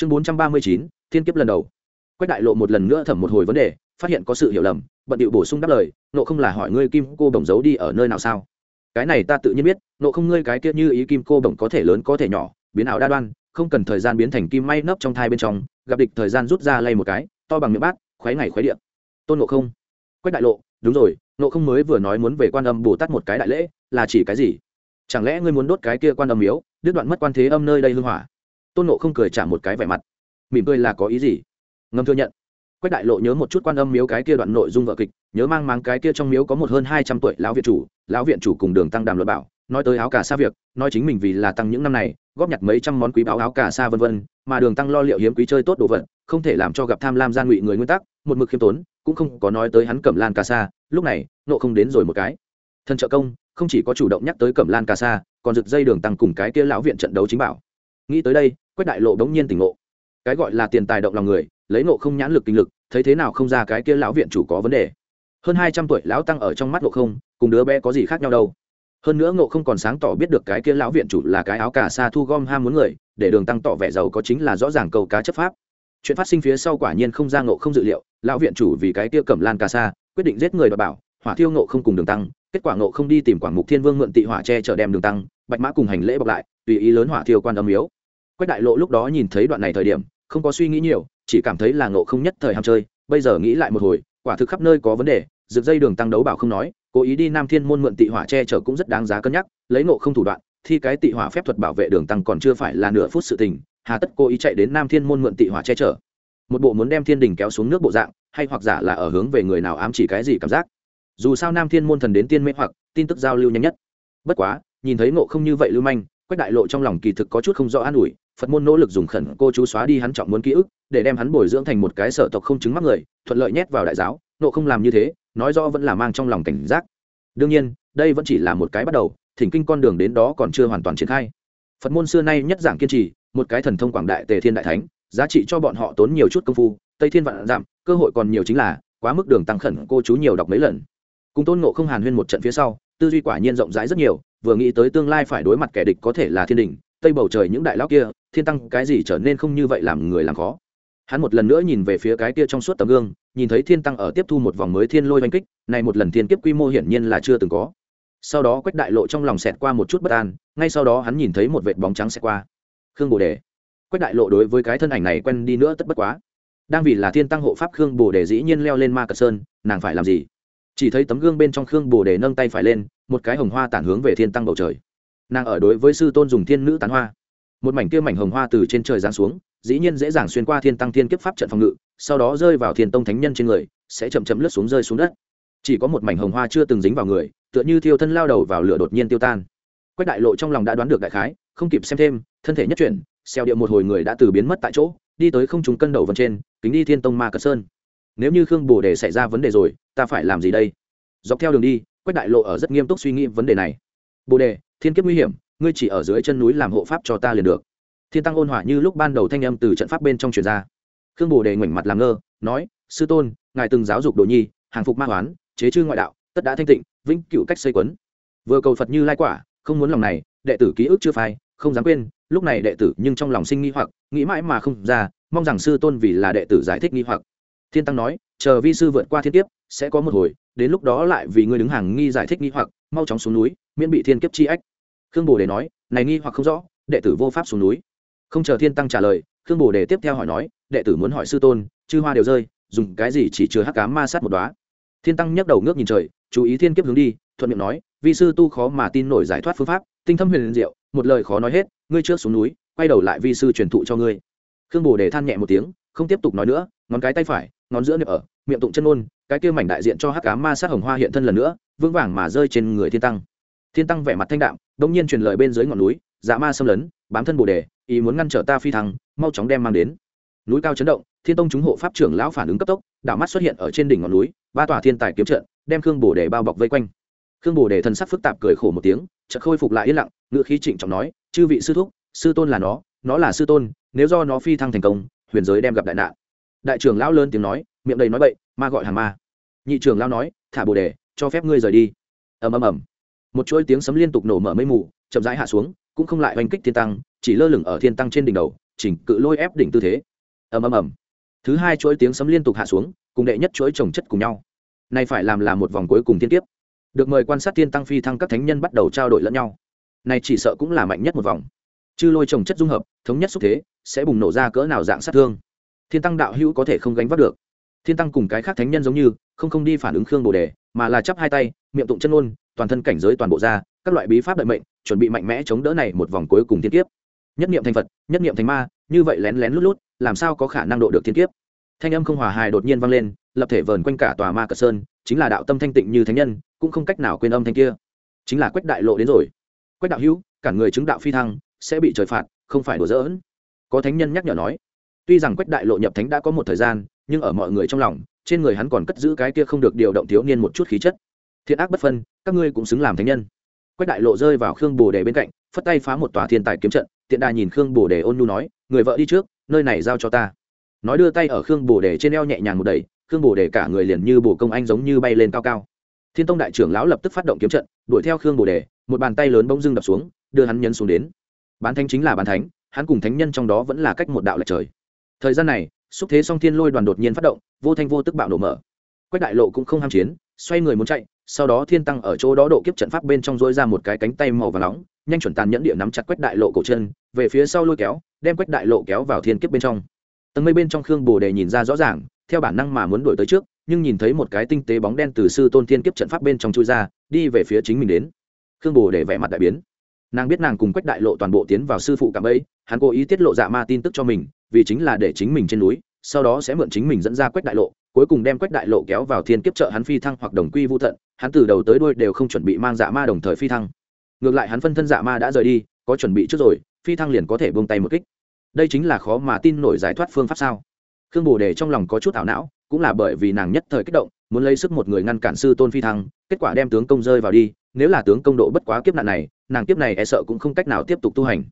chương bốn trăm ba mươi chín, thiên kiếp lần đầu. Quách đại lộ một lần nữa thẩm một hồi vấn đề, phát hiện có sự hiểu lầm, bận điệu bổ sung đáp lời, nộ không là hỏi ngươi kim cô bồng giấu đi ở nơi nào sao? Cái này ta tự nhiên biết, nộ không ngươi cái kia như ý kim cô bồng có thể lớn có thể nhỏ, biến ảo đa đoan, không cần thời gian biến thành kim may nấp trong thai bên trong, gặp địch thời gian rút ra lay một cái, to bằng miệng bát khoáy ngày khoáy điện tôn nộ không. Quách đại lộ, đúng rồi, nộ không mới vừa nói muốn về quan âm bồ tát một cái đại lễ, là chỉ cái gì? Chẳng lẽ ngươi muốn đốt cái kia quan âm miếu, đứt đoạn mất quan thế âm nơi đây hư hỏa? Tôn nộ không cười trả một cái vẻ mặt. Mỉm cười là có ý gì? Ngâm thừa nhận. Quách đại lộ nhớ một chút quan âm miếu cái kia đoạn nội dung vợ kịch, nhớ mang mang cái kia trong miếu có một hơn hai trăm tuổi lão viện chủ, lão viện chủ cùng đường tăng đàm luật bảo, nói tới áo cà sa việc, nói chính mình vì là tăng những năm này, góp nhặt mấy trăm món quý báo áo cà sa vân vân, mà đường tăng lo liệu hiếm quý chơi tốt đồ vật, không thể làm cho gặp tham lam gian ngụy người nguyên tắc, một mực khiêm tốn, cũng không có nói tới hắn cẩm lan cà sa, lúc này, nộ không đến rồi một cái. Thân trợ công, không chỉ có chủ động nhắc tới cẩm lan cà sa, còn rực dây đường tăng cùng cái kia lão viện trận đấu chính bảo. Nghĩ tới đây quách đại lộ bỗng nhiên tỉnh ngộ. Cái gọi là tiền tài động lòng người, lấy ngộ không nhãn lực kinh lực, thấy thế nào không ra cái kia lão viện chủ có vấn đề. Hơn hai trăm tuổi lão tăng ở trong mắt ngộ không, cùng đứa bé có gì khác nhau đâu. Hơn nữa ngộ không còn sáng tỏ biết được cái kia lão viện chủ là cái áo cà sa thu gom ham muốn người, để đường tăng tỏ vẻ giàu có chính là rõ ràng câu cá chấp pháp. Chuyện phát sinh phía sau quả nhiên không ra ngộ không dự liệu, lão viện chủ vì cái kia cẩm lan cà sa, quyết định giết người và bảo, hỏa thiêu ngộ không cùng đường tăng, kết quả ngộ không đi tìm quảng mục thiên vương mượn tị hỏa che chở đem đường tăng, bạch mã cùng hành lễ bọc lại, tùy ý lớn hỏa thiêu quan âm yếu quách đại lộ lúc đó nhìn thấy đoạn này thời điểm, không có suy nghĩ nhiều, chỉ cảm thấy là ngộ không nhất thời ham chơi. Bây giờ nghĩ lại một hồi, quả thực khắp nơi có vấn đề, rực dây đường tăng đấu bảo không nói, cố ý đi nam thiên môn mượn tị hỏa che chở cũng rất đáng giá cân nhắc, lấy ngộ không thủ đoạn thì cái tị hỏa phép thuật bảo vệ đường tăng còn chưa phải là nửa phút sự tình, hà tất cố ý chạy đến nam thiên môn mượn tị hỏa che chở. Một bộ muốn đem thiên đình kéo xuống nước bộ dạng, hay hoặc giả là ở hướng về người nào ám chỉ cái gì cảm giác. Dù sao nam thiên môn thần đến tiên mê hoặc, tin tức giao lưu nhanh nhất. Bất quá, nhìn thấy ngộ không như vậy lưu manh, quách đại lộ trong lòng kỳ thực có chút không rõ an ủi phật môn nỗ lực dùng khẩn cô chú xóa đi hắn trọng muốn ký ức, để đem hắn bồi dưỡng thành một cái sở tộc không chứng mắc người, thuận lợi nhét vào đại giáo, nộ không làm như thế, nói rõ vẫn là mang trong lòng cảnh giác. Đương nhiên, đây vẫn chỉ là một cái bắt đầu, thỉnh kinh con đường đến đó còn chưa hoàn toàn triển khai. Phật môn xưa nay nhất giảng kiên trì, một cái thần thông quảng đại tề thiên đại thánh, giá trị cho bọn họ tốn nhiều chút công phu, tây thiên vạn giảm, cơ hội còn nhiều chính là, quá mức đường tăng khẩn cô chú nhiều đọc mấy lần. Cùng tôn nộ không hàn huyên một trận phía sau, tư duy quả nhiên rộng rãi rất nhiều, vừa nghĩ tới tương lai phải đối mặt kẻ địch có thể là thiên đình tây bầu trời những đại lão kia, thiên tăng cái gì trở nên không như vậy làm người làm khó. Hắn một lần nữa nhìn về phía cái kia trong suốt tấm gương, nhìn thấy thiên tăng ở tiếp thu một vòng mới thiên lôi oanh kích, này một lần thiên kiếp quy mô hiển nhiên là chưa từng có. Sau đó quách đại lộ trong lòng xẹt qua một chút bất an, ngay sau đó hắn nhìn thấy một vệt bóng trắng xẹt qua. Khương bồ đề. Quách đại lộ đối với cái thân ảnh này quen đi nữa tất bất quá. Đang vì là thiên tăng hộ pháp khương bồ đề dĩ nhiên leo lên ma cật sơn, nàng phải làm gì? Chỉ thấy tấm gương bên trong khương bồ đề nâng tay phải lên, một cái hồng hoa tản hướng về thiên tăng bầu trời nàng ở đối với sư tôn dùng thiên nữ tán hoa. Một mảnh kia mảnh hồng hoa từ trên trời giáng xuống, dĩ nhiên dễ dàng xuyên qua thiên tăng thiên kiếp pháp trận phòng ngự, sau đó rơi vào thiên tông thánh nhân trên người, sẽ chậm chậm lướt xuống rơi xuống đất. Chỉ có một mảnh hồng hoa chưa từng dính vào người, tựa như thiêu thân lao đầu vào lửa đột nhiên tiêu tan. Quách đại lộ trong lòng đã đoán được đại khái, không kịp xem thêm, thân thể nhất chuyển, xeo điệu một hồi người đã từ biến mất tại chỗ, đi tới không trúng cân đầu vân trên, kính đi thiên tông ma cật sơn. Nếu như khương bồ đề xảy ra vấn đề rồi, ta phải làm gì đây? Dọc theo đường đi, quách đại lộ ở rất nghiêm túc suy nghĩ vấn đề này. Bồ đề thiên kiếp nguy hiểm, ngươi chỉ ở dưới chân núi làm hộ pháp cho ta liền được. Thiên tăng ôn hòa như lúc ban đầu thanh âm từ trận pháp bên trong truyền ra. Khương bồ đề ngoảnh mặt làm ngơ, nói, sư tôn, ngài từng giáo dục đồ nhi, hàng phục ma hoán, chế chư ngoại đạo, tất đã thanh tịnh, vĩnh cựu cách xây quấn. Vừa cầu phật như lai quả, không muốn lòng này, đệ tử ký ức chưa phai, không dám quên, lúc này đệ tử nhưng trong lòng sinh nghi hoặc, nghĩ mãi mà không ra, mong rằng sư tôn vì là đệ tử giải thích nghi hoặc. Thiên tăng nói, chờ vi sư vượt qua thiên kiếp, sẽ có một hồi, đến lúc đó lại vì ngươi đứng hàng nghi giải thích nghi hoặc, mau chóng xuống núi miễn bị thiên kiếp chi ách. Khương bồ đề nói, này nghi hoặc không rõ, đệ tử vô pháp xuống núi. Không chờ thiên tăng trả lời, khương bồ đề tiếp theo hỏi nói, đệ tử muốn hỏi sư tôn, chư hoa đều rơi, dùng cái gì chỉ chứa hắc cá ma sát một đoá thiên tăng nhấc đầu ngước nhìn trời, chú ý thiên kiếp hướng đi, thuận miệng nói, vi sư tu khó mà tin nổi giải thoát phương pháp, tinh thâm huyền diệu, một lời khó nói hết, ngươi trước xuống núi, quay đầu lại vi sư truyền thụ cho ngươi. Khương bồ đề than nhẹ một tiếng, không tiếp tục nói nữa, ngón cái tay phải, ngón giữa niệm ở, miệng tụng chân ôn cái kia mảnh đại diện cho hắc cá ma sát hồng hoa hiện thân lần nữa, vững vàng mà rơi trên người thiên tăng thiên tăng vẻ mặt thanh đạm đông nhiên truyền lời bên dưới ngọn núi dạ ma xâm lấn, bám thân bồ đề, ý muốn ngăn trở ta phi thăng, mau chóng đem mang đến. Núi cao chấn động, thiên tông chúng hộ pháp trưởng lão phản ứng cấp tốc, đảo mắt xuất hiện ở trên đỉnh ngọn núi, ba tòa thiên tài kiếm trận, đem khương bồ đề bao bọc vây quanh. Khương bồ đề thân sắc phức tạp cười khổ một tiếng, chợt khôi phục lại yên lặng ngự khí trịnh trọng nói, chư vị sư thúc, sư tôn là nó nó là sư tôn, nếu do nó phi thăng thành công, huyền giới đem gặp đại nạn. Đại trưởng lão lớn tiếng nói, miệng đầy nói bậy, ma gọi hàng ma. Nhị trưởng lão nói, thả bồ đề, cho phép ngươi rời đi. Ầm ầm ầm một chuỗi tiếng sấm liên tục nổ mở mây mù, chậm rãi hạ xuống, cũng không lại oanh kích thiên tăng, chỉ lơ lửng ở thiên tăng trên đỉnh đầu, chỉnh cự lôi ép đỉnh tư thế. Ầm ầm ầm. Thứ hai chuỗi tiếng sấm liên tục hạ xuống, cùng đệ nhất chuỗi trồng chất cùng nhau. Này phải làm là một vòng cuối cùng tiên tiếp được mời quan sát thiên tăng phi thăng các thánh nhân bắt đầu trao đổi lẫn nhau. Này chỉ sợ cũng là mạnh nhất một vòng. Chư lôi trồng chất dung hợp, thống nhất xúc thế, sẽ bùng nổ ra cỡ nào dạng sát thương. Thiên tăng đạo hữu có thể không gánh vác được. Thiên tăng cùng cái khác thánh nhân giống như, không không đi phản ứng khương bồ đề, mà là chắp hai tay, miệng tụng chân ôn toàn thân cảnh giới toàn bộ ra, các loại bí pháp đợi mệnh, chuẩn bị mạnh mẽ chống đỡ này một vòng cuối cùng thiên kiếp. Nhất niệm thành phật, nhất niệm thành ma, như vậy lén lén lút lút, làm sao có khả năng độ được thiên kiếp? Thanh âm không hòa hài đột nhiên vang lên, lập thể vờn quanh cả tòa ma cờ sơn, chính là đạo tâm thanh tịnh như thánh nhân, cũng không cách nào quên âm thanh kia. Chính là quách đại lộ đến rồi. Quách đạo hữu, cả người chứng đạo phi thăng, sẽ bị trời phạt, không phải đùa giỡn. Có thánh nhân nhắc nhở nói, tuy rằng quách đại lộ nhập thánh đã có một thời gian, nhưng ở mọi người trong lòng, trên người hắn còn cất giữ cái kia không được điều động thiếu niên một chút khí chất thiện ác bất phân, các ngươi cũng xứng làm thánh nhân. Quách đại lộ rơi vào khương bồ đề bên cạnh, phất tay phá một tòa thiên tài kiếm trận, tiện đà nhìn khương bồ đề ôn nhu nói, người vợ đi trước, nơi này giao cho ta. Nói đưa tay ở khương bồ đề trên eo nhẹ nhàng một đẩy, khương bồ đề cả người liền như bồ công anh giống như bay lên cao cao. Thiên tông đại trưởng lão lập tức phát động kiếm trận, đuổi theo khương bồ đề, một bàn tay lớn bỗng dưng đập xuống, đưa hắn nhấn xuống đến. Bán thánh chính là bán thánh, hắn cùng thánh nhân trong đó vẫn là cách một đạo lệch trời. Thời gian này, xúc thế song thiên lôi đoàn đột nhiên phát động, vô thanh vô tức bạo nổ mở. Quách đại lộ cũng không ham chiến, xoay người muốn chạy sau đó thiên tăng ở chỗ đó độ kiếp trận pháp bên trong dối ra một cái cánh tay màu và nóng, nhanh chuẩn tàn nhẫn địa nắm chặt quách đại lộ cổ chân, về phía sau lôi kéo, đem quách đại lộ kéo vào thiên kiếp bên trong. Tầng mây bên trong khương bồ đề nhìn ra rõ ràng, theo bản năng mà muốn đuổi tới trước, nhưng nhìn thấy một cái tinh tế bóng đen từ sư tôn thiên kiếp trận pháp bên trong chui ra, đi về phía chính mình đến. Khương bồ đề vẻ mặt đại biến. Nàng biết nàng cùng quách đại lộ toàn bộ tiến vào sư phụ cảm ấy hắn cố ý tiết lộ dạ ma tin tức cho mình, vì chính là để chính mình trên núi, sau đó sẽ mượn chính mình dẫn ra quách đại lộ cuối cùng đem quách đại lộ kéo vào thiên kiếp trợ hắn phi thăng hoặc đồng quy vô thận hắn từ đầu tới đuôi đều không chuẩn bị mang dạ ma đồng thời phi thăng. Ngược lại hắn phân thân dạ ma đã rời đi, có chuẩn bị trước rồi, phi thăng liền có thể buông tay một kích. Đây chính là khó mà tin nổi giải thoát phương pháp sao? Khương bồ đề trong lòng có chút ảo não, cũng là bởi vì nàng nhất thời kích động, muốn lấy sức một người ngăn cản sư tôn phi thăng, kết quả đem tướng công rơi vào đi, nếu là tướng công độ bất quá kiếp nạn này, nàng kiếp này e sợ cũng không cách nào tiếp tục tu hành.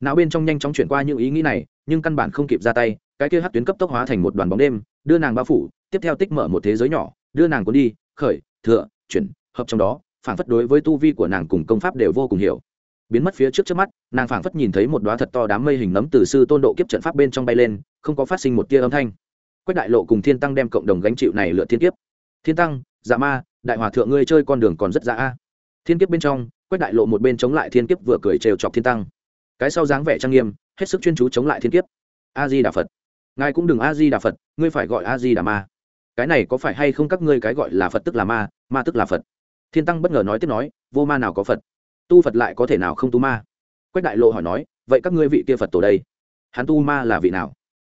Não bên trong nhanh chóng chuyển qua những ý nghĩ này, nhưng căn bản không kịp ra tay, cái kia hát tuyến cấp tốc hóa thành một đoàn bóng đêm, đưa nàng bao phủ tiếp theo tích mở một thế giới nhỏ, đưa nàng cuốn đi, khởi, thừa, chuyển, hợp trong đó phản phất đối với tu vi của nàng cùng công pháp đều vô cùng hiểu. Biến mất phía trước trước mắt, nàng phảng phất nhìn thấy một đoá thật to đám mây hình nấm từ sư tôn độ kiếp trận pháp bên trong bay lên, không có phát sinh một tia âm thanh. Quách đại lộ cùng thiên tăng đem cộng đồng gánh chịu này lựa thiên kiếp. Thiên tăng dạ ma, đại hòa thượng ngươi chơi con đường còn rất dạ a thiên kiếp bên trong, quách đại lộ một bên chống lại thiên kiếp vừa cười trêu chọc thiên tăng. Cái sau dáng vẻ trang nghiêm, hết sức chuyên chú chống lại thiên kiếp. A di đà phật. Ngài cũng đừng a di đà phật, ngươi phải gọi a di đà ma cái này có phải hay không các ngươi cái gọi là phật tức là ma ma tức là phật? Thiên tăng bất ngờ nói tiếp nói, vô ma nào có phật? Tu phật lại có thể nào không tu ma? Quách đại lộ hỏi nói, vậy các ngươi vị kia phật tổ đây? Hắn tu ma là vị nào?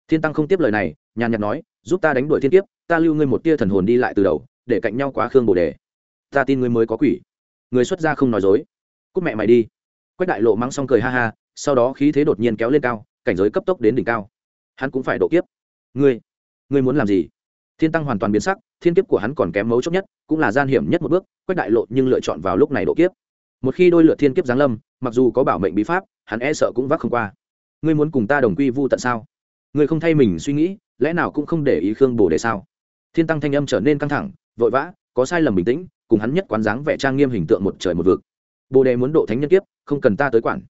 Thiên tăng không tiếp lời này, nhàn nhạt nói, giúp ta đánh đuổi thiên kiếp, ta lưu ngươi một tia thần hồn đi lại từ đầu, để cạnh nhau quá khương bồ đề. Ta tin ngươi mới có quỷ. Người xuất gia không nói dối. Cúc mẹ mày đi. Quách đại lộ mắng xong cười ha ha, sau đó khí thế đột nhiên kéo lên cao, cảnh giới cấp tốc đến đỉnh cao. Hắn cũng phải độ kiếp. Ngươi ngươi muốn làm gì? Thiên tăng hoàn toàn biến sắc, thiên kiếp của hắn còn kém mấu chốc nhất, cũng là gian hiểm nhất một bước, quách đại lộ nhưng lựa chọn vào lúc này độ kiếp. Một khi đôi lượt thiên kiếp giáng lâm, mặc dù có bảo mệnh bí pháp, hắn e sợ cũng vác không qua. Ngươi muốn cùng ta đồng quy vu tận sao? Ngươi không thay mình suy nghĩ, lẽ nào cũng không để ý khương bồ đề sao? Thiên tăng thanh âm trở nên căng thẳng, vội vã, có sai lầm bình tĩnh, cùng hắn nhất quán dáng vẻ trang nghiêm hình tượng một trời một vực. Bồ đề muốn độ thánh nhân kiếp, không cần ta tới quản.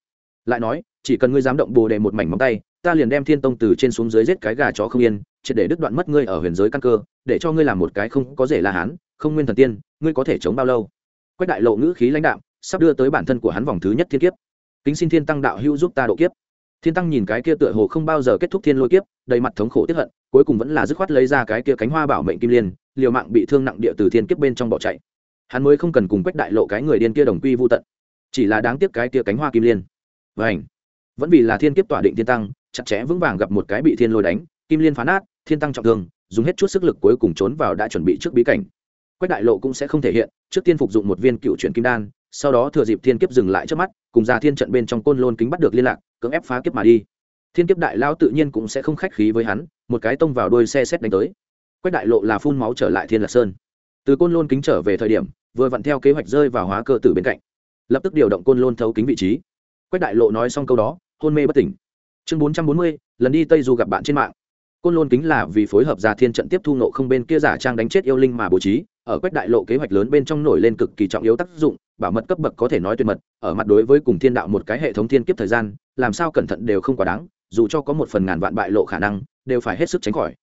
Lại nói, chỉ cần ngươi dám động bồ đề một mảnh móng tay ta liền đem thiên tông từ trên xuống dưới giết cái gà chó không yên, triệt để đứt đoạn mất ngươi ở huyền giới căn cơ, để cho ngươi làm một cái không có rể la hán, không nguyên thần tiên, ngươi có thể chống bao lâu? Quách đại lộ ngữ khí lãnh đạm, sắp đưa tới bản thân của hắn vòng thứ nhất thiên kiếp. Kính xin thiên tăng đạo hữu giúp ta độ kiếp. Thiên tăng nhìn cái kia tựa hồ không bao giờ kết thúc thiên lôi kiếp, đầy mặt thống khổ tiếp hận, cuối cùng vẫn là dứt khoát lấy ra cái kia cánh hoa bảo mệnh kim liên, liều mạng bị thương nặng địa từ thiên kiếp bên trong bỏ chạy. Hắn mới không cần cùng quách đại lộ cái người điên kia đồng quy vô tận. Chỉ là đáng tiếc cái kia cánh hoa kim liên. Vảnh vẫn vì là thiên kiếp tỏa định thiên tăng chặt chẽ vững vàng gặp một cái bị thiên lôi đánh, kim liên phá nát, thiên tăng trọng thương, dùng hết chút sức lực cuối cùng trốn vào đã chuẩn bị trước bí cảnh. Quách đại lộ cũng sẽ không thể hiện, trước tiên phục dụng một viên cựu chuyển kim đan, sau đó thừa dịp thiên kiếp dừng lại trước mắt, cùng ra thiên trận bên trong côn lôn kính bắt được liên lạc, cưỡng ép phá kiếp mà đi. Thiên kiếp đại lao tự nhiên cũng sẽ không khách khí với hắn, một cái tông vào đôi xe xét đánh tới. Quách đại lộ là phun máu trở lại thiên lạc sơn. Từ côn lôn kính trở về thời điểm, vừa vặn theo kế hoạch rơi vào hóa cơ tử bên cạnh, lập tức điều động côn lôn thấu kính vị trí. Quách đại lộ nói xong câu đó, hôn mê bất tỉnh chương bốn trăm bốn mươi, lần đi tây du gặp bạn trên mạng. Côn lôn kính là vì phối hợp gia thiên trận tiếp thu nộ không bên kia giả trang đánh chết yêu linh mà bố trí, ở quách đại lộ kế hoạch lớn bên trong nổi lên cực kỳ trọng yếu tác dụng, bảo mật cấp bậc có thể nói tuyệt mật, ở mặt đối với cùng thiên đạo một cái hệ thống thiên kiếp thời gian, làm sao cẩn thận đều không quá đáng, dù cho có một phần ngàn vạn bại lộ khả năng, đều phải hết sức tránh khỏi.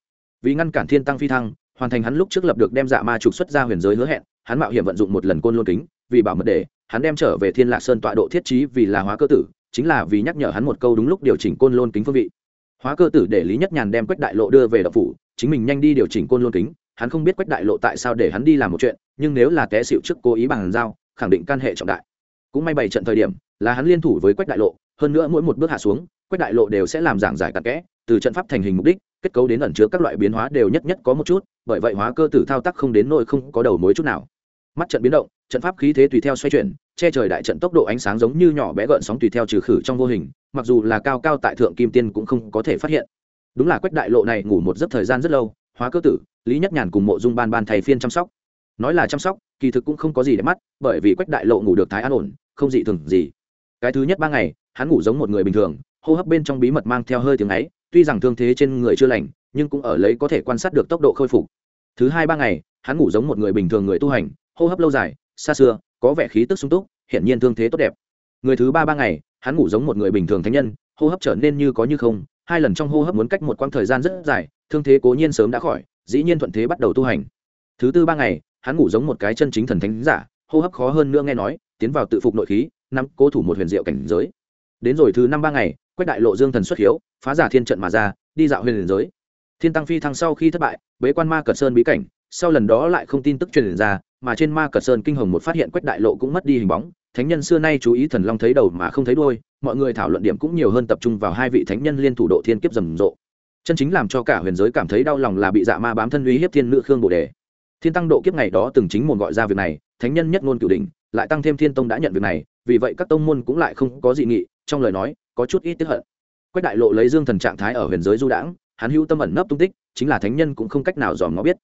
Vì ngăn cản thiên tăng phi thăng, hoàn thành hắn lúc trước lập được đem dạ ma trục xuất ra huyền giới hứa hẹn, hắn mạo hiểm vận dụng một lần côn lôn kính, vì bảo mật để, hắn đem trở về thiên lạc sơn tọa độ thiết trí vì là hóa cơ tử chính là vì nhắc nhở hắn một câu đúng lúc điều chỉnh côn lôn kính phương vị. Hóa cơ tử để lý nhất nhàn đem quách đại lộ đưa về đập phủ, chính mình nhanh đi điều chỉnh côn lôn kính, hắn không biết quách đại lộ tại sao để hắn đi làm một chuyện, nhưng nếu là té xịu trước cố ý bằng giao khẳng định can hệ trọng đại. Cũng may bày trận thời điểm, là hắn liên thủ với quách đại lộ, hơn nữa mỗi một bước hạ xuống, quách đại lộ đều sẽ làm giảng giải cặn kẽ, từ trận pháp thành hình mục đích, kết cấu đến ẩn chứa các loại biến hóa đều nhất nhất có một chút, bởi vậy hóa cơ tử thao tác không đến nỗi không có đầu mối chút nào. Mắt trận biến động trận pháp khí thế tùy theo xoay chuyển, che trời đại trận tốc độ ánh sáng giống như nhỏ bé gợn sóng tùy theo trừ khử trong vô hình, mặc dù là cao cao tại thượng kim tiên cũng không có thể phát hiện. Đúng là quách đại lộ này ngủ một giấc thời gian rất lâu, hóa cơ tử, lý nhất nhàn cùng mộ dung ban ban thầy phiên chăm sóc. Nói là chăm sóc, kỳ thực cũng không có gì để mắt, bởi vì quách đại lộ ngủ được thái an ổn, không dị thường gì. Cái thứ nhất ba ngày, hắn ngủ giống một người bình thường, hô hấp bên trong bí mật mang theo hơi tiếng ấy, tuy rằng thương thế trên người chưa lành, nhưng cũng ở lấy có thể quan sát được tốc độ khôi phục. Thứ hai ba ngày, hắn ngủ giống một người bình thường người tu hành, hô hấp lâu dài xa xưa, có vẻ khí tức sung túc hiện nhiên thương thế tốt đẹp. Người thứ ba ba ngày, hắn ngủ giống một người bình thường thánh nhân, hô hấp trở nên như có như không, hai lần trong hô hấp muốn cách một quãng thời gian rất dài, thương thế cố nhiên sớm đã khỏi, dĩ nhiên thuận thế bắt đầu tu hành. Thứ tư ba ngày, hắn ngủ giống một cái chân chính thần thánh giả, hô hấp khó hơn nữa nghe nói, tiến vào tự phục nội khí, năm cố thủ một huyền diệu cảnh giới. Đến rồi thứ năm ba ngày, quách đại lộ dương thần xuất hiếu, phá giả thiên trận mà ra, đi dạo huyền giới. Thiên tăng phi thăng sau khi thất bại, bế quan ma cật sơn bí cảnh sau lần đó lại không tin tức truyền ra, mà trên ma cật sơn kinh hồng một phát hiện quách đại lộ cũng mất đi hình bóng, thánh nhân xưa nay chú ý thần long thấy đầu mà không thấy đôi mọi người thảo luận điểm cũng nhiều hơn tập trung vào hai vị thánh nhân liên thủ độ thiên kiếp rầm rộ. Chân chính làm cho cả huyền giới cảm thấy đau lòng là bị dạ ma bám thân uy hiếp thiên nữ khương bồ đề. Thiên tăng độ kiếp ngày đó từng chính môn gọi ra việc này, thánh nhân nhất ngôn cửu đình lại tăng thêm thiên tông đã nhận việc này, vì vậy các tông môn cũng lại không có dị nghị, trong lời nói, có chút ít tiếp hận. Quách đại lộ lấy dương thần trạng thái ở huyền giới du đãng, hắn hữu tâm ẩn nấp tung tích, chính là thánh nhân cũng không cách nào dòm nó biết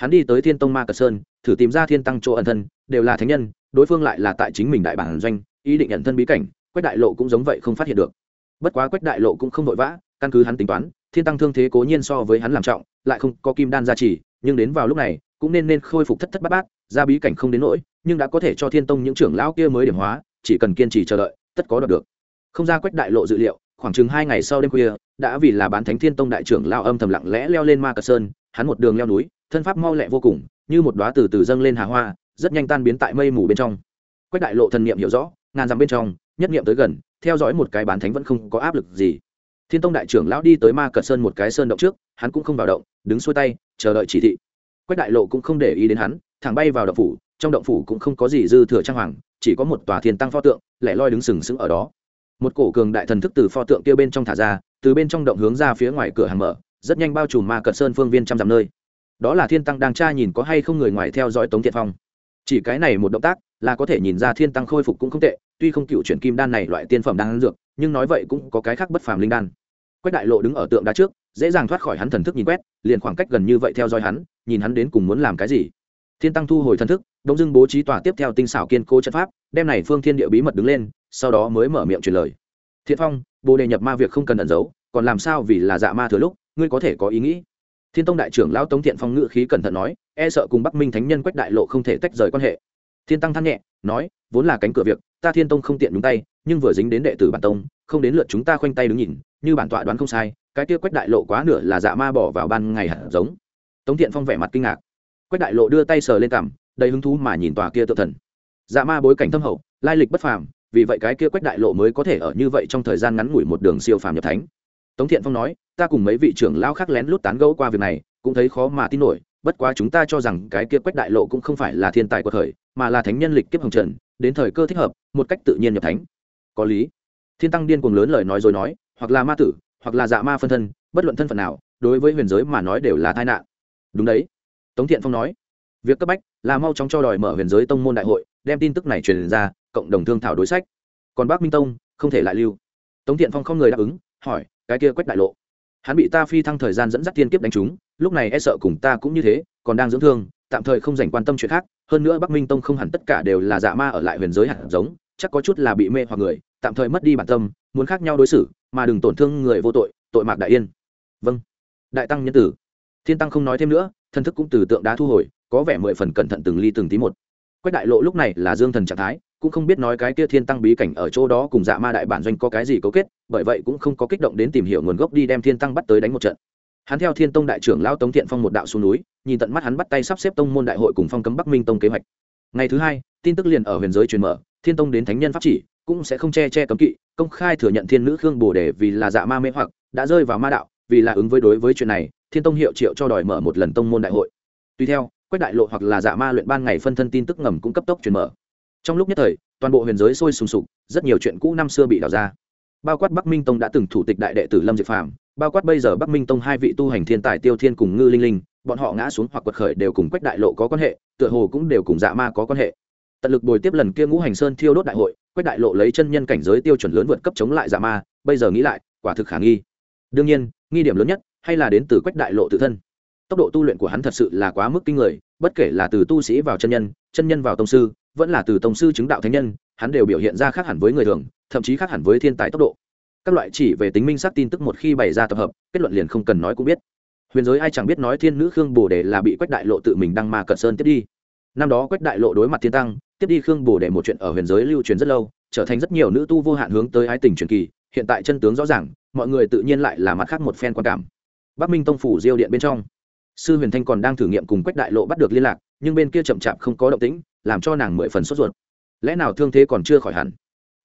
hắn đi tới thiên tông ma cật sơn, thử tìm ra thiên tăng chỗ ẩn thân, đều là thánh nhân, đối phương lại là tại chính mình đại bản doanh, ý định ẩn thân bí cảnh, quách đại lộ cũng giống vậy không phát hiện được. Bất quá quách đại lộ cũng không vội vã, căn cứ hắn tính toán, thiên tăng thương thế cố nhiên so với hắn làm trọng, lại không có kim đan gia trì, nhưng đến vào lúc này, cũng nên nên khôi phục thất thất bát bát, ra bí cảnh không đến nỗi, nhưng đã có thể cho thiên tông những trưởng lão kia mới điểm hóa, chỉ cần kiên trì chờ đợi, tất có đoạt được. Không ra quách đại lộ dự liệu, khoảng chừng hai ngày sau đêm khuya, đã vì là bán thánh thiên tông đại trưởng lao âm thầm lặng lẽ leo lên ma cờ sơn hắn một đường leo núi, thân pháp mau lẹ vô cùng, như một đoá từ từ dâng lên hà hoa, rất nhanh tan biến tại mây mù bên trong. Quách đại lộ thần niệm hiểu rõ, ngàn dặm bên trong, nhất niệm tới gần, theo dõi một cái bán thánh vẫn không có áp lực gì. Thiên tông đại trưởng lão đi tới ma cờ sơn một cái sơn động trước, hắn cũng không vào động, đứng xuôi tay, chờ đợi chỉ thị. Quách đại lộ cũng không để ý đến hắn, thẳng bay vào động phủ, trong động phủ cũng không có gì dư thừa trang hoàng, chỉ có một tòa thiên tăng pho tượng, lẻ loi đứng sừng sững ở đó. Một cổ cường đại thần thức từ pho tượng kia bên trong thả ra, từ bên trong động hướng ra phía ngoài cửa hàng mở rất nhanh bao trùm ma cận sơn phương viên trăm dặm nơi. Đó là thiên tăng đang tra nhìn có hay không người ngoài theo dõi tống thiện phong. Chỉ cái này một động tác là có thể nhìn ra thiên tăng khôi phục cũng không tệ, tuy không cựu chuyển kim đan này loại tiên phẩm đang dược, nhưng nói vậy cũng có cái khác bất phàm linh đan. Quách đại lộ đứng ở tượng đá trước, dễ dàng thoát khỏi hắn thần thức nhìn quét, liền khoảng cách gần như vậy theo dõi hắn, nhìn hắn đến cùng muốn làm cái gì. Thiên tăng thu hồi thần thức, đông dưng bố trí tòa tiếp theo tinh xảo kiên cố trận pháp, đem này phương thiên địa bí mật đứng lên, sau đó mới mở miệng truyền lời. Thiện phong, bồ đề nhập ma việc không cần ẩn giấu, còn làm sao vì là dạ ma thừa lúc ngươi có thể có ý nghĩ. Thiên tông đại trưởng lão tống thiện phong ngự khí cẩn thận nói e sợ cùng bắc minh thánh nhân quách đại lộ không thể tách rời quan hệ. Thiên tăng than nhẹ, nói, vốn là cánh cửa việc, ta thiên tông không tiện đúng tay, nhưng vừa dính đến đệ tử bản tông, không đến lượt chúng ta khoanh tay đứng nhìn, như bản tọa đoán không sai, cái kia quách đại lộ quá nửa là dạ ma bỏ vào ban ngày hạt giống. Tống thiện phong vẻ mặt kinh ngạc. Quách đại lộ đưa tay sờ lên cằm, đầy hứng thú mà nhìn tòa kia tự thần. Dạ ma bối cảnh thâm hậu, lai lịch bất phàm, vì vậy cái kia quách đại lộ mới có thể ở như vậy trong thời gian ngắn ngủi một đường siêu phàm nhập thánh tống thiện phong nói, ta cùng mấy vị trưởng lao khác lén lút tán gẫu qua việc này, cũng thấy khó mà tin nổi, bất quá chúng ta cho rằng cái kia quách đại lộ cũng không phải là thiên tài của thời, mà là thánh nhân lịch kiếp hồng trần, đến thời cơ thích hợp, một cách tự nhiên nhập thánh. Có lý. Thiên tăng điên cuồng lớn lời nói rồi nói, hoặc là ma tử, hoặc là dạ ma phân thân, bất luận thân phận nào, đối với huyền giới mà nói đều là tai nạn. Đúng đấy. Tống thiện phong nói, việc cấp bách là mau chóng cho đòi mở huyền giới tông môn đại hội, đem tin tức này truyền ra, cộng đồng thương thảo đối sách. Còn bác minh tông, không thể lại lưu. Tống thiện phong không người đáp ứng, hỏi cái kia quách đại lộ. Hắn bị ta phi thăng thời gian dẫn dắt tiên kiếp đánh trúng, lúc này e sợ cùng ta cũng như thế, còn đang dưỡng thương, tạm thời không dành quan tâm chuyện khác, hơn nữa bắc minh tông không hẳn tất cả đều là dạ ma ở lại huyền giới hạt giống, chắc có chút là bị mê hoặc người, tạm thời mất đi bản tâm, muốn khác nhau đối xử, mà đừng tổn thương người vô tội tội mạc đại yên. Vâng. Đại tăng nhân tử. Thiên tăng không nói thêm nữa thân thức cũng từ tượng đá thu hồi, có vẻ mười phần cẩn thận từng ly từng tí một. Quách đại lộ lúc này là dương thần trạng thái cũng không biết nói cái kia thiên tăng bí cảnh ở chỗ đó cùng dạ ma đại bản doanh có cái gì cấu kết, bởi vậy cũng không có kích động đến tìm hiểu nguồn gốc đi đem thiên tăng bắt tới đánh một trận. Hắn theo thiên tông đại trưởng lao tống thiện phong một đạo xuống núi, nhìn tận mắt hắn bắt tay sắp xếp tông môn đại hội cùng phong cấm bắc minh tông kế hoạch. Ngày thứ hai, tin tức liền ở huyền giới truyền mở, thiên tông đến thánh nhân pháp chỉ, cũng sẽ không che che cấm kỵ, công khai thừa nhận thiên nữ khương bồ đề vì là dạ ma mê hoặc, đã rơi vào ma đạo, vì là ứng với đối với chuyện này, thiên tông hiệu triệu cho đòi mở một lần tông môn đại hội. Tuy theo, quách đại lộ hoặc là dạ ma luyện ban ngày phân thân tin tức ngầm cũng cấp tốc truyền mở trong lúc nhất thời, toàn bộ huyền giới sôi sùng sục, rất nhiều chuyện cũ năm xưa bị đào ra. Bao quát bắc minh tông đã từng thủ tịch đại đệ tử lâm diệp phàm, bao quát bây giờ bắc minh tông hai vị tu hành thiên tài tiêu thiên cùng ngư linh linh, bọn họ ngã xuống hoặc quật khởi đều cùng quách đại lộ có quan hệ, tựa hồ cũng đều cùng dạ ma có quan hệ. Tận lực bồi tiếp lần kia ngũ hành sơn thiêu đốt đại hội, quách đại lộ lấy chân nhân cảnh giới tiêu chuẩn lớn vượt cấp chống lại dạ ma, bây giờ nghĩ lại, quả thực khả nghi. Đương nhiên, nghi điểm lớn nhất, hay là đến từ quách đại lộ tự thân. Tốc độ tu luyện của hắn thật sự là quá mức kinh người, bất kể là từ tu sĩ vào chân nhân chân nhân vào tông sư vẫn là từ tông sư chứng đạo thánh nhân, hắn đều biểu hiện ra khác hẳn với người thường, thậm chí khác hẳn với thiên tài tốc độ. Các loại chỉ về tính minh xác tin tức một khi bày ra tập hợp, kết luận liền không cần nói cũng biết. Huyền giới ai chẳng biết nói thiên nữ khương bồ đề là bị quách đại lộ tự mình đăng ma cận sơn tiếp đi. Năm đó quách đại lộ đối mặt thiên tăng, tiếp đi khương bồ đề một chuyện ở huyền giới lưu truyền rất lâu, trở thành rất nhiều nữ tu vô hạn hướng tới ái tình truyền kỳ, hiện tại chân tướng rõ ràng, mọi người tự nhiên lại là mặt khác một phen quan cảm. Bắc minh tông phủ diêu điện bên trong, sư huyền thanh còn đang thử nghiệm cùng quách đại lộ bắt được liên lạc, nhưng bên kia chậm chạp không có động tĩnh làm cho nàng mười phần sốt ruột. Lẽ nào thương thế còn chưa khỏi hẳn?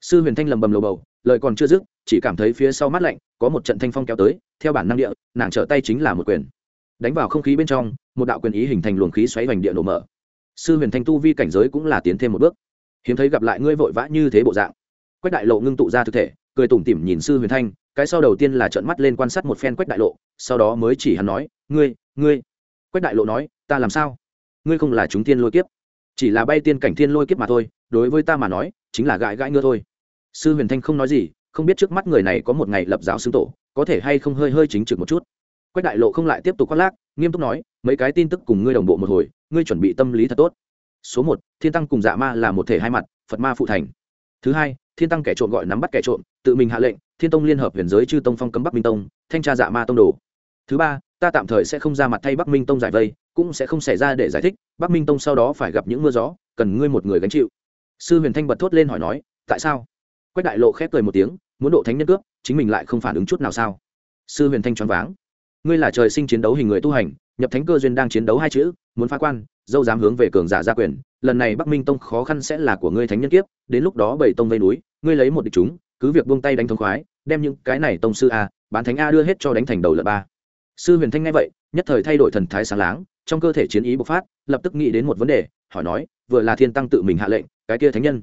Sư huyền thanh lầm bầm lầu bầu, lời còn chưa dứt, chỉ cảm thấy phía sau mắt lạnh, có một trận thanh phong kéo tới, theo bản năng địa, nàng trở tay chính là một quyền. Đánh vào không khí bên trong, một đạo quyền ý hình thành luồng khí xoáy hoành địa nổ mở. Sư huyền thanh tu vi cảnh giới cũng là tiến thêm một bước. Hiếm thấy gặp lại ngươi vội vã như thế bộ dạng. Quách đại lộ ngưng tụ ra thực thể, cười tủm tỉm nhìn sư huyền thanh, cái sau đầu tiên là trợn mắt lên quan sát một phen quách đại lộ, sau đó mới chỉ hắn nói, ngươi ngươi. Quách đại lộ nói, ta làm sao? Ngươi không là chúng tiên lôi kiếp chỉ là bay tiên cảnh thiên lôi kiếp mà thôi, đối với ta mà nói, chính là gãi gãi ngứa thôi. Sư huyền thanh không nói gì, không biết trước mắt người này có một ngày lập giáo xưng tổ, có thể hay không hơi hơi chính trực một chút. Quách đại lộ không lại tiếp tục khoác lác, nghiêm túc nói, mấy cái tin tức cùng ngươi đồng bộ một hồi, ngươi chuẩn bị tâm lý thật tốt. Số một, thiên tăng cùng dạ ma là một thể hai mặt, phật ma phụ thành. Thứ hai, thiên tăng kẻ trộm gọi nắm bắt kẻ trộm, tự mình hạ lệnh, thiên tông liên hợp huyền giới chư tông phong cấm bắc minh tông, thanh tra dạ ma tông đồ thứ ba, ta tạm thời sẽ không ra mặt thay bắc minh tông giải vây, cũng sẽ không xảy ra để giải thích, bắc minh tông sau đó phải gặp những mưa gió, cần ngươi một người gánh chịu. Sư huyền thanh bật thốt lên hỏi nói, tại sao? Quách đại lộ khép cười một tiếng, muốn độ thánh nhân cướp, chính mình lại không phản ứng chút nào sao? Sư huyền thanh choáng váng. Ngươi là trời sinh chiến đấu hình người tu hành, nhập thánh cơ duyên đang chiến đấu hai chữ, muốn phá quan, dâu dám hướng về cường giả gia quyền, lần này bắc minh tông khó khăn sẽ là của ngươi thánh nhân kiếp, đến lúc đó bảy tông vây núi, ngươi lấy một địch chúng, cứ việc buông tay đánh thông khoái, đem những cái này tông sư a, bán thánh a đưa hết cho đánh thành đầu lợn ba sư huyền thanh nghe vậy nhất thời thay đổi thần thái sáng láng trong cơ thể chiến ý bộc phát lập tức nghĩ đến một vấn đề hỏi nói vừa là thiên tăng tự mình hạ lệnh cái kia thánh nhân?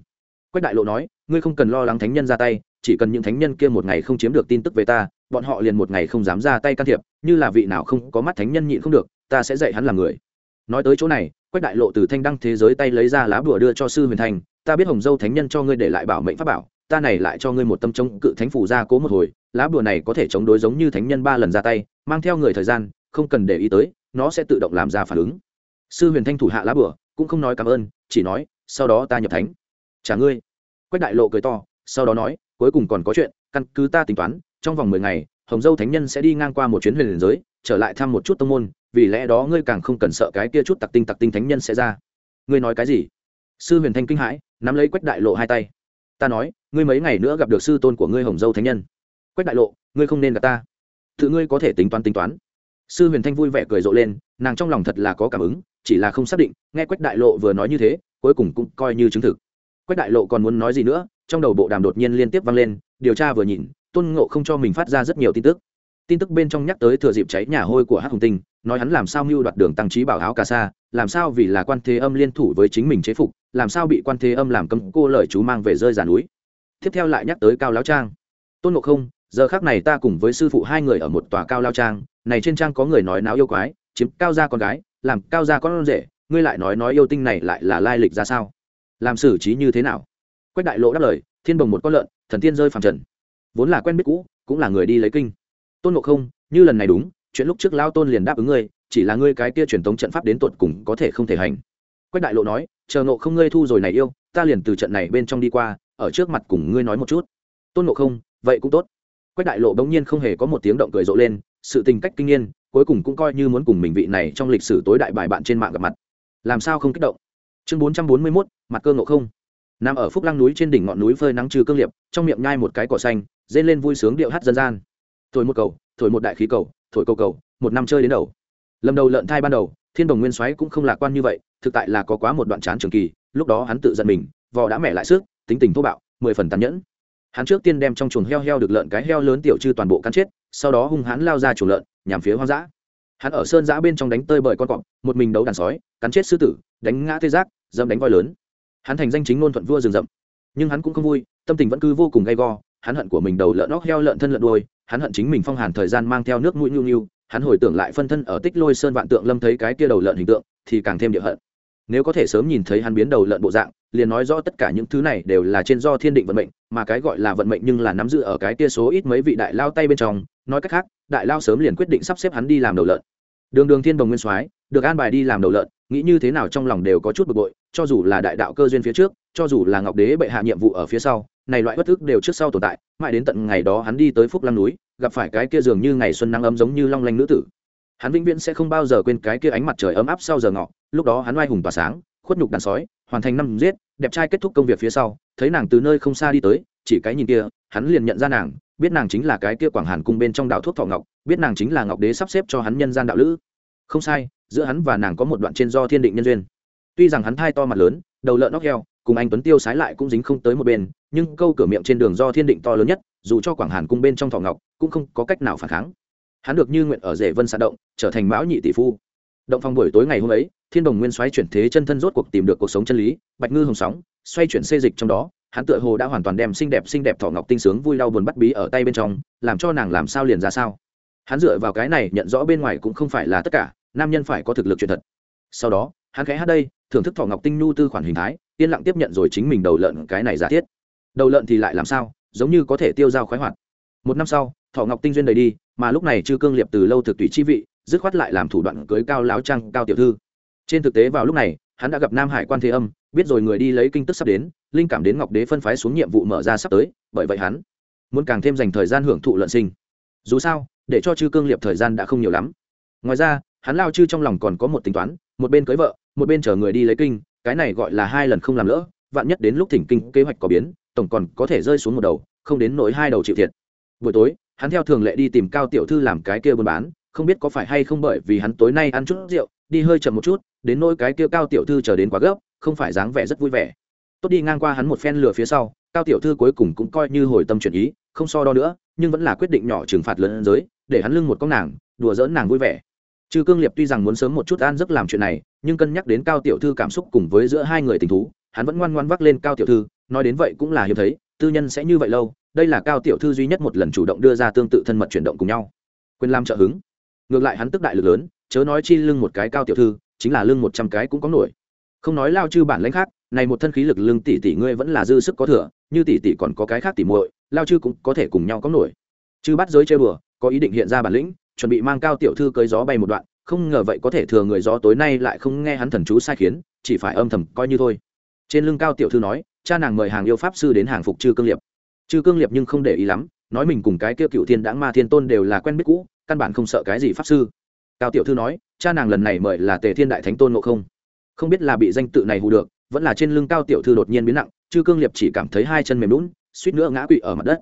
Quách đại lộ nói ngươi không cần lo lắng thánh nhân ra tay chỉ cần những thánh nhân kia một ngày không chiếm được tin tức về ta bọn họ liền một ngày không dám ra tay can thiệp như là vị nào không có mắt thánh nhân nhịn không được ta sẽ dạy hắn làm người. Nói tới chỗ này quách đại lộ từ thanh đăng thế giới tay lấy ra lá bùa đưa cho sư huyền Thanh, ta biết hồng dâu thánh nhân cho ngươi để lại bảo mệnh pháp bảo ta này lại cho ngươi một tâm chống cự thánh phủ ra cố một hồi, lá bùa này có thể chống đối giống như thánh nhân ba lần ra tay, mang theo người thời gian, không cần để ý tới, nó sẽ tự động làm ra phản ứng. Sư huyền thanh thủ hạ lá bùa, cũng không nói cảm ơn, chỉ nói, sau đó ta nhập thánh. Trả ngươi. Quách đại lộ cười to, sau đó nói, cuối cùng còn có chuyện, căn cứ ta tính toán, trong vòng mười ngày, hồng dâu thánh nhân sẽ đi ngang qua một chuyến huyền liền giới, trở lại thăm một chút tông môn, vì lẽ đó ngươi càng không cần sợ cái kia chút tặc tinh tặc tinh thánh nhân sẽ ra. Ngươi nói cái gì? Sư huyền thanh kinh hãi, nắm lấy quách đại lộ hai tay ta nói, ngươi mấy ngày nữa gặp được sư tôn của ngươi hồng dâu thánh nhân. Quách đại lộ, ngươi không nên gặp ta. Tự ngươi có thể tính toán tính toán. Sư huyền thanh vui vẻ cười rộ lên, nàng trong lòng thật là có cảm ứng, chỉ là không xác định, nghe quách đại lộ vừa nói như thế, cuối cùng cũng coi như chứng thực. Quách đại lộ còn muốn nói gì nữa, trong đầu bộ đàm đột nhiên liên tiếp vang lên, điều tra vừa nhìn, tôn ngộ không cho mình phát ra rất nhiều tin tức. Tin tức bên trong nhắc tới thừa dịp cháy nhà hôi của hắc hồng tinh nói hắn làm sao mưu đoạt đường tăng trí bảo áo cà sa, làm sao vì là quan thế âm liên thủ với chính mình chế phục, làm sao bị quan thế âm làm cấm cô lời chú mang về rơi giàn núi. Tiếp theo lại nhắc tới cao lão trang. Tôn ngộ không, giờ khác này ta cùng với sư phụ hai người ở một tòa cao lao trang, này trên trang có người nói náo yêu quái, chiếm cao gia con gái, làm cao gia con rể, ngươi lại nói nói yêu tinh này lại là lai lịch ra sao? Làm xử trí như thế nào? Quách đại lộ đáp lời, thiên bồng một con lợn, thần tiên rơi phàm trần. Vốn là quen biết cũ, cũng là người đi lấy kinh. Tôn ngộ không, như lần này đúng chuyện lúc trước lao tôn liền đáp ứng ngươi chỉ là ngươi cái kia truyền tống trận pháp đến tột cùng có thể không thể hành. Quách đại lộ nói chờ nộ không ngươi thu rồi này yêu ta liền từ trận này bên trong đi qua ở trước mặt cùng ngươi nói một chút. Tôn nộ không vậy cũng tốt. Quách đại lộ bỗng nhiên không hề có một tiếng động cười rộ lên sự tình cách kinh niên, cuối cùng cũng coi như muốn cùng mình vị này trong lịch sử tối đại bài bạn trên mạng gặp mặt. Làm sao không kích động? Chương bốn trăm bốn mươi mốt mặt cơ ngộ không. Nằm ở phúc lăng núi trên đỉnh ngọn núi phơi nắng trừ cương liệp trong miệng nhai một cái cỏ xanh dên lên vui sướng điệu hát dân gian. Thổi một cầu thổi một đại khí cầu thổi cầu cầu, một năm chơi đến đầu. Lâm đầu lợn thai ban đầu, thiên đồng nguyên soái cũng không lạc quan như vậy, thực tại là có quá một đoạn chán trường kỳ, lúc đó hắn tự giận mình, vò đã mẹ lại sức, tính tình thô bạo, mười phần tàn nhẫn. Hắn trước tiên đem trong chuồng heo heo được lợn cái heo lớn tiểu chư toàn bộ cắn chết, sau đó hung hắn lao ra chuồng lợn, nhằm phía hoang dã. Hắn ở sơn giã bên trong đánh tơi bởi con cọp, một mình đấu đàn sói, cắn chết sư tử, đánh ngã tê giác, dẫm đánh voi lớn. Hắn thành danh chính ngôn thuận vua rừng rậm. Nhưng hắn cũng không vui, tâm tình vẫn cứ vô cùng gay go hắn hận của mình đầu lợn óc heo lợn thân lợn đuôi, hắn hận chính mình phong hàn thời gian mang theo nước mũi nhu nhu, hắn hồi tưởng lại phân thân ở tích lôi sơn vạn tượng lâm thấy cái kia đầu lợn hình tượng, thì càng thêm địa hận. Nếu có thể sớm nhìn thấy hắn biến đầu lợn bộ dạng, liền nói rõ tất cả những thứ này đều là trên do thiên định vận mệnh, mà cái gọi là vận mệnh nhưng là nắm giữ ở cái kia số ít mấy vị đại lao tay bên trong, nói cách khác, đại lao sớm liền quyết định sắp xếp hắn đi làm đầu lợn. Đường đường thiên đồng nguyên soái, được an bài đi làm đầu lợn, nghĩ như thế nào trong lòng đều có chút bực bội, cho dù là đại đạo cơ duyên phía trước cho dù là ngọc đế bệ hạ nhiệm vụ ở phía sau, này loại bất thức đều trước sau tồn tại, mãi đến tận ngày đó hắn đi tới phúc lăng núi, gặp phải cái kia dường như ngày xuân nắng ấm giống như long lanh nữ tử. Hắn vĩnh viễn sẽ không bao giờ quên cái kia ánh mặt trời ấm áp sau giờ ngọ, lúc đó hắn oai hùng tỏa sáng, khuất nhục đàn sói, hoàn thành năm giết, đẹp trai kết thúc công việc phía sau, thấy nàng từ nơi không xa đi tới, chỉ cái nhìn kia, hắn liền nhận ra nàng, biết nàng chính là cái kia quảng hàn cung bên trong đạo thuốc thọ ngọc, biết nàng chính là ngọc đế sắp xếp cho hắn nhân gian đạo lữ. Không sai, giữa hắn và nàng có một đoạn trên do thiên định nhân duyên. Tuy rằng hắn thai to mặt lớn, đầu lợn nóc heo cùng anh tuấn tiêu sái lại cũng dính không tới một bên, nhưng câu cửa miệng trên đường do thiên định to lớn nhất, dù cho quảng hàn cung bên trong thọ ngọc, cũng không có cách nào phản kháng. Hắn được như nguyện ở rể vân sạt động, trở thành mão nhị tỷ phu. Động phong buổi tối ngày hôm ấy, thiên đồng nguyên xoáy chuyển thế chân thân rốt cuộc tìm được cuộc sống chân lý, bạch ngư hồng sóng, xoay chuyển xê dịch trong đó, hắn tựa hồ đã hoàn toàn đem xinh đẹp xinh đẹp thọ ngọc tinh sướng vui đau buồn bắt bí ở tay bên trong, làm cho nàng làm sao liền ra sao. Hắn dựa vào cái này nhận rõ bên ngoài cũng không phải là tất cả, nam nhân phải có thực lực chuyện thật. Sau đó, hắn khẽ hát đây, thưởng thức thọ ngọc tinh nhu tư khoản hình thái yên lặng tiếp nhận rồi chính mình đầu lợn cái này giả thiết. Đầu lợn thì lại làm sao? Giống như có thể tiêu dao khoái hoạt. Một năm sau thọ ngọc tinh duyên đầy đi, mà lúc này chư cương liệp từ lâu thực tùy chi vị, dứt khoát lại làm thủ đoạn cưới cao láo trăng cao tiểu thư. Trên thực tế vào lúc này, hắn đã gặp nam hải quan thế âm, biết rồi người đi lấy kinh tức sắp đến, linh cảm đến ngọc đế phân phái xuống nhiệm vụ mở ra sắp tới, bởi vậy hắn muốn càng thêm dành thời gian hưởng thụ lợn sinh. Dù sao, để cho chư cương liệp thời gian đã không nhiều lắm. Ngoài ra, hắn lao chư trong lòng còn có một tính toán, một bên cưới vợ, một bên chở người đi lấy kinh cái này gọi là hai lần không làm lỡ, vạn nhất đến lúc thỉnh kinh kế hoạch có biến, tổng còn có thể rơi xuống một đầu, không đến nỗi hai đầu chịu thiệt. Buổi tối, hắn theo thường lệ đi tìm cao tiểu thư làm cái kia buôn bán, không biết có phải hay không bởi vì hắn tối nay ăn chút rượu, đi hơi chậm một chút, đến nỗi cái kia cao tiểu thư chờ đến quá gấp, không phải dáng vẻ rất vui vẻ. Tốt đi ngang qua hắn một phen lừa phía sau, cao tiểu thư cuối cùng cũng coi như hồi tâm chuyển ý, không so đo nữa, nhưng vẫn là quyết định nhỏ trừng phạt lớn giới, để hắn lưng một con nàng, đùa dỡn nàng vui vẻ. Chư cương liệp tuy rằng muốn sớm một chút an giấc làm chuyện này nhưng cân nhắc đến cao tiểu thư cảm xúc cùng với giữa hai người tình thú, hắn vẫn ngoan ngoan vác lên cao tiểu thư, nói đến vậy cũng là hiếm thấy, tư nhân sẽ như vậy lâu, đây là cao tiểu thư duy nhất một lần chủ động đưa ra tương tự thân mật chuyển động cùng nhau. Quyền Lam trợ hứng. Ngược lại hắn tức đại lực lớn, chớ nói chi lưng một cái cao tiểu thư, chính là lưng một trăm cái cũng có nổi. Không nói lao chư bản lãnh khác, này một thân khí lực lưng tỷ tỷ ngươi vẫn là dư sức có thừa, như tỷ tỷ còn có cái khác tỷ muội, lao chư cũng có thể cùng nhau có nổi. Chư bắt giới chơi bừa có ý định hiện ra bản lĩnh, chuẩn bị mang cao tiểu thư cưới gió bay một đoạn không ngờ vậy có thể thừa người gió tối nay lại không nghe hắn thần chú sai khiến, chỉ phải âm thầm coi như thôi. Trên lưng cao tiểu thư nói, cha nàng mời hàng yêu pháp sư đến hàng phục chư cương liệp. Chư cương liệp nhưng không để ý lắm, nói mình cùng cái kia cựu thiên đãng ma thiên tôn đều là quen biết cũ, căn bản không sợ cái gì pháp sư. Cao tiểu thư nói, cha nàng lần này mời là tề thiên đại thánh tôn ngộ không. Không biết là bị danh tự này hù được, vẫn là trên lưng cao tiểu thư đột nhiên biến nặng chư cương liệp chỉ cảm thấy hai chân mềm lún suýt nữa ngã quỵ ở mặt đất.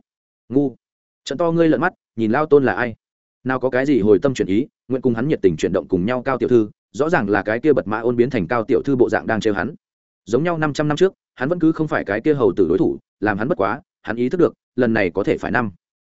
Ngu. Trận to ngươi lợn mắt, nhìn lao tôn là ai? Nào có cái gì hồi tâm chuyển ý, nguyện cùng hắn nhiệt tình chuyển động cùng nhau cao tiểu thư, rõ ràng là cái kia bật mã ôn biến thành cao tiểu thư bộ dạng đang trêu hắn. Giống nhau năm trăm năm trước, hắn vẫn cứ không phải cái kia hầu tử đối thủ, làm hắn bất quá, hắn ý thức được, lần này có thể phải năm.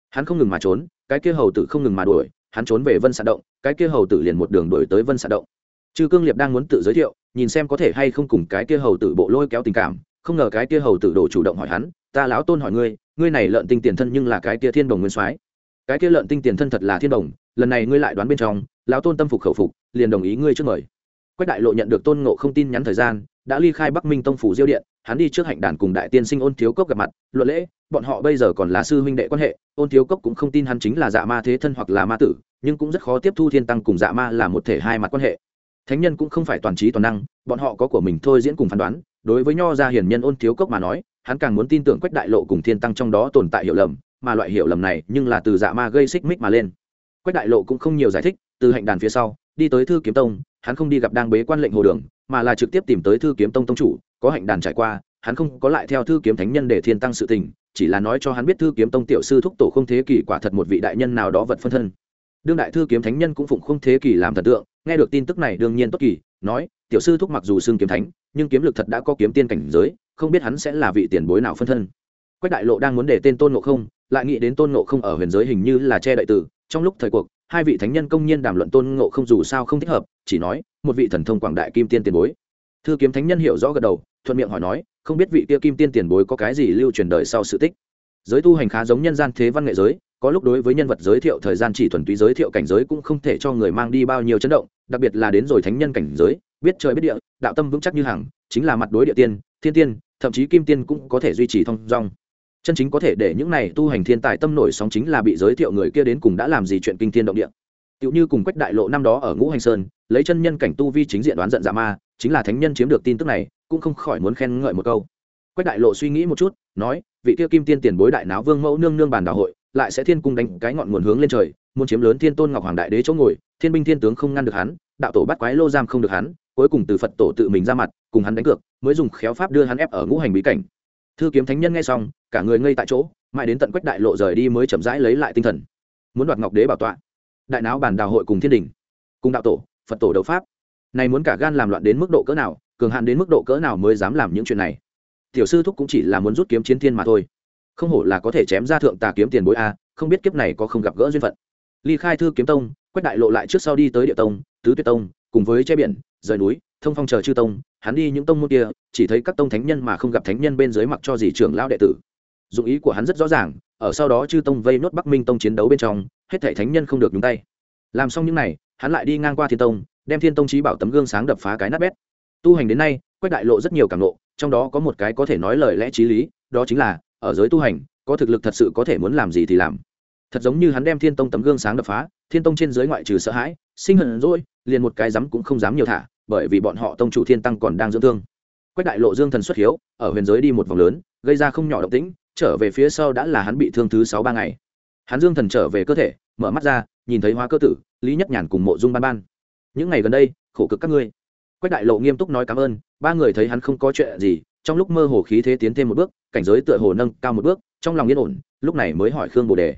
Hắn không ngừng mà trốn, cái kia hầu tử không ngừng mà đuổi, hắn trốn về vân sạn động, cái kia hầu tử liền một đường đuổi tới vân sạn động. Chư cương liệp đang muốn tự giới thiệu, nhìn xem có thể hay không cùng cái kia hầu tử bộ lôi kéo tình cảm, không ngờ cái kia hầu tử đổ chủ động hỏi hắn, ta lão tôn hỏi ngươi ngươi này lợn tinh tiền thân nhưng là cái kia thiên đồng nguyên soái? Cái kia lợn tinh tiền thân thật là thiên đồng, lần này ngươi lại đoán bên trong, lão tôn tâm phục khẩu phục, liền đồng ý ngươi trước mời. Quách đại lộ nhận được tôn ngộ không tin nhắn thời gian, đã ly khai bắc minh tông phủ diêu điện, hắn đi trước hạnh đàn cùng đại tiên sinh ôn thiếu cốc gặp mặt, luận lễ, bọn họ bây giờ còn là sư huynh đệ quan hệ, ôn thiếu cốc cũng không tin hắn chính là dạ ma thế thân hoặc là ma tử, nhưng cũng rất khó tiếp thu thiên tăng cùng dạ ma là một thể hai mặt quan hệ. Thánh nhân cũng không phải toàn trí toàn năng, bọn họ có của mình thôi diễn cùng phán đoán, đối với nho gia hiền nhân ôn thiếu cốc mà nói, hắn càng muốn tin tưởng quách đại lộ cùng thiên tăng trong đó tồn tại hiểu lầm mà loại hiểu lầm này nhưng là từ dạ ma gây xích mích mà lên. Quách đại lộ cũng không nhiều giải thích, từ hạnh đàn phía sau, đi tới thư kiếm tông, hắn không đi gặp đang bế quan lệnh hồ đường, mà là trực tiếp tìm tới thư kiếm tông tông chủ, có hạnh đàn trải qua, hắn không có lại theo thư kiếm thánh nhân để thiên tăng sự tình, chỉ là nói cho hắn biết thư kiếm tông tiểu sư thúc tổ không thế kỷ quả thật một vị đại nhân nào đó vật phân thân. Đương đại thư kiếm thánh nhân cũng phụng không thế kỷ làm thần tượng, nghe được tin tức này đương nhiên tốt kỳ, nói, tiểu sư thúc mặc dù xưng kiếm thánh, nhưng kiếm lực thật đã có kiếm tiên cảnh giới, không biết hắn sẽ là vị tiền bối nào phân thân. Quách đại lộ đang muốn để tên tôn ngộ không lại nghĩ đến tôn ngộ không ở huyền giới hình như là che đại tử trong lúc thời cuộc, hai vị thánh nhân công nhiên đàm luận tôn ngộ không dù sao không thích hợp, chỉ nói, một vị thần thông quảng đại kim tiên tiền bối. Thư kiếm thánh nhân hiểu rõ gật đầu, thuận miệng hỏi nói, không biết vị kia kim tiên tiền bối có cái gì lưu truyền đời sau sự tích? Giới tu hành khá giống nhân gian thế văn nghệ giới, có lúc đối với nhân vật giới thiệu thời gian chỉ thuần túy giới thiệu cảnh giới cũng không thể cho người mang đi bao nhiêu chấn động, đặc biệt là đến rồi thánh nhân cảnh giới, biết trời biết địa, đạo tâm vững chắc như hằng, chính là mặt đối địa tiên, thiên tiên, thậm chí kim tiên cũng có thể duy trì thông dong chân chính có thể để những này tu hành thiên tài tâm nổi sóng chính là bị giới thiệu người kia đến cùng đã làm gì chuyện kinh thiên động địa. Tựu như cùng quách đại lộ năm đó ở ngũ hành sơn, lấy chân nhân cảnh tu vi chính diện đoán giận dạ ma, chính là thánh nhân chiếm được tin tức này, cũng không khỏi muốn khen ngợi một câu. Quách đại lộ suy nghĩ một chút, nói, vị kia kim tiên tiền bối đại náo vương mẫu nương nương bàn đạo hội, lại sẽ thiên cung đánh cái ngọn nguồn hướng lên trời, muốn chiếm lớn thiên tôn ngọc hoàng đại đế chỗ ngồi, thiên binh thiên tướng không ngăn được hắn, đạo tổ bắt quái lô giam không được hắn, cuối cùng từ phật tổ tự mình ra mặt, cùng hắn đánh cược, mới dùng khéo pháp đưa hắn ép ở ngũ hành bí cảnh thư kiếm thánh nhân nghe xong, cả người ngây tại chỗ, mãi đến tận quách đại lộ rời đi mới chậm rãi lấy lại tinh thần. Muốn đoạt ngọc đế bảo tọa, đại náo bản đào hội cùng thiên đình, cùng đạo tổ, phật tổ đấu pháp. Này muốn cả gan làm loạn đến mức độ cỡ nào, cường hạn đến mức độ cỡ nào mới dám làm những chuyện này? Tiểu sư thúc cũng chỉ là muốn rút kiếm chiến thiên mà thôi. Không hổ là có thể chém ra thượng tà kiếm tiền bối a, không biết kiếp này có không gặp gỡ duyên phận. Ly khai thư kiếm tông, quách đại lộ lại trước sau đi tới địa tông, tứ Tuyết tông, cùng với che biển, rời núi, thông phong chờ chư tông hắn đi những tông môn kia, chỉ thấy các tông thánh nhân mà không gặp thánh nhân bên dưới mặc cho gì trưởng lão đệ tử. Dụng ý của hắn rất rõ ràng, ở sau đó chư tông vây nốt bắc minh tông chiến đấu bên trong, hết thảy thánh nhân không được nhúng tay. Làm xong những này, hắn lại đi ngang qua thiên tông, đem thiên tông trí bảo tấm gương sáng đập phá cái nát bét. Tu hành đến nay, quách đại lộ rất nhiều cảm lộ trong đó có một cái có thể nói lời lẽ t r í lý, đó chính là, ở giới tu hành, có thực lực thật sự có thể muốn làm gì thì làm. Thật giống như hắn đem thiên tông tấm gương sáng đập phá, thiên tông trên giới ngoại trừ sợ hãi, sinh hận rồi, liền một cái dám cũng không dám nhiều thả bởi vì bọn họ tông chủ thiên tăng còn đang dưỡng thương. Quách đại lộ dương thần xuất hiếu, ở huyền giới đi một vòng lớn, gây ra không nhỏ động tĩnh, trở về phía sau đã là hắn bị thương thứ sáu ba ngày. Hắn dương thần trở về cơ thể, mở mắt ra, nhìn thấy hóa cơ tử, lý nhất nhàn cùng mộ dung ban ban. Những ngày gần đây, khổ cực các ngươi. Quách đại lộ nghiêm túc nói cảm ơn, ba người thấy hắn không có chuyện gì, trong lúc mơ hồ khí thế tiến thêm một bước, cảnh giới tựa hồ nâng cao một bước, trong lòng yên ổn, lúc này mới hỏi khương bồ đề.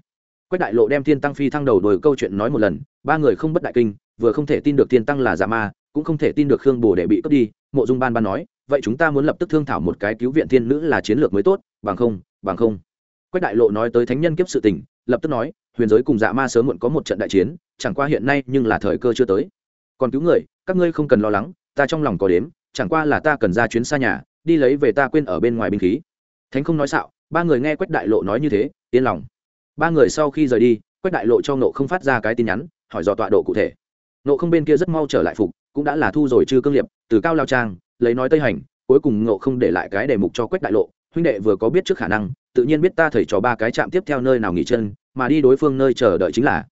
Quách đại lộ đem thiên tăng phi thăng đầu đồi câu chuyện nói một lần, ba người không bất đại kinh, vừa không thể tin được thiên tăng là giả ma cũng không thể tin được khương bồ để bị cướp đi, mộ dung ban ban nói, vậy chúng ta muốn lập tức thương thảo một cái cứu viện thiên nữ là chiến lược mới tốt, bằng không bằng không. Quách đại lộ nói tới thánh nhân kiếp sự tình, lập tức nói, huyền giới cùng dạ ma sớm muộn có một trận đại chiến, chẳng qua hiện nay nhưng là thời cơ chưa tới. Còn cứu người, các ngươi không cần lo lắng, ta trong lòng có đếm, chẳng qua là ta cần ra chuyến xa nhà, đi lấy về ta quên ở bên ngoài binh khí. Thánh không nói xạo, ba người nghe quách đại lộ nói như thế, yên lòng. Ba người sau khi rời đi, quách đại lộ cho nộ không phát ra cái tin nhắn, hỏi dò tọa độ cụ thể. Nộ không bên kia rất mau trở lại phục cũng đã là thu rồi chư cương liệp từ cao lao trang, lấy nói tây hành, cuối cùng ngộ không để lại cái đề mục cho quách đại lộ. Huynh đệ vừa có biết trước khả năng, tự nhiên biết ta thầy trò ba cái chạm tiếp theo nơi nào nghỉ chân, mà đi đối phương nơi chờ đợi chính là.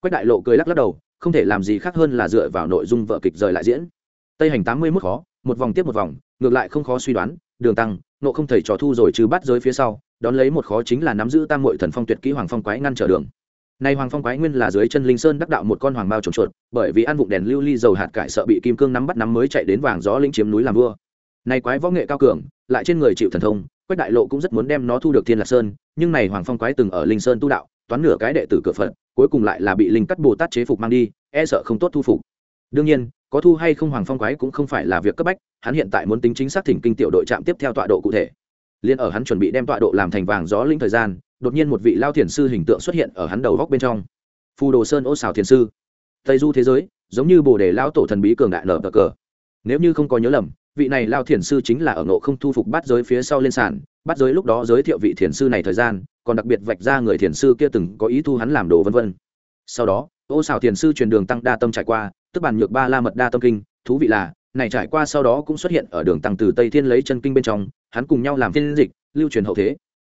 Quách đại lộ cười lắc lắc đầu, không thể làm gì khác hơn là dựa vào nội dung vợ kịch rời lại diễn. Tây hành tám mươi mốt khó, một vòng tiếp một vòng, ngược lại không khó suy đoán, đường tăng nộ không thầy trò thu rồi chứ bắt giới phía sau, đón lấy một khó chính là nắm giữ tam mội thần phong tuyệt kỹ hoàng phong quái ngăn trở đường nay hoàng phong quái nguyên là dưới chân linh sơn đắc đạo một con hoàng bao trồng chuột, bởi vì ăn vụng đèn lưu ly dầu hạt cải sợ bị kim cương nắm bắt nắm mới chạy đến vàng gió lĩnh chiếm núi làm vua. Nay quái võ nghệ cao cường, lại trên người chịu thần thông, quách đại lộ cũng rất muốn đem nó thu được thiên lạc sơn, nhưng này hoàng phong quái từng ở linh sơn tu đạo, toán nửa cái đệ tử cửa phận cuối cùng lại là bị linh cắt bồ tát chế phục mang đi e sợ không tốt thu phục. Đương nhiên, có thu hay không hoàng phong quái cũng không phải là việc cấp bách, hắn hiện tại muốn tính chính xác thỉnh kinh tiểu đội trạm tiếp theo tọa độ cụ thể liên ở hắn chuẩn bị đem tọa độ làm thành vàng gió linh thời gian, đột nhiên một vị lao thiền sư hình tượng xuất hiện ở hắn đầu góc bên trong. Phù đồ sơn ô xào thiền sư. Tây du thế giới, giống như bồ đề lao tổ thần bí cường đại nở cờ. Nếu như không có nhớ lầm, vị này lao thiền sư chính là ở ngộ không thu phục bắt giới phía sau lên sàn bắt giới lúc đó giới thiệu vị thiền sư này thời gian, còn đặc biệt vạch ra người thiền sư kia từng có ý thu hắn làm đồ vân vân. Sau đó, ô xào thiền sư truyền đường tăng đa tâm trải qua, tức bản nhược ba la mật đa tâm kinh, thú vị là này trải qua sau đó cũng xuất hiện ở đường tăng từ tây thiên lấy chân kinh bên trong, hắn cùng nhau làm phiên dịch, lưu truyền hậu thế.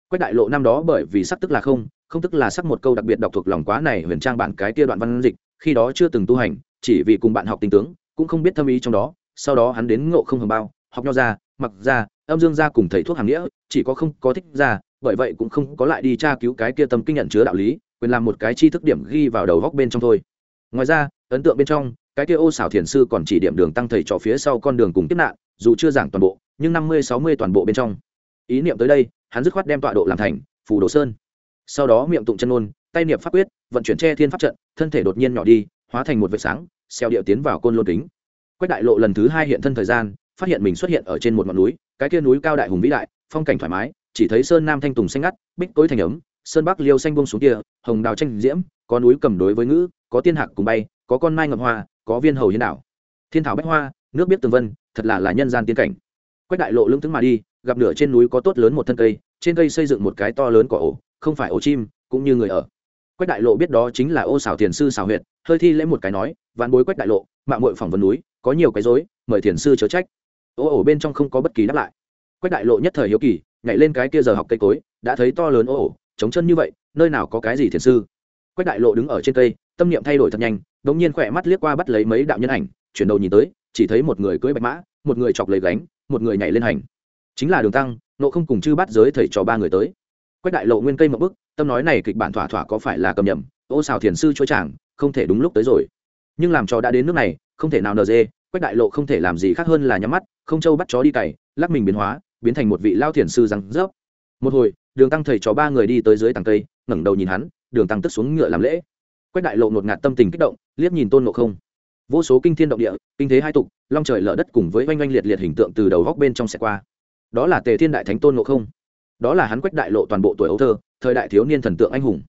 Quách đại lộ năm đó bởi vì sắc tức là không không tức là sắc một câu đặc biệt đọc thuộc lòng quá này huyền trang bản cái kia đoạn văn dịch, khi đó chưa từng tu hành, chỉ vì cùng bạn học tình tướng, cũng không biết thâm ý trong đó, sau đó hắn đến ngộ không hầm bao, học nho ra mặc ra âm dương ra cùng thầy thuốc hàng nghĩa, chỉ có không có thích ra bởi vậy cũng không có lại đi tra cứu cái kia tâm kinh nhận chứa đạo lý, quyền làm một cái chi thức điểm ghi vào đầu góc bên trong thôi. Ngoài ra, ấn tượng bên trong cái kia ô xảo thiền sư còn chỉ điểm đường tăng thầy trò phía sau con đường cùng tiếp nạn, dù chưa giảng toàn bộ, nhưng năm mươi, sáu mươi toàn bộ bên trong. Ý niệm tới đây, hắn dứt khoát đem tọa độ làm thành, phù đồ sơn. Sau đó miệng tụng chân ôn tay niệm pháp quyết, vận chuyển che thiên pháp trận, thân thể đột nhiên nhỏ đi, hóa thành một vệt sáng xeo điệu tiến vào côn lôn kính. Quách đại lộ lần thứ hai hiện thân thời gian, phát hiện mình xuất hiện ở trên một ngọn núi, cái kia núi cao đại hùng vĩ đại, phong cảnh thoải mái, chỉ thấy sơn nam thanh tùng xanh ngắt, bích tối thành ấm, sơn bắc liêu xanh bông xuống kia, hồng đào tranh diễm, có núi cầm đối với ngữ, có tiên hạc cùng bay, có con mai ngập hoa có viên hầu hiến đảo. Thiên thảo bách hoa, nước biết tường vân, thật là là nhân gian tiên cảnh. Quách đại lộ lưng tướng mà đi, gặp nửa trên núi có tốt lớn một thân cây, trên cây xây dựng một cái to lớn cỏ ổ, không phải ổ chim, cũng như người ở. Quách đại lộ biết đó chính là ô xảo thiền sư xảo huyệt, hơi thi lễ một cái nói, vạn bối quách đại lộ mạng mội phỏng vân núi, có nhiều cái dối mời thiền sư chớ trách. Ô ổ bên trong không có bất kỳ đáp lại. Quách đại lộ nhất thời hiếu kỳ, nhảy lên cái kia giờ học cây cối, đã thấy to lớn ô ổ, trống chân như vậy, nơi nào có cái gì thiền sư? Quách đại lộ đứng ở trên cây, tâm niệm thay đổi thật nhanh đ nhiên khỏe mắt liếc qua bắt lấy mấy đạo nhân ảnh, chuyển đầu nhìn tới, chỉ thấy một người cưỡi bạch mã, một người chọc lấy gánh, một người nhảy lên hành. Chính là đường tăng, nộ không cùng chư bắt giới thầy trò ba người tới. Quách đại lộ nguyên cây một bức, tâm nói này kịch bản thỏa thỏa có phải là cầm nhầm, ô xào thiền sư chối chàng, không thể đúng lúc tới rồi. Nhưng làm cho đã đến nước này, không thể nào nờ dê, quách đại lộ không thể làm gì khác hơn là nhắm mắt, không châu bắt chó đi cày, lắc mình biến hóa, biến thành một vị lao thiền sư răng rớp. Một hồi, đường tăng thầy chó ba người đi tới dưới tàng cây, ngẩng đầu nhìn hắn, đường tăng tức xuống ngựa làm lễ quách đại lộ ngột ngạt tâm tình kích động, liếc nhìn tôn ngộ không. Vô số kinh thiên động địa, kinh thế hai tục long trời lở đất cùng với oanh oanh liệt liệt hình tượng từ đầu góc bên trong xe qua. Đó là tề thiên đại thánh tôn ngộ không. Đó là hắn quách đại lộ toàn bộ tuổi ấu thơ, thời đại thiếu niên thần tượng anh hùng.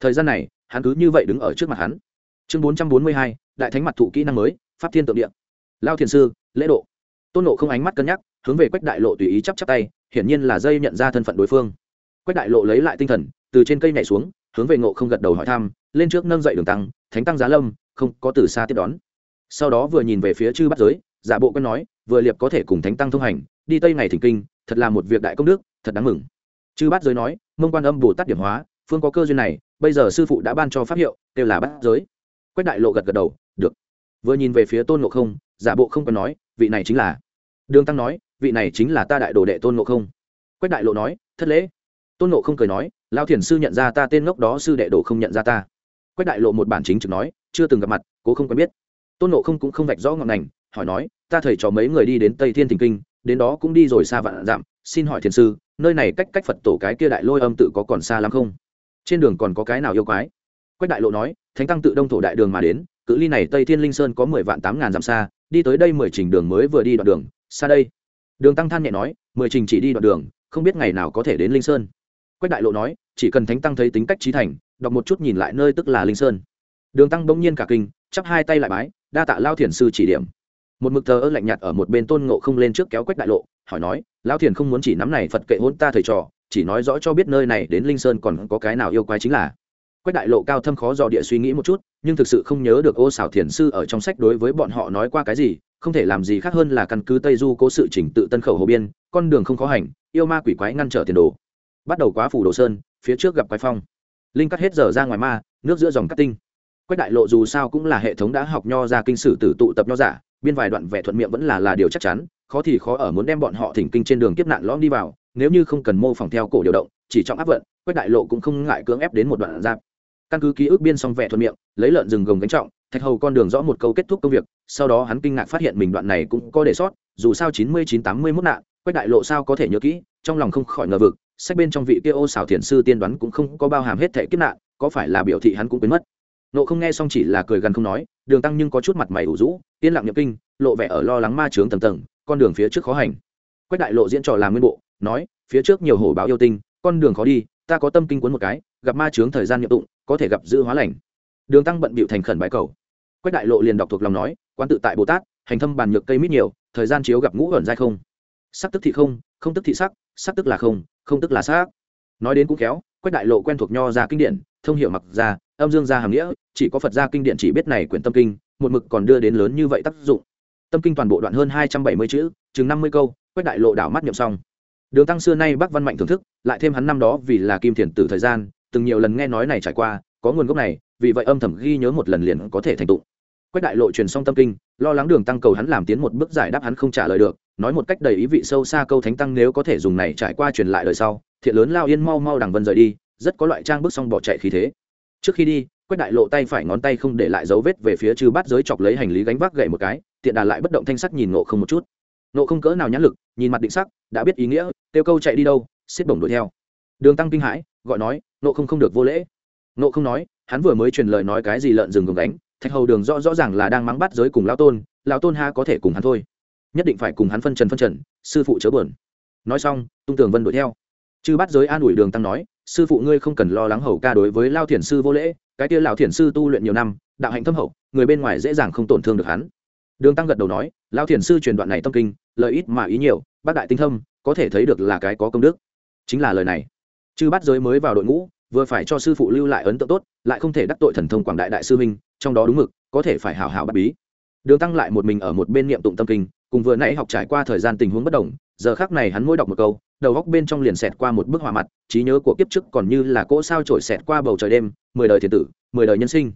Thời gian này, hắn cứ như vậy đứng ở trước mặt hắn. Chương bốn trăm bốn mươi hai, đại thánh mặt thụ kỹ năng mới, pháp thiên tượng địa. Lao thiền sư, lễ độ. Tôn nộ không ánh mắt cân nhắc, hướng về quách đại lộ tùy ý chắp chắp tay, hiển nhiên là dây nhận ra thân phận đối phương. Quách đại lộ lấy lại tinh thần, từ trên cây nhảy xuống hướng về ngộ không gật đầu hỏi thăm, lên trước nâng dậy đường tăng, thánh tăng giá lâm, không có từ xa tiếp đón. Sau đó vừa nhìn về phía chư bắt giới, giả bộ quen nói, vừa liệp có thể cùng thánh tăng thông hành, đi tây ngày thỉnh kinh, thật là một việc đại công đức, thật đáng mừng. Chư bát giới nói, mông quan âm bồ tát điểm hóa, phương có cơ duyên này, bây giờ sư phụ đã ban cho pháp hiệu, kêu là bát giới. Quách đại lộ gật gật đầu, được. Vừa nhìn về phía tôn ngộ không, giả bộ không cần nói, vị này chính là. Đường tăng nói, vị này chính là ta đại đồ đệ tôn ngộ không. Quách đại lộ nói, thất lễ tôn ngộ không cười nói lao thiền sư nhận ra ta tên ngốc đó, sư đệ đồ không nhận ra ta. Quách đại lộ một bản chính trực nói, chưa từng gặp mặt, cố không quen biết. Tôn ngộ không cũng không vạch rõ ngọn ngành, hỏi nói, ta thầy cho mấy người đi đến tây thiên thình kinh, đến đó cũng đi rồi xa vạn dặm, xin hỏi thiền sư, nơi này cách cách phật tổ cái kia đại lôi âm tự có còn xa lắm không? Trên đường còn có cái nào yêu quái? Quách đại lộ nói, thánh tăng tự đông thổ đại đường mà đến, cự ly này tây thiên linh sơn có mười vạn tám ngàn dặm xa, đi tới đây mười trình đường mới vừa đi đoạn đường, xa đây. Đường tăng than nhẹ nói, mười trình chỉ đi đoạn đường, không biết ngày nào có thể đến linh sơn quách đại lộ nói, chỉ cần thánh tăng thấy tính cách trí thành, đọc một chút nhìn lại nơi tức là linh sơn. Đường tăng bỗng nhiên cả kinh, chắp hai tay lại bái, đa tạ lao thiền sư chỉ điểm. Một mực thờ ơ lạnh nhạt ở một bên tôn ngộ không lên trước kéo quách đại lộ, hỏi nói lão thiền không muốn chỉ nắm này phật kệ hôn ta thầy trò, chỉ nói rõ cho biết nơi này đến linh sơn còn có cái nào yêu quái chính là. Quách đại lộ cao thâm khó dò địa suy nghĩ một chút, nhưng thực sự không nhớ được ô xảo thiền sư ở trong sách đối với bọn họ nói qua cái gì, không thể làm gì khác hơn là căn cứ tây du cố sự chỉnh tự tân khẩu hồ biên, con đường không khó hành, yêu ma quỷ quái ngăn trở tiền đồ bắt đầu quá phủ đồ sơn, phía trước gặp quái phong. Linh cắt hết giờ ra ngoài ma, nước giữa dòng cắt tinh. Quách đại lộ dù sao cũng là hệ thống đã học nho ra kinh sử tử tụ tập nho giả, biên vài đoạn vẻ thuận miệng vẫn là là điều chắc chắn, khó thì khó ở muốn đem bọn họ thỉnh kinh trên đường kiếp nạn lõm đi vào, nếu như không cần mô phỏng theo cổ điều động, chỉ trong áp vận, quách đại lộ cũng không ngại cưỡng ép đến một đoạn giáp. Căn cứ ký ức biên xong vẻ thuận miệng, lấy lợn rừng gồng gánh trọng, thạch hầu con đường rõ một câu kết thúc công việc, sau đó hắn kinh ngạc phát hiện mình đoạn này cũng có để sót, dù sao chín mươi chín tám mươi mốt nạn, quách đại lộ sao có thể nhớ kỹ, trong lòng không khỏi ngờ vực sách bên trong vị kia ô xảo thiền sư tiên đoán cũng không có bao hàm hết thể kiếp nạn, có phải là biểu thị hắn cũng biến mất. Nộ không nghe xong chỉ là cười gần không nói, đường tăng nhưng có chút mặt mày ủ rũ, yên lặng nhập kinh, lộ vẻ ở lo lắng ma trướng tầng tầng, con đường phía trước khó hành. Quách đại lộ diễn trò làm nguyên bộ, nói, phía trước nhiều hổ báo yêu tinh, con đường khó đi, ta có tâm kinh cuốn một cái, gặp ma trướng thời gian nhập tụng, có thể gặp dư hóa lành. Đường tăng bận bịu thành khẩn bái cầu. Quách đại lộ liền đọc thuộc lòng nói quan tự tại bồ tát, hành thâm bàn nhược cây mít nhiều, thời gian chiếu gặp ngũ ẩn dai không. Sắc tức thị không không tức thị sắc sắc tức là không không tức là xác. Nói đến cũng khéo, quách đại lộ quen thuộc nho ra kinh điển, thông hiệu mặc ra, âm dương gia hàm nghĩa, chỉ có phật gia kinh điển chỉ biết này quyển tâm kinh, một mực còn đưa đến lớn như vậy tác dụng. Tâm kinh toàn bộ đoạn hơn hai trăm bảy mươi chữ, chừng năm mươi câu, quách đại lộ đảo mắt nhậm xong. Đường tăng xưa nay bác văn mạnh thưởng thức, lại thêm hắn năm đó vì là kim thiền tử thời gian, từng nhiều lần nghe nói này trải qua, có nguồn gốc này, vì vậy âm thầm ghi nhớ một lần liền có thể thành tựu. Quách đại lộ truyền xong tâm kinh, lo lắng đường tăng cầu hắn làm tiến một bước giải đáp hắn không trả lời được nói một cách đầy ý vị sâu xa câu thánh tăng nếu có thể dùng này trải qua truyền lại đời sau, thiện lớn lao yên mau mau đằng vân rời đi, rất có loại trang bước xong bỏ chạy khí thế. Trước khi đi, quách đại lộ tay phải ngón tay không để lại dấu vết về phía chư bát giới chọc lấy hành lý gánh vác gậy một cái, tiện đà lại bất động thanh sắc nhìn nộ không một chút. Nộ không cỡ nào nhãn lực, nhìn mặt định sắc, đã biết ý nghĩa tiêu câu chạy đi đâu, xiết bổng đuổi theo. Đường tăng kinh hãi, gọi nói nộ không không được vô lễ. Nộ không nói, hắn vừa mới truyền lời nói cái gì lợn rừng gồng đánh thạch hầu đường rõ rõ ràng là đang mắng bắt giới cùng lao tôn lao tôn ha có thể cùng hắn thôi nhất định phải cùng hắn phân trần phân trần, sư phụ chớ buồn. nói xong, tung tường vân đuổi theo. Chư bắt giới an ủi đường tăng nói, sư phụ ngươi không cần lo lắng hầu ca đối với lao thiền sư vô lễ, cái kia lão thiền sư tu luyện nhiều năm, đạo hạnh thâm hậu, người bên ngoài dễ dàng không tổn thương được hắn. Đường tăng gật đầu nói, lao thiền sư truyền đoạn này tâm kinh, lợi ít mà ý nhiều, bác đại tinh thâm, có thể thấy được là cái có công đức. Chính là lời này. Chư bắt giới mới vào đội ngũ, vừa phải cho sư phụ lưu lại ấn tượng tốt, lại không thể đắc tội thần thông quảng đại đại sư minh trong đó đúng mực, có thể phải hào hào bắt bí. Đường tăng lại một mình ở một bên niệm tụng tâm kinh cùng vừa nãy học trải qua thời gian tình huống bất đồng, giờ khác này hắn mỗi đọc một câu, đầu góc bên trong liền xẹt qua một bức họa mặt, trí nhớ của kiếp trước còn như là cỗ sao trổi xẹt qua bầu trời đêm, mười đời thiền tử, mười đời nhân sinh.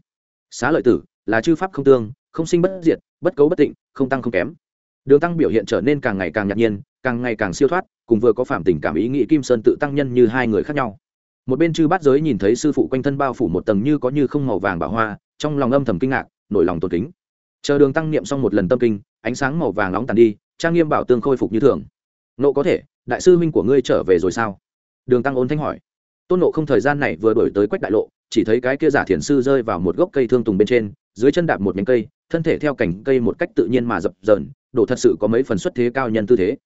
Xá lợi tử, là chư pháp không tương, không sinh bất diệt, bất cấu bất tịnh, không tăng không kém. Đường tăng biểu hiện trở nên càng ngày càng nhạt nhiên, càng ngày càng siêu thoát, cùng vừa có phạm tình cảm ý nghĩ kim sơn tự tăng nhân như hai người khác nhau. Một bên chư bát giới nhìn thấy sư phụ quanh thân bao phủ một tầng như có như không màu vàng bảo hoa, trong lòng âm thầm kinh ngạc, nổi lòng tôn kính chờ đường tăng niệm xong một lần tâm kinh, ánh sáng màu vàng nóng tàn đi, trang nghiêm bảo tương khôi phục như thường. Nộ có thể, đại sư minh của ngươi trở về rồi sao? Đường tăng ôn thanh hỏi. Tôn nộ không thời gian này vừa đổi tới quách đại lộ, chỉ thấy cái kia giả thiền sư rơi vào một gốc cây thương tùng bên trên, dưới chân đạp một nhánh cây, thân thể theo cành cây một cách tự nhiên mà dập dờn, đổ thật sự có mấy phần xuất thế cao nhân tư thế.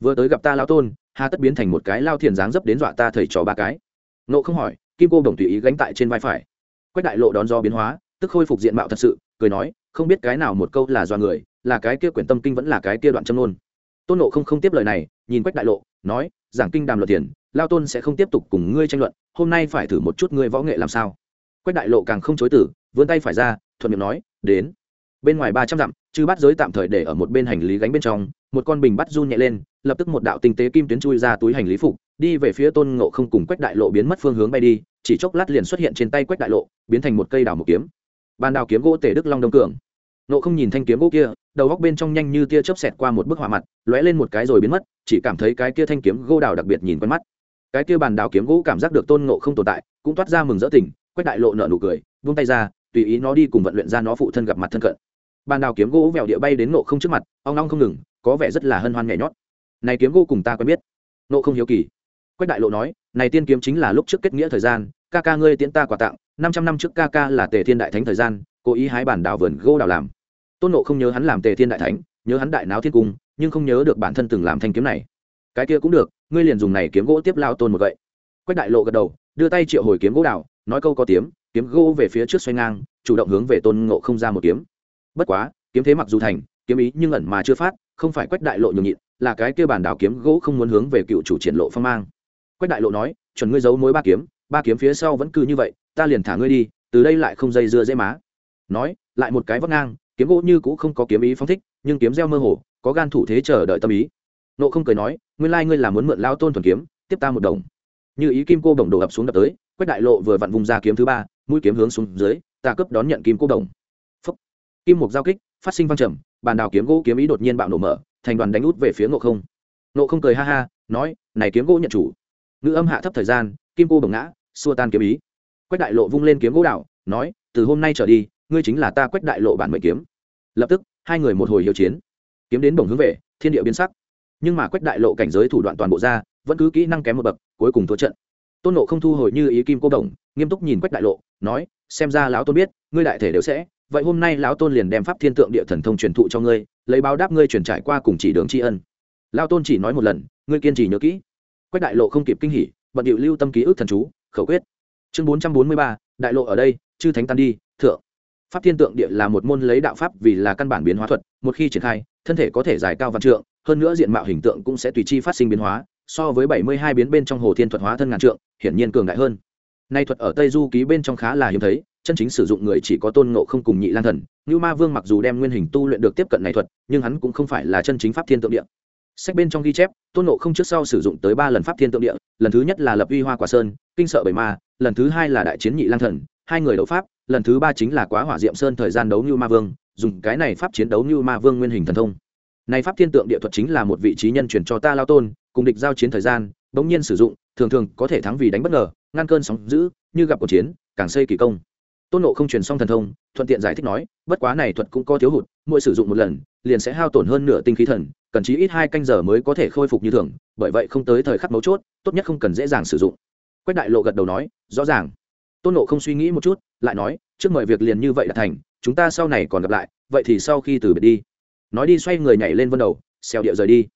Vừa tới gặp ta lao tôn, hà tất biến thành một cái lao thiền dáng dấp đến dọa ta thầy trò ba cái. Nộ không hỏi, kim cô đồng tùy ý gánh tại trên vai phải. Quách đại lộ đón do biến hóa, tức khôi phục diện mạo thật sự, cười nói không biết cái nào một câu là do người, là cái kia quyển tâm kinh vẫn là cái kia đoạn châm nôn tôn nộ không không tiếp lời này, nhìn quách đại lộ, nói, giảng kinh đàm luật tiền lao tôn sẽ không tiếp tục cùng ngươi tranh luận, hôm nay phải thử một chút ngươi võ nghệ làm sao. Quách đại lộ càng không chối tử vươn tay phải ra, thuận miệng nói, đến. Bên ngoài ba trăm dặm, chư bắt giới tạm thời để ở một bên hành lý gánh bên trong, một con bình bắt run nhẹ lên, lập tức một đạo tinh tế kim tuyến chui ra túi hành lý phục, đi về phía tôn ngộ không cùng quách đại lộ biến mất phương hướng bay đi, chỉ chốc lát liền xuất hiện trên tay quách đại lộ, biến thành một cây đào một kiếm bàn đào kiếm gỗ tể đức long đông cường. Nộ không nhìn thanh kiếm gỗ kia, đầu góc bên trong nhanh như tia chớp xẹt qua một bức họa mặt, lóe lên một cái rồi biến mất, chỉ cảm thấy cái kia thanh kiếm gỗ đào đặc biệt nhìn quen mắt. Cái kia bàn đào kiếm gỗ cảm giác được tôn ngộ không tồn tại, cũng toát ra mừng rỡ tỉnh quách đại lộ nợ nụ cười, vung tay ra, tùy ý nó đi cùng vận luyện ra nó phụ thân gặp mặt thân cận. Bàn đào kiếm gỗ vèo địa bay đến nộ không trước mặt ông long không ngừng, có vẻ rất là hân hoan nhẹ nhót. Này kiếm gỗ cùng ta quen biết. Nộ không hiếu kỳ. Quách đại lộ nói, này tiên kiếm chính là lúc trước kết nghĩa thời gian, ca ca ngươi tiễn ta quà tặng năm trăm năm trước ca ca là tề thiên đại thánh thời gian, cố ý hái bản đào vườn gỗ đào làm. Tôn nộ không nhớ hắn làm tề thiên đại thánh, nhớ hắn đại náo thiên cung, nhưng không nhớ được bản thân từng làm thanh kiếm này. Cái kia cũng được, ngươi liền dùng này kiếm gỗ tiếp lao tôn một vậy quách đại lộ gật đầu, đưa tay triệu hồi kiếm gỗ đào, nói câu có tiếng, kiếm gỗ về phía trước xoay ngang, chủ động hướng về tôn ngộ không ra một kiếm. Bất quá, kiếm thế mặc dù thành, kiếm ý nhưng ẩn mà chưa phát, không phải quách đại lộ nhường nhịn, là cái kia bản đào kiếm gỗ không muốn hướng về cựu chủ triển lộ phong mang. Quách đại lộ nói, chuẩn ngươi giấu mối ba kiếm ba kiếm phía sau vẫn cứ như vậy ta liền thả ngươi đi, từ đây lại không dây dưa dễ má. Nói, lại một cái vấp ngang, kiếm gỗ như cũ không có kiếm ý phong thích, nhưng kiếm gieo mơ hồ, có gan thủ thế chờ đợi tâm ý. Nộ không cười nói, nguyên lai ngươi là muốn mượn lao tôn thuần kiếm, tiếp ta một đồng. Như ý kim cô đồng đổ ập xuống đập tới quách đại lộ vừa vặn vùng ra kiếm thứ ba, mũi kiếm hướng xuống dưới, ta cướp đón nhận kim cô đồng. Phúc. kim mục giao kích, phát sinh văng trầm, bàn đào kiếm gỗ kiếm ý đột nhiên bạo nổ mở, thành đoàn đánh út về phía nộ không. Nộ không cười ha ha, nói, này kiếm gỗ nhận chủ. Ngữ âm hạ thấp thời gian, kim cô đồng ngã, xua tan kiếm ý quách đại lộ vung lên kiếm gỗ đạo nói, từ hôm nay trở đi, ngươi chính là ta quách đại lộ bản mệnh kiếm. Lập tức, hai người một hồi hiếu chiến. Kiếm đến bổng hướng về, thiên địa biến sắc. Nhưng mà quách đại lộ cảnh giới thủ đoạn toàn bộ ra, vẫn cứ kỹ năng kém một bậc, cuối cùng thua trận. Tôn nộ không thu hồi như ý kim cô đồng, nghiêm túc nhìn quách đại lộ, nói, xem ra lão tôn biết, ngươi đại thể đều sẽ. Vậy hôm nay lão tôn liền đem pháp thiên tượng địa thần thông truyền thụ cho ngươi, lấy báo đáp ngươi truyền trải qua cùng chỉ đường tri ân. Lão tôn chỉ nói một lần, ngươi kiên trì nhớ kỹ. Quách đại lộ không kịp kinh hỉ, bận điệu lưu tâm ký ức thần chú, khẩu quyết chương bốn trăm bốn mươi ba, đại lộ ở đây, chư thánh tan đi, thượng. Pháp thiên tượng địa là một môn lấy đạo pháp vì là căn bản biến hóa thuật, một khi triển khai, thân thể có thể dài cao văn trượng, hơn nữa diện mạo hình tượng cũng sẽ tùy chi phát sinh biến hóa, so với bảy mươi hai biến bên trong hồ thiên thuật hóa thân ngàn trượng, hiển nhiên cường đại hơn. Nay thuật ở tây du ký bên trong khá là hiếm thấy, chân chính sử dụng người chỉ có tôn ngộ không cùng nhị lan thần. Như ma vương mặc dù đem nguyên hình tu luyện được tiếp cận này thuật, nhưng hắn cũng không phải là chân chính pháp thiên tượng địa sách bên trong ghi chép, tôn ngộ không trước sau sử dụng tới ba lần pháp thiên tượng địa, lần thứ nhất là lập uy hoa quả sơn, kinh sợ bảy ma, lần thứ hai là đại chiến nhị lang thần, hai người đấu pháp, lần thứ ba chính là quá hỏa diệm sơn thời gian đấu như ma vương, dùng cái này pháp chiến đấu như ma vương nguyên hình thần thông. Này pháp thiên tượng địa thuật chính là một vị trí nhân truyền cho ta lao tôn, cùng địch giao chiến thời gian, bỗng nhiên sử dụng, thường thường có thể thắng vì đánh bất ngờ, ngăn cơn sóng giữ như gặp cuộc chiến, càng xây kỳ công. Tôn nộ không truyền xong thần thông, thuận tiện giải thích nói, bất quá này thuật cũng có thiếu hụt, mỗi sử dụng một lần, liền sẽ hao tổn hơn nửa tinh khí thần cần chí ít hai canh giờ mới có thể khôi phục như thường, bởi vậy không tới thời khắc mấu chốt, tốt nhất không cần dễ dàng sử dụng. Quách đại lộ gật đầu nói, rõ ràng. Tôn nộ không suy nghĩ một chút, lại nói, trước mọi việc liền như vậy đã thành, chúng ta sau này còn gặp lại, vậy thì sau khi từ biệt đi. Nói đi xoay người nhảy lên vân đầu, xèo địa rời đi.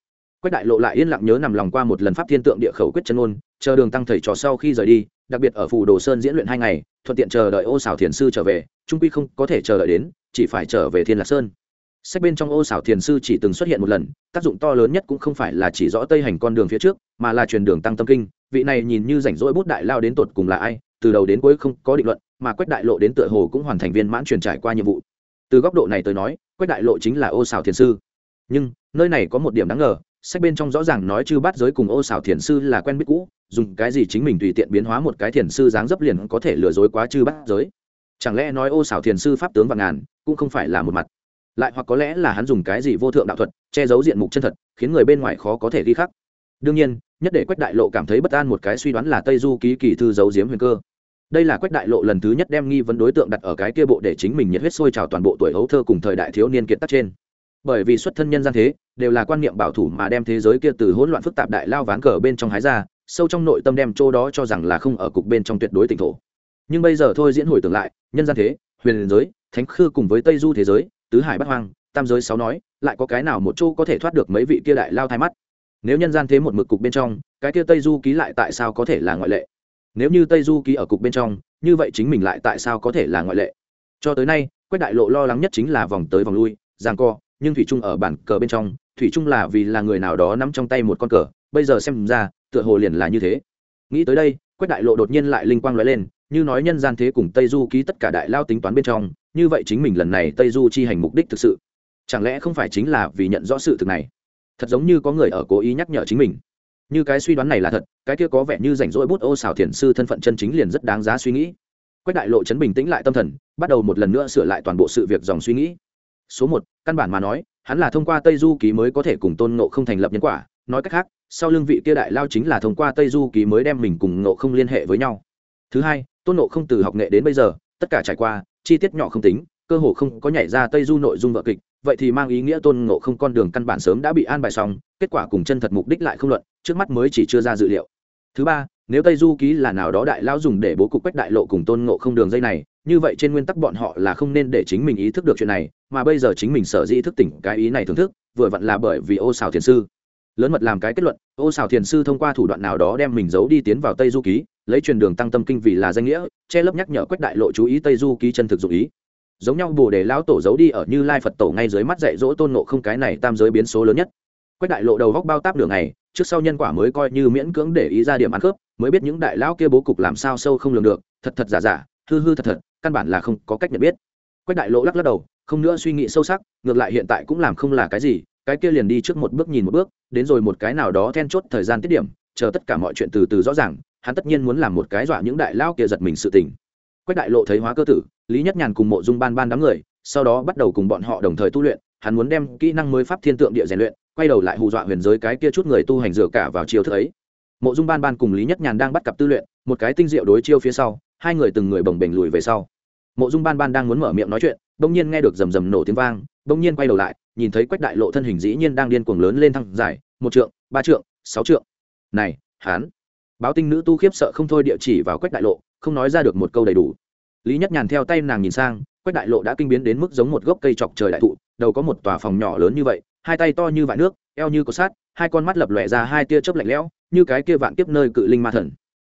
Quách đại lộ lại yên lặng nhớ nằm lòng qua một lần pháp thiên tượng địa khẩu quyết chân ôn chờ đường tăng thầy trò sau khi rời đi, đặc biệt ở phủ đồ sơn diễn luyện hai ngày, thuận tiện chờ đợi ô xảo thiền sư trở về trung quy không có thể chờ đợi đến, chỉ phải trở về thiên lạc sơn sách bên trong ô xảo thiền sư chỉ từng xuất hiện một lần, tác dụng to lớn nhất cũng không phải là chỉ rõ tây hành con đường phía trước, mà là truyền đường tăng tâm kinh. Vị này nhìn như rảnh rỗi bút đại lao đến tột cùng là ai, từ đầu đến cuối không có định luận, mà quách đại lộ đến tựa hồ cũng hoàn thành viên mãn truyền trải qua nhiệm vụ. Từ góc độ này tới nói, quách đại lộ chính là ô xảo thiền sư. Nhưng, nơi này có một điểm đáng ngờ, sách bên trong rõ ràng nói chư bát giới cùng ô xảo thiền sư là quen biết cũ, dùng cái gì chính mình tùy tiện biến hóa một cái thiền sư dáng dấp liền có thể lừa dối quá chư bát giới. Chẳng lẽ nói ô xảo thiền sư pháp tướng và ngàn, cũng không phải là một mặt lại hoặc có lẽ là hắn dùng cái gì vô thượng đạo thuật che giấu diện mục chân thật, khiến người bên ngoài khó có thể ghi khắc. Đương nhiên, nhất để quách đại lộ cảm thấy bất an một cái suy đoán là tây du ký kỳ thư giấu giếm huyền cơ. Đây là quách đại lộ lần thứ nhất đem nghi vấn đối tượng đặt ở cái kia bộ để chính mình nhiệt huyết sôi trào toàn bộ tuổi hấu thơ cùng thời đại thiếu niên kiệt tắc trên. Bởi vì xuất thân nhân gian thế, đều là quan niệm bảo thủ mà đem thế giới kia từ hỗn loạn phức tạp đại lao ván cờ bên trong hái ra, sâu trong nội tâm đem chỗ đó cho rằng là không ở cục bên trong tuyệt đối tỉnh thổ. Nhưng bây giờ thôi diễn hồi tưởng lại, nhân gian thế, huyền giới, thánh khư cùng với tây du thế giới tứ hải bắt hoang, tam giới sáu nói, lại có cái nào một chỗ có thể thoát được mấy vị kia đại lao thai mắt? Nếu nhân gian thế một mực cục bên trong, cái kia tây du ký lại tại sao có thể là ngoại lệ? Nếu như tây du ký ở cục bên trong, như vậy chính mình lại tại sao có thể là ngoại lệ? Cho tới nay, quách đại lộ lo lắng nhất chính là vòng tới vòng lui giang co, nhưng thủy trung ở bản cờ bên trong, thủy trung là vì là người nào đó nắm trong tay một con cờ, bây giờ xem ra, tựa hồ liền là như thế. Nghĩ tới đây, quách đại lộ đột nhiên lại linh quang lóe lên, như nói nhân gian thế cùng tây du ký tất cả đại lao tính toán bên trong như vậy chính mình lần này tây du chi hành mục đích thực sự. Chẳng lẽ không phải chính là vì nhận rõ sự thực này? Thật giống như có người ở cố ý nhắc nhở chính mình. Như cái suy đoán này là thật, cái kia có vẻ như rảnh rỗi bút ô xảo thiền sư thân phận chân chính liền rất đáng giá suy nghĩ. Quách đại lộ chấn bình tĩnh lại tâm thần, bắt đầu một lần nữa sửa lại toàn bộ sự việc dòng suy nghĩ. Số một, căn bản mà nói, hắn là thông qua tây du ký mới có thể cùng tôn ngộ không thành lập nhân quả. Nói cách khác, sau lưng vị kia đại lao chính là thông qua tây du ký mới đem mình cùng ngộ không liên hệ với nhau. Thứ hai, tôn ngộ không từ học nghệ đến bây giờ, tất cả trải qua chi tiết nhỏ không tính, cơ hồ không có nhảy ra tây du nội dung vợ kịch, vậy thì mang ý nghĩa tôn ngộ không con đường căn bản sớm đã bị an bài xong, kết quả cùng chân thật mục đích lại không luận, trước mắt mới chỉ chưa ra dự liệu. Thứ ba, nếu tây du ký là nào đó đại lão dùng để bố cục quách đại lộ cùng tôn ngộ không đường dây này, như vậy trên nguyên tắc bọn họ là không nên để chính mình ý thức được chuyện này, mà bây giờ chính mình sở dĩ thức tỉnh cái ý này thưởng thức, vừa vặn là bởi vì ô xào thiền sư lớn mật làm cái kết luận, ô xào thiền sư thông qua thủ đoạn nào đó đem mình giấu đi tiến vào tây du ký, lấy truyền đường tăng tâm kinh vì là danh nghĩa, che lấp nhắc nhở quách đại lộ chú ý tây du ký chân thực dụng ý. Giống nhau bồ đề lão tổ giấu đi ở như lai phật tổ ngay dưới mắt dạy dỗ tôn nộ không cái này tam giới biến số lớn nhất. Quách đại lộ đầu góc bao táp đường này trước sau nhân quả mới coi như miễn cưỡng để ý ra điểm ăn khớp, mới biết những đại lão kia bố cục làm sao sâu không lường được, thật thật giả giả, hư hư thật thật, căn bản là không có cách nhận biết. Quách đại lộ lắc lắc đầu, không nữa suy nghĩ sâu sắc, ngược lại hiện tại cũng làm không là cái gì cái kia liền đi trước một bước nhìn một bước, đến rồi một cái nào đó then chốt thời gian tiết điểm, chờ tất cả mọi chuyện từ từ rõ ràng, hắn tất nhiên muốn làm một cái dọa những đại lao kia giật mình sự tình. Quách đại lộ thấy hóa cơ tử, lý nhất nhàn cùng mộ dung ban ban đám người, sau đó bắt đầu cùng bọn họ đồng thời tu luyện, hắn muốn đem kỹ năng mới pháp thiên tượng địa rèn luyện, quay đầu lại hù dọa huyền giới cái kia chút người tu hành dựa cả vào chiều thức ấy. Mộ dung ban ban cùng lý nhất nhàn đang bắt cặp tư luyện, một cái tinh diệu đối chiêu phía sau, hai người từng người bồng bềnh lùi về sau. Mộ dung ban ban đang muốn mở miệng nói chuyện, bỗng nhiên nghe được rầm rầm nổ tiếng vang, bỗng nhiên quay đầu lại nhìn thấy quách đại lộ thân hình dĩ nhiên đang điên cuồng lớn lên thăng dài, một trượng, ba trượng, sáu trượng. Này hán báo tinh nữ tu khiếp sợ không thôi địa chỉ vào quách đại lộ, không nói ra được một câu đầy đủ. Lý nhất nhàn theo tay nàng nhìn sang, quách đại lộ đã kinh biến đến mức giống một gốc cây chọc trời đại thụ, đầu có một tòa phòng nhỏ lớn như vậy, hai tay to như vại nước, eo như có sát hai con mắt lập lòe ra hai tia chớp lạnh lẽo, như cái kia vạn kiếp nơi cự linh ma thần.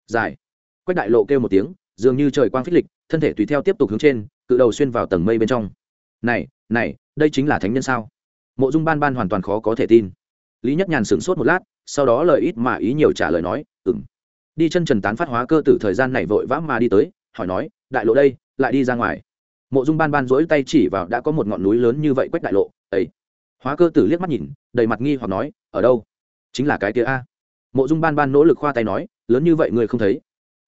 Dài. Quách đại lộ kêu một tiếng, dường như trời quang phích lịch, thân thể tùy theo tiếp tục hướng trên, cự đầu xuyên vào tầng mây bên trong. Này này đây chính là thánh nhân sao? Mộ dung ban ban hoàn toàn khó có thể tin. Lý nhất nhàn sửng sốt một lát, sau đó lời ít mà ý nhiều trả lời nói ừng đi chân trần tán phát hóa cơ tử thời gian này vội vã mà đi tới, hỏi nói, đại lộ đây, lại đi ra ngoài. Mộ dung ban ban dỗi tay chỉ vào đã có một ngọn núi lớn như vậy quách đại lộ ấy hóa cơ tử liếc mắt nhìn, đầy mặt nghi hoặc nói, ở đâu? Chính là cái kia a. Mộ dung ban ban nỗ lực khoa tay nói, lớn như vậy người không thấy.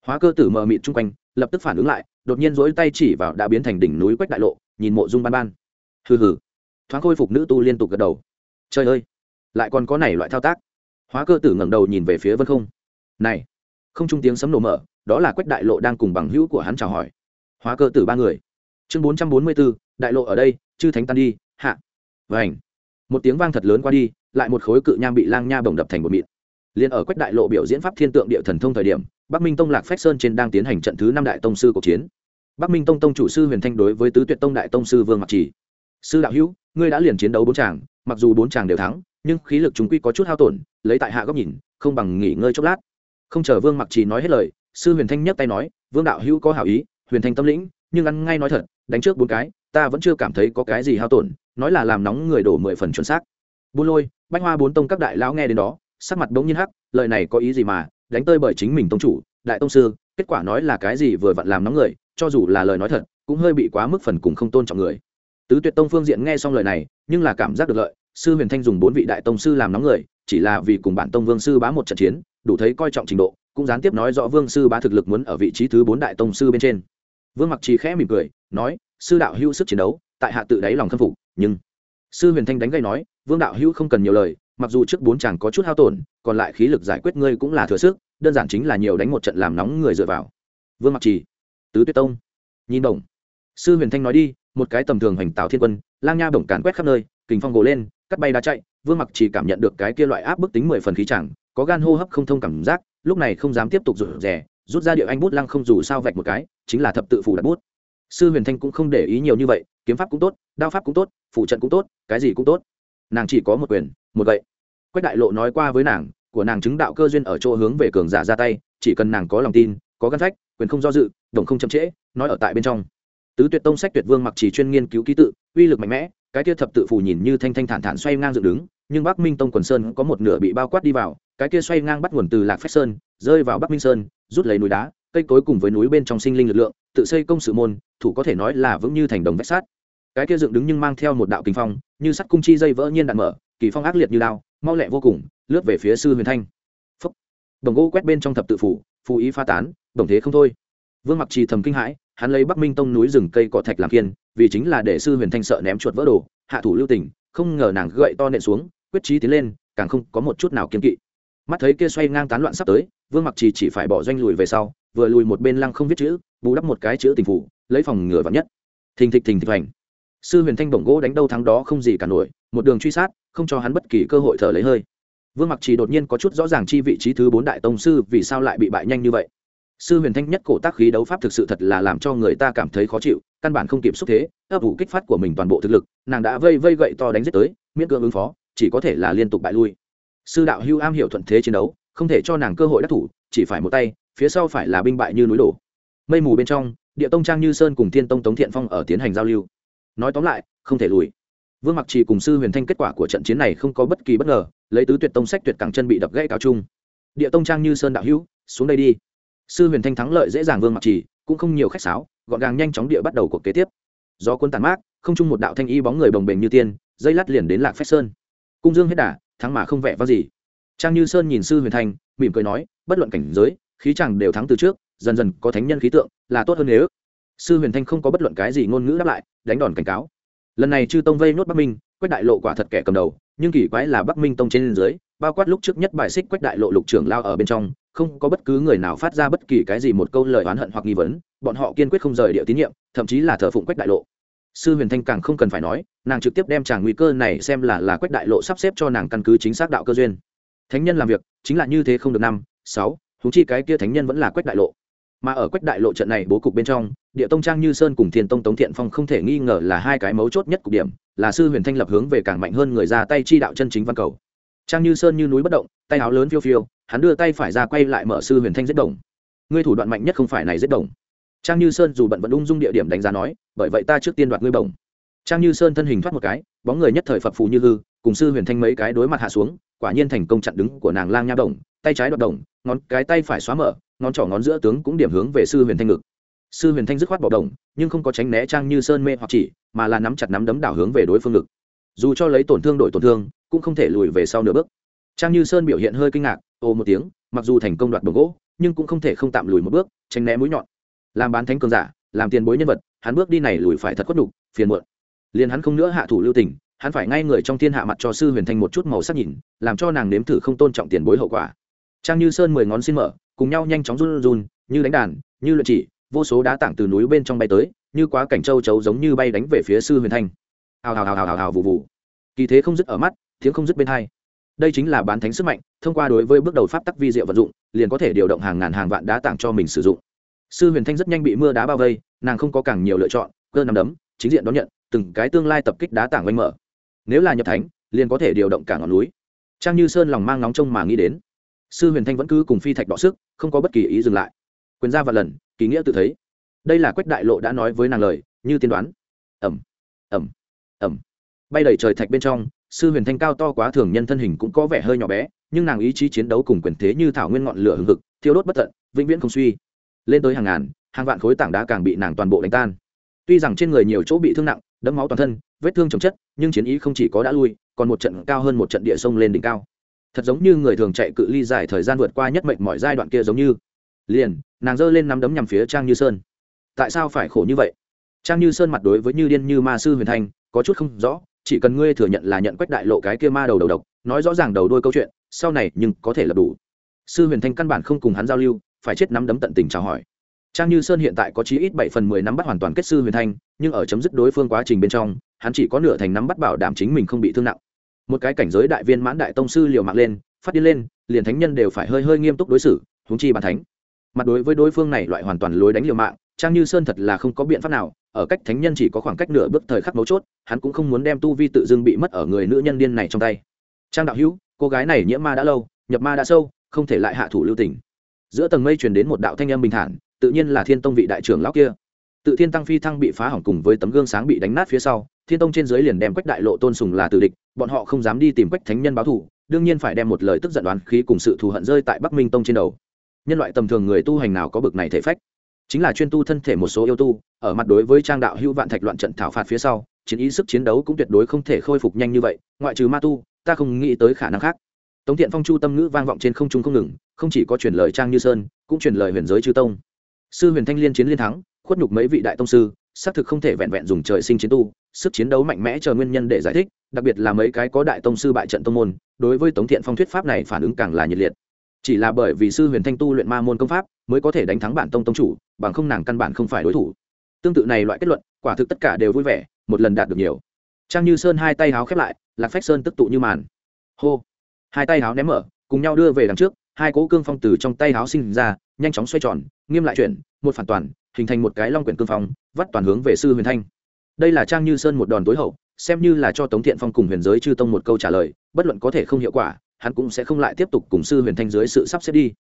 Hóa cơ tử mờ mịt chung quanh, lập tức phản ứng lại, đột nhiên dỗi tay chỉ vào đã biến thành đỉnh núi quách đại lộ, nhìn mộ dung ban ban hừ hừ. Thoáng khôi phục nữ tu liên tục gật đầu. Trời ơi, lại còn có này loại thao tác. Hóa cơ tử ngẩng đầu nhìn về phía vân không. Này, không trung tiếng sấm nổ mở, đó là quách đại lộ đang cùng bằng hữu của hắn chào hỏi. Hóa cơ tử ba người. Chương bốn trăm bốn mươi bốn đại lộ ở đây, chư thánh tan đi, hạ. Vảnh một tiếng vang thật lớn qua đi, lại một khối cự nham bị lang nha bồng đập thành một mịn. Liền ở quách đại lộ biểu diễn pháp thiên tượng địa thần thông thời điểm, bắc minh tông lạc phách sơn trên đang tiến hành trận thứ năm đại tông sư cuộc chiến. Bắc minh tông tông chủ sư huyền thanh đối với tứ tuyệt tông đại tông sư vương mặc trì sư đạo hữu, ngươi đã liền chiến đấu bốn chàng, mặc dù bốn chàng đều thắng, nhưng khí lực chúng quy có chút hao tổn, lấy tại hạ góc nhìn, không bằng nghỉ ngơi chốc lát. Không chờ vương mặc trì nói hết lời, sư huyền thanh nhấc tay nói, vương đạo hữu có hảo ý, huyền thanh tâm lĩnh, nhưng ăn ngay nói thật, đánh trước bốn cái, ta vẫn chưa cảm thấy có cái gì hao tổn, nói là làm nóng người đổ mười phần chuẩn xác. Buôn lôi, bách hoa bốn tông các đại lão nghe đến đó, sắc mặt bỗng nhiên hắc, lời này có ý gì mà, đánh tơi bởi chính mình tông chủ, đại tông sư, kết quả nói là cái gì vừa vặn làm nóng người, cho dù là lời nói thật, cũng hơi bị quá mức phần cùng không tôn trọng người tứ tuyệt tông phương diện nghe xong lời này, nhưng là cảm giác được lợi, sư huyền thanh dùng bốn vị đại tông sư làm nóng người, chỉ là vì cùng bản tông vương sư bá một trận chiến, đủ thấy coi trọng trình độ, cũng gián tiếp nói rõ vương sư bá thực lực muốn ở vị trí thứ bốn đại tông sư bên trên. Vương mặc trì khẽ mỉm cười, nói, sư đạo hữu sức chiến đấu, tại hạ tự đáy lòng khâm phục, nhưng sư huyền thanh đánh gây nói, vương đạo hữu không cần nhiều lời, mặc dù trước bốn chàng có chút hao tổn, còn lại khí lực giải quyết ngươi cũng là thừa sức, đơn giản chính là nhiều đánh một trận làm nóng người dựa vào. Vương mặc trì, tứ tuyết tông. Nhìn đồng, sư huyền thanh nói đi một cái tầm thường hoành tạo thiên quân, lang nha bổng càn quét khắp nơi, kình phong gồ lên, cắt bay đá chạy, vương mặc chỉ cảm nhận được cái kia loại áp bức tính mười phần khí chẳng, có gan hô hấp không thông cảm giác, lúc này không dám tiếp tục rụt rè, rút ra điệu anh bút lăng không dù sao vạch một cái, chính là thập tự phủ đặt bút. Sư huyền thanh cũng không để ý nhiều như vậy, kiếm pháp cũng tốt, đao pháp cũng tốt phụ trận cũng tốt, cái gì cũng tốt. Nàng chỉ có một quyền, một gậy. Quách đại lộ nói qua với nàng, của nàng chứng đạo cơ duyên ở chỗ hướng về cường giả ra tay, chỉ cần nàng có lòng tin, có gắn phách, quyền không do dự đồng không chậm trễ, nói ở tại bên trong tứ tuyệt tông sách tuyệt vương mặc chỉ chuyên nghiên cứu ký tự, uy lực mạnh mẽ, cái kia thập tự phù nhìn như thanh thanh thản thản xoay ngang dựng đứng, nhưng bắc minh tông quần sơn có một nửa bị bao quát đi vào, cái kia xoay ngang bắt nguồn từ lạc phách sơn, rơi vào bắc minh sơn, rút lấy núi đá, cây cối cùng với núi bên trong sinh linh lực lượng, tự xây công sự môn, thủ có thể nói là vững như thành đồng vách sát cái kia dựng đứng nhưng mang theo một đạo kinh phong, như sắt cung chi dây vỡ nhiên đạn mở, kỳ phong ác liệt như lao mau lẹ vô cùng, lướt về phía sư huyền thanh. Phúc. Đồng gỗ quét bên trong thập tự phủ phù ý pha tán, đồng thế không thôi. Vương mặc trì thầm kinh hãi hắn lấy bắc minh tông núi rừng cây cỏ thạch làm kiên, vì chính là để sư huyền thanh sợ ném chuột vỡ đồ, hạ thủ lưu tình, không ngờ nàng gậy to nện xuống, quyết trí tiến lên, càng không có một chút nào kiên kỵ. Mắt thấy kia xoay ngang tán loạn sắp tới, vương mặc trì chỉ phải bỏ doanh lùi về sau, vừa lùi một bên lăng không viết chữ, bù đắp một cái chữ tình phủ lấy phòng ngừa vắn nhất. Thình thịch thình thịch hành sư huyền thanh bổng gỗ đánh đâu thắng đó không gì cả nổi, một đường truy sát, không cho hắn bất kỳ cơ hội thở lấy hơi. Vương mặc trì đột nhiên có chút rõ ràng chi vị trí thứ bốn đại tông sư vì sao lại bị bại nhanh như vậy sư huyền thanh nhất cổ tác khí đấu pháp thực sự thật là làm cho người ta cảm thấy khó chịu, căn bản không kịp xúc thế, ấp ủ kích phát của mình toàn bộ thực lực, nàng đã vây vây gậy to đánh giết tới, miễn cưỡng ứng phó, chỉ có thể là liên tục bại lui. Sư đạo hưu am hiểu thuận thế chiến đấu, không thể cho nàng cơ hội đắc thủ, chỉ phải một tay, phía sau phải là binh bại như núi đổ. Mây mù bên trong, địa tông trang như sơn cùng thiên tông tống thiện phong ở tiến hành giao lưu. Nói tóm lại, không thể lùi. Vương mặc trì cùng sư huyền thanh kết quả của trận chiến này không có bất kỳ bất ngờ, lấy tứ tuyệt tông sách tuyệt cẳng chân bị đập gãy cao trung. Địa tông trang như sơn đạo hữu xuống đây đi sư huyền thanh thắng lợi dễ dàng vương mặc trì, cũng không nhiều khách sáo, gọn gàng nhanh chóng địa bắt đầu cuộc kế tiếp. Do quân tàn mát, không chung một đạo thanh y bóng người bồng bềnh như tiên, dây lát liền đến lạc phách sơn. Cung dương hết đà, thắng mà không vẻ vang gì. Trang như sơn nhìn sư huyền thanh, mỉm cười nói, bất luận cảnh giới, khí chẳng đều thắng từ trước, dần dần có thánh nhân khí tượng, là tốt hơn nếu. Sư huyền thanh không có bất luận cái gì ngôn ngữ đáp lại, đánh đòn cảnh cáo. Lần này chư tông vây nốt bắc minh, quách đại lộ quả thật kẻ cầm đầu, nhưng kỳ quái là bắc minh tông trên dưới, bao quát lúc trước nhất bài xích quách đại lộ lục trưởng lao ở bên trong không có bất cứ người nào phát ra bất kỳ cái gì một câu lời oán hận hoặc nghi vấn, bọn họ kiên quyết không rời địa tín nhiệm, thậm chí là thờ phụng quách đại lộ. Sư huyền thanh càng không cần phải nói, nàng trực tiếp đem chàng nguy cơ này xem là là quách đại lộ sắp xếp cho nàng căn cứ chính xác đạo cơ duyên. Thánh nhân làm việc, chính là như thế không được năm, sáu thú chi cái kia thánh nhân vẫn là quách đại lộ. Mà ở quách đại lộ trận này bố cục bên trong, địa tông trang như sơn cùng thiên tông tống thiện phong không thể nghi ngờ là hai cái mấu chốt nhất cục điểm, là sư huyền thanh lập hướng về càng mạnh hơn người ra tay chi đạo chân chính văn cầu trang như sơn như núi bất động, tay áo lớn phiêu phiêu, hắn đưa tay phải ra quay lại mở sư huyền thanh giết đồng. Ngươi thủ đoạn mạnh nhất không phải này giết đồng. Trang như sơn dù bận vẫn ung dung địa điểm đánh giá nói, bởi vậy ta trước tiên đoạt ngươi bổng trang như sơn thân hình thoát một cái, bóng người nhất thời phập phù như hư, cùng sư huyền thanh mấy cái đối mặt hạ xuống, quả nhiên thành công chặn đứng của nàng lang nha đồng, tay trái đoạt đồng, ngón cái tay phải xóa mở, ngón trỏ ngón giữa tướng cũng điểm hướng về sư huyền thanh ngực. Sư huyền thanh dứt khoát bỏ đồng, nhưng không có tránh né trang như sơn mê hoặc chỉ, mà là nắm chặt nắm đấm đảo hướng về đối phương ngực. Dù cho lấy tổn thương đổi tổn thương cũng không thể lùi về sau nửa bước. Trang như sơn biểu hiện hơi kinh ngạc, ồ một tiếng, mặc dù thành công đoạt đồng gỗ, nhưng cũng không thể không tạm lùi một bước, tránh né mũi nhọn. Làm bán thánh cường giả, làm tiền bối nhân vật, hắn bước đi này lùi phải thật khuất đủ phiền muộn. Liền hắn không nữa hạ thủ lưu tình, hắn phải ngay người trong thiên hạ mặt cho sư huyền thanh một chút màu sắc nhìn, làm cho nàng nếm thử không tôn trọng tiền bối hậu quả. Trang như sơn mười ngón xin mở, cùng nhau nhanh chóng run run như đánh đàn, như luyện chỉ, vô số đá tảng từ núi bên trong bay tới, như quá cảnh châu chấu giống như bay đánh về phía sư huyền thanh. Hào hào hào hào hào hào vụ vụ kỳ thế không dứt ở mắt tiếng không dứt bên hai. Đây chính là bán thánh sức mạnh, thông qua đối với bước đầu pháp tắc vi diệu vận dụng, liền có thể điều động hàng ngàn hàng vạn đá tặng cho mình sử dụng. Sư huyền thanh rất nhanh bị mưa đá bao vây, nàng không có càng nhiều lựa chọn, cơ nằm đấm, chính diện đón nhận, từng cái tương lai tập kích đá tảng oanh mở. Nếu là nhập thánh, liền có thể điều động cả ngọn núi. Trang như sơn lòng mang nóng trông mà nghĩ đến. Sư huyền thanh vẫn cứ cùng phi thạch đọ sức, không có bất kỳ ý dừng lại. Quyền ra và lần, kỳ nghĩa tự thấy. Đây là quách đại lộ đã nói với nàng lời, như tiên đoán. Ẩm ẩm ẩm bay đầy trời thạch bên trong sư huyền thanh cao to quá thường nhân thân hình cũng có vẻ hơi nhỏ bé, nhưng nàng ý chí chiến đấu cùng quyền thế như thảo nguyên ngọn lửa hừng hực, thiêu đốt bất tận, vĩnh viễn không suy. Lên tới hàng ngàn, hàng vạn khối tảng đá càng bị nàng toàn bộ đánh tan. Tuy rằng trên người nhiều chỗ bị thương nặng, đẫm máu toàn thân, vết thương chồng chất, nhưng chiến ý không chỉ có đã lui, còn một trận cao hơn một trận địa sông lên đỉnh cao. Thật giống như người thường chạy cự ly dài thời gian vượt qua nhất mệnh mọi giai đoạn kia giống như. Liền, nàng giơ lên nắm đấm nhằm phía trang như sơn. Tại sao phải khổ như vậy? Trang như sơn mặt đối với như điên như ma sư huyền thanh, có chút không rõ chỉ cần ngươi thừa nhận là nhận quách đại lộ cái kia ma đầu đầu độc, nói rõ ràng đầu đôi câu chuyện, sau này nhưng có thể là đủ. Sư huyền thanh căn bản không cùng hắn giao lưu, phải chết nắm đấm tận tình chào hỏi. Trang như sơn hiện tại có chí ít bảy phần mười nắm bắt hoàn toàn kết sư huyền thanh, nhưng ở chấm dứt đối phương quá trình bên trong, hắn chỉ có nửa thành nắm bắt bảo đảm chính mình không bị thương nặng. Một cái cảnh giới đại viên mãn đại tông sư liều mạng lên, phát đi lên, liền thánh nhân đều phải hơi hơi nghiêm túc đối xử, huống chi bàn thánh. Mặt đối với đối phương này loại hoàn toàn lối đánh liều mạng, trang như sơn thật là không có biện pháp nào ở cách thánh nhân chỉ có khoảng cách nửa bước thời khắc mấu chốt, hắn cũng không muốn đem tu vi tự dưng bị mất ở người nữ nhân điên này trong tay. Trang đạo hữu, cô gái này nhiễm ma đã lâu, nhập ma đã sâu, không thể lại hạ thủ lưu tình. Giữa tầng mây truyền đến một đạo thanh âm bình thản, tự nhiên là thiên tông vị đại trưởng lão kia. Tự thiên tăng phi thăng bị phá hỏng cùng với tấm gương sáng bị đánh nát phía sau, thiên tông trên dưới liền đem quách đại lộ tôn sùng là tử địch, bọn họ không dám đi tìm quách thánh nhân báo thù, đương nhiên phải đem một lời tức giận đoán khí cùng sự thù hận rơi tại bắc minh tông trên đầu. Nhân loại tầm thường người tu hành nào có bực này thể phách? Chính là chuyên tu thân thể một số yêu tu, ở mặt đối với trang đạo hữu vạn thạch loạn trận thảo phạt phía sau, chiến ý sức chiến đấu cũng tuyệt đối không thể khôi phục nhanh như vậy, ngoại trừ ma tu, ta không nghĩ tới khả năng khác. Tống thiện phong chu tâm ngữ vang vọng trên không trung không ngừng, không chỉ có truyền lời trang như sơn, cũng truyền lời huyền giới chư tông. Sư huyền thanh liên chiến liên thắng, khuất nhục mấy vị đại tông sư, xác thực không thể vẹn vẹn dùng trời sinh chiến tu, sức chiến đấu mạnh mẽ chờ nguyên nhân để giải thích, đặc biệt là mấy cái có đại tông sư bại trận tông môn, đối với tống thiện phong thuyết pháp này phản ứng càng là nhiệt liệt. Chỉ là bởi vì sư huyền thanh tu luyện ma môn công pháp mới có thể đánh thắng bản tông tông chủ, bằng không nàng căn bản không phải đối thủ. Tương tự này loại kết luận, quả thực tất cả đều vui vẻ, một lần đạt được nhiều. Trang như sơn hai tay háo khép lại, lạc phách sơn tức tụ như màn. Hô! Hai tay háo ném mở, cùng nhau đưa về đằng trước, hai cỗ cương phong từ trong tay háo sinh ra, nhanh chóng xoay tròn, nghiêm lại chuyển, một phản toàn, hình thành một cái long quyển cương phong, vắt toàn hướng về sư huyền thanh. Đây là trang như sơn một đòn tối hậu, xem như là cho tống thiện phong cùng huyền giới chư tông một câu trả lời, bất luận có thể không hiệu quả, hắn cũng sẽ không lại tiếp tục cùng sư huyền thanh dưới sự sắp xếp đi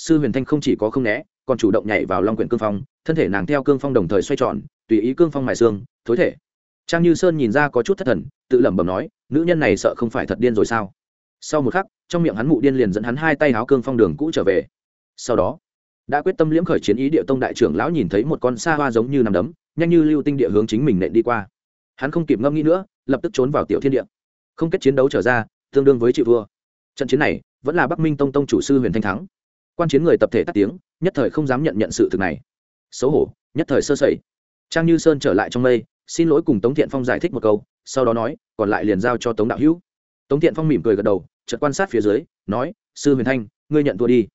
sư huyền thanh không chỉ có không né, còn chủ động nhảy vào long quyển cương phong, thân thể nàng theo cương phong đồng thời xoay tròn, tùy ý cương phong mài xương, thối thể. Trang như sơn nhìn ra có chút thất thần, tự lẩm bẩm nói, nữ nhân này sợ không phải thật điên rồi sao? Sau một khắc, trong miệng hắn mụ điên liền dẫn hắn hai tay háo cương phong đường cũ trở về. Sau đó, đã quyết tâm liễm khởi chiến ý địa tông đại trưởng lão nhìn thấy một con sa hoa giống như nằm đấm, nhanh như lưu tinh địa hướng chính mình nện đi qua. Hắn không kịp ngâm nghĩ nữa, lập tức trốn vào tiểu thiên địa. Không kết chiến đấu trở ra, tương đương với chị vua trận chiến này, vẫn là bắc minh tông tông chủ sư huyền thanh thắng quan chiến người tập thể tắt tiếng, nhất thời không dám nhận nhận sự thực này. Xấu hổ, nhất thời sơ sẩy. Trang như sơn trở lại trong mây, xin lỗi cùng tống thiện phong giải thích một câu, sau đó nói, còn lại liền giao cho tống đạo hữu. Tống thiện phong mỉm cười gật đầu, chợt quan sát phía dưới, nói, sư huyền thanh, ngươi nhận thua đi.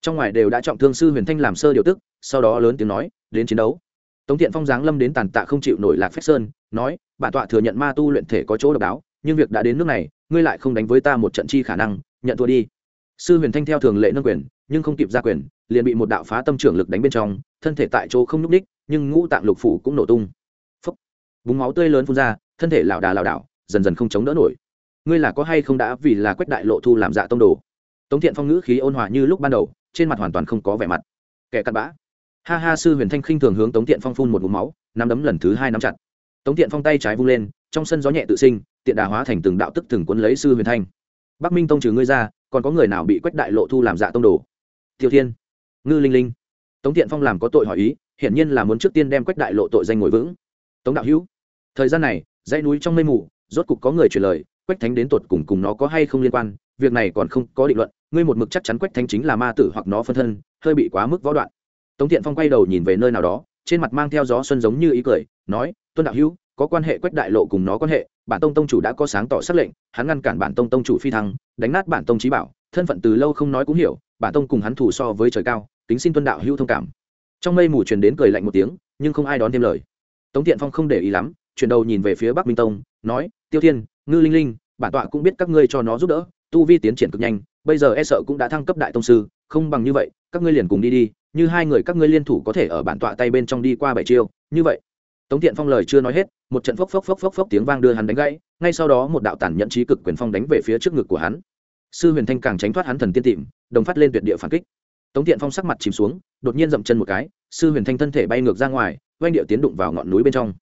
Trong ngoài đều đã trọng thương sư huyền thanh làm sơ điều tức, sau đó lớn tiếng nói, đến chiến đấu. Tống thiện phong giáng lâm đến tàn tạ không chịu nổi lạc phách sơn, nói, bản tọa thừa nhận ma tu luyện thể có chỗ độc đáo, nhưng việc đã đến nước này, ngươi lại không đánh với ta một trận chi khả năng, nhận thua đi sư huyền thanh theo thường lệ nâng quyền, nhưng không kịp ra quyền, liền bị một đạo phá tâm trưởng lực đánh bên trong, thân thể tại chỗ không nhúc ních nhưng ngũ tạng lục phủ cũng nổ tung. Phấp búng máu tươi lớn phun ra, thân thể lảo đà lảo đảo, dần dần không chống đỡ nổi. Ngươi là có hay không đã vì là quách đại lộ thu làm dạ tông đồ? Tống thiện phong ngữ khí ôn hòa như lúc ban đầu, trên mặt hoàn toàn không có vẻ mặt. Kẻ cặn bã. Ha ha, sư huyền thanh khinh thường hướng tống thiện phong phun một búng máu, nắm đấm lần thứ hai nắm chặt. Tống thiện phong tay trái vung lên, trong sân gió nhẹ tự sinh, tiện đà hóa thành từng đạo tức từng quân lấy sư huyền thanh. Bắc minh tông trừ ngươi ra còn có người nào bị quách đại lộ thu làm dạ tông đồ? Tiêu thiên, ngư linh linh. Tống thiện phong làm có tội hỏi ý, hiển nhiên là muốn trước tiên đem quách đại lộ tội danh ngồi vững. Tống đạo hữu, thời gian này, dãy núi trong mây mù, rốt cục có người truyền lời, quách thánh đến tột cùng cùng nó có hay không liên quan, việc này còn không có định luận, ngươi một mực chắc chắn quách thánh chính là ma tử hoặc nó phân thân, hơi bị quá mức võ đoạn. Tống thiện phong quay đầu nhìn về nơi nào đó, trên mặt mang theo gió xuân giống như ý cười, nói, tuân đạo hữu, có quan hệ quách đại lộ cùng nó quan hệ bản tông tông chủ đã có sáng tỏ xác lệnh, hắn ngăn cản bản tông tông chủ phi thăng, đánh nát bản tông trí bảo, thân phận từ lâu không nói cũng hiểu, bản tông cùng hắn thủ so với trời cao tính xin tuân đạo hữu thông cảm. Trong mây mù truyền đến cười lạnh một tiếng, nhưng không ai đón thêm lời. Tống Tiện phong không để ý lắm, chuyển đầu nhìn về phía bắc minh tông, nói, tiêu thiên, ngư linh linh, bản tọa cũng biết các ngươi cho nó giúp đỡ, tu vi tiến triển cực nhanh, bây giờ e sợ cũng đã thăng cấp đại tông sư, không bằng như vậy, các ngươi liền cùng đi đi, như hai người các ngươi liên thủ có thể ở bản tọa tay bên trong đi qua bảy chiêu, như vậy. Tống Tiện phong lời chưa nói hết một trận phốc phốc phốc phốc phốc tiếng vang đưa hắn đánh gãy, ngay sau đó một đạo tản nhận trí cực quyền phong đánh về phía trước ngực của hắn. Sư huyền thanh càng tránh thoát hắn thần tiên tìm, đồng phát lên tuyệt địa phản kích. Tống thiện phong sắc mặt chìm xuống, đột nhiên dậm chân một cái, sư huyền thanh thân thể bay ngược ra ngoài oanh điệu tiến đụng vào ngọn núi bên trong.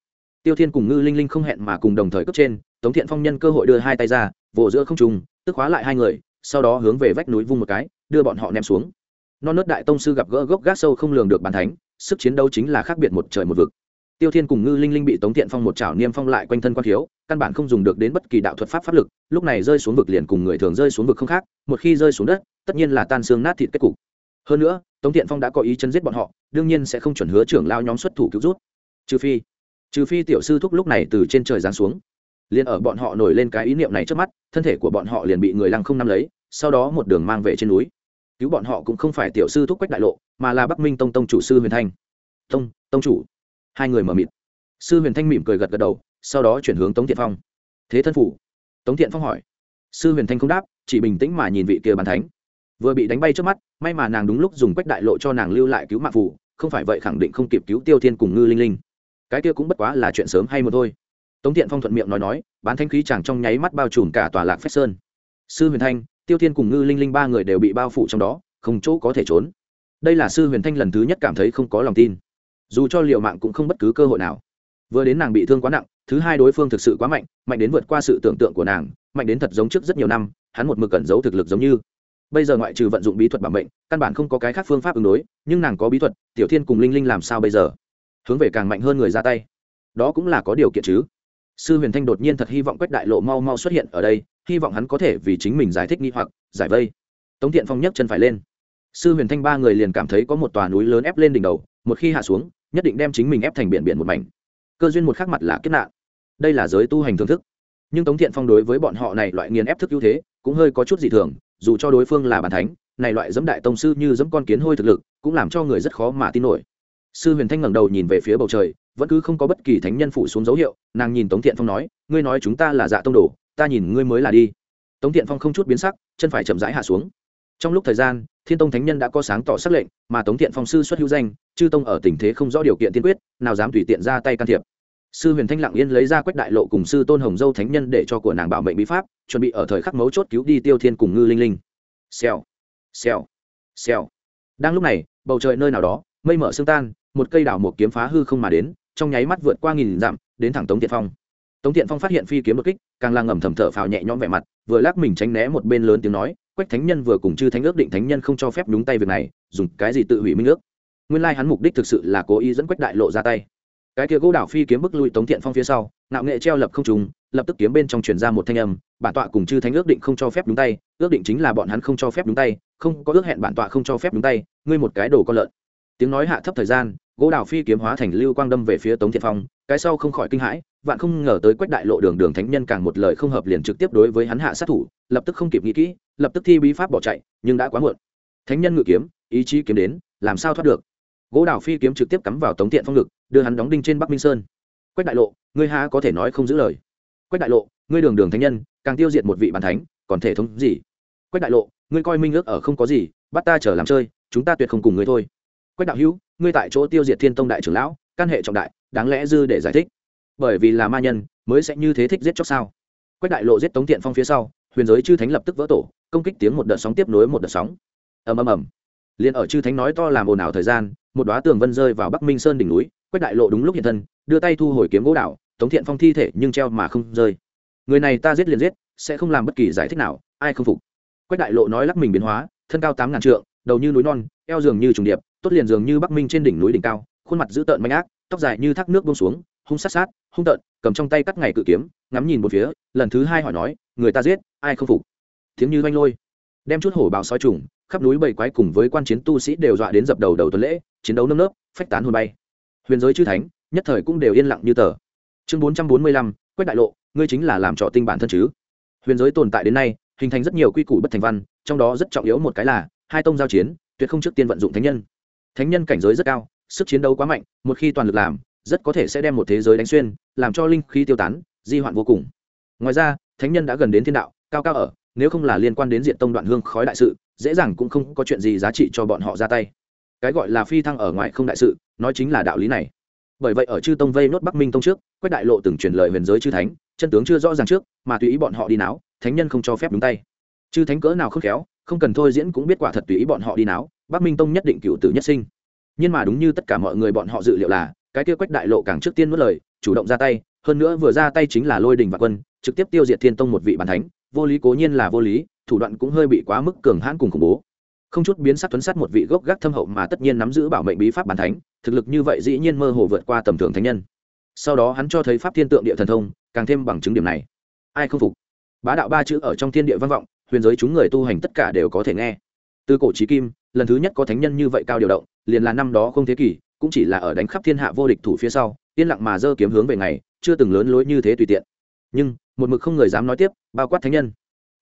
Tiêu thiên cùng ngư linh linh không hẹn mà cùng đồng thời cấp trên, tống thiện phong nhân cơ hội đưa hai tay ra vỗ giữa không trùng tức hóa lại hai người, sau đó hướng về vách núi vung một cái, đưa bọn họ ném xuống. Non nớt đại tông sư gặp gỡ gốc gác sâu không lường được bàn thánh, sức chiến đấu chính là khác biệt một trời một vực tiêu thiên cùng ngư linh linh bị tống thiện phong một chảo niêm phong lại quanh thân quan thiếu căn bản không dùng được đến bất kỳ đạo thuật pháp pháp lực, lúc này rơi xuống vực liền cùng người thường rơi xuống vực không khác, một khi rơi xuống đất, tất nhiên là tan xương nát thịt kết cục. Hơn nữa, tống thiện phong đã có ý chân giết bọn họ, đương nhiên sẽ không chuẩn hứa trưởng lao nhóm xuất thủ cứu rút. Trừ phi trừ phi tiểu sư thúc lúc này từ trên trời giáng xuống. Liền ở bọn họ nổi lên cái ý niệm này trước mắt, thân thể của bọn họ liền bị người lăng không nắm lấy, sau đó một đường mang về trên núi. Cứu bọn họ cũng không phải tiểu sư thúc quách đại lộ, mà là bắc minh tông tông chủ sư huyền thanh. Tông tông chủ hai người mở mịt. Sư huyền thanh mỉm cười gật gật đầu, sau đó chuyển hướng tống thiện phong. Thế thân phủ? Tống thiện phong hỏi. Sư huyền thanh không đáp, chỉ bình tĩnh mà nhìn vị kia bàn thánh. Vừa bị đánh bay trước mắt, may mà nàng đúng lúc dùng quách đại lộ cho nàng lưu lại cứu mạng phủ không phải vậy khẳng định không kịp cứu tiêu thiên cùng ngư linh linh. Cái kia cũng bất quá là chuyện sớm hay một thôi. Tống thiện phong thuận miệng nói nói, bán thanh khí chàng trong nháy mắt bao trùm cả tòa lạc phép sơn. Sư huyền thanh, tiêu thiên cùng ngư linh linh ba người đều bị bao phủ trong đó, không chỗ có thể trốn. Đây là sư huyền thanh lần thứ nhất cảm thấy không có lòng tin dù cho liệu mạng cũng không bất cứ cơ hội nào. Vừa đến nàng bị thương quá nặng, thứ hai đối phương thực sự quá mạnh mạnh đến vượt qua sự tưởng tượng của nàng, mạnh đến thật giống trước rất nhiều năm, hắn một mực cẩn giấu thực lực giống như. Bây giờ ngoại trừ vận dụng bí thuật bảo mệnh, căn bản không có cái khác phương pháp ứng đối, nhưng nàng có bí thuật, tiểu thiên cùng linh linh làm sao bây giờ? Hướng về càng mạnh hơn người ra tay. Đó cũng là có điều kiện chứ. Sư huyền thanh đột nhiên thật hy vọng quách đại lộ mau mau xuất hiện ở đây, hy vọng hắn có thể vì chính mình giải thích nghi hoặc, giải vây. Tống thiện phong nhấc chân phải lên. Sư huyền thanh ba người liền cảm thấy có một tòa núi lớn ép lên đỉnh đầu, một khi hạ xuống nhất định đem chính mình ép thành biển biển một mảnh. Cơ duyên một khắc mặt là kết nạn. Đây là giới tu hành thưởng thức. Nhưng tống thiện phong đối với bọn họ này loại nghiền ép thức ưu thế, cũng hơi có chút dị thường, dù cho đối phương là bàn thánh, này loại dẫm đại tông sư như dẫm con kiến hôi thực lực, cũng làm cho người rất khó mà tin nổi. Sư huyền thanh ngẩng đầu nhìn về phía bầu trời, vẫn cứ không có bất kỳ thánh nhân phủ xuống dấu hiệu, nàng nhìn tống thiện phong nói, ngươi nói chúng ta là dạ tông đồ, ta nhìn ngươi mới là đi. Tống thiện phong không chút biến sắc, chân phải chậm rãi hạ xuống trong lúc thời gian, thiên tông thánh nhân đã có sáng tỏ xác lệnh, mà tống thiện phong sư xuất hữu danh, chư tông ở tình thế không rõ điều kiện tiên quyết, nào dám tùy tiện ra tay can thiệp. Sư huyền thanh lặng yên lấy ra quách đại lộ cùng sư tôn hồng dâu thánh nhân để cho của nàng bảo mệnh bí pháp, chuẩn bị ở thời khắc mấu chốt cứu đi tiêu thiên cùng ngư linh linh. Xèo xèo xèo. Đang lúc này, bầu trời nơi nào đó, mây mở sương tan, một cây đảo một kiếm phá hư không mà đến, trong nháy mắt vượt qua nghìn dặm, đến thẳng tống thiện phong. Tống thiện phong phát hiện phi kiếm đột kích, càng là ngầm thầm thở phào nhẹ nhõm vẻ mặt, vừa lắc mình tránh né một bên lớn tiếng nói quách thánh nhân vừa cùng chư thánh ước định thánh nhân không cho phép nhúng tay việc này, dùng cái gì tự hủy minh ước? Nguyên lai hắn mục đích thực sự là cố ý dẫn quách đại lộ ra tay. Cái kia gỗ đảo phi kiếm bức lui tống thiện phong phía sau nạo nghệ treo lập không trùng lập tức kiếm bên trong truyền ra một thanh âm, bản tọa cùng chư thánh ước định không cho phép đúng tay, ước định chính là bọn hắn không cho phép đúng tay, không có ước hẹn bản tọa không cho phép đúng tay, ngươi một cái đồ con lợn. Tiếng nói hạ thấp thời gian gỗ đào phi kiếm hóa thành lưu quang đâm về phía tống thiện phong cái sau không khỏi kinh hãi vạn không ngờ tới quách đại lộ đường đường thánh nhân càng một lời không hợp liền trực tiếp đối với hắn hạ sát thủ lập tức không kịp nghĩ kỹ lập tức thi bí pháp bỏ chạy nhưng đã quá muộn thánh nhân ngự kiếm ý chí kiếm đến làm sao thoát được gỗ đào phi kiếm trực tiếp cắm vào tống thiện phong ngực đưa hắn đóng đinh trên bắc minh sơn quách đại lộ ngươi há có thể nói không giữ lời quách đại lộ ngươi đường đường thánh nhân càng tiêu diệt một vị bàn thánh còn thể thống gì quách đại lộ ngươi coi minh ước ở không có gì bắt ta trở làm chơi chúng ta tuyệt không cùng ngươi thôi quách đạo hữu ngươi tại chỗ tiêu diệt thiên tông đại trưởng lão căn hệ trọng đại, đáng lẽ dư để giải thích. Bởi vì là ma nhân, mới sẽ như thế thích giết chóc sao? Quách đại lộ giết tống thiện phong phía sau, huyền giới chư thánh lập tức vỡ tổ, công kích tiếng một đợt sóng tiếp nối một đợt sóng. Ầm ầm ầm. Liền ở chư thánh nói to làm ồn ào thời gian, một đoá tường vân rơi vào bắc minh sơn đỉnh núi, quách đại lộ đúng lúc hiện thân, đưa tay thu hồi kiếm gỗ đạo tống thiện phong thi thể nhưng treo mà không rơi. Người này ta giết liền giết, sẽ không làm bất kỳ giải thích nào, ai không phục. Quách đại lộ nói lắc mình biến hóa, thân cao tám ngàn trượng, đầu như núi non, eo dường như trùng điệp tốt liền dường như bắc minh trên đỉnh núi đỉnh cao, khuôn mặt dữ tợn manh ác, tóc dài như thác nước bông xuống, hung sát sát, hung tợn, cầm trong tay cắt ngày cự kiếm, ngắm nhìn một phía, lần thứ hai hỏi nói, người ta giết, ai không phục? Tiếng như oanh lôi. Đem chút hổ bào sói trùng, khắp núi bầy quái cùng với quan chiến tu sĩ đều dọa đến dập đầu đầu tuần lễ, chiến đấu nâm nớp, phách tán hồn bay. Huyền giới chư thánh, nhất thời cũng đều yên lặng như tờ. Chương bốn trăm bốn mươi lăm, quách đại lộ, ngươi chính là làm trọ tinh bản thân chứ? Huyền giới tồn tại đến nay, hình thành rất nhiều quy củ bất thành văn, trong đó rất trọng yếu một cái là, hai tông giao chiến, tuyệt không trước tiên vận dụng thánh nhân thánh nhân cảnh giới rất cao, sức chiến đấu quá mạnh, một khi toàn lực làm, rất có thể sẽ đem một thế giới đánh xuyên, làm cho linh khí tiêu tán, di hoạn vô cùng. Ngoài ra, thánh nhân đã gần đến thiên đạo, cao cao ở, nếu không là liên quan đến diện tông đoạn hương khói đại sự, dễ dàng cũng không có chuyện gì giá trị cho bọn họ ra tay. Cái gọi là phi thăng ở ngoài không đại sự, nói chính là đạo lý này. Bởi vậy ở chư tông vây nốt bắc minh tông trước, quách đại lộ từng truyền lời huyền giới chư thánh, chân tướng chưa rõ ràng trước, mà tùy ý bọn họ đi náo, thánh nhân không cho phép đúng tay. Chư thánh cỡ nào không khéo không cần thôi diễn cũng biết quả thật tùy ý bọn họ đi náo, bắc minh tông nhất định cựu tử nhất sinh. Nhưng mà đúng như tất cả mọi người bọn họ dự liệu là, cái kia quách đại lộ càng trước tiên nuốt lời, chủ động ra tay, hơn nữa vừa ra tay chính là lôi đình và quân, trực tiếp tiêu diệt thiên tông một vị bàn thánh, vô lý cố nhiên là vô lý, thủ đoạn cũng hơi bị quá mức cường hãn cùng khủng bố. Không chút biến sắc tuấn sát một vị gốc gác thâm hậu mà tất nhiên nắm giữ bảo mệnh bí pháp bàn thánh, thực lực như vậy dĩ nhiên mơ hồ vượt qua tầm thường thánh nhân. Sau đó hắn cho thấy pháp thiên tượng địa thần thông, càng thêm bằng chứng điểm này. Ai không phục? Bá đạo ba chữ ở trong thiên địa văn vọng huyền giới chúng người tu hành tất cả đều có thể nghe. Từ cổ trí kim, lần thứ nhất có thánh nhân như vậy cao điều động, liền là năm đó không thế kỷ, cũng chỉ là ở đánh khắp thiên hạ vô địch thủ phía sau, yên lặng mà dơ kiếm hướng về ngày, chưa từng lớn lối như thế tùy tiện. Nhưng, một mực không người dám nói tiếp, bao quát thánh nhân.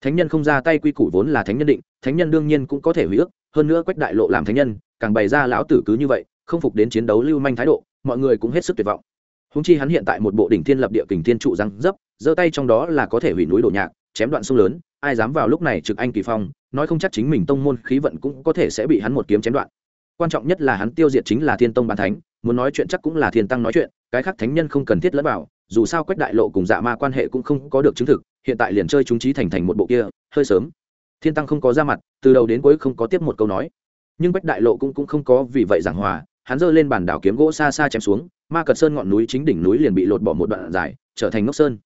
Thánh nhân không ra tay quy củ vốn là thánh nhân định, thánh nhân đương nhiên cũng có thể hủy ước, hơn nữa quách đại lộ làm thánh nhân, càng bày ra lão tử cứ như vậy, không phục đến chiến đấu lưu manh thái độ, mọi người cũng hết sức tuyệt vọng. Húng chi hắn hiện tại một bộ đỉnh thiên lập địa kình thiên trụ răng dấp, giơ tay trong đó là có thể hủy núi đổ nhạc, chém đoạn sông lớn ai dám vào lúc này trực anh kỳ phong nói không chắc chính mình tông môn khí vận cũng có thể sẽ bị hắn một kiếm chém đoạn. Quan trọng nhất là hắn tiêu diệt chính là thiên tông bàn thánh muốn nói chuyện chắc cũng là thiên tăng nói chuyện cái khác thánh nhân không cần thiết lẫn vào dù sao quách đại lộ cùng dạ ma quan hệ cũng không có được chứng thực hiện tại liền chơi chúng trí thành thành một bộ kia hơi sớm. Thiên tăng không có ra mặt từ đầu đến cuối không có tiếp một câu nói. Nhưng quách đại lộ cũng, cũng không có vì vậy giảng hòa hắn giơ lên bàn đảo kiếm gỗ xa xa chém xuống ma cật sơn ngọn núi chính đỉnh núi liền bị lột bỏ một đoạn dài trở thành ngốc sơn.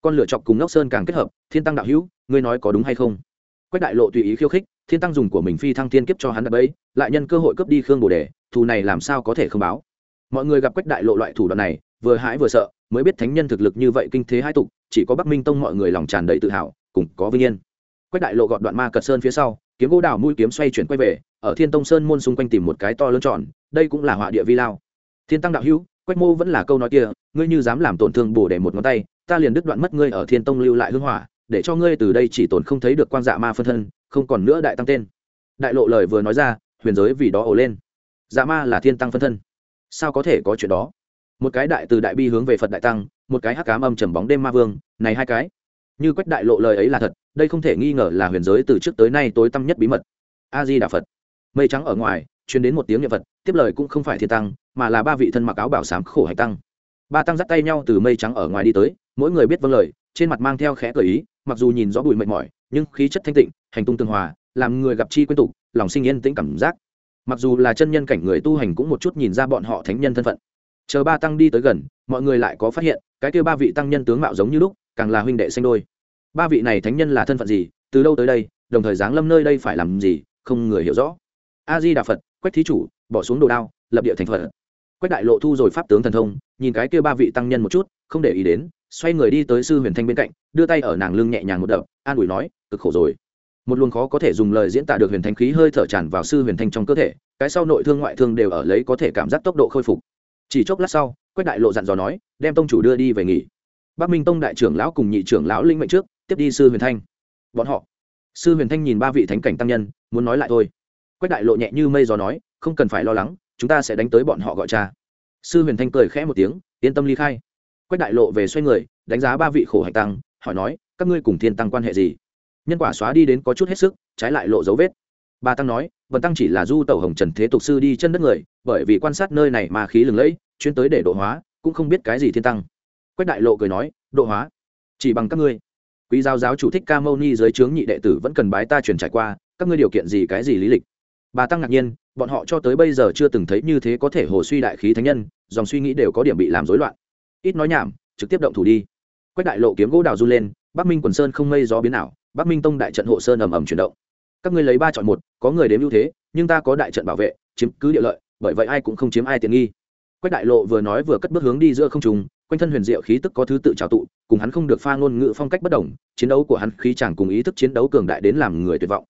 Con lửa chọc cùng ngốc sơn càng kết hợp thiên tăng đạo hữu ngươi nói có đúng hay không? Quách đại lộ tùy ý khiêu khích, thiên tăng dùng của mình phi thăng thiên kiếp cho hắn đập ấy lại nhân cơ hội cướp đi khương bồ đề, thù này làm sao có thể không báo? Mọi người gặp quách đại lộ loại thủ đoạn này, vừa hãi vừa sợ, mới biết thánh nhân thực lực như vậy kinh thế hai tục, chỉ có bắc minh tông mọi người lòng tràn đầy tự hào, cùng có vinh yên. Quách đại lộ gọn đoạn ma cật sơn phía sau, kiếm gỗ đào mũi kiếm xoay chuyển quay về, ở thiên tông sơn môn xung quanh tìm một cái to lớn tròn, đây cũng là họa địa vi lao. Thiên tăng đạo hữu, quách mô vẫn là câu nói kia, ngươi như dám làm tổn thương bổ để một ngón tay, ta liền đứt đoạn mất ngươi ở thiên tông lưu lại hương hỏa để cho ngươi từ đây chỉ tổn không thấy được quan dạ ma phân thân, không còn nữa đại tăng tên. Đại lộ lời vừa nói ra, huyền giới vì đó ổ lên. Dạ ma là thiên tăng phân thân. Sao có thể có chuyện đó? Một cái đại từ đại bi hướng về phật đại tăng, một cái hắc cám âm trầm bóng đêm ma vương, này hai cái. Như quách đại lộ lời ấy là thật, đây không thể nghi ngờ là huyền giới từ trước tới nay tối tăm nhất bí mật. A di đà phật. Mây trắng ở ngoài chuyến đến một tiếng niệm phật, tiếp lời cũng không phải thiên tăng, mà là ba vị thân mặc áo bảo sám khổ hạnh tăng. Ba tăng dắt tay nhau từ mây trắng ở ngoài đi tới, mỗi người biết vâng lời, trên mặt mang theo khẽ cởi ý mặc dù nhìn rõ bụi mệt mỏi, nhưng khí chất thanh tịnh, hành tung tương hòa, làm người gặp chi quên tục, lòng sinh yên tĩnh cảm giác. Mặc dù là chân nhân cảnh người tu hành cũng một chút nhìn ra bọn họ thánh nhân thân phận. Chờ ba tăng đi tới gần, mọi người lại có phát hiện, cái kêu ba vị tăng nhân tướng mạo giống như lúc, càng là huynh đệ sinh đôi. Ba vị này thánh nhân là thân phận gì, từ đâu tới đây, đồng thời giáng lâm nơi đây phải làm gì, không người hiểu rõ. A di đà phật quách thí chủ, bỏ xuống đồ đao, lập địa thành phật. Quách đại lộ thu rồi pháp tướng thần thông, nhìn cái kia ba vị tăng nhân một chút, không để ý đến, xoay người đi tới sư huyền thanh bên cạnh đưa tay ở nàng lưng nhẹ nhàng một đập, an ủi nói, cực khổ rồi. Một luồng khó có thể dùng lời diễn tả được huyền thanh khí hơi thở tràn vào sư huyền thanh trong cơ thể, cái sau nội thương ngoại thương đều ở lấy có thể cảm giác tốc độ khôi phục. Chỉ chốc lát sau, quách đại lộ dặn dò nói, đem tông chủ đưa đi về nghỉ. Bắc minh tông đại trưởng lão cùng nhị trưởng lão linh mệnh trước, tiếp đi sư huyền thanh bọn họ, sư huyền thanh nhìn ba vị thánh cảnh tăng nhân, muốn nói lại thôi. Quách đại lộ nhẹ như mây gió nói, không cần phải lo lắng, chúng ta sẽ đánh tới bọn họ gọi cha. Sư huyền thanh cười khẽ một tiếng, yên tâm ly khai. Quách đại lộ về xoay người, đánh giá ba vị khổ hạnh tăng hỏi nói, các ngươi cùng thiên tăng quan hệ gì? Nhân quả xóa đi đến có chút hết sức, trái lại lộ dấu vết. Bà tăng nói vần tăng chỉ là du tẩu hồng trần thế tục sư đi chân đất người, bởi vì quan sát nơi này mà khí lừng lẫy chuyến tới để độ hóa, cũng không biết cái gì thiên tăng. Quách đại lộ cười nói, độ hóa? Chỉ bằng các ngươi. Quý giáo giáo chủ thích ca mâu ni dưới trướng nhị đệ tử vẫn cần bái ta truyền trải qua, các ngươi điều kiện gì cái gì lý lịch? Bà tăng ngạc nhiên, bọn họ cho tới bây giờ chưa từng thấy như thế có thể hồ suy đại khí thánh nhân, dòng suy nghĩ đều có điểm bị làm rối loạn. Ít nói nhảm, trực tiếp động thủ đi quách đại lộ kiếm gỗ đào run lên, bắc minh quần sơn không mây gió biến nào bắc minh tông đại trận hộ sơn ầm ầm chuyển động. Các ngươi lấy ba chọn một, có người đếm ưu thế, nhưng ta có đại trận bảo vệ, chiếm cứ địa lợi, bởi vậy ai cũng không chiếm ai tiện nghi. Quách đại lộ vừa nói vừa cất bước hướng đi giữa không trùng quanh thân huyền diệu khí tức có thứ tự trào tụ, cùng hắn không được pha ngôn ngữ phong cách bất đồng, chiến đấu của hắn khí chẳng cùng ý thức chiến đấu cường đại đến làm người tuyệt vọng.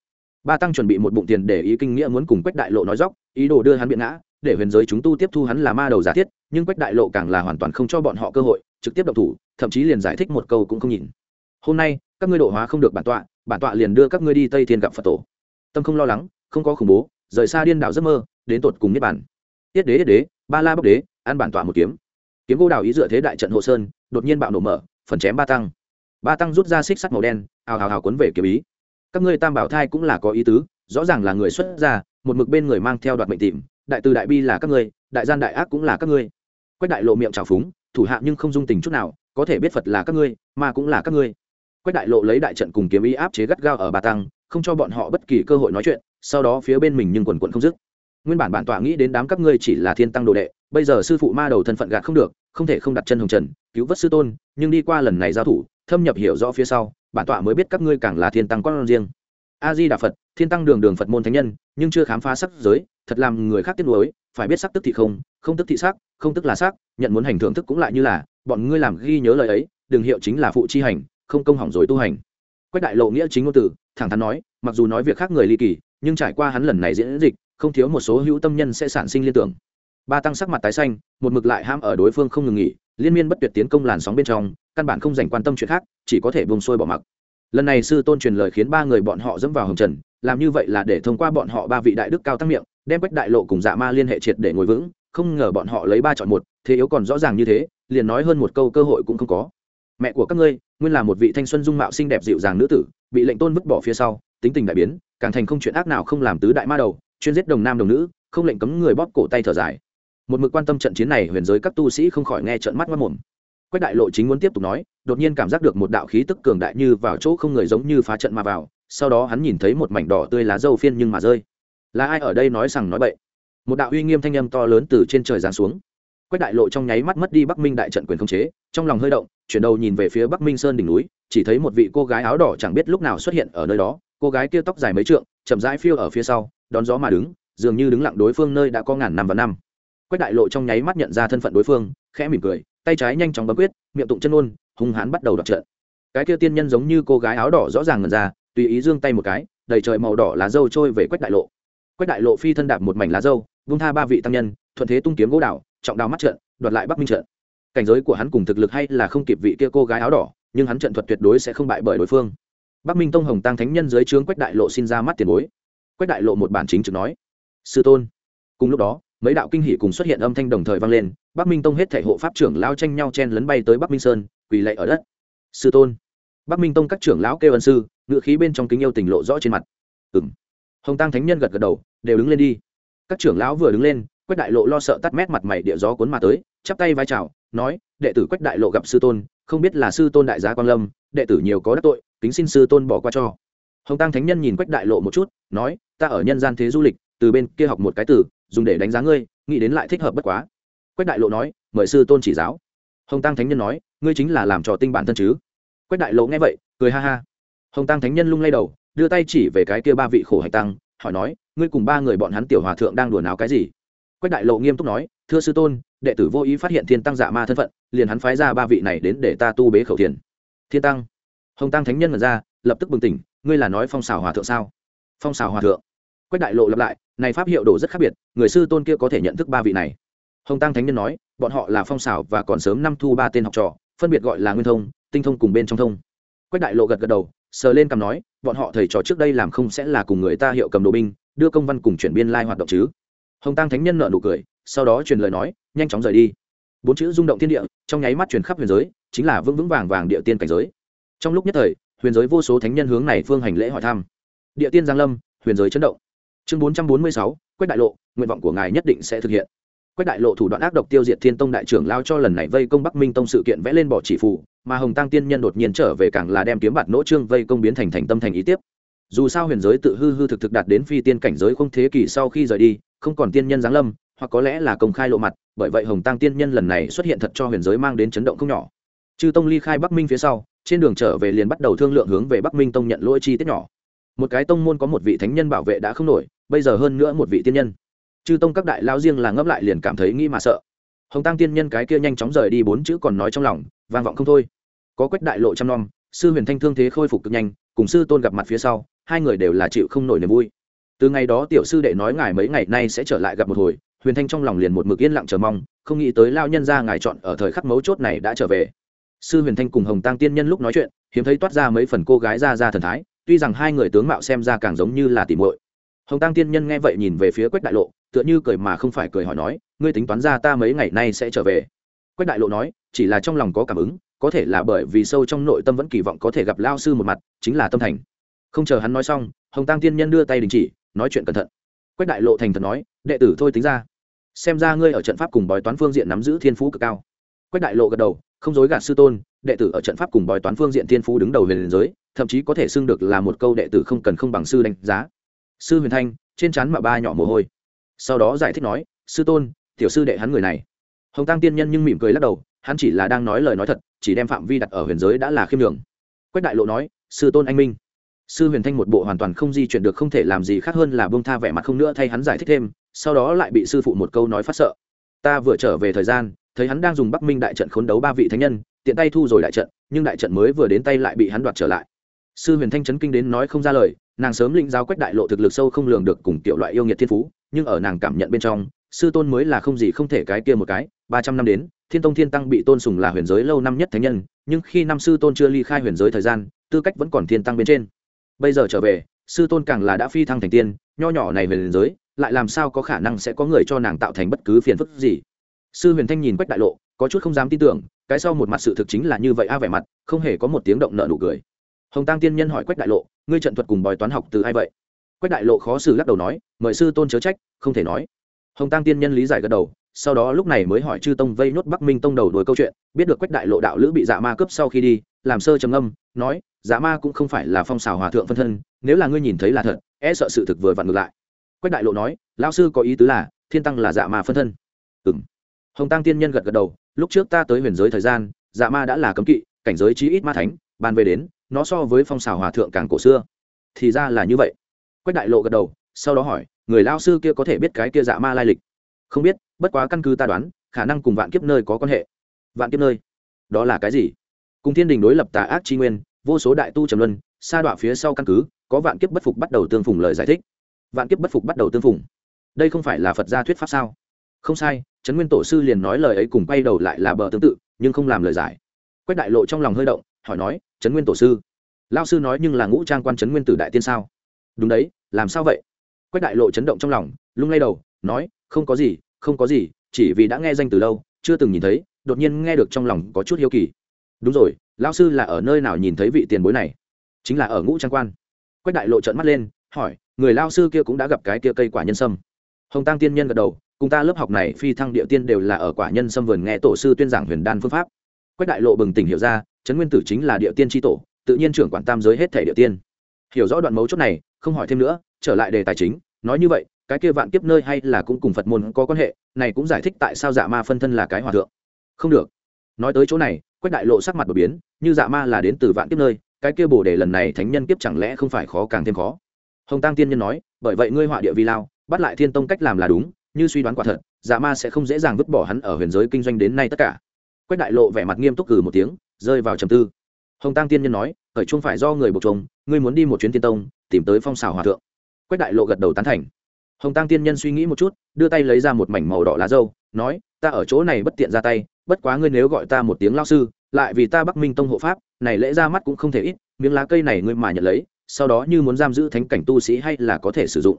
Ba tăng chuẩn bị một bụng tiền để ý kinh nghĩa muốn cùng quách đại lộ nói dóc ý đồ đưa hắn biện ngã, để huyền giới chúng tu tiếp thu hắn là ma đầu giả thiết, nhưng quách đại lộ càng là hoàn toàn không cho bọn họ cơ hội trực tiếp động thủ, thậm chí liền giải thích một câu cũng không nhìn. Hôm nay, các ngươi độ hóa không được bản tọa bản tọa liền đưa các ngươi đi tây thiên gặp phật tổ. Tâm không lo lắng, không có khủng bố, rời xa điên đảo giấc mơ, đến tột cùng niết bản tiết đế tiết đế, ba la bốc đế, ăn bản tọa một kiếm. Kiếm gỗ đào ý dựa thế đại trận hộ sơn, đột nhiên bạo nổ mở, phần chém ba tăng. Ba tăng rút ra xích sắt màu đen hào hào hào cuốn về kiếm ý. Các ngươi tam bảo thai cũng là có ý tứ, rõ ràng là người xuất gia, một mực bên người mang theo đoạt mệnh tìm, đại từ đại bi là các ngươi, đại gian đại ác cũng là các ngươi. Quách đại lộ miệng trào phúng thủ hạ nhưng không dung tình chút nào, có thể biết phật là các ngươi, mà cũng là các ngươi. Quách đại lộ lấy đại trận cùng kiếm ý áp chế gắt gao ở bà tăng, không cho bọn họ bất kỳ cơ hội nói chuyện, sau đó phía bên mình nhưng quần quận không dứt. Nguyên bản bản tọa nghĩ đến đám các ngươi chỉ là thiên tăng đồ đệ, bây giờ sư phụ ma đầu thân phận gạt không được, không thể không đặt chân hồng trần, cứu vớt sư tôn, nhưng đi qua lần này giao thủ, thâm nhập hiểu rõ phía sau, bản tọa mới biết các ngươi càng là thiên tăng quan riêng. A di đà phật, thiên tăng đường đường phật môn thánh nhân, nhưng chưa khám phá sắc giới, thật làm người khác tiếc nuối, phải biết sắc tức thì không không tức thị sắc không tức là sắc nhận muốn hành thưởng thức cũng lại như là, bọn ngươi làm ghi nhớ lời ấy đường hiệu chính là phụ chi hành, không công hỏng rồi tu hành. Quách đại lộ nghĩa chính ngôn từ, thẳng thắn nói, mặc dù nói việc khác người ly kỳ, nhưng trải qua hắn lần này diễn dịch, không thiếu một số hữu tâm nhân sẽ sản sinh liên tưởng. Ba tăng sắc mặt tái xanh, một mực lại ham ở đối phương không ngừng nghỉ, liên miên bất tuyệt tiến công làn sóng bên trong, căn bản không dành quan tâm chuyện khác, chỉ có thể bông xuôi bỏ mặc. Lần này sư tôn truyền lời khiến ba người bọn họ dẫm vào hồng trần, làm như vậy là để thông qua bọn họ ba vị đại đức cao tăng miệng, đem quách đại lộ cùng dạ ma liên hệ triệt để ngồi vững không ngờ bọn họ lấy ba chọn một, thế yếu còn rõ ràng như thế, liền nói hơn một câu cơ hội cũng không có. Mẹ của các ngươi, nguyên là một vị thanh xuân dung mạo xinh đẹp dịu dàng nữ tử, bị lệnh tôn vứt bỏ phía sau, tính tình đại biến, càng thành không chuyện ác nào không làm tứ đại ma đầu, chuyên giết đồng nam đồng nữ, không lệnh cấm người bóp cổ tay thở dài. Một mực quan tâm trận chiến này, huyền giới các tu sĩ không khỏi nghe trận mắt mất mồm. Quách đại lộ chính muốn tiếp tục nói, đột nhiên cảm giác được một đạo khí tức cường đại như vào chỗ không người giống như phá trận mà vào, sau đó hắn nhìn thấy một mảnh đỏ tươi lá dâu phiên nhưng mà rơi. Là ai ở đây nói rằng nói bậy? Một đạo uy nghiêm thanh âm to lớn từ trên trời giáng xuống. Quách đại lộ trong nháy mắt mất đi bắc minh đại trận quyền khống chế, trong lòng hơi động, chuyển đầu nhìn về phía bắc minh sơn đỉnh núi, chỉ thấy một vị cô gái áo đỏ chẳng biết lúc nào xuất hiện ở nơi đó. Cô gái kia tóc dài mấy trượng, chậm rãi phiêu ở phía sau, đón gió mà đứng, dường như đứng lặng đối phương nơi đã có ngàn năm và năm. Quách đại lộ trong nháy mắt nhận ra thân phận đối phương, khẽ mỉm cười, tay trái nhanh chóng bấm quyết, miệng tụng chân ôn, hung hãn bắt đầu đọc trận. Cái kia tiên nhân giống như cô gái áo đỏ rõ ràng ngần ra, tùy ý giương tay một cái, đầy trời màu đỏ lá dâu trôi về quách đại lộ. Quách đại lộ phi thân đạp một mảnh lá dâu vung tha ba vị tăng nhân, thuận thế tung kiếm gỗ đảo, trọng đào mắt trận đoạt lại bắc minh trận. Cảnh giới của hắn cùng thực lực hay là không kịp vị kia cô gái áo đỏ, nhưng hắn trận thuật tuyệt đối sẽ không bại bởi đối phương. Bắc minh tông hồng tăng thánh nhân dưới trướng quách đại lộ xin ra mắt tiền bối. Quách đại lộ một bản chính trực nói, sư tôn. Cùng lúc đó, mấy đạo kinh hỷ cùng xuất hiện âm thanh đồng thời vang lên, bắc minh tông hết thể hộ pháp trưởng lao tranh nhau chen lấn bay tới bắc minh sơn, quỳ lệ ở đất. Sư tôn. Bắc minh tông các trưởng lão kêu ân sư ngự khí bên trong kính yêu tình lộ rõ trên mặt. Ừng hồng tăng thánh nhân gật gật đầu, đều đứng lên đi các trưởng lão vừa đứng lên, quách đại lộ lo sợ tắt mét mặt mày địa gió cuốn mà tới, chắp tay vai chào, nói, đệ tử quách đại lộ gặp sư tôn, không biết là sư tôn đại gia quang lâm, đệ tử nhiều có đắc tội, kính xin sư tôn bỏ qua cho. Hồng tăng thánh nhân nhìn quách đại lộ một chút, nói, ta ở nhân gian thế du lịch, từ bên kia học một cái từ, dùng để đánh giá ngươi, nghĩ đến lại thích hợp bất quá. Quách đại lộ nói, mời sư tôn chỉ giáo. Hồng tăng thánh nhân nói, ngươi chính là làm trò tinh bản thân chứ? Quách đại lộ nghe vậy, cười ha ha. Hồng tăng thánh nhân lung lay đầu, đưa tay chỉ về cái kia ba vị khổ hạch tăng hỏi nói, ngươi cùng ba người bọn hắn tiểu hòa thượng đang đùa nào cái gì? Quách đại lộ nghiêm túc nói, thưa sư tôn, đệ tử vô ý phát hiện thiên tăng dạ ma thân phận, liền hắn phái ra ba vị này đến để ta tu bế khẩu thiền. Thiên tăng, hồng tăng thánh nhân mật ra, lập tức bừng tỉnh, ngươi là nói phong xào hòa thượng sao? Phong xào hòa thượng. Quách đại lộ lặp lại, này pháp hiệu đồ rất khác biệt, người sư tôn kia có thể nhận thức ba vị này. Hồng tăng thánh nhân nói, bọn họ là phong xảo và còn sớm năm thu ba tên học trò, phân biệt gọi là nguyên thông, tinh thông cùng bên trong thông. Quách đại lộ gật gật đầu, sờ lên cằm nói bọn họ thầy trò trước đây làm không sẽ là cùng người ta hiệu cầm đồ binh, đưa công văn cùng chuyển biên lai hoạt động chứ. Hồng tăng thánh nhân nợ nụ cười, sau đó truyền lời nói, nhanh chóng rời đi. Bốn chữ rung động thiên địa, trong nháy mắt truyền khắp huyền giới, chính là vững vững vàng vàng địa tiên cảnh giới. Trong lúc nhất thời, huyền giới vô số thánh nhân hướng này phương hành lễ hỏi thăm. Địa tiên giang lâm, huyền giới chấn động. Chương bốn trăm bốn mươi sáu, quách đại lộ, nguyện vọng của ngài nhất định sẽ thực hiện quách đại lộ thủ đoạn ác độc tiêu diệt thiên tông đại trưởng lao cho lần này vây công bắc minh tông sự kiện vẽ lên bỏ chỉ phù, mà hồng tăng tiên nhân đột nhiên trở về càng là đem kiếm bạt nỗ trương vây công biến thành thành tâm thành ý tiếp. Dù sao huyền giới tự hư hư thực thực đạt đến phi tiên cảnh giới không thế kỷ sau khi rời đi, không còn tiên nhân giáng lâm, hoặc có lẽ là công khai lộ mặt, bởi vậy hồng tăng tiên nhân lần này xuất hiện thật cho huyền giới mang đến chấn động không nhỏ. Chư tông ly khai bắc minh phía sau, trên đường trở về liền bắt đầu thương lượng hướng về bắc minh tông nhận lỗi chi tiết nhỏ. Một cái tông môn có một vị thánh nhân bảo vệ đã không nổi, bây giờ hơn nữa một vị tiên nhân chư tông các đại lao riêng là ngấp lại liền cảm thấy nghĩ mà sợ. Hồng tăng tiên nhân cái kia nhanh chóng rời đi bốn chữ còn nói trong lòng, vang vọng không thôi. Có quách đại lộ trăm nom sư huyền thanh thương thế khôi phục cực nhanh, cùng sư tôn gặp mặt phía sau, hai người đều là chịu không nổi niềm vui. Từ ngày đó tiểu sư đệ nói ngài mấy ngày nay sẽ trở lại gặp một hồi, huyền thanh trong lòng liền một mực yên lặng chờ mong, không nghĩ tới lao nhân ra ngài chọn ở thời khắc mấu chốt này đã trở về. Sư huyền thanh cùng hồng tăng tiên nhân lúc nói chuyện, hiếm thấy toát ra mấy phần cô gái ra ra thần thái, tuy rằng hai người tướng mạo xem ra càng giống như là tìm muội hồng tăng tiên nhân nghe vậy nhìn về phía quách đại lộ, tựa như cười mà không phải cười hỏi nói, ngươi tính toán ra ta mấy ngày nay sẽ trở về? Quách đại lộ nói, chỉ là trong lòng có cảm ứng, có thể là bởi vì sâu trong nội tâm vẫn kỳ vọng có thể gặp lao sư một mặt, chính là tâm thành. Không chờ hắn nói xong, hồng tăng tiên nhân đưa tay đình chỉ, nói chuyện cẩn thận. Quách đại lộ thành thật nói, đệ tử thôi tính ra. Xem ra ngươi ở trận pháp cùng bói toán phương diện nắm giữ thiên phú cực cao. Quách đại lộ gật đầu, không dối gạt sư tôn, đệ tử ở trận pháp cùng bói toán phương diện thiên phú đứng đầu liền giới, thậm chí có thể xưng được là một câu đệ tử không cần không bằng sư đánh giá sư huyền thanh, trên chắn mà ba nhỏ mồ hôi. Sau đó giải thích nói, sư tôn, tiểu sư đệ hắn người này. Hồng tăng tiên nhân nhưng mỉm cười lắc đầu, hắn chỉ là đang nói lời nói thật, chỉ đem phạm vi đặt ở huyền giới đã là khiêm đường quách đại lộ nói, sư tôn anh minh. Sư huyền thanh một bộ hoàn toàn không di chuyển được, không thể làm gì khác hơn là bông tha vẻ mặt không nữa thay hắn giải thích thêm, sau đó lại bị sư phụ một câu nói phát sợ. Ta vừa trở về thời gian, thấy hắn đang dùng bắc minh đại trận khốn đấu ba vị thánh nhân, tiện tay thu rồi đại trận, nhưng đại trận mới vừa đến tay lại bị hắn đoạt trở lại. Sư huyền thanh chấn kinh đến nói không ra lời nàng sớm lĩnh giáo quách đại lộ thực lực sâu không lường được cùng tiểu loại yêu nghiệt thiên phú, nhưng ở nàng cảm nhận bên trong, sư tôn mới là không gì không thể cái kia một cái. Ba trăm năm đến, thiên tông thiên tăng bị tôn sùng là huyền giới lâu năm nhất thánh nhân, nhưng khi năm sư tôn chưa ly khai huyền giới thời gian, tư cách vẫn còn thiên tăng bên trên. Bây giờ trở về, sư tôn càng là đã phi thăng thành tiên, nho nhỏ này về liền giới, lại làm sao có khả năng sẽ có người cho nàng tạo thành bất cứ phiền phức gì? Sư huyền thanh nhìn quách đại lộ, có chút không dám tin tưởng, cái sau một mặt sự thực chính là như vậy a vẻ mặt, không hề có một tiếng động nợ nụ cười hồng tăng tiên nhân hỏi quách đại lộ, ngươi trận thuật cùng bói toán học từ ai vậy? Quách đại lộ khó xử lắc đầu nói, mời sư tôn chớ trách, không thể nói. Hồng tăng tiên nhân lý giải gật đầu, sau đó lúc này mới hỏi chư tông vây nốt bắc minh tông đầu đuổi câu chuyện, biết được quách đại lộ đạo lữ bị dạ ma cướp sau khi đi, làm sơ trầm âm nói dạ ma cũng không phải là phong xào hòa thượng phân thân, nếu là ngươi nhìn thấy là thật e sợ sự thực vừa vặn ngược lại. Quách đại lộ nói, lão sư có ý tứ là, thiên tăng là dạ ma phân thân. Ừ m hồng tăng tiên nhân gật gật đầu, lúc trước ta tới huyền giới thời gian dạ ma đã là cấm kỵ, cảnh giới chí ít ma thánh bàn về đến nó so với phong xào hòa thượng càng cổ xưa. Thì ra là như vậy. Quách đại lộ gật đầu, sau đó hỏi, người lao sư kia có thể biết cái kia dạ ma lai lịch? Không biết, bất quá căn cứ ta đoán, khả năng cùng vạn kiếp nơi có quan hệ. Vạn kiếp nơi? Đó là cái gì? Cùng thiên đình đối lập tà ác tri nguyên, vô số đại tu trầm luân, sa đọa phía sau căn cứ, có vạn kiếp bất phục bắt đầu tương phùng lời giải thích. Vạn kiếp bất phục bắt đầu tương phùng. Đây không phải là phật gia thuyết pháp sao? Không sai, trấn nguyên tổ sư liền nói lời ấy cùng quay đầu lại là bờ tương tự, nhưng không làm lời giải. Quách đại lộ trong lòng hơi động hỏi nói, trấn nguyên tổ sư lao sư nói nhưng là ngũ trang quan trấn nguyên tử đại tiên sao? Đúng đấy, làm sao vậy? Quách đại lộ chấn động trong lòng, lung lay đầu, nói, không có gì, không có gì, chỉ vì đã nghe danh từ lâu, chưa từng nhìn thấy, đột nhiên nghe được trong lòng có chút hiếu kỳ. Đúng rồi lao sư là ở nơi nào nhìn thấy vị tiền bối này? Chính là ở ngũ trang quan. Quách đại lộ trợn mắt lên, hỏi, người lao sư kia cũng đã gặp cái kia cây quả nhân sâm? Hồng tăng tiên nhân gật đầu, cùng ta lớp học này phi thăng địa tiên đều là ở quả nhân sâm vườn nghe tổ sư tuyên giảng huyền đan phương pháp quách đại lộ bừng tỉnh hiểu ra, trấn nguyên tử chính là địa tiên tri tổ, tự nhiên trưởng quản tam giới hết thể địa tiên. Hiểu rõ đoạn mấu chốt này, không hỏi thêm nữa, trở lại đề tài chính, nói như vậy, cái kia vạn kiếp nơi hay là cũng cùng phật môn có quan hệ, này cũng giải thích tại sao dạ ma phân thân là cái hòa thượng. Không được. Nói tới chỗ này, quách đại lộ sắc mặt đột biến, như dạ ma là đến từ vạn kiếp nơi, cái kia bồ đề lần này thánh nhân kiếp chẳng lẽ không phải khó càng thêm khó? Hồng tăng tiên nhân nói, bởi vậy ngươi họa địa vi lao, bắt lại thiên tông cách làm là đúng, như suy đoán quả thật dạ ma sẽ không dễ dàng vứt bỏ hắn ở huyền giới kinh doanh đến nay tất cả quách đại lộ vẻ mặt nghiêm túc cử một tiếng, rơi vào trầm tư. Hồng tăng tiên nhân nói, khởi chung phải do người buộc chồng ngươi muốn đi một chuyến tiên tông, tìm tới phong xào hòa thượng. Quách đại lộ gật đầu tán thành. Hồng tăng tiên nhân suy nghĩ một chút, đưa tay lấy ra một mảnh màu đỏ lá dâu nói, ta ở chỗ này bất tiện ra tay, bất quá ngươi nếu gọi ta một tiếng lao sư, lại vì ta bắc minh tông hộ pháp, này lễ ra mắt cũng không thể ít, miếng lá cây này ngươi mà nhận lấy, sau đó như muốn giam giữ thánh cảnh tu sĩ hay là có thể sử dụng.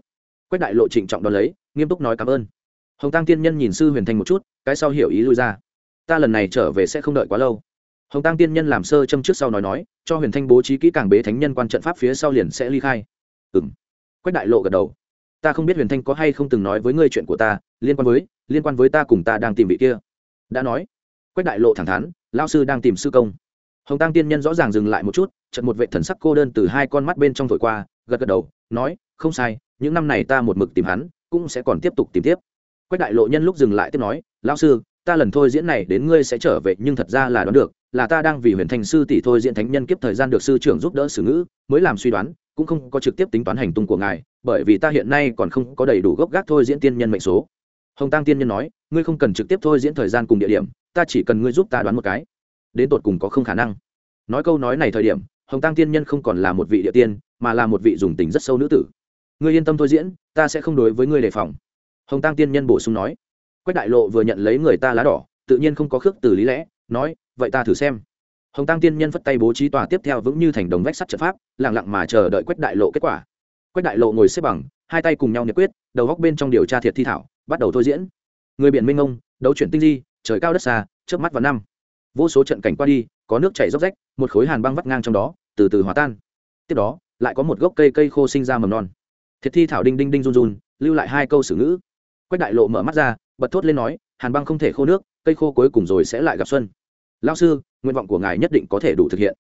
Quách đại lộ trịnh trọng đón lấy, nghiêm túc nói cảm ơn. Hồng tăng tiên nhân nhìn sư huyền thanh một chút, cái sau hiểu ý lui ra ta lần này trở về sẽ không đợi quá lâu. Hồng tăng tiên nhân làm sơ châm trước sau nói nói, cho huyền thanh bố trí kỹ càng bế thánh nhân quan trận pháp phía sau liền sẽ ly khai. Ừ m quách đại lộ gật đầu. Ta không biết huyền thanh có hay không từng nói với ngươi chuyện của ta, liên quan với, liên quan với ta cùng ta đang tìm vị kia. Đã nói. Quách đại lộ thẳng thắn lao sư đang tìm sư công. Hồng tăng tiên nhân rõ ràng dừng lại một chút trận một vệ thần sắc cô đơn từ hai con mắt bên trong thổi qua, gật gật đầu, nói, không sai, những năm này ta một mực tìm hắn, cũng sẽ còn tiếp tục tìm tiếp. Quách đại lộ nhân lúc dừng lại tiếp nói lao sư ta lần thôi diễn này đến ngươi sẽ trở về, nhưng thật ra là đoán được, là ta đang vì huyền thanh sư tỷ thôi diễn thánh nhân kiếp thời gian được sư trưởng giúp đỡ xử ngữ, mới làm suy đoán, cũng không có trực tiếp tính toán hành tung của ngài, bởi vì ta hiện nay còn không có đầy đủ gốc gác thôi diễn tiên nhân mệnh số. Hồng tăng tiên nhân nói, ngươi không cần trực tiếp thôi diễn thời gian cùng địa điểm, ta chỉ cần ngươi giúp ta đoán một cái. Đến tột cùng có không khả năng. Nói câu nói này thời điểm, hồng tăng tiên nhân không còn là một vị địa tiên, mà là một vị dùng tình rất sâu nữ tử. Ngươi yên tâm thôi diễn, ta sẽ không đối với ngươi đề phòng. Hồng tăng tiên nhân bổ sung nói quách đại lộ vừa nhận lấy người ta lá đỏ, tự nhiên không có khước từ lý lẽ, nói, vậy ta thử xem. Hồng tăng tiên nhân phất tay bố trí tòa tiếp theo vững như thành đồng vách sắt trận pháp lẳng lặng mà chờ đợi quách đại lộ kết quả. Quách đại lộ ngồi xếp bằng, hai tay cùng nhau nhiệt quyết, đầu góc bên trong điều tra thiệt thi thảo, bắt đầu thôi diễn. Người biển minh ông, đấu chuyển tinh di, trời cao đất xa trước mắt vào năm. Vô số trận cảnh qua đi, có nước chảy róc rách, một khối hàn băng vắt ngang trong đó, từ từ hòa tan. Tiếp đó, lại có một gốc cây cây khô sinh ra mầm non. Thiệt thi thảo đinh đinh đinh run run, lưu lại hai câu xử ngữ. Quách đại lộ mở mắt ra bật thốt lên nói, hàn băng không thể khô nước, cây khô cuối cùng rồi sẽ lại gặp xuân. Lao sư, nguyện vọng của ngài nhất định có thể đủ thực hiện.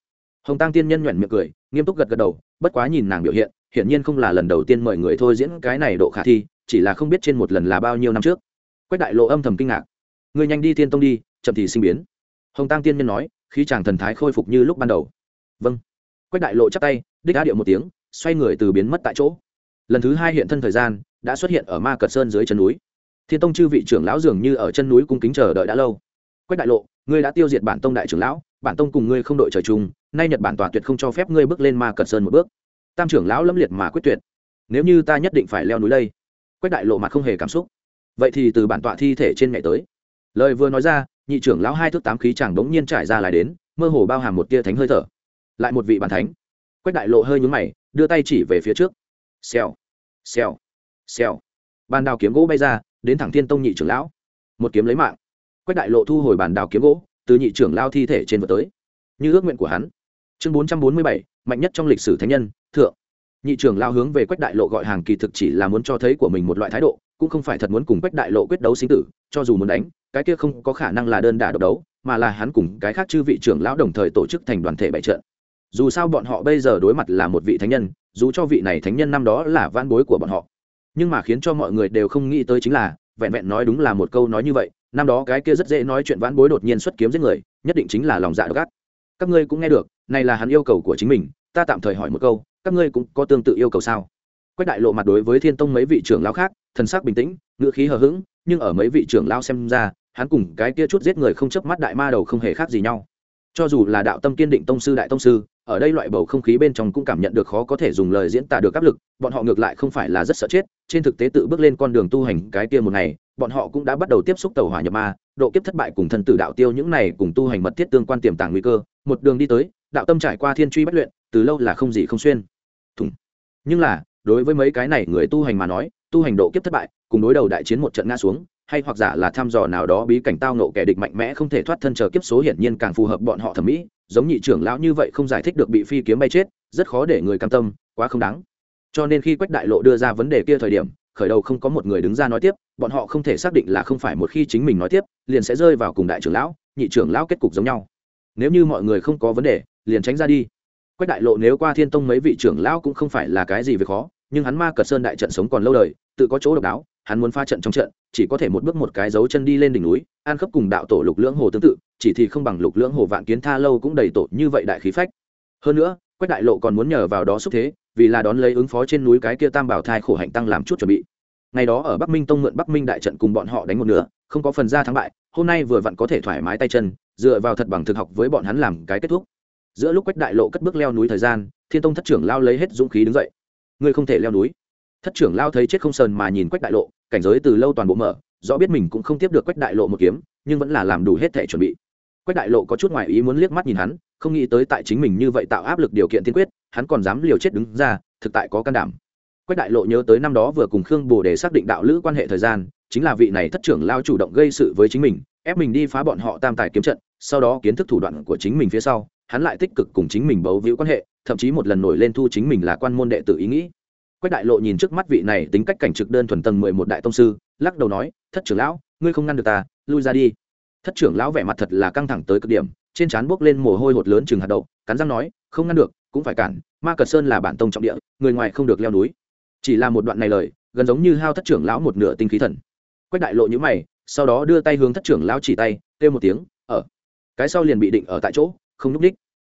Hồng tăng tiên nhân nhoẻn miệng cười, nghiêm túc gật gật đầu, bất quá nhìn nàng biểu hiện, hiển nhiên không là lần đầu tiên mời người thôi diễn cái này độ khả thi, chỉ là không biết trên một lần là bao nhiêu năm trước. Quách đại lộ âm thầm kinh ngạc. Người nhanh đi tiên tông đi, chậm thì sinh biến. Hồng tăng tiên nhân nói khi chàng thần thái khôi phục như lúc ban đầu. Vâng. Quách đại lộ chắp tay, đích á điệu một tiếng, xoay người từ biến mất tại chỗ. Lần thứ hai hiện thân thời gian, đã xuất hiện ở ma cật sơn dưới chân núi thiên tông chư vị trưởng lão dường như ở chân núi cung kính chờ đợi đã lâu. Quách đại lộ, ngươi đã tiêu diệt bản tông đại trưởng lão, bản tông cùng ngươi không đội trời chung, nay nhật bản tòa tuyệt không cho phép ngươi bước lên ma cật sơn một bước. Tam trưởng lão lâm liệt mà quyết tuyệt. Nếu như ta nhất định phải leo núi đây. Quách đại lộ mặt không hề cảm xúc. Vậy thì từ bản tọa thi thể trên ngày tới. Lời vừa nói ra, nhị trưởng lão hai thước tám khí chàng đống nhiên trải ra lại đến, mơ hồ bao hàm một tia thánh hơi thở. Lại một vị bản thánh. Quách đại lộ hơi nhúng mày, đưa tay chỉ về phía trước. Xèo xèo xèo. Bàn đào kiếm gỗ bay ra đến thẳng thiên tông nhị trưởng lão. Một kiếm lấy mạng. Quách đại lộ thu hồi bàn đào kiếm gỗ, từ nhị trưởng lao thi thể trên vượt tới. Như ước nguyện của hắn. Chương bốn trăm bốn mươi bảy, mạnh nhất trong lịch sử thánh nhân, thượng. Nhị trưởng lao hướng về quách đại lộ gọi hàng kỳ thực chỉ là muốn cho thấy của mình một loại thái độ, cũng không phải thật muốn cùng quách đại lộ quyết đấu sinh tử, cho dù muốn đánh, cái kia không có khả năng là đơn đả độc đấu, mà là hắn cùng cái khác chư vị trưởng lão đồng thời tổ chức thành đoàn thể bại trận. Dù sao bọn họ bây giờ đối mặt là một vị thánh nhân, dù cho vị này thánh nhân năm đó là van bối của bọn họ nhưng mà khiến cho mọi người đều không nghĩ tới chính là, vẹn vẹn nói đúng là một câu nói như vậy, năm đó cái kia rất dễ nói chuyện vãn bối đột nhiên xuất kiếm giết người, nhất định chính là lòng dạ độc ác. Các ngươi cũng nghe được, này là hắn yêu cầu của chính mình, ta tạm thời hỏi một câu, các ngươi cũng có tương tự yêu cầu sao? Quách đại lộ mặt đối với thiên tông mấy vị trưởng lão khác, thần sắc bình tĩnh, ngữ khí hờ hững, nhưng ở mấy vị trưởng lão xem ra, hắn cùng cái kia chút giết người không chớp mắt đại ma đầu không hề khác gì nhau. Cho dù là đạo tâm kiên định tông sư đại tông sư ở đây loại bầu không khí bên trong cũng cảm nhận được khó có thể dùng lời diễn tả được áp lực, bọn họ ngược lại không phải là rất sợ chết, trên thực tế tự bước lên con đường tu hành cái kia một ngày, bọn họ cũng đã bắt đầu tiếp xúc tàu hỏa nhập ma, độ kiếp thất bại cùng thân tử đạo tiêu những này cùng tu hành mật thiết tương quan tiềm tàng nguy cơ, một đường đi tới, đạo tâm trải qua thiên truy bất luyện, từ lâu là không gì không xuyên. Thủng nhưng là, đối với mấy cái này người tu hành mà nói, tu hành độ kiếp thất bại, cùng đối đầu đại chiến một trận ngã xuống hay hoặc giả là thăm dò nào đó bí cảnh tao nộ kẻ địch mạnh mẽ không thể thoát thân chờ kiếp số hiển nhiên càng phù hợp bọn họ thẩm mỹ, giống nhị trưởng lão như vậy không giải thích được bị phi kiếm bay chết, rất khó để người cam tâm, quá không đáng. Cho nên khi quách đại lộ đưa ra vấn đề kia thời điểm, khởi đầu không có một người đứng ra nói tiếp, bọn họ không thể xác định là không phải một khi chính mình nói tiếp, liền sẽ rơi vào cùng đại trưởng lão, nhị trưởng lão kết cục giống nhau. Nếu như mọi người không có vấn đề, liền tránh ra đi. Quách đại lộ nếu qua thiên tông mấy vị trưởng lão cũng không phải là cái gì về khó, nhưng hắn ma cật sơn đại trận sống còn lâu đời, tự có chỗ độc đáo hắn muốn pha trận trong trận, chỉ có thể một bước một cái dấu chân đi lên đỉnh núi, an khớp cùng đạo tổ lục lưỡng hồ tương tự, chỉ thì không bằng lục lưỡng hồ vạn kiến tha lâu cũng đầy tổ như vậy đại khí phách. Hơn nữa, quách đại lộ còn muốn nhờ vào đó xúc thế, vì là đón lấy ứng phó trên núi cái kia tam bảo thai khổ hạnh tăng làm chút chuẩn bị. Ngày đó ở bắc minh tông mượn bắc minh đại trận cùng bọn họ đánh một nửa, không có phần ra thắng bại, hôm nay vừa vặn có thể thoải mái tay chân, dựa vào thật bằng thực học với bọn hắn làm cái kết thúc. Giữa lúc quách đại lộ cất bước leo núi thời gian, thiên tông thất trưởng lao lấy hết dũng khí đứng dậy. Ngươi không thể leo núi thất trưởng lao thấy chết không sờn mà nhìn quách đại lộ, cảnh giới từ lâu toàn bộ mở, rõ biết mình cũng không tiếp được quách đại lộ một kiếm, nhưng vẫn là làm đủ hết thể chuẩn bị. Quách đại lộ có chút ngoại ý muốn liếc mắt nhìn hắn, không nghĩ tới tại chính mình như vậy tạo áp lực điều kiện tiên quyết, hắn còn dám liều chết đứng ra, thực tại có can đảm. Quách đại lộ nhớ tới năm đó vừa cùng khương bồ để xác định đạo lữ quan hệ thời gian, chính là vị này thất trưởng lao chủ động gây sự với chính mình, ép mình đi phá bọn họ tam tài kiếm trận, sau đó kiến thức thủ đoạn của chính mình phía sau, hắn lại tích cực cùng chính mình bấu víu quan hệ, thậm chí một lần nổi lên thu chính mình là quan môn đệ tử ý nghĩ quách đại lộ nhìn trước mắt vị này tính cách cảnh trực đơn thuần tầng mười một đại tông sư, lắc đầu nói, thất trưởng lão, ngươi không ngăn được ta, lui ra đi. Thất trưởng lão vẻ mặt thật là căng thẳng tới cực điểm, trên trán buốc lên mồ hôi hột lớn chừng hạt đậu, cắn răng nói, không ngăn được, cũng phải cản, ma cật sơn là bản tông trọng địa, người ngoài không được leo núi. Chỉ là một đoạn này lời, gần giống như hao thất trưởng lão một nửa tinh khí thần. Quách đại lộ nhữ mày, sau đó đưa tay hướng thất trưởng lão chỉ tay, kêu một tiếng, ở. Cái sau liền bị định ở tại chỗ, không núp đích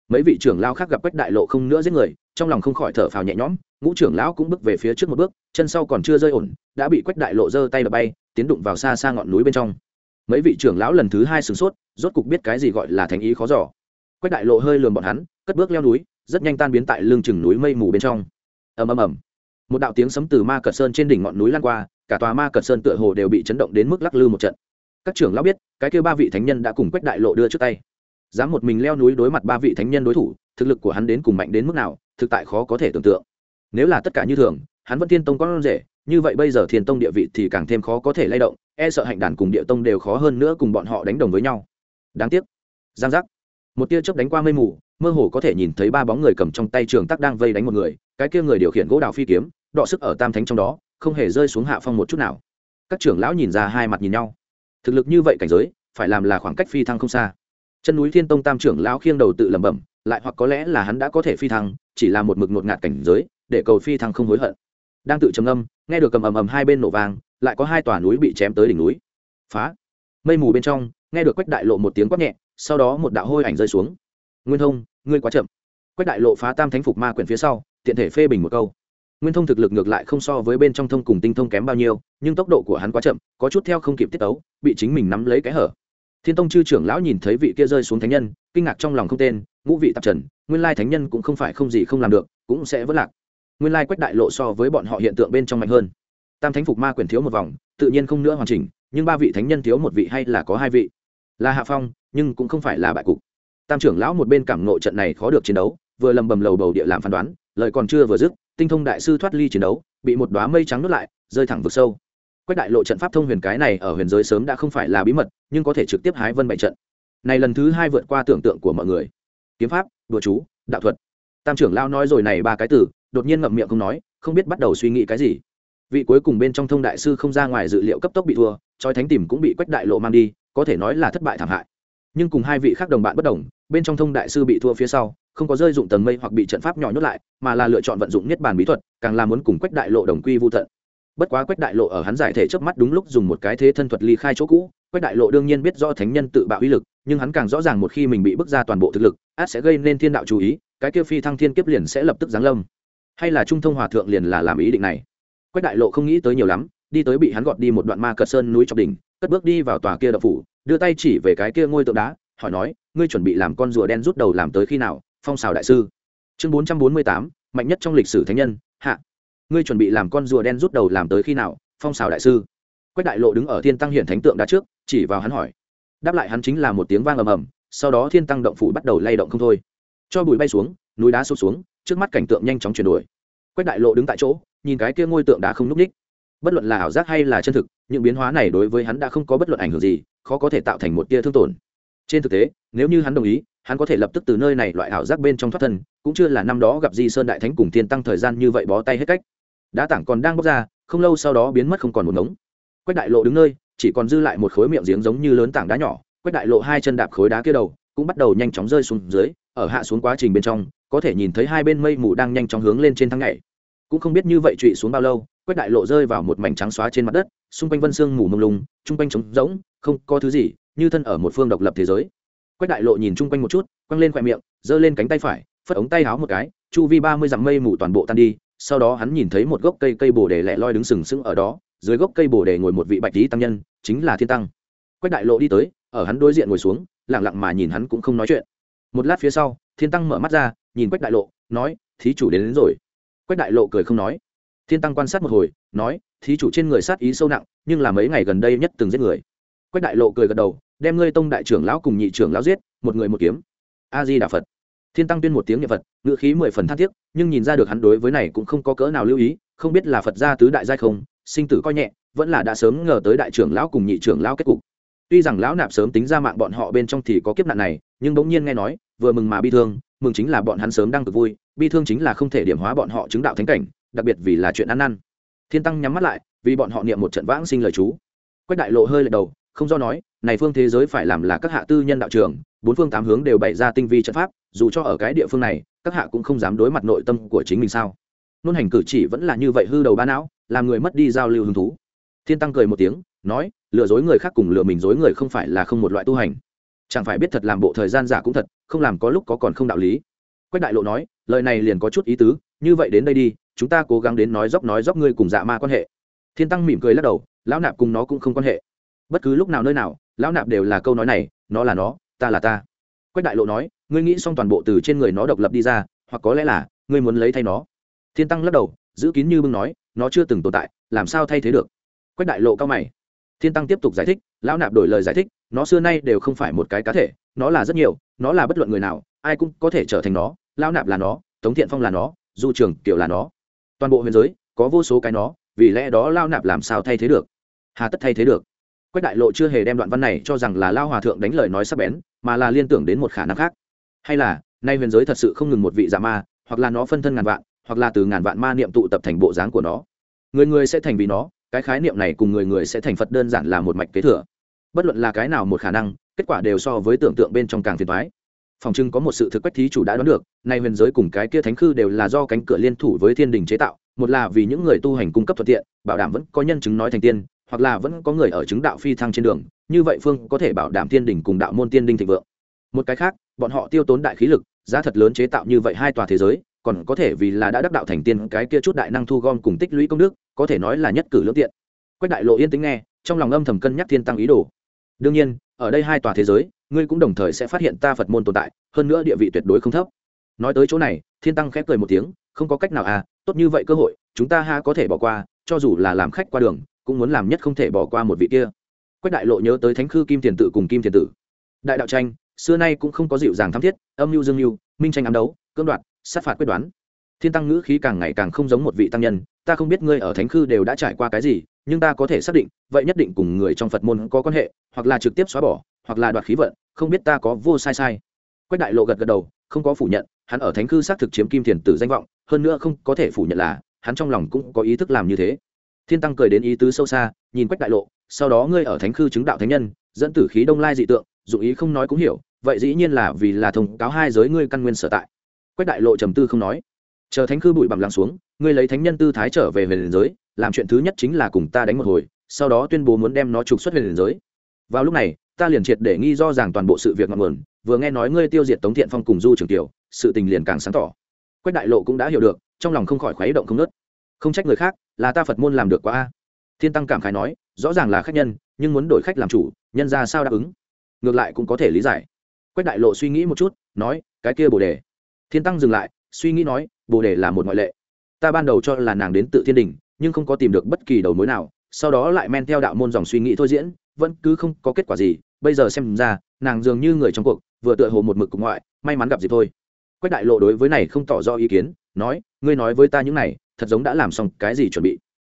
mấy vị trưởng lão khác gặp quách đại lộ không nữa giết người, trong lòng không khỏi thở phào nhẹ nhõm, ngũ trưởng lão cũng bước về phía trước một bước, chân sau còn chưa rơi ổn, đã bị quách đại lộ giơ tay đập bay, tiến đụng vào xa xa ngọn núi bên trong. Mấy vị trưởng lão lần thứ hai sửng sốt, rốt cục biết cái gì gọi là thành ý khó giỏ quách đại lộ hơi lườm bọn hắn, cất bước leo núi, rất nhanh tan biến tại lưng chừng núi mây mù bên trong. Ầm ầm ầm. Một đạo tiếng sấm từ ma cật sơn trên đỉnh ngọn núi lan qua, cả tòa ma cật sơn tựa hồ đều bị chấn động đến mức lắc lư một trận. Các trưởng lão biết, cái kêu ba vị thánh nhân đã cùng quách đại lộ đưa trước tay dám một mình leo núi đối mặt ba vị thánh nhân đối thủ, thực lực của hắn đến cùng mạnh đến mức nào, thực tại khó có thể tưởng tượng. Nếu là tất cả như thường, hắn vẫn thiên tông con rể, như vậy bây giờ thiên tông địa vị thì càng thêm khó có thể lay động e sợ hạnh đàn cùng địa tông đều khó hơn nữa cùng bọn họ đánh đồng với nhau. Đáng tiếc. Giang giác. Một tia chớp đánh qua mây mù, mơ hồ có thể nhìn thấy ba bóng người cầm trong tay trường tắc đang vây đánh một người, cái kia người điều khiển gỗ đào phi kiếm, đọ sức ở tam thánh trong đó, không hề rơi xuống hạ phong một chút nào. Các trưởng lão nhìn ra hai mặt nhìn nhau. Thực lực như vậy cảnh giới, phải làm là khoảng cách phi thăng không xa chân núi thiên tông tam trưởng lão khiêng đầu tự lẩm bẩm, lại hoặc có lẽ là hắn đã có thể phi thăng, chỉ là một mực ngột ngạt cảnh giới, để cầu phi thăng không hối hận. Đang tự trầm âm nghe được cầm ầm ầm hai bên nổ vàng lại có hai tòa núi bị chém tới đỉnh núi. Phá! Mây mù bên trong, nghe được quách đại lộ một tiếng quát nhẹ, sau đó một đạo hôi ảnh rơi xuống. Nguyên thông, ngươi quá chậm. Quách đại lộ phá tam thánh phục ma quyển phía sau, tiện thể phê bình một câu. Nguyên thông thực lực ngược lại không so với bên trong thông cùng tinh thông kém bao nhiêu, nhưng tốc độ của hắn quá chậm, có chút theo không kịp tiết tấu, bị chính mình nắm lấy cái hở thiên tông chư trưởng lão nhìn thấy vị kia rơi xuống thánh nhân, kinh ngạc trong lòng không tên, ngũ vị tạp trần, nguyên lai thánh nhân cũng không phải không gì không làm được, cũng sẽ vất lạc. Nguyên lai quách đại lộ so với bọn họ hiện tượng bên trong mạnh hơn. Tam thánh phục ma quyền thiếu một vòng, tự nhiên không nữa hoàn chỉnh, nhưng ba vị thánh nhân thiếu một vị hay là có hai vị? Là hạ phong, nhưng cũng không phải là bại cục. Tam trưởng lão một bên cảm nộ trận này khó được chiến đấu, vừa lầm bầm lầu bầu địa làm phán đoán, lời còn chưa vừa dứt, tinh thông đại sư thoát ly chiến đấu, bị một đoá mây trắng nuốt lại, rơi thẳng vực sâu. Quách đại lộ trận pháp thông huyền cái này ở huyền giới sớm đã không phải là bí mật nhưng có thể trực tiếp hái vân bại trận. Này lần thứ hai vượt qua tưởng tượng của mọi người. Kiếm pháp, đùa chú, đạo thuật. Tam trưởng lao nói rồi này ba cái từ, đột nhiên ngậm miệng không nói, không biết bắt đầu suy nghĩ cái gì. Vị cuối cùng bên trong thông đại sư không ra ngoài dự liệu cấp tốc bị thua, trói thánh tìm cũng bị quách đại lộ mang đi, có thể nói là thất bại thảm hại. Nhưng cùng hai vị khác đồng bạn bất đồng, bên trong thông đại sư bị thua phía sau, không có rơi dụng tầng mây hoặc bị trận pháp nhỏ nhốt lại, mà là lựa chọn vận dụng niết bàn bí thuật, càng là muốn cùng quách đại lộ đồng quy vô tận. Bất quá quách đại lộ ở hắn giải thể trước mắt đúng lúc dùng một cái thế thân thuật ly khai chỗ cũ quách đại lộ đương nhiên biết rõ thánh nhân tự bạo uy lực, nhưng hắn càng rõ ràng một khi mình bị bước ra toàn bộ thực lực, át sẽ gây nên thiên đạo chú ý, cái kia phi thăng thiên kiếp liền sẽ lập tức giáng lâm. Hay là trung thông hòa thượng liền là làm ý định này. Quách đại lộ không nghĩ tới nhiều lắm, đi tới bị hắn gọt đi một đoạn ma cật sơn núi trong đỉnh, cất bước đi vào tòa kia đậu phủ, đưa tay chỉ về cái kia ngôi tượng đá, hỏi nói, ngươi chuẩn bị làm con rùa đen rút đầu làm tới khi nào, phong xào đại sư? Chương bốn trăm bốn mươi tám, mạnh nhất trong lịch sử thánh nhân, hạ. Ngươi chuẩn bị làm con rùa đen rút đầu làm tới khi nào, phong xào đại sư? Quách đại lộ đứng ở thiên tăng hiển thánh tượng đá trước chỉ vào hắn hỏi. Đáp lại hắn chính là một tiếng vang ầm ầm, sau đó thiên tăng động phủ bắt đầu lay động không thôi. Cho bụi bay xuống, núi đá sụp xuống, trước mắt cảnh tượng nhanh chóng chuyển đổi. Quách đại lộ đứng tại chỗ, nhìn cái kia ngôi tượng đá không núp ních. Bất luận là ảo giác hay là chân thực, những biến hóa này đối với hắn đã không có bất luận ảnh hưởng gì, khó có thể tạo thành một tia thương tổn. Trên thực tế, nếu như hắn đồng ý, hắn có thể lập tức từ nơi này loại ảo giác bên trong thoát thân, cũng chưa là năm đó gặp di sơn đại thánh cùng thiên tăng thời gian như vậy bó tay hết cách. Đá tảng còn đang bốc ra, không lâu sau đó biến mất không còn một ngống. Quách đại lộ đứng nơi chỉ còn dư lại một khối miệng giếng giống như lớn tảng đá nhỏ quách đại lộ hai chân đạp khối đá kia đầu, cũng bắt đầu nhanh chóng rơi xuống dưới, ở hạ xuống quá trình bên trong, có thể nhìn thấy hai bên mây mù đang nhanh chóng hướng lên trên thang nhảy. Cũng không biết như vậy trụy xuống bao lâu quách đại lộ rơi vào một mảnh trắng xóa trên mặt đất, xung quanh vân sương mù mông lung chung quanh trống rỗng, không có thứ gì, như thân ở một phương độc lập thế giới. Quách đại lộ nhìn chung quanh một chút, quăng lên khoe miệng, giơ lên cánh tay phải, phất ống tay háo một cái, chu vi ba mươi dặm mây mù toàn bộ tan đi, sau đó hắn nhìn thấy một gốc cây cây bồ đề lẻ loi đứng sừng sững ở đó dưới gốc cây bồ đề ngồi một vị bạch lý tăng nhân chính là thiên tăng. Quách đại lộ đi tới ở hắn đối diện ngồi xuống lẳng lặng mà nhìn hắn cũng không nói chuyện. Một lát phía sau thiên tăng mở mắt ra nhìn quách đại lộ nói thí chủ đến, đến rồi. Quách đại lộ cười không nói. Thiên tăng quan sát một hồi nói thí chủ trên người sát ý sâu nặng nhưng là mấy ngày gần đây nhất từng giết người. Quách đại lộ cười gật đầu đem ngươi tông đại trưởng lão cùng nhị trưởng lão giết một người một kiếm. A di đà phật. Thiên tăng tuyên một tiếng nhật phật ngữ khí mười phần thắt thiết nhưng nhìn ra được hắn đối với này cũng không có cỡ nào lưu ý không biết là phật gia tứ đại giai không sinh tử coi nhẹ, vẫn là đã sớm ngờ tới đại trưởng lão cùng nhị trưởng lão kết cục. Tuy rằng lão nạp sớm tính ra mạng bọn họ bên trong thì có kiếp nạn này, nhưng bỗng nhiên nghe nói, vừa mừng mà bi thương, mừng chính là bọn hắn sớm đang cực vui, bi thương chính là không thể điểm hóa bọn họ chứng đạo thánh cảnh, đặc biệt vì là chuyện ăn năn. Thiên tăng nhắm mắt lại, vì bọn họ niệm một trận vãng sinh lời chú. Quách đại lộ hơi lật đầu, không do nói, này phương thế giới phải làm là các hạ tư nhân đạo trường, bốn phương tám hướng đều bày ra tinh vi trận pháp, dù cho ở cái địa phương này, các hạ cũng không dám đối mặt nội tâm của chính mình sao. Nôn hành cử chỉ vẫn là như vậy hư đầu ba não làm người mất đi giao lưu hứng thú. Thiên tăng cười một tiếng, nói, lừa dối người khác cùng lừa mình dối người không phải là không một loại tu hành. Chẳng phải biết thật làm bộ thời gian giả cũng thật, không làm có lúc có còn không đạo lý. Quách đại lộ nói, lời này liền có chút ý tứ, như vậy đến đây đi, chúng ta cố gắng đến nói dốc nói dốc ngươi cùng dạ ma quan hệ. Thiên tăng mỉm cười lắc đầu, lão nạp cùng nó cũng không quan hệ. Bất cứ lúc nào nơi nào, lão nạp đều là câu nói này, nó là nó, ta là ta. Quách đại lộ nói, ngươi nghĩ xong toàn bộ từ trên người nó độc lập đi ra, hoặc có lẽ là, ngươi muốn lấy thay nó. Thiên tăng lắc đầu, giữ kín như bưng nói nó chưa từng tồn tại, làm sao thay thế được? Quách đại lộ cao mày. Thiên tăng tiếp tục giải thích, lão nạp đổi lời giải thích, nó xưa nay đều không phải một cái cá thể, nó là rất nhiều, nó là bất luận người nào, ai cũng có thể trở thành nó, lão nạp là nó, tống thiện phong là nó, du trường kiểu là nó. Toàn bộ huyền giới, có vô số cái nó, vì lẽ đó lao nạp làm sao thay thế được? Hà tất thay thế được. Quách đại lộ chưa hề đem đoạn văn này cho rằng là lao hòa thượng đánh lời nói sắp bén, mà là liên tưởng đến một khả năng khác. Hay là, nay huyền giới thật sự không ngừng một vị giả ma, hoặc là nó phân thân ngàn vạn hoặc là từ ngàn vạn ma niệm tụ tập thành bộ dáng của nó. Người người sẽ thành vì nó, cái khái niệm này cùng người người sẽ thành phật đơn giản là một mạch kế thừa. Bất luận là cái nào một khả năng, kết quả đều so với tưởng tượng bên trong càng phiền thoái phòng trưng có một sự thực quách thí chủ đã đoán được, nay huyền giới cùng cái kia thánh khư đều là do cánh cửa liên thủ với thiên đình chế tạo, một là vì những người tu hành cung cấp thuận tiện, bảo đảm vẫn có nhân chứng nói thành tiên, hoặc là vẫn có người ở chứng đạo phi thăng trên đường, như vậy phương có thể bảo đảm thiên đình cùng đạo môn tiên đinh thịnh vượng. Một cái khác, bọn họ tiêu tốn đại khí lực, giá thật lớn chế tạo như vậy hai tòa thế giới còn có thể vì là đã đắc đạo thành tiên, cái kia chút đại năng thu gom cùng tích lũy công đức, có thể nói là nhất cử lưỡng tiện. Quách đại lộ yên tĩnh nghe, trong lòng âm thầm cân nhắc thiên tăng ý đồ. Đương nhiên, ở đây hai tòa thế giới, ngươi cũng đồng thời sẽ phát hiện ta phật môn tồn tại, hơn nữa địa vị tuyệt đối không thấp. Nói tới chỗ này, thiên tăng khép cười một tiếng, không có cách nào à tốt như vậy cơ hội, chúng ta ha có thể bỏ qua, cho dù là làm khách qua đường, cũng muốn làm nhất không thể bỏ qua một vị kia. Quách đại lộ nhớ tới thánh khư kim thiền tự cùng kim thiền tử đại đạo tranh, xưa nay cũng không có dịu dàng tham thiết, âm mưu dương mưu, minh tranh ám đấu, cưỡng đoạt sát phạt quyết đoán. Thiên tăng ngữ khí càng ngày càng không giống một vị tăng nhân, ta không biết ngươi ở thánh khư đều đã trải qua cái gì, nhưng ta có thể xác định, vậy nhất định cùng người trong phật môn có quan hệ, hoặc là trực tiếp xóa bỏ, hoặc là đoạt khí vận, không biết ta có vô sai sai. Quách đại lộ gật gật đầu, không có phủ nhận, hắn ở thánh khư xác thực chiếm kim thiền tử danh vọng, hơn nữa không có thể phủ nhận là, hắn trong lòng cũng có ý thức làm như thế. Thiên tăng cười đến ý tứ sâu xa, nhìn quách đại lộ, sau đó ngươi ở thánh khư chứng đạo thánh nhân, dẫn tử khí đông lai dị tượng dụng ý không nói cũng hiểu, vậy dĩ nhiên là vì là thông cáo hai giới ngươi căn nguyên sở tại quách đại lộ trầm tư không nói. Chờ thánh khư bụi bặm lắng xuống, ngươi lấy thánh nhân tư thái trở về huyền giới, làm chuyện thứ nhất chính là cùng ta đánh một hồi, sau đó tuyên bố muốn đem nó trục xuất huyền giới. Vào lúc này, ta liền triệt để nghi do rằng toàn bộ sự việc ngọn nguồn, vừa nghe nói ngươi tiêu diệt tống thiện phong cùng du trường tiểu sự tình liền càng sáng tỏ. Quách đại lộ cũng đã hiểu được, trong lòng không khỏi khuấy động không nớt không trách người khác, là ta phật môn làm được quá a. Thiên tăng cảm khái nói, rõ ràng là khách nhân, nhưng muốn đổi khách làm chủ, nhân ra sao đáp ứng? Ngược lại cũng có thể lý giải. Quách đại lộ suy nghĩ một chút, nói, cái kia bồ đề thiên tăng dừng lại, suy nghĩ nói, bồ đề là một ngoại lệ. Ta ban đầu cho là nàng đến tự thiên đình, nhưng không có tìm được bất kỳ đầu mối nào, sau đó lại men theo đạo môn dòng suy nghĩ thôi diễn, vẫn cứ không có kết quả gì. Bây giờ xem ra, nàng dường như người trong cuộc, vừa tựa hồ một mực cùng ngoại, may mắn gặp gì thôi. Quách đại lộ đối với này không tỏ ra ý kiến, nói, ngươi nói với ta những này, thật giống đã làm xong cái gì chuẩn bị.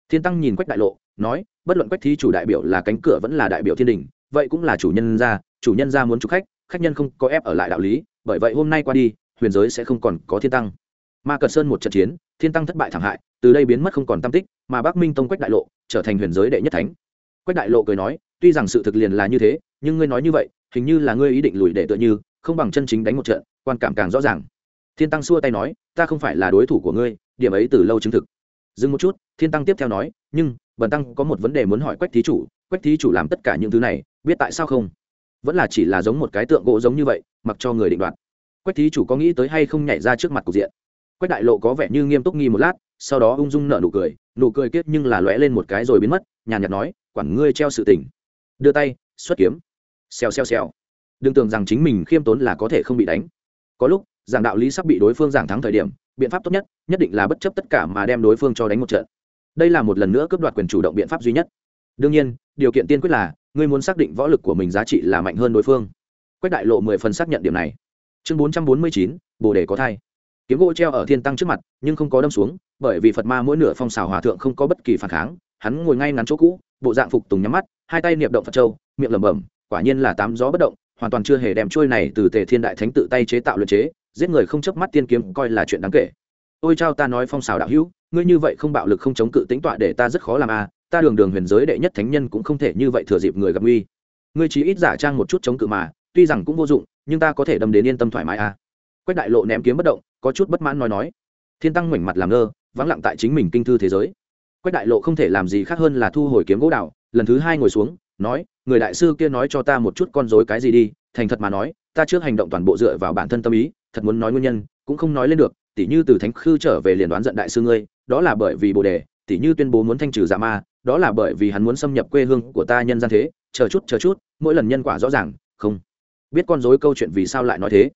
Thiên tăng nhìn quách đại lộ, nói, bất luận quách thí chủ đại biểu là cánh cửa vẫn là đại biểu thiên đình, vậy cũng là chủ nhân gia chủ nhân gia muốn chủ khách khách nhân không có ép ở lại đạo lý, bởi vậy hôm nay qua đi huyền giới sẽ không còn có thiên tăng. Ma cật sơn một trận chiến, thiên tăng thất bại thảm hại, từ đây biến mất không còn tam tích, mà bắc minh tông quách đại lộ trở thành huyền giới đệ nhất thánh. Quách đại lộ cười nói, tuy rằng sự thực liền là như thế, nhưng ngươi nói như vậy, hình như là ngươi ý định lùi để tựa như, không bằng chân chính đánh một trận, quan cảm càng rõ ràng. Thiên tăng xua tay nói, ta không phải là đối thủ của ngươi, điểm ấy từ lâu chứng thực. Dừng một chút, thiên tăng tiếp theo nói, nhưng, bần tăng có một vấn đề muốn hỏi quách thí chủ, quách thí chủ làm tất cả những thứ này, biết tại sao không? Vẫn là chỉ là giống một cái tượng gỗ giống như vậy, mặc cho người định đoạt quách thí chủ có nghĩ tới hay không nhảy ra trước mặt cục diện? Quách đại lộ có vẻ như nghiêm túc nghi một lát, sau đó ung dung nở nụ cười nụ cười kiết nhưng là lóe lên một cái rồi biến mất, nhàn nhạt nói, quản ngươi treo sự tỉnh. đưa tay, xuất kiếm. Xèo xèo xèo. Đừng tưởng rằng chính mình khiêm tốn là có thể không bị đánh. Có lúc, giảng đạo lý sắp bị đối phương giảng thắng thời điểm, biện pháp tốt nhất nhất định là bất chấp tất cả mà đem đối phương cho đánh một trận. Đây là một lần nữa cướp đoạt quyền chủ động biện pháp duy nhất. Đương nhiên, điều kiện tiên quyết là, ngươi muốn xác định võ lực của mình giá trị là mạnh hơn đối phương. Quách đại lộ mười phần xác nhận điểm này chương bốn trăm bốn mươi chín bồ đề có thai. Kiếm gỗ treo ở thiên tăng trước mặt nhưng không có đâm xuống bởi vì phật ma mỗi nửa phong xào hòa thượng không có bất kỳ phản kháng hắn ngồi ngay ngắn chỗ cũ bộ dạng phục tùng nhắm mắt hai tay niệm động phật châu miệng lẩm bẩm quả nhiên là tám gió bất động hoàn toàn chưa hề đem trôi này từ tề thiên đại thánh tự tay chế tạo luyện chế giết người không chớp mắt tiên kiếm coi là chuyện đáng kể. Ôi chao ta nói phong xào đạo hữu ngươi như vậy không bạo lực không chống cự tính tọa để ta rất khó làm a à, ta đường đường huyền giới đệ nhất thánh nhân cũng không thể như vậy thừa dịp người gặp nguy. Ngươi chỉ ít giả trang một chút chống cự mà tuy rằng cũng vô dụng, nhưng ta có thể đâm đến yên tâm thoải mái à. quách đại lộ ném kiếm bất động, có chút bất mãn nói nói. Thiên tăng ngoảnh mặt làm ngơ, vắng lặng tại chính mình kinh thư thế giới. Quách đại lộ không thể làm gì khác hơn là thu hồi kiếm gỗ đào, lần thứ hai ngồi xuống, nói, người đại sư kia nói cho ta một chút con dối cái gì đi, thành thật mà nói, ta trước hành động toàn bộ dựa vào bản thân tâm ý, thật muốn nói nguyên nhân, cũng không nói lên được, tỉ như từ thánh khư trở về liền đoán giận đại sư ngươi, đó là bởi vì bồ đề, tỉ như tuyên bố muốn thanh trừ giả ma, đó là bởi vì hắn muốn xâm nhập quê hương của ta nhân gian thế, chờ chút chờ chút, mỗi lần nhân quả rõ ràng, không biết con dối câu chuyện vì sao lại nói thế.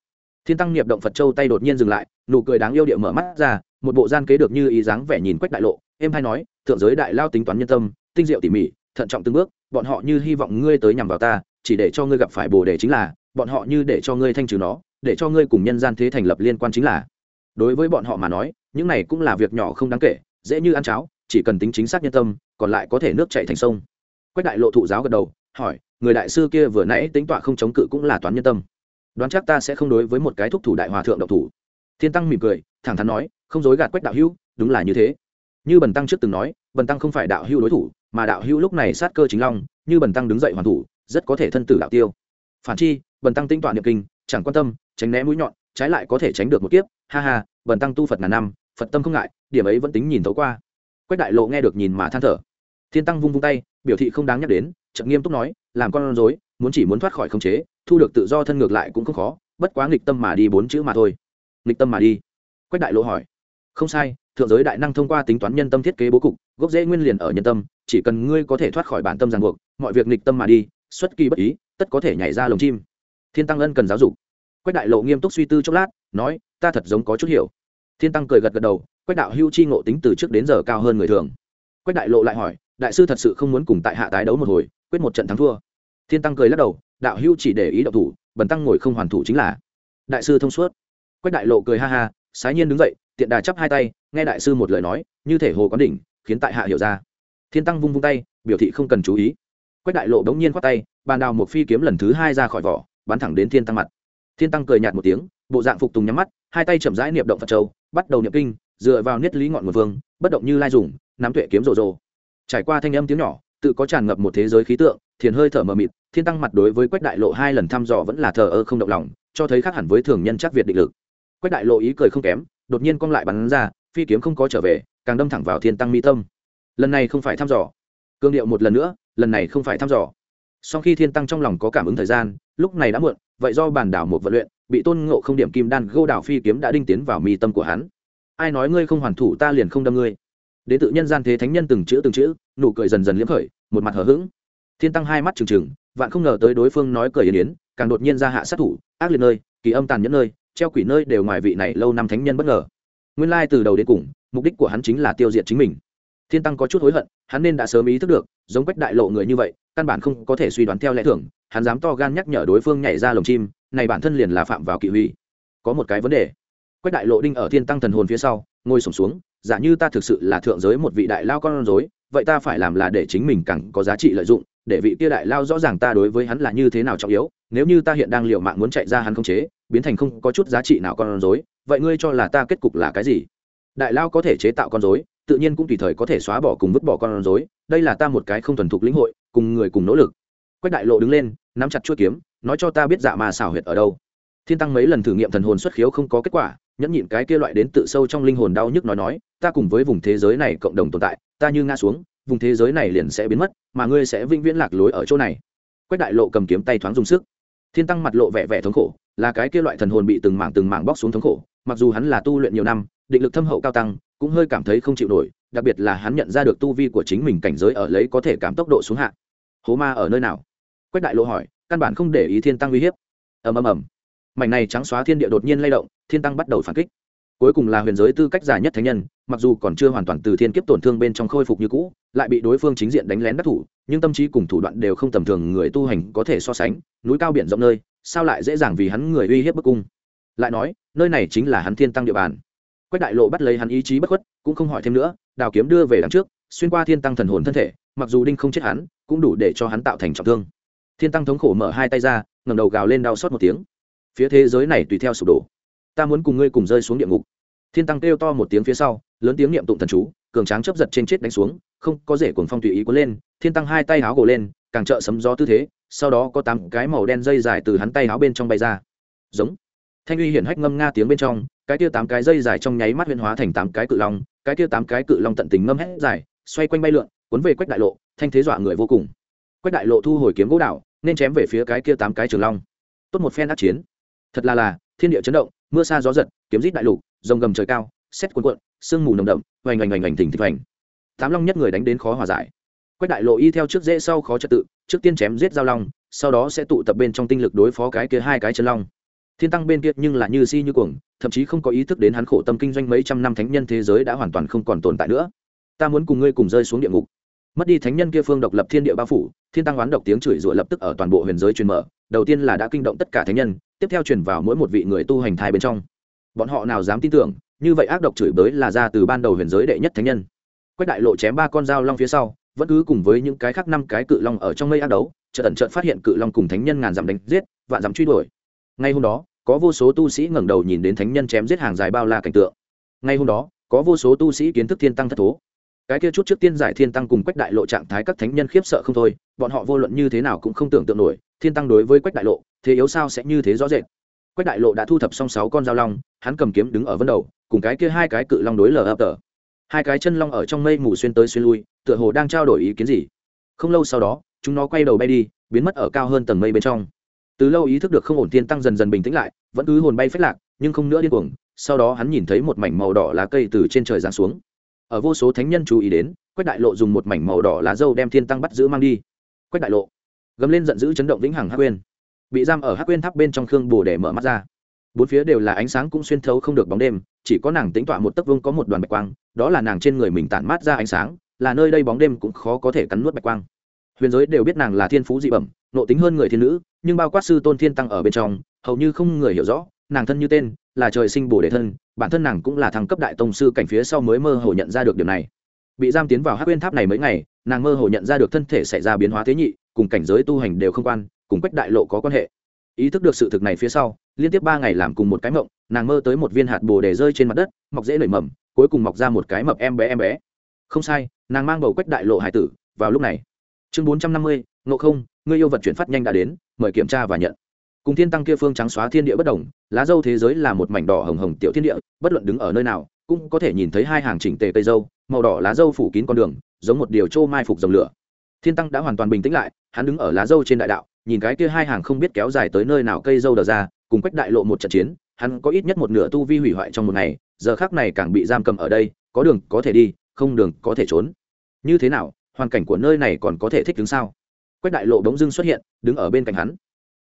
Thiên tăng niệm động phật châu tay đột nhiên dừng lại, nụ cười đáng yêu địa mở mắt ra, một bộ gian kế được như ý dáng vẻ nhìn quách đại lộ em hay nói, thượng giới đại lao tính toán nhân tâm, tinh diệu tỉ mỉ, thận trọng từng bước, bọn họ như hy vọng ngươi tới nhằm vào ta, chỉ để cho ngươi gặp phải bồ đề chính là, bọn họ như để cho ngươi thanh trừ nó, để cho ngươi cùng nhân gian thế thành lập liên quan chính là. Đối với bọn họ mà nói, những này cũng là việc nhỏ không đáng kể, dễ như ăn cháo, chỉ cần tính chính xác nhân tâm, còn lại có thể nước chạy thành sông. Quách đại lộ thụ giáo gật đầu hỏi, người đại sư kia vừa nãy tính tọa không chống cự cũng là toán nhân tâm. Đoán chắc ta sẽ không đối với một cái thúc thủ đại hòa thượng độc thủ. Thiên tăng mỉm cười, thẳng thắn nói, không dối gạt quách đạo hữu, đúng là như thế. Như bần tăng trước từng nói, bần tăng không phải đạo hữu đối thủ, mà đạo hữu lúc này sát cơ chính long, như bần tăng đứng dậy hoàn thủ, rất có thể thân tử đạo tiêu. Phản chi, bần tăng tinh toán niệm kinh, chẳng quan tâm, tránh né mũi nhọn, trái lại có thể tránh được một kiếp. Ha ha, bần tăng tu phật ngàn năm, phật tâm không ngại, điểm ấy vẫn tính nhìn thấu qua. Quách đại lộ nghe được nhìn mà than thở. Thiên tăng vung vung tay, biểu thị không đáng nhắc đến chậm nghiêm túc nói, làm con rối, muốn chỉ muốn thoát khỏi khống chế, thu được tự do thân ngược lại cũng không khó, bất quá nghịch tâm mà đi bốn chữ mà thôi. Nghịch tâm mà đi. Quách đại lộ hỏi. Không sai, thượng giới đại năng thông qua tính toán nhân tâm thiết kế bố cục, gốc rễ nguyên liền ở nhân tâm, chỉ cần ngươi có thể thoát khỏi bản tâm ràng buộc, mọi việc nghịch tâm mà đi, xuất kỳ bất ý, tất có thể nhảy ra lồng chim. Thiên tăng ân cần giáo dục. Quách đại lộ nghiêm túc suy tư chốc lát, nói, ta thật giống có chút hiểu. Thiên tăng cười gật gật đầu, quách đạo hưu chi ngộ tính từ trước đến giờ cao hơn người thường. Quách đại lộ lại hỏi đại sư thật sự không muốn cùng tại hạ tái đấu một hồi, quyết một trận thắng thua. Thiên tăng cười lắc đầu, đạo hưu chỉ để ý đạo thủ, bần tăng ngồi không hoàn thủ chính là. Đại sư thông suốt. Quách đại lộ cười ha ha, sái nhiên đứng dậy, tiện đà chắp hai tay, nghe đại sư một lời nói, như thể hồ quán đỉnh, khiến tại hạ hiểu ra. Thiên tăng vung vung tay, biểu thị không cần chú ý. Quách đại lộ bỗng nhiên khoát tay, bàn đào một phi kiếm lần thứ hai ra khỏi vỏ, bắn thẳng đến thiên tăng mặt. Thiên tăng cười nhạt một tiếng, bộ dạng phục tùng nhắm mắt, hai tay chậm rãi niệm động phật châu, bắt đầu niệm kinh, dựa vào niết lý ngọn một vương, bất động như lai dùng, nắm tuệ kiếm rồ rồ trải qua thanh âm tiếng nhỏ, tự có tràn ngập một thế giới khí tượng, thiền hơi thở mờ mịt, thiên tăng mặt đối với quách đại lộ hai lần thăm dò vẫn là thờ ơ không động lòng, cho thấy khác hẳn với thường nhân chắc việt định lực. Quách đại lộ ý cười không kém, đột nhiên cong lại bắn ra, phi kiếm không có trở về, càng đâm thẳng vào thiên tăng mi tâm. Lần này không phải thăm dò. Cương điệu một lần nữa, lần này không phải thăm dò. Sau khi thiên tăng trong lòng có cảm ứng thời gian, lúc này đã muộn, vậy do bản đảo một vận luyện, bị tôn ngộ không điểm kim đan gô đảo phi kiếm đã đinh tiến vào mi tâm của hắn. Ai nói ngươi không hoàn thủ ta liền không đâm ngươi. Đến tự nhân gian thế thánh nhân từng chữ từng chữ nụ cười dần dần liếm khởi, một mặt hờ hững. Thiên tăng hai mắt trừng trừng, vạn không ngờ tới đối phương nói cười yên yến, càng đột nhiên ra hạ sát thủ, ác liệt nơi, kỳ âm tàn nhẫn nơi, treo quỷ nơi đều ngoài vị này lâu năm thánh nhân bất ngờ. Nguyên lai từ đầu đến cùng, mục đích của hắn chính là tiêu diệt chính mình. Thiên tăng có chút hối hận, hắn nên đã sớm ý thức được, giống quách đại lộ người như vậy, căn bản không có thể suy đoán theo lẽ thường, hắn dám to gan nhắc nhở đối phương nhảy ra lồng chim, này bản thân liền là phạm vào kỵ huy. Có một cái vấn đề. Quách đại lộ đinh ở thiên tăng thần hồn phía sau, ngồi sổm xuống, giả như ta thực sự là thượng giới một vị đại lao con rối vậy ta phải làm là để chính mình càng có giá trị lợi dụng, để vị kia đại lao rõ ràng ta đối với hắn là như thế nào trọng yếu, nếu như ta hiện đang liệu mạng muốn chạy ra hắn không chế, biến thành không có chút giá trị nào con rối, vậy ngươi cho là ta kết cục là cái gì? Đại lao có thể chế tạo con rối, tự nhiên cũng tùy thời có thể xóa bỏ cùng vứt bỏ con rối, đây là ta một cái không thuần thục lĩnh hội, cùng người cùng nỗ lực. Quách đại lộ đứng lên, nắm chặt chuôi kiếm, nói cho ta biết dạ mà xảo huyệt ở đâu. Thiên tăng mấy lần thử nghiệm thần hồn xuất khiếu không có kết quả, nhẫn nhịn cái kia loại đến tự sâu trong linh hồn đau nhức nói nói, ta cùng với vùng thế giới này cộng đồng tồn tại ta như ngã xuống, vùng thế giới này liền sẽ biến mất, mà ngươi sẽ vĩnh viễn lạc lối ở chỗ này. Quách đại lộ cầm kiếm tay thoáng dùng sức. Thiên tăng mặt lộ vẻ vẻ thống khổ, là cái kia loại thần hồn bị từng mảng từng mảng bóc xuống thống khổ, mặc dù hắn là tu luyện nhiều năm, định lực thâm hậu cao tăng, cũng hơi cảm thấy không chịu nổi, đặc biệt là hắn nhận ra được tu vi của chính mình cảnh giới ở lấy có thể cảm tốc độ xuống hạ. Hố ma ở nơi nào? Quách đại lộ hỏi, căn bản không để ý thiên tăng uy hiếp. Ầm ầm ầm. Mảnh này trắng xóa thiên địa đột nhiên lay động, thiên tăng bắt đầu phản kích cuối cùng là huyền giới tư cách dài nhất thánh nhân, mặc dù còn chưa hoàn toàn từ thiên kiếp tổn thương bên trong khôi phục như cũ, lại bị đối phương chính diện đánh lén đắc thủ, nhưng tâm trí cùng thủ đoạn đều không tầm thường người tu hành có thể so sánh, núi cao biển rộng nơi, sao lại dễ dàng vì hắn người uy hiếp bức cung? Lại nói, nơi này chính là hắn thiên tăng địa bàn. Quách đại lộ bắt lấy hắn ý chí bất khuất, cũng không hỏi thêm nữa, đào kiếm đưa về đằng trước, xuyên qua thiên tăng thần hồn thân thể, mặc dù đinh không chết hắn, cũng đủ để cho hắn tạo thành trọng thương. Thiên tăng thống khổ mở hai tay ra ngầm đầu gào lên đau xót một tiếng. Phía thế giới này tùy theo sụp đổ ta muốn cùng ngươi cùng rơi xuống địa ngục. Thiên tăng kêu to một tiếng phía sau, lớn tiếng niệm tụng thần chú, cường tráng chấp giật trên chết đánh xuống, không có rể cuồng phong tùy ý cuốn lên, thiên tăng hai tay háo gồ lên, càng trợ sấm gió tư thế, sau đó có tám cái màu đen dây dài từ hắn tay háo bên trong bay ra. Giống. Thanh uy hiển hách ngâm nga tiếng bên trong, cái kia tám cái dây dài trong nháy mắt huyên hóa thành tám cái cự long, cái kia tám cái cự long tận tình ngâm hét dài, xoay quanh bay lượn, cuốn về quách đại lộ, thanh thế dọa người vô cùng. Quách đại lộ thu hồi kiếm gỗ đạo nên chém về phía cái kia tám cái trường long. Tốt một phen ác chiến. Thật là là, thiên địa chấn động mưa xa gió giật, kiếm rít đại lục, rồng gầm trời cao xét cuộn cuộn, sương mù nồng đậm hoành hoành hoành hoành thỉnh thịch hoành. Tám long nhất người đánh đến khó hòa giải. Quách đại lộ y theo trước dễ sau khó trật tự, trước tiên chém giết giao long, sau đó sẽ tụ tập bên trong tinh lực đối phó cái kia hai cái chân long. Thiên tăng bên kia nhưng là như si như cuồng, thậm chí không có ý thức đến hắn khổ tâm kinh doanh mấy trăm năm thánh nhân thế giới đã hoàn toàn không còn tồn tại nữa. Ta muốn cùng ngươi cùng rơi xuống địa ngục mất đi thánh nhân kia phương độc lập thiên địa bao phủ, thiên tăng oán độc tiếng chửi rủa lập tức ở toàn bộ huyền giới truyền mở, đầu tiên là đã kinh động tất cả thánh nhân, tiếp theo truyền vào mỗi một vị người tu hành thai bên trong. Bọn họ nào dám tin tưởng, như vậy ác độc chửi bới là ra từ ban đầu huyền giới đệ nhất thánh nhân. Quách đại lộ chém ba con dao long phía sau, vẫn cứ cùng với những cái khác năm cái cự long ở trong mây ác đấu, chợt ẩn chợt phát hiện cự long cùng thánh nhân ngàn dặm đánh giết, vạn dặm truy đuổi. Ngay hôm đó, có vô số tu sĩ ngẩng đầu nhìn đến thánh nhân chém giết hàng dài bao la cảnh tượng. Ngay hôm đó, có vô số tu sĩ kiến thức thiên tăng thất thố cái kia chút trước tiên giải thiên tăng cùng quách đại lộ trạng thái các thánh nhân khiếp sợ không thôi, bọn họ vô luận như thế nào cũng không tưởng tượng nổi, thiên tăng đối với quách đại lộ, thế yếu sao sẽ như thế rõ rệt. Quách đại lộ đã thu thập xong sáu con dao long, hắn cầm kiếm đứng ở vân đầu, cùng cái kia hai cái cự long đối lờ ập tờ. Hai cái chân long ở trong mây mù xuyên tới xuyên lui, tựa hồ đang trao đổi ý kiến gì. Không lâu sau đó, chúng nó quay đầu bay đi, biến mất ở cao hơn tầng mây bên trong. Từ lâu ý thức được không ổn thiên tăng dần dần bình tĩnh lại, vẫn cứ hồn bay phết lạc, nhưng không nữa điên cuồng, sau đó hắn nhìn thấy một mảnh màu đỏ lá cây từ trên trời giáng xuống ở vô số thánh nhân chú ý đến, quách đại lộ dùng một mảnh màu đỏ lá dâu đem thiên tăng bắt giữ mang đi. Quách đại lộ, gầm lên giận dữ chấn động vĩnh hằng hắc quên bị giam ở hắc quên tháp bên trong khương bồ để mở mắt ra. Bốn phía đều là ánh sáng cũng xuyên thấu không được bóng đêm, chỉ có nàng tính tọa một tấc vương có một đoàn bạch quang, đó là nàng trên người mình tản mát ra ánh sáng, là nơi đây bóng đêm cũng khó có thể cắn nuốt bạch quang. Huyền giới đều biết nàng là thiên phú dị bẩm nộ tính hơn người thiên nữ, nhưng bao quát sư tôn thiên tăng ở bên trong, hầu như không người hiểu rõ, nàng thân như tên là trời sinh bổ đề thân, bản thân nàng cũng là thằng cấp đại tông sư cảnh phía sau mới mơ hồ nhận ra được điều này. Bị giam tiến vào hắc uyên tháp này mấy ngày, nàng mơ hồ nhận ra được thân thể xảy ra biến hóa thế nhị, cùng cảnh giới tu hành đều không quan, cùng quách đại lộ có quan hệ. Ý thức được sự thực này phía sau, liên tiếp ba ngày làm cùng một cái mộng, nàng mơ tới một viên hạt bồ đề rơi trên mặt đất, mọc dễ nảy mầm, cuối cùng mọc ra một cái mập em bé em bé. Không sai, nàng mang bầu quách đại lộ hải tử, vào lúc này. Chương bốn trăm năm mươi, ngộ không, ngươi yêu vật chuyển phát nhanh đã đến, mời kiểm tra và nhận cùng thiên tăng kia phương trắng xóa thiên địa bất đồng, lá dâu thế giới là một mảnh đỏ hồng hồng tiểu thiên địa, bất luận đứng ở nơi nào, cũng có thể nhìn thấy hai hàng chỉnh tề cây dâu, màu đỏ lá dâu phủ kín con đường, giống một điều trô mai phục dòng lửa. Thiên tăng đã hoàn toàn bình tĩnh lại, hắn đứng ở lá dâu trên đại đạo, nhìn cái kia hai hàng không biết kéo dài tới nơi nào cây dâu đờ ra, cùng quách đại lộ một trận chiến, hắn có ít nhất một nửa tu vi hủy hoại trong một ngày, giờ khác này càng bị giam cầm ở đây, có đường có thể đi, không đường có thể trốn. Như thế nào, hoàn cảnh của nơi này còn có thể thích đứng sao? Quách đại lộ bỗng dưng xuất hiện, đứng ở bên cạnh hắn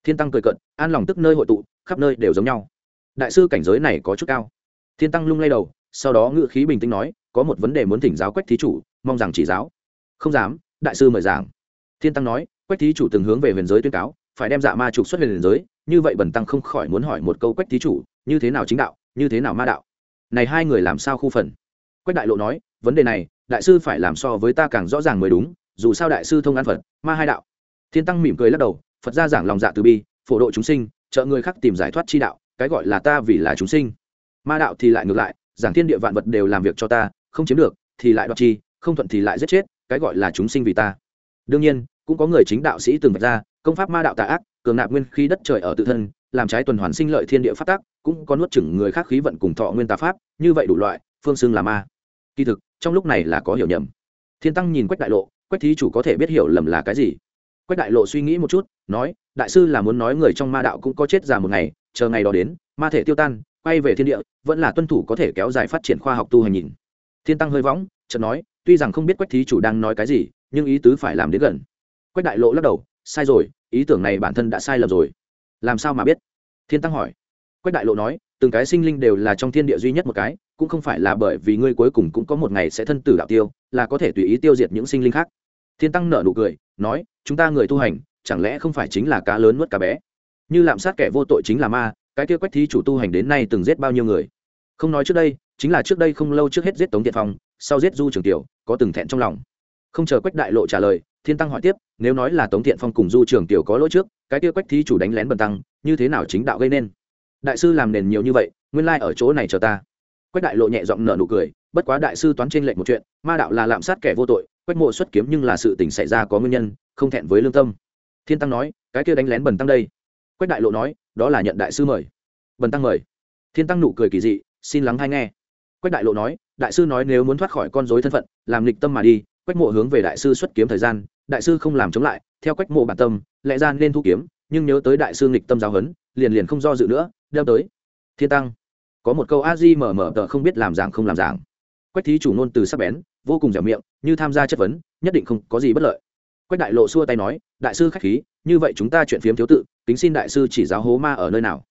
thiên tăng cười cận an lòng tức nơi hội tụ, khắp nơi đều giống nhau. Đại sư cảnh giới này có chút cao. Thiên tăng lung lay đầu, sau đó ngự khí bình tĩnh nói, có một vấn đề muốn thỉnh giáo quách thí chủ, mong rằng chỉ giáo. Không dám, đại sư mời giảng. Thiên tăng nói, quách thí chủ từng hướng về huyền giới tuyên cáo, phải đem dạ ma trục xuất huyền giới, như vậy bần tăng không khỏi muốn hỏi một câu quách thí chủ, như thế nào chính đạo, như thế nào ma đạo? Này hai người làm sao khu phần? Quách đại lộ nói, vấn đề này, đại sư phải làm so với ta càng rõ ràng mới đúng, dù sao đại sư thông an phật, ma hai đạo. Thiên tăng mỉm cười lắc đầu phật gia giảng lòng dạ từ bi, phổ độ chúng sinh, trợ người khác tìm giải thoát chi đạo, cái gọi là ta vì là chúng sinh. Ma đạo thì lại ngược lại, giảng thiên địa vạn vật đều làm việc cho ta, không chiếm được thì lại đoạt chi, không thuận thì lại giết chết, cái gọi là chúng sinh vì ta. Đương nhiên, cũng có người chính đạo sĩ từng vạch ra, công pháp ma đạo tà ác, cường nạp nguyên khí đất trời ở tự thân, làm trái tuần hoàn sinh lợi thiên địa phát tác cũng có nuốt chửng người khác khí vận cùng thọ nguyên tà pháp, như vậy đủ loại, phương xưng là ma. Kỳ thực, trong lúc này là có hiểu nhầm. Thiên tăng nhìn quách đại lộ, quách thí chủ có thể biết hiểu lầm là cái gì? Quách đại lộ suy nghĩ một chút, nói, đại sư là muốn nói người trong ma đạo cũng có chết già một ngày, chờ ngày đó đến, ma thể tiêu tan, quay về thiên địa, vẫn là tuân thủ có thể kéo dài phát triển khoa học tu hành nhìn. Thiên tăng hơi võng, chợt nói, tuy rằng không biết quách thí chủ đang nói cái gì, nhưng ý tứ phải làm đến gần. Quách đại lộ lắc đầu, sai rồi, ý tưởng này bản thân đã sai lầm rồi. Làm sao mà biết? Thiên tăng hỏi. Quách đại lộ nói, từng cái sinh linh đều là trong thiên địa duy nhất một cái, cũng không phải là bởi vì ngươi cuối cùng cũng có một ngày sẽ thân tử đạo tiêu, là có thể tùy ý tiêu diệt những sinh linh khác. Thiên tăng nở nụ cười, nói chúng ta người tu hành, chẳng lẽ không phải chính là cá lớn nuốt cá bé? Như lạm sát kẻ vô tội chính là ma, cái kia quách thí chủ tu hành đến nay từng giết bao nhiêu người? Không nói trước đây, chính là trước đây không lâu trước hết giết tống tiện phong, sau giết du trường tiểu, có từng thẹn trong lòng. Không chờ quách đại lộ trả lời, thiên tăng hỏi tiếp, nếu nói là tống thiện phong cùng du trường tiểu có lỗi trước, cái kia quách thí chủ đánh lén bần tăng, như thế nào chính đạo gây nên? Đại sư làm nền nhiều như vậy, nguyên lai ở chỗ này chờ ta. Quách đại lộ nhẹ giọng nở nụ cười bất quá đại sư toán trên lệnh một chuyện, ma đạo là lạm sát kẻ vô tội, quách mộ xuất kiếm nhưng là sự tình xảy ra có nguyên nhân, không thẹn với lương tâm. Thiên tăng nói, cái kia đánh lén bần tăng đây. Quách đại lộ nói, đó là nhận đại sư mời. Bần tăng mời. Thiên tăng nụ cười kỳ dị, xin lắng hay nghe. Quách đại lộ nói, đại sư nói nếu muốn thoát khỏi con dối thân phận, làm lịch tâm mà đi, quách mộ hướng về đại sư xuất kiếm thời gian, đại sư không làm chống lại, theo quách mộ bản tâm, lẽ ra nên thu kiếm, nhưng nhớ tới đại sư nghịch tâm giáo huấn, liền liền không do dự nữa đeo tới. Thiên tăng, có một câu a di mở mở tờ không biết làm giảng không làm giảng quách thí chủ nôn từ sắc bén, vô cùng dẻo miệng, như tham gia chất vấn, nhất định không có gì bất lợi. Quách đại lộ xua tay nói, đại sư khách khí, như vậy chúng ta chuyện phiếm thiếu tự, kính xin đại sư chỉ giáo hố ma ở nơi nào?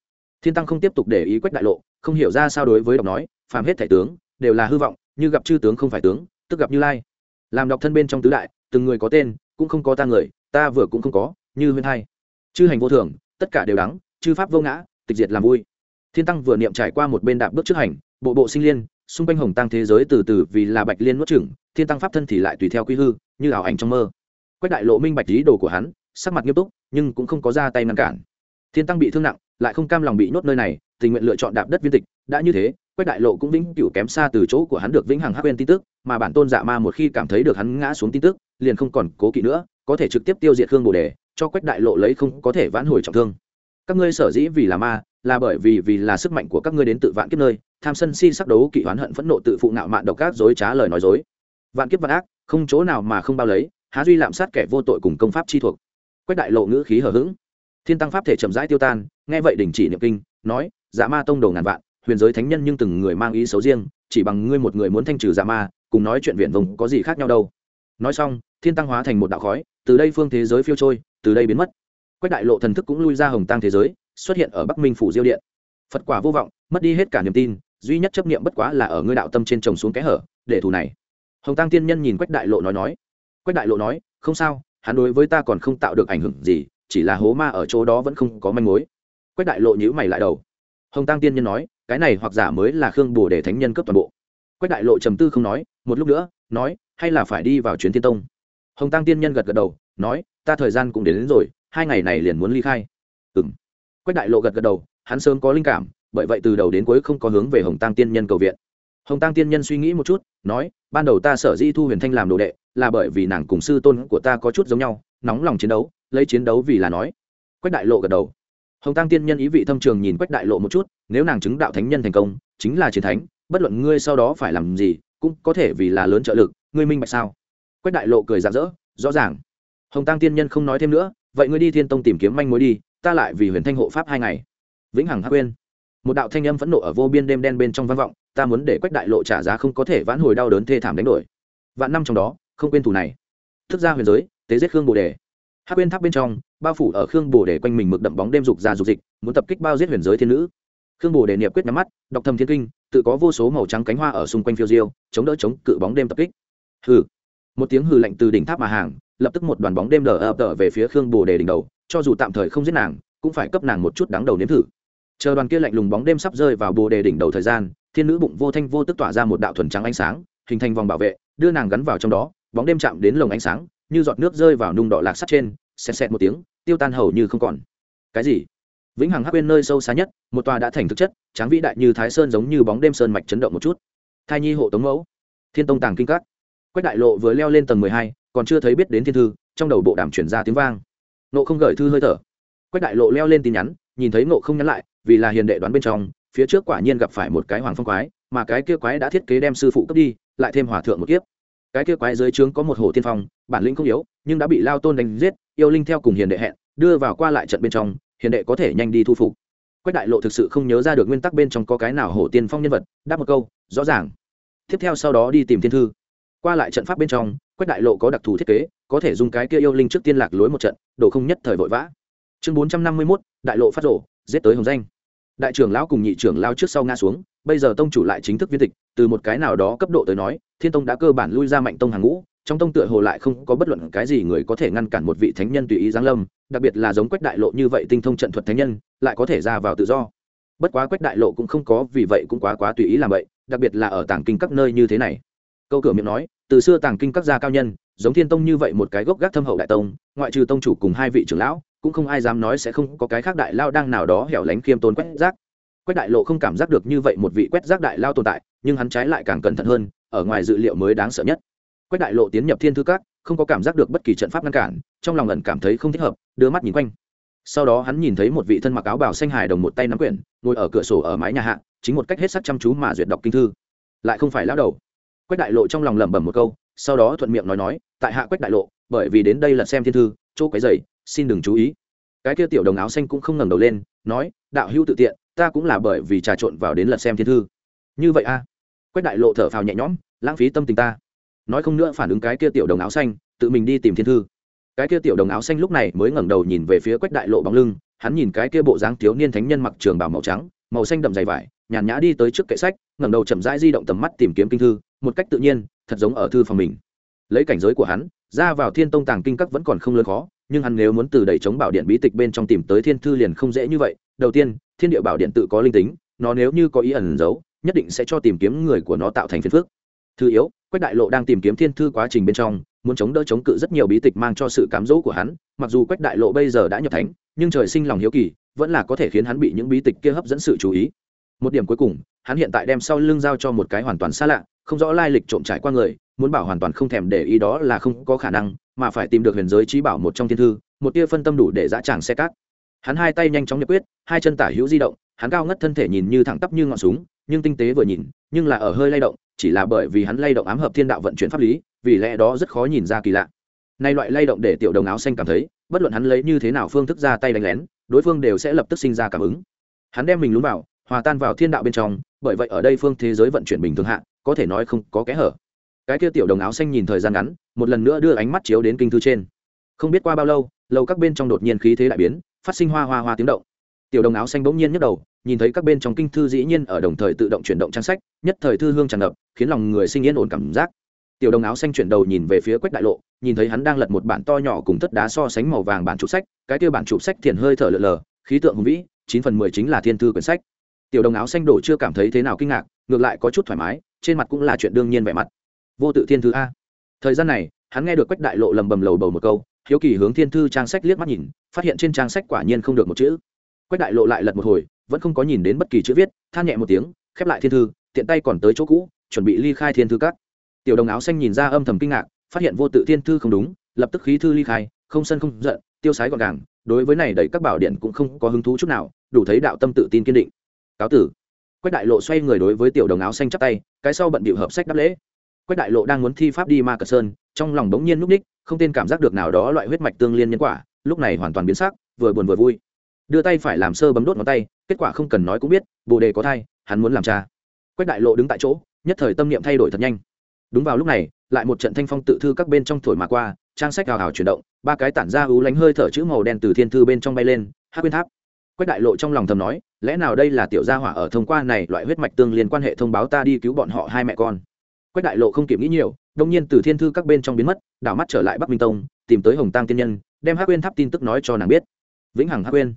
Thiên tăng không tiếp tục để ý quách đại lộ, không hiểu ra sao đối với đọc nói, phàm hết thể tướng, đều là hư vọng, như gặp chư tướng không phải tướng, tức gặp như lai. Làm đọc thân bên trong tứ đại, từng người có tên, cũng không có ta người, ta vừa cũng không có, như huyên hai. Chư hành vô thường, tất cả đều đắng, chư pháp vô ngã, tịch diệt làm vui. Thiên tăng vừa niệm trải qua một bên đạp bước trước hành, bộ bộ sinh liên xung quanh hồng tăng thế giới từ từ vì là bạch liên nuốt chửng, thiên tăng pháp thân thì lại tùy theo quy hư, như ảo ảnh trong mơ. Quách đại lộ minh bạch lý đồ của hắn, sắc mặt nghiêm túc, nhưng cũng không có ra tay ngăn cản. Thiên tăng bị thương nặng, lại không cam lòng bị nhốt nơi này, tình nguyện lựa chọn đạp đất viên tịch. Đã như thế, quách đại lộ cũng vĩnh cửu kém xa từ chỗ của hắn được vĩnh hằng hắc quên tin tức, mà bản tôn dạ ma một khi cảm thấy được hắn ngã xuống tin tức, liền không còn cố kỵ nữa, có thể trực tiếp tiêu diệt khương bồ đề, cho quách đại lộ lấy không có thể vãn hồi trọng thương. Các ngươi sở dĩ vì là ma, là bởi vì vì là sức mạnh của các ngươi đến tự vạn kiếp nơi tham sân si sắc đấu kỵ oán hận phẫn nộ tự phụ ngạo mạn độc ác dối trá lời nói dối. Vạn kiếp vạn ác, không chỗ nào mà không bao lấy, há duy lạm sát kẻ vô tội cùng công pháp chi thuộc. Quách đại lộ ngữ khí hờ hững. Thiên tăng pháp thể chậm rãi tiêu tan, nghe vậy đình chỉ niệm kinh, nói dạ ma tông đầu ngàn vạn, huyền giới thánh nhân nhưng từng người mang ý xấu riêng, chỉ bằng ngươi một người muốn thanh trừ dạ ma, cùng nói chuyện viện vùng có gì khác nhau đâu. Nói xong, thiên tăng hóa thành một đạo khói, từ đây phương thế giới phiêu trôi, từ đây biến mất. Quách đại lộ thần thức cũng lui ra hồng tăng thế giới, xuất hiện ở bắc minh phủ diêu điện. Phật quả vô vọng, mất đi hết cả niềm tin duy nhất chấp niệm bất quá là ở ngươi đạo tâm trên trồng xuống kẽ hở để thù này. Hồng tăng tiên nhân nhìn quách đại lộ nói nói. Quách đại lộ nói không sao hắn đối với ta còn không tạo được ảnh hưởng gì chỉ là hố ma ở chỗ đó vẫn không có manh mối. Quách đại lộ nhữ mày lại đầu. Hồng tăng tiên nhân nói cái này hoặc giả mới là khương bồ để thánh nhân cấp toàn bộ. Quách đại lộ trầm tư không nói một lúc nữa nói hay là phải đi vào chuyến thiên tông. Hồng tăng tiên nhân gật gật đầu nói ta thời gian cũng đến, đến rồi hai ngày này liền muốn ly khai. Ừ m quách đại lộ gật gật đầu hắn sớm có linh cảm bởi vậy từ đầu đến cuối không có hướng về hồng tăng tiên nhân cầu viện. Hồng tăng tiên nhân suy nghĩ một chút, nói, ban đầu ta sở di thu huyền thanh làm đồ đệ, là bởi vì nàng cùng sư tôn của ta có chút giống nhau, nóng lòng chiến đấu, lấy chiến đấu vì là nói. Quách đại lộ gật đầu. Hồng tăng tiên nhân ý vị thâm trường nhìn quách đại lộ một chút, nếu nàng chứng đạo thánh nhân thành công, chính là chiến thánh, bất luận ngươi sau đó phải làm gì, cũng có thể vì là lớn trợ lực, ngươi minh bạch sao? Quách đại lộ cười rạng rỡ, rõ ràng. Hồng tăng tiên nhân không nói thêm nữa, vậy ngươi đi thiên tông tìm kiếm manh mối đi, ta lại vì huyền thanh hộ pháp hai ngày. Vĩnh hằng hắc quên một đạo thanh âm phẫn nộ ở vô biên đêm đen bên trong vang vọng, ta muốn để quách đại lộ trả giá không có thể vãn hồi đau đớn thê thảm đánh đổi. Vạn năm trong đó, không quên thủ này. Thức ra huyền giới, tế giết khương bồ đề. Hắc quên tháp bên trong, bao phủ ở khương bồ đề quanh mình mực đậm bóng đêm dục ra dục dịch, muốn tập kích bao giết huyền giới thiên nữ. Khương bồ đề niệm quyết nhắm mắt, đọc thầm thiên kinh, tự có vô số màu trắng cánh hoa ở xung quanh phiêu diêu, chống đỡ chống cự bóng đêm tập kích. Hừ. Một tiếng hừ lạnh từ đỉnh tháp mà hàng, lập tức một đoàn bóng đêm đờ ập đờ về phía khương bồ đề đỉnh đầu, cho dù tạm thời không giết nàng, cũng phải cấp nàng một chút đáng đầu nếm thử chờ đoàn kia lạnh lùng bóng đêm sắp rơi vào bồ đề đỉnh đầu thời gian, thiên nữ bụng vô thanh vô tức tỏa ra một đạo thuần trắng ánh sáng, hình thành vòng bảo vệ, đưa nàng gắn vào trong đó, bóng đêm chạm đến lồng ánh sáng, như giọt nước rơi vào nung đỏ lạc sắt trên, xẹt xẹt một tiếng, tiêu tan hầu như không còn. Cái gì? Vĩnh hằng hắc bên nơi sâu xa nhất, một tòa đã thành thực chất, tráng vĩ đại như thái sơn giống như bóng đêm sơn mạch chấn động một chút. Thai nhi hộ tống mẫu. Thiên tông tàng kinh các. Quách đại lộ vừa leo lên tầng mười hai, còn chưa thấy biết đến thiên thư, trong đầu bộ đàm chuyển ra tiếng vang. Nộ không gửi thư hơi thở. Quách đại lộ leo lên tin nhắn, nhìn thấy nộ không nhắn lại vì là hiền đệ đoán bên trong, phía trước quả nhiên gặp phải một cái hoàng phong quái, mà cái kia quái đã thiết kế đem sư phụ cướp đi, lại thêm hòa thượng một kiếp. Cái kia quái dưới trướng có một hồ tiên phong, bản lĩnh không yếu, nhưng đã bị lao tôn đánh giết, yêu linh theo cùng hiền đệ hẹn, đưa vào qua lại trận bên trong, hiền đệ có thể nhanh đi thu phục. Quách đại lộ thực sự không nhớ ra được nguyên tắc bên trong có cái nào hổ tiên phong nhân vật, đáp một câu, rõ ràng. Tiếp theo sau đó đi tìm thiên thư. Qua lại trận pháp bên trong, quách đại lộ có đặc thù thiết kế, có thể dùng cái kia yêu linh trước tiên lạc lối một trận đổ không nhất thời vội vã. Chương bốn trăm năm mươi mốt, đại lộ phát rổ giết tới hồng danh. Đại trưởng lão cùng nhị trưởng lao trước sau ngã xuống, bây giờ tông chủ lại chính thức viên tịch, từ một cái nào đó cấp độ tới nói, thiên tông đã cơ bản lui ra mạnh tông hàng ngũ, trong tông tựa hồ lại không có bất luận cái gì người có thể ngăn cản một vị thánh nhân tùy ý giáng lâm, đặc biệt là giống quách đại lộ như vậy tinh thông trận thuật thánh nhân, lại có thể ra vào tự do. Bất quá quách đại lộ cũng không có, vì vậy cũng quá quá tùy ý làm vậy, đặc biệt là ở tàng kinh các nơi như thế này. Câu cửa miệng nói, từ xưa tàng kinh các gia cao nhân giống thiên tông như vậy một cái gốc gác thâm hậu đại tông, ngoại trừ tông chủ cùng hai vị trưởng lão, cũng không ai dám nói sẽ không có cái khác đại lao đang nào đó hẻo lánh khiêm tốn quét rác. Quét đại lộ không cảm giác được như vậy một vị quét rác đại lao tồn tại, nhưng hắn trái lại càng cẩn thận hơn, ở ngoài dự liệu mới đáng sợ nhất. Quét đại lộ tiến nhập thiên thư các, không có cảm giác được bất kỳ trận pháp ngăn cản, trong lòng ẩn cảm thấy không thích hợp, đưa mắt nhìn quanh. Sau đó hắn nhìn thấy một vị thân mặc áo bào xanh hài đồng một tay nắm quyển, ngồi ở cửa sổ ở mái nhà hạ, chính một cách hết sắc chăm chú mà duyệt đọc kinh thư. Lại không phải lão đầu. Quách đại lộ trong lòng lẩm bẩm một câu sau đó thuận miệng nói nói, tại hạ quách đại lộ, bởi vì đến đây là xem thiên thư, chỗ cái dày xin đừng chú ý. Cái kia tiểu đồng áo xanh cũng không ngẩng đầu lên, nói, đạo hữu tự tiện, ta cũng là bởi vì trà trộn vào đến lật xem thiên thư. Như vậy a à. quách đại lộ thở phào nhẹ nhõm, lãng phí tâm tình ta. Nói không nữa phản ứng cái kia tiểu đồng áo xanh, tự mình đi tìm thiên thư. Cái kia tiểu đồng áo xanh lúc này mới ngẩng đầu nhìn về phía quách đại lộ bóng lưng, hắn nhìn cái kia bộ dáng thiếu niên thánh nhân mặc trường bào màu trắng, màu xanh đậm dày vải, nhàn nhã đi tới trước kệ sách, ngẩng đầu chậm rãi di động tầm mắt tìm kiếm kinh thư, một cách tự nhiên thật giống ở thư phòng mình. Lấy cảnh giới của hắn, ra vào thiên tông tàng kinh các vẫn còn không lớn khó, nhưng hắn nếu muốn từ đẩy chống bảo điện bí tịch bên trong tìm tới thiên thư liền không dễ như vậy. Đầu tiên, thiên địa bảo điện tự có linh tính, nó nếu như có ý ẩn giấu, nhất định sẽ cho tìm kiếm người của nó tạo thành phiền phước thứ yếu, quách đại lộ đang tìm kiếm thiên thư quá trình bên trong, muốn chống đỡ chống cự rất nhiều bí tịch mang cho sự cám dỗ của hắn, mặc dù quách đại lộ bây giờ đã nhập thánh, nhưng trời sinh lòng hiếu kỳ, vẫn là có thể khiến hắn bị những bí tịch kia hấp dẫn sự chú ý một điểm cuối cùng, hắn hiện tại đem sau lưng giao cho một cái hoàn toàn xa lạ, không rõ lai lịch trộm trải qua người, muốn bảo hoàn toàn không thèm để ý đó là không có khả năng, mà phải tìm được huyền giới trí bảo một trong thiên thư, một tia phân tâm đủ để dã tràng xe cát. Hắn hai tay nhanh chóng nhập quyết, hai chân tả hữu di động, hắn cao ngất thân thể nhìn như thẳng tắp như ngọn súng, nhưng tinh tế vừa nhìn, nhưng là ở hơi lay động, chỉ là bởi vì hắn lay động ám hợp thiên đạo vận chuyển pháp lý, vì lẽ đó rất khó nhìn ra kỳ lạ. Nay loại lay động để tiểu đồng áo xanh cảm thấy, bất luận hắn lấy như thế nào phương thức ra tay đánh lén, đối phương đều sẽ lập tức sinh ra cảm ứng. Hắn đem mình lún vào hòa tan vào thiên đạo bên trong, bởi vậy ở đây phương thế giới vận chuyển bình thường hạ, có thể nói không có kẽ hở. Cái kia tiểu đồng áo xanh nhìn thời gian ngắn, một lần nữa đưa ánh mắt chiếu đến kinh thư trên. Không biết qua bao lâu lâu các bên trong đột nhiên khí thế đại biến, phát sinh hoa hoa hoa tiếng động. Tiểu đồng áo xanh bỗng nhiên nhức đầu, nhìn thấy các bên trong kinh thư dĩ nhiên ở đồng thời tự động chuyển động trang sách, nhất thời thư hương tràn ngập, khiến lòng người sinh yên ổn cảm giác. Tiểu đồng áo xanh chuyển đầu nhìn về phía quách đại lộ, nhìn thấy hắn đang lật một bản to nhỏ cùng thất đá so sánh màu vàng bản chụp sách, cái kia bản chụp sách thiền hơi thở lờ lờ, khí tượng hùng vĩ, chín phần mười chính là thiên thư quyển sách tiểu đồng áo xanh đổ chưa cảm thấy thế nào kinh ngạc, ngược lại có chút thoải mái, trên mặt cũng là chuyện đương nhiên vẻ mặt. Vô tự thiên thư a. Thời gian này, hắn nghe được quách đại lộ lầm bầm lầu bầu một câu, hiếu kỳ hướng thiên thư trang sách liếc mắt nhìn, phát hiện trên trang sách quả nhiên không được một chữ. Quách đại lộ lại lật một hồi, vẫn không có nhìn đến bất kỳ chữ viết, than nhẹ một tiếng, khép lại thiên thư, tiện tay còn tới chỗ cũ, chuẩn bị ly khai thiên thư cắt tiểu đồng áo xanh nhìn ra âm thầm kinh ngạc, phát hiện vô tự thiên thư không đúng, lập tức khí thư ly khai, không sân không giận, tiêu sái gọn gàng, đối với này đầy các bảo điện cũng không có hứng thú chút nào, đủ thấy đạo tâm tự tin kiên định cáo tử. Quách đại lộ xoay người đối với tiểu đồng áo xanh chắp tay, cái sau bận bịu hợp sách đáp lễ. Quách đại lộ đang muốn thi pháp đi ma cờ sơn, trong lòng đống nhiên núp ních, không tên cảm giác được nào đó loại huyết mạch tương liên nhân quả, lúc này hoàn toàn biến sắc, vừa buồn vừa vui. Đưa tay phải làm sơ bấm đốt ngón tay, kết quả không cần nói cũng biết, bồ đề có thai, hắn muốn làm cha. Quách đại lộ đứng tại chỗ, nhất thời tâm niệm thay đổi thật nhanh. Đúng vào lúc này, lại một trận thanh phong tự thư các bên trong thổi mà qua, trang sách hào hào chuyển động, ba cái tản ra ú lánh hơi thở chữ màu đen từ thiên thư bên trong bay lên hát quyên tháp. Quách đại lộ trong lòng thầm nói lẽ nào đây là tiểu gia hỏa ở thông qua này loại huyết mạch tương liên quan hệ thông báo ta đi cứu bọn họ hai mẹ con? Quách đại lộ không kịp nghĩ nhiều, đông nhiên từ thiên thư các bên trong biến mất, đảo mắt trở lại bắc minh tông, tìm tới hồng tăng tiên nhân, đem hát quên tháp tin tức nói cho nàng biết. Vĩnh hằng hát quên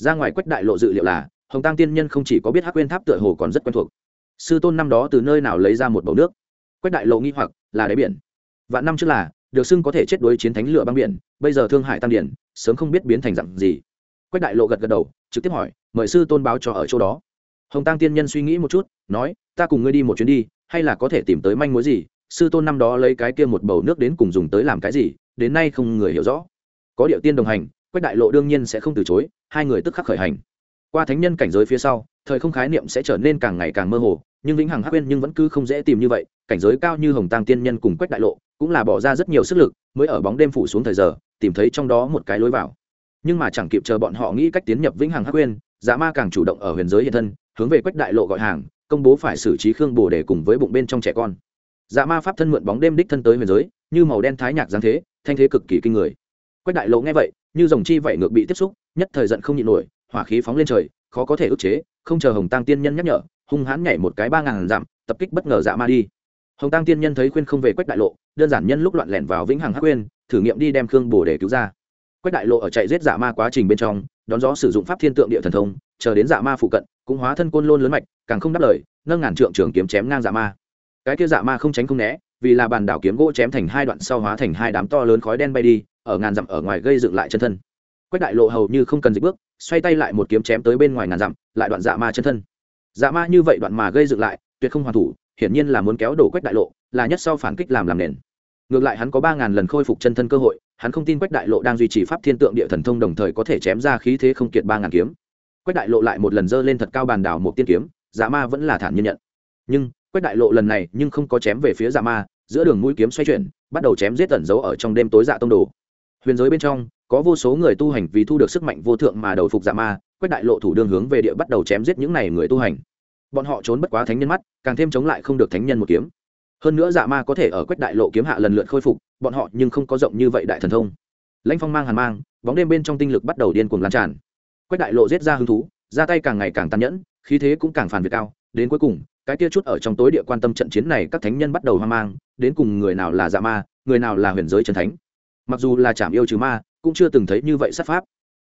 ra ngoài quách đại lộ dự liệu là, hồng tăng tiên nhân không chỉ có biết hát quên tháp tựa hồ còn rất quen thuộc. Sư tôn năm đó từ nơi nào lấy ra một bầu nước? Quách đại lộ nghi hoặc, là đáy biển. Vạn năm trước là, được xưng có thể chết đối chiến thánh lửa băng biển, bây giờ thương hải tăng điển, sớm không biết biến thành dặn gì quách đại lộ gật gật đầu, trực tiếp hỏi, mời sư tôn báo cho ở chỗ đó. Hồng tăng tiên nhân suy nghĩ một chút, nói, ta cùng ngươi đi một chuyến đi, hay là có thể tìm tới manh mối gì? Sư tôn năm đó lấy cái kia một bầu nước đến cùng dùng tới làm cái gì, đến nay không người hiểu rõ. Có điệu tiên đồng hành, quách đại lộ đương nhiên sẽ không từ chối, hai người tức khắc khởi hành. Qua thánh nhân cảnh giới phía sau, thời không khái niệm sẽ trở nên càng ngày càng mơ hồ, nhưng vĩnh hằng hắc quên nhưng vẫn cứ không dễ tìm như vậy, cảnh giới cao như hồng tăng tiên nhân cùng quách đại lộ cũng là bỏ ra rất nhiều sức lực, mới ở bóng đêm phủ xuống thời giờ, tìm thấy trong đó một cái lối vào nhưng mà chẳng kịp chờ bọn họ nghĩ cách tiến nhập vĩnh hằng hắc quên dạ ma càng chủ động ở huyền giới hiện thân, hướng về quách đại lộ gọi hàng, công bố phải xử trí khương bồ để cùng với bụng bên trong trẻ con. Dạ ma pháp thân mượn bóng đêm đích thân tới huyền giới, như màu đen thái nhạc giáng thế, thanh thế cực kỳ kinh người. Quách đại lộ nghe vậy, như dòng chi vậy ngược bị tiếp xúc, nhất thời giận không nhịn nổi, hỏa khí phóng lên trời, khó có thể ức chế, không chờ hồng tăng tiên nhân nhắc nhở, hung hãn nhảy một cái ba ngàn dặm, tập kích bất ngờ dạ ma đi. Hồng tăng tiên nhân thấy khuyên không về quách đại lộ, đơn giản nhân lúc loạn lẻn vào vĩnh hằng hắc quên thử nghiệm đi đem khương bồ để cứu ra quách đại lộ ở chạy giết dạ ma quá trình bên trong, đón gió sử dụng pháp thiên tượng địa thần thông, chờ đến dạ ma phụ cận, cũng hóa thân côn lôn lớn mạch, càng không đáp lời, nâng ngàn trượng trường kiếm chém ngang dạ ma. Cái kia dạ ma không tránh không né, vì là bàn đảo kiếm gỗ chém thành hai đoạn sau hóa thành hai đám to lớn khói đen bay đi, ở ngàn dặm ở ngoài gây dựng lại chân thân. Quách đại lộ hầu như không cần dịch bước, xoay tay lại một kiếm chém tới bên ngoài ngàn dặm, lại đoạn dạ ma chân thân. Dạ ma như vậy đoạn mà gây dựng lại, tuyệt không hoàn thủ, hiển nhiên là muốn kéo đổ quách đại lộ, là nhất sau phản kích làm làm nền. Ngược lại hắn có ba ngàn lần khôi phục chân thân cơ hội hắn không tin quách đại lộ đang duy trì pháp thiên tượng địa thần thông đồng thời có thể chém ra khí thế không kiệt ba ngàn kiếm. Quách đại lộ lại một lần dơ lên thật cao bàn đảo một tiên kiếm dạ ma vẫn là thản nhiên nhận. Nhưng, quách đại lộ lần này nhưng không có chém về phía dạ ma, giữa đường mũi kiếm xoay chuyển, bắt đầu chém giết tẩn giấu ở trong đêm tối dạ tông đồ. Huyền giới bên trong, có vô số người tu hành vì thu được sức mạnh vô thượng mà đầu phục dạ ma, quách đại lộ thủ đường hướng về địa bắt đầu chém giết những này người tu hành. Bọn họ trốn bất quá thánh nhân mắt, càng thêm chống lại không được thánh nhân một kiếm. Hơn nữa dạ ma có thể ở quách đại lộ kiếm hạ lần lượt khôi phục bọn họ nhưng không có rộng như vậy đại thần thông. Lãnh phong mang hàn mang, bóng đêm bên trong tinh lực bắt đầu điên cuồng lan tràn. Quách đại lộ giết ra hứng thú, ra tay càng ngày càng tàn nhẫn, khí thế cũng càng phản việt cao. Đến cuối cùng, cái kia chút ở trong tối địa quan tâm trận chiến này các thánh nhân bắt đầu hoang mang, đến cùng người nào là dạ ma, người nào là huyền giới trần thánh. Mặc dù là chạm yêu trừ ma, cũng chưa từng thấy như vậy sát pháp.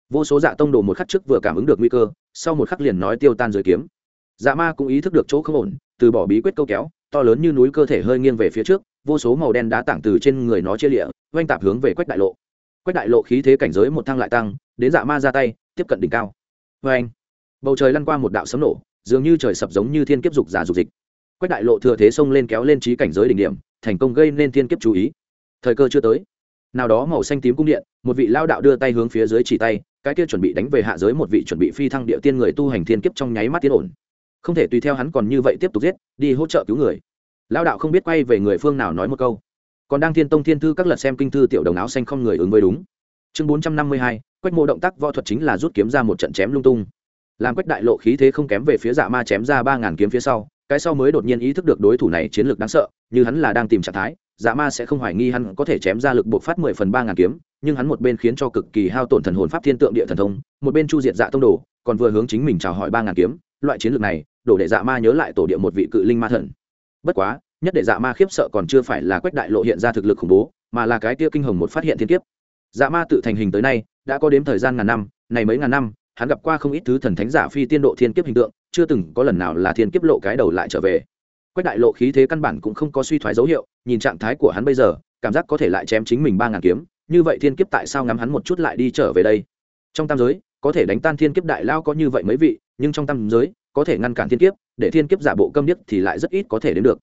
Vô số dạ tông đồ một khắc trước vừa cảm ứng được nguy cơ, sau một khắc liền nói tiêu tan dưới kiếm. Dạ ma cũng ý thức được chỗ không ổn, từ bỏ bí quyết câu kéo, to lớn như núi cơ thể hơi nghiêng về phía trước vô số màu đen đá tảng từ trên người nó chia lịa, oanh tạp hướng về quách đại lộ. Quách đại lộ khí thế cảnh giới một thăng lại tăng, đến dạ ma ra tay, tiếp cận đỉnh cao. Vê anh bầu trời lăn qua một đạo sấm nổ, dường như trời sập giống như thiên kiếp dục giả dục dịch. Quách đại lộ thừa thế xông lên kéo lên trí cảnh giới đỉnh điểm, thành công gây nên thiên kiếp chú ý. Thời cơ chưa tới. Nào đó màu xanh tím cung điện, một vị lao đạo đưa tay hướng phía dưới chỉ tay, cái kia chuẩn bị đánh về hạ giới một vị chuẩn bị phi thăng địa tiên người tu hành thiên kiếp trong nháy mắt tiến ổn. Không thể tùy theo hắn còn như vậy tiếp tục giết, đi hỗ trợ cứu người lao đạo không biết quay về người phương nào nói một câu. Còn đang thiên tông thiên thư các lật xem kinh thư tiểu đồng áo xanh không người ứng với đúng. Chương bốn trăm năm mươi hai, quách mô động tác võ thuật chính là rút kiếm ra một trận chém lung tung. Làm quách đại lộ khí thế không kém về phía dạ ma chém ra ba ngàn kiếm phía sau, cái sau mới đột nhiên ý thức được đối thủ này chiến lược đáng sợ, như hắn là đang tìm trạng thái dạ ma sẽ không hoài nghi hắn có thể chém ra lực buộc phát mười phần ba ngàn kiếm, nhưng hắn một bên khiến cho cực kỳ hao tổn thần hồn pháp thiên tượng địa thần thông, một bên chu diệt dạ tông đồ, còn vừa hướng chính mình chào hỏi ba ngàn kiếm, loại chiến lược này, đổ để dạ ma nhớ lại tổ địa một vị cự linh ma thần bất quá, nhất để dạ ma khiếp sợ còn chưa phải là quách đại lộ hiện ra thực lực khủng bố, mà là cái tia kinh hồng một phát hiện thiên kiếp. Dạ ma tự thành hình tới nay, đã có đếm thời gian ngàn năm, này mấy ngàn năm, hắn gặp qua không ít thứ thần thánh giả phi tiên độ thiên kiếp hình tượng, chưa từng có lần nào là thiên kiếp lộ cái đầu lại trở về. Quách đại lộ khí thế căn bản cũng không có suy thoái dấu hiệu, nhìn trạng thái của hắn bây giờ, cảm giác có thể lại chém chính mình ba ngàn kiếm, như vậy thiên kiếp tại sao ngắm hắn một chút lại đi trở về đây? Trong tam giới, có thể đánh tan thiên kiếp đại lao có như vậy mấy vị, nhưng trong tam giới, có thể ngăn cản thiên kiếp để thiên kiếp giả bộ câm điếc thì lại rất ít có thể đến được.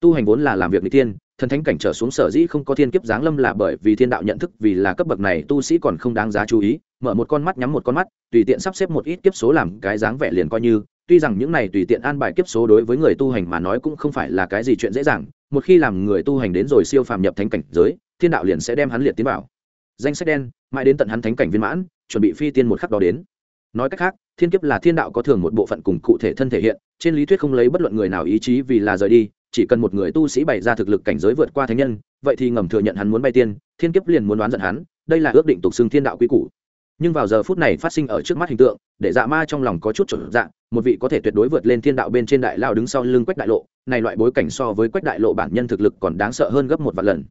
Tu hành vốn là làm việc n tiên thần thánh cảnh trở xuống sở dĩ không có thiên kiếp giáng lâm là bởi vì thiên đạo nhận thức vì là cấp bậc này tu sĩ còn không đáng giá chú ý, mở một con mắt nhắm một con mắt, tùy tiện sắp xếp một ít kiếp số làm cái dáng vẻ liền coi như. Tuy rằng những này tùy tiện an bài kiếp số đối với người tu hành mà nói cũng không phải là cái gì chuyện dễ dàng, một khi làm người tu hành đến rồi siêu phàm nhập thánh cảnh giới, thiên đạo liền sẽ đem hắn liệt tiến vào. Danh sách đen, mãi đến tận hắn thánh cảnh viên mãn, chuẩn bị phi tiên một khắc đó đến. Nói cách khác, thiên kiếp là thiên đạo có thường một bộ phận cùng cụ thể thân thể hiện trên lý thuyết không lấy bất luận người nào ý chí vì là rời đi, chỉ cần một người tu sĩ bày ra thực lực cảnh giới vượt qua thánh nhân, vậy thì ngầm thừa nhận hắn muốn bay tiên, thiên kiếp liền muốn đoán giận hắn, đây là ước định tục xưng thiên đạo quy củ. Nhưng vào giờ phút này phát sinh ở trước mắt hình tượng, để dạ ma trong lòng có chút chuẩn dạng một vị có thể tuyệt đối vượt lên thiên đạo bên trên đại lao đứng sau lưng quách đại lộ, này loại bối cảnh so với quách đại lộ bản nhân thực lực còn đáng sợ hơn gấp một vạn lần.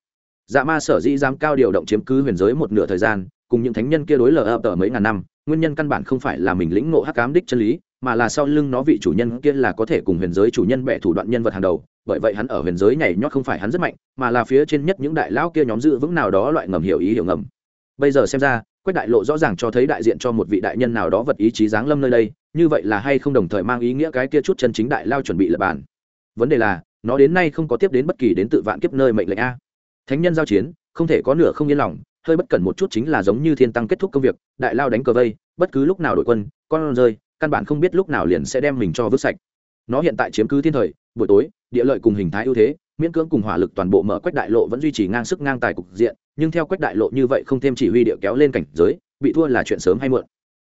Dạ ma sở dĩ dám cao điều động chiếm cứ huyền giới một nửa thời gian cùng những thánh nhân kia đối lờ ập tờ mấy ngàn năm, nguyên nhân căn bản không phải là mình lĩnh ngộ hắc ám đích chân lý, mà là sau lưng nó vị chủ nhân kia là có thể cùng huyền giới chủ nhân bẻ thủ đoạn nhân vật hàng đầu, bởi vậy hắn ở huyền giới nhảy nhót không phải hắn rất mạnh, mà là phía trên nhất những đại lão kia nhóm dự vững nào đó loại ngầm hiểu ý hiểu ngầm. Bây giờ xem ra, quách đại lộ rõ ràng cho thấy đại diện cho một vị đại nhân nào đó vật ý chí giáng lâm nơi đây, như vậy là hay không đồng thời mang ý nghĩa cái kia chút chân chính đại lao chuẩn bị lập bản vấn đề là, nó đến nay không có tiếp đến bất kỳ đến tự vạn kiếp nơi mệnh lệnh a. Thánh nhân giao chiến, không thể có nửa không yên lòng hơi bất cẩn một chút chính là giống như thiên tăng kết thúc công việc, đại lao đánh cờ vây, bất cứ lúc nào đội quân, con rơi, căn bản không biết lúc nào liền sẽ đem mình cho vứt sạch. Nó hiện tại chiếm cứ thiên thời, buổi tối, địa lợi cùng hình thái ưu thế, miễn cưỡng cùng hỏa lực toàn bộ mở quách đại lộ vẫn duy trì ngang sức ngang tài cục diện, nhưng theo quách đại lộ như vậy không thêm chỉ huy địa kéo lên cảnh giới, bị thua là chuyện sớm hay muộn.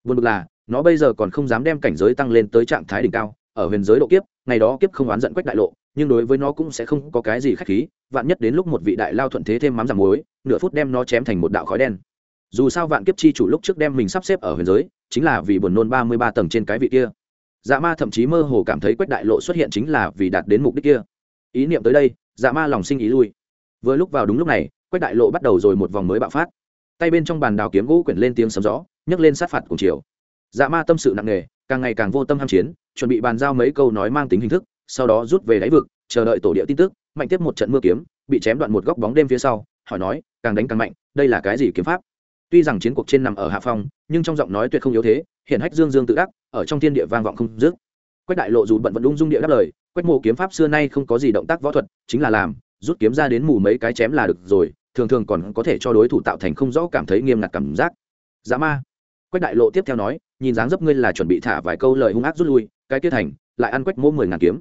Buồn bực là, nó bây giờ còn không dám đem cảnh giới tăng lên tới trạng thái đỉnh cao, ở huyền giới độ kiếp, ngày đó kiếp không oán giận quách đại lộ nhưng đối với nó cũng sẽ không có cái gì khách khí, vạn nhất đến lúc một vị đại lao thuận thế thêm mắm giảm muối, nửa phút đem nó chém thành một đạo khói đen. Dù sao vạn kiếp chi chủ lúc trước đem mình sắp xếp ở huyền giới, chính là vì buồn nôn ba mươi ba tầng trên cái vị kia. Dạ ma thậm chí mơ hồ cảm thấy quách đại lộ xuất hiện chính là vì đạt đến mục đích kia. Ý niệm tới đây dạ ma lòng sinh ý lui. Vừa lúc vào đúng lúc này, quách đại lộ bắt đầu rồi một vòng mới bạo phát. Tay bên trong bàn đào kiếm gỗ quyển lên tiếng sấm gió, nhấc lên sát phạt cùng chiều. Dạ ma tâm sự nặng nề, càng ngày càng vô tâm ham chiến, chuẩn bị bàn giao mấy câu nói mang tính hình thức sau đó rút về đáy vực, chờ đợi tổ địa tin tức, mạnh tiếp một trận mưa kiếm, bị chém đoạn một góc bóng đêm phía sau, hỏi nói, càng đánh càng mạnh, đây là cái gì kiếm pháp? Tuy rằng chiến cuộc trên nằm ở hạ phong, nhưng trong giọng nói tuyệt không yếu thế hiện hách dương dương tự đắc, ở trong thiên địa vang vọng không dứt. Quách đại lộ dù bận vẫn ung dung địa đáp lời, quách mộ kiếm pháp xưa nay không có gì động tác võ thuật, chính là làm, rút kiếm ra đến mù mấy cái chém là được rồi, thường thường còn có thể cho đối thủ tạo thành không rõ cảm thấy nghiêm ngặt cảm giác. Dã ma. Quách đại lộ tiếp theo nói, nhìn dáng dấp ngươi là chuẩn bị thả vài câu lời hung ác rút lui, cái tiết thành, lại ăn quách mỗ mười ngàn kiếm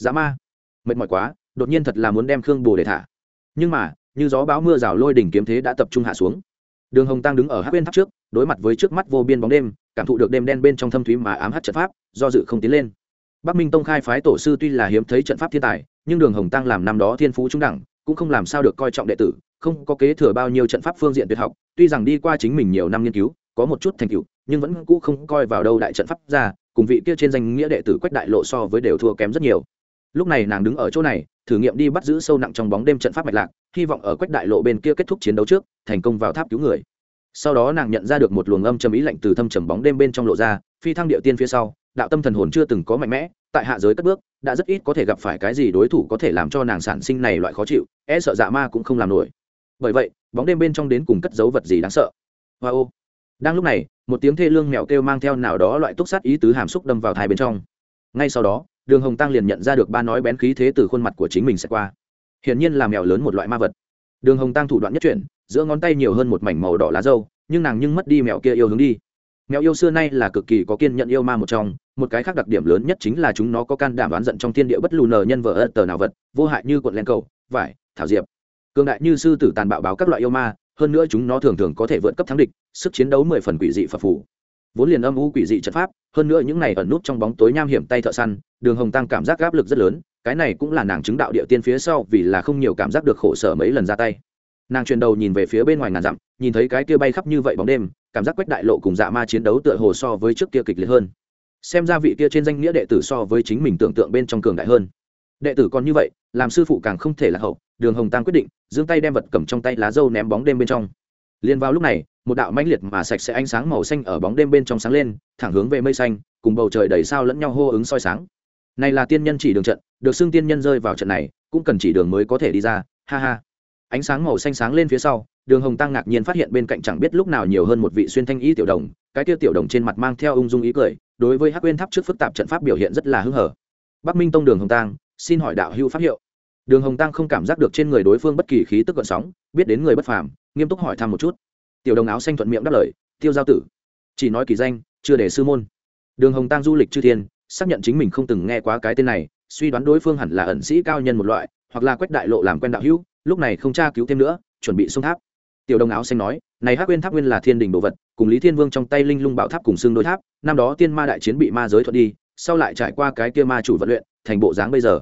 dã ma. Mệt mỏi quá, đột nhiên thật là muốn đem khương bồ để thả. Nhưng mà, như gió báo mưa rào lôi đỉnh kiếm thế đã tập trung hạ xuống. Đường hồng tăng đứng ở hát bên tháp trước, đối mặt với trước mắt vô biên bóng đêm, cảm thụ được đêm đen bên trong thâm thúy mà ám hát trận pháp, do dự không tiến lên. Bắc minh tông khai phái tổ sư tuy là hiếm thấy trận pháp thiên tài, nhưng đường hồng tăng làm năm đó thiên phú trung đẳng, cũng không làm sao được coi trọng đệ tử, không có kế thừa bao nhiêu trận pháp phương diện tuyệt học, tuy rằng đi qua chính mình nhiều năm nghiên cứu, có một chút thành tựu, nhưng vẫn cũ không coi vào đâu đại trận pháp ra, cùng vị kia trên danh nghĩa đệ tử quách đại lộ so với đều thua kém rất nhiều lúc này nàng đứng ở chỗ này, thử nghiệm đi bắt giữ sâu nặng trong bóng đêm trận pháp mạch lạc, hy vọng ở quách đại lộ bên kia kết thúc chiến đấu trước, thành công vào tháp cứu người. Sau đó nàng nhận ra được một luồng âm trầm ý lạnh từ thâm trầm bóng đêm bên trong lộ ra, phi thăng địa tiên phía sau, đạo tâm thần hồn chưa từng có mạnh mẽ, tại hạ giới cất bước, đã rất ít có thể gặp phải cái gì đối thủ có thể làm cho nàng sản sinh này loại khó chịu e sợ dạ ma cũng không làm nổi. Bởi vậy, bóng đêm bên trong đến cùng cất giấu vật gì đáng sợ? Hoa、wow. ô. Đang lúc này, một tiếng thê lương mèo kêu mang theo nào đó loại túc sát ý tứ hàm xúc đâm vào thai bên trong. Ngay sau đó đường hồng tăng liền nhận ra được ba nói bén khí thế từ khuôn mặt của chính mình sẽ qua. Hiển nhiên là mèo lớn một loại ma vật. Đường hồng tăng thủ đoạn nhất chuyển, giữa ngón tay nhiều hơn một mảnh màu đỏ lá dâu nhưng nàng nhưng mất đi mèo kia yêu hướng đi. Mèo yêu xưa nay là cực kỳ có kiên nhận yêu ma một trong, một cái khác đặc điểm lớn nhất chính là chúng nó có can đảm đoán giận trong thiên địa bất lù nờ nhân vợ ớt tờ nào vật, vô hại như cuộn len cầu, vải, thảo diệp. Cường đại như sư tử tàn bạo báo các loại yêu ma, hơn nữa chúng nó thường thường có thể vượt cấp thắng địch, sức chiến đấu mười phần quỷ dị phật phủ vốn liền âm u quỷ dị trận pháp, hơn nữa những này ẩn nút trong bóng tối nham hiểm tay thợ săn, đường hồng tăng cảm giác áp lực rất lớn, cái này cũng là nàng chứng đạo địa tiên phía sau vì là không nhiều cảm giác được khổ sở mấy lần ra tay. Nàng chuyển đầu nhìn về phía bên ngoài ngàn dặm, nhìn thấy cái kia bay khắp như vậy bóng đêm, cảm giác quách đại lộ cùng dạ ma chiến đấu tựa hồ so với trước kia kịch liệt hơn. Xem ra vị kia trên danh nghĩa đệ tử so với chính mình tưởng tượng bên trong cường đại hơn. Đệ tử còn như vậy, làm sư phụ càng không thể là hậu, đường hồng tăng quyết định, giương tay đem vật cầm trong tay lá dâu ném bóng đêm bên trong. Liền vào lúc này một đạo mãnh liệt mà sạch sẽ ánh sáng màu xanh ở bóng đêm bên trong sáng lên, thẳng hướng về mây xanh, cùng bầu trời đầy sao lẫn nhau hô ứng soi sáng. Này là tiên nhân chỉ đường trận, được xưng tiên nhân rơi vào trận này, cũng cần chỉ đường mới có thể đi ra, ha ha. Ánh sáng màu xanh sáng lên phía sau, đường hồng tăng ngạc nhiên phát hiện bên cạnh chẳng biết lúc nào nhiều hơn một vị xuyên thanh y tiểu đồng, cái tiêu tiểu đồng trên mặt mang theo ung dung ý cười, đối với hắc quên tháp trước phức tạp trận pháp biểu hiện rất là hưng hở. Bắc minh tông đường hồng tăng, xin hỏi đạo hữu pháp hiệu. Đường hồng tăng không cảm giác được trên người đối phương bất kỳ khí tức gợn sóng, biết đến người bất phàm, nghiêm túc hỏi thăm một chút tiểu đồng áo xanh thuận miệng đáp lời, tiêu giao tử, chỉ nói kỳ danh, chưa để sư môn. Đường hồng tăng du lịch chư thiên, xác nhận chính mình không từng nghe quá cái tên này, suy đoán đối phương hẳn là ẩn sĩ cao nhân một loại, hoặc là quách đại lộ làm quen đạo hữu, lúc này không tra cứu thêm nữa, chuẩn bị xung tháp. Tiểu đồng áo xanh nói, này hắc quên tháp nguyên là thiên đình đồ vật, cùng lý thiên vương trong tay linh lung bảo tháp cùng xương đôi tháp, năm đó tiên ma đại chiến bị ma giới thuận đi, sau lại trải qua cái kia ma chủ vận luyện, thành bộ dáng bây giờ.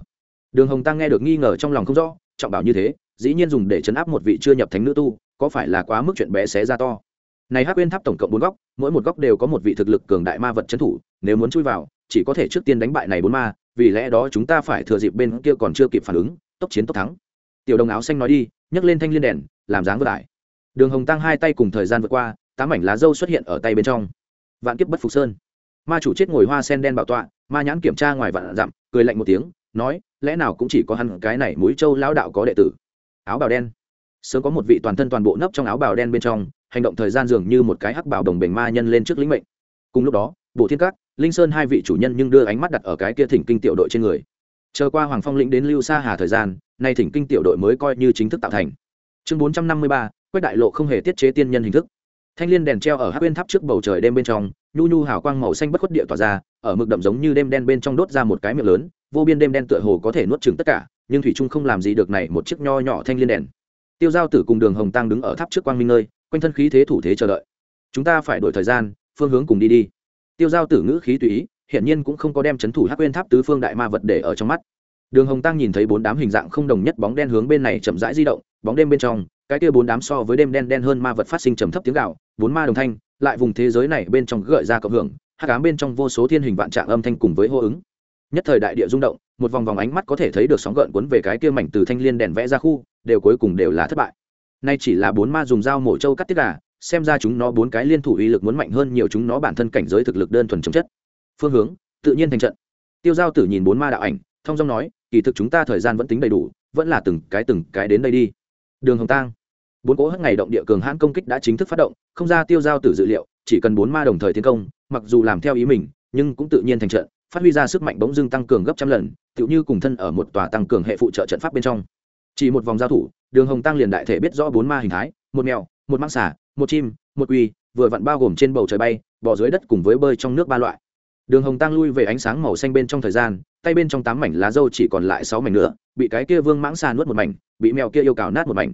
Đường hồng tăng nghe được nghi ngờ trong lòng không rõ, trọng bảo như thế, dĩ nhiên dùng để chấn áp một vị chưa nhập thánh nữ tu có phải là quá mức chuyện bé xé ra to? Này hắc uyên tháp tổng cộng bốn góc, mỗi một góc đều có một vị thực lực cường đại ma vật trấn thủ, nếu muốn chui vào, chỉ có thể trước tiên đánh bại này bốn ma, vì lẽ đó chúng ta phải thừa dịp bên kia còn chưa kịp phản ứng, tốc chiến tốc thắng. Tiểu đồng áo xanh nói đi, nhấc lên thanh liên đèn, làm dáng vượt lại. đường hồng tăng hai tay cùng thời gian vượt qua, tám mảnh lá dâu xuất hiện ở tay bên trong. Vạn kiếp bất phục sơn. Ma chủ chết ngồi hoa sen đen bảo tọa, ma nhãn kiểm tra ngoài vạn dặm, cười lạnh một tiếng, nói, lẽ nào cũng chỉ có hắn cái này mũi châu lão đạo có đệ tử. Áo bào đen sớm có một vị toàn thân toàn bộ nấp trong áo bào đen bên trong, hành động thời gian dường như một cái hắc bảo đồng bình ma nhân lên trước lĩnh mệnh. Cùng lúc đó bộ thiên các, linh sơn hai vị chủ nhân nhưng đưa ánh mắt đặt ở cái kia thỉnh kinh tiểu đội trên người. Chờ qua hoàng phong lĩnh đến lưu sa hà thời gian, nay thỉnh kinh tiểu đội mới coi như chính thức tạo thành. Chương bốn trăm năm mươi ba, quách đại lộ không hề tiết chế tiên nhân hình thức. Thanh liên đèn treo ở hát bên tháp trước bầu trời đêm bên trong, nhu nhu hào quang màu xanh bất khuất địa tỏa ra, ở mực đậm giống như đêm đen bên trong đốt ra một cái miệng lớn, vô biên đêm đen tựa hồ có thể nuốt chừng tất cả, nhưng thủy trung không làm gì được này một chiếc nho nhỏ thanh liên đèn tiêu giao tử cùng đường hồng tăng đứng ở tháp trước quang minh nơi, quanh thân khí thế thủ thế chờ đợi. Chúng ta phải đổi thời gian, phương hướng cùng đi đi. Tiêu giao tử ngữ khí tùy ý, hiển nhiên cũng không có đem chấn thủ hắc quên tháp tứ phương đại ma vật để ở trong mắt. Đường hồng tăng nhìn thấy bốn đám hình dạng không đồng nhất bóng đen hướng bên này chậm rãi di động, bóng đêm bên trong, cái kia bốn đám so với đêm đen đen hơn ma vật phát sinh trầm thấp tiếng gạo bốn ma đồng thanh, lại vùng thế giới này bên trong gợi ra cộng hưởng, hắc ám bên trong vô số thiên hình vạn trạng âm thanh cùng với hô ứng. Nhất thời đại địa rung động một vòng vòng ánh mắt có thể thấy được sóng gợn cuốn về cái kia mảnh từ thanh liên đèn vẽ ra khu, đều cuối cùng đều là thất bại. Nay chỉ là bốn ma dùng dao mổ trâu cắt tiết gà, xem ra chúng nó bốn cái liên thủ uy lực muốn mạnh hơn nhiều chúng nó bản thân cảnh giới thực lực đơn thuần chống chất. Phương hướng, tự nhiên thành trận. Tiêu giao tử nhìn bốn ma đạo ảnh thông dong nói, kỳ thực chúng ta thời gian vẫn tính đầy đủ, vẫn là từng cái từng cái đến đây đi. Đường hồng tang. Bốn cỗ hất ngày động địa cường hãn công kích đã chính thức phát động, không ra tiêu giao tử dự liệu, chỉ cần bốn ma đồng thời tiến công, mặc dù làm theo ý mình, nhưng cũng tự nhiên thành trận phát huy ra sức mạnh bỗng dưng tăng cường gấp trăm lần, tựu như cùng thân ở một tòa tăng cường hệ phụ trợ trận pháp bên trong. Chỉ một vòng giao thủ, đường hồng tăng liền đại thể biết rõ bốn ma hình thái, một mèo, một măng xả một chim, một quỳ, vừa vặn bao gồm trên bầu trời bay, bỏ dưới đất cùng với bơi trong nước ba loại. Đường hồng tăng lui về ánh sáng màu xanh bên trong thời gian, tay bên trong tám mảnh lá dâu chỉ còn lại sáu mảnh nữa, bị cái kia vương mãng xà nuốt một mảnh, bị mèo kia yêu cào nát một mảnh.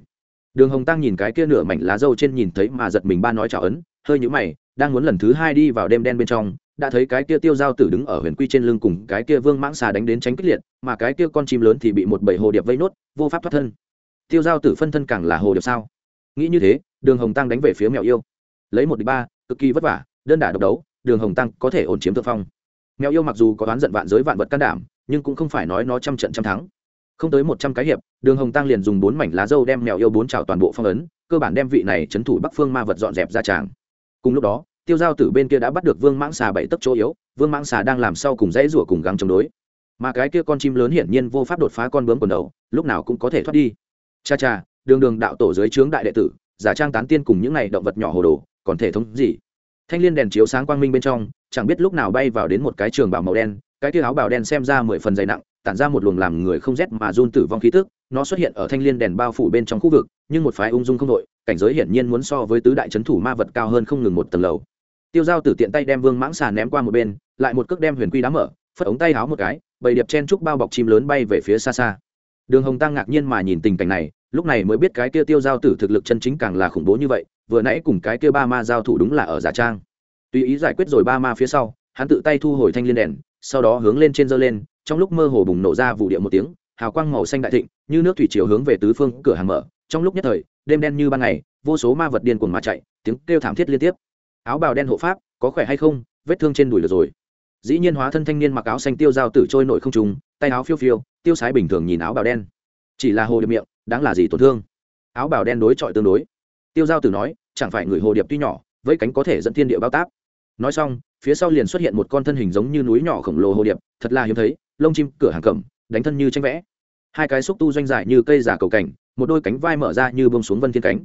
Đường hồng tăng nhìn cái kia nửa mảnh lá dâu trên nhìn thấy mà giật mình ba nói trả ấn, hơi nhũ mày, đang muốn lần thứ hai đi vào đêm đen bên trong đã thấy cái kia tiêu giao tử đứng ở huyền quy trên lưng cùng cái kia vương mãng xà đánh đến tránh kích liệt, mà cái kia con chim lớn thì bị một bầy hồ điệp vây nốt, vô pháp thoát thân. Tiêu giao tử phân thân càng là hồ điệp sao? Nghĩ như thế, đường hồng tăng đánh về phía mèo yêu. Lấy một đ ba, cực kỳ vất vả, đơn đả độc đấu, đường hồng tăng có thể ổn chiếm thượng phong. Mèo yêu mặc dù có oán giận vạn giới vạn vật can đảm, nhưng cũng không phải nói nó trăm trận trăm thắng. Không tới một trăm cái hiệp, đường hồng tăng liền dùng bốn mảnh lá dâu đem mèo yêu bốn trào toàn bộ phong ấn, cơ bản đem vị này trấn thủ bắc phương ma vật dọn dẹp ra tràng. Cùng lúc đó tiêu giao tử bên kia đã bắt được vương mãng xà bảy tấc chỗ yếu, vương mãng xà đang làm sau cùng dãy rủa cùng gắng chống đối. Mà cái kia con chim lớn hiển nhiên vô pháp đột phá con bướm quần đầu, lúc nào cũng có thể thoát đi. Cha cha, đường đường đạo tổ dưới trướng đại đệ tử, giả trang tán tiên cùng những này động vật nhỏ hồ đồ, còn thể thống gì? Thanh liên đèn chiếu sáng quang minh bên trong, chẳng biết lúc nào bay vào đến một cái trường bảo màu đen, cái kia áo bảo đen xem ra mười phần dày nặng, tản ra một luồng làm người không rét mà run tử vong khí tức, nó xuất hiện ở thanh liên đèn bao phủ bên trong khu vực, nhưng một phái ung dung không đội, cảnh giới hiển nhiên muốn so với tứ đại c thủ ma vật cao hơn không ngừng một tầng lầu tiêu dao tử tiện tay đem vương mãng xà ném qua một bên, lại một cước đem huyền quy đá mở, phất ống tay háo một cái, bầy điệp chen trúc bao bọc chim lớn bay về phía xa xa. Đường hồng tăng ngạc nhiên mà nhìn tình cảnh này, lúc này mới biết cái kia tiêu giao tử thực lực chân chính càng là khủng bố như vậy, vừa nãy cùng cái kia ba ma giao thủ đúng là ở giả trang. Tùy ý giải quyết rồi ba ma phía sau, hắn tự tay thu hồi thanh liên đèn, sau đó hướng lên trên dơ lên, trong lúc mơ hồ bùng nổ ra vụ địa một tiếng, hào quang màu xanh đại thịnh, như nước thủy chiều hướng về tứ phương cửa hàng mở. Trong lúc nhất thời, đêm đen như ban ngày, vô số ma vật điên cuồng mà chạy, tiếng kêu thảm thiết liên tiếp áo bào đen hộ pháp, có khỏe hay không, vết thương trên đùi được rồi. Dĩ nhiên hóa thân thanh niên mặc áo xanh tiêu dao tử trôi nổi không trùng, tay áo phiêu phiêu, tiêu sái bình thường nhìn áo bào đen. Chỉ là hồ điệp miệng, đáng là gì tổn thương? Áo bào đen đối chọi tương đối. Tiêu giao tử nói, chẳng phải người hồ điệp tuy nhỏ, với cánh có thể dẫn thiên địa bao táp nói xong, phía sau liền xuất hiện một con thân hình giống như núi nhỏ khổng lồ hồ điệp, thật là hiếm thấy, lông chim cửa hàng cẩm, đánh thân như tranh vẽ. Hai cái xúc tu doanh dài như cây giả cầu cảnh, một đôi cánh vai mở ra như bông xuống vân thiên cánh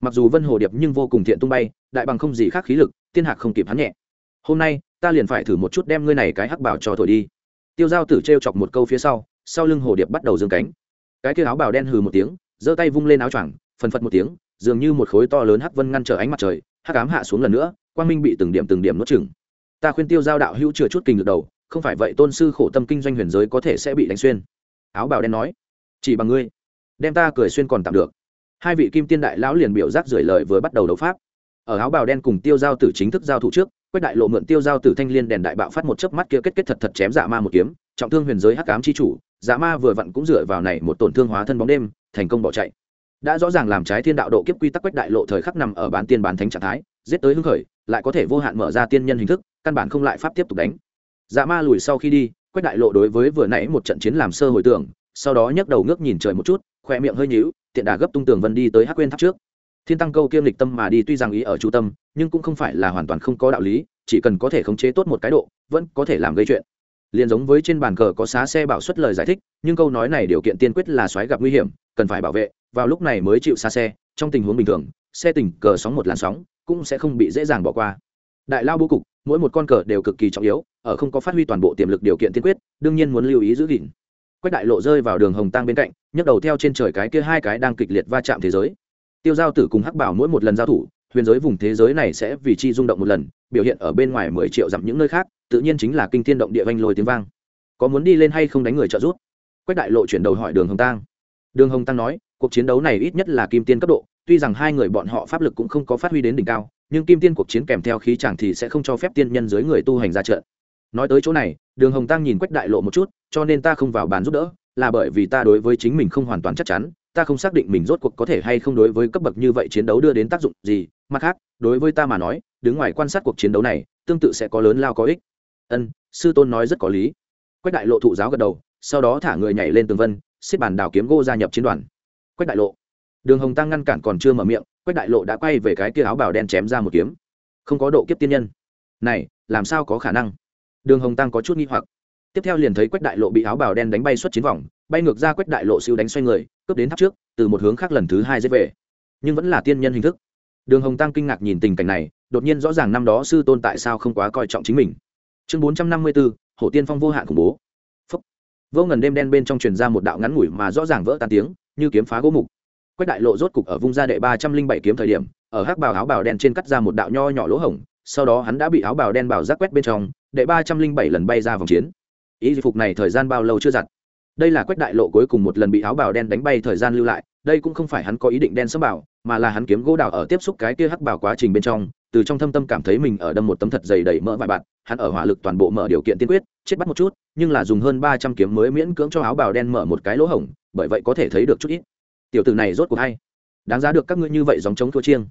mặc dù vân hồ điệp nhưng vô cùng thiện tung bay, đại bằng không gì khác khí lực, tiên hạc không kịp hắn nhẹ. Hôm nay, ta liền phải thử một chút đem ngươi này cái hắc bảo cho thổi đi. Tiêu giao tử t r e o chọc một câu phía sau sau lưng hồ điệp bắt đầu dương cánh. Cái kia áo bào đen hừ một tiếng, giơ tay vung lên áo choàng, phần phật một tiếng, dường như một khối to lớn hắc vân ngăn trở ánh mặt trời, hắc ám hạ xuống lần nữa, quang minh bị từng điểm từng điểm nuốt chừng ta khuyên tiêu giao đạo hữu chừa chút kinh được đầu, không phải vậy tôn sư khổ tâm kinh doanh huyền giới có thể sẽ bị đánh xuyên. Áo bào đen nói, chỉ bằng ngươi, đem ta cười xuyên còn tạm được hai vị kim tiên đại lão liền biểu giác rời lời vừa bắt đầu đấu pháp. Ở áo bào đen cùng tiêu giao tử chính thức giao thủ trước, quách đại lộ mượn tiêu giao tử thanh liên đèn đại bạo phát một chớp mắt kia kết kết thật thật chém dạ ma một kiếm, trọng thương huyền giới hắc ám chi chủ dạ ma vừa vặn cũng dựa vào này một tổn thương hóa thân bóng đêm, thành công bỏ chạy. Đã rõ ràng làm trái thiên đạo độ kiếp quy tắc quách đại lộ thời khắc nằm ở bán tiên bán thánh trạng thái, giết tới hưng khởi, lại có thể vô hạn mở ra tiên nhân hình thức, căn bản không lại pháp tiếp tục đánh. Dạ ma lùi sau khi đi, quách đại lộ đối với vừa nãy một trận chiến làm sơ hồi tưởng, sau đó nhấc đầu ngước nhìn trời một chút, khoe miệng hơi nhíu tiện đà gấp tung tường vân đi tới hắc quên tháp trước. Thiên tăng câu kiêm lịch tâm mà đi tuy rằng ý ở chu tâm, nhưng cũng không phải là hoàn toàn không có đạo lý, chỉ cần có thể khống chế tốt một cái độ, vẫn có thể làm gây chuyện. Liền giống với trên bàn cờ có xá xe bảo xuất lời giải thích, nhưng câu nói này điều kiện tiên quyết là xoáy gặp nguy hiểm, cần phải bảo vệ, vào lúc này mới chịu xa xe, trong tình huống bình thường, xe tình cờ sóng một làn sóng, cũng sẽ không bị dễ dàng bỏ qua. Đại lao bố cục, mỗi một con cờ đều cực kỳ trọng yếu, ở không có phát huy toàn bộ tiềm lực điều kiện tiên quyết, đương nhiên muốn lưu ý giữ gìn quách đại lộ rơi vào đường hồng tăng bên cạnh, nhấc đầu theo trên trời cái kia hai cái đang kịch liệt va chạm thế giới. Tiêu giao tử cùng hắc bảo mỗi một lần giao thủ, huyền giới vùng thế giới này sẽ vì chi rung động một lần, biểu hiện ở bên ngoài mười triệu dặm những nơi khác, tự nhiên chính là kinh thiên động địa vanh lôi tiếng vang. Có muốn đi lên hay không đánh người trợ giúp? Quách đại lộ chuyển đầu hỏi đường hồng tăng đường hồng tăng nói, cuộc chiến đấu này ít nhất là kim tiên cấp độ, tuy rằng hai người bọn họ pháp lực cũng không có phát huy đến đỉnh cao, nhưng kim tiên cuộc chiến kèm theo khí chẳng thì sẽ không cho phép tiên nhân dưới người tu hành ra trận nói tới chỗ này, đường hồng tăng nhìn quách đại lộ một chút, cho nên ta không vào bàn giúp đỡ, là bởi vì ta đối với chính mình không hoàn toàn chắc chắn, ta không xác định mình rốt cuộc có thể hay không đối với cấp bậc như vậy chiến đấu đưa đến tác dụng gì, mặt khác, đối với ta mà nói, đứng ngoài quan sát cuộc chiến đấu này, tương tự sẽ có lớn lao có ích. Ân, sư tôn nói rất có lý. Quách đại lộ thụ giáo gật đầu, sau đó thả người nhảy lên tường vân, xếp bàn đào kiếm gô gia nhập chiến đoàn. Quách đại lộ. Đường hồng tăng ngăn cản còn chưa mở miệng, quách đại lộ đã quay về cái kia áo bào đen chém ra một kiếm. Không có độ kiếp tiên nhân. Này, làm sao có khả năng? Đường hồng tăng có chút nghi hoặc. Tiếp theo liền thấy quách đại lộ bị áo bào đen đánh bay xuất chiến vòng, bay ngược ra quách đại lộ siêu đánh xoay người, cướp đến tháp trước, từ một hướng khác lần thứ hai dết về. Nhưng vẫn là tiên nhân hình thức. Đường hồng tăng kinh ngạc nhìn tình cảnh này, đột nhiên rõ ràng năm đó sư tôn tại sao không quá coi trọng chính mình. Chương bốn trăm năm mươi bốn hổ tiên phong vô hạn khủng bố. Phúc. vô ngần đêm đen bên trong truyền ra một đạo ngắn ngủi mà rõ ràng vỡ tan tiếng, như kiếm phá gỗ mục. Quách đại lộ rốt cục ở vung ra đệ ba trăm linh bảy kiếm thời điểm, ở hắc bào áo bào đen trên cắt ra một đạo nho nhỏ lỗ hổng, sau đó hắn đã bị áo bào đen bảo giác quét bên trong đệ ba trăm linh bảy lần bay ra vòng chiến. Ý phục này thời gian bao lâu chưa giặt? Đây là quách đại lộ cuối cùng một lần bị áo bào đen đánh bay thời gian lưu lại, đây cũng không phải hắn có ý định đen sấm bảo, mà là hắn kiếm gỗ đào ở tiếp xúc cái kia hắc bảo quá trình bên trong, từ trong thâm tâm cảm thấy mình ở đâm một tấm thật dày đầy mỡ vài bạn hắn ở hỏa lực toàn bộ mở điều kiện tiên quyết, chết bắt một chút, nhưng là dùng hơn ba trăm kiếm mới miễn cưỡng cho áo bào đen mở một cái lỗ hổng, bởi vậy có thể thấy được chút ít. Tiểu tử này rốt cuộc hay. Đáng giá được các ngươi như vậy dòng chống thua chiêng.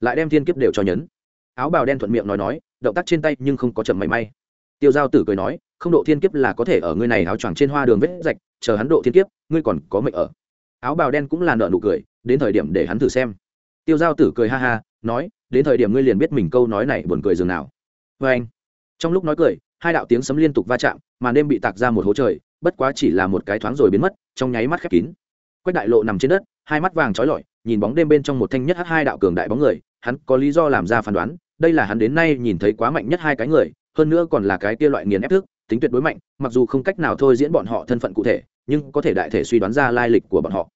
Lại đem thiên kiếp đều cho nhấn. Áo bào đen thuận miệng nói nói, động tác trên tay nhưng không có chậm mảy may tiêu giao tử cười nói, không, độ thiên kiếp là có thể ở ngươi này áo choàng trên hoa đường vết rạch, chờ hắn độ thiên kiếp, ngươi còn có mệnh ở. Áo bào đen cũng là nợ nụ cười, đến thời điểm để hắn thử xem. Tiêu giao tử cười ha ha, nói, đến thời điểm ngươi liền biết mình câu nói này buồn cười dường nào. Vê anh, trong lúc nói cười, hai đạo tiếng sấm liên tục va chạm, mà đêm bị tạc ra một hố trời, bất quá chỉ là một cái thoáng rồi biến mất, trong nháy mắt khép kín. Quách đại lộ nằm trên đất, hai mắt vàng trói lọi, nhìn bóng đêm bên trong một thanh nhất h hai đạo cường đại bóng người, hắn có lý do làm ra phán đoán, đây là hắn đến nay nhìn thấy quá mạnh nhất hai cái người hơn nữa còn là cái kia loại nghiền ép thức, tính tuyệt đối mạnh, mặc dù không cách nào thôi diễn bọn họ thân phận cụ thể, nhưng có thể đại thể suy đoán ra lai lịch của bọn họ.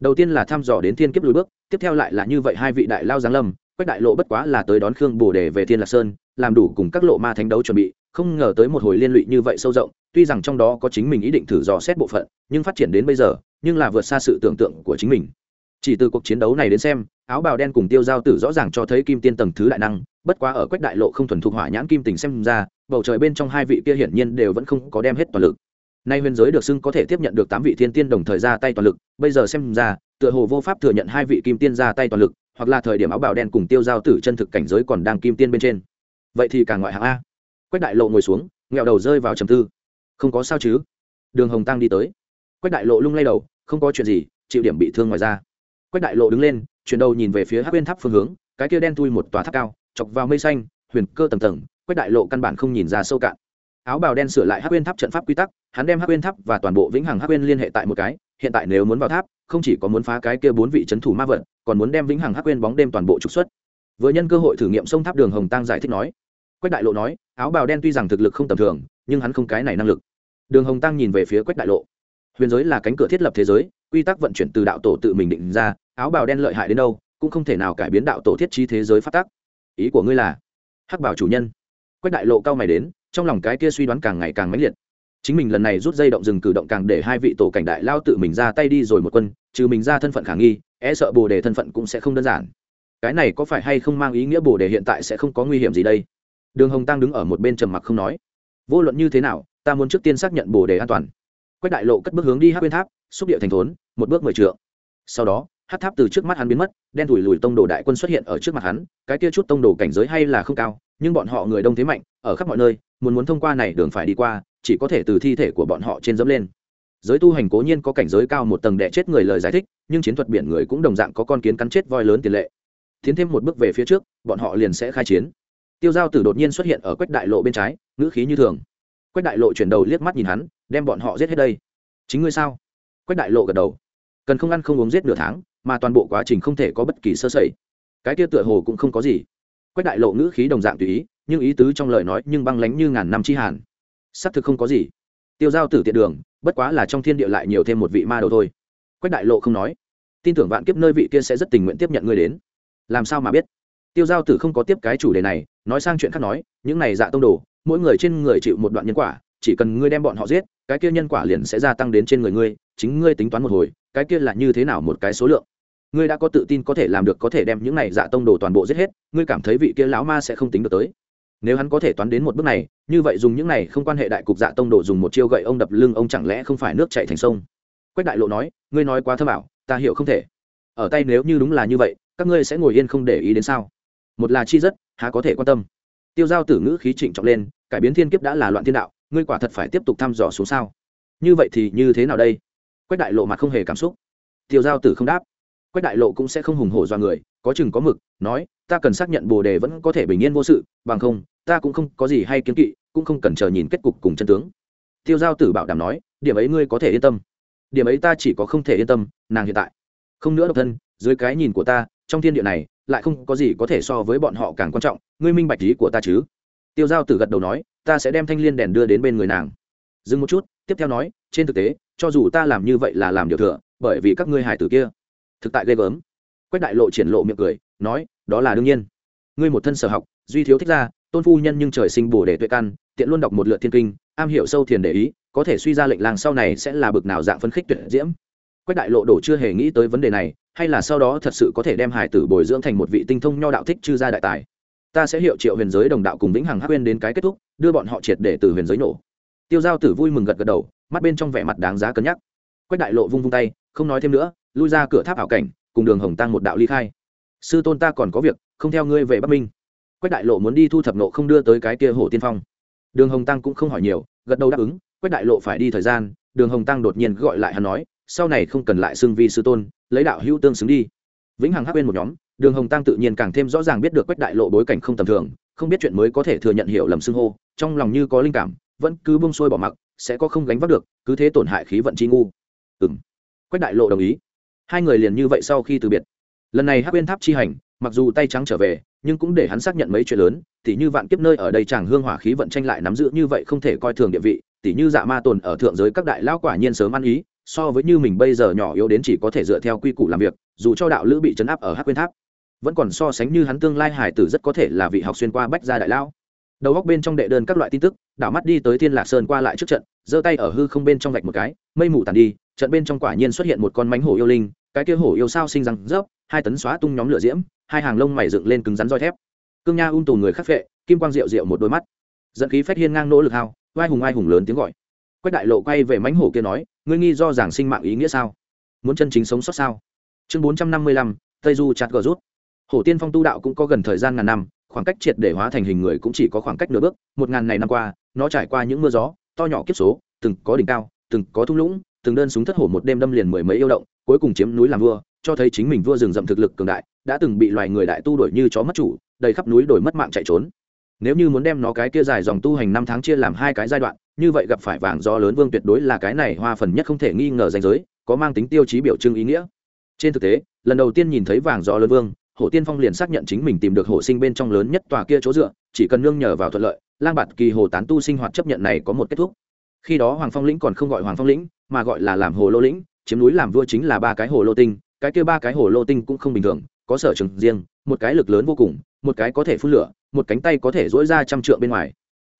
Đầu tiên là thăm dò đến thiên kiếp lùi bước, tiếp theo lại là như vậy hai vị đại lao giáng lâm, quách đại lộ bất quá là tới đón khương bồ đề về thiên lạc sơn, làm đủ cùng các lộ ma thánh đấu chuẩn bị, không ngờ tới một hồi liên lụy như vậy sâu rộng, tuy rằng trong đó có chính mình ý định thử dò xét bộ phận, nhưng phát triển đến bây giờ, nhưng là vượt xa sự tưởng tượng của chính mình chỉ từ cuộc chiến đấu này đến xem, áo bào đen cùng tiêu giao tử rõ ràng cho thấy kim tiên tầng thứ đại năng, bất quá ở quách đại lộ không thuần thục hỏa nhãn kim tình xem ra, bầu trời bên trong hai vị kia hiển nhiên đều vẫn không có đem hết toàn lực. Nay huyền giới được xưng có thể tiếp nhận được tám vị thiên tiên đồng thời ra tay toàn lực, bây giờ xem ra, tựa hồ vô pháp thừa nhận hai vị kim tiên ra tay toàn lực, hoặc là thời điểm áo bào đen cùng tiêu giao tử chân thực cảnh giới còn đang kim tiên bên trên. Vậy thì càng ngoại hạng a. Quách đại lộ ngồi xuống, nghẹo đầu rơi vào trầm tư. Không có sao chứ? Đường hồng tăng đi tới. Quách đại lộ lung lay đầu, không có chuyện gì, chịu điểm bị thương ngoài ra quách đại lộ đứng lên, chuyển đầu nhìn về phía hát bên tháp phương hướng, cái kia đen thui một tòa tháp cao, chọc vào mây xanh, huyền cơ tầng tầng, quách đại lộ căn bản không nhìn ra sâu cạn. Áo bào đen sửa lại hát bên tháp trận pháp quy tắc, hắn đem hát bên tháp và toàn bộ vĩnh hằng hát bên liên hệ tại một cái, hiện tại nếu muốn vào tháp, không chỉ có muốn phá cái kia bốn vị trấn thủ ma vật còn muốn đem vĩnh hằng hát bên bóng đêm toàn bộ trục xuất. Vừa nhân cơ hội thử nghiệm sông tháp đường hồng tăng giải thích nói, quách đại lộ nói, áo bào đen tuy rằng thực lực không tầm thường, nhưng hắn không cái này năng lực. Đường hồng tăng nhìn về phía quách đại lộ. Huyền giới là cánh cửa thiết lập thế giới quy tắc vận chuyển từ đạo tổ tự mình định ra, áo bào đen lợi hại đến đâu, cũng không thể nào cải biến đạo tổ thiết trí thế giới phát tác ý của ngươi là? Hắc bảo chủ nhân. Quách đại lộ cao mày đến, trong lòng cái kia suy đoán càng ngày càng mãnh liệt. Chính mình lần này rút dây động rừng cử động càng để hai vị tổ cảnh đại lao tự mình ra tay đi rồi một quân, trừ mình ra thân phận khả nghi e sợ bồ đề thân phận cũng sẽ không đơn giản. Cái này có phải hay không mang ý nghĩa bồ đề hiện tại sẽ không có nguy hiểm gì đây? Đường hồng tăng đứng ở một bên trầm mặc không nói. Vô luận như thế nào, ta muốn trước tiên xác nhận bồ đề an toàn. Quách đại lộ cất bước hướng đi hát bên tháp xúc địa thành thốn, một bước mười trượng. Sau đó, hát tháp từ trước mắt hắn biến mất, đen thủi lùi tông đồ đại quân xuất hiện ở trước mặt hắn, cái kia chút tông đồ cảnh giới hay là không cao, nhưng bọn họ người đông thế mạnh, ở khắp mọi nơi, muốn muốn thông qua này đường phải đi qua, chỉ có thể từ thi thể của bọn họ trên dẫm lên. Giới tu hành cố nhiên có cảnh giới cao một tầng đệ chết người lời giải thích, nhưng chiến thuật biển người cũng đồng dạng có con kiến cắn chết voi lớn tiền lệ. Tiến thêm một bước về phía trước, bọn họ liền sẽ khai chiến. Tiêu giao tử đột nhiên xuất hiện ở quách đại lộ bên trái, ngữ khí như thường. Quách đại lộ chuyển đầu liếc mắt nhìn hắn, đem bọn họ giết hết đây. Chính ngươi sao? Quách đại lộ gật đầu. Cần không ăn không uống giết nửa tháng, mà toàn bộ quá trình không thể có bất kỳ sơ sẩy. Cái kia tựa hồ cũng không có gì. Quách đại lộ ngữ khí đồng dạng tùy ý, nhưng ý tứ trong lời nói nhưng băng lánh như ngàn năm chi hàn. Xác thực không có gì. Tiêu giao tử tiện đường, bất quá là trong thiên địa lại nhiều thêm một vị ma đầu thôi. Quách đại lộ không nói. Tin tưởng vạn kiếp nơi vị kia sẽ rất tình nguyện tiếp nhận ngươi đến. Làm sao mà biết? Tiêu giao tử không có tiếp cái chủ đề này, nói sang chuyện khác nói, những này dạ tông đồ, mỗi người trên người chịu một đoạn nhân quả chỉ cần ngươi đem bọn họ giết, cái kia nhân quả liền sẽ gia tăng đến trên người ngươi, chính ngươi tính toán một hồi, cái kia là như thế nào một cái số lượng. Ngươi đã có tự tin có thể làm được có thể đem những này dạ tông đồ toàn bộ giết hết, ngươi cảm thấy vị kia lão ma sẽ không tính được tới. Nếu hắn có thể toán đến một bước này, như vậy dùng những này không quan hệ đại cục dạ tông đồ dùng một chiêu gậy ông đập lưng ông chẳng lẽ không phải nước chạy thành sông? Quách đại lộ nói, ngươi nói quá thơ bảo ta hiểu không thể. Ở tay nếu như đúng là như vậy, các ngươi sẽ ngồi yên không để ý đến sao? Một là chi rất, há có thể quan tâm. Tiêu giao tử ngữ khí trịnh trọng lên, cải biến thiên kiếp đã là loạn thiên đạo ngươi quả thật phải tiếp tục thăm dò xuống sao? Như vậy thì như thế nào đây? Quách đại lộ mặt không hề cảm xúc. Tiêu giao tử không đáp. Quách đại lộ cũng sẽ không hùng hổ do người, có chừng có mực, nói, ta cần xác nhận bồ đề vẫn có thể bình yên vô sự, bằng không, ta cũng không có gì hay kiếm kỵ, cũng không cần chờ nhìn kết cục cùng chân tướng. Tiêu giao tử bảo đảm nói, điểm ấy ngươi có thể yên tâm. Điểm ấy ta chỉ có không thể yên tâm, nàng hiện tại. Không nữa độc thân, dưới cái nhìn của ta, trong thiên địa này, lại không có gì có thể so với bọn họ càng quan trọng. Ngươi minh bạch ý của ta chứ? Tiêu giao tử gật đầu nói, ta sẽ đem thanh liên đèn đưa đến bên người nàng. Dừng một chút, tiếp theo nói, trên thực tế, cho dù ta làm như vậy là làm điều thừa, bởi vì các ngươi hải tử kia. Thực tại ghê gớm. Quách đại lộ triển lộ miệng cười, nói, đó là đương nhiên. Ngươi một thân sở học, duy thiếu thích ra tôn phu nhân nhưng trời sinh bổ để tuệ căn, tiện luôn đọc một lượt thiên kinh, am hiểu sâu thiền để ý, có thể suy ra lệnh làng sau này sẽ là bực nào dạng phân khích tuyệt diễm. Quách đại lộ đổ chưa hề nghĩ tới vấn đề này, hay là sau đó thật sự có thể đem hải tử bồi dưỡng thành một vị tinh thông nho đạo thích chư gia đại tài ta sẽ hiệu triệu huyền giới đồng đạo cùng vĩnh hằng hắc huyên đến cái kết thúc, đưa bọn họ triệt để từ huyền giới nổ. Tiêu giao tử vui mừng gật gật đầu, mắt bên trong vẻ mặt đáng giá cân nhắc. Quách đại lộ vung vung tay, không nói thêm nữa, lui ra cửa tháp ảo cảnh, cùng đường hồng tăng một đạo ly khai. Sư tôn ta còn có việc, không theo ngươi về bắc minh. Quách đại lộ muốn đi thu thập nộ không đưa tới cái kia hồ tiên phong. Đường hồng tăng cũng không hỏi nhiều, gật đầu đáp ứng, quách đại lộ phải đi thời gian, đường hồng tăng đột nhiên gọi lại hắn nói, sau này không cần lại xưng vi sư tôn, lấy đạo hữu tương xứng đi vĩnh hằng hắc bên một nhóm, đường hồng tăng tự nhiên càng thêm rõ ràng biết được quách đại lộ bối cảnh không tầm thường, không biết chuyện mới có thể thừa nhận hiểu lầm xưng hô, trong lòng như có linh cảm, vẫn cứ bông sôi bỏ mặc, sẽ có không gánh vác được, cứ thế tổn hại khí vận chi ngu. Ừ m quách đại lộ đồng ý. Hai người liền như vậy sau khi từ biệt. Lần này hắc bên tháp chi hành, mặc dù tay trắng trở về, nhưng cũng để hắn xác nhận mấy chuyện lớn, tỉ như vạn kiếp nơi ở đây chàng hương hỏa khí vận tranh lại nắm giữ như vậy không thể coi thường địa vị, tỉ như dạ ma tồn ở thượng giới các đại lao quả nhiên sớm ăn ý so với như mình bây giờ nhỏ yếu đến chỉ có thể dựa theo quy củ làm việc, dù cho đạo lữ bị chấn áp ở hắc quyên tháp, vẫn còn so sánh như hắn tương lai hải tử rất có thể là vị học xuyên qua bách gia đại lao đầu góc bên trong đệ đơn các loại tin tức, đảo mắt đi tới thiên lạc sơn qua lại trước trận, giơ tay ở hư không bên trong vạch một cái, mây mù tàn đi, trận bên trong quả nhiên xuất hiện một con mánh hổ yêu linh, cái kia hổ yêu sao sinh răng rớp, hai tấn xóa tung nhóm lửa diễm, hai hàng lông mày dựng lên cứng rắn roi thép. Cương nha ung tù người khắc phệ, kim quang rượu rượu một đôi mắt. Dẫn khí phách hiên ngang nỗ lực hao vai hùng ai hùng lớn tiếng gọi. Quách đại lộ quay về mánh hổ kia nói ngươi nghi do giảng sinh mạng ý nghĩa sao? Muốn chân chính sống sót sao? Chương bốn trăm năm mươi lăm, tây du chặt gờ rút. Hổ tiên phong tu đạo cũng có gần thời gian ngàn năm, khoảng cách triệt để hóa thành hình người cũng chỉ có khoảng cách nửa bước, một ngàn này năm qua, nó trải qua những mưa gió, to nhỏ kiếp số, từng có đỉnh cao, từng có thung lũng, từng đơn súng thất hổ một đêm đâm liền mười mấy yêu động, cuối cùng chiếm núi làm vua, cho thấy chính mình vua rừng rậm thực lực cường đại, đã từng bị loài người đại tu đổi như chó mất chủ, đầy khắp núi đổi mất mạng chạy trốn. Nếu như muốn đem nó cái kia dài dòng tu hành năm tháng chia làm hai cái giai đoạn như vậy gặp phải vàng do lớn vương tuyệt đối là cái này hoa phần nhất không thể nghi ngờ danh giới, có mang tính tiêu chí biểu trưng ý nghĩa. Trên thực tế, lần đầu tiên nhìn thấy vàng do lớn vương, hổ tiên phong liền xác nhận chính mình tìm được hổ sinh bên trong lớn nhất tòa kia chỗ dựa, chỉ cần nương nhờ vào thuận lợi, lang bạt kỳ hồ tán tu sinh hoạt chấp nhận này có một kết thúc. Khi đó hoàng phong lĩnh còn không gọi hoàng phong lĩnh, mà gọi là làm hồ lô lĩnh, chiếm núi làm vua chính là ba cái hồ lô tinh, cái kia ba cái hồ lô tinh cũng không bình thường, có sở trường riêng, một cái lực lớn vô cùng, một cái có thể phun lửa, một cánh tay có thể dỗi ra trăm trượng bên ngoài.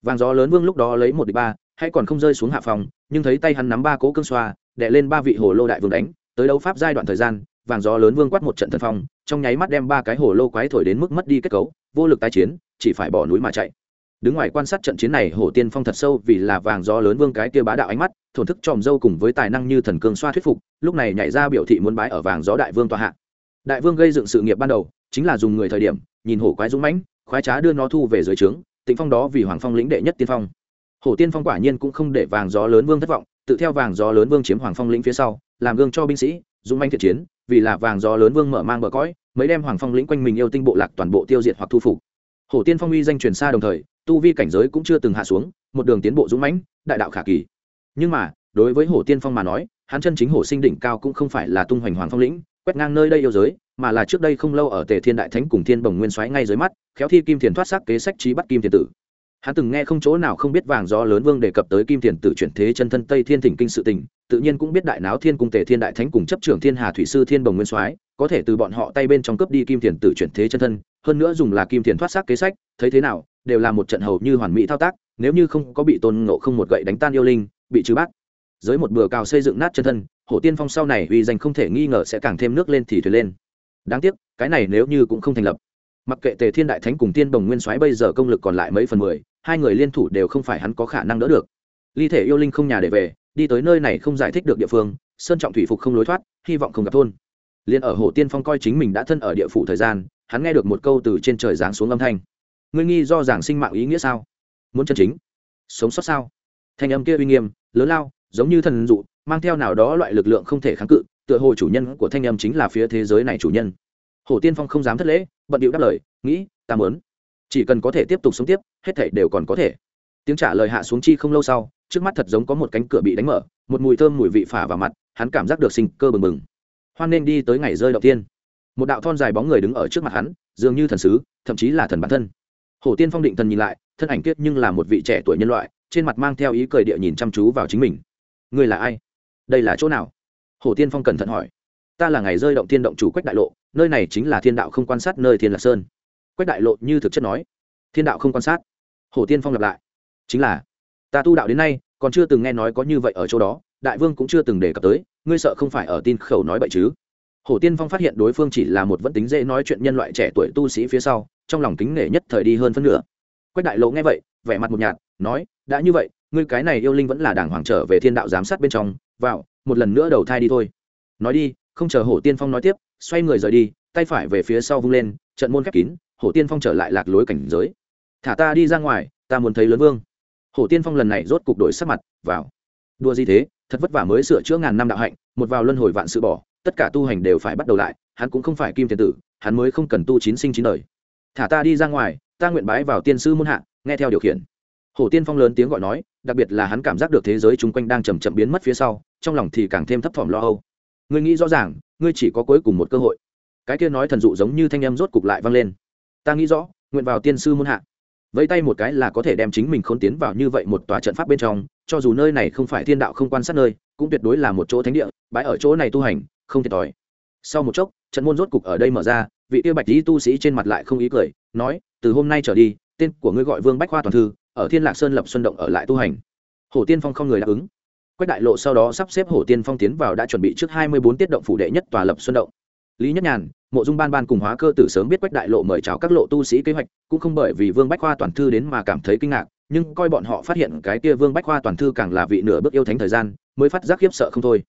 Vàng gió lớn vương lúc đó lấy một đ ba hay còn không rơi xuống hạ phòng, nhưng thấy tay hắn nắm ba cố cương xoa đệ lên ba vị hồ lô đại vương đánh, tới đấu pháp giai đoạn thời gian, vàng gió lớn vương quát một trận thần phong, trong nháy mắt đem ba cái hồ lô quái thổi đến mức mất đi kết cấu, vô lực tái chiến, chỉ phải bỏ núi mà chạy. Đứng ngoài quan sát trận chiến này, hổ tiên phong thật sâu vì là vàng gió lớn vương cái kia bá đạo ánh mắt, thổn thức tròm dâu cùng với tài năng như thần cương xoa thuyết phục, lúc này nhảy ra biểu thị muốn bái ở vàng gió đại vương tòa hạ. Đại vương gây dựng sự nghiệp ban đầu, chính là dùng người thời điểm, nhìn hổ quái dũng mãnh, khoái trá đưa nó thu về dưới trướng, tịnh phong đó vì hoàng phong lĩnh đệ nhất tiên phong hổ tiên phong quả nhiên cũng không để vàng gió lớn vương thất vọng, tự theo vàng gió lớn vương chiếm hoàng phong lĩnh phía sau, làm gương cho binh sĩ, dũng manh thiện chiến, vì là vàng gió lớn vương mở mang bờ cõi, mới đem hoàng phong lĩnh quanh mình yêu tinh bộ lạc toàn bộ tiêu diệt hoặc thu phục. Hổ tiên phong uy danh truyền xa đồng thời, tu vi cảnh giới cũng chưa từng hạ xuống, một đường tiến bộ dũng mãnh, đại đạo khả kỳ. Nhưng mà, đối với hổ tiên phong mà nói, hắn chân chính hổ sinh đỉnh cao cũng không phải là tung hoành hoàng phong lĩnh, quét ngang nơi đây yêu giới, mà là trước đây không lâu ở tề thiên đại thánh cùng thiên bồng nguyên xoáy ngay dưới mắt, khéo thi kim thiền thoát sắc kế sách trí bắt kim thiền tử hắn từng nghe không chỗ nào không biết vàng do lớn vương đề cập tới kim thiền tử chuyển thế chân thân tây thiên thỉnh kinh sự tình, tự nhiên cũng biết đại náo thiên cung tề thiên đại thánh cùng chấp trưởng thiên hà thủy sư thiên bồng nguyên soái, có thể từ bọn họ tay bên trong cướp đi kim thiền tử chuyển thế chân thân, hơn nữa dùng là kim thiền thoát xác kế sách, thấy thế nào, đều là một trận hầu như hoàn mỹ thao tác, nếu như không có bị tôn ngộ không một gậy đánh tan yêu linh, bị trừ bát. Dưới một bừa cào xây dựng nát chân thân, hổ tiên phong sau này uy danh không thể nghi ngờ sẽ càng thêm nước lên thì thuyền lên. Đáng tiếc, cái này nếu như cũng không thành lập mặc kệ tề thiên đại thánh cùng tiên đồng nguyên soái bây giờ công lực còn lại mấy phần mười, hai người liên thủ đều không phải hắn có khả năng đỡ được. Ly thể yêu linh không nhà để về, đi tới nơi này không giải thích được địa phương, sơn trọng thủy phục không lối thoát, hy vọng không gặp thôn. Liền ở hồ tiên phong coi chính mình đã thân ở địa phủ thời gian, hắn nghe được một câu từ trên trời giáng xuống âm thanh. Ngươi nghi do giảng sinh mạng ý nghĩa sao? Muốn chân chính? Sống sót sao? Thanh âm kia uy nghiêm, lớn lao, giống như thần dụ, mang theo nào đó loại lực lượng không thể kháng cự, tựa hồ chủ nhân của thanh âm chính là phía thế giới này chủ nhân hồ tiên phong không dám thất lễ, bận điệu đáp lời, nghĩ, ta muốn. Chỉ cần có thể tiếp tục sống tiếp, hết thảy đều còn có thể. Tiếng trả lời hạ xuống chi không lâu sau, trước mắt thật giống có một cánh cửa bị đánh mở, một mùi thơm mùi vị phả vào mặt, hắn cảm giác được sinh cơ bừng bừng. Hoan nên đi tới ngày rơi đầu tiên. Một đạo thon dài bóng người đứng ở trước mặt hắn, dường như thần sứ, thậm chí là thần bản thân. Hổ tiên phong định thần nhìn lại, thân ảnh kiết nhưng là một vị trẻ tuổi nhân loại, trên mặt mang theo ý cười địa nhìn chăm chú vào chính mình. Ngươi là ai? Đây là chỗ nào? Hổ tiên phong cẩn thận hỏi. Ta là ngày rơi động thiên động chủ quách đại lộ nơi này chính là thiên đạo không quan sát nơi thiên lạc sơn. Quách đại lộ như thực chất nói, thiên đạo không quan sát hổ tiên phong lặp lại, chính là, ta tu đạo đến nay, còn chưa từng nghe nói có như vậy ở chỗ đó, đại vương cũng chưa từng đề cập tới, ngươi sợ không phải ở tin khẩu nói bậy chứ? Hổ tiên phong phát hiện đối phương chỉ là một vẫn tính dễ nói chuyện nhân loại trẻ tuổi tu sĩ phía sau, trong lòng kính nể nhất thời đi hơn phân nửa. Quách đại lộ nghe vậy, vẻ mặt một nhạt, nói, đã như vậy, ngươi cái này yêu linh vẫn là đảng hoàng trở về thiên đạo giám sát bên trong, vào, một lần nữa đầu thai đi thôi. Nói đi, không chờ hổ tiên phong nói tiếp xoay người rời đi, tay phải về phía sau vung lên, trận môn khép kín, hổ tiên phong trở lại lạc lối cảnh giới. Thả ta đi ra ngoài, ta muốn thấy lớn vương. Hổ tiên phong lần này rốt cục đổi sắc mặt, vào. Đua gì thế? Thật vất vả mới sửa chữa ngàn năm đạo hạnh, một vào luân hồi vạn sự bỏ, tất cả tu hành đều phải bắt đầu lại, hắn cũng không phải kim tiền tử, hắn mới không cần tu chín sinh chín đời. Thả ta đi ra ngoài, ta nguyện bái vào tiên sư muôn hạ, nghe theo điều khiển. Hổ tiên phong lớn tiếng gọi nói, đặc biệt là hắn cảm giác được thế giới chung quanh đang chầm chậm biến mất phía sau, trong lòng thì càng thêm thấp thỏm lo âu. Ngươi nghĩ rõ ràng ngươi chỉ có cuối cùng một cơ hội. Cái kia nói thần dụ giống như thanh âm rốt cục lại vang lên. Ta nghĩ rõ, nguyện vào tiên sư muôn hạ. Vẫy tay một cái là có thể đem chính mình không tiến vào như vậy một tòa trận pháp bên trong, cho dù nơi này không phải thiên đạo không quan sát nơi, cũng tuyệt đối là một chỗ thánh địa, bãi ở chỗ này tu hành, không thiệt thòi. Sau một chốc, trận môn rốt cục ở đây mở ra, vị tiêu bạch lý tu sĩ trên mặt lại không ý cười, nói, từ hôm nay trở đi, tên của ngươi gọi vương bách khoa toàn thư, ở thiên lạc sơn lập xuân động ở lại tu hành. Hổ tiên phong không người đáp ứng quách đại lộ sau đó sắp xếp hổ tiên phong tiến vào đã chuẩn bị trước hai mươi bốn tiết động phủ đệ nhất tòa lập xuân động. Lý nhất nhàn, mộ dung ban ban cùng hóa cơ tử sớm biết quách đại lộ mời chào các lộ tu sĩ kế hoạch, cũng không bởi vì vương bách khoa toàn thư đến mà cảm thấy kinh ngạc, nhưng coi bọn họ phát hiện cái kia vương bách khoa toàn thư càng là vị nửa bước yêu thánh thời gian, mới phát giác khiếp sợ không thôi.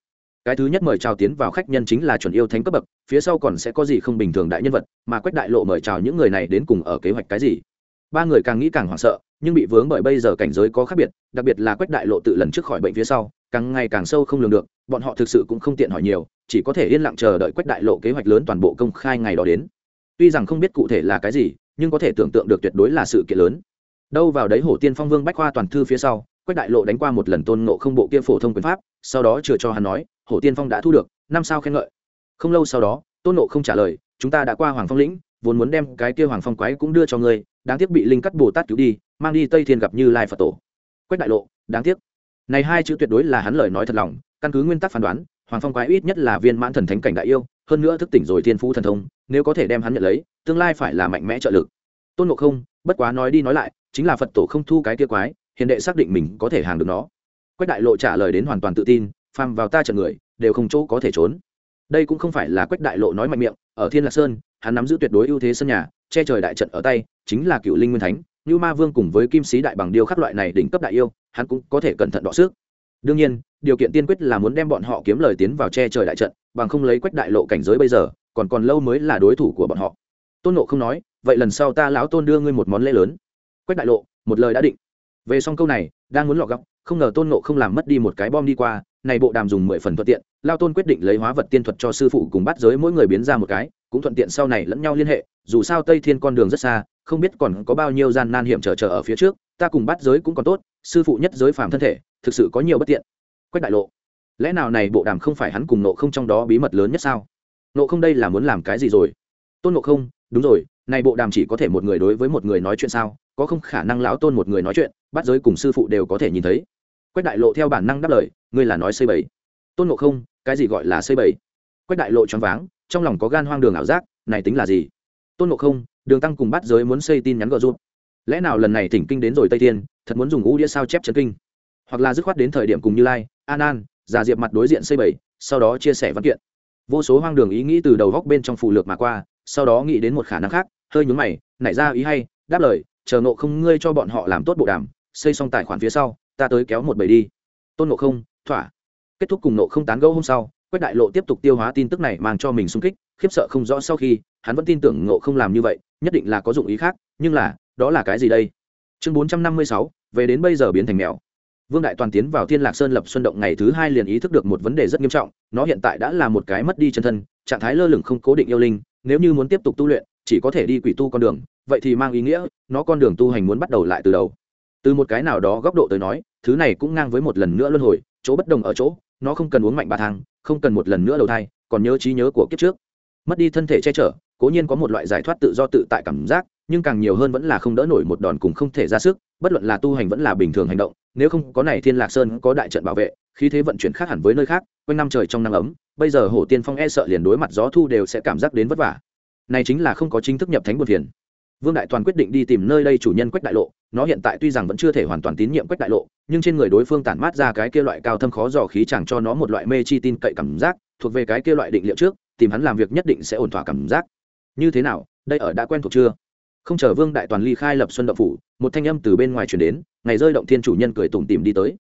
Cái thứ nhất mời chào tiến vào khách nhân chính là chuẩn yêu thánh cấp bậc, phía sau còn sẽ có gì không bình thường đại nhân vật, mà quách đại lộ mời chào những người này đến cùng ở kế hoạch cái gì? Ba người càng nghĩ càng hoảng sợ, nhưng bị vướng bởi bây giờ cảnh giới có khác biệt, đặc biệt là quách đại lộ tự lần trước khỏi bệnh phía sau, càng ngày càng sâu không lường được, bọn họ thực sự cũng không tiện hỏi nhiều, chỉ có thể yên lặng chờ đợi quách đại lộ kế hoạch lớn toàn bộ công khai ngày đó đến. Tuy rằng không biết cụ thể là cái gì, nhưng có thể tưởng tượng được tuyệt đối là sự kiện lớn. Đâu vào đấy hổ tiên phong vương bách khoa toàn thư phía sau, quách đại lộ đánh qua một lần tôn nộ không bộ kia phổ thông quyền pháp, sau đó chừa cho hắn nói, hổ tiên phong đã thu được, năm sao khen ngợi. Không lâu sau đó, tôn nộ không trả lời, chúng ta đã qua hoàng phong lĩnh vốn muốn đem cái kia hoàng phong quái cũng đưa cho ngươi, đáng tiếc bị linh cắt bồ tát cứu đi, mang đi tây thiên gặp như lai phật tổ. Quách đại lộ, đáng tiếc. Này hai chữ tuyệt đối là hắn lời nói thật lòng, căn cứ nguyên tắc phán đoán, hoàng phong quái ít nhất là viên mãn thần thánh cảnh đại yêu, hơn nữa thức tỉnh rồi thiên phú thần thông, nếu có thể đem hắn nhận lấy, tương lai phải là mạnh mẽ trợ lực. Tôn ngộ không, bất quá nói đi nói lại, chính là phật tổ không thu cái kia quái hiền đệ xác định mình có thể hàng được nó. Quách đại lộ trả lời đến hoàn toàn tự tin, phàm vào ta trận người, đều không chỗ có thể trốn. Đây cũng không phải là quách đại lộ nói mạnh miệng ở thiên lạc sơn, hắn nắm giữ tuyệt đối ưu thế sân nhà, che trời đại trận ở tay, chính là cựu linh nguyên thánh. Như ma vương cùng với kim sĩ đại bằng điêu khắc loại này đỉnh cấp đại yêu, hắn cũng có thể cẩn thận đọ sức. Đương nhiên, điều kiện tiên quyết là muốn đem bọn họ kiếm lời tiến vào che trời đại trận, bằng không lấy quách đại lộ cảnh giới bây giờ, còn còn lâu mới là đối thủ của bọn họ. Tôn nộ không nói, vậy lần sau ta lão tôn đưa ngươi một món lễ lớn. Quách đại lộ, một lời đã định. Về xong câu này, đang muốn lọt góc không ngờ tôn nộ không làm mất đi một cái bom đi qua, này bộ đàm dùng mười phần thuận tiện, lao tôn quyết định lấy hóa vật tiên thuật cho sư phụ cùng bắt giới mỗi người biến ra một cái, cũng thuận tiện sau này lẫn nhau liên hệ, dù sao tây thiên con đường rất xa, không biết còn có bao nhiêu gian nan hiểm trở trở ở phía trước, ta cùng bắt giới cũng còn tốt, sư phụ nhất giới phàm thân thể, thực sự có nhiều bất tiện. Quách đại lộ, lẽ nào này bộ đàm không phải hắn cùng nộ không trong đó bí mật lớn nhất sao? Nộ không đây là muốn làm cái gì rồi? Tôn nộ không, đúng rồi, này bộ đàm chỉ có thể một người đối với một người nói chuyện sao? Có không khả năng lão tôn một người nói chuyện, bắt giới cùng sư phụ đều có thể nhìn thấy quách đại lộ theo bản năng đáp lời, ngươi là nói xây bẫy tôn nộ không, cái gì gọi là xây bẫy quách đại lộ choáng váng, trong lòng có gan hoang đường ảo giác, này tính là gì? Tôn nộ không, đường tăng cùng bắt giới muốn xây tin nhắn gọi rút lẽ nào lần này thỉnh kinh đến rồi tây thiên, thật muốn dùng ngũ đĩa sao chép chân kinh? Hoặc là dứt khoát đến thời điểm cùng như lai, an an, giả diệp mặt đối diện xây bẫy sau đó chia sẻ văn kiện. Vô số hoang đường ý nghĩ từ đầu góc bên trong phụ lược mà qua, sau đó nghĩ đến một khả năng khác, hơi nhúng mày, nảy ra ý hay, đáp lời, chờ nộ không ngươi cho bọn họ làm tốt bộ đàm, xây xong tài khoản phía sau ta tới kéo một bầy đi. Tôn nộ không, thỏa. Kết thúc cùng nộ không tán gẫu hôm sau, quách đại lộ tiếp tục tiêu hóa tin tức này mang cho mình sung kích, khiếp sợ không rõ sau khi, hắn vẫn tin tưởng nộ không làm như vậy, nhất định là có dụng ý khác, nhưng là, đó là cái gì đây? Chương bốn trăm năm mươi sáu, về đến bây giờ biến thành mèo. Vương đại toàn tiến vào thiên lạc sơn lập xuân động ngày thứ hai liền ý thức được một vấn đề rất nghiêm trọng, nó hiện tại đã là một cái mất đi chân thân, trạng thái lơ lửng không cố định yêu linh, nếu như muốn tiếp tục tu luyện, chỉ có thể đi quỷ tu con đường, vậy thì mang ý nghĩa, nó con đường tu hành muốn bắt đầu lại từ đầu từ một cái nào đó góc độ tới nói, thứ này cũng ngang với một lần nữa luân hồi, chỗ bất đồng ở chỗ, nó không cần uống mạnh ba thang, không cần một lần nữa đầu thai, còn nhớ trí nhớ của kiếp trước. Mất đi thân thể che chở, cố nhiên có một loại giải thoát tự do tự tại cảm giác, nhưng càng nhiều hơn vẫn là không đỡ nổi một đòn cùng không thể ra sức, bất luận là tu hành vẫn là bình thường hành động, nếu không có này thiên lạc sơn có đại trận bảo vệ, khí thế vận chuyển khác hẳn với nơi khác, quanh năm trời trong nắng ấm, bây giờ hổ tiên phong e sợ liền đối mặt gió thu đều sẽ cảm giác đến vất vả. Này chính là không có chính thức nhập thánh buồn phiền vương đại toàn quyết định đi tìm nơi đây chủ nhân quách đại lộ. Nó hiện tại tuy rằng vẫn chưa thể hoàn toàn tín nhiệm quách đại lộ, nhưng trên người đối phương tản mát ra cái kia loại cao thâm khó dò khí chẳng cho nó một loại mê chi tin cậy cảm giác, thuộc về cái kia loại định liệu trước, tìm hắn làm việc nhất định sẽ ổn thỏa cảm giác. Như thế nào? Đây ở đã quen thuộc chưa? Không chờ vương đại toàn ly khai lập xuân động phủ, một thanh âm từ bên ngoài chuyển đến, ngày rơi động thiên chủ nhân cười tủm tìm đi tới.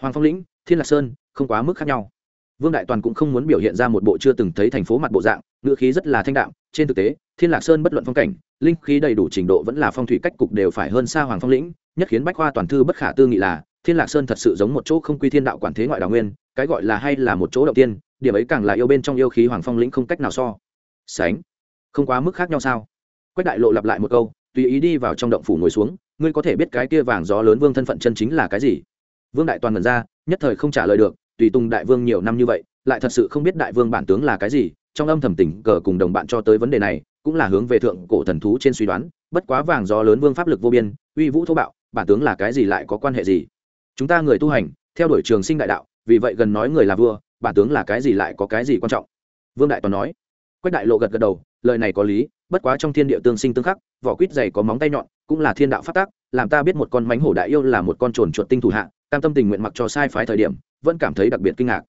Hoàng phong lĩnh, thiên lạc sơn, không quá mức khác nhau vương đại toàn cũng không muốn biểu hiện ra một bộ chưa từng thấy thành phố mặt bộ dạng, ngữ khí rất là thanh đạm. Trên thực tế, thiên lạc sơn bất luận phong cảnh, linh khí đầy đủ trình độ vẫn là phong thủy cách cục đều phải hơn xa hoàng phong lĩnh, nhất khiến bách khoa toàn thư bất khả tư nghị là, thiên lạc sơn thật sự giống một chỗ không quy thiên đạo quản thế ngoại đào nguyên, cái gọi là hay là một chỗ đầu tiên, điểm ấy càng là yêu bên trong yêu khí hoàng phong lĩnh không cách nào so. Sánh. Không quá mức khác nhau sao? Quách đại lộ lặp lại một câu, tùy ý đi vào trong động phủ ngồi xuống, ngươi có thể biết cái kia vàng gió lớn vương thân phận chân chính là cái gì? Vương đại toàn ngần ra, nhất thời không trả lời được tùy tùng đại vương nhiều năm như vậy, lại thật sự không biết đại vương bản tướng là cái gì, trong âm thầm tình cờ cùng đồng bạn cho tới vấn đề này, cũng là hướng về thượng cổ thần thú trên suy đoán, bất quá vàng do lớn vương pháp lực vô biên, uy vũ thô bạo, bản tướng là cái gì lại có quan hệ gì? Chúng ta người tu hành, theo đuổi trường sinh đại đạo, vì vậy gần nói người là vua, bản tướng là cái gì lại có cái gì quan trọng? Vương đại toàn nói. Quách đại lộ gật gật đầu, lời này có lý, bất quá trong thiên địa tương sinh tương khắc, vỏ quýt dày có móng tay nhọn, cũng là thiên đạo phát tác, làm ta biết một con mánh hổ đại yêu là một con trồn chuột tinh thủ hạ, cam tâm tình nguyện mặc cho sai phái thời điểm vẫn cảm thấy đặc biệt kinh ngạc.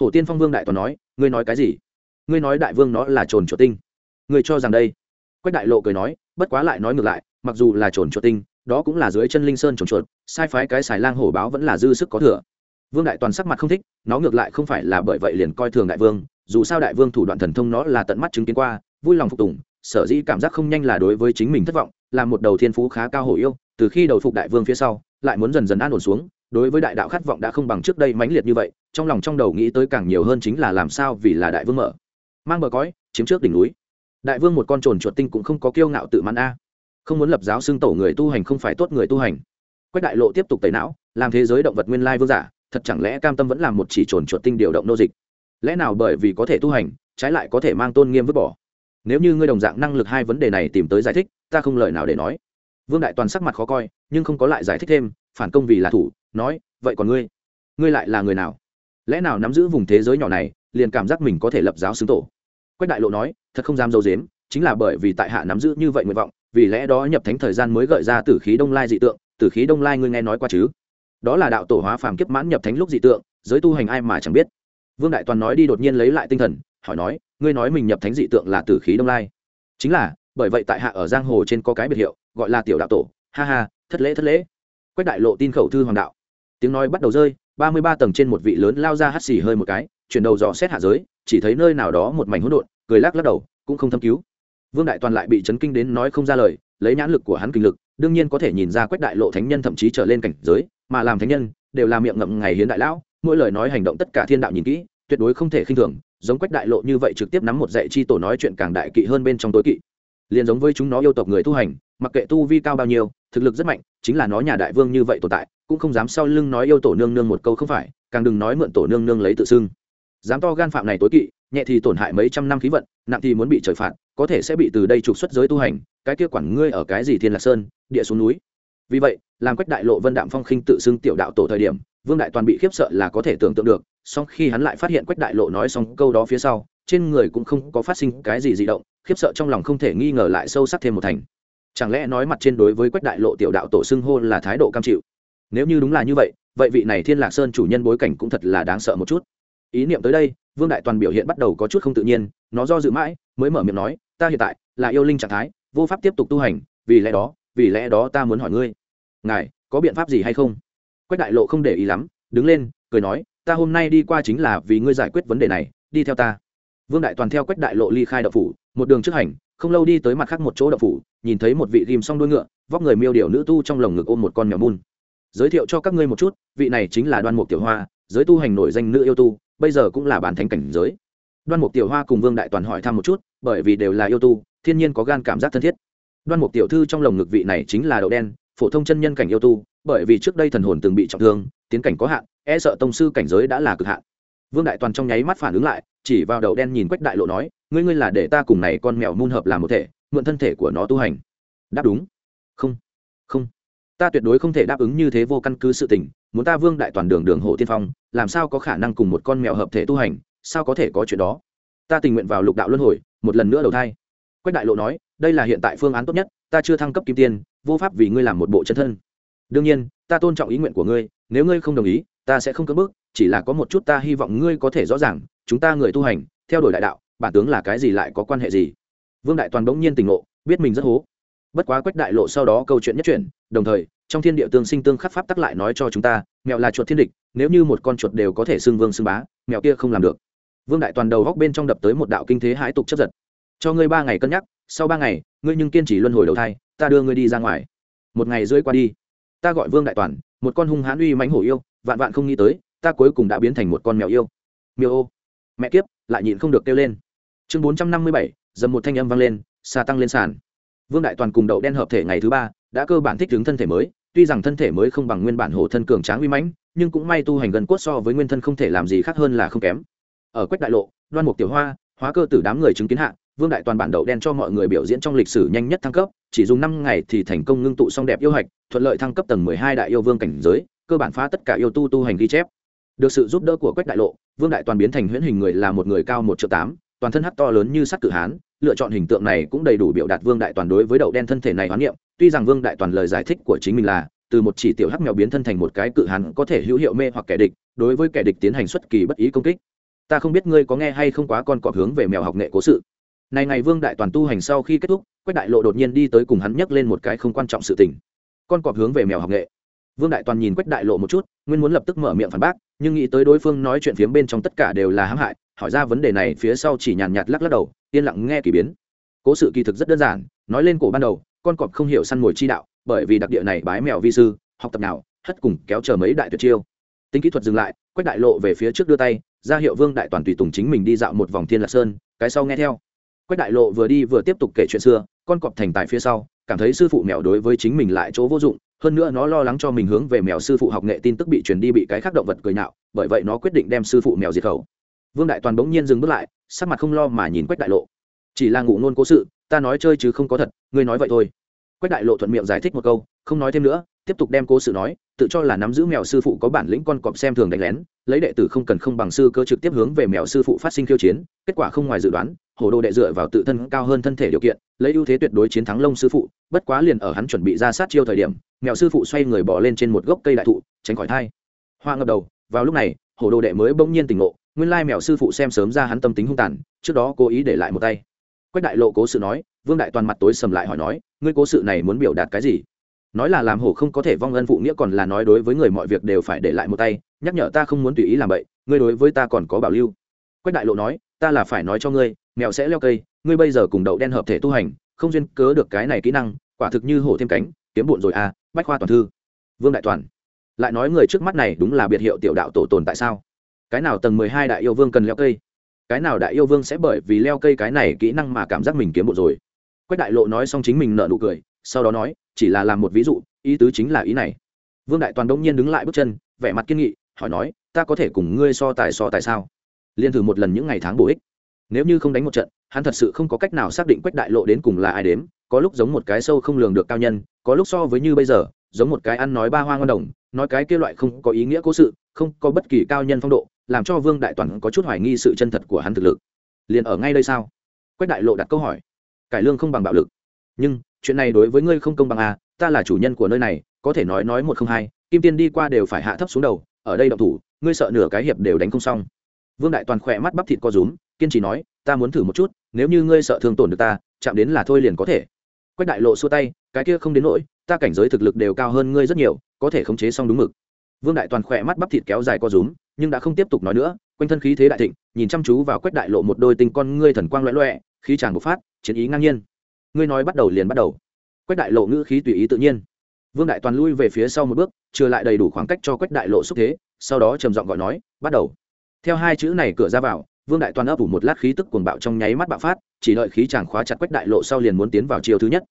Hổ tiên phong vương đại toàn nói, ngươi nói cái gì? Ngươi nói đại vương nó là trồn chuột tinh. Ngươi cho rằng đây? Quách đại lộ cười nói, bất quá lại nói ngược lại, mặc dù là trồn chuột tinh, đó cũng là dưới chân linh sơn trồn chuột, sai phái cái xài lang hổ báo vẫn là dư sức có thừa. Vương đại toàn sắc mặt không thích, nó ngược lại không phải là bởi vậy liền coi thường đại vương, dù sao đại vương thủ đoạn thần thông nó là tận mắt chứng kiến qua, vui lòng phục tùng, sở dĩ cảm giác không nhanh là đối với chính mình thất vọng, là một đầu thiên phú khá cao hổ yêu, từ khi đầu phục đại vương phía sau, lại muốn dần dần an ổn xuống đối với đại đạo khát vọng đã không bằng trước đây mãnh liệt như vậy, trong lòng trong đầu nghĩ tới càng nhiều hơn chính là làm sao vì là đại vương mở. Mang bờ cõi, chiếm trước đỉnh núi. Đại vương một con trồn chuột tinh cũng không có kiêu ngạo tự mãn a. Không muốn lập giáo xưng tổ người tu hành không phải tốt người tu hành. Quách đại lộ tiếp tục tẩy não, làm thế giới động vật nguyên lai vương giả, thật chẳng lẽ cam tâm vẫn làm một chỉ trồn chuột tinh điều động nô dịch? Lẽ nào bởi vì có thể tu hành, trái lại có thể mang tôn nghiêm vứt bỏ? Nếu như ngươi đồng dạng năng lực hai vấn đề này tìm tới giải thích, ta không lời nào để nói. Vương đại toàn sắc mặt khó coi, nhưng không có lại giải thích thêm phản công vì là thủ, nói, vậy còn ngươi? Ngươi lại là người nào? Lẽ nào nắm giữ vùng thế giới nhỏ này, liền cảm giác mình có thể lập giáo xứng tổ? Quách đại lộ nói, thật không dám dâu dếm chính là bởi vì tại hạ nắm giữ như vậy nguyện vọng, vì lẽ đó nhập thánh thời gian mới gợi ra tử khí đông lai dị tượng, tử khí đông lai ngươi nghe nói qua chứ? Đó là đạo tổ hóa phàm kiếp mãn nhập thánh lúc dị tượng, giới tu hành ai mà chẳng biết. Vương đại toàn nói đi đột nhiên lấy lại tinh thần, hỏi nói, ngươi nói mình nhập thánh dị tượng là tử khí đông lai? Chính là, bởi vậy tại hạ ở giang hồ trên có cái biệt hiệu, gọi là tiểu đạo tổ. Ha ha, thất lễ thất lễ quách đại lộ tin khẩu thư hoàng đạo. Tiếng nói bắt đầu rơi, ba mươi ba tầng trên một vị lớn lao ra hắt xì hơi một cái, chuyển đầu dò xét hạ giới, chỉ thấy nơi nào đó một mảnh hỗn độn, cười lắc lắc đầu, cũng không thâm cứu. Vương đại toàn lại bị chấn kinh đến nói không ra lời, lấy nhãn lực của hắn kinh lực, đương nhiên có thể nhìn ra quách đại lộ thánh nhân thậm chí trở lên cảnh giới, mà làm thánh nhân, đều là miệng ngậm ngày hiến đại lão, mỗi lời nói hành động tất cả thiên đạo nhìn kỹ, tuyệt đối không thể khinh thường, giống quách đại lộ như vậy trực tiếp nắm một dạy chi tổ nói chuyện càng đại kỵ hơn bên trong tối kỵ. Liền giống với chúng nó yêu tộc người tu hành mặc kệ tu vi cao bao nhiêu, thực lực rất mạnh, chính là nó nhà đại vương như vậy tồn tại, cũng không dám sau lưng nói yêu tổ nương nương một câu không phải, càng đừng nói mượn tổ nương nương lấy tự xưng. Dám to gan phạm này tối kỵ, nhẹ thì tổn hại mấy trăm năm khí vận, nặng thì muốn bị trời phạt, có thể sẽ bị từ đây trục xuất giới tu hành, cái kia quản ngươi ở cái gì thiên lạc sơn, địa xuống núi. Vì vậy, làm quách đại lộ vân đạm phong khinh tự xưng tiểu đạo tổ thời điểm, vương đại toàn bị khiếp sợ là có thể tưởng tượng được, song khi hắn lại phát hiện quách đại lộ nói xong câu đó phía sau, trên người cũng không có phát sinh cái gì di động, khiếp sợ trong lòng không thể nghi ngờ lại sâu sắc thêm một thành chẳng lẽ nói mặt trên đối với quách đại lộ tiểu đạo tổ xưng hô là thái độ cam chịu? Nếu như đúng là như vậy vậy vị này thiên lạc sơn chủ nhân bối cảnh cũng thật là đáng sợ một chút. Ý niệm tới đây, vương đại toàn biểu hiện bắt đầu có chút không tự nhiên, nó do dự mãi, mới mở miệng nói, ta hiện tại là yêu linh trạng thái, vô pháp tiếp tục tu hành, vì lẽ đó, vì lẽ đó ta muốn hỏi ngươi, ngài có biện pháp gì hay không? Quách đại lộ không để ý lắm, đứng lên, cười nói, ta hôm nay đi qua chính là vì ngươi giải quyết vấn đề này, đi theo ta. Vương đại toàn theo quách đại lộ ly khai đậu phủ, một đường trước hành không lâu đi tới mặt khác một chỗ đậu phủ, nhìn thấy một vị ghim xong đuôi ngựa, vóc người miêu điệu nữ tu trong lồng ngực ôm một con mèo mun. Giới thiệu cho các ngươi một chút, vị này chính là đoan mục tiểu hoa, giới tu hành nổi danh nữ yêu tu, bây giờ cũng là bản thánh cảnh giới. Đoan mục tiểu hoa cùng vương đại toàn hỏi thăm một chút, bởi vì đều là yêu tu, thiên nhiên có gan cảm giác thân thiết. Đoan mục tiểu thư trong lồng ngực vị này chính là đậu đen, phổ thông chân nhân cảnh yêu tu, bởi vì trước đây thần hồn từng bị trọng thương, tiến cảnh có hạn e sợ tông sư cảnh giới đã là cực hạn vương đại toàn trong nháy mắt phản ứng lại, chỉ vào đầu đen nhìn quách đại lộ nói, ngươi ngươi là để ta cùng này con mèo mun hợp làm một thể, mượn thân thể của nó tu hành. Đáp đúng. Không không. Ta tuyệt đối không thể đáp ứng như thế vô căn cứ sự tình, muốn ta vương đại toàn đường đường hộ tiên phong, làm sao có khả năng cùng một con mèo hợp thể tu hành, sao có thể có chuyện đó? Ta tình nguyện vào lục đạo luân hồi, một lần nữa đầu thai. Quách đại lộ nói, đây là hiện tại phương án tốt nhất, ta chưa thăng cấp kim tiên, vô pháp vì ngươi làm một bộ chân thân. Đương nhiên, ta tôn trọng ý nguyện của ngươi, nếu ngươi không đồng ý, ta sẽ không cưỡng bức chỉ là có một chút ta hy vọng ngươi có thể rõ ràng, chúng ta người tu hành, theo đuổi đại đạo, bản tướng là cái gì lại có quan hệ gì? Vương đại toàn bỗng nhiên tỉnh ngộ, biết mình rất hố. Bất quá quách đại lộ sau đó câu chuyện nhất chuyển, đồng thời, trong thiên địa tương sinh tương khắc pháp tắc lại nói cho chúng ta mèo là chuột thiên địch, nếu như một con chuột đều có thể xưng vương xưng bá mèo kia không làm được. Vương đại toàn đầu góc bên trong đập tới một đạo kinh thế hãi tục chấp giật. Cho ngươi ba ngày cân nhắc, sau ba ngày, ngươi nhưng kiên trì luân hồi đầu thai, ta đưa ngươi đi ra ngoài. Một ngày rưỡi qua đi. Ta gọi vương đại toàn, một con hung hãn uy mãnh hổ yêu, vạn vạn không nghĩ tới ta cuối cùng đã biến thành một con mèo yêu. Miêu ô. Mẹ kiếp, lại nhịn không được kêu lên. Chương bốn trăm năm mươi bảy, dầm một thanh âm vang lên, xa tăng lên sàn. Vương đại toàn cùng đậu đen hợp thể ngày thứ ba, đã cơ bản thích ứng thân thể mới, tuy rằng thân thể mới không bằng nguyên bản hổ thân cường tráng uy mãnh, nhưng cũng may tu hành gần cốt so với nguyên thân không thể làm gì khác hơn là không kém. Ở quách đại lộ, đoan mục tiểu hoa, hóa cơ tử đám người chứng kiến hạ, vương đại toàn bản đậu đen cho mọi người biểu diễn trong lịch sử nhanh nhất thăng cấp, chỉ dùng năm ngày thì thành công ngưng tụ xong đẹp yêu hạch, thuận lợi thăng cấp tầng mười hai đại yêu vương cảnh giới, cơ bản phá tất cả yêu tu tu hành ghi chép được sự giúp đỡ của quách đại lộ, vương đại toàn biến thành huyễn hình người là một người cao một triệu tám, toàn thân hắc to lớn như sắt cử hán, lựa chọn hình tượng này cũng đầy đủ biểu đạt vương đại toàn đối với đậu đen thân thể này hoán niệm. Tuy rằng vương đại toàn lời giải thích của chính mình là, từ một chỉ tiểu hắc mèo biến thân thành một cái cự hán có thể hữu hiệu mê hoặc kẻ địch, đối với kẻ địch tiến hành xuất kỳ bất ý công kích. Ta không biết ngươi có nghe hay không quá con cọp hướng về mèo học nghệ cố sự. Này ngày vương đại toàn tu hành sau khi kết thúc, quách đại lộ đột nhiên đi tới cùng hắn nhắc lên một cái không quan trọng sự tình. Con cọp hướng về mèo học nghệ vương đại toàn nhìn quách đại lộ một chút, nguyên muốn lập tức mở miệng phản bác, nhưng nghĩ tới đối phương nói chuyện phiếm bên trong tất cả đều là hãm hại, hỏi ra vấn đề này phía sau chỉ nhàn nhạt lắc lắc đầu, yên lặng nghe kỳ biến. Cố sự kỳ thực rất đơn giản, nói lên cổ ban đầu, con cọp không hiểu săn mồi chi đạo, bởi vì đặc địa này bái mèo vi sư, học tập nào, hất cùng kéo chờ mấy đại tuyệt chiêu. Tính kỹ thuật dừng lại, quách đại lộ về phía trước đưa tay, ra hiệu vương đại toàn tùy tùng chính mình đi dạo một vòng thiên lạc sơn, cái sau nghe theo. Quách đại lộ vừa đi vừa tiếp tục kể chuyện xưa, con cọp thành tài phía sau, cảm thấy sư phụ mèo đối với chính mình lại chỗ vô dụng hơn nữa nó lo lắng cho mình hướng về mèo sư phụ học nghệ tin tức bị truyền đi bị cái khác động vật cười nhạo, bởi vậy nó quyết định đem sư phụ mèo diệt khẩu. Vương đại toàn bỗng nhiên dừng bước lại, sắc mặt không lo mà nhìn quách đại lộ. Chỉ là ngụ ngôn cố sự, ta nói chơi chứ không có thật, ngươi nói vậy thôi. Quách đại lộ thuận miệng giải thích một câu, không nói thêm nữa, tiếp tục đem cố sự nói, tự cho là nắm giữ mèo sư phụ có bản lĩnh con cọp xem thường đánh lén, lấy đệ tử không cần không bằng sư cơ trực tiếp hướng về mèo sư phụ phát sinh khiêu chiến, kết quả không ngoài dự đoán hồ đồ đệ dựa vào tự thân cao hơn thân thể điều kiện, lấy ưu thế tuyệt đối chiến thắng lông sư phụ, bất quá liền ở hắn chuẩn bị ra sát chiêu thời điểm mèo sư phụ xoay người bỏ lên trên một gốc cây đại thụ, tránh khỏi thai. Hoa ngập đầu, vào lúc này hồ đồ đệ mới bỗng nhiên tỉnh ngộ, nguyên lai mèo sư phụ xem sớm ra hắn tâm tính hung tàn, trước đó cố ý để lại một tay. Quách đại lộ cố sự nói, vương đại toàn mặt tối sầm lại hỏi nói, ngươi cố sự này muốn biểu đạt cái gì? Nói là làm hổ không có thể vong ân phụ nghĩa còn là nói đối với người mọi việc đều phải để lại một tay, nhắc nhở ta không muốn tùy ý làm vậy, ngươi đối với ta còn có bảo lưu. Quách đại lộ nói, ta là phải nói cho ngươi, mèo sẽ leo cây, ngươi bây giờ cùng đậu đen hợp thể tu hành, không duyên cớ được cái này kỹ năng, quả thực như hổ thêm cánh kiếm bụn rồi à bách khoa toàn thư. Vương đại toàn. Lại nói người trước mắt này đúng là biệt hiệu tiểu đạo tổ tồn tại sao? Cái nào tầng mười hai đại yêu vương cần leo cây? Cái nào đại yêu vương sẽ bởi vì leo cây cái này kỹ năng mà cảm giác mình kiếm bụn rồi? Quách đại lộ nói xong chính mình nợ nụ cười, sau đó nói, chỉ là làm một ví dụ, ý tứ chính là ý này. Vương đại toàn đông nhiên đứng lại bước chân, vẻ mặt kiên nghị, hỏi nói, ta có thể cùng ngươi so tài so tại sao? Liên thử một lần những ngày tháng bổ ích. Nếu như không đánh một trận, hắn thật sự không có cách nào xác định quách đại lộ đến cùng là ai đếm có lúc giống một cái sâu không lường được cao nhân, có lúc so với như bây giờ, giống một cái ăn nói ba hoa ngon đồng, nói cái kia loại không có ý nghĩa cố sự, không có bất kỳ cao nhân phong độ, làm cho vương đại toàn có chút hoài nghi sự chân thật của hắn thực lực. Liền ở ngay đây sao? Quách đại lộ đặt câu hỏi. Cải lương không bằng bạo lực. Nhưng, chuyện này đối với ngươi không công bằng à ta là chủ nhân của nơi này, có thể nói nói một không hai, kim tiên đi qua đều phải hạ thấp xuống đầu, ở đây động thủ, ngươi sợ nửa cái hiệp đều đánh không xong. Vương đại toàn khỏe mắt bắp thịt co rúm, kiên trì nói, ta muốn thử một chút, nếu như ngươi sợ thương tổn được ta, chạm đến là thôi liền có thể quách đại lộ xua tay, cái kia không đến nỗi, ta cảnh giới thực lực đều cao hơn ngươi rất nhiều, có thể khống chế xong đúng mực. Vương đại toàn khỏe mắt bắp thịt kéo dài co rúm, nhưng đã không tiếp tục nói nữa, quanh thân khí thế đại thịnh, nhìn chăm chú vào quách đại lộ một đôi tinh con ngươi thần quang loẹ loẹ khí tràn bộc phát, chiến ý ngang nhiên. Ngươi nói bắt đầu liền bắt đầu. Quách đại lộ ngữ khí tùy ý tự nhiên. Vương đại toàn lui về phía sau một bước chưa lại đầy đủ khoảng cách cho quách đại lộ xúc thế, sau đó trầm giọng gọi nói, bắt đầu. Theo hai chữ này cửa ra vào vương đại toàn ấp ủ một lát khí tức cuồng bạo trong nháy mắt bạo phát, chỉ đợi khí chàng khóa chặt quách đại lộ sau liền muốn tiến vào chiều thứ nhất.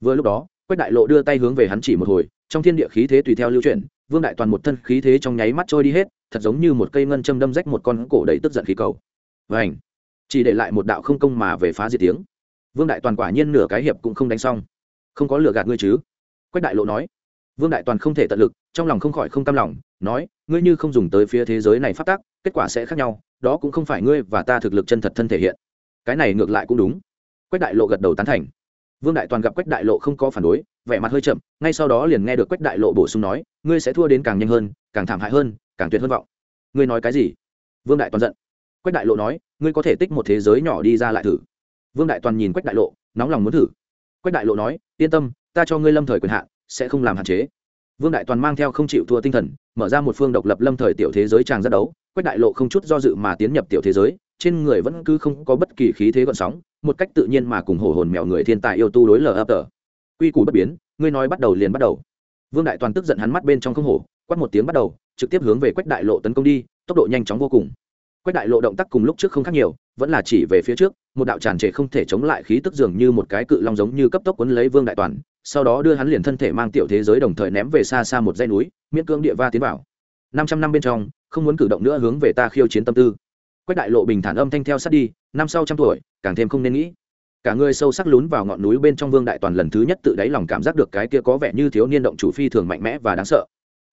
Vừa lúc đó, quách đại lộ đưa tay hướng về hắn chỉ một hồi, trong thiên địa khí thế tùy theo lưu chuyển, vương đại toàn một thân khí thế trong nháy mắt trôi đi hết, thật giống như một cây ngân châm đâm rách một con cổ đầy tức giận khí cầu. Vảnh chỉ để lại một đạo không công mà về phá diệt tiếng. Vương đại toàn quả nhiên nửa cái hiệp cũng không đánh xong. Không có lừa gạt ngươi chứ? Quách đại lộ nói. Vương đại toàn không thể tận lực, trong lòng không khỏi không cam lòng, nói ngươi như không dùng tới phía thế giới này phát tác, kết quả sẽ khác nhau, đó cũng không phải ngươi và ta thực lực chân thật thân thể hiện. Cái này ngược lại cũng đúng. Quách đại lộ gật đầu tán thành. Vương đại toàn gặp quách đại lộ không có phản đối, vẻ mặt hơi chậm, ngay sau đó liền nghe được quách đại lộ bổ sung nói, ngươi sẽ thua đến càng nhanh hơn, càng thảm hại hơn, càng tuyệt hơn vọng. Ngươi nói cái gì? Vương đại toàn giận. Quách đại lộ nói, ngươi có thể tích một thế giới nhỏ đi ra lại thử. Vương đại toàn nhìn quách đại lộ, nóng lòng muốn thử. Quách đại lộ nói, yên tâm, ta cho ngươi lâm thời quyền hạn, sẽ không làm hạn chế vương đại toàn mang theo không chịu thua tinh thần, mở ra một phương độc lập lâm thời tiểu thế giới tràng ra đấu, quách đại lộ không chút do dự mà tiến nhập tiểu thế giới, trên người vẫn cứ không có bất kỳ khí thế gọn sóng, một cách tự nhiên mà cùng hổ hồn mèo người thiên tài yêu tu đối lờ ấp tờ. Quy củ bất biến, ngươi nói bắt đầu liền bắt đầu. Vương đại toàn tức giận hắn mắt bên trong không hổ, quát một tiếng bắt đầu, trực tiếp hướng về quách đại lộ tấn công đi, tốc độ nhanh chóng vô cùng. Quách đại lộ động tác cùng lúc trước không khác nhiều, vẫn là chỉ về phía trước, một đạo tràn trề không thể chống lại khí tức dường như một cái cự long giống như cấp tốc quấn lấy vương đại toàn sau đó đưa hắn liền thân thể mang tiểu thế giới đồng thời ném về xa xa một dãy núi, miễn cưỡng địa va tiến vào. Năm trăm năm bên trong, không muốn cử động nữa hướng về ta khiêu chiến tâm tư. Quách đại lộ bình thản âm thanh theo sát đi, năm sau trăm tuổi, càng thêm không nên nghĩ. Cả người sâu sắc lún vào ngọn núi bên trong vương đại toàn lần thứ nhất tự đáy lòng cảm giác được cái kia có vẻ như thiếu niên động chủ phi thường mạnh mẽ và đáng sợ.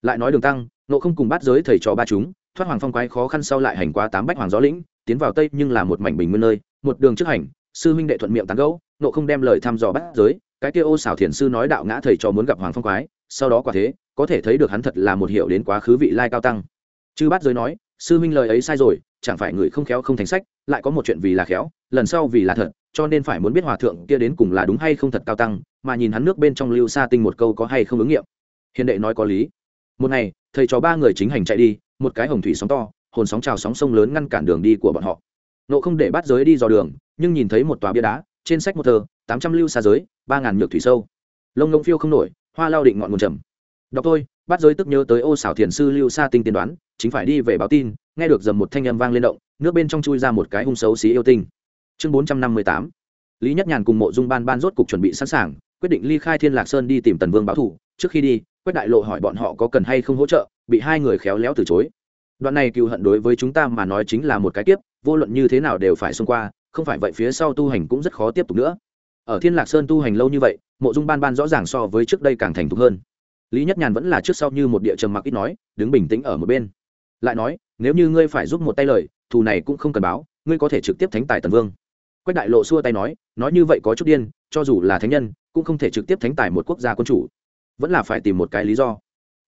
Lại nói đường tăng nộ không cùng bắt giới thầy trò ba chúng, thoát hoàng phong quái khó khăn sau lại hành qua tám bách hoàng gió lĩnh, tiến vào tây nhưng là một mảnh bình nguyên nơi, một đường trước hành, sư huynh đệ thuận miệng tán gẫu nộ không đem lời thăm dò bắt giới cái kia ô xảo thiền sư nói đạo ngã thầy trò muốn gặp hoàng phong quái, sau đó quả thế, có thể thấy được hắn thật là một hiệu đến quá khứ vị lai cao tăng. Chư bát giới nói, sư minh lời ấy sai rồi, chẳng phải người không khéo không thành sách, lại có một chuyện vì là khéo, lần sau vì là thật, cho nên phải muốn biết hòa thượng kia đến cùng là đúng hay không thật cao tăng, mà nhìn hắn nước bên trong lưu sa tinh một câu có hay không ứng nghiệm. Hiền đệ nói có lý. Một ngày, thầy trò ba người chính hành chạy đi, một cái hồng thủy sóng to, hồn sóng trào sóng sông lớn ngăn cản đường đi của bọn họ. Nộ không để bắt giới đi dò đường, nhưng nhìn thấy một tòa bia đá trên sách một thơ tám trăm lưu xa giới, ba ngàn nhược thủy sâu. Lông ngông phiêu không nổi, hoa lao định ngọn nguồn trầm. Đọc tôi bắt giới tức nhớ tới ô xảo thiền sư lưu sa tinh tiên đoán, chính phải đi về báo tin, nghe được dầm một thanh âm vang lên động, nước bên trong chui ra một cái hung xấu xí yêu tinh. Chương bốn trăm năm mươi tám. Lý nhất nhàn cùng mộ dung ban ban rốt cục chuẩn bị sẵn sàng, quyết định ly khai thiên lạc sơn đi tìm tần vương báo thủ. Trước khi đi, quách đại lộ hỏi bọn họ có cần hay không hỗ trợ, bị hai người khéo léo từ chối. Đoạn này cựu hận đối với chúng ta mà nói chính là một cái kiếp, vô luận như thế nào đều phải xông qua không phải vậy phía sau tu hành cũng rất khó tiếp tục nữa. Ở thiên lạc sơn tu hành lâu như vậy, mộ dung ban ban rõ ràng so với trước đây càng thành thục hơn. Lý nhất nhàn vẫn là trước sau như một địa trầm mặc ít nói, đứng bình tĩnh ở một bên. Lại nói, nếu như ngươi phải giúp một tay lời, thù này cũng không cần báo, ngươi có thể trực tiếp thánh tài tần vương. Quách đại lộ xua tay nói nói như vậy có chút điên, cho dù là thánh nhân, cũng không thể trực tiếp thánh tài một quốc gia quân chủ. Vẫn là phải tìm một cái lý do.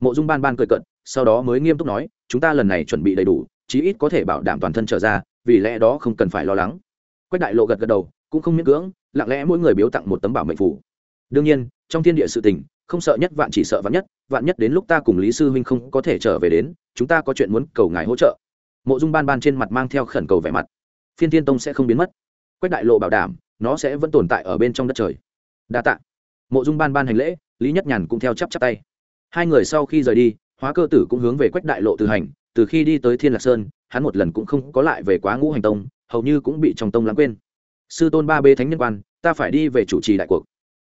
Mộ dung ban ban cười cận sau đó mới nghiêm túc nói, chúng ta lần này chuẩn bị đầy đủ, chí ít có thể bảo đảm toàn thân trở ra, vì lẽ đó không cần phải lo lắng quách đại lộ gật gật đầu, cũng không miễn cưỡng, lặng lẽ mỗi người biếu tặng một tấm bảo mệnh phủ đương nhiên, trong thiên địa sự tình, không sợ nhất vạn chỉ sợ vạn nhất vạn nhất đến lúc ta cùng lý sư huynh không có thể trở về đến, chúng ta có chuyện muốn cầu ngài hỗ trợ. Mộ dung ban ban trên mặt mang theo khẩn cầu vẻ mặt. Phiên thiên tông sẽ không biến mất. Quách đại lộ bảo đảm, nó sẽ vẫn tồn tại ở bên trong đất trời. Đa t ạ mộ dung ban ban hành lễ, lý nhất nhàn cũng theo chắp chắp tay. Hai người sau khi rời đi, hóa cơ tử cũng hướng về quách đại lộ từ hành từ khi đi tới thiên lạc sơn, hắn một lần cũng không có lại về quá ngũ hành tông, hầu như cũng bị trong tông lãng quên. Sư tôn ba bê thánh nhân quan, ta phải đi về chủ trì đại cuộc.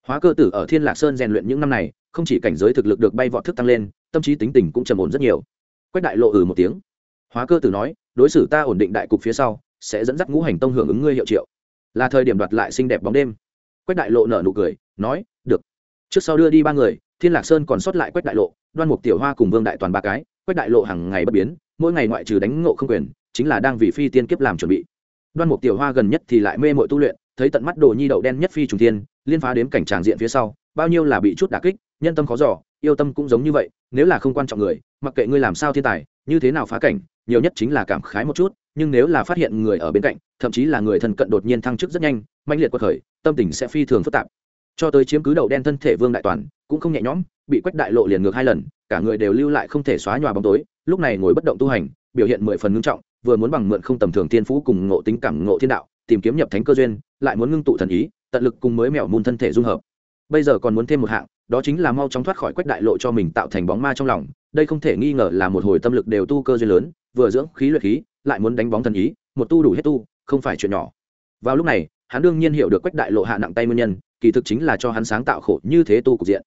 Hóa cơ tử ở thiên lạc sơn rèn luyện những năm này, không chỉ cảnh giới thực lực được bay vọt thức tăng lên, tâm trí tính tình cũng trầm ổn rất nhiều. Quách đại lộ ừ một tiếng. Hóa cơ tử nói, đối xử ta ổn định đại cục phía sau, sẽ dẫn dắt ngũ hành tông hưởng ứng ngươi hiệu triệu. Là thời điểm đoạt lại xinh đẹp bóng đêm. Quách đại lộ nở nụ cười, nói, được. Trước sau đưa đi ba người, thiên lạc sơn còn sót lại quách đại lộ, đoan mục tiểu hoa cùng vương đại toàn ba cái quách đại lộ hàng ngày bất biến, mỗi ngày ngoại trừ đánh ngộ không quyền, chính là đang vì phi tiên kiếp làm chuẩn bị. Đoan mục tiểu hoa gần nhất thì lại mê mội tu luyện, thấy tận mắt đồ nhi đậu đen nhất phi trùng thiên, liên phá đến cảnh tràng diện phía sau, bao nhiêu là bị chút đả kích, nhân tâm khó giỏ yêu tâm cũng giống như vậy, nếu là không quan trọng người, mặc kệ ngươi làm sao thiên tài, như thế nào phá cảnh, nhiều nhất chính là cảm khái một chút, nhưng nếu là phát hiện người ở bên cạnh, thậm chí là người thân cận đột nhiên thăng chức rất nhanh mạnh liệt quật khởi, tâm tình sẽ phi thường phức tạp. Cho tới chiếm cứ đậu đen thân thể vương đại toàn cũng không nhẹ nhõm, bị quách đại lộ liền ngược hai lần, cả người đều lưu lại không thể xóa nhòa bóng tối, lúc này ngồi bất động tu hành, biểu hiện mười phần ngưng trọng, vừa muốn bằng mượn không tầm thường thiên phú cùng ngộ tính cảm ngộ thiên đạo, tìm kiếm nhập thánh cơ duyên, lại muốn ngưng tụ thần ý, tận lực cùng mới mèo môn thân thể dung hợp. Bây giờ còn muốn thêm một hạng, đó chính là mau chóng thoát khỏi quách đại lộ cho mình tạo thành bóng ma trong lòng, đây không thể nghi ngờ là một hồi tâm lực đều tu cơ duyên lớn, vừa dưỡng khí luyện khí, lại muốn đánh bóng thần ý, một tu đủ hết tu, không phải chuyện nhỏ. Vào lúc này, hắn đương nhiên hiểu được quách đại lộ hạ nặng tay nguyên nhân, kỳ thực chính là cho hắn sáng tạo khổ như thế tu cục diện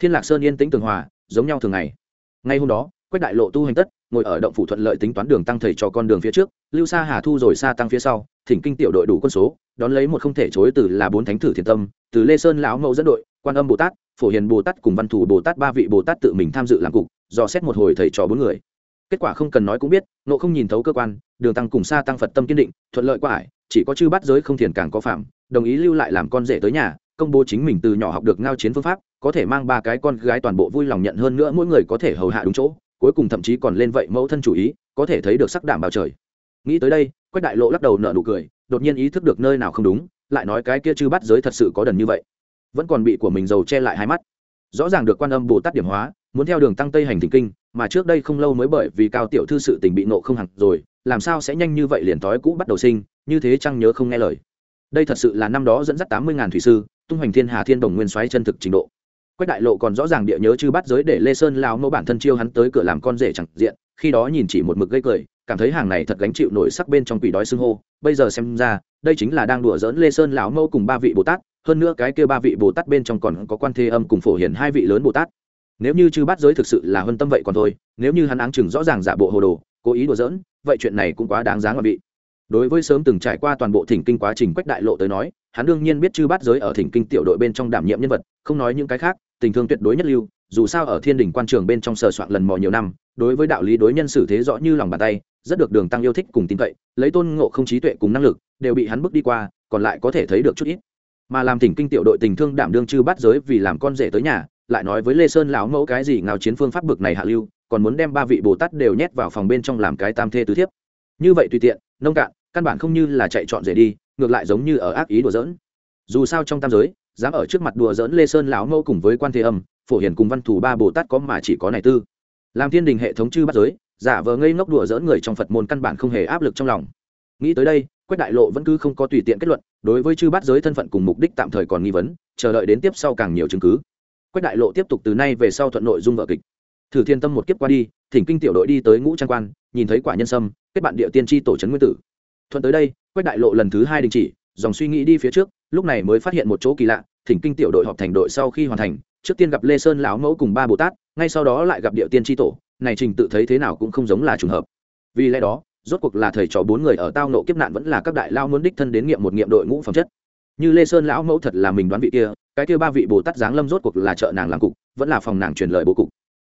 thiên lạc sơn yên tĩnh tường hòa, giống nhau thường ngày. Ngay hôm đó, quách đại lộ tu hành tất, ngồi ở động phủ thuận lợi tính toán đường tăng thầy cho con đường phía trước, lưu sa hà thu rồi xa tăng phía sau, thỉnh kinh tiểu đội đủ quân số, đón lấy một không thể chối từ là bốn thánh thử thiền tâm, từ lê sơn lão mẫu dẫn đội, quan âm bồ tát, phổ hiền bồ tát cùng văn thủ bồ tát ba vị bồ tát tự mình tham dự làm cục, dò xét một hồi thầy trò bốn người. Kết quả không cần nói cũng biết, nộ không nhìn thấu cơ quan, đường tăng cùng xa tăng phật tâm kiên định, thuận lợi quả ải, chỉ có chư bắt giới không thiền càng có phạm, đồng ý lưu lại làm con rể tới nhà, công bố chính mình từ nhỏ học được ngao chiến phương pháp có thể mang ba cái con gái toàn bộ vui lòng nhận hơn nữa mỗi người có thể hầu hạ đúng chỗ, cuối cùng thậm chí còn lên vậy mẫu thân chủ ý, có thể thấy được sắc đảm bao trời. Nghĩ tới đây, quách đại lộ lắc đầu nở nụ cười, đột nhiên ý thức được nơi nào không đúng, lại nói cái kia chư bắt giới thật sự có đần như vậy. Vẫn còn bị của mình dầu che lại hai mắt. Rõ ràng được quan âm bồ tát điểm hóa, muốn theo đường tăng tây hành thỉnh kinh, mà trước đây không lâu mới bởi vì cao tiểu thư sự tình bị nộ không hẳn rồi, làm sao sẽ nhanh như vậy liền thói cũ bắt đầu sinh, như thế chăng nhớ không nghe lời. Đây thật sự là năm đó dẫn dắt tám mươi ngàn thủy sư, tung hoành thiên hà thiên đồng nguyên xoáy chân thực trình độ quách đại lộ còn rõ ràng địa nhớ chư bắt giới để lê sơn lao mẫu bản thân chiêu hắn tới cửa làm con rể chẳng diện, khi đó nhìn chỉ một mực gây cười, cảm thấy hàng này thật gánh chịu nổi sắc bên trong quỷ đói xưng hô. Bây giờ xem ra, đây chính là đang đùa dỡn lê sơn lão mẫu cùng ba vị bồ tát, hơn nữa cái kia ba vị bồ tát bên trong còn có quan thế âm cùng phổ hiển hai vị lớn bồ tát. Nếu như chư bát giới thực sự là hơn tâm vậy còn thôi, nếu như hắn áng chừng rõ ràng giả bộ hồ đồ, cố ý đùa dỡn vậy chuyện này cũng quá đáng giá mà bị. Đối với sớm từng trải qua toàn bộ thỉnh kinh quá trình quách đại lộ tới nói, hắn đương nhiên biết chư bát giới ở thỉnh kinh tiểu đội bên trong đảm nhiệm nhân vật, không nói những cái khác tình thương tuyệt đối nhất lưu, dù sao ở thiên đình quan trường bên trong sờ soạn lần mò nhiều năm, đối với đạo lý đối nhân xử thế rõ như lòng bàn tay, rất được đường tăng yêu thích cùng tin cậy, lấy tôn ngộ không trí tuệ cùng năng lực, đều bị hắn bước đi qua, còn lại có thể thấy được chút ít. Mà làm thỉnh kinh tiểu đội tình thương đảm đương chư bắt giới vì làm con rể tới nhà, lại nói với lê sơn lão mẫu cái gì ngào chiến phương pháp bực này hạ lưu, còn muốn đem ba vị bồ tát đều nhét vào phòng bên trong làm cái tam thê tứ thiếp. Như vậy tùy tiện, nông cạn, căn bản không như là chạy trọn rể đi, ngược lại giống như ở ác ý đùa giỡn. Dù sao trong tam giới dám ở trước mặt đùa dỡn lê sơn lão mẫu cùng với quan thế âm, phổ hiền cùng văn thủ ba bồ tát có mà chỉ có này tư. Làm thiên đình hệ thống chư bắt giới, giả vờ ngây ngốc đùa dỡn người trong phật môn căn bản không hề áp lực trong lòng. Nghĩ tới đây, quách đại lộ vẫn cứ không có tùy tiện kết luận, đối với chư bắt giới thân phận cùng mục đích tạm thời còn nghi vấn, chờ đợi đến tiếp sau càng nhiều chứng cứ. Quách đại lộ tiếp tục từ nay về sau thuận nội dung vợ kịch. Thử thiên tâm một kiếp qua đi, thỉnh kinh tiểu đội đi tới ngũ trang quan, nhìn thấy quả nhân sâm, kết bạn địa tiên tri tổ trấn nguyên tử. Thuận tới đây, quách đại lộ lần thứ hai đình chỉ, dòng suy nghĩ đi phía trước lúc này mới phát hiện một chỗ kỳ lạ, thỉnh kinh tiểu đội họp thành đội sau khi hoàn thành, trước tiên gặp lê sơn lão mẫu cùng ba bồ tát, ngay sau đó lại gặp địa tiên tri tổ, này trình tự thấy thế nào cũng không giống là trùng hợp. Vì lẽ đó, rốt cuộc là thầy trò bốn người ở tao nộ kiếp nạn vẫn là các đại lao muốn đích thân đến nghiệm một nghiệm đội ngũ phẩm chất. Như lê sơn lão mẫu thật là mình đoán vị kia, cái kia ba vị bồ tát giáng lâm rốt cuộc là trợ nàng làm cục, vẫn là phòng nàng truyền lời bố cục.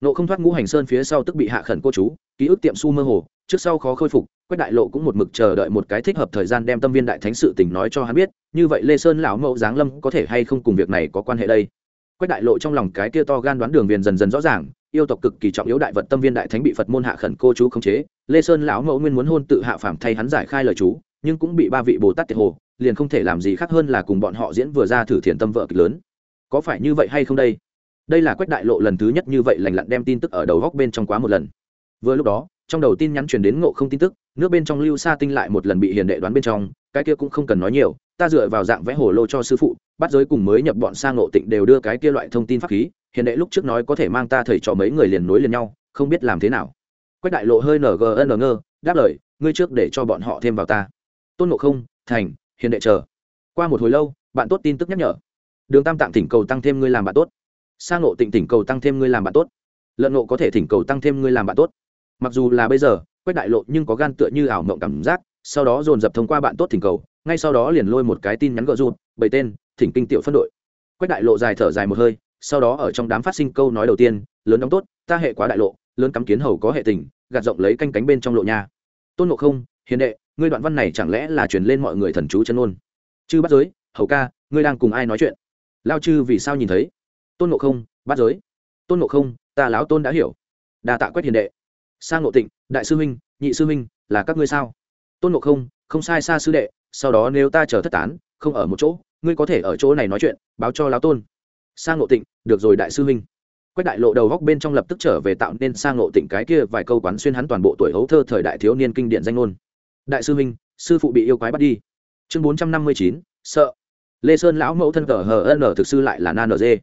Nộ không thoát ngũ hành sơn phía sau tức bị hạ khẩn cô chú, ký ức tiệm su mơ hồ trước sau khó khôi phục, quách đại lộ cũng một mực chờ đợi một cái thích hợp thời gian đem tâm viên đại thánh sự tình nói cho hắn biết, như vậy lê sơn lão mẫu giáng lâm có thể hay không cùng việc này có quan hệ đây? Quách đại lộ trong lòng cái kia to gan đoán đường viền dần dần rõ ràng, yêu tộc cực kỳ trọng yếu đại vật tâm viên đại thánh bị phật môn hạ khẩn cô chú khống chế, lê sơn lão mẫu nguyên muốn hôn tự hạ phàm thay hắn giải khai lời chú, nhưng cũng bị ba vị bồ tát tiệt hồ, liền không thể làm gì khác hơn là cùng bọn họ diễn vừa ra thử thiền tâm vợ kịch lớn. Có phải như vậy hay không đây? Đây là quách đại lộ lần thứ nhất như vậy lành lặn đem tin tức ở đầu góc bên trong quá một lần. Vừa lúc đó trong đầu tin nhắn truyền đến ngộ không tin tức, nước bên trong lưu sa tinh lại một lần bị hiền đệ đoán bên trong, cái kia cũng không cần nói nhiều, ta dựa vào dạng vẽ hồ lô cho sư phụ, bắt giới cùng mới nhập bọn sang ngộ tịnh đều đưa cái kia loại thông tin pháp khí, hiền đệ lúc trước nói có thể mang ta thầy cho mấy người liền nối liền nhau, không biết làm thế nào. Quách đại lộ hơi ngn ngơ, đáp lời, ngươi trước để cho bọn họ thêm vào ta. Tôn ngộ không, thành, hiền đệ chờ. Qua một hồi lâu, bạn tốt tin tức nhắc nhở. Đường tam tạng thỉnh cầu tăng thêm ngươi làm bạn tốt. Sang ngộ tịnh thỉnh cầu tăng thêm ngươi làm bạn tốt. Lợn ngộ có thể thỉnh cầu tăng thêm ngươi làm bạn tốt mặc dù là bây giờ, quách đại lộ nhưng có gan tựa như ảo mộng cảm giác, sau đó dồn dập thông qua bạn tốt thỉnh cầu, ngay sau đó liền lôi một cái tin nhắn gỡ rụt bảy tên, thỉnh kinh tiểu phân đội. Quách đại lộ dài thở dài một hơi, sau đó ở trong đám phát sinh câu nói đầu tiên, lớn đóng tốt, ta hệ quá đại lộ, lớn cắm kiến hầu có hệ tình, gạt rộng lấy canh cánh bên trong lộ nha. Tôn ngộ không, hiền đệ, ngươi đoạn văn này chẳng lẽ là truyền lên mọi người thần chú chân ôn chư bắt giới, hầu ca, ngươi đang cùng ai nói chuyện? Lao chư vì sao nhìn thấy? Tôn ngộ không bắt giới. Tôn ngộ không, ta láo tôn đã hiểu. Đa tạ Quách hiền đệ sang ngộ tịnh, đại sư huynh nhị sư huynh là các ngươi sao? Tôn ngộ không không sai xa sư đệ, sau đó nếu ta chờ thất tán, không ở một chỗ, ngươi có thể ở chỗ này nói chuyện, báo cho lão tôn. Sang ngộ tịnh, được rồi đại sư huynh quách đại lộ đầu góc bên trong lập tức trở về tạo nên sang ngộ tịnh cái kia vài câu quán xuyên hắn toàn bộ tuổi hấu thơ thời đại thiếu niên kinh điển danh ngôn. Đại sư huynh sư phụ bị yêu quái bắt đi. Chương bốn trăm năm mươi chín, sợ. Lê sơn lão mẫu thân cờ hờ ân thực sư lại là nan dê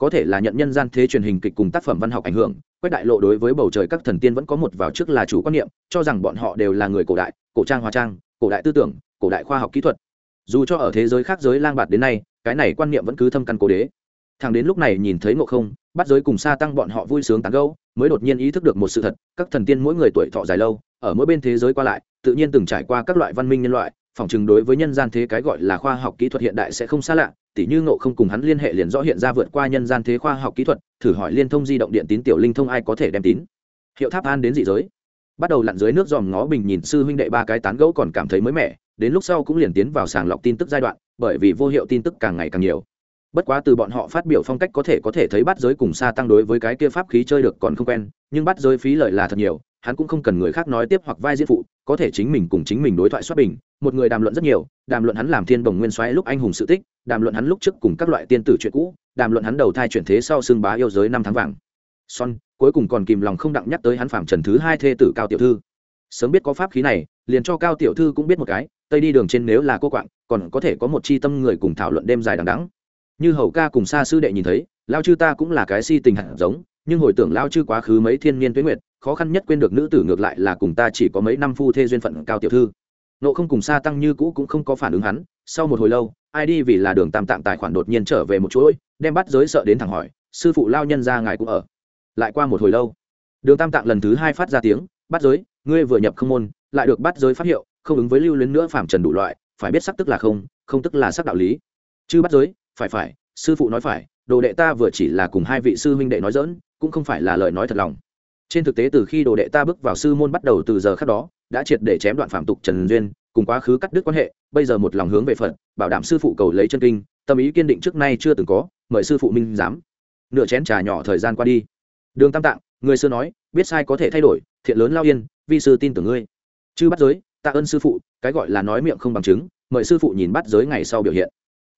có thể là nhận nhân gian thế truyền hình kịch cùng tác phẩm văn học ảnh hưởng, quách đại lộ đối với bầu trời các thần tiên vẫn có một vào trước là chủ quan niệm, cho rằng bọn họ đều là người cổ đại, cổ trang hóa trang, cổ đại tư tưởng, cổ đại khoa học kỹ thuật. Dù cho ở thế giới khác giới lang bạt đến nay, cái này quan niệm vẫn cứ thâm căn cố đế. Thằng đến lúc này nhìn thấy ngộ không, bắt giới cùng xa tăng bọn họ vui sướng tán gâu mới đột nhiên ý thức được một sự thật, các thần tiên mỗi người tuổi thọ dài lâu, ở mỗi bên thế giới qua lại, tự nhiên từng trải qua các loại văn minh nhân loại phỏng chừng đối với nhân gian thế cái gọi là khoa học kỹ thuật hiện đại sẽ không xa lạ, tỉ như ngộ không cùng hắn liên hệ liền rõ hiện ra vượt qua nhân gian thế khoa học kỹ thuật, thử hỏi liên thông di động điện tín tiểu linh thông ai có thể đem tín. Hiệu tháp an đến dị giới. Bắt đầu lặn dưới nước dòm ngó bình nhìn sư huynh đệ ba cái tán gẫu còn cảm thấy mới mẻ, đến lúc sau cũng liền tiến vào sàng lọc tin tức giai đoạn, bởi vì vô hiệu tin tức càng ngày càng nhiều. Bất quá từ bọn họ phát biểu phong cách có thể có thể thấy bắt giới cùng xa tăng đối với cái kia pháp khí chơi được còn không quen, nhưng bắt giới phí lợi là thật nhiều, hắn cũng không cần người khác nói tiếp hoặc vai diễn phụ, có thể chính mình cùng chính mình đối thoại xuất bình một người đàm luận rất nhiều, đàm luận hắn làm thiên bồng nguyên soái lúc anh hùng sự tích, đàm luận hắn lúc trước cùng các loại tiên tử chuyện cũ, đàm luận hắn đầu thai chuyển thế sau xương bá yêu giới năm tháng vàng. Son, cuối cùng còn kìm lòng không đặng nhắc tới hắn phạm trần thứ hai thê tử cao tiểu thư. Sớm biết có pháp khí này, liền cho cao tiểu thư cũng biết một cái, tây đi đường trên nếu là cô quạng, còn có thể có một chi tâm người cùng thảo luận đêm dài đằng đắng như hầu ca cùng xa sư đệ nhìn thấy, lao chư ta cũng là cái si tình hạt giống, nhưng hồi tưởng lao chư quá khứ mấy thiên niên tuế nguyệt, khó khăn nhất quên được nữ tử ngược lại là cùng ta chỉ có mấy năm phu thê duyên phận cao tiểu thư nộ không cùng xa tăng như cũ cũng không có phản ứng hắn. Sau một hồi lâu, ai đi vì là đường tam tạng tài khoản đột nhiên trở về một chuỗi, đem bắt giới sợ đến thẳng hỏi, sư phụ lao nhân ra ngài cũng ở? Lại qua một hồi lâu, đường tam tạng lần thứ hai phát ra tiếng, bắt giới, ngươi vừa nhập không môn, lại được bắt giới phát hiệu, không ứng với lưu luyến nữa phạm trần đủ loại, phải biết sắc tức là không không tức là sắc đạo lý. Chứ bắt giới, phải phải, sư phụ nói phải, đồ đệ ta vừa chỉ là cùng hai vị sư huynh đệ nói dỡn cũng không phải là lời nói thật lòng. Trên thực tế từ khi đồ đệ ta bước vào sư môn bắt đầu từ giờ khác đó đã triệt để chém đoạn phạm tục trần duyên, cùng quá khứ cắt đứt quan hệ, bây giờ một lòng hướng về phật, bảo đảm sư phụ cầu lấy chân kinh, tâm ý kiên định trước nay chưa từng có, mời sư phụ minh giám. Nửa chén trà nhỏ thời gian qua đi. Đường tam tạng, người xưa nói, biết sai có thể thay đổi, thiện lớn lao yên, vi sư tin tưởng ngươi. Chư bắt giới, tạ ơn sư phụ, cái gọi là nói miệng không bằng chứng, mời sư phụ nhìn bắt giới ngày sau biểu hiện.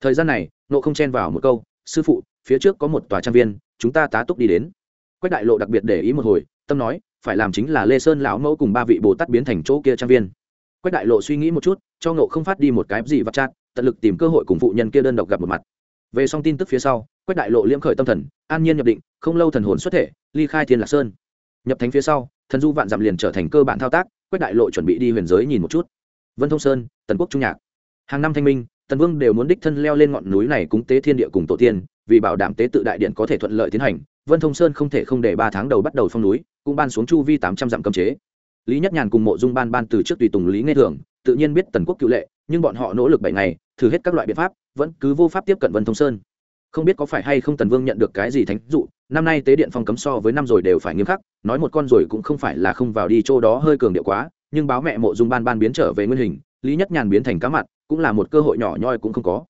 Thời gian này, nộ không chen vào một câu, sư phụ, phía trước có một tòa trang viên, chúng ta tá túc đi đến. Quách đại lộ đặc biệt để ý một hồi, tâm nói phải làm chính là lê sơn lão mẫu cùng ba vị bồ tát biến thành chỗ kia trang viên. Quách đại lộ suy nghĩ một chút, cho nộ không phát đi một cái gì vặt chát, tận lực tìm cơ hội cùng phụ nhân kia đơn độc gặp một mặt. Về xong tin tức phía sau, quách đại lộ liễm khởi tâm thần, an nhiên nhập định, không lâu thần hồn xuất thể, ly khai thiên lạc sơn. Nhập thánh phía sau, thần du vạn dặm liền trở thành cơ bản thao tác, quách đại lộ chuẩn bị đi huyền giới nhìn một chút. Vân thông sơn, tần quốc trung nhạc. Hàng năm thanh minh, tần vương đều muốn đích thân leo lên ngọn núi này cúng tế thiên địa cùng tổ tiên vì bảo đảm tế tự đại điện có thể thuận lợi tiến hành, vân thông sơn không thể không để ba tháng đầu bắt đầu phong núi, cũng ban xuống chu vi tám trăm dặm cấm chế. Lý nhất nhàn cùng mộ dung ban ban từ trước tùy tùng lý nghe thường, tự nhiên biết tần quốc cựu lệ, nhưng bọn họ nỗ lực bảy ngày, thử hết các loại biện pháp, vẫn cứ vô pháp tiếp cận vân thông sơn. Không biết có phải hay không tần vương nhận được cái gì thánh dụ, năm nay tế điện phong cấm so với năm rồi đều phải nghiêm khắc, nói một con rồi cũng không phải là không vào đi chỗ đó hơi cường điệu quá, nhưng báo mẹ mộ dung ban ban biến trở về nguyên hình, lý nhất nhàn biến thành cá mặt cũng là một cơ hội nhỏ nhoi cũng không có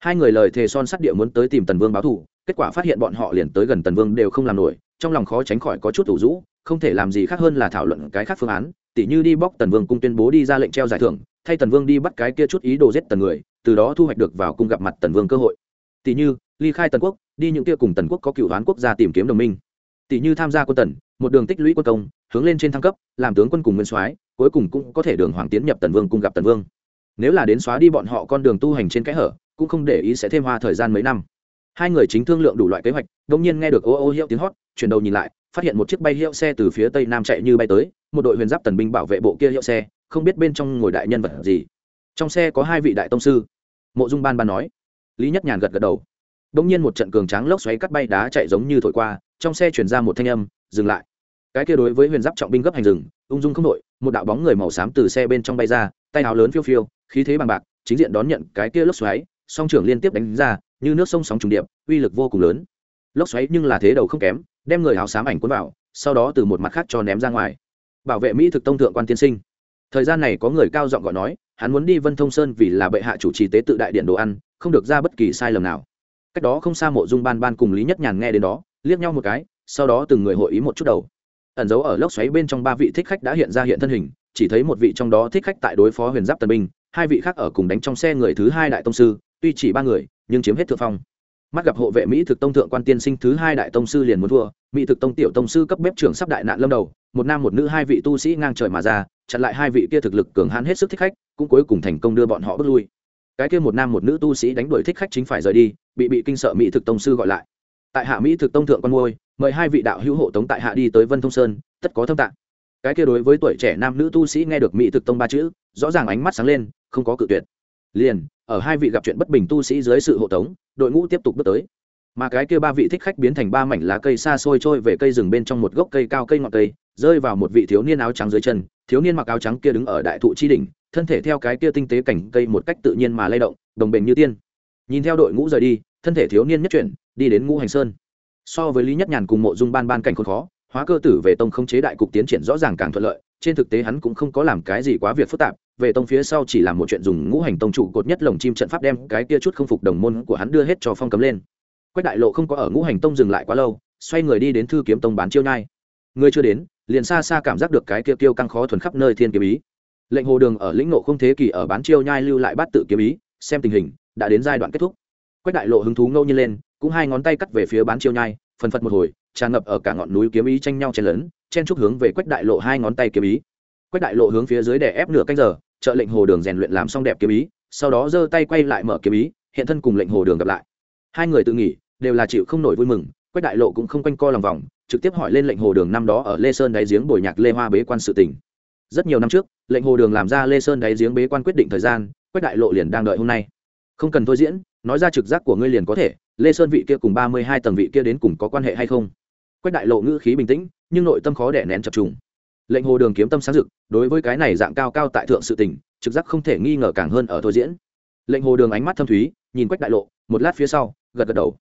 hai người lời thề son sắt địa muốn tới tìm tần vương báo thù, kết quả phát hiện bọn họ liền tới gần tần vương đều không làm nổi, trong lòng khó tránh khỏi có chút thủ rũ, không thể làm gì khác hơn là thảo luận cái khác phương án, tỉ như đi bóc tần vương cung tuyên bố đi ra lệnh treo giải thưởng, thay tần vương đi bắt cái kia chút ý đồ giết tần người, từ đó thu hoạch được vào cung gặp mặt tần vương cơ hội. Tỷ như, ly khai tần quốc, đi những kia cùng tần quốc có cựu đoán quốc gia tìm kiếm đồng minh. Tỷ như tham gia quân tần, một đường tích lũy quân công, hướng lên trên thăng cấp, làm tướng quân cùng nguyên soái, cuối cùng cũng có thể đường hoàng tiến nhập tần vương cùng gặp tần vương. Nếu là đến xóa đi bọn họ con đường tu hành trên kẽ hở cũng không để ý sẽ thêm hoa thời gian mấy năm. Hai người chính thương lượng đủ loại kế hoạch đông nhiên nghe được ô ô hiệu tiếng hót, chuyển đầu nhìn lại, phát hiện một chiếc bay hiệu xe từ phía tây nam chạy như bay tới, một đội huyền giáp tần binh bảo vệ bộ kia hiệu xe, không biết bên trong ngồi đại nhân vật gì. Trong xe có hai vị đại tông sư. Mộ dung ban ban nói. Lý nhất nhàn gật gật đầu. Đông nhiên một trận cường tráng lốc xoáy cắt bay đá chạy giống như thổi qua, trong xe chuyển ra một thanh âm, dừng lại. Cái kia đối với huyền giáp trọng binh gấp hành rừng ung dung không đội một đạo bóng người màu xám từ xe bên trong bay ra, tay áo lớn phiêu phiêu, khí thế bằng bạc, chính diện đón nhận cái kia lốc xoáy song trưởng liên tiếp đánh ra, như nước sông sóng trùng điệp, uy lực vô cùng lớn. Lốc xoáy nhưng là thế đầu không kém, đem người áo xám ảnh cuốn vào, sau đó từ một mặt khác cho ném ra ngoài. Bảo vệ mỹ thực tông thượng quan tiên sinh. Thời gian này có người cao giọng gọi nói, hắn muốn đi vân thông sơn vì là bệ hạ chủ trì tế tự đại điện đồ ăn, không được ra bất kỳ sai lầm nào. Cách đó không xa mộ dung ban ban cùng lý nhất nhàn nghe đến đó, liếc nhau một cái, sau đó từng người hội ý một chút đầu. Ẩn giấu ở lốc xoáy bên trong ba vị thích khách đã hiện ra hiện thân hình, chỉ thấy một vị trong đó thích khách tại đối phó huyền giáp tân binh, hai vị khác ở cùng đánh trong xe người thứ hai đại tông sư tuy chỉ ba người, nhưng chiếm hết thượng phong. Mắt gặp hộ vệ mỹ thực tông thượng quan tiên sinh thứ hai đại tông sư liền muốn thua. Mỹ thực tông tiểu tông sư cấp bếp trưởng sắp đại nạn lâm đầu, một nam một nữ hai vị tu sĩ ngang trời mà ra, chặn lại hai vị kia thực lực cường hãn hết sức thích khách, cũng cuối cùng thành công đưa bọn họ bước lui. Cái kia một nam một nữ tu sĩ đánh đuổi thích khách chính phải rời đi, bị bị kinh sợ mỹ thực tông sư gọi lại. Tại hạ mỹ thực tông thượng quan ngôi, mời hai vị đạo hữu hộ tống tại hạ đi tới vân thông sơn, tất có thâm tạng. Cái kia đối với tuổi trẻ nam nữ tu sĩ nghe được mỹ thực tông ba chữ, rõ ràng ánh mắt sáng lên, không có cự tuyệt liền, ở hai vị gặp chuyện bất bình tu sĩ dưới sự hộ tống, đội ngũ tiếp tục bước tới. Mà cái kia ba vị thích khách biến thành ba mảnh lá cây xa xôi trôi về cây rừng bên trong một gốc cây cao cây ngọn cây, rơi vào một vị thiếu niên áo trắng dưới chân. Thiếu niên mặc áo trắng kia đứng ở đại thụ chi đỉnh, thân thể theo cái kia tinh tế cảnh cây một cách tự nhiên mà lay động, đồng bền như tiên. Nhìn theo đội ngũ rời đi, thân thể thiếu niên nhất chuyển, đi đến ngũ hành sơn. So với lý nhất nhàn cùng mộ dung ban ban cảnh khốn khó, hóa cơ tử về tông không chế đại cục tiến triển rõ ràng càng thuận lợi, trên thực tế hắn cũng không có làm cái gì quá việc phức tạp về tông phía sau chỉ là một chuyện dùng ngũ hành tông trụ cột nhất lồng chim trận pháp đem cái kia chút không phục đồng môn của hắn đưa hết cho phong cấm lên. Quách đại lộ không có ở ngũ hành tông dừng lại quá lâu, xoay người đi đến thư kiếm tông bán chiêu nhai. Người chưa đến, liền xa xa cảm giác được cái kia tiêu căng khó thuần khắp nơi thiên kiếm ý. Lệnh hồ đường ở lĩnh nộ không thế kỷ ở bán chiêu nhai lưu lại bát tự kiếm ý, xem tình hình, đã đến giai đoạn kết thúc. Quách đại lộ hứng thú ngẫu nhiên lên, cũng hai ngón tay cắt về phía bán chiêu nhai, phần phật một hồi, tràn ngập ở cả ngọn núi kiếm ý tranh nhau chen lớn chen chúc hướng về quách đại lộ hai ngón tay kiếm ý. Quách đại lộ hướng phía dưới để ép nửa canh giờ trợ lệnh hồ đường rèn luyện làm xong đẹp kiếm ý, sau đó giơ tay quay lại mở kiếm ý, hiện thân cùng lệnh hồ đường gặp lại. Hai người tự nghỉ, đều là chịu không nổi vui mừng, quách đại lộ cũng không quanh co lòng vòng, trực tiếp hỏi lên lệnh hồ đường năm đó ở lê sơn đáy giếng bồi nhạc lê hoa bế quan sự tình. rất nhiều năm trước, lệnh hồ đường làm ra lê sơn đáy giếng bế quan quyết định thời gian, quách đại lộ liền đang đợi hôm nay. Không cần thôi diễn, nói ra trực giác của ngươi liền có thể, lê sơn vị kia cùng ba mươi hai tầng vị kia đến cùng có quan hệ hay không? Quách đại lộ ngữ khí bình tĩnh, nhưng nội tâm khó đẻ nén chập trùng lệnh hồ đường kiếm tâm sáng dực đối với cái này dạng cao cao tại thượng sự tình, trực giác không thể nghi ngờ càng hơn ở thôi diễn. Lệnh hồ đường ánh mắt thâm thúy, nhìn quách đại lộ, một lát phía sau, gật gật đầu.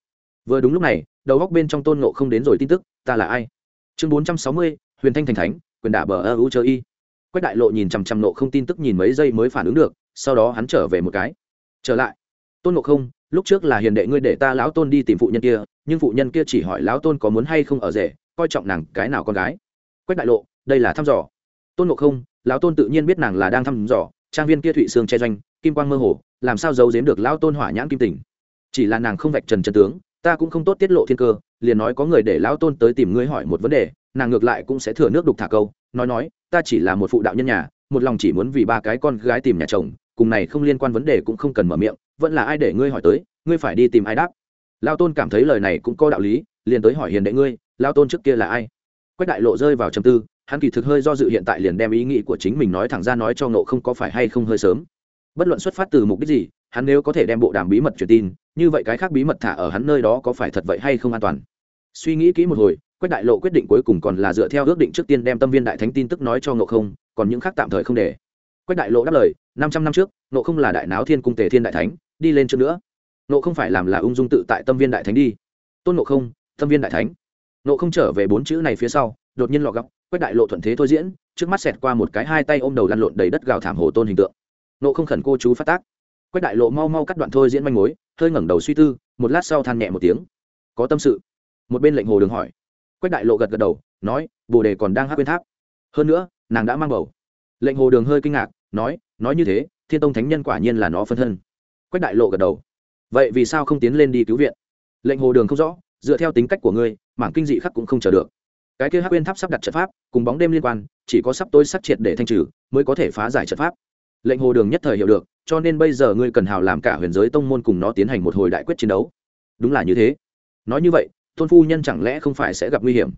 Vừa đúng lúc này, đầu góc bên trong tôn nộ không đến rồi tin tức, ta là ai? Chương bốn trăm sáu mươi, huyền thanh thành thánh, quyền đả bờ ơ u chơ y. Quách đại lộ nhìn chằm chằm nộ không tin tức nhìn mấy giây mới phản ứng được, sau đó hắn trở về một cái. Trở lại. Tôn nộ không, lúc trước là hiền đệ ngươi để ta lão tôn đi tìm phụ nhân kia, nhưng phụ nhân kia chỉ hỏi lão tôn có muốn hay không ở rể, coi trọng nàng cái nào con gái. Quách đại lộ đây là thăm dò. Tôn ngộ không, lão tôn tự nhiên biết nàng là đang thăm dò, trang viên kia thụy sương che doanh, kim quang mơ hồ, làm sao giấu giếm được lão tôn hỏa nhãn kim tình? Chỉ là nàng không vạch trần trần tướng, ta cũng không tốt tiết lộ thiên cơ, liền nói có người để lão tôn tới tìm ngươi hỏi một vấn đề, nàng ngược lại cũng sẽ thừa nước đục thả câu, nói nói, ta chỉ là một phụ đạo nhân nhà, một lòng chỉ muốn vì ba cái con gái tìm nhà chồng, cùng này không liên quan vấn đề cũng không cần mở miệng, vẫn là ai để ngươi hỏi tới, ngươi phải đi tìm ai đáp? Lao tôn cảm thấy lời này cũng có đạo lý, liền tới hỏi hiền đệ ngươi lao tôn trước kia là ai? Quách đại lộ rơi vào trầm tư hắn kỳ thực hơi do dự hiện tại liền đem ý nghĩ của chính mình nói thẳng ra nói cho nộ không có phải hay không hơi sớm. Bất luận xuất phát từ mục đích gì, hắn nếu có thể đem bộ đàm bí mật truyền tin, như vậy cái khác bí mật thả ở hắn nơi đó có phải thật vậy hay không an toàn? Suy nghĩ kỹ một hồi, quách đại lộ quyết định cuối cùng còn là dựa theo ước định trước tiên đem tâm viên đại thánh tin tức nói cho ngộ không, còn những khác tạm thời không để. Quách đại lộ đáp lời, năm trăm năm trước, ngộ không là đại náo thiên cung tề thiên đại thánh, đi lên trước nữa. Ngộ không phải làm là ung dung tự tại tâm viên đại thánh đi. Tôn ngộ không, tâm viên đại thánh. Ngộ không trở về bốn chữ này phía sau, đột nhiên lọ góc quách đại lộ thuận thế thôi diễn, trước mắt xẹt qua một cái hai tay ôm đầu lăn lộn đầy đất gào thảm hồ tôn hình tượng. Nộ không khẩn cô chú phát tác. Quách đại lộ mau mau cắt đoạn thôi diễn manh mối, hơi ngẩng đầu suy tư, một lát sau than nhẹ một tiếng. Có tâm sự. Một bên lệnh hồ đường hỏi. Quách đại lộ gật gật đầu, nói, bồ đề còn đang hát quên tháp. Hơn nữa, nàng đã mang bầu. Lệnh hồ đường hơi kinh ngạc, nói nói như thế, thiên tông thánh nhân quả nhiên là nó phân thân. Quách đại lộ gật đầu. Vậy vì sao không tiến lên đi cứu viện? Lệnh hồ đường không rõ, dựa theo tính cách của ngươi, mảng kinh dị khắc cũng không chờ được cái kia Hắc quyên tháp sắp đặt trận pháp, cùng bóng đêm liên quan, chỉ có sắp tối sắc triệt để thanh trừ, mới có thể phá giải trận pháp. Lệnh hồ đường nhất thời hiểu được, cho nên bây giờ ngươi cần hào làm cả huyền giới tông môn cùng nó tiến hành một hồi đại quyết chiến đấu. Đúng là như thế. Nói như vậy, tôn phu nhân chẳng lẽ không phải sẽ gặp nguy hiểm?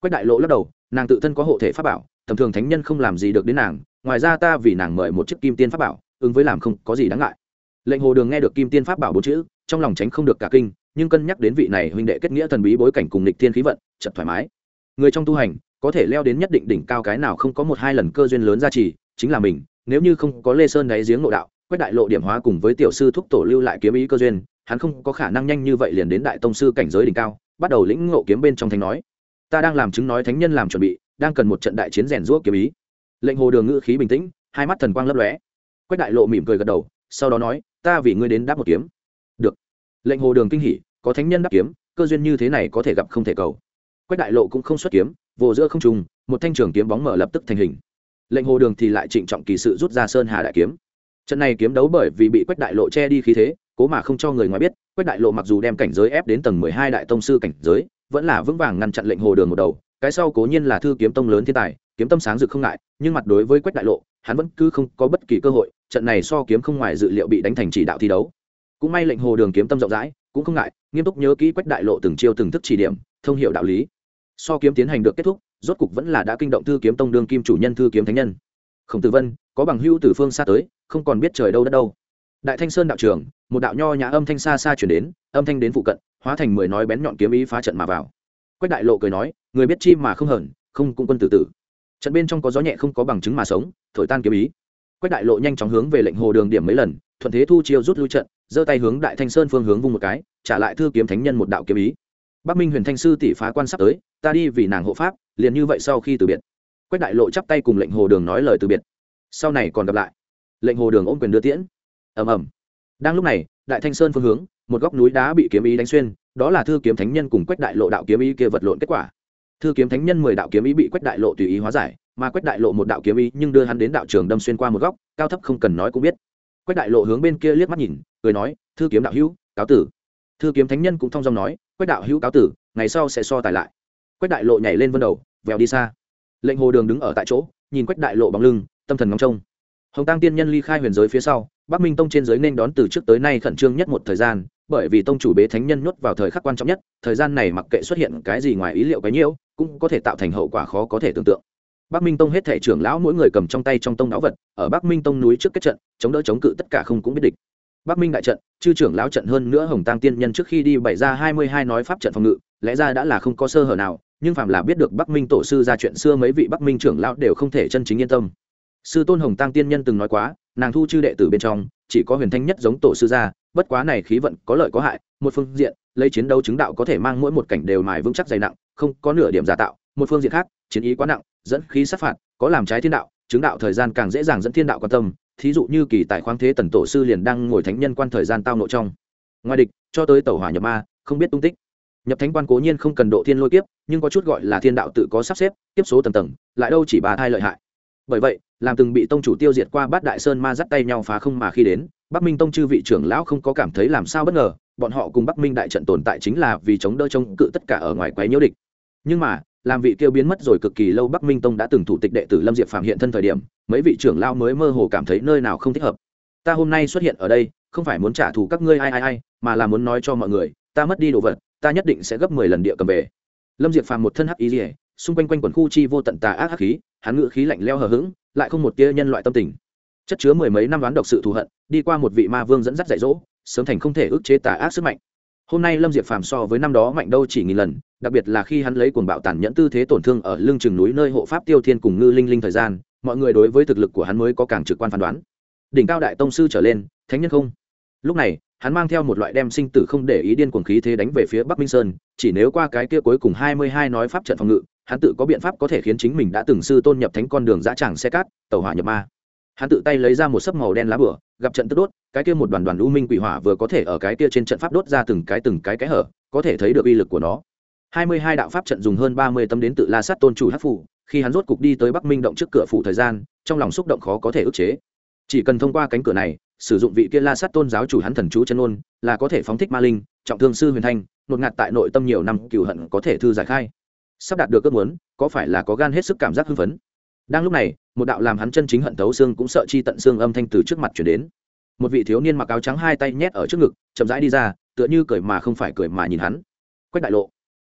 Quách đại lộ lắc đầu, nàng tự thân có hộ thể pháp bảo, tầm thường thánh nhân không làm gì được đến nàng, ngoài ra ta vì nàng mời một chiếc kim tiên pháp bảo, ứng với làm không có gì đáng ngại. Lệnh hồ đường nghe được kim tiên pháp bảo bốn chữ, trong lòng tránh không được cả kinh, nhưng cân nhắc đến vị này huynh đệ kết nghĩa thần bí bối cảnh cùng nịch thiên khí vận chật thoải mái người trong tu hành, có thể leo đến nhất định đỉnh cao cái nào không có một hai lần cơ duyên lớn ra trì, chính là mình, nếu như không có lê sơn đáy giếng nội đạo, quách đại lộ điểm hóa cùng với tiểu sư thúc tổ lưu lại kiếm ý cơ duyên, hắn không có khả năng nhanh như vậy liền đến đại tông sư cảnh giới đỉnh cao, bắt đầu lĩnh ngộ kiếm bên trong thánh nói. Ta đang làm chứng nói thánh nhân làm chuẩn bị, đang cần một trận đại chiến rèn rũa kiếm ý. Lệnh hồ đường ngữ khí bình tĩnh, hai mắt thần quang lấp lóe. Quách đại lộ mỉm cười gật đầu, sau đó nói, ta vì ngươi đến đáp một kiếm. Được. Lệnh hồ đường kinh hỉ, có thánh nhân đáp kiếm, cơ duyên như thế này có thể gặp không thể cầu quách đại lộ cũng không xuất kiếm vồ giữa không trùng một thanh trường kiếm bóng mở lập tức thành hình. Lệnh hồ đường thì lại trịnh trọng kỳ sự rút ra sơn hà đại kiếm. Trận này kiếm đấu bởi vì bị quách đại lộ che đi khí thế, cố mà không cho người ngoài biết, quách đại lộ mặc dù đem cảnh giới ép đến tầng mười hai đại tông sư cảnh giới, vẫn là vững vàng ngăn chặn lệnh hồ đường một đầu. Cái sau cố nhiên là thư kiếm tông lớn thiên tài, kiếm tâm sáng dự không ngại, nhưng mặt đối với quách đại lộ, hắn vẫn cứ không có bất kỳ cơ hội, trận này so kiếm không ngoài dự liệu bị đánh thành chỉ đạo thi đấu. Cũng may lệnh hồ đường kiếm tâm rộng rãi, cũng không ngại, nghiêm túc nhớ kỹ quách đại lộ từng chiêu từng thức chỉ điểm thông hiệu đạo lý. So kiếm tiến hành được kết thúc rốt cục vẫn là đã kinh động thư kiếm tông đương kim chủ nhân thư kiếm thánh nhân. Khổng tử vân có bằng hưu từ phương xa tới không còn biết trời đâu đất đâu. Đại thanh sơn đạo trường một đạo nho nhã âm thanh xa xa chuyển đến âm thanh đến phụ cận hóa thành mười nói bén nhọn kiếm ý phá trận mà vào. Quách đại lộ cười nói người biết chi mà không hờn, không cũng quân tử tử. Trận bên trong có gió nhẹ không có bằng chứng mà sống thổi tan kiếm ý. Quách đại lộ nhanh chóng hướng về lệnh hồ đường điểm mấy lần thuận thế thu chiêu rút lui trận giơ tay hướng đại thanh sơn phương hướng vung một cái trả lại thư kiếm thánh nhân một đạo kiếm ý bắc minh huyền thanh sư tỷ phá quan sắp tới, ta đi vì nàng hộ pháp, liền như vậy sau khi từ biệt. Quách đại lộ chắp tay cùng lệnh hồ đường nói lời từ biệt. Sau này còn gặp lại. Lệnh hồ đường ôm quyền đưa tiễn. Ầm ầm. Đang lúc này, đại thanh sơn phương hướng, một góc núi đá bị kiếm ý đánh xuyên, đó là thư kiếm thánh nhân cùng quách đại lộ đạo kiếm ý kia vật lộn kết quả. Thư kiếm thánh nhân mười đạo kiếm ý bị quách đại lộ tùy ý hóa giải, mà quách đại lộ một đạo kiếm ý nhưng đưa hắn đến đạo trường đâm xuyên qua một góc, cao thấp không cần nói cũng biết. Quách đại lộ hướng bên kia liếc mắt nhìn, cười nói, thư kiếm đạo hữu, cáo tử. Thư kiếm thánh nhân cũng thong dong nói quách đạo hữu cáo tử, ngày sau sẽ so tài lại. Quách đại lộ nhảy lên vân đầu, vèo đi xa. Lệnh hồ đường đứng ở tại chỗ, nhìn quách đại lộ bằng lưng, tâm thần ngóng trông. Hồng tăng tiên nhân ly khai huyền giới phía sau, bắc minh tông trên giới nên đón từ trước tới nay khẩn trương nhất một thời gian, bởi vì tông chủ bế thánh nhân nhốt vào thời khắc quan trọng nhất, thời gian này mặc kệ xuất hiện cái gì ngoài ý liệu cái nhiễu, cũng có thể tạo thành hậu quả khó có thể tưởng tượng. Bắc minh tông hết thể trưởng lão mỗi người cầm trong tay trong tông náo vật, ở bắc minh tông núi trước kết trận, chống đỡ chống cự tất cả không cũng biết địch. Bắc minh đại trận chư trưởng lão trận hơn nữa hồng tăng tiên nhân trước khi đi bày ra hai mươi hai nói pháp trận phòng ngự, lẽ ra đã là không có sơ hở nào, nhưng phạm là biết được bắc minh tổ sư ra chuyện xưa mấy vị bắc minh trưởng lão đều không thể chân chính yên tâm. Sư tôn hồng tăng tiên nhân từng nói quá, nàng thu chư đệ tử bên trong, chỉ có huyền thanh nhất giống tổ sư gia bất quá này khí vận có lợi có hại, một phương diện, lấy chiến đấu chứng đạo có thể mang mỗi một cảnh đều mài vững chắc dày nặng, không có nửa điểm giả tạo, một phương diện khác, chiến ý quá nặng, dẫn khí sát phạt, có làm trái thiên đạo, chứng đạo thời gian càng dễ dàng dẫn thiên đạo quan tâm thí dụ như kỳ tại khoáng thế tần tổ sư liền đang ngồi thánh nhân quan thời gian tao nội trong. Ngoài địch, cho tới tàu hỏa nhập ma, không biết tung tích. Nhập thánh quan cố nhiên không cần độ thiên lôi kiếp, nhưng có chút gọi là thiên đạo tự có sắp xếp tiếp số tầng tầng, lại đâu chỉ bà thai lợi hại. Bởi vậy, làm từng bị tông chủ tiêu diệt qua bát đại sơn ma dắt tay nhau phá không mà khi đến, bắc minh tông chư vị trưởng lão không có cảm thấy làm sao bất ngờ, bọn họ cùng bắc minh đại trận tồn tại chính là vì chống đỡ chống cự tất cả ở ngoài quấy nhiễu địch. Nhưng mà làm vị kêu biến mất rồi cực kỳ lâu bắc minh tông đã từng thủ tịch đệ tử lâm diệp phạm hiện thân thời điểm, mấy vị trưởng lao mới mơ hồ cảm thấy nơi nào không thích hợp. Ta hôm nay xuất hiện ở đây, không phải muốn trả thù các ngươi ai ai ai, mà là muốn nói cho mọi người, ta mất đi đồ vật, ta nhất định sẽ gấp mười lần địa cầm về. Lâm diệp phàm một thân hắc ý ỉa xung quanh quanh quần khu chi vô tận tà ác hắc khí, hắn ngự khí lạnh leo hờ hững, lại không một tia nhân loại tâm tình. Chất chứa mười mấy năm đoán độc sự thù hận, đi qua một vị ma vương dẫn dắt dạy dỗ, sớm thành không thể ức chế tà ác sức mạnh hôm nay lâm diệp phàm so với năm đó mạnh đâu chỉ nghìn lần, đặc biệt là khi hắn lấy cuồng bạo tàn nhẫn tư thế tổn thương ở lưng chừng núi nơi hộ pháp tiêu thiên cùng ngư linh linh thời gian, mọi người đối với thực lực của hắn mới có càng trực quan phán đoán. Đỉnh cao đại tông sư trở lên, thánh nhân không? Lúc này, hắn mang theo một loại đem sinh tử không để ý điên cuồng khí thế đánh về phía bắc minh sơn, chỉ nếu qua cái kia cuối cùng hai mươi hai nói pháp trận phòng ngự, hắn tự có biện pháp có thể khiến chính mình đã từng sư tôn nhập thánh con đường dã tràng xe cát, tàu hỏa nhập ma hắn tự tay lấy ra một sấp màu đen lá bửa, gặp trận tức đốt, cái kia một đoàn đoàn u minh quỷ hỏa vừa có thể ở cái kia trên trận pháp đốt ra từng cái từng cái cái hở, có thể thấy được uy lực của nó. Hai mươi hai đạo pháp trận dùng hơn ba mươi tâm đến tự la sát tôn chủ hát phủ khi hắn rốt cục đi tới bắc minh động trước cửa phủ thời gian, trong lòng xúc động khó có thể ức chế. Chỉ cần thông qua cánh cửa này, sử dụng vị kia la sát tôn giáo chủ hắn thần chú chân ôn, là có thể phóng thích ma linh, trọng thương sư huyền thanh, nột ngạt tại nội tâm nhiều năm cựu hận có thể thư giải khai. Sắp đạt được ước muốn, có phải là có gan hết sức cảm giác hưng phấn? Đang lúc này, một đạo làm hắn chân chính hận thấu xương cũng sợ chi tận xương âm thanh từ trước mặt chuyển đến. Một vị thiếu niên mặc áo trắng hai tay nhét ở trước ngực, chậm rãi đi ra, tựa như cười mà không phải cười mà nhìn hắn. Quách đại lộ.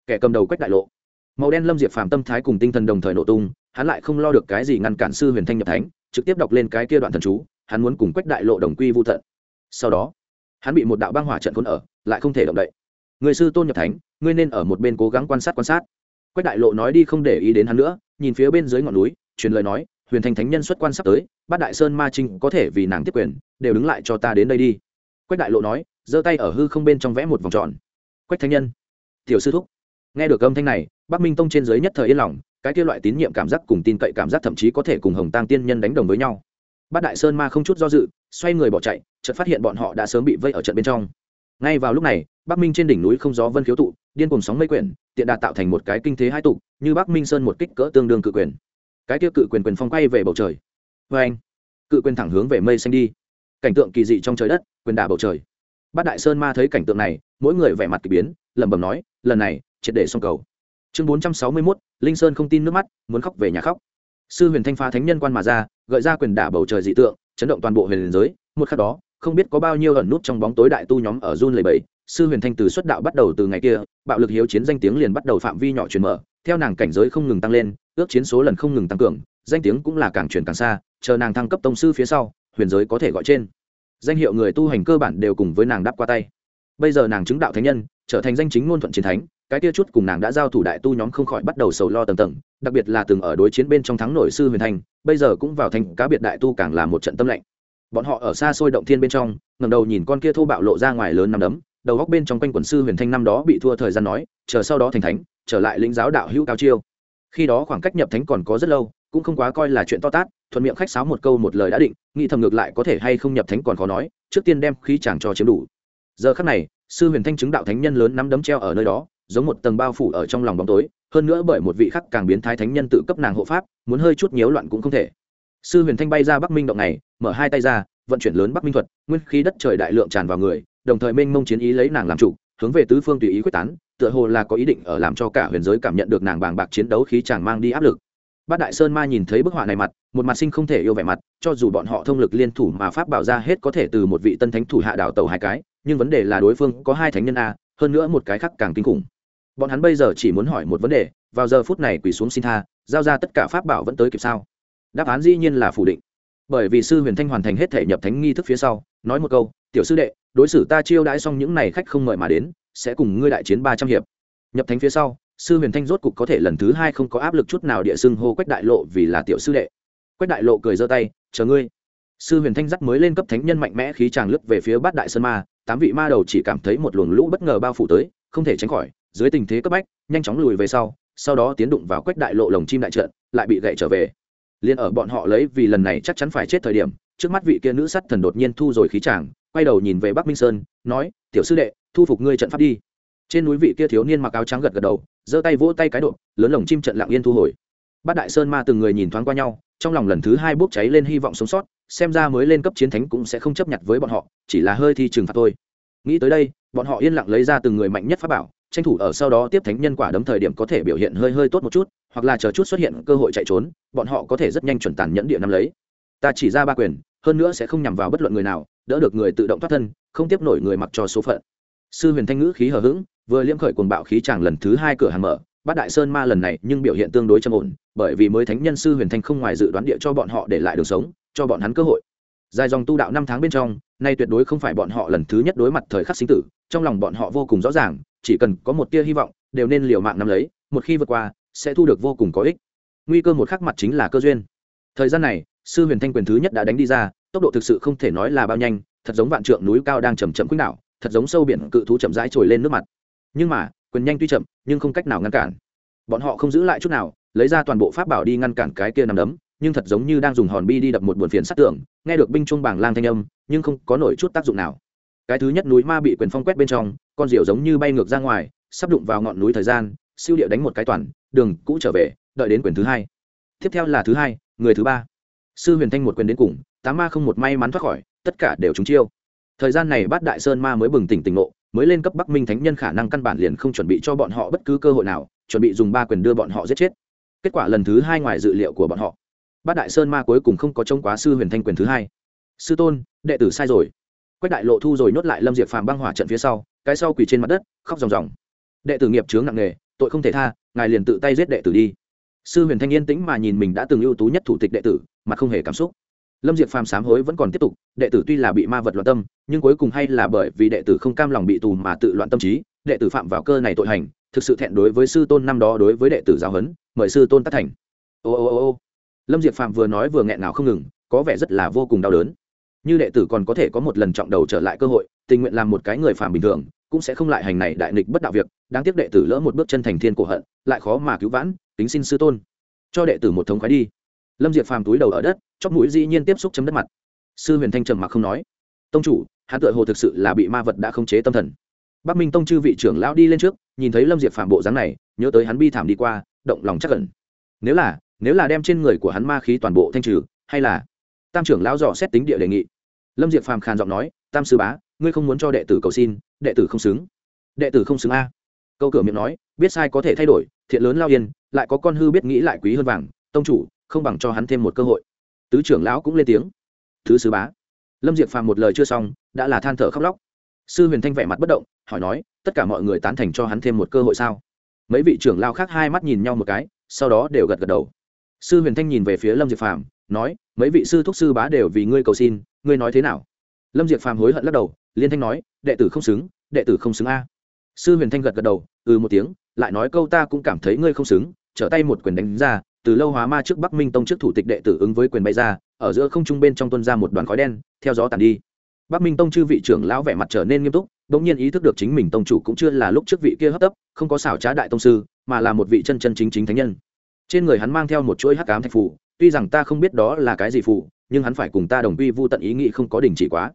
Kẻ cầm đầu quách đại lộ. Màu đen lâm diệp phàm tâm thái cùng tinh thần đồng thời nổ tung, hắn lại không lo được cái gì ngăn cản sư huyền thanh nhập thánh, trực tiếp đọc lên cái kia đoạn thần chú, hắn muốn cùng quách đại lộ đồng quy vô tận. Sau đó, hắn bị một đạo băng hỏa trận khốn ở, lại không thể động đậy. Người sư tôn nhập thánh, ngươi nên ở một bên cố gắng quan sát quan sát. Quách đại lộ nói đi không để ý đến hắn nữa, nhìn phía bên dưới ngọn núi truyền lời nói, huyền thành thánh nhân xuất quan sắp tới, bát đại sơn ma trinh có thể vì nàng tiếp quyền, đều đứng lại cho ta đến đây đi. Quách đại lộ nói, giơ tay ở hư không bên trong vẽ một vòng tròn. Quách thánh nhân, tiểu sư thúc. Nghe được âm thanh này, bắc minh tông trên dưới nhất thời yên lòng, cái kia loại tín nhiệm cảm giác cùng tin cậy cảm giác thậm chí có thể cùng hồng tăng tiên nhân đánh đồng với nhau. Bát đại sơn ma không chút do dự, xoay người bỏ chạy, chợt phát hiện bọn họ đã sớm bị vây ở trận bên trong. Ngay vào lúc này, bắc minh trên đỉnh núi không gió vân khiếu tụ, điên cùng sóng mây quyển tiện đạt tạo thành một cái kinh thế hai tụ, như bắc minh sơn một kích cỡ tương đương cự quyền cái kia cự quyền quyền phong quay về bầu trời. Vê anh, cự quyền thẳng hướng về mây xanh đi. Cảnh tượng kỳ dị trong trời đất, quyền đả bầu trời. Bát đại sơn ma thấy cảnh tượng này, mỗi người vẻ mặt k ỳ biến, lẩm bẩm nói, lần này, triệt để xong cầu. Chương bốn trăm sáu mươi mốt, linh sơn không tin nước mắt, muốn khóc về nhà khóc. Sư huyền thanh phá thánh nhân quan mà ra, gợi ra quyền đả bầu trời dị tượng, chấn động toàn bộ huyền giới. Một khắc đó, không biết có bao nhiêu ẩn nút trong bóng tối đại tu nhóm ở run lầy bẫy sư huyền thanh từ xuất đạo bắt đầu từ ngày kia, bạo lực hiếu chiến danh tiếng liền bắt đầu phạm vi nhỏ truyền mở, theo nàng cảnh giới không ngừng tăng lên ước chiến số lần không ngừng tăng cường, danh tiếng cũng là càng truyền càng xa, chờ nàng thăng cấp tông sư phía sau, huyền giới có thể gọi trên. Danh hiệu người tu hành cơ bản đều cùng với nàng đáp qua tay. Bây giờ nàng chứng đạo thánh nhân, trở thành danh chính ngôn thuận chiến thánh, cái kia chút cùng nàng đã giao thủ đại tu nhóm không khỏi bắt đầu sầu lo tầng tầng, đặc biệt là từng ở đối chiến bên trong thắng nổi sư huyền thanh bây giờ cũng vào thành cá biệt đại tu càng là một trận tâm lạnh bọn họ ở xa xôi động thiên bên trong ngầm đầu nhìn con kia thô bạo lộ ra ngoài lớn nằm đấm, đầu góc bên trong quanh quần sư huyền thanh năm đó bị thua thời gian nói, chờ sau đó thành thánh, trở lại lĩnh giáo đạo hữu cao chiêu khi đó khoảng cách nhập thánh còn có rất lâu, cũng không quá coi là chuyện to tát, thuận miệng khách sáo một câu một lời đã định, nghĩ thầm ngược lại có thể hay không nhập thánh còn khó nói, trước tiên đem khí chàng cho chiếm đủ. Giờ khắc này, sư huyền thanh chứng đạo thánh nhân lớn nắm đấm treo ở nơi đó, giống một tầng bao phủ ở trong lòng bóng tối, hơn nữa bởi một vị khắc càng biến thái thánh nhân tự cấp nàng hộ pháp, muốn hơi chút nhiễu loạn cũng không thể. Sư huyền thanh bay ra bắc minh động này, mở hai tay ra, vận chuyển lớn bắc minh thuật, nguyên khí đất trời đại lượng tràn vào người, đồng thời mênh mông chiến ý lấy nàng làm chủ hướng về tứ phương tùy ý quyết tán, tựa hồ là có ý định ở làm cho cả huyền giới cảm nhận được nàng bàng bạc chiến đấu khí chàng mang đi áp lực. Bát đại sơn ma nhìn thấy bức họa này mặt, một mặt sinh không thể yêu vẻ mặt, cho dù bọn họ thông lực liên thủ mà pháp bảo ra hết có thể từ một vị tân thánh thủ hạ đảo tàu hai cái, nhưng vấn đề là đối phương có hai thánh nhân a, hơn nữa một cái khác càng kinh khủng. Bọn hắn bây giờ chỉ muốn hỏi một vấn đề, vào giờ phút này quỳ xuống xin tha, giao ra tất cả pháp bảo vẫn tới kịp sao? Đáp án dĩ nhiên là phủ định. Bởi vì sư huyền thanh hoàn thành hết thể nhập thánh nghi thức phía sau, nói một câu, tiểu sư đệ đối xử ta chiêu đãi xong những n à y khách không mời mà đến, sẽ cùng ngươi đại chiến ba trăm hiệp. Nhập thánh phía sau, sư huyền thanh rốt cục có thể lần thứ hai không có áp lực chút nào địa xưng hô quách đại lộ vì là tiểu sư đệ. Quách đại lộ cười giơ tay, chờ ngươi. Sư huyền thanh dắt mới lên cấp thánh nhân mạnh mẽ khí tràng lướt về phía bát đại sơn ma, tám vị ma đầu chỉ cảm thấy một luồng lũ bất ngờ bao phủ tới, không thể tránh khỏi, dưới tình thế cấp bách, nhanh chóng lùi về sau sau đó tiến đụng vào quách đại lộ lồng chim đại trận, lại bị gậy trở về. Liền ở bọn họ lấy vì lần này chắc chắn phải chết thời điểm, trước mắt vị kia nữ sắt thần đột nhiên thu rồi khí tràng quay đầu nhìn về bắc minh sơn, nói, tiểu sư đệ, thu phục ngươi trận pháp đi. Trên núi vị kia thiếu niên mặc áo trắng gật gật đầu, giơ tay vỗ tay cái độ, lớn lồng chim trận lặng yên thu hồi. Bát đại sơn ma từng người nhìn thoáng qua nhau, trong lòng lần thứ hai bốc cháy lên hy vọng sống sót, xem ra mới lên cấp chiến thánh cũng sẽ không chấp nhận với bọn họ, chỉ là hơi thi trừng phạt thôi. Nghĩ tới đây, bọn họ yên lặng lấy ra từng người mạnh nhất pháp bảo, tranh thủ ở sau đó tiếp thánh nhân quả đấm thời điểm có thể biểu hiện hơi hơi tốt một chút, hoặc là chờ chút xuất hiện cơ hội chạy trốn, bọn họ có thể rất nhanh chuẩn tàn nhẫn địa năm lấy. Ta chỉ ra ba quyền, hơn nữa sẽ không nhằm vào bất luận người nào đỡ được người tự động thoát thân, không tiếp nổi người mặc cho số phận. Sư huyền thanh ngữ khí hờ hững, vừa liễm khởi cuồng bạo khí chàng lần thứ hai cửa hàng mở, bát đại sơn ma lần này nhưng biểu hiện tương đối trầm ổn, bởi vì mới thánh nhân sư huyền thanh không ngoài dự đoán địa cho bọn họ để lại đường sống, cho bọn hắn cơ hội. Dài dòng tu đạo năm tháng bên trong, nay tuyệt đối không phải bọn họ lần thứ nhất đối mặt thời khắc sinh tử, trong lòng bọn họ vô cùng rõ ràng, chỉ cần có một tia hy vọng, đều nên liều mạng nắm lấy, một khi vượt qua, sẽ thu được vô cùng có ích. Nguy cơ một khắc mặt chính là cơ duyên. Thời gian này sư huyền thanh quyền thứ nhất đã đánh đi ra, tốc độ thực sự không thể nói là bao nhanh, thật giống vạn trượng núi cao đang chầm chậm quýnh đạo thật giống sâu biển cự thú chậm rãi trồi lên nước mặt. Nhưng mà, quyền nhanh tuy chậm, nhưng không cách nào ngăn cản. Bọn họ không giữ lại chút nào, lấy ra toàn bộ pháp bảo đi ngăn cản cái kia nằm đấm, nhưng thật giống như đang dùng hòn bi đi đập một buồn phiền sát tưởng, nghe được binh chuông bảng lang thanh âm, nhưng không có nổi chút tác dụng nào. Cái thứ nhất núi ma bị quyền phong quét bên trong, con diều giống như bay ngược ra ngoài, sắp đụng vào ngọn núi thời gian, siêu địa đánh một cái toàn, đường cũ trở về, đợi đến quyền thứ hai. Tiếp theo là thứ hai, người thứ ba sư huyền thanh một quyền đến cùng, tám ma không một may mắn thoát khỏi, tất cả đều trúng chiêu. Thời gian này bát đại sơn ma mới bừng tỉnh tỉnh ngộ, mới lên cấp bắc minh thánh nhân khả năng căn bản liền không chuẩn bị cho bọn họ bất cứ cơ hội nào, chuẩn bị dùng ba quyền đưa bọn họ giết chết. Kết quả lần thứ hai ngoài dự liệu của bọn họ, bát đại sơn ma cuối cùng không có trông quá sư huyền thanh quyền thứ hai. Sư tôn, đệ tử sai rồi. Quách đại lộ thu rồi nhốt lại lâm diệp phàm băng hỏa trận phía sau, cái sau quỳ trên mặt đất, khóc ròng ròng. Đệ tử nghiệp chướng nặng nghề tội không thể tha, ngài liền tự tay giết đệ tử đi sư huyền thanh yên tĩnh mà nhìn mình đã từng ưu tú nhất thủ tịch đệ tử, mà không hề cảm xúc. Lâm diệp phàm sám hối vẫn còn tiếp tục, đệ tử tuy là bị ma vật loạn tâm, nhưng cuối cùng hay là bởi vì đệ tử không cam lòng bị tù mà tự loạn tâm trí, đệ tử phạm vào cơ này tội hành, thực sự thẹn đối với sư tôn năm đó đối với đệ tử giáo huấn, mời sư tôn tác thành. Ô ô ô ô lâm diệp phạm vừa nói vừa nghẹn ngào không ngừng, có vẻ rất là vô cùng đau đớn như đệ tử còn có thể có một lần trọng đầu trở lại cơ hội, tình nguyện làm một cái người phạm bình thường, cũng sẽ không lại hành này đại nghịch bất đạo việc, đáng tiếc đệ tử lỡ một bước chân thành thiên cổ hận, lại khó mà cứu vãn tính xin sư tôn. Cho đệ tử một thống khoái đi. Lâm diệp phàm túi đầu ở đất chóc mũi dĩ nhiên tiếp xúc chấm đất mặt. Sư huyền thanh trầm mặc không nói. Tông chủ, hắn tựa hồ thực sự là bị ma vật đã khống chế tâm thần. Bắc minh tông chư vị trưởng lão đi lên trước, nhìn thấy lâm diệp phàm bộ dáng này, nhớ tới hắn bi thảm đi qua, động lòng chắc cẩn nếu là nếu là đem trên người của hắn ma khí toàn bộ thanh trừ, hay là tam trưởng lão dò xét tính địa đề nghị. Lâm diệp phàm khàn giọng nói, tam sư bá, ngươi không muốn cho đệ tử cầu xin, đệ tử không xứng. Đệ tử không xứng a? Câu cửa miệng nói, biết sai có thể thay đổi, thiện lớn lao yên, lại có con hư biết nghĩ lại quý hơn vàng, tông chủ, không bằng cho hắn thêm một cơ hội. Tứ trưởng lão cũng lên tiếng. Thứ sư bá. Lâm diệp phàm một lời chưa xong, đã là than thở khóc lóc. Sư huyền thanh vẻ mặt bất động, hỏi nói, tất cả mọi người tán thành cho hắn thêm một cơ hội sao? Mấy vị trưởng lao khác hai mắt nhìn nhau một cái, sau đó đều gật gật đầu. Sư huyền thanh nhìn về phía lâm diệp phàm nói, mấy vị sư thúc sư bá đều vì ngươi cầu xin, ngươi nói thế nào? Lâm diệp phàm hối hận lắc đầu, liên thanh nói, đệ tử không xứng, đệ tử không xứng a. Sư huyền thanh gật gật đầu ừ một tiếng, lại nói câu ta cũng cảm thấy ngươi không xứng, trở tay một quyền đánh ra, từ lâu hóa ma trước bắc minh tông trước thủ tịch đệ tử ứng với quyền bay ra, ở giữa không trung bên trong tuân ra một đoàn khói đen, theo gió tàn đi. Bắc minh tông chư vị trưởng lão vẻ mặt trở nên nghiêm túc đ ỗ n g nhiên ý thức được chính mình tông chủ cũng chưa là lúc trước vị kia hấp tấp, không có xảo trá đại tông sư, mà là một vị chân chân chính chính thánh nhân trên người hắn mang theo một chuỗi hắc ám thạch phủ tuy rằng ta không biết đó là cái gì phủ nhưng hắn phải cùng ta đồng quy vô tận ý nghĩ không có đình chỉ quá.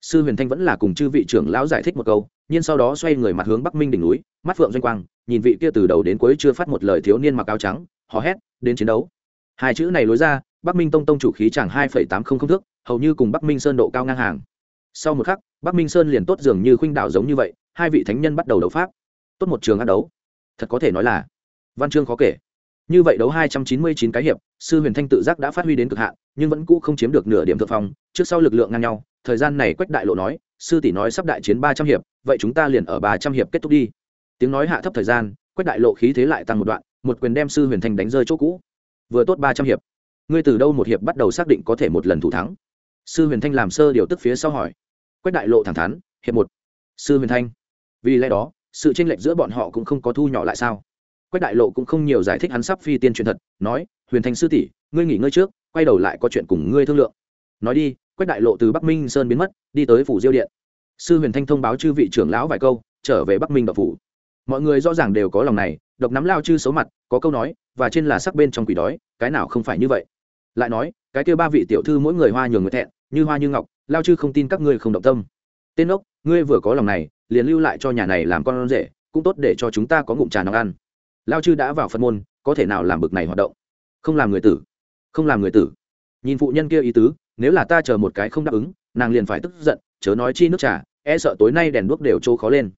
Sư huyền thanh vẫn là cùng chư vị trưởng lão giải thích một câu, nhưng sau đó xoay người mặt hướng bắc minh đỉnh núi, mắt phượng doanh quang, nhìn vị kia từ đầu đến cuối chưa phát một lời thiếu niên mặc áo trắng, hò hét, đến chiến đấu. Hai chữ này lối ra, bắc minh tông tông chủ khí chẳng hai phẩy tám không không thước, hầu như cùng bắc minh sơn độ cao ngang hàng. Sau một khắc, bắc minh sơn liền tốt dường như khuynh đảo giống như vậy, hai vị thánh nhân bắt đầu đấu pháp. Tốt một trường ác đấu. Thật có thể nói là, văn chương khó kể như vậy đấu hai trăm chín mươi chín cái hiệp, sư huyền thanh tự giác đã phát huy đến cực hạn, nhưng vẫn cũ không chiếm được nửa điểm thượng phong. Trước sau lực lượng ngang nhau, thời gian này quách đại lộ nói, sư tỷ nói sắp đại chiến ba trăm hiệp, vậy chúng ta liền ở ba trăm hiệp kết thúc đi. Tiếng nói hạ thấp thời gian, quách đại lộ khí thế lại tăng một đoạn, một quyền đem sư huyền thanh đánh rơi chỗ cũ. Vừa tốt ba trăm hiệp. Ngươi từ đâu một hiệp bắt đầu xác định có thể một lần thủ thắng? Sư huyền thanh làm sơ điều tức phía sau hỏi. Quách đại lộ thẳng thắn, hiệp một. Sư huyền thanh, vì lẽ đó, sự chênh lệch giữa bọn họ cũng không có thu nhỏ lại sao? Quách đại lộ cũng không nhiều giải thích hắn sắp phi tiên truyền thật, nói, huyền thanh sư tỷ, ngươi nghỉ ngơi trước, quay đầu lại có chuyện cùng ngươi thương lượng. Nói đi, quách đại lộ từ bắc minh sơn biến mất, đi tới phủ diêu điện. Sư huyền thanh thông báo chư vị trưởng lão vài câu, trở về bắc minh đậu phủ. Mọi người rõ ràng đều có lòng này, độc nắm lao chư xấu mặt, có câu nói, và trên là sắc bên trong quỷ đói, cái nào không phải như vậy? Lại nói, cái kêu ba vị tiểu thư mỗi người hoa nhường người thẹn, như hoa như ngọc, lao chư không tin các ngươi không động tâm. Tên ốc, ngươi vừa có lòng này, liền lưu lại cho nhà này làm con rể, cũng tốt để cho chúng ta có ngụm trà nóng ăn lao chư đã vào phật môn, có thể nào làm bực này hoạt động? Không làm người tử. Không làm người tử. Nhìn phụ nhân kia ý tứ, nếu là ta chờ một cái không đáp ứng, nàng liền phải tức giận, chớ nói chi nước trà e sợ tối nay đèn đuốc đều trô khó lên.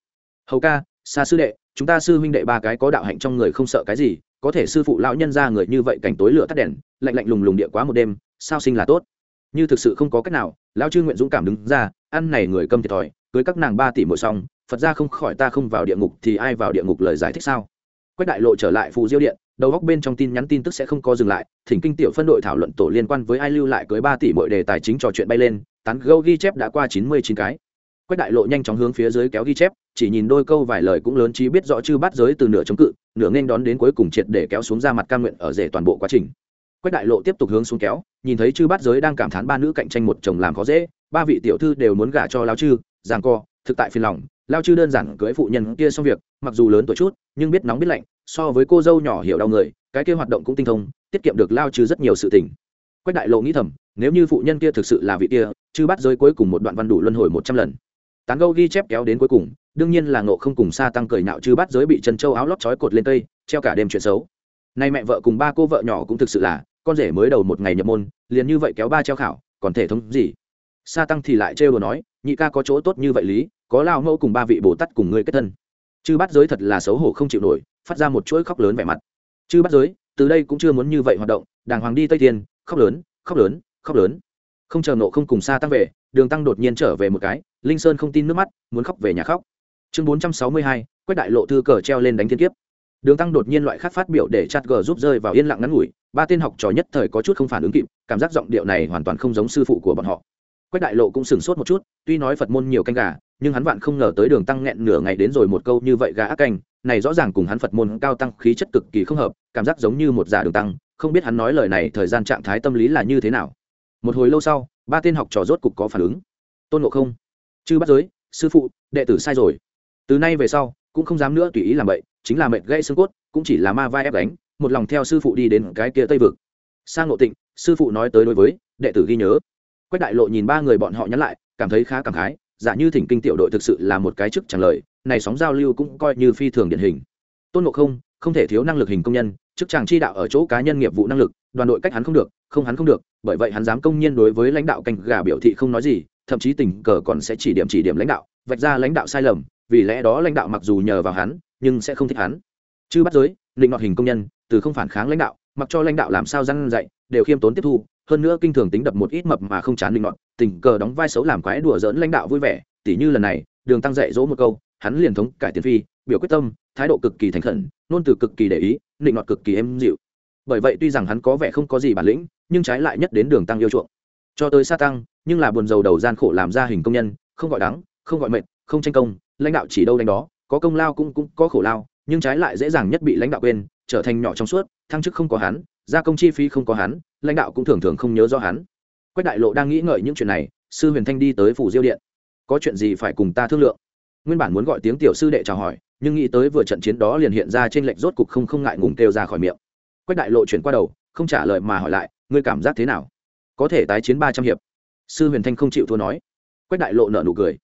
Hầu ca, xa sư đệ, chúng ta sư huynh đệ ba cái có đạo hạnh trong người không sợ cái gì, có thể sư phụ lão nhân ra người như vậy cảnh tối lửa tắt đèn, lạnh lạnh lùng lùng địa quá một đêm, sao sinh là tốt? Như thực sự không có cách nào, lão chư nguyện dũng cảm đứng ra, ăn này người câm thiệt thòi, cưới các nàng ba tỷ mỗi xong, phật ra không khỏi ta không vào địa ngục thì ai vào địa ngục lời giải thích sao? Quách đại lộ trở lại phù diêu điện, đầu góc bên trong tin nhắn tin tức sẽ không có dừng lại, thỉnh kinh tiểu phân đội thảo luận tổ liên quan với ai lưu lại cưới ba tỷ mỗi đề tài chính trò chuyện bay lên, tán gâu ghi chép đã qua chín mươi chín cái. Quách đại lộ nhanh chóng hướng phía dưới kéo ghi chép, chỉ nhìn đôi câu vài lời cũng lớn trí biết rõ chư bắt giới từ nửa chống cự, nửa nên đón đến cuối cùng triệt để kéo xuống ra mặt cam nguyện ở rể toàn bộ quá trình. Quách đại lộ tiếp tục hướng xuống kéo, nhìn thấy chư bắt giới đang cảm thán ba nữ cạnh tranh một chồng làm khó dễ, ba vị tiểu thư đều muốn gả cho lao chư, giang co, thực tại phiền lòng lao chư đơn giản cưới phụ nhân kia xong việc, mặc dù lớn tuổi chút, nhưng biết nóng biết lạnh, so với cô dâu nhỏ hiểu đau người, cái kia hoạt động cũng tinh thông, tiết kiệm được lao chư rất nhiều sự tình. Quách đại lộ nghĩ thầm, nếu như phụ nhân kia thực sự là vị kia, chư bắt giới cuối cùng một đoạn văn đủ luân hồi một trăm lần. Tán gâu ghi chép kéo đến cuối cùng, đương nhiên là ngộ không cùng xa tăng cười nạo chư bắt giới bị chân châu áo lót trói cột lên cây, treo cả đêm chuyện xấu. Nay mẹ vợ cùng ba cô vợ nhỏ cũng thực sự là, con rể mới đầu một ngày nhập môn, liền như vậy kéo ba treo khảo, còn thể thống gì? Sa tăng thì lại trêu đồ nói, nhị ca có chỗ tốt như vậy lý có lao mẫu cùng ba vị bồ tát cùng ngươi kết thân. Chư bắt giới thật là xấu hổ không chịu nổi, phát ra một chuỗi khóc lớn vẻ mặt. Chư bắt giới, từ đây cũng chưa muốn như vậy hoạt động, đàng hoàng đi tây thiên, khóc lớn khóc lớn khóc lớn. Không chờ nộ không cùng xa tăng về, đường tăng đột nhiên trở về một cái, linh sơn không tin nước mắt, muốn khóc về nhà khóc. Chương bốn trăm sáu mươi hai, quách đại lộ thư cờ treo lên đánh thiên kiếp. Đường tăng đột nhiên loại khác phát biểu để chặt gờ giúp rơi vào yên lặng ngắn ngủi, ba tên học trò nhất thời có chút không phản ứng kịp, cảm giác giọng điệu này hoàn toàn không giống sư phụ của bọn họ. Quách đại lộ cũng sửng sốt một chút, tuy nói phật môn nhiều canh gà nhưng hắn vạn không ngờ tới đường tăng nghẹn nửa ngày đến rồi một câu như vậy gà ác canh, này rõ ràng cùng hắn phật môn cao tăng khí chất cực kỳ không hợp, cảm giác giống như một giả đường tăng, không biết hắn nói lời này thời gian trạng thái tâm lý là như thế nào. Một hồi lâu sau, ba tên học trò rốt cục có phản ứng. Tôn ngộ không, chư bắt giới, sư phụ, đệ tử sai rồi. Từ nay về sau, cũng không dám nữa tùy ý làm vậy chính là mệt gãy xương cốt, cũng chỉ là ma vai ép đánh một lòng theo sư phụ đi đến cái kia tây vực. Sang ngộ tịnh, sư phụ nói tới đối với, đệ tử ghi nhớ. Quách đại lộ nhìn ba người bọn họ nhắn lại, cảm thấy khá cảm khái giả như thỉnh kinh tiểu đội thực sự là một cái chức chẳng lời, này sóng giao lưu cũng coi như phi thường điển hình. Tôn ngộ không không thể thiếu năng lực hình công nhân, chức chàng chi đạo ở chỗ cá nhân nghiệp vụ năng lực, đoàn đội cách hắn không được, không hắn không được, bởi vậy hắn dám công nhiên đối với lãnh đạo canh gà biểu thị không nói gì, thậm chí tình cờ còn sẽ chỉ điểm chỉ điểm lãnh đạo, vạch ra lãnh đạo sai lầm, vì lẽ đó lãnh đạo mặc dù nhờ vào hắn, nhưng sẽ không thích hắn. Chứ bắt giới, định ngọt hình công nhân, từ không phản kháng lãnh đạo, mặc cho lãnh đạo làm sao răn dạy, đều khiêm tốn tiếp thu hơn nữa kinh thường tính đập một ít mập mà không chán linh ngọt tình cờ đóng vai xấu làm quái đùa dỡn lãnh đạo vui vẻ, tỉ như lần này, đường tăng dạy dỗ một câu, hắn liền thống cải tiền phi, biểu quyết tâm, thái độ cực kỳ thành khẩn nôn từ cực kỳ để ý định ngọt cực kỳ êm dịu. Bởi vậy tuy rằng hắn có vẻ không có gì bản lĩnh, nhưng trái lại nhất đến đường tăng yêu chuộng. Cho tới sa tăng, nhưng là buồn giàu đầu gian khổ làm ra hình công nhân, không gọi đắng, không gọi mệt, không tranh công, lãnh đạo chỉ đâu đánh đó, có công lao cũng cũng có khổ lao, nhưng trái lại dễ dàng nhất bị lãnh đạo quên, trở thành nhỏ trong suốt, thăng chức không có hắn gia công chi phí không có hắn, lãnh đạo cũng thường thường không nhớ do hắn. Quách đại lộ đang nghĩ ngợi những chuyện này, sư huyền thanh đi tới phủ diêu điện. Có chuyện gì phải cùng ta thương lượng? Nguyên bản muốn gọi tiếng tiểu sư đệ chào hỏi, nhưng nghĩ tới vừa trận chiến đó liền hiện ra trên lệnh rốt cục không không ngại ngùng kêu ra khỏi miệng. Quách đại lộ chuyển qua đầu, không trả lời mà hỏi lại, ngươi cảm giác thế nào? Có thể tái chiến ba trăm hiệp? Sư huyền thanh không chịu thua nói. Quách đại lộ nợ nụ cười.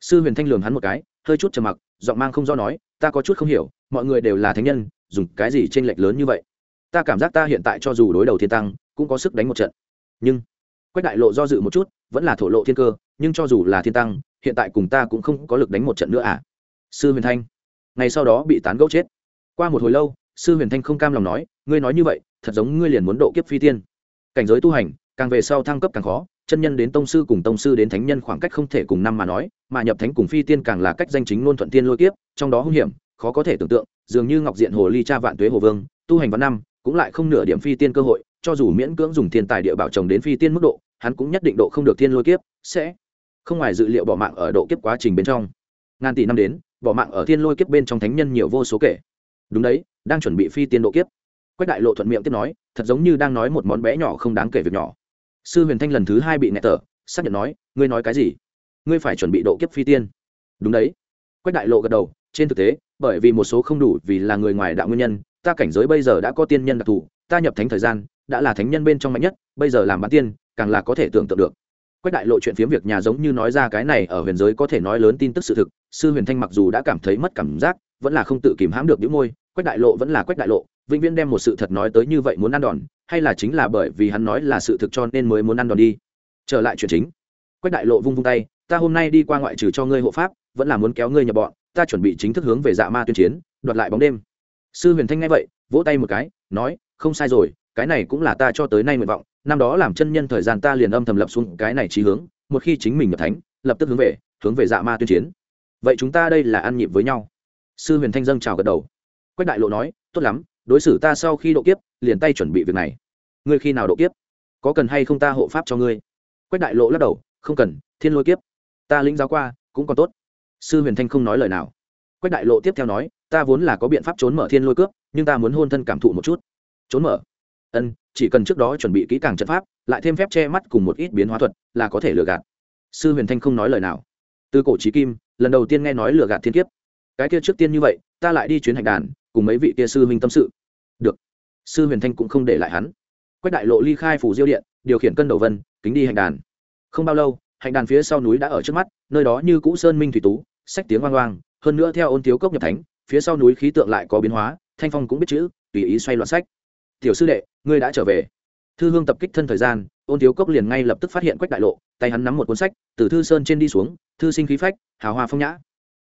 Sư huyền thanh lường hắn một cái, hơi chút trầm mặc, giọng mang không do nói, ta có chút không hiểu, mọi người đều là thánh nhân, dùng cái gì t r ê n lệch lớn như vậy? Ta cảm giác ta hiện tại cho dù đối đầu thiên tăng, cũng có sức đánh một trận. Nhưng, quách đại lộ do dự một chút, vẫn là thổ lộ thiên cơ, nhưng cho dù là thiên tăng, hiện tại cùng ta cũng không có lực đánh một trận nữa à? Sư huyền thanh, ngày sau đó bị tán gẫu chết. Qua một hồi lâu, sư huyền thanh không cam lòng nói, ngươi nói như vậy, thật giống ngươi liền muốn độ kiếp phi tiên. Cảnh giới tu hành, càng về sau thăng cấp càng khó, chân nhân đến tông sư cùng tông sư đến thánh nhân khoảng cách không thể cùng năm mà nói, mà nhập thánh cùng phi tiên càng là cách danh chính luôn thuận tiên lôi kiếp, trong đó hung hiểm, khó có thể tưởng tượng, dường như ngọc diện hồ ly cha vạn tuế hồ vương, tu hành văn năm cũng lại không nửa điểm phi tiên cơ hội, cho dù miễn cưỡng dùng thiên tài địa bảo trồng đến phi tiên mức độ, hắn cũng nhất định độ không được thiên lôi kiếp, sẽ không ngoài dự liệu bỏ mạng ở độ kiếp quá trình bên trong. Ngàn tỷ năm đến, bỏ mạng ở thiên lôi kiếp bên trong thánh nhân nhiều vô số kể. Đúng đấy, đang chuẩn bị phi tiên độ kiếp. Quách đại lộ thuận miệng tiếp nói, thật giống như đang nói một món bé nhỏ không đáng kể việc nhỏ. Sư huyền thanh lần thứ hai bị nẹt tở, xác nhận nói, ngươi nói cái gì? Ngươi phải chuẩn bị độ kiếp phi tiên. Đúng đấy. Quách đại lộ gật đầu, trên thực tế, bởi vì một số không đủ vì là người ngoài đạo nguyên nhân ta cảnh giới bây giờ đã có tiên nhân đặc thù, ta nhập thánh thời gian, đã là thánh nhân bên trong mạnh nhất, bây giờ làm bán tiên, càng là có thể tưởng tượng được. Quách đại lộ chuyện phiếm việc nhà giống như nói ra cái này ở huyền giới có thể nói lớn tin tức sự thực, sư huyền thanh mặc dù đã cảm thấy mất cảm giác, vẫn là không tự kìm hãm được những môi, quách đại lộ vẫn là quách đại lộ, vĩnh viễn đem một sự thật nói tới như vậy muốn ăn đòn, hay là chính là bởi vì hắn nói là sự thực cho nên mới muốn ăn đòn đi. Trở lại chuyện chính. Quách đại lộ vung vung tay, ta hôm nay đi qua ngoại trừ cho ngươi hộ pháp, vẫn là muốn kéo ngươi nhập bọn, ta chuẩn bị chính thức hướng về dạ ma tuyên chiến, đoạt lại bóng đêm sư huyền thanh nghe vậy, vỗ tay một cái, nói, không sai rồi, cái này cũng là ta cho tới nay nguyện vọng, năm đó làm chân nhân thời gian ta liền âm thầm lập xuống cái này trí hướng, một khi chính mình nhập thánh, lập tức hướng về hướng về dạ ma tuyên chiến. Vậy chúng ta đây là ăn nhịp với nhau. Sư huyền thanh dâng chào gật đầu. Quách đại lộ nói, tốt lắm, đối xử ta sau khi độ kiếp, liền tay chuẩn bị việc này. Ngươi khi nào độ kiếp? Có cần hay không ta hộ pháp cho ngươi? Quách đại lộ lắc đầu, không cần, thiên lôi kiếp. Ta lĩnh giáo qua, cũng còn tốt. Sư huyền thanh không nói lời nào. Quách đại lộ tiếp theo nói ta vốn là có biện pháp trốn mở thiên lôi cướp, nhưng ta muốn hôn thân cảm thụ một chút. Trốn mở? Ân, chỉ cần trước đó chuẩn bị kỹ càng trận pháp, lại thêm phép che mắt cùng một ít biến hóa thuật, là có thể lừa gạt. Sư huyền thanh không nói lời nào. Từ cổ trí kim, lần đầu tiên nghe nói lừa gạt thiên kiếp. Cái kia trước tiên như vậy, ta lại đi chuyến hành đàn, cùng mấy vị kia sư huynh tâm sự. Được. Sư huyền thanh cũng không để lại hắn. Quách đại lộ ly khai phủ diêu điện, điều khiển cân đầu vân, kính đi hành đàn. Không bao lâu, hành đàn phía sau núi đã ở trước mắt, nơi đó như cũ sơn minh thủy tú, sách tiếng oang oang, hơn nữa theo ôn thiếu cốc nhập thánh phía sau núi khí tượng lại có biến hóa, thanh phong cũng biết chữ, tùy ý xoay loạn sách. Tiểu sư đệ, ngươi đã trở về. Thư hương tập kích thân thời gian, ôn thiếu cốc liền ngay lập tức phát hiện quách đại lộ, tay hắn nắm một cuốn sách, từ thư sơn trên đi xuống, thư sinh khí phách, hào hoa phong nhã.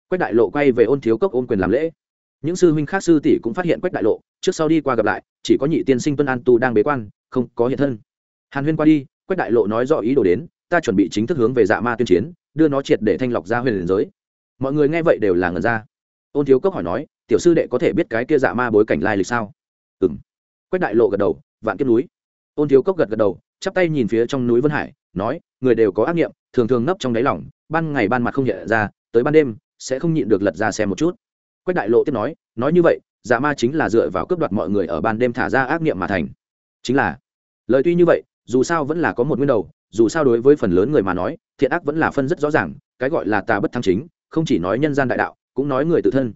Quách đại lộ quay về ôn thiếu cốc ôn quyền làm lễ. Những sư huynh khác sư tỷ cũng phát hiện quách đại lộ, trước sau đi qua gặp lại, chỉ có nhị tiên sinh tuân an tu đang bế quan, không có hiện thân. Hàn huyên qua đi, quách đại lộ nói rõ ý đồ đến, ta chuẩn bị chính thức hướng về dạ ma tuyên chiến, đưa nó triệt để thanh lọc ra huyền giới. Mọi người nghe vậy đều là ngần ra ôn thiếu cốc hỏi nói, tiểu sư đệ có thể biết cái kia dạ ma bối cảnh lai lịch sao? Ừ m quách đại lộ gật đầu, vạn kiếp núi. Ôn thiếu cốc gật gật đầu, chắp tay nhìn phía trong núi vân hải, nói, người đều có ác nghiệm, thường thường nấp trong đáy lỏng ban ngày ban mặt không nhận ra, tới ban đêm sẽ không nhịn được lật ra xem một chút. Quách đại lộ tiếp nói nói như vậy dạ ma chính là dựa vào cướp đoạt mọi người ở ban đêm thả ra ác nghiệm mà thành. Chính là, lời tuy như vậy, dù sao vẫn là có một nguyên đầu, dù sao đối với phần lớn người mà nói, thiện ác vẫn là phân rất rõ ràng, cái gọi là tà bất thăng chính, không chỉ nói nhân gian đại đạo cũng nói người tự thân.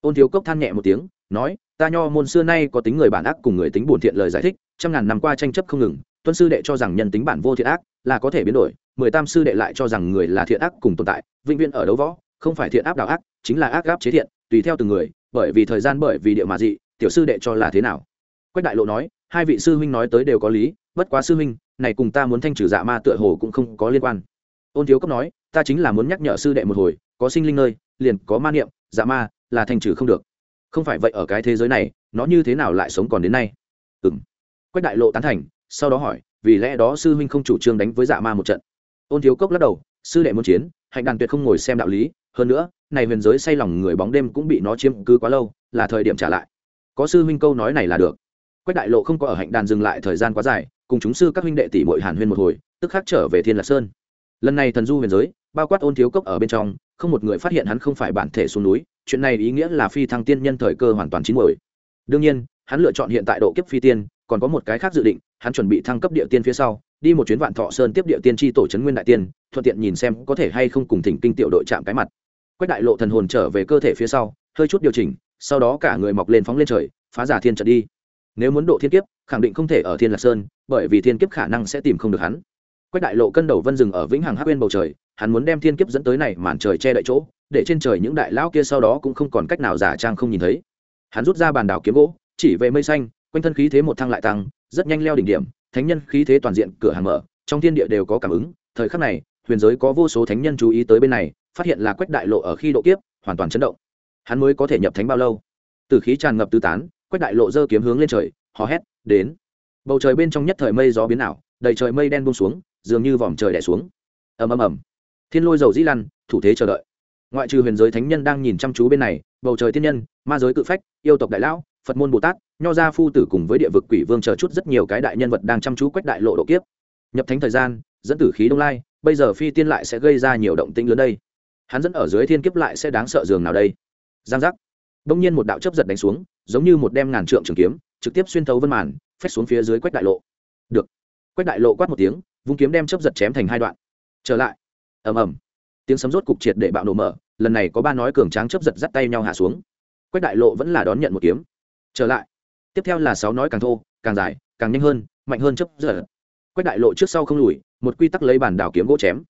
Ôn thiếu cốc than nhẹ một tiếng, nói, ta nho môn xưa nay có tính người bản ác cùng người tính bổn thiện lời giải thích, trăm ngàn năm qua tranh chấp không ngừng, tuân sư đệ cho rằng nhân tính bản vô thiện ác là có thể biến đổi, mười tam sư đệ lại cho rằng người là thiện ác cùng tồn tại, vĩnh viễn ở đấu võ, không phải thiện áp đạo ác, chính là ác gáp chế thiện, tùy theo từng người, bởi vì thời gian bởi vì địa mà dị, tiểu sư đệ cho là thế nào? Quách đại lộ nói, hai vị sư huynh nói tới đều có lý, bất quá sư huynh, này cùng ta muốn thanh trừ dạ ma tựa hồ cũng không có liên quan. Ôn thiếu cấp nói, ta chính là muốn nhắc nhở sư đệ một hồi, có sinh linh nơi liền có ma niệm dạ ma, là thanh trừ không được. Không phải vậy ở cái thế giới này, nó như thế nào lại sống còn đến nay? Ừ m quách đại lộ tán thành, sau đó hỏi, vì lẽ đó sư huynh không chủ trương đánh với dạ ma một trận. Ôn thiếu cốc lắc đầu, sư đệ muốn chiến, hạnh đàn tuyệt không ngồi xem đạo lý, hơn nữa, này huyền giới say lòng người bóng đêm cũng bị nó chiếm cứ quá lâu, là thời điểm trả lại. Có sư huynh câu nói này là được. Quách đại lộ không có ở hạnh đàn dừng lại thời gian quá dài, cùng chúng sư các huynh đệ tỷ muội hàn huyên một hồi, tức khắc trở về thiên lạc sơn. Lần này thần du huyền giới bao quát ôn thiếu cốc ở bên trong, không một người phát hiện hắn không phải bản thể xuống núi, chuyện này ý nghĩa là phi thăng tiên nhân thời cơ hoàn toàn chín muồi. Đương nhiên, hắn lựa chọn hiện tại độ kiếp phi tiên, còn có một cái khác dự định, hắn chuẩn bị thăng cấp địa tiên phía sau, đi một chuyến vạn thọ sơn tiếp địa tiên tri tổ trấn nguyên đại tiên, thuận tiện nhìn xem có thể hay không cùng thỉnh kinh tiểu đội chạm cái mặt. Quách đại lộ thần hồn trở về cơ thể phía sau, hơi chút điều chỉnh, sau đó cả người mọc lên phóng lên trời, phá giả thiên trận đi. Nếu muốn độ thiên kiếp, khẳng định không thể ở thiên lạc sơn, bởi vì thiên kiếp khả năng sẽ tìm không được hắn. Quách đại lộ cân đầu vân rừng ở vĩnh hằng hát bên bầu trời hắn muốn đem thiên kiếp dẫn tới này màn trời che đậy chỗ, để trên trời những đại lão kia sau đó cũng không còn cách nào giả trang không nhìn thấy. Hắn rút ra bàn đảo kiếm gỗ, chỉ về mây xanh, quanh thân khí thế một thăng lại tăng, rất nhanh leo đỉnh điểm, thánh nhân khí thế toàn diện, cửa hàng mở, trong thiên địa đều có cảm ứng. Thời khắc này, huyền giới có vô số thánh nhân chú ý tới bên này, phát hiện là quách đại lộ ở khi độ kiếp, hoàn toàn chấn động. Hắn mới có thể nhập thánh bao lâu? Từ khí tràn ngập tứ tán, quách đại lộ giơ kiếm hướng lên trời, hò hét, đến. Bầu trời bên trong nhất thời mây gió biến ảo, đầy trời mây đen buông xuống, dường như vòm trời đẻ xuống. Ầm ầm ầm thiên lôi dầu dĩ lăn, thủ thế chờ đợi. Ngoại trừ huyền giới thánh nhân đang nhìn chăm chú bên này, bầu trời thiên nhân, ma giới cự phách, yêu tộc đại lão, phật môn bồ tát, nho gia phu tử cùng với địa vực quỷ vương chờ chút rất nhiều cái đại nhân vật đang chăm chú quách đại lộ độ kiếp. Nhập thánh thời gian, dẫn tử khí đông lai, bây giờ phi tiên lại sẽ gây ra nhiều động tĩnh lớn đây. Hắn dẫn ở dưới thiên kiếp lại sẽ đáng sợ giường nào đây? Giang giác. Đông nhiên một đạo chấp giật đánh xuống, giống như một đem ngàn trượng trường kiếm, trực tiếp xuyên thấu vân màn, phách xuống phía dưới quách đại lộ. Được. Quách đại lộ quát một tiếng, vung kiếm đem chấp giật chém thành hai đoạn. Trở lại ầm ầm. Tiếng sấm rốt cục triệt để bạo nổ mở, lần này có ba nói cường tráng chấp giật dắt tay nhau hạ xuống. Quách đại lộ vẫn là đón nhận một kiếm. Trở lại. Tiếp theo là sáu nói càng thô, càng dài, càng nhanh hơn, mạnh hơn chấp giật. Quách đại lộ trước sau không lùi, một quy tắc lấy bản đảo kiếm gỗ chém.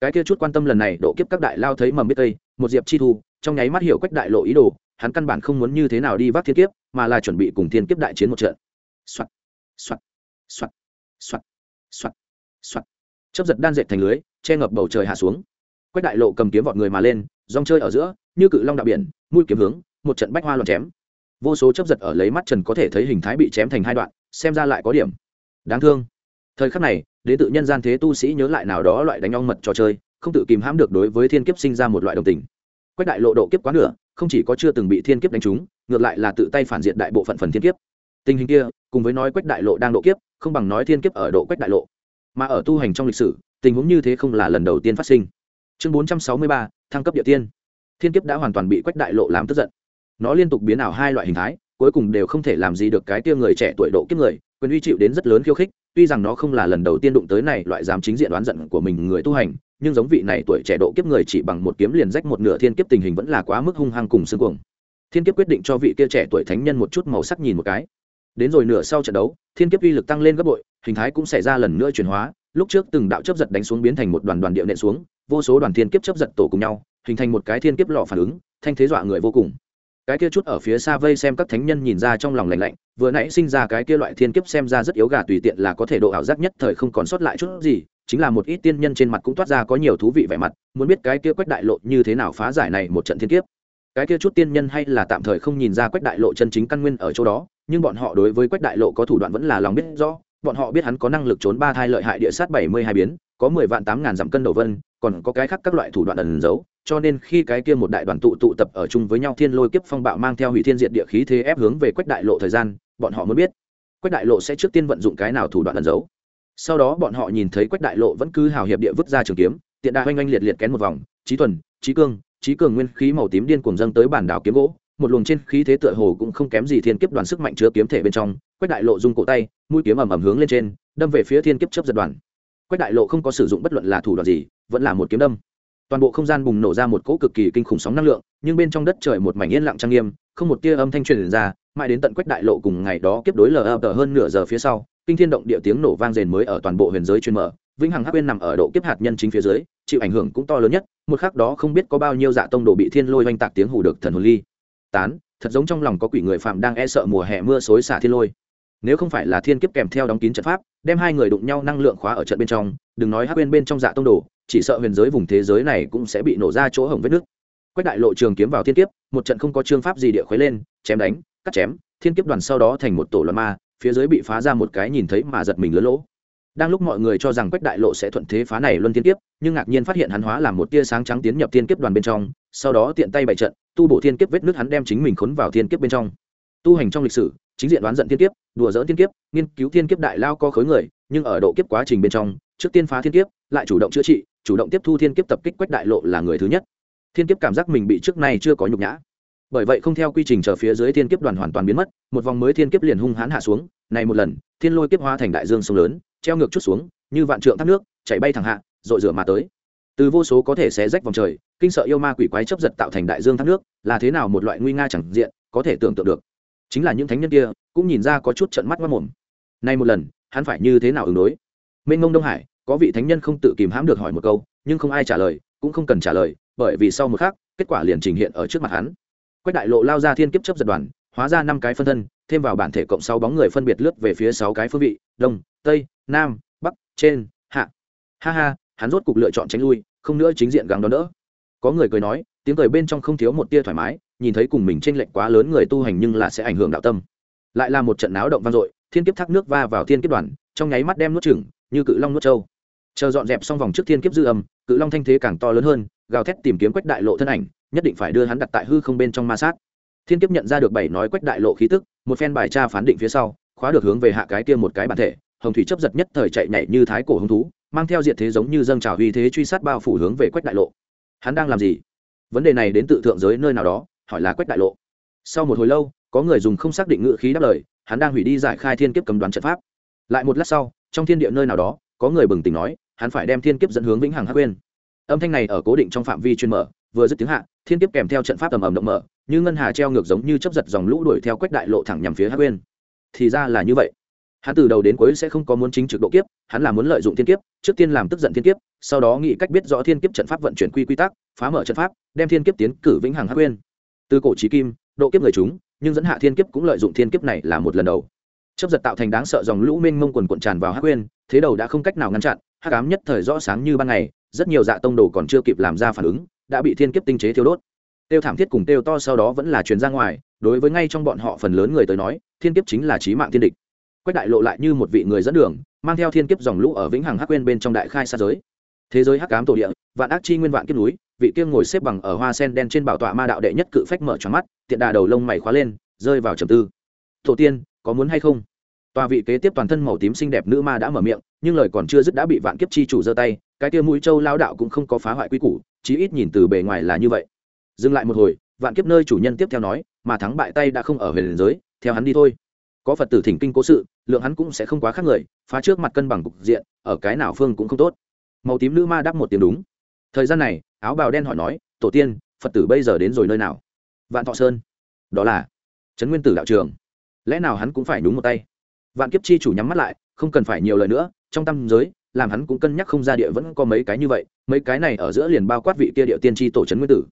Cái kia chút quan tâm lần này, độ kiếp các đại lao thấy mầm biết tây, một diệp chi thu, trong nháy mắt hiểu quách đại lộ ý đồ, hắn căn bản không muốn như thế nào đi vác thiên kiếp, mà là chuẩn bị cùng thiên kiếp đại chiến một trận. Soạt soạt soạt soạt soạt soạt chấp giật đan dệt thành lưới, che ngập bầu trời hạ xuống. Quách đại lộ cầm kiếm vọt người mà lên dòng chơi ở giữa, như cự long đạo biển, mũi kiếm hướng, một trận bách hoa loạn chém. Vô số chấp giật ở lấy mắt trần có thể thấy hình thái bị chém thành hai đoạn, xem ra lại có điểm đáng thương. Thời khắc này, đến tự nhân gian thế tu sĩ nhớ lại nào đó loại đánh ong mật trò chơi, không tự kìm hãm được đối với thiên kiếp sinh ra một loại đồng tình. Quách đại lộ độ kiếp quá nửa, không chỉ có chưa từng bị thiên kiếp đánh trúng, ngược lại là tự tay phản diện đại bộ phận phần thiên kiếp. Tình hình kia, cùng với nói quách đại lộ đang độ kiếp, không bằng nói thiên kiếp ở độ quách đại lộ mà ở tu hành trong lịch sử, tình huống như thế không là lần đầu tiên phát sinh. Chương bốn trăm sáu mươi ba, thăng cấp địa tiên. Thiên kiếp đã hoàn toàn bị quách đại lộ làm tức giận. Nó liên tục biến ảo hai loại hình thái, cuối cùng đều không thể làm gì được cái tia người trẻ tuổi độ kiếp người, quyền uy chịu đến rất lớn khiêu khích, tuy rằng nó không là lần đầu tiên đụng tới này loại dám chính diện đoán giận của mình người tu hành, nhưng giống vị này tuổi trẻ độ kiếp người chỉ bằng một kiếm liền rách một nửa thiên kiếp tình hình vẫn là quá mức hung hăng cùng xương cuồng. Thiên kiếp quyết định cho vị kia trẻ tuổi thánh nhân một chút màu sắc nhìn một cái. Đến rồi nửa sau trận đấu, thiên kiếp uy lực tăng lên gấp bội hình thái cũng xảy ra lần nữa chuyển hóa. Lúc trước từng đạo chấp giật đánh xuống biến thành một đoàn đoàn điệu nện xuống, vô số đoàn thiên kiếp chấp giật tổ cùng nhau, hình thành một cái thiên kiếp lọ phản ứng, thanh thế dọa người vô cùng. Cái kia chút ở phía xa vây xem các thánh nhân nhìn ra trong lòng lạnh lạnh, vừa nãy sinh ra cái kia loại thiên kiếp xem ra rất yếu gà tùy tiện là có thể độ ảo giác nhất, thời không còn sót lại chút gì, chính là một ít tiên nhân trên mặt cũng toát ra có nhiều thú vị vẻ mặt, muốn biết cái kia quách đại lộ như thế nào phá giải này một trận thiên kiếp. Cái kia chút tiên nhân hay là tạm thời không nhìn ra quách đại lộ chân chính căn nguyên ở chỗ đó, nhưng bọn họ đối với quách đại lộ có thủ đoạn vẫn là lòng biết rõ bọn họ biết hắn có năng lực trốn ba thai lợi hại địa sát bảy mươi hai biến, có mười vạn tám ngàn dặm cân đầu vân, còn có cái khác các loại thủ đoạn ẩn giấu, cho nên khi cái kia một đại đoàn tụ tụ tập ở chung với nhau thiên lôi kiếp phong bạo mang theo hủy thiên diệt địa khí thế ép hướng về quách đại lộ thời gian, bọn họ mới biết quách đại lộ sẽ trước tiên vận dụng cái nào thủ đoạn ẩn giấu. Sau đó bọn họ nhìn thấy quách đại lộ vẫn cứ hào hiệp địa vứt ra trường kiếm, tiện đà oanh oanh liệt liệt kén một vòng trí thuần trí cương trí cường nguyên khí màu tím điên cuồng dâng tới bản đảo kiếm gỗ một luồng trên khí thế tựa hồ cũng không kém gì thiên kiếp đoàn sức mạnh chứa kiếm thể bên trong, quách đại lộ dung cổ tay, mũi kiếm ầm ầm hướng lên trên, đâm về phía thiên kiếp chấp giật đoàn. Quách đại lộ không có sử dụng bất luận là thủ đoạn gì, vẫn là một kiếm đâm. Toàn bộ không gian bùng nổ ra một cỗ cực kỳ kinh khủng sóng năng lượng, nhưng bên trong đất trời một mảnh yên lặng trang nghiêm, không một tia âm thanh truyền ra, mãi đến tận quách đại lộ cùng ngày đó kiếp đối lờ ập hơn nửa giờ phía sau, kinh thiên động địa tiếng nổ vang rền mới ở toàn bộ huyền giới chuyên mở, vĩnh hằng hắc bên nằm ở độ kiếp hạt nhân chính phía dưới, chịu ảnh hưởng cũng to lớn nhất, một khắc đó không biết có bao nhiêu dạ tông đồ bị thiên lôi oanh tạc tiếng hù được thần hồn ly tán, thật giống trong lòng có quỷ người phạm đang e sợ mùa hè mưa xối xả thiên lôi. Nếu không phải là thiên kiếp kèm theo đóng kín trận pháp, đem hai người đụng nhau năng lượng khóa ở trận bên trong, đừng nói hắc bên bên trong dạ tông đồ, chỉ sợ huyền giới vùng thế giới này cũng sẽ bị nổ ra chỗ hổng vết nước quách đại lộ trường kiếm vào thiên kiếp, một trận không có chương pháp gì địa khuấy lên, chém đánh, cắt chém, thiên kiếp đoàn sau đó thành một tổ loạn ma, phía dưới bị phá ra một cái nhìn thấy mà giật mình lớn lỗ. Đang lúc mọi người cho rằng quách đại lộ sẽ thuận thế phá này luân thiên kiếp, nhưng ngạc nhiên phát hiện hắn hóa làm một tia sáng trắng tiến nhập thiên kiếp đoàn bên trong sau đó tiện tay bày trận, tu bổ thiên kiếp vết nước hắn đem chính mình khốn vào thiên kiếp bên trong. Tu hành trong lịch sử, chính diện đoán giận thiên kiếp, đùa dỡ thiên kiếp, nghiên cứu thiên kiếp đại lao co khối người, nhưng ở độ kiếp quá trình bên trong, trước tiên phá thiên kiếp, lại chủ động chữa trị, chủ động tiếp thu thiên kiếp tập kích quách đại lộ là người thứ nhất. Thiên kiếp cảm giác mình bị trước nay chưa có nhục nhã. Bởi vậy không theo quy trình chờ phía dưới thiên kiếp đoàn hoàn toàn biến mất, một vòng mới thiên kiếp liền hung hãn hạ xuống, này một lần, thiên lôi kiếp hóa thành đại dương sông lớn, treo ngược chút xuống, như vạn trượng thác nước, chảy bay thẳng hạ rồi rửa mà tới. Từ vô số có thể xé rách vòng trời kinh sợ yêu ma quỷ quái chấp giật tạo thành đại dương thác nước, là thế nào một loại nguy nga chẳng diện, có thể tưởng tượng được. Chính là những thánh nhân kia, cũng nhìn ra có chút trận mắt mất mồm. Nay một lần, hắn phải như thế nào ứng đối? Mênh ngông đông hải, có vị thánh nhân không tự kìm hãm được hỏi một câu, nhưng không ai trả lời, cũng không cần trả lời, bởi vì sau một khắc, kết quả liền trình hiện ở trước mặt hắn. Quách đại lộ lao ra thiên kiếp chấp giật đoàn, hóa ra năm cái phân thân, thêm vào bản thể cộng sáu bóng người phân biệt lướt về phía sáu cái phương vị, đông, tây, nam, bắc, trên, hạ. Ha ha, hắn rốt cục lựa chọn tránh lui, không nữa chính diện gắng đón đỡ có người cười nói, tiếng cười bên trong không thiếu một tia thoải mái, nhìn thấy cùng mình tranh lệch quá lớn người tu hành nhưng là sẽ ảnh hưởng đạo tâm. Lại là một trận náo động vang dội, thiên kiếp thác nước va vào thiên kiếp đoàn, trong nháy mắt đem nuốt chửng, như cự long nuốt trâu. Chờ dọn dẹp xong vòng trước thiên kiếp dư âm, cự long thanh thế càng to lớn hơn, gào thét tìm kiếm quách đại lộ thân ảnh, nhất định phải đưa hắn đặt tại hư không bên trong ma sát. Thiên kiếp nhận ra được bảy nói quách đại lộ khí tức, một phen bài tra phán định phía sau, khóa được hướng về hạ cái kia một cái bản thể, hồng thủy chấp giật nhất thời chạy nhảy như thái cổ hứng thú, mang theo diện thế giống như dâng trào uy thế truy sát bao phủ hướng về quách đại lộ hắn đang làm gì? Vấn đề này đến tự thượng giới nơi nào đó, hỏi là quách đại lộ. Sau một hồi lâu, có người dùng không xác định ngữ khí đáp lời, hắn đang hủy đi giải khai thiên kiếp cầm đoán trận pháp. Lại một lát sau, trong thiên địa nơi nào đó, có người bừng tỉnh nói, hắn phải đem thiên kiếp dẫn hướng vĩnh hằng hắc quên âm thanh này ở cố định trong phạm vi chuyên mở, vừa dứt tiếng hạ, thiên kiếp kèm theo trận pháp tầm ầm động mở, như ngân hà treo ngược giống như chấp giật dòng lũ đuổi theo quách đại lộ thẳng nhằm phía hắc quên thì ra là như vậy hắn từ đầu đến cuối sẽ không có muốn chính trực độ kiếp, hắn là muốn lợi dụng thiên kiếp, trước tiên làm tức giận thiên kiếp, sau đó nghĩ cách biết rõ thiên kiếp trận pháp vận chuyển quy quy tắc, phá mở trận pháp, đem thiên kiếp tiến cử vĩnh hằng hắc quên từ cổ trí kim, độ kiếp người chúng, nhưng dẫn hạ thiên kiếp cũng lợi dụng thiên kiếp này là một lần đầu. Chấp giật tạo thành đáng sợ dòng lũ mênh mông quần cuộn tràn vào hắc quên thế đầu đã không cách nào ngăn chặn, hắc ám nhất thời rõ sáng như ban ngày, rất nhiều dạ tông đồ còn chưa kịp làm ra phản ứng, đã bị thiên kiếp tinh chế thiêu đốt. Tiêu thảm thiết cùng tiêu to sau đó vẫn là truyền ra ngoài, đối với ngay trong bọn họ phần lớn người tới nói, thiên kiếp chính là chí mạng thiên địch quách đại lộ lại như một vị người dẫn đường, mang theo thiên kiếp dòng lũ ở vĩnh hằng hắc quên bên trong đại khai xa giới. Thế giới hắc ám tổ địa, vạn ác chi nguyên vạn kiếp núi, vị kiêng ngồi xếp bằng ở hoa sen đen trên bảo tọa ma đạo đệ nhất cự phách mở tròn mắt, tiện đà đầu lông mày khóa lên, rơi vào trầm tư. Tổ tiên, có muốn hay không? Tòa vị kế tiếp toàn thân màu tím xinh đẹp nữ ma đã mở miệng, nhưng lời còn chưa dứt đã bị vạn kiếp chi chủ giơ tay, cái kia mũi châu lao đạo cũng không có phá hoại quy củ, chí ít nhìn từ bề ngoài là như vậy. Dừng lại một hồi, vạn kiếp nơi chủ nhân tiếp theo nói, mà thắng bại tay đã không ở huyền giới, theo hắn đi thôi có phật tử thỉnh kinh cố sự, lượng hắn cũng sẽ không quá khác người, phá trước mặt cân bằng cục diện, ở cái nào phương cũng không tốt. Màu tím nữ ma đáp một tiếng đúng. Thời gian này, áo bào đen hỏi nói, tổ tiên, phật tử bây giờ đến rồi nơi nào? Vạn thọ sơn. Đó là trấn nguyên tử đạo trường. Lẽ nào hắn cũng phải nhúng một tay? Vạn kiếp chi chủ nhắm mắt lại, không cần phải nhiều lời nữa, trong tâm giới, làm hắn cũng cân nhắc không ra địa vẫn có mấy cái như vậy, mấy cái này ở giữa liền bao quát vị kia địa tiên tri tổ trấn nguyên tử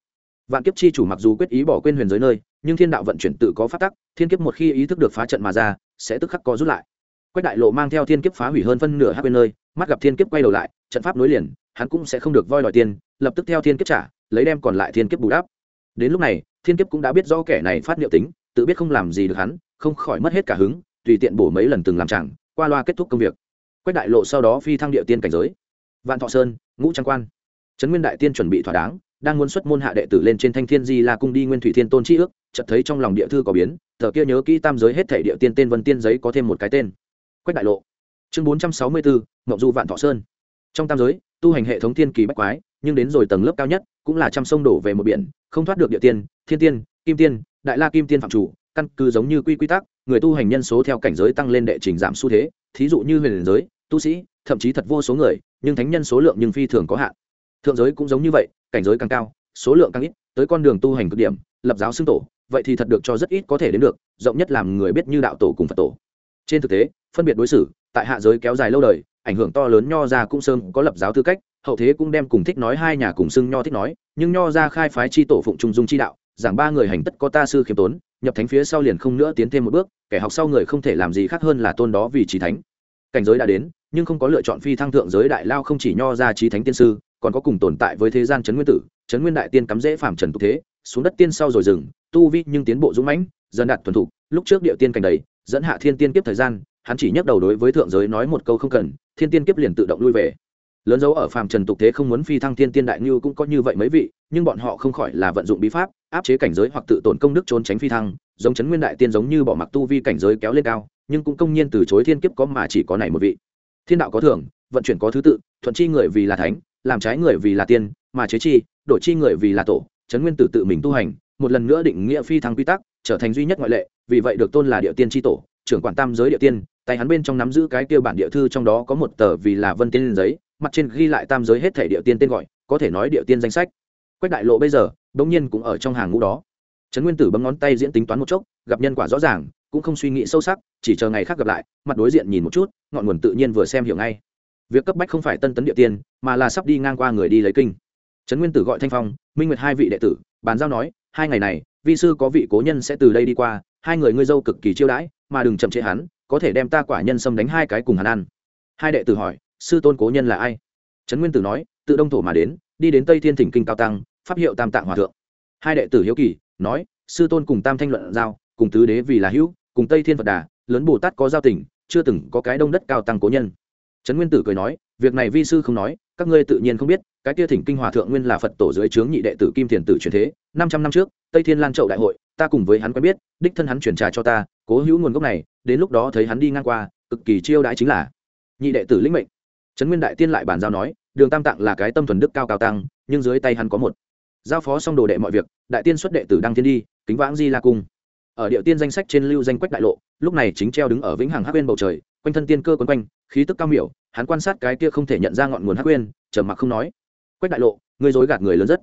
vạn kiếp chi chủ mặc dù quyết ý bỏ quên huyền giới nơi, nhưng thiên đạo vận chuyển tự có phát tắc, thiên kiếp một khi ý thức được phá trận mà ra, sẽ tức khắc có rút lại. Quách đại lộ mang theo thiên kiếp phá hủy hơn phân nửa hát bên nơi, mắt gặp thiên kiếp quay đầu lại, trận pháp nối liền, hắn cũng sẽ không được voi đòi tiền, lập tức theo thiên kiếp trả, lấy đem còn lại thiên kiếp bù đắp. Đến lúc này, thiên kiếp cũng đã biết do kẻ này phát niệu tính, tự biết không làm gì được hắn, không khỏi mất hết cả hứng, tùy tiện bổ mấy lần từng làm chẳng, qua loa kết thúc công việc. Quách đại lộ sau đó phi thăng địa tiên cảnh giới. Vạn thọ sơn, ngũ trang quan. Trấn nguyên đại tiên chuẩn bị thỏa đáng đang muốn xuất môn hạ đệ tử lên trên thanh thiên di la cung đi nguyên thủy thiên tôn chi ước, chợt thấy trong lòng địa thư có biến, thờ kia nhớ kỹ tam giới hết thể địa tiên tên vân tiên giấy có thêm một cái tên. Quách đại lộ. Chương bốn trăm sáu mươi bốn ngọc du vạn thọ sơn. Trong tam giới, tu hành hệ thống thiên kỳ bách quái, nhưng đến rồi tầng lớp cao nhất, cũng là trăm sông đổ về một biển, không thoát được địa tiên, thiên tiên, kim tiên, đại la kim tiên phạm chủ, căn cứ giống như quy quy tắc, người tu hành nhân số theo cảnh giới tăng lên đệ trình giảm xu thế, thí dụ như huyền giới, tu sĩ, thậm chí thật vô số người, nhưng thánh nhân số lượng nhưng phi thường có hạn. Thượng giới cũng giống như vậy cảnh giới càng cao, số lượng càng ít, tới con đường tu hành cực điểm, lập giáo xưng tổ, vậy thì thật được cho rất ít có thể đến được, rộng nhất làm người biết như đạo tổ cùng phật tổ. Trên thực tế, phân biệt đối xử, tại hạ giới kéo dài lâu đời, ảnh hưởng to lớn nho ra cũng sơn có lập giáo tư cách, hậu thế cũng đem cùng thích nói hai nhà cùng xưng nho thích nói, nhưng nho ra khai phái chi tổ phụng trung dung chi đạo, giảng ba người hành tất có ta sư khiêm tốn, nhập thánh phía sau liền không nữa tiến thêm một bước, kẻ học sau người không thể làm gì khác hơn là tôn đó vì trí thánh. Cảnh giới đã đến, nhưng không có lựa chọn phi thăng thượng giới đại lao không chỉ nho ra trí thánh tiên sư còn có cùng tồn tại với thế gian trấn nguyên tử trấn nguyên đại tiên cắm dễ phàm trần tục thế, xuống đất tiên sau rồi dừng, tu vi nhưng tiến bộ dũng mãnh, dần đạt thuần thục, lúc trước địa tiên cảnh đầy, dẫn hạ thiên tiên kiếp thời gian, hắn chỉ nhắc đầu đối với thượng giới nói một câu không cần, thiên tiên kiếp liền tự động lui về. Lớn dấu ở phàm trần tục thế không muốn phi thăng thiên tiên đại như cũng có như vậy mấy vị, nhưng bọn họ không khỏi là vận dụng bí pháp, áp chế cảnh giới hoặc tự tổn công đức trốn tránh phi thăng, giống chấn nguyên đại tiên giống như bỏ mặc tu vi cảnh giới kéo lên cao, nhưng cũng công nhiên từ chối thiên kiếp có mà chỉ có này một vị. Thiên đạo có thường, vận chuyển có thứ tự, thuận chi người vì là thánh làm trái người vì là tiên, mà chế chi, đổi chi người vì là tổ trấn nguyên tử tự mình tu hành, một lần nữa định nghĩa phi thăng quy tắc, trở thành duy nhất ngoại lệ, vì vậy được tôn là địa tiên tri tổ, trưởng quản tam giới địa tiên, tay hắn bên trong nắm giữ cái kia bản địa thư trong đó có một tờ vì là vân tiên giấy, mặt trên ghi lại tam giới hết thể địa tiên tên gọi, có thể nói địa tiên danh sách. Quách đại lộ bây giờ bỗng nhiên cũng ở trong hàng ngũ đó. Trấn nguyên tử bấm ngón tay diễn tính toán một chốc, gặp nhân quả rõ ràng, cũng không suy nghĩ sâu sắc, chỉ chờ ngày khác gặp lại, mặt đối diện nhìn một chút, ngọn nguồn tự nhiên vừa xem hiểu ngay việc cấp bách không phải tân tấn địa tiên, mà là sắp đi ngang qua người đi lấy kinh. Trấn nguyên tử gọi thanh phong, minh nguyệt hai vị đệ tử, bàn giao nói, hai ngày này, vi sư có vị cố nhân sẽ từ đây đi qua, hai người ngươi dâu cực kỳ chiêu đãi, mà đừng chậm trễ hắn, có thể đem ta quả nhân xâm đánh hai cái cùng hắn ăn. Hai đệ tử hỏi, sư tôn cố nhân là ai? Trấn nguyên tử nói, tự đông thổ mà đến, đi đến tây thiên thỉnh kinh cao tăng, pháp hiệu tam tạng hòa thượng. Hai đệ tử hiếu kỳ, nói, sư tôn cùng tam thanh luận giao, cùng tứ đế vì là hữu, cùng tây thiên phật đà, lớn bồ tát có giao tình, chưa từng có cái đông đất cao tăng cố nhân trấn nguyên tử cười nói, việc này vi sư không nói, các ngươi tự nhiên không biết, cái kia thỉnh kinh hòa thượng nguyên là phật tổ dưới trướng nhị đệ tử kim thiền tử truyền thế, năm trăm năm trước, tây thiên lan trậu đại hội, ta cùng với hắn quen biết, đích thân hắn truyền trà cho ta, cố hữu nguồn gốc này, đến lúc đó thấy hắn đi ngang qua, cực kỳ chiêu đãi chính là nhị đệ tử lĩnh mệnh. Trấn nguyên đại tiên lại bàn giao nói, đường tam tạng là cái tâm thuần đức cao cao tăng, nhưng dưới tay hắn có một giao phó xong đồ đệ mọi việc, đại tiên xuất đệ tử đăng thiên đi, kính vãng di la cung. Ở địa tiên danh sách trên lưu danh quách đại lộ, lúc này chính treo đứng ở vĩnh hằng hắc bên bầu trời quanh thân tiên cơ quấn quanh khí tức cao miểu hắn quan sát cái kia không thể nhận ra ngọn nguồn hắc uyên, trầm mặc không nói. Quách đại lộ ngươi dối gạt người lớn rất.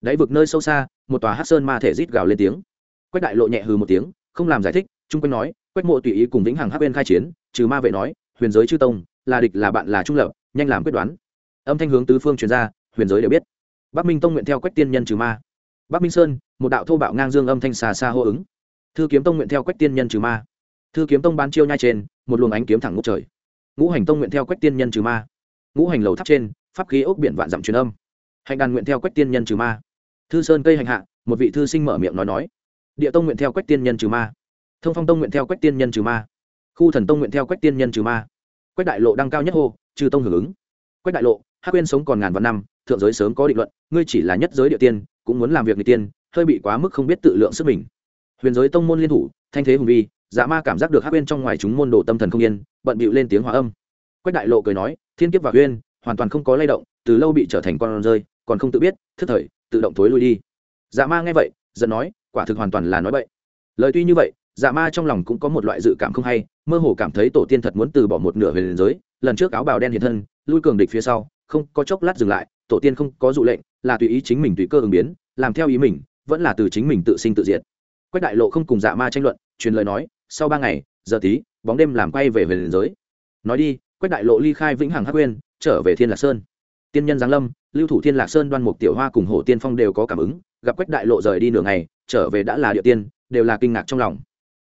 Đáy vực nơi sâu xa một tòa hát sơn ma thể rít gào lên tiếng. Quách đại lộ nhẹ hừ một tiếng không làm giải thích chung quanh nói quách mộ tùy ý cùng vĩnh hằng hắc uyên khai chiến trừ ma vệ nói huyền giới chư tông là địch là bạn là trung lập nhanh làm quyết đoán. Âm thanh hướng tứ phương truyền ra huyền giới đều biết. Bắc minh tông nguyện theo quách tiên nhân trừ ma. Bắc minh sơn một đạo thô bạo ngang dương âm thanh xà xa hô ứng. Thư kiếm tông nguyện theo quách tiên nhân trừ ma thư kiếm tông bán chiêu nhai trên, một luồng ánh kiếm thẳng ngút trời. Ngũ hành tông nguyện theo quách tiên nhân trừ ma. Ngũ hành lầu tháp trên, pháp khí ốc biển vạn dặm truyền âm. Hành đàn nguyện theo quách tiên nhân trừ ma. Thư sơn cây hành hạ, một vị thư sinh mở miệng nói nói. Địa tông nguyện theo quách tiên nhân trừ ma. Thông phong tông nguyện theo quách tiên nhân trừ ma. Khu thần tông nguyện theo quách tiên nhân trừ ma. Quách đại lộ đăng cao nhất hô, trừ tông hưởng ứng. Quách đại lộ hát quên sống còn ngàn vạn năm, thượng giới sớm có định luận, ngươi chỉ là nhất giới địa tiên, cũng muốn làm việc người tiên, hơi bị quá mức không biết tự lượng sức mình. Huyền giới tông môn liên thủ, thanh thế hùng vi dạ ma cảm giác được hắc uyên trong ngoài chúng môn đồ tâm thần không yên, bận bịu lên tiếng hòa âm. Quách đại lộ cười nói, thiên kiếp và uyên hoàn toàn không có lay động, từ lâu bị trở thành con rơi, còn không tự biết, thức thời, tự động thối lui đi. Dạ ma nghe vậy, giận nói, quả thực hoàn toàn là nói vậy lời tuy như vậy dạ ma trong lòng cũng có một loại dự cảm không hay, mơ hồ cảm thấy tổ tiên thật muốn từ bỏ một nửa về liền giới, lần trước áo bào đen hiện thân, lui cường địch phía sau, không có chốc lát dừng lại, tổ tiên không có dụ lệnh, là tùy ý chính mình tùy cơ ứng biến, làm theo ý mình, vẫn là từ chính mình tự sinh tự diệt. Quách đại lộ không cùng dạ ma tranh luận, truyền lời nói sau ba ngày, giờ tí, bóng đêm làm quay về về liền giới. Nói đi, quách đại lộ ly khai vĩnh hằng hắc quyên trở về thiên lạc sơn. Tiên nhân giáng lâm, lưu thủ thiên lạc sơn, đoan mục tiểu hoa cùng hổ tiên phong đều có cảm ứng, gặp quách đại lộ rời đi nửa ngày, trở về đã là địa tiên, đều là kinh ngạc trong lòng.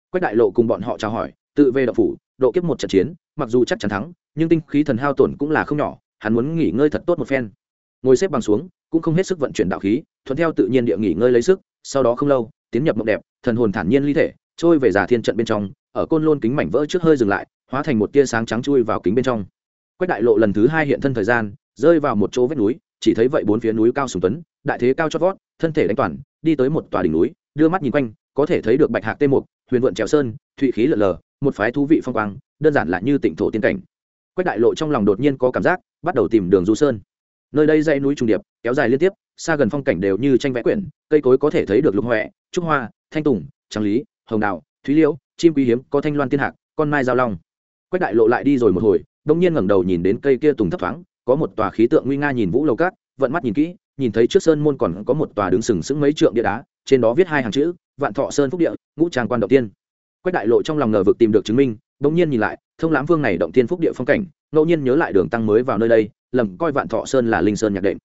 Quách đại lộ cùng bọn họ chào hỏi, tự về đậu phủ, độ kiếp một trận chiến, mặc dù chắc chắn thắng, nhưng tinh khí thần hao tổn cũng là không nhỏ, hắn muốn nghỉ ngơi thật tốt một phen. Ngồi xếp bằng xuống, cũng không hết sức vận chuyển đạo khí, thuận theo tự nhiên địa nghỉ ngơi lấy sức, sau đó không lâu, tiến nhập mộng đẹp, thần hồn thản nhiên ly thể trôi về giả thiên trận bên trong, ở côn lôn kính mảnh vỡ trước hơi dừng lại, hóa thành một tia sáng trắng chui vào kính bên trong. Quách đại lộ lần thứ hai hiện thân thời gian, rơi vào một chỗ vách núi, chỉ thấy vậy bốn phía núi cao sùng tuấn, đại thế cao chót vót, thân thể đánh toàn, đi tới một tòa đỉnh núi, đưa mắt nhìn quanh, có thể thấy được bạch hạc tê mục, huyền vượn trèo sơn, thụy khí lợn lờ, một phái thú vị phong quang, đơn giản là như tịnh thổ tiên cảnh. Quách đại lộ trong lòng đột nhiên có cảm giác, bắt đầu tìm đường du sơn. Nơi đây dãy núi trùng điệp, kéo dài liên tiếp, xa gần phong cảnh đều như tranh vẽ quyển, cây cối có thể thấy được lục huệ trúc hoa, thanh tùng trang lý hồng đào, thúy liễu, chim quý hiếm, có thanh loan tiên hạc, con mai giao long. Quách đại lộ lại đi rồi một hồi, đông nhiên ngẩng đầu nhìn đến cây kia tùng thấp thoáng, có một tòa khí tượng nguy nga nhìn vũ lầu cát, vận mắt nhìn kỹ, nhìn thấy trước sơn môn còn có một tòa đứng sừng sững mấy trượng địa đá, trên đó viết hai hàng chữ, vạn thọ sơn phúc địa, ngũ trang quan động tiên. Quách đại lộ trong lòng ngờ vực tìm được chứng minh, đông nhiên nhìn lại, thông lãm vương này động tiên phúc địa phong cảnh, ngẫu nhiên nhớ lại đường tăng mới vào nơi đây, lầm coi vạn thọ sơn là linh sơn nhạc đệm.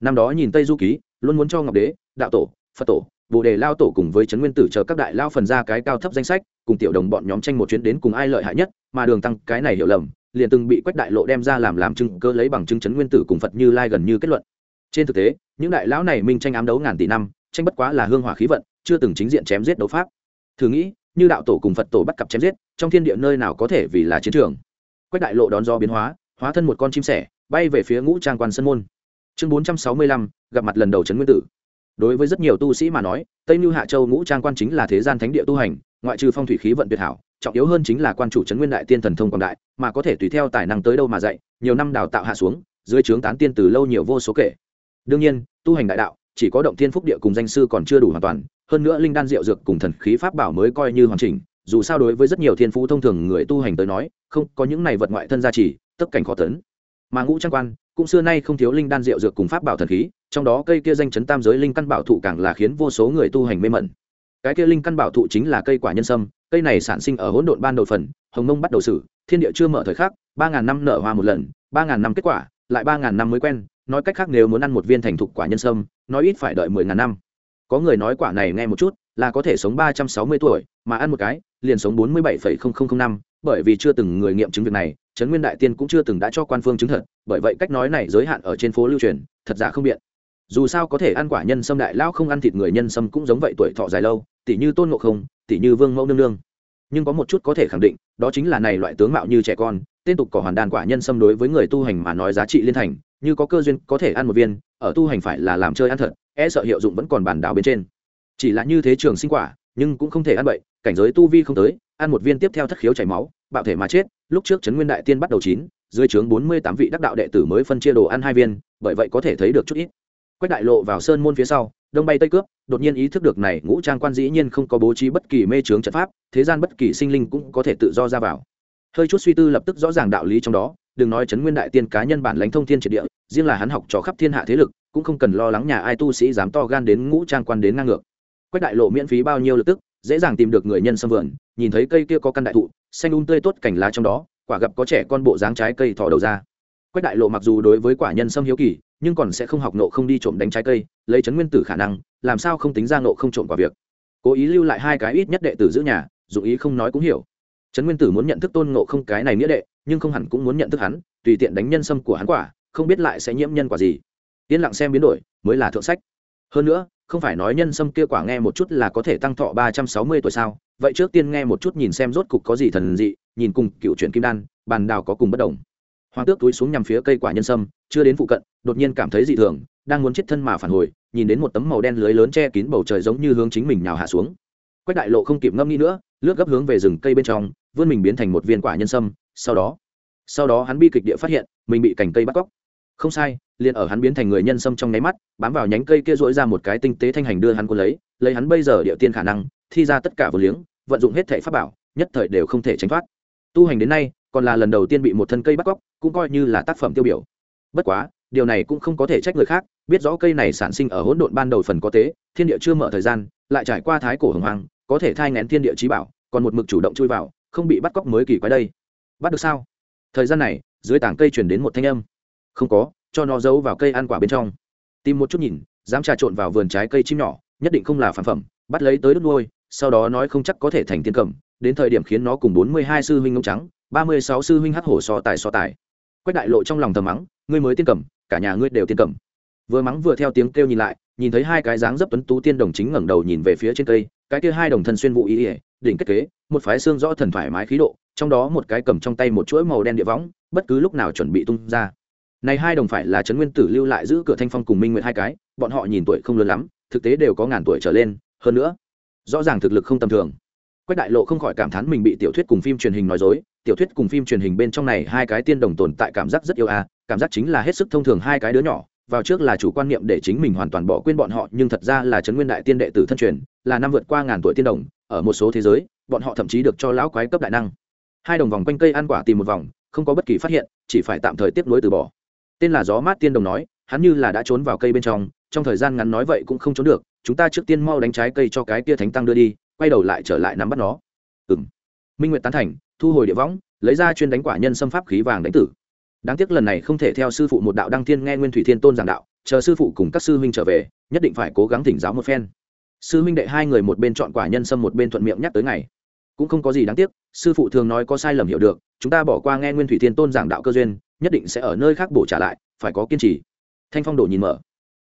Năm đó nhìn tây du ký, luôn muốn cho ngọc đế, đạo tổ, phật tổ bồ đề lao tổ cùng với trấn nguyên tử chờ các đại lao phần ra cái cao thấp danh sách, cùng tiểu đồng bọn nhóm tranh một chuyến đến cùng ai lợi hại nhất, mà đường tăng cái này hiểu lầm, liền từng bị quách đại lộ đem ra làm làm chứng cơ lấy bằng chứng chấn nguyên tử cùng phật như lai gần như kết luận. Trên thực tế, những đại lão này minh tranh ám đấu ngàn tỷ năm, tranh bất quá là hương hỏa khí vận, chưa từng chính diện chém giết đấu pháp. Thử nghĩ, như đạo tổ cùng phật tổ bắt cặp chém giết, trong thiên địa nơi nào có thể vì là chiến trường? Quách đại lộ đón do biến hóa hóa thân một con chim sẻ, bay về phía ngũ trang quan sân môn. Chương bốn trăm sáu mươi lăm, gặp mặt lần đầu trấn nguyên tử đối với rất nhiều tu sĩ mà nói, tây mưu hạ châu ngũ trang quan chính là thế gian thánh địa tu hành, ngoại trừ phong thủy khí vận tuyệt hảo, trọng yếu hơn chính là quan chủ trấn nguyên đại tiên thần thông quảng đại, mà có thể tùy theo tài năng tới đâu mà dạy, nhiều năm đào tạo hạ xuống, dưới trướng tán tiên từ lâu nhiều vô số kể. Đương nhiên, tu hành đại đạo, chỉ có động thiên phúc địa cùng danh sư còn chưa đủ hoàn toàn, hơn nữa linh đan diệu dược cùng thần khí pháp bảo mới coi như hoàn chỉnh, dù sao đối với rất nhiều thiên phú thông thường người tu hành tới nói, không có những này vật ngoại thân gia trì tất cảnh khó tấn. Mà ngũ trang quan cũng xưa nay không thiếu linh đan rượu dược cùng pháp bảo thần khí, trong đó cây kia danh chấn tam giới linh căn bảo thụ càng là khiến vô số người tu hành mê mẩn. Cái kia linh căn bảo thụ chính là cây quả nhân sâm, cây này sản sinh ở hỗn độn ban đầu phần, hồng mông bắt đầu sử thiên địa chưa mở thời khắc, ba ngàn năm nở hoa một lần, ba ngàn năm kết quả, lại ba ngàn năm mới quen, nói cách khác nếu muốn ăn một viên thành thục quả nhân sâm, nói ít phải đợi mười ngàn năm. Có người nói quả này nghe một chút, là có thể sống ba trăm sáu mươi tuổi, mà ăn một cái, liền sống bốn mươi bảy phẩy không không không năm, bởi vì chưa từng người nghiệm chứng việc này trấn nguyên đại tiên cũng chưa từng đã cho quan phương chứng thật, bởi vậy cách nói này giới hạn ở trên phố lưu truyền, thật giả không biện. Dù sao có thể ăn quả nhân sâm đại lão không ăn thịt người nhân sâm cũng giống vậy tuổi thọ dài lâu, tỷ như tôn ngộ không, tỷ như vương mẫu nương nương. Nhưng có một chút có thể khẳng định, đó chính là này loại tướng mạo như trẻ con, tên tục cỏ hoàn đàn quả nhân sâm đối với người tu hành mà nói giá trị liên thành, như có cơ duyên, có thể ăn một viên, ở tu hành phải là làm chơi ăn thật e sợ hiệu dụng vẫn còn bản đảo bên trên. Chỉ là như thế trường sinh quả, nhưng cũng không thể ăn bậy, cảnh giới tu vi không tới, ăn một viên tiếp theo thất khiếu chảy máu bạo thể mà chết, lúc trước trấn nguyên đại tiên bắt đầu chín, dưới trướng bốn mươi tám vị đắc đạo đệ tử mới phân chia đồ ăn hai viên, bởi vậy có thể thấy được chút ít. Quách đại lộ vào sơn môn phía sau, đông bay tây cướp, đột nhiên ý thức được này ngũ trang quan dĩ nhiên không có bố trí bất kỳ mê trướng trận pháp, thế gian bất kỳ sinh linh cũng có thể tự do ra vào. Hơi chút suy tư lập tức rõ ràng đạo lý trong đó, đừng nói chấn nguyên đại tiên cá nhân bản lãnh thông thiên triệt địa, riêng là hắn học trò khắp thiên hạ thế lực, cũng không cần lo lắng nhà ai tu sĩ dám to gan đến ngũ trang quan đến ngang ngược. Quách đại lộ miễn phí bao nhiêu lập tức dễ dàng tìm được người nhân xâm vườn, nhìn thấy cây kia có căn đại thụ, xanh un um tươi tốt cành lá trong đó, quả gặp có trẻ con bộ dáng trái cây thò đầu ra. Quách đại lộ mặc dù đối với quả nhân xâm hiếu kỳ, nhưng còn sẽ không học nộ không đi trộm đánh trái cây, lấy chấn nguyên tử khả năng, làm sao không tính ra nộ không trộm quả việc. Cố ý lưu lại hai cái ít nhất đệ tử giữ nhà dù ý không nói cũng hiểu. Trấn nguyên tử muốn nhận thức tôn nộ không cái này nghĩa đệ, nhưng không hẳn cũng muốn nhận thức hắn, tùy tiện đánh nhân sâm của hắn quả, không biết lại sẽ nhiễm nhân quả gì. Yên lặng xem biến đổi, mới là thượng sách. Hơn nữa không phải nói nhân sâm kia quả nghe một chút là có thể tăng thọ ba trăm sáu mươi tuổi sao? Vậy trước tiên nghe một chút nhìn xem rốt cục có gì thần dị, nhìn cùng cựu truyện kim đan, bàn đào có cùng bất đồng. Hoàng tước túi xuống nhằm phía cây quả nhân sâm, chưa đến phụ cận, đột nhiên cảm thấy dị thường, đang muốn chết thân mà phản hồi, nhìn đến một tấm màu đen lưới lớn che kín bầu trời giống như hướng chính mình nhào hạ xuống. Quách đại lộ không kịp ngâm nghĩ nữa, lướt gấp hướng về rừng cây bên trong, vươn mình biến thành một viên quả nhân sâm, sau đó sau đó hắn bi kịch địa phát hiện, mình bị cành cây bắt cóc không sai, liền ở hắn biến thành người nhân sâm trong nháy mắt, bám vào nhánh cây kia dỗi ra một cái tinh tế thanh hành đưa hắn quân lấy lấy hắn bây giờ địa tiên khả năng, thi ra tất cả vừa liếng, vận dụng hết thể pháp bảo, nhất thời đều không thể tránh thoát. Tu hành đến nay, còn là lần đầu tiên bị một thân cây bắt cóc, cũng coi như là tác phẩm tiêu biểu. Bất quá, điều này cũng không có thể trách người khác, biết rõ cây này sản sinh ở hỗn độn ban đầu phần có tế, thiên địa chưa mở thời gian, lại trải qua thái cổ hồng hoàng có thể thai ngén thiên địa trí bảo, còn một mực chủ động chui vào, không bị bắt cóc mới kỳ quái đây. Bắt được sao? Thời gian này, dưới tảng cây chuyển đến một thanh âm không có, cho nó giấu vào cây ăn quả bên trong. Tìm một chút nhìn, dám trà trộn vào vườn trái cây chim nhỏ, nhất định không là phản phẩm, bắt lấy tới đốt nuôi, sau đó nói không chắc có thể thành tiên cầm, đến thời điểm khiến nó cùng bốn mươi hai sư huynh ngông trắng, ba mươi sáu sư huynh hắc hổ so tài so tài. Quách đại lộ trong lòng thầm mắng, ngươi mới tiên cầm, cả nhà ngươi đều tiên cầm. Vừa mắng vừa theo tiếng kêu nhìn lại, nhìn thấy hai cái dáng dấp tuấn tú tiên đồng chính ngẩng đầu nhìn về phía trên cây, cái kia hai đồng thân xuyên vụ ý ỉa đỉnh kết kế, một phái xương rõ thần thoải mái khí độ, trong đó một cái cầm trong tay một chuỗi màu đen địa võng, bất cứ lúc nào chuẩn bị tung ra này hai đồng phải là trấn nguyên tử lưu lại giữ cửa thanh phong cùng minh nguyệt hai cái, bọn họ nhìn tuổi không lớn lắm, thực tế đều có ngàn tuổi trở lên, hơn nữa, rõ ràng thực lực không tầm thường. Quách đại lộ không khỏi cảm thán mình bị tiểu thuyết cùng phim truyền hình nói dối, tiểu thuyết cùng phim truyền hình bên trong này hai cái tiên đồng tồn tại cảm giác rất yêu à cảm giác chính là hết sức thông thường hai cái đứa nhỏ, vào trước là chủ quan niệm để chính mình hoàn toàn bỏ quên bọn họ, nhưng thật ra là trấn nguyên đại tiên đệ tử thân truyền, là năm vượt qua ngàn tuổi tiên đồng, ở một số thế giới, bọn họ thậm chí được cho lão quái cấp đại năng. Hai đồng vòng quanh cây ăn quả tìm một vòng, không có bất kỳ phát hiện, chỉ phải tạm thời tiếp nối từ bỏ tên là gió mát tiên đồng nói, hắn như là đã trốn vào cây bên trong trong thời gian ngắn nói vậy cũng không trốn được, chúng ta trước tiên mau đánh trái cây cho cái kia thánh tăng đưa đi, quay đầu lại trở lại nắm bắt nó. Ừng minh nguyệt tán thành, thu hồi địa võng, lấy ra chuyên đánh quả nhân xâm pháp khí vàng đánh tử. Đáng tiếc lần này không thể theo sư phụ một đạo đăng thiên nghe nguyên thủy thiên tôn giảng đạo, chờ sư phụ cùng các sư huynh trở về, nhất định phải cố gắng thỉnh giáo một phen. Sư huynh đệ hai người một bên chọn quả nhân xâm một bên thuận miệng nhắc tới ngày. Cũng không có gì đáng tiếc, sư phụ thường nói có sai lầm hiểu được, chúng ta bỏ qua nghe nguyên thủy thiên tôn giảng đạo cơ duyên nhất định sẽ ở nơi khác bổ trả lại, phải có kiên trì. Thanh phong đổ nhìn mở.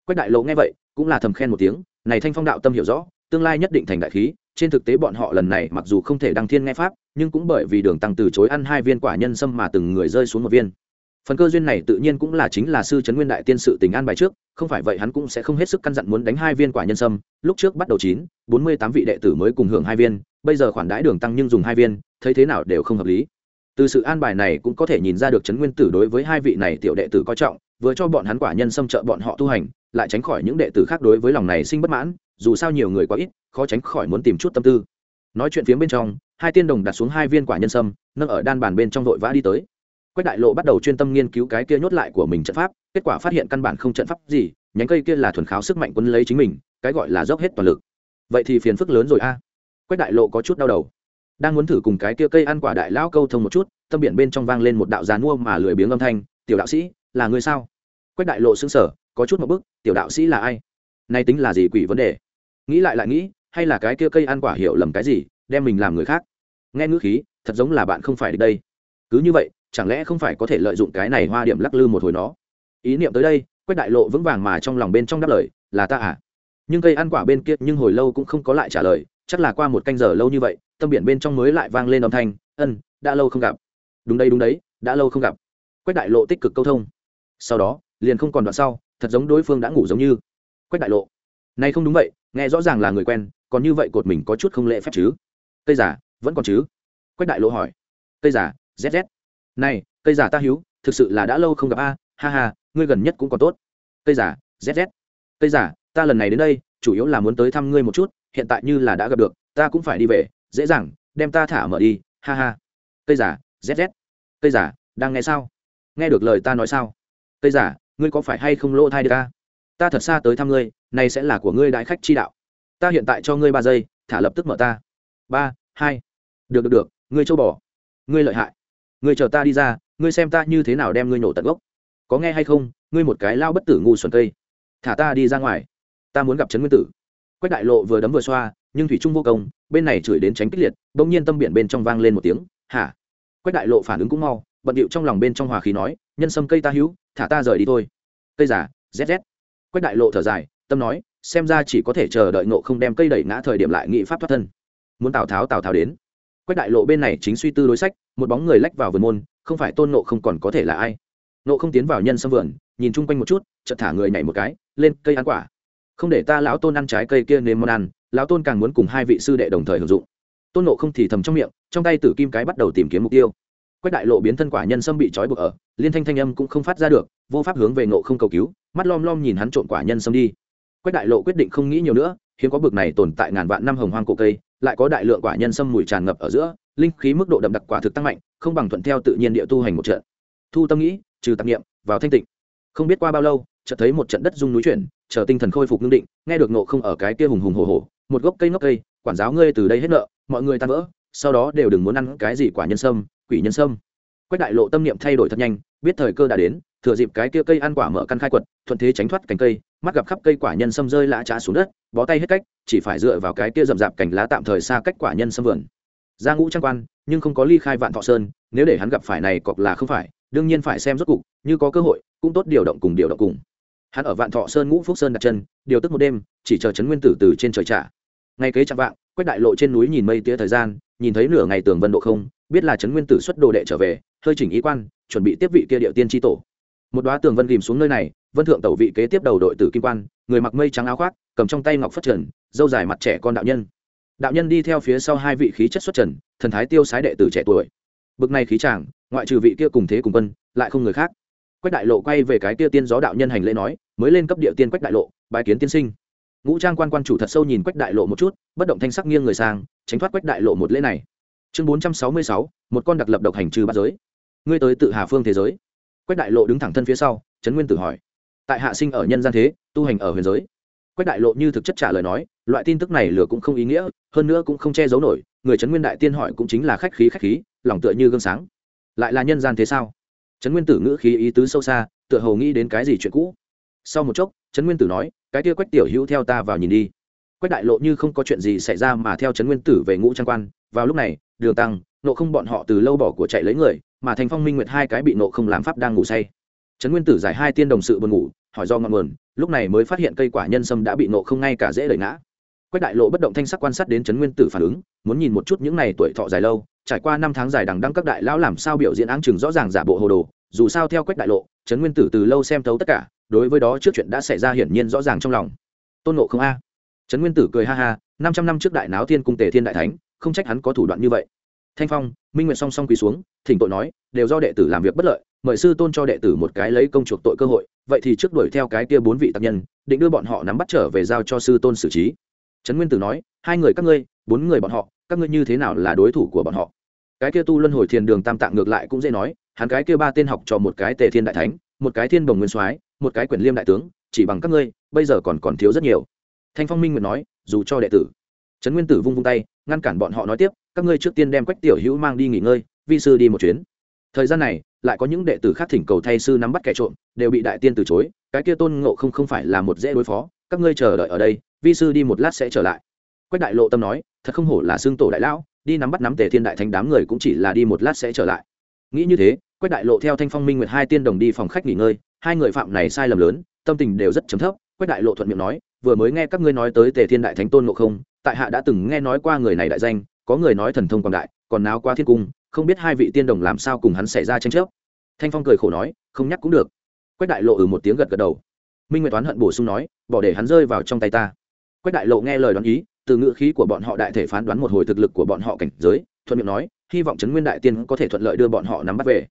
Quách đại lộ nghe vậy, cũng là thầm khen một tiếng, này thanh phong đạo tâm hiểu rõ, tương lai nhất định thành đại khí, trên thực tế bọn họ lần này mặc dù không thể đăng thiên nghe pháp, nhưng cũng bởi vì đường tăng từ chối ăn hai viên quả nhân sâm mà từng người rơi xuống một viên. Phần cơ duyên này tự nhiên cũng là chính là sư trấn nguyên đại tiên sự tình an bài trước, không phải vậy hắn cũng sẽ không hết sức căn dặn muốn đánh hai viên quả nhân sâm, lúc trước bắt đầu chín, bốn mươi tám vị đệ tử mới cùng hưởng hai viên, bây giờ khoản đãi đường tăng nhưng dùng hai viên, thấy thế nào đều không hợp lý từ sự an bài này cũng có thể nhìn ra được trấn nguyên tử đối với hai vị này tiểu đệ tử coi trọng, vừa cho bọn hắn quả nhân xâm trợ bọn họ tu hành, lại tránh khỏi những đệ tử khác đối với lòng này sinh bất mãn, dù sao nhiều người quá ít, khó tránh khỏi muốn tìm chút tâm tư. Nói chuyện phía bên trong, hai tiên đồng đặt xuống hai viên quả nhân sâm nâng ở đan bàn bên trong vội vã đi tới. Quách đại lộ bắt đầu chuyên tâm nghiên cứu cái kia nhốt lại của mình trận pháp, kết quả phát hiện căn bản không trận pháp gì, nhánh cây kia là thuần kháo sức mạnh quân lấy chính mình, cái gọi là dốc hết toàn lực. Vậy thì phiền phức lớn rồi a. Quách đại lộ có chút đau đầu đang muốn thử cùng cái kia cây ăn quả đại lão câu thông một chút, tâm biển bên trong vang lên một đạo giàn mua mà lười biếng âm thanh, tiểu đạo sĩ, là người sao? Quách đại lộ xứng sở có chút một bức, tiểu đạo sĩ là ai? Nay tính là gì quỷ vấn đề? Nghĩ lại lại nghĩ, hay là cái kia cây ăn quả hiểu lầm cái gì, đem mình làm người khác? Nghe ngữ khí, thật giống là bạn không phải đây. Cứ như vậy, chẳng lẽ không phải có thể lợi dụng cái này hoa điểm lắc lư một hồi nó? Ý niệm tới đây, quách đại lộ vững vàng mà trong lòng bên trong đáp lời, là ta à? Nhưng cây ăn quả bên kia nhưng hồi lâu cũng không có lại trả lời, chắc là qua một canh giờ lâu như vậy tâm biển bên trong mới lại vang lên âm thanh, ân, đã lâu không gặp. Đúng đây đúng đấy, đã lâu không gặp. Quách đại lộ tích cực câu thông. Sau đó, liền không còn đoạn sau, thật giống đối phương đã ngủ giống như. Quách đại lộ. Nay không đúng vậy, nghe rõ ràng là người quen, còn như vậy cột mình có chút không lễ phép chứ? Cây giả vẫn còn chứ? Quách đại lộ hỏi. Cây giả zz này, cây giả ta hiếu, thực sự là đã lâu không gặp a, ha ha, ngươi gần nhất cũng còn tốt. Cây giả zz cây giả ta lần này đến đây, chủ yếu là muốn tới thăm ngươi một chút, hiện tại như là đã gặp được, ta cũng phải đi về dễ dàng, đem ta thả mở đi, ha ha. Cây giả zz cây giả đang nghe sao? Nghe được lời ta nói sao? Cây giả ngươi có phải hay không lỗ thai được ta ta thật xa tới thăm ngươi, này sẽ là của ngươi đại khách chi đạo. Ta hiện tại cho ngươi ba giây, thả lập tức mở ta. Ba, hai. Được được được, ngươi châu bò. Ngươi lợi hại. Ngươi chờ ta đi ra, ngươi xem ta như thế nào đem ngươi nổ tận gốc. Có nghe hay không? Ngươi một cái lao bất tử ngu xuẩn cây. Thả ta đi ra ngoài. Ta muốn gặp trấn nguyên tử. Quách đại lộ vừa đấm vừa xoa, nhưng thủy trung vô công bên này chửi đến tránh kích liệt, bỗng nhiên tâm biển bên trong vang lên một tiếng, hả? Quách đại lộ phản ứng cũng mau, bận điệu trong lòng bên trong hòa khí nói, nhân sâm cây ta hữu, thả ta rời đi thôi. Cây giả zz quách đại lộ thở dài, tâm nói, xem ra chỉ có thể chờ đợi nộ không đem cây đẩy ngã thời điểm lại nghị pháp thoát thân. Muốn tào tháo tào tháo đến. Quách đại lộ bên này chính suy tư đối sách, một bóng người lách vào vườn môn, không phải tôn nộ không còn có thể là ai. Nộ không tiến vào nhân sâm vườn, nhìn chung quanh một chút, chợt thả người nhảy một cái, lên cây ăn quả. Không để ta lão tôn ăn trái cây kia nếm món ăn lão tôn càng muốn cùng hai vị sư đệ đồng thời hưởng dụng. Tôn nộ không thì thầm trong miệng, trong tay tử kim cái bắt đầu tìm kiếm mục tiêu. Quách đại lộ biến thân quả nhân sâm bị trói buộc ở, liên thanh thanh âm cũng không phát ra được, vô pháp hướng về nộ không cầu cứu, mắt lom lom nhìn hắn trộn quả nhân sâm đi. Quách đại lộ quyết định không nghĩ nhiều nữa, hiếm có bực này tồn tại ngàn vạn năm hồng hoang cổ cây, lại có đại lượng quả nhân sâm mùi tràn ngập ở giữa, linh khí mức độ đậm đặc quả thực tăng mạnh, không bằng thuận theo tự nhiên địa tu hành một trận. Thu tâm nghĩ, trừ tạp nghiệm vào thanh tịnh. Không biết qua bao lâu, chợt thấy một trận đất rung núi chuyển, chờ tinh thần khôi phục ngưng định, nghe được nộ không ở cái kia hùng hùng hồ hồ một gốc cây ngốc cây, quản giáo ngươi từ đây hết nợ, mọi người tan vỡ, sau đó đều đừng muốn ăn cái gì quả nhân sâm, quỷ nhân sâm. Quách đại lộ tâm niệm thay đổi thật nhanh, biết thời cơ đã đến, thừa dịp cái kia cây ăn quả mở căn khai quật, thuận thế tránh thoát cành cây, mắt gặp khắp cây quả nhân sâm rơi lã trá xuống đất, bó tay hết cách, chỉ phải dựa vào cái kia rậm rạp cành lá tạm thời xa cách quả nhân sâm vườn. Ra ngũ trang quan, nhưng không có ly khai vạn thọ sơn, nếu để hắn gặp phải này cọc là không phải, đương nhiên phải xem rốt cục, như có cơ hội, cũng tốt điều động cùng điều động cùng. Hắn ở vạn thọ sơn ngũ phúc sơn đặt chân, điều tức một đêm, chỉ chờ chấn nguyên tử từ trên trời trả ngay kế chạm vạn quách đại lộ trên núi nhìn mây tía thời gian, nhìn thấy nửa ngày tường vân độ không, biết là chấn nguyên tử xuất đồ đệ trở về, hơi chỉnh ý quan, chuẩn bị tiếp vị kia điệu tiên tri tổ. Một đoá tường vân ghìm xuống nơi này, vân thượng tẩu vị kế tiếp đầu đội tử kim quan, người mặc mây trắng áo khoác, cầm trong tay ngọc phất trần dâu dài mặt trẻ con đạo nhân. Đạo nhân đi theo phía sau hai vị khí chất xuất trần, thần thái tiêu sái đệ tử trẻ tuổi. Bực này khí chàng, ngoại trừ vị kia cùng thế cùng quân, lại không người khác. Quách đại lộ quay về cái kia tiên gió đạo nhân hành lễ nói, mới lên cấp địa tiên quách đại lộ bài kiến tiên sinh ngũ trang quan quan chủ thật sâu nhìn quách đại lộ một chút, bất động thanh sắc nghiêng người sang, tránh thoát quách đại lộ một lễ này. Chương bốn trăm sáu mươi sáu, một con đặc lập độc hành trừ bát giới. Ngươi tới tự hà phương thế giới. Quách đại lộ đứng thẳng thân phía sau, trấn nguyên tử hỏi. Tại hạ sinh ở nhân gian thế, tu hành ở huyền giới. Quách đại lộ như thực chất trả lời nói, loại tin tức này lừa cũng không ý nghĩa, hơn nữa cũng không che giấu nổi, người trấn nguyên đại tiên hỏi cũng chính là khách khí khách khí, lòng tựa như gương sáng. Lại là nhân gian thế sao? Trấn nguyên tử ngữ khí ý tứ sâu xa, tựa hồ nghĩ đến cái gì chuyện cũ. Sau một chốc trấn nguyên tử nói, cái kia quách tiểu hữu theo ta vào nhìn đi. Quách đại lộ như không có chuyện gì xảy ra mà theo trấn nguyên tử về ngũ trang quan. Vào lúc này, đường tăng nộ không bọn họ từ lâu bỏ của chạy lấy người, mà thành phong minh nguyệt hai cái bị nộ không làm pháp đang ngủ say. Trấn nguyên tử giải hai tiên đồng sự buồn ngủ, hỏi do ngọn nguồn, lúc này mới phát hiện cây quả nhân sâm đã bị nộ không ngay cả dễ đẩy ngã. Quách đại lộ bất động thanh sắc quan sát đến trấn nguyên tử phản ứng, muốn nhìn một chút những n à y tuổi thọ dài lâu, trải qua năm tháng dài đằng đăng các đại lão làm sao biểu diễn áng chừng rõ ràng giả bộ hồ đồ. Dù sao theo quách đại lộ, trấn nguyên tử từ lâu xem thấu tất cả đối với đó trước chuyện đã xảy ra hiển nhiên rõ ràng trong lòng. Tôn nộ không a. Trấn nguyên tử cười ha ha, năm trăm năm trước đại náo thiên cung tề thiên đại thánh, không trách hắn có thủ đoạn như vậy. Thanh phong, minh nguyện song song quỳ xuống, thỉnh tội nói, đều do đệ tử làm việc bất lợi, mời sư tôn cho đệ tử một cái lấy công chuộc tội cơ hội, vậy thì trước đuổi theo cái kia bốn vị tác nhân, định đưa bọn họ nắm bắt trở về giao cho sư tôn xử trí. Trấn nguyên tử nói, hai người các ngươi, bốn người bọn họ, các ngươi như thế nào là đối thủ của bọn họ? Cái kia tu luân hồi thiền đường tam tạng ngược lại cũng dễ nói, hắn cái kia ba tên học cho một cái tề thiên đại thánh, một cái thiên bồng nguyên soái một cái quyền liêm đại tướng, chỉ bằng các ngươi, bây giờ còn còn thiếu rất nhiều. Thanh phong minh nguyện nói, dù cho đệ tử. Trấn nguyên tử vung vung tay, ngăn cản bọn họ nói tiếp, các ngươi trước tiên đem quách tiểu hữu mang đi nghỉ ngơi, vi sư đi một chuyến. Thời gian này, lại có những đệ tử khác thỉnh cầu thay sư nắm bắt kẻ trộm, đều bị đại tiên từ chối, cái kia tôn ngộ không không phải là một dễ đối phó, các ngươi chờ đợi ở đây, vi sư đi một lát sẽ trở lại. Quách đại lộ tâm nói, thật không hổ là xương tổ đại lão, đi nắm bắt nắm tề thiên đại thánh đám người cũng chỉ là đi một lát sẽ trở lại. Nghĩ như thế, quách đại lộ theo thanh phong minh nguyệt hai tiên đồng đi phòng khách nghỉ ngơi hai người phạm này sai lầm lớn, tâm tình đều rất chấm thấp, quách đại lộ thuận miệng nói, vừa mới nghe các ngươi nói tới tề thiên đại thánh tôn ngộ không, tại hạ đã từng nghe nói qua người này đại danh, có người nói thần thông quảng đại, còn nào qua thiên cung, không biết hai vị tiên đồng làm sao cùng hắn xảy ra tranh chấp. Thanh phong cười khổ nói, không nhắc cũng được. Quách đại lộ ừ một tiếng gật gật đầu. Minh nguyệt toán hận bổ sung nói, bỏ để hắn rơi vào trong tay ta. Quách đại lộ nghe lời đoán ý, từ ngữ khí của bọn họ đại thể phán đoán một hồi thực lực của bọn họ cảnh giới, thuận miệng nói, hy vọng trấn nguyên đại tiên có thể thuận lợi đưa bọn họ nắm bắt về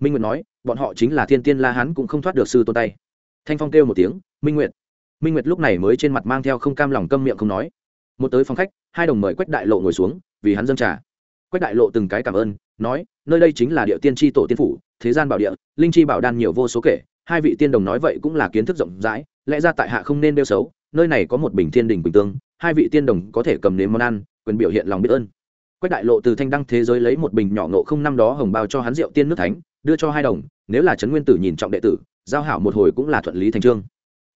minh nguyệt nói, bọn họ chính là thiên tiên la hán cũng không thoát được sư tôn tay. Thanh phong kêu một tiếng, minh nguyệt. Minh nguyệt lúc này mới trên mặt mang theo không cam lòng câm miệng không nói. Một tới phòng khách, hai đồng mời quách đại lộ ngồi xuống, vì hắn dâng trà. Quách đại lộ từng cái cảm ơn, nói, nơi đây chính là địa tiên tri tổ tiên phủ, thế gian bảo địa, linh chi bảo đan nhiều vô số kể, hai vị tiên đồng nói vậy cũng là kiến thức rộng rãi, lẽ ra tại hạ không nên đeo xấu, nơi này có một bình thiên đình bình tương, hai vị tiên đồng có thể cầm nếm món ăn, quyền biểu hiện lòng biết ơn. Quách đại lộ từ thanh đăng thế giới lấy một bình nhỏ nộ không năm đó hồng bao cho hắn rượu tiên nước thánh đưa cho hai đồng, nếu là trấn nguyên tử nhìn trọng đệ tử, giao hảo một hồi cũng là thuận lý thành trương.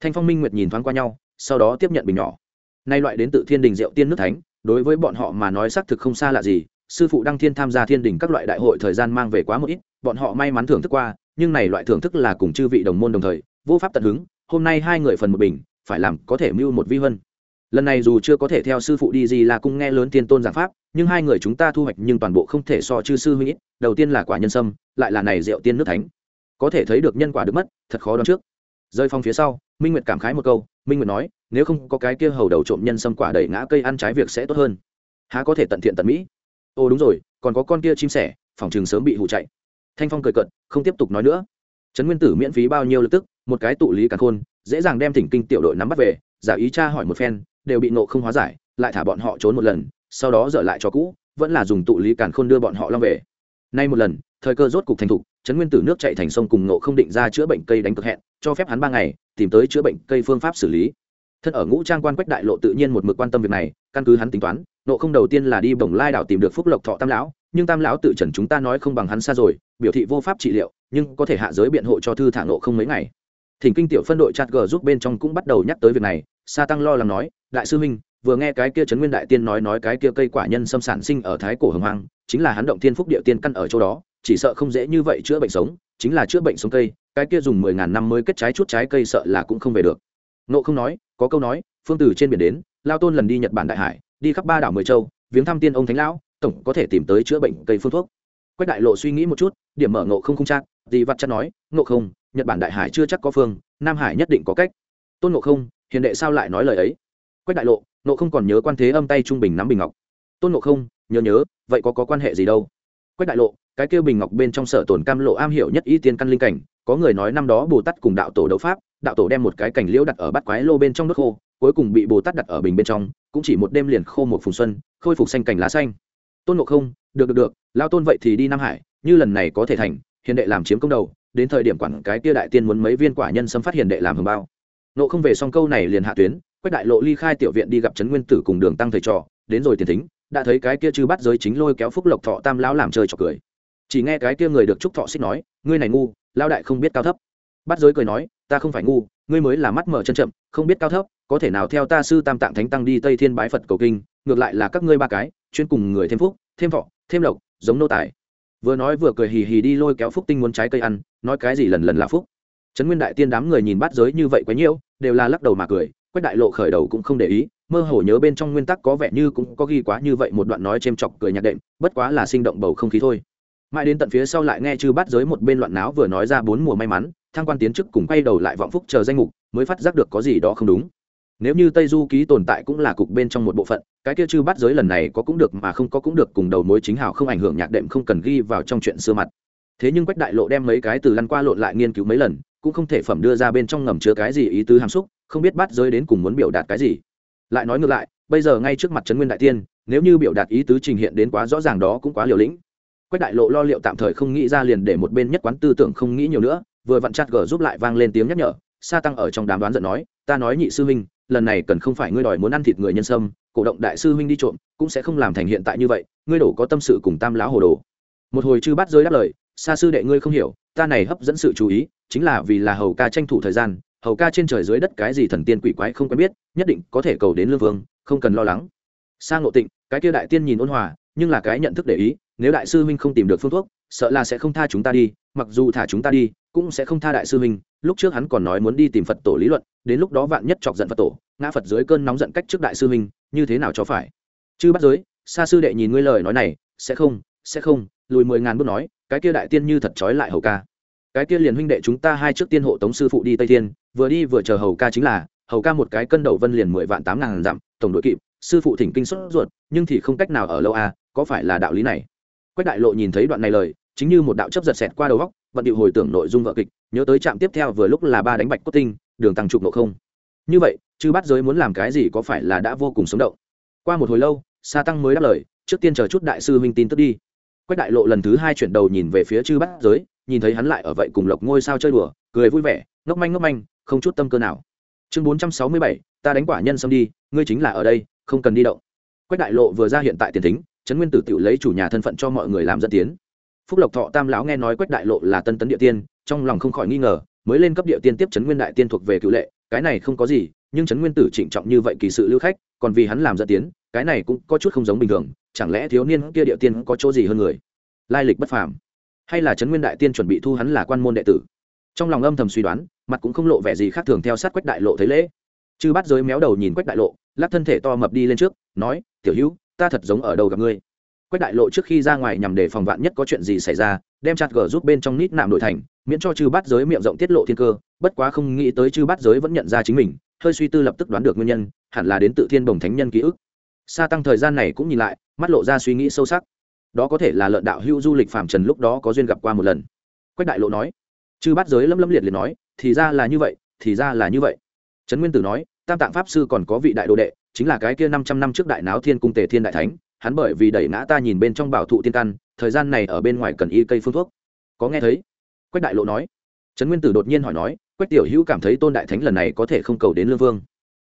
Thanh phong minh nguyệt nhìn thoáng qua nhau, sau đó tiếp nhận bình nhỏ. Nay loại đến tự thiên đình rượu tiên nước thánh, đối với bọn họ mà nói xác thực không xa lạ gì, sư phụ đăng thiên tham gia thiên đình các loại đại hội thời gian mang về quá một ít, bọn họ may mắn thưởng thức qua, nhưng này loại thưởng thức là cùng chư vị đồng môn đồng thời, vô pháp tận hứng, hôm nay hai người phần một bình, phải làm có thể mưu một vi vân lần này dù chưa có thể theo sư phụ đi gì là cung nghe lớn tiên tôn giảng pháp, nhưng hai người chúng ta thu hoạch nhưng toàn bộ không thể so chư sư huynh ít, đầu tiên là quả nhân sâm lại là này rượu tiên nước thánh. Có thể thấy được nhân quả được mất, thật khó đoán trước. Rơi phong phía sau, minh nguyệt cảm khái một câu, minh nguyệt nói, nếu không có cái kia hầu đầu trộm nhân sâm quả đẩy ngã cây ăn trái việc sẽ tốt hơn. Há có thể tận thiện tận mỹ? Ô đúng rồi, còn có con kia chim sẻ, phòng trường sớm bị hụ chạy. Thanh phong cười cận không tiếp tục nói nữa. Trấn nguyên tử miễn phí bao nhiêu lập tức, một cái tụ lý càng khôn, dễ dàng đem thỉnh kinh tiểu đội nắm bắt về, giả ý cha hỏi một phen, đều bị nộ không hóa giải, lại thả bọn họ trốn một lần, sau đó dở lại cho cũ, vẫn là dùng tụ lý càn khôn đưa bọn họ long về. Nay một lần thời cơ rốt cục thành thục trấn nguyên tử nước chạy thành sông cùng nộ không định ra chữa bệnh cây đánh cực hẹn cho phép hắn ba ngày tìm tới chữa bệnh cây phương pháp xử lý. Thân ở ngũ trang quan quách đại lộ tự nhiên một mực quan tâm việc này căn cứ hắn tính toán nộ không đầu tiên là đi bồng lai đảo tìm được phúc lộc thọ tam lão nhưng tam lão tự trần chúng ta nói không bằng hắn xa rồi biểu thị vô pháp trị liệu nhưng có thể hạ giới biện hộ cho thư thả nộ không mấy ngày. Thỉnh kinh tiểu phân đội chặt g giúp bên trong cũng bắt đầu nhắc tới việc này sa tăng lo lắng nói đại sư minh, vừa nghe cái kia trấn nguyên đại tiên nói nói cái kia cây quả nhân xâm sản sinh ở thái cổ hồng hoang chính là hắn động thiên phúc địa tiên căn ở chỗ đó chỉ sợ không dễ như vậy chữa bệnh sống, chính là chữa bệnh sống cây, cái kia dùng mười ngàn năm mới kết trái chút trái cây sợ là cũng không về được. Nộ không nói, có câu nói, phương từ trên biển đến, lao tôn lần đi nhật bản đại hải, đi khắp ba đảo mười châu, viếng thăm tiên ông thánh lão, tổng có thể tìm tới chữa bệnh cây phương thuốc. Quách đại lộ suy nghĩ một chút, điểm mở ngộ không không chắc gì vặt chắc nói, ngộ không, nhật bản đại hải chưa chắc có phương, nam hải nhất định có cách. Tôn ngộ không, hiền đệ sao lại nói lời ấy? Quách đại lộ, ngộ không còn nhớ quan thế âm tay trung bình nắm bình ngọc. Tôn ngộ không, nhớ nhớ, vậy có có quan hệ gì đâu? Quách đại lộ cái kêu bình ngọc bên trong sở tồn cam lộ am hiểu nhất y tiên căn linh cảnh, có người nói năm đó bồ tát cùng đạo tổ đấu pháp, đạo tổ đem một cái cảnh liễu đặt ở bát quái lô bên trong nước khô, cuối cùng bị bồ tát đặt ở bình bên trong, cũng chỉ một đêm liền khô một phùng xuân, khôi phục xanh cảnh lá xanh. Tôn ngộ không, được được được lao tôn vậy thì đi nam hải, như lần này có thể thành, hiền đệ làm chiếm công đầu, đến thời điểm quản cái kia đại tiên muốn mấy viên quả nhân xâm phát hiền đệ làm hưởng bao. Nộ không về xong câu này liền hạ tuyến quách đại lộ ly khai tiểu viện đi gặp trấn nguyên tử cùng đường tăng thầy trò, đến rồi tiền thính, đã thấy cái kia chư bắt giới chính lôi kéo phúc lộc thọ tam lão làm chơi trò cười chỉ nghe cái kia người được trúc thọ xích nói, ngươi này ngu lao đại không biết cao thấp. Bắt giới cười nói, ta không phải ngu, ngươi mới là mắt mở chân chậm, không biết cao thấp, có thể nào theo ta sư tam tạng thánh tăng đi tây thiên bái phật cầu kinh, ngược lại là các ngươi ba cái, chuyên cùng người thêm phúc, thêm thọ, thêm lộc, giống nô tài. Vừa nói vừa cười hì hì đi lôi kéo phúc tinh muốn trái cây ăn, nói cái gì lần lần là phúc. Trấn nguyên đại tiên đám người nhìn bắt giới như vậy quá nhiễu đều là lắc đầu mà cười, quách đại lộ khởi đầu cũng không để ý, mơ hồ nhớ bên trong nguyên tắc có vẻ như cũng có ghi quá như vậy một đoạn nói chêm chọc cười nhạc đệm, bất quá là sinh động bầu không khí thôi mãi đến tận phía sau lại nghe chư bắt giới một bên loạn náo vừa nói ra bốn mùa may mắn thang quan tiến chức cùng quay đầu lại vọng phúc chờ danh mục, mới phát giác được có gì đó không đúng. Nếu như tây du ký tồn tại cũng là cục bên trong một bộ phận, cái kia chư bắt giới lần này có cũng được mà không có cũng được cùng đầu mối chính hào không ảnh hưởng nhạc đệm không cần ghi vào trong chuyện xưa mặt. Thế nhưng quách đại lộ đem mấy cái từ lăn qua lộn lại nghiên cứu mấy lần, cũng không thể phẩm đưa ra bên trong ngầm chứa cái gì ý tứ hàm xúc, không biết bắt giới đến cùng muốn biểu đạt cái gì. Lại nói ngược lại, bây giờ ngay trước mặt trấn nguyên đại tiên, nếu như biểu đạt ý tứ trình hiện đến quá rõ ràng đó cũng quá liều lĩnh quách đại lộ lo liệu tạm thời không nghĩ ra liền để một bên nhất quán tư tưởng không nghĩ nhiều nữa, vừa vặn chặt gờ giúp lại vang lên tiếng nhắc nhở, sa tăng ở trong đám đoán giận nói, ta nói nhị sư huynh, lần này cần không phải ngươi đòi muốn ăn thịt người nhân sâm, cổ động đại sư huynh đi trộm, cũng sẽ không làm thành hiện tại như vậy, ngươi đổ có tâm sự cùng tam lão hồ đồ. Một hồi chư bắt giới đáp lời xa sư đệ ngươi không hiểu, ta này hấp dẫn sự chú ý, chính là vì là hầu ca tranh thủ thời gian, hầu ca trên trời dưới đất cái gì thần tiên quỷ quái không quen biết, nhất định có thể cầu đến lương vương, không cần lo lắng. Sang ngộ tịnh, cái kia đại tiên nhìn ôn hòa, nhưng là cái nhận thức để ý nếu đại sư huynh không tìm được phương thuốc, sợ là sẽ không tha chúng ta đi, mặc dù thả chúng ta đi, cũng sẽ không tha đại sư huynh, lúc trước hắn còn nói muốn đi tìm phật tổ lý luận, đến lúc đó vạn nhất chọc giận phật tổ, ngã phật dưới cơn nóng giận cách trước đại sư huynh, như thế nào cho phải? Chư bắt giới, xa sư đệ nhìn ngươi lời nói này, sẽ không sẽ không, lùi mười ngàn bước nói, cái kia đại tiên như thật trói lại hầu ca. Cái kia liền huynh đệ chúng ta hai trước tiên hộ tống sư phụ đi tây thiên, vừa đi vừa chờ hầu ca chính là, hầu ca một cái cân đầu vân liền mười vạn tám ngàn dặm, tổng đội kịp, sư phụ thỉnh kinh xuất ruột, nhưng thì không cách nào ở lâu à có phải là đạo lý này? Quách đại lộ nhìn thấy đoạn này lời, chính như một đạo chấp giật xẹt qua đầu góc, vận điệu hồi tưởng nội dung vợ kịch, nhớ tới trạm tiếp theo vừa lúc là ba đánh bạch cốt tinh, đường tăng trục nộ không. Như vậy, chư bắt giới muốn làm cái gì có phải là đã vô cùng sống động. Qua một hồi lâu, sa tăng mới đáp lời, trước tiên chờ chút đại sư huynh tin tức đi. Quách đại lộ lần thứ hai chuyển đầu nhìn về phía chư bắt giới, nhìn thấy hắn lại ở vậy cùng lộc ngôi sao chơi đùa, cười vui vẻ, ngốc manh ngốc manh, không chút tâm cơ nào. Chương bốn trăm sáu mươi bảy, ta đánh quả nhân xâm đi, ngươi chính là ở đây, không cần đi động. Quách đại lộ vừa ra hiện tại tiền tính trấn nguyên tử tự lấy chủ nhà thân phận cho mọi người làm dẫn tiến. Phúc lộc thọ tam lão nghe nói quách đại lộ là tân tấn địa tiên, trong lòng không khỏi nghi ngờ, mới lên cấp địa tiên tiếp trấn nguyên đại tiên thuộc về cựu lệ, cái này không có gì, nhưng trấn nguyên tử trịnh trọng như vậy kỳ sự lưu khách, còn vì hắn làm dẫn tiến, cái này cũng có chút không giống bình thường, chẳng lẽ thiếu niên kia địa tiên có chỗ gì hơn người? Lai lịch bất phàm. Hay là trấn nguyên đại tiên chuẩn bị thu hắn là quan môn đệ tử? Trong lòng âm thầm suy đoán, mặt cũng không lộ vẻ gì khác thường theo sát quách đại lộ thấy lễ. Chư bắt giới méo đầu nhìn quách đại lộ, lắc thân thể to mập đi lên trước, nói, tiểu hữu ta thật giống ở đâu gặp ngươi. Quách đại lộ trước khi ra ngoài nhằm để phòng vạn nhất có chuyện gì xảy ra, đem chặt gờ giúp bên trong nít nạm nội thành, miễn cho chư bắt giới miệng rộng tiết lộ thiên cơ, bất quá không nghĩ tới chư bắt giới vẫn nhận ra chính mình, hơi suy tư lập tức đoán được nguyên nhân, hẳn là đến tự thiên bồng thánh nhân ký ức. Sa tăng thời gian này cũng nhìn lại, mắt lộ ra suy nghĩ sâu sắc. Đó có thể là lợn đạo hữu du lịch phạm trần lúc đó có duyên gặp qua một lần. Quách đại lộ nói. Chư bắt giới lâm lâm liệt liệt nói, thì ra là như vậy, thì ra là như vậy. Trấn nguyên tử nói tam tạng pháp sư còn có vị đại đồ đệ, chính là cái kia năm trăm năm trước đại náo thiên cung tề thiên đại thánh, hắn bởi vì đẩy ngã ta nhìn bên trong bảo thụ tiên căn, thời gian này ở bên ngoài cần y cây phương thuốc. Có nghe thấy? Quách đại lộ nói. Trấn nguyên tử đột nhiên hỏi nói, quách tiểu hữu cảm thấy tôn đại thánh lần này có thể không cầu đến lương vương.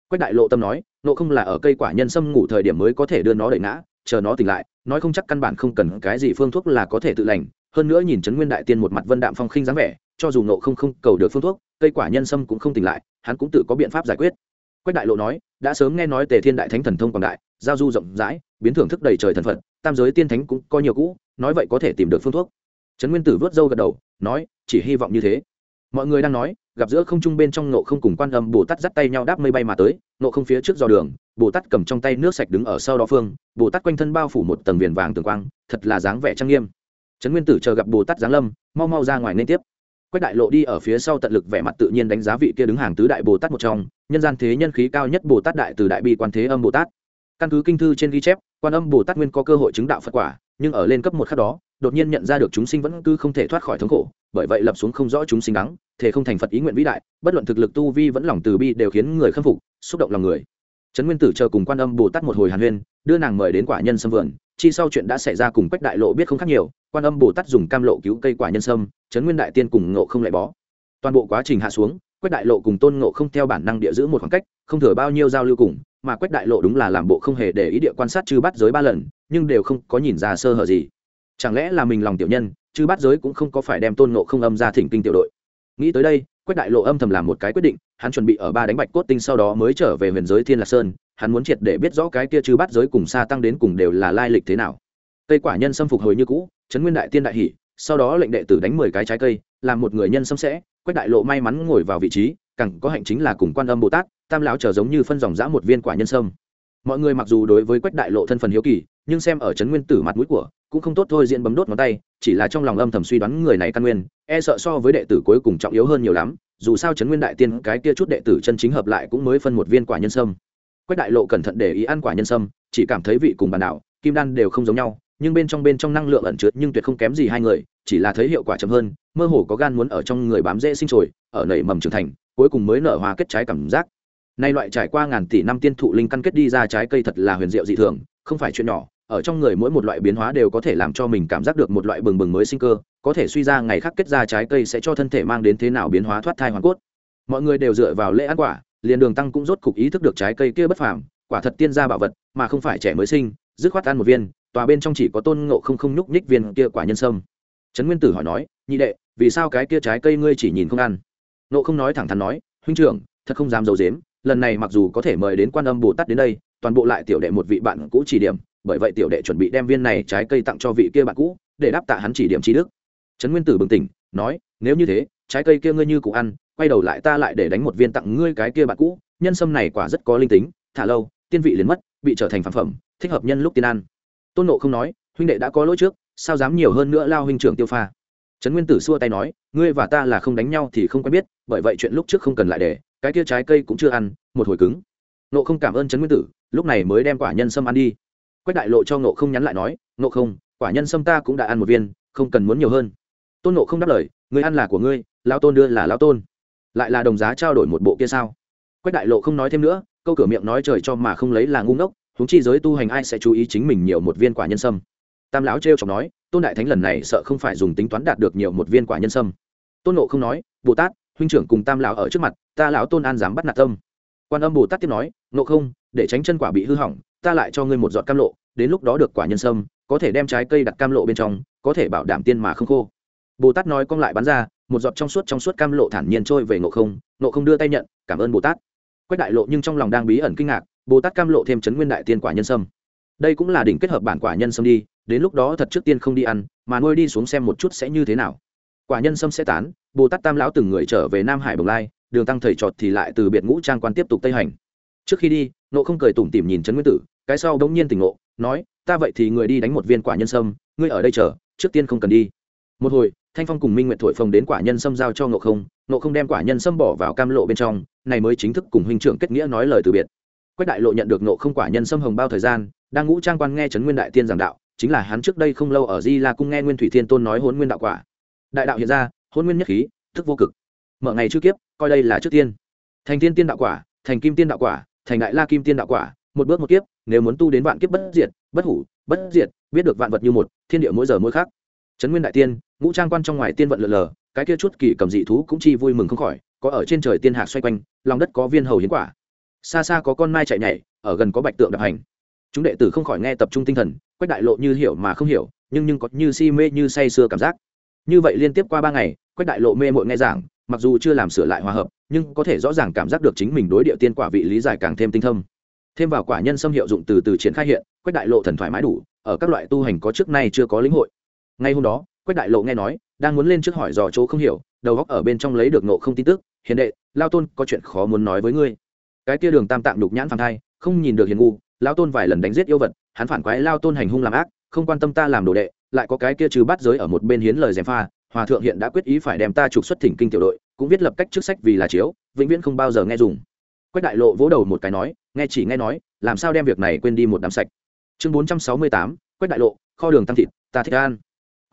Quách đại lộ tâm nói, nộ không là ở cây quả nhân sâm ngủ thời điểm mới có thể đưa nó đẩy ngã, chờ nó tỉnh lại, nói không chắc căn bản không cần cái gì phương thuốc là có thể tự lành. Hơn nữa nhìn trấn nguyên đại tiên một mặt vân đạm phong khinh dáng vẻ, cho dù nộ không không cầu được phương thuốc, cây quả nhân sâm cũng không tỉnh lại, hắn cũng tự có biện pháp giải quyết quách đại lộ nói, đã sớm nghe nói tề thiên đại thánh thần thông quảng đại, giao du rộng rãi, biến thưởng thức đầy trời thần phật, tam giới tiên thánh cũng có nhiều cũ, nói vậy có thể tìm được phương thuốc. Trấn nguyên tử vớt râu gật đầu, nói, chỉ hy vọng như thế. Mọi người đang nói, gặp giữa không trung bên trong nộ không cùng quan âm bồ tát dắt tay nhau đáp mây bay mà tới nộ không phía trước dò đường, bồ tát cầm trong tay nước sạch đứng ở sau đó phương, bồ tát quanh thân bao phủ một tầng viền vàng tường quang, thật là dáng vẻ trang nghiêm. Trấn nguyên tử chờ gặp bồ tát giáng lâm, mau mau ra ngoài nên tiếp quách đại lộ đi ở phía sau tận lực vẻ mặt tự nhiên đánh giá vị kia đứng hàng tứ đại bồ tát một trong, nhân gian thế nhân khí cao nhất bồ tát đại từ đại bi quan thế âm bồ tát. Căn cứ kinh thư trên ghi chép, quan âm bồ tát nguyên có cơ hội chứng đạo phật quả, nhưng ở lên cấp một khắc đó, đột nhiên nhận ra được chúng sinh vẫn cứ không thể thoát khỏi thống khổ, bởi vậy lập xuống không rõ chúng sinh đắng, thể không thành phật ý nguyện vĩ đại, bất luận thực lực tu vi vẫn lòng từ bi đều khiến người khâm phục, xúc động lòng người. Trấn nguyên tử chờ cùng quan âm bồ tát một hồi hàn huyên, đưa nàng mời đến quả nhân xâm vườn chi sau chuyện đã xảy ra cùng quách đại lộ biết không khác nhiều, quan âm bồ tát dùng cam lộ cứu cây quả nhân sâm trấn nguyên đại tiên cùng ngộ không lại bó. Toàn bộ quá trình hạ xuống, quách đại lộ cùng tôn ngộ không theo bản năng địa giữ một khoảng cách, không thừa bao nhiêu giao lưu cùng, mà quách đại lộ đúng là làm bộ không hề để ý địa quan sát chư bắt giới ba lần, nhưng đều không có nhìn ra sơ hở gì. Chẳng lẽ là mình lòng tiểu nhân, chư bắt giới cũng không có phải đem tôn ngộ không âm ra thỉnh kinh tiểu đội? Nghĩ tới đây, quách đại lộ âm thầm làm một cái quyết định, hắn chuẩn bị ở ba đánh bạch cốt tinh sau đó mới trở về huyền giới thiên lạc sơn hắn muốn triệt để biết rõ cái kia chư bắt giới cùng xa tăng đến cùng đều là lai lịch thế nào. Cây quả nhân xâm phục hồi như cũ trấn nguyên đại tiên đại hỷ, sau đó lệnh đệ tử đánh mười cái trái cây, làm một người nhân xâm sẽ, quách đại lộ may mắn ngồi vào vị trí càng có hạnh chính là cùng quan âm bồ tát, tam lão trở giống như phân dòng dã một viên quả nhân sâm mọi người mặc dù đối với quách đại lộ thân phần hiếu kỳ, nhưng xem ở trấn nguyên tử mặt mũi của, cũng không tốt thôi diễn bấm đốt ngón tay, chỉ là trong lòng âm thầm suy đoán người này căn nguyên e sợ so với đệ tử cuối cùng trọng yếu hơn nhiều lắm, dù sao trấn nguyên đại tiên cái kia chút đệ tử chân chính hợp lại cũng mới phân một viên quả nhân sâm quách đại lộ cẩn thận để ý ăn quả nhân sâm chỉ cảm thấy vị cùng bản đảo kim đan đều không giống nhau nhưng bên trong bên trong năng lượng ẩn chứa nhưng tuyệt không kém gì hai người chỉ là thấy hiệu quả chậm hơn mơ hồ có gan muốn ở trong người bám dễ sinh sôi, ở nảy mầm trưởng thành cuối cùng mới nở hoa kết trái cảm giác. Nay loại trải qua ngàn tỷ năm tiên thụ linh căn kết đi ra trái cây thật là huyền diệu dị thường không phải chuyện nhỏ ở trong người mỗi một loại biến hóa đều có thể làm cho mình cảm giác được một loại bừng bừng mới sinh cơ có thể suy ra ngày khác kết ra trái cây sẽ cho thân thể mang đến thế nào biến hóa thoát thai hoàn cốt. Mọi người đều dựa vào lễ ăn quả liền đường tăng cũng rốt cục ý thức được trái cây kia bất phàm, quả thật tiên gia bảo vật, mà không phải trẻ mới sinh, dứt khoát ăn một viên, tòa bên trong chỉ có tôn ngộ không không nhúc nhích viên kia quả nhân sâm. Trấn nguyên tử hỏi nói, nhị đệ, vì sao cái kia trái cây ngươi chỉ nhìn không ăn? Ngộ không nói thẳng thắn nói, huynh trưởng, thật không dám d i ấ u dếm lần này mặc dù có thể mời đến quan âm bồ tát đến đây, toàn bộ lại tiểu đệ một vị bạn cũ chỉ điểm, bởi vậy tiểu đệ chuẩn bị đem viên này trái cây tặng cho vị kia bạn cũ, để đáp tạ hắn chỉ điểm trí đức. Trấn nguyên tử bừng tỉnh, nói, nếu như thế trái cây kia ngươi như cụ ăn, quay đầu lại ta lại để đánh một viên tặng ngươi cái kia bạn cũ, nhân sâm này quả rất có linh tính, thả lâu, tiên vị liền mất, bị trở thành phản phẩm, thích hợp nhân lúc tiên ăn. Tôn nộ không nói, huynh đệ đã có lỗi trước, sao dám nhiều hơn nữa lao huynh trưởng tiêu pha? Trấn nguyên tử xua tay nói, ngươi và ta là không đánh nhau thì không quen biết, bởi vậy chuyện lúc trước không cần lại để, cái kia trái cây cũng chưa ăn, một hồi cứng. Nộ không cảm ơn trấn nguyên tử, lúc này mới đem quả nhân sâm ăn đi. Quách đại lộ cho nộ không nhắn lại nói nộ không, quả nhân sâm ta cũng đã ăn một viên, không cần muốn nhiều hơn. Tôn nộ không đáp lời người ăn là của ngươi lao tôn đưa là lao tôn. Lại là đồng giá trao đổi một bộ kia sao? Quách đại lộ không nói thêm nữa, câu cửa miệng nói trời cho mà không lấy là ngu ngốc, huống chi giới tu hành ai sẽ chú ý chính mình nhiều một viên quả nhân sâm? Tam lão trêu chọc nói, tôn đại thánh lần này sợ không phải dùng tính toán đạt được nhiều một viên quả nhân sâm. Tôn nộ không nói, bồ tát, huynh trưởng cùng tam lão ở trước mặt, ta lão tôn an dám bắt nạt tâm. Quan âm bồ tát tiếp nói nộ không, để tránh chân quả bị hư hỏng, ta lại cho ngươi một giọt cam lộ, đến lúc đó được quả nhân sâm, có thể đem trái cây đặt cam lộ bên trong, có thể bảo đảm tiên mà không khô bồ tát nói cong lại bắn ra, một giọt trong suốt trong suốt cam lộ thản nhiên trôi về ngộ không Ngộ không đưa tay nhận, cảm ơn bồ tát. Quách đại lộ nhưng trong lòng đang bí ẩn kinh ngạc, bồ tát cam lộ thêm chấn nguyên đại tiên quả nhân sâm. Đây cũng là đỉnh kết hợp bản quả nhân sâm đi, đến lúc đó thật trước tiên không đi ăn, mà nuôi đi xuống xem một chút sẽ như thế nào. Quả nhân sâm sẽ tán, bồ tát tam lão từng người trở về nam hải bồng lai, đường tăng thầy trọt thì lại từ biệt ngũ trang quan tiếp tục tây hành. Trước khi đi nộ không cười tủm tỉm nhìn trấn nguyên tử, cái sau đống nhiên tỉnh ngộ, nói, ta vậy thì người đi đánh một viên quả nhân sâm, ngươi ở đây chờ, trước tiên không cần đi. Một hồi thanh phong cùng minh nguyệt thổi phồng đến quả nhân sâm giao cho nộ không nộ không đem quả nhân sâm bỏ vào cam lộ bên trong, này mới chính thức cùng huynh trưởng kết nghĩa nói lời từ biệt. Quách đại lộ nhận được nộ không quả nhân sâm hồng bao thời gian, đang ngũ trang quan nghe trấn nguyên đại tiên giảng đạo, chính là hắn trước đây không lâu ở di la cung nghe nguyên thủy thiên tôn nói hôn nguyên đạo quả. Đại đạo hiện ra hôn nguyên nhất khí, thức vô cực. Mở ngày trước kiếp, coi đây là trước tiên. Thành tiên tiên đạo quả, thành kim tiên đạo quả, thành đại la kim tiên đạo quả, một bước một kiếp, nếu muốn tu đến vạn kiếp bất diệt, bất hủ, bất diệt, biết được vạn vật như một, thiên địa mỗi giờ mỗi khác trấn nguyên đại tiên, ngũ trang quan trong ngoài tiên vận lờ lờ, cái kia chút kỳ cầm dị thú cũng chi vui mừng không khỏi, có ở trên trời tiên hạc xoay quanh, lòng đất có viên hầu hiến quả. Xa xa có con mai chạy nhảy, ở gần có bạch tượng đạp hành. Chúng đệ tử không khỏi nghe tập trung tinh thần, quách đại lộ như hiểu mà không hiểu, nhưng nhưng có như si mê như say sưa cảm giác. Như vậy liên tiếp qua ba ngày, quách đại lộ mê mội nghe giảng, mặc dù chưa làm sửa lại hòa hợp, nhưng có thể rõ ràng cảm giác được chính mình đối địa tiên quả vị lý giải càng thêm tinh thâm. Thêm vào quả nhân xâm hiệu dụng từ từ triển khai hiện, quách đại lộ thần thoải mái đủ, ở các loại tu hành có trước nay chưa có lĩnh hội ngay hôm đó, quách đại lộ nghe nói, đang muốn lên trước hỏi dò chỗ không hiểu, đầu góc ở bên trong lấy được nộ không tin tức, hiền đệ, lao tôn có chuyện khó muốn nói với ngươi. Cái kia đường tam tạng đục nhãn phản thai, không nhìn được hiền ngu, lao tôn vài lần đánh giết yêu vật, hắn phản quái lao tôn hành hung làm ác, không quan tâm ta làm đồ đệ, lại có cái kia trừ bắt giới ở một bên hiến lời gièm pha, hòa thượng hiện đã quyết ý phải đem ta trục xuất thỉnh kinh tiểu đội, cũng viết lập cách trước sách vì là chiếu, vĩnh viễn không bao giờ nghe dùng. Quách đại lộ vỗ đầu một cái nói, nghe chỉ nghe nói, làm sao đem việc này quên đi một đám sạch. Chương bốn trăm sáu mươi tám, quách đại lộ, kho đường tăng thịt, ta thích an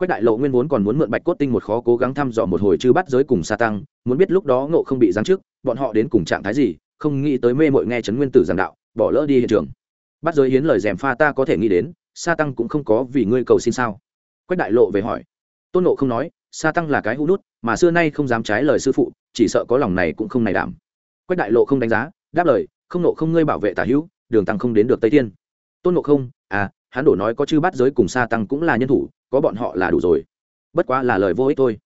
quách đại lộ nguyên vốn còn muốn mượn bạch cốt tinh một khó cố gắng thăm dò một hồi chư bắt giới cùng sa tăng, muốn biết lúc đó ngộ không bị giáng trước bọn họ đến cùng trạng thái gì, không nghĩ tới mê mội nghe trấn nguyên tử giảng đạo, bỏ lỡ đi hiện trường. Bắt giới hiến lời dèm pha ta có thể nghĩ đến, sa tăng cũng không có vì ngươi cầu xin sao? Quách đại lộ về hỏi. Tôn nộ không nói, sa tăng là cái hũ nút, mà xưa nay không dám trái lời sư phụ, chỉ sợ có lòng này cũng không này đảm. Quách đại lộ không đánh giá, đáp lời, không nộ không ngươi bảo vệ tả hữu, đường tăng không đến được tây tiên tôn nộ không à hắn đổ nói có chư bắt giới cùng sa tăng cũng là nhân thủ có bọn họ là đủ rồi. Bất quá là lời vô ích thôi.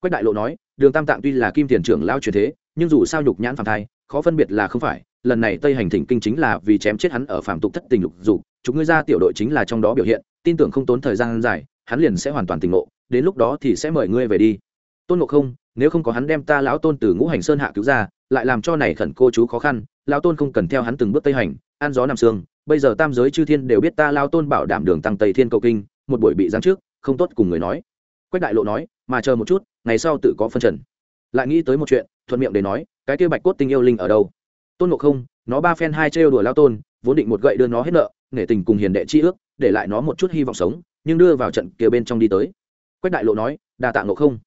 Quách đại lộ nói, đường tam tạng tuy là kim tiền trưởng lao truyền thế, nhưng dù sao nhục nhãn phạm thai, khó phân biệt là không phải. Lần này tây hành thỉnh kinh chính là vì chém chết hắn ở phạm tục thất tình lục dục chúng ngươi ra tiểu đội chính là trong đó biểu hiện, tin tưởng không tốn thời gian dài, hắn liền sẽ hoàn toàn tỉnh ngộ, đến lúc đó thì sẽ mời ngươi về đi. Tôn ngộ không, nếu không có hắn đem ta lão tôn từ ngũ hành sơn hạ cứu ra, lại làm cho này khẩn cô chú khó khăn, lão tôn không cần theo hắn từng bước tây hành, ăn gió nằm xương. bây giờ tam giới chư thiên đều biết ta lão tôn bảo đảm đường tăng tây thiên cầu kinh, một buổi bị giáng trước không tốt cùng người nói. Quách đại lộ nói, mà chờ một chút, ngày sau tự có phân trần. Lại nghĩ tới một chuyện, thuận miệng để nói, cái kia bạch cốt tinh yêu linh ở đâu? Tôn ngộ không, nó ba phen hai trêu đùa lao tôn, vốn định một gậy đưa nó hết nợ, nể tình cùng hiền đệ chi ước, để lại nó một chút hy vọng sống, nhưng đưa vào trận kia bên trong đi tới. Quách đại lộ nói, đa tạ ngộ không.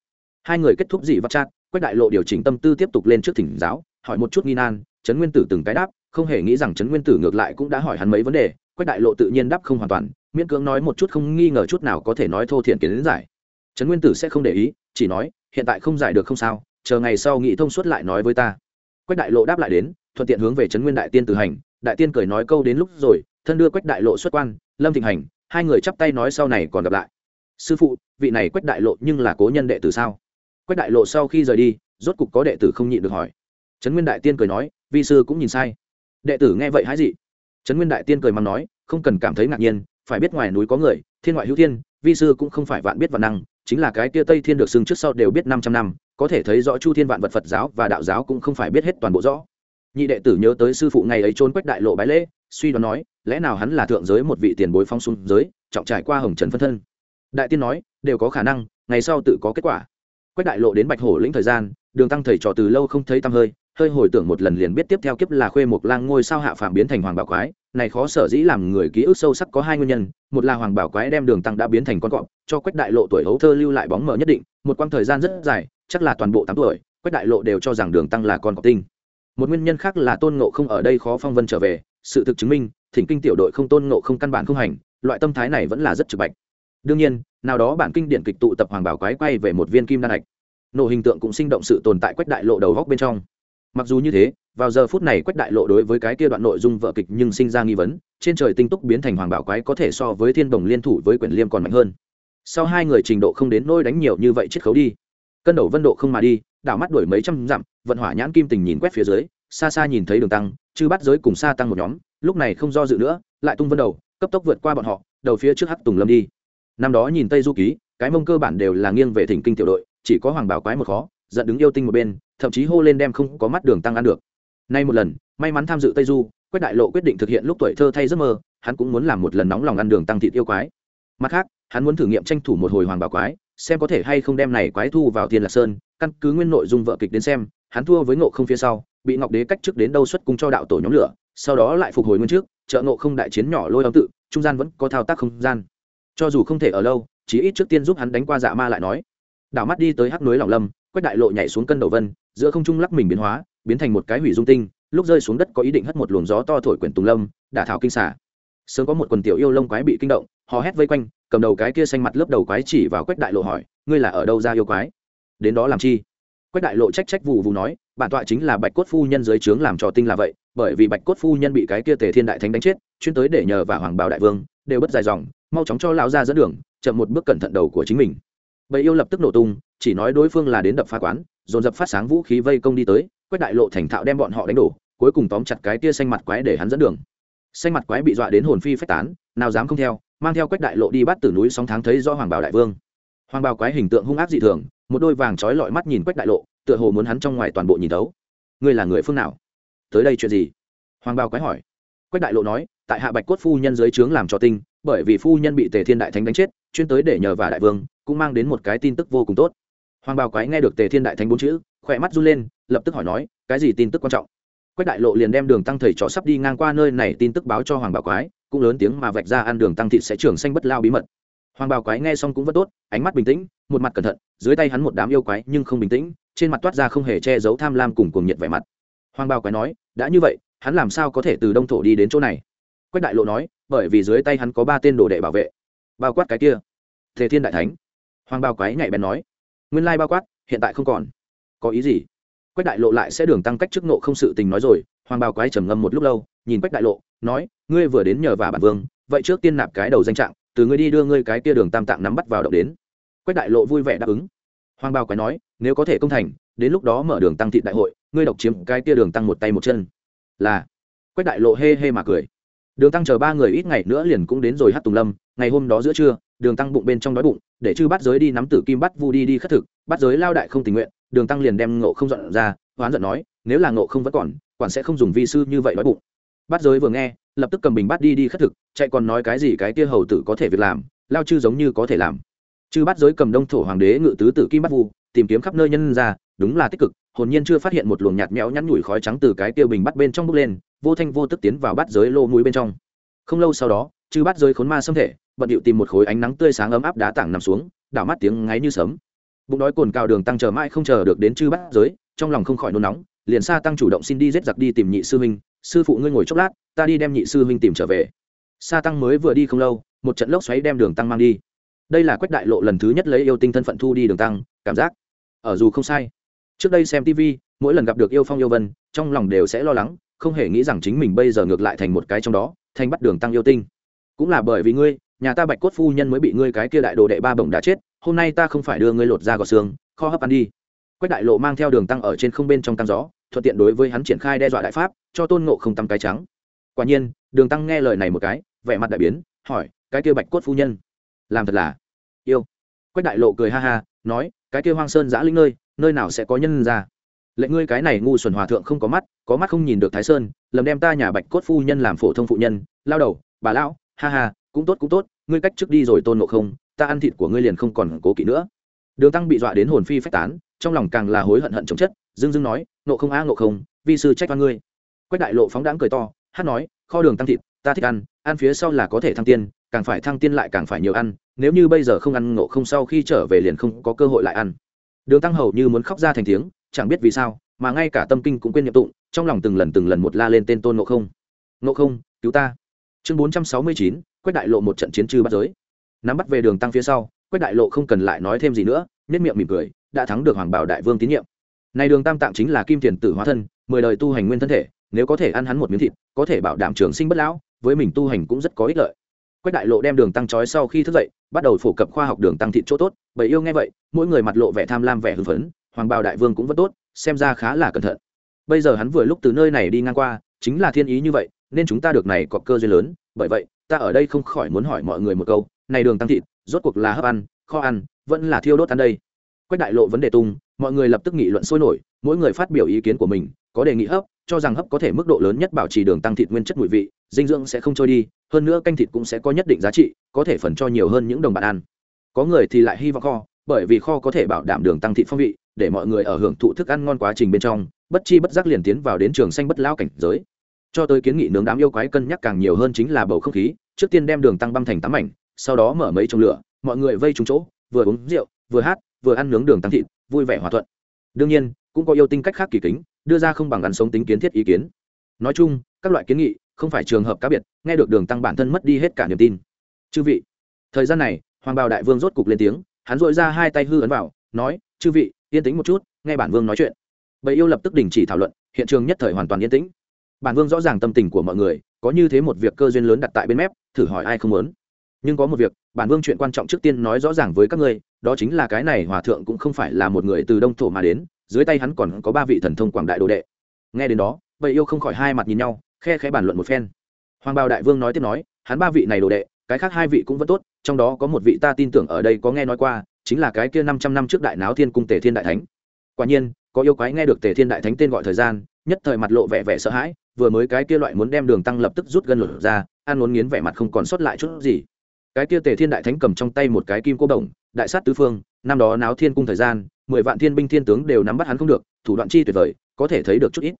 Hai người kết thúc gì vắt chát quách đại lộ điều chỉnh tâm tư tiếp tục lên trước thỉnh giáo, hỏi một chút nghi nan, trấn nguyên tử từng cái đáp, không hề nghĩ rằng trấn nguyên tử ngược lại cũng đã hỏi hắn mấy vấn đề, quách đại lộ tự nhiên đáp không hoàn toàn miễn cưỡng nói một chút không nghi ngờ chút nào có thể nói thô thiện kiến giải. Trấn nguyên tử sẽ không để ý, chỉ nói, hiện tại không giải được không sao, chờ ngày sau nghị thông suốt lại nói với ta. Quách đại lộ đáp lại đến, thuận tiện hướng về trấn nguyên đại tiên Tử hành. Đại tiên cười nói câu đến lúc rồi, thân đưa quách đại lộ xuất quan, lâm thịnh hành, hai người chắp tay nói sau này còn gặp lại. Sư phụ, vị này quách đại lộ nhưng là cố nhân đệ tử sao? Quách đại lộ sau khi rời đi, rốt cục có đệ tử không nhịn được hỏi. Trấn nguyên đại tiên cười nói, vi sư cũng nhìn sai. Đệ tử nghe vậy hái gì trấn nguyên đại tiên cười mắng nói, không cần cảm thấy ngạc nhiên phải biết ngoài núi có người, thiên ngoại hữu thiên, vi sư cũng không phải vạn biết vạn năng, chính là cái kia tây thiên được xưng trước sau đều biết năm trăm năm, có thể thấy rõ chu thiên vạn vật phật giáo và đạo giáo cũng không phải biết hết toàn bộ rõ. Nhị đệ tử nhớ tới sư phụ ngày ấy trốn quách đại lộ bái lễ, suy đoán nói, lẽ nào hắn là thượng giới một vị tiền bối phong xuống giới, trọng trải qua hồng trần phân thân. Đại tiên nói, đều có khả năng, ngày sau tự có kết quả. Quách đại lộ đến bạch hổ lĩnh thời gian, đường tăng thầy trò từ lâu không thấy tăm hơi hơi hồi tưởng một lần liền biết tiếp theo kiếp là khuê một lang ngôi sao hạ phàm biến thành hoàng bảo quái. Này khó sở dĩ làm người ký ức sâu sắc có hai nguyên nhân. Một là hoàng bảo quái đem đường tăng đã biến thành con cọp, cho quách đại lộ tuổi hấu thơ lưu lại bóng mờ nhất định. Một quãng thời gian rất dài, chắc là toàn bộ tám tuổi, quách đại lộ đều cho rằng đường tăng là con cọp tinh. Một nguyên nhân khác là tôn ngộ không ở đây khó phong vân trở về. Sự thực chứng minh, thỉnh kinh tiểu đội không tôn ngộ không căn bản không hành, loại tâm thái này vẫn là rất trực bạch. Đương nhiên, nào đó bản kinh điển kịch tụ tập hoàng bảo quái quay về một viên kim đan ạch nổ hình tượng cũng sinh động sự tồn tại quách đại lộ đầu góc bên trong mặc dù như thế, vào giờ phút này quách đại lộ đối với cái kia đoạn nội dung vợ kịch nhưng sinh ra nghi vấn, trên trời tinh túc biến thành hoàng bảo quái có thể so với thiên đồng liên thủ với quyển liêm còn mạnh hơn. Sau hai người trình độ không đến nôi đánh nhiều như vậy chiết khấu đi. Cân đầu vân độ không mà đi, đảo mắt đuổi mấy trăm dặm, vận hỏa nhãn kim tình nhìn quét phía dưới, xa xa nhìn thấy đường tăng, chư bắt giới cùng xa tăng một nhóm, lúc này không do dự nữa, lại tung vân đầu, cấp tốc vượt qua bọn họ, đầu phía trước hắc tùng lâm đi. Năm đó nhìn tây du ký, cái mông cơ bản đều là nghiêng về thỉnh kinh tiểu đội, chỉ có hoàng bảo quái một khó giận đứng yêu tinh một bên, thậm chí hô lên đem không có mắt đường tăng ăn được. Nay một lần, may mắn tham dự tây du, quách đại lộ quyết định thực hiện lúc tuổi thơ thay giấc mơ, hắn cũng muốn làm một lần nóng lòng ăn đường tăng thịt yêu quái. Mặt khác, hắn muốn thử nghiệm tranh thủ một hồi hoàng bảo quái, xem có thể hay không đem này quái thu vào thiên lạc sơn, căn cứ nguyên nội dung vợ kịch đến xem, hắn thua với ngộ không phía sau, bị ngọc đế cách trước đến đâu xuất cung cho đạo tổ nhóm lửa, sau đó lại phục hồi nguyên trước, trợ ngộ không đại chiến nhỏ lôi âm tự, trung gian vẫn có thao tác không gian. Cho dù không thể ở lâu chí ít trước tiên giúp hắn đánh qua dạ ma lại nói. Đảo mắt đi tới hắc núi lòng lâm quách đại lộ nhảy xuống cân đầu vân, giữa không trung lắc mình biến hóa, biến thành một cái hủy dung tinh, lúc rơi xuống đất có ý định hất một luồng gió to thổi quyển tùng lâm, đả thảo kinh xả sớm có một quần tiểu yêu lông quái bị kinh động, hò hét vây quanh, cầm đầu cái kia xanh mặt lớp đầu quái chỉ vào quách đại lộ hỏi, ngươi là ở đâu ra yêu quái? Đến đó làm chi? Quách đại lộ trách trách vụ vụ nói, bản tọa chính là bạch cốt phu nhân dưới trướng làm trò tinh là vậy, bởi vì bạch cốt phu nhân bị cái kia tề thiên đại thánh đánh chết, chuyên tới để nhờ và hoàng bảo đại vương, đều bất dài dòng, mau chóng cho lão ra dẫn đường, chậm một bước cẩn thận đầu của chính mình bầy yêu lập tức nổ tung, chỉ nói đối phương là đến đập phá quán, dồn dập phát sáng vũ khí vây công đi tới quách đại lộ thành thạo đem bọn họ đánh đổ, cuối cùng tóm chặt cái tia xanh mặt quái để hắn dẫn đường. Xanh mặt quái bị dọa đến hồn phi phách tán, nào dám không theo, mang theo quách đại lộ đi bắt từ núi sóng tháng thấy do hoàng bảo đại vương. Hoàng bảo quái hình tượng hung ác dị thường, một đôi vàng trói lọi mắt nhìn quách đại lộ, tựa hồ muốn hắn trong ngoài toàn bộ nhìn thấu. Ngươi là người phương nào? Tới đây chuyện gì? Hoàng bảo quái hỏi. Quách đại lộ nói, tại hạ bạch cốt phu nhân dưới trướng làm cho tinh, bởi vì phu nhân bị tề thiên đại thánh đánh chết, chuyên tới để nhờ và đại vương cũng mang đến một cái tin tức vô cùng tốt. Hoàng bảo quái nghe được tề thiên đại thánh bốn chữ, khỏe mắt run lên, lập tức hỏi nói, cái gì tin tức quan trọng? Quách đại lộ liền đem đường tăng thầy trò sắp đi ngang qua nơi này tin tức báo cho hoàng bảo quái, cũng lớn tiếng mà vạch ra ăn đường tăng thịt sẽ trưởng xanh bất lao bí mật. Hoàng bảo quái nghe xong cũng vẫn tốt, ánh mắt bình tĩnh, một mặt cẩn thận, dưới tay hắn một đám yêu quái nhưng không bình tĩnh, trên mặt toát ra không hề che giấu tham lam cùng cuồng nhiệt vẻ mặt. Hoàng bảo quái nói, đã như vậy, hắn làm sao có thể từ đông thổ đi đến chỗ này? Quách đại lộ nói, bởi vì dưới tay hắn có ba tên đồ đệ bảo vệ. Bao quát cái kia thế thiên đại thánh hoàng bao quái nhạy bén nói, nguyên lai bao quát, hiện tại không còn. Có ý gì? Quách đại lộ lại sẽ đường tăng cách chức nộ không sự tình nói rồi. Hoàng bao quái trầm ngâm một lúc lâu, nhìn quách đại lộ, nói, ngươi vừa đến nhờ và bản vương, vậy trước tiên nạp cái đầu danh trạng, từ ngươi đi đưa ngươi cái kia đường tam tạng nắm bắt vào động đến. Quách đại lộ vui vẻ đáp ứng. Hoàng bao quái nói, nếu có thể công thành, đến lúc đó mở đường tăng thị đại hội, ngươi độc chiếm cái kia đường tăng một tay một chân. Là. Quách đại lộ hê hê mà cười. Đường tăng chờ ba người ít ngày nữa liền cũng đến rồi hát tùng lâm, ngày hôm đó giữa trưa đường tăng bụng bên trong đói bụng, để chư bắt giới đi nắm tử kim bắt vu đi đi khất thực bắt giới lao đại không tình nguyện, đường tăng liền đem ngộ không dọn ra, hoán giận nói, nếu là ngộ không vẫn còn, quản sẽ không dùng vi sư như vậy đói bụng. Bắt giới vừa nghe, lập tức cầm bình bắt đi đi khất thực, chạy còn nói cái gì cái kia hầu tử có thể việc làm, lao chư giống như có thể làm. Chư bắt giới cầm đông thổ hoàng đế ngự tứ tử kim bắt vu, tìm kiếm khắp nơi nhân ra, đúng là tích cực, hồn nhiên chưa phát hiện một luồng nhạt méo nhắn nhủi khói trắng từ cái tiêu bình bắt bên trong bốc lên, vô thanh vô tức tiến vào bắt giới lô mũi bên trong. Không lâu sau đó, chư bắt giới khốn ma xâm thể bận điệu tìm một khối ánh nắng tươi sáng ấm áp đá tảng nằm xuống, đảo mắt tiếng ngáy như sớm bụng đói cồn cào đường tăng chờ mãi không chờ được đến chư bắt giới, trong lòng không khỏi nôn nóng, liền xa tăng chủ động xin đi giết giặc đi tìm nhị sư huynh, sư phụ ngươi ngồi chốc lát, ta đi đem nhị sư huynh tìm trở về. Sa tăng mới vừa đi không lâu, một trận lốc xoáy đem đường tăng mang đi. Đây là quách đại lộ lần thứ nhất lấy yêu tinh thân phận thu đi đường tăng, cảm giác ở dù không sai. Trước đây xem tv mỗi lần gặp được yêu phong yêu vân, trong lòng đều sẽ lo lắng, không hề nghĩ rằng chính mình bây giờ ngược lại thành một cái trong đó, thành bắt đường tăng yêu tinh. Cũng là bởi vì ngươi nhà ta bạch cốt phu nhân mới bị ngươi cái kia đại đồ đệ ba bổng đã chết, hôm nay ta không phải đưa ngươi lột ra gọt xương, kho hấp ăn đi. Quách đại lộ mang theo đường tăng ở trên không bên trong tăng gió, thuận tiện đối với hắn triển khai đe dọa đại pháp, cho tôn ngộ không tắm cái trắng. Quả nhiên, đường tăng nghe lời này một cái, vẻ mặt đại biến, hỏi, cái kia bạch cốt phu nhân, làm thật là yêu? Quách đại lộ cười ha ha, nói, cái kia hoang sơn giã linh nơi nơi nào sẽ có nhân ra? Lệnh ngươi cái này ngu xuẩn hòa thượng không có mắt có mắt không nhìn được thái sơn, lầm đem ta nhà bạch cốt phu nhân làm phổ thông phụ nhân, lao đầu, bà lão, ha ha cũng tốt cũng tốt, ngươi cách trước đi rồi tôn ngộ không, ta ăn thịt của ngươi liền không còn cố kỵ nữa. Đường tăng bị dọa đến hồn phi phách tán, trong lòng càng là hối hận hận chống chất, dưng dưng nói nộ không a nộ không, vi sư trách văn ngươi. Quách đại lộ phóng đãng cười to, hát nói, kho đường tăng thịt, ta thích ăn ăn phía sau là có thể thăng tiên, càng phải thăng tiên lại càng phải nhiều ăn, nếu như bây giờ không ăn ngộ không sau khi trở về liền không có cơ hội lại ăn. Đường tăng hầu như muốn khóc ra thành tiếng, chẳng biết vì sao, mà ngay cả tâm kinh cũng quên nhiệm tụng, trong lòng từng lần từng lần một la lên tên tôn ngộ không. Ngộ không, cứu ta. Chương bốn trăm sáu mươi chín quách đại lộ một trận chiến trừ bắt giới. Nắm bắt về đường tăng phía sau, quách đại lộ không cần lại nói thêm gì nữa nhất miệng mỉm cười, đã thắng được hoàng bảo đại vương tín nhiệm. Này đường tam tạng chính là kim tiền tử hóa thân, mười đời tu hành nguyên thân thể, nếu có thể ăn hắn một miếng thịt, có thể bảo đảm trường sinh bất lão, với mình tu hành cũng rất có ích lợi. Quách đại lộ đem đường tăng trói sau khi thức dậy, bắt đầu phổ cập khoa học đường tăng thịt chỗ tốt bởi yêu nghe vậy, mỗi người mặt lộ vẻ tham lam vẻ hưng phấn, hoàng bào đại vương cũng vẫn tốt, xem ra khá là cẩn thận. Bây giờ hắn vừa lúc từ nơi này đi ngang qua, chính là thiên ý như vậy, nên chúng ta được này có cơ duyên lớn bởi vậy, ta ở đây không khỏi muốn hỏi mọi người một câu, này đường tăng thịt, rốt cuộc là hấp ăn, kho ăn, vẫn là thiêu đốt ăn đây? Quách đại lộ vấn đề tung, mọi người lập tức nghị luận sôi nổi, mỗi người phát biểu ý kiến của mình, có đề nghị hấp, cho rằng hấp có thể mức độ lớn nhất bảo trì đường tăng thịt nguyên chất mùi vị, dinh dưỡng sẽ không trôi đi, hơn nữa canh thịt cũng sẽ có nhất định giá trị, có thể phần cho nhiều hơn những đồng bạn ăn. Có người thì lại hy vọng kho, bởi vì kho có thể bảo đảm đường tăng thịt phong vị, để mọi người ở hưởng thụ thức ăn ngon quá trình bên trong, bất chi bất giác liền tiến vào đến trường xanh bất lao cảnh giới cho tới kiến nghị nướng đám yêu quái cân nhắc càng nhiều hơn chính là bầu không khí, trước tiên đem đường tăng băm thành tám mảnh, sau đó mở mấy trồng lửa, mọi người vây trúng chỗ, vừa uống rượu, vừa hát, vừa ăn nướng đường tăng thịt, vui vẻ hòa thuận. Đương nhiên, cũng có yêu tinh cách khác kỳ kính, đưa ra không bằng ăn sống tính kiến thiết ý kiến. Nói chung, các loại kiến nghị, không phải trường hợp cá biệt, nghe được đường tăng bản thân mất đi hết cả niềm tin. Chư vị, thời gian này, hoàng bào đại vương rốt cục lên tiếng, hắn dội ra hai tay hư ấn vào, nói, chư vị, yên tĩnh một chút, nghe bản vương nói chuyện. Bầy yêu lập tức đình chỉ thảo luận, hiện trường nhất thời hoàn toàn yên tĩnh bản vương rõ ràng tâm tình của mọi người, có như thế một việc cơ duyên lớn đặt tại bên mép, thử hỏi ai không muốn. Nhưng có một việc, bản vương chuyện quan trọng trước tiên nói rõ ràng với các ngươi, đó chính là cái này hòa thượng cũng không phải là một người từ đông thổ mà đến, dưới tay hắn còn có ba vị thần thông quảng đại đồ đệ. Nghe đến đó, bầy yêu không khỏi hai mặt nhìn nhau, khe khẽ bàn luận một phen. Hoàng bào đại vương nói tiếp nói, hắn ba vị này đồ đệ, cái khác hai vị cũng vẫn tốt, trong đó có một vị ta tin tưởng ở đây có nghe nói qua, chính là cái kia năm trăm năm trước đại náo thiên cung tề thiên đại thánh. Quả nhiên, có yêu quái nghe được tề thiên đại thánh tên gọi thời gian, nhất thời mặt lộ vẻ vẻ sợ hãi vừa mới cái kia loại muốn đem đường tăng lập tức rút gân lửa ra, ăn muốn nghiến vẻ mặt không còn sót lại chút gì. Cái kia tề thiên đại thánh cầm trong tay một cái kim cô đồng, đại sát tứ phương, năm đó náo thiên cung thời gian, mười vạn thiên binh thiên tướng đều nắm bắt hắn không được, thủ đoạn chi tuyệt vời, có thể thấy được chút ít.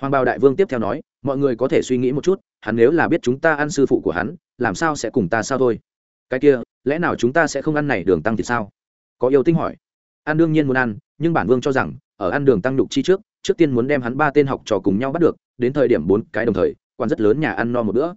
Hoàng bào đại vương tiếp theo nói, mọi người có thể suy nghĩ một chút, hắn nếu là biết chúng ta ăn sư phụ của hắn, làm sao sẽ cùng ta sao thôi? Cái kia, lẽ nào chúng ta sẽ không ăn này đường tăng thì sao? Có yêu tinh hỏi. Ăn đương nhiên muốn ăn, nhưng bản vương cho rằng, ở ăn đường tăng nhục chi trước trước tiên muốn đem hắn ba tên học trò cùng nhau bắt được đến thời điểm bốn cái đồng thời, quan rất lớn nhà ăn no một bữa.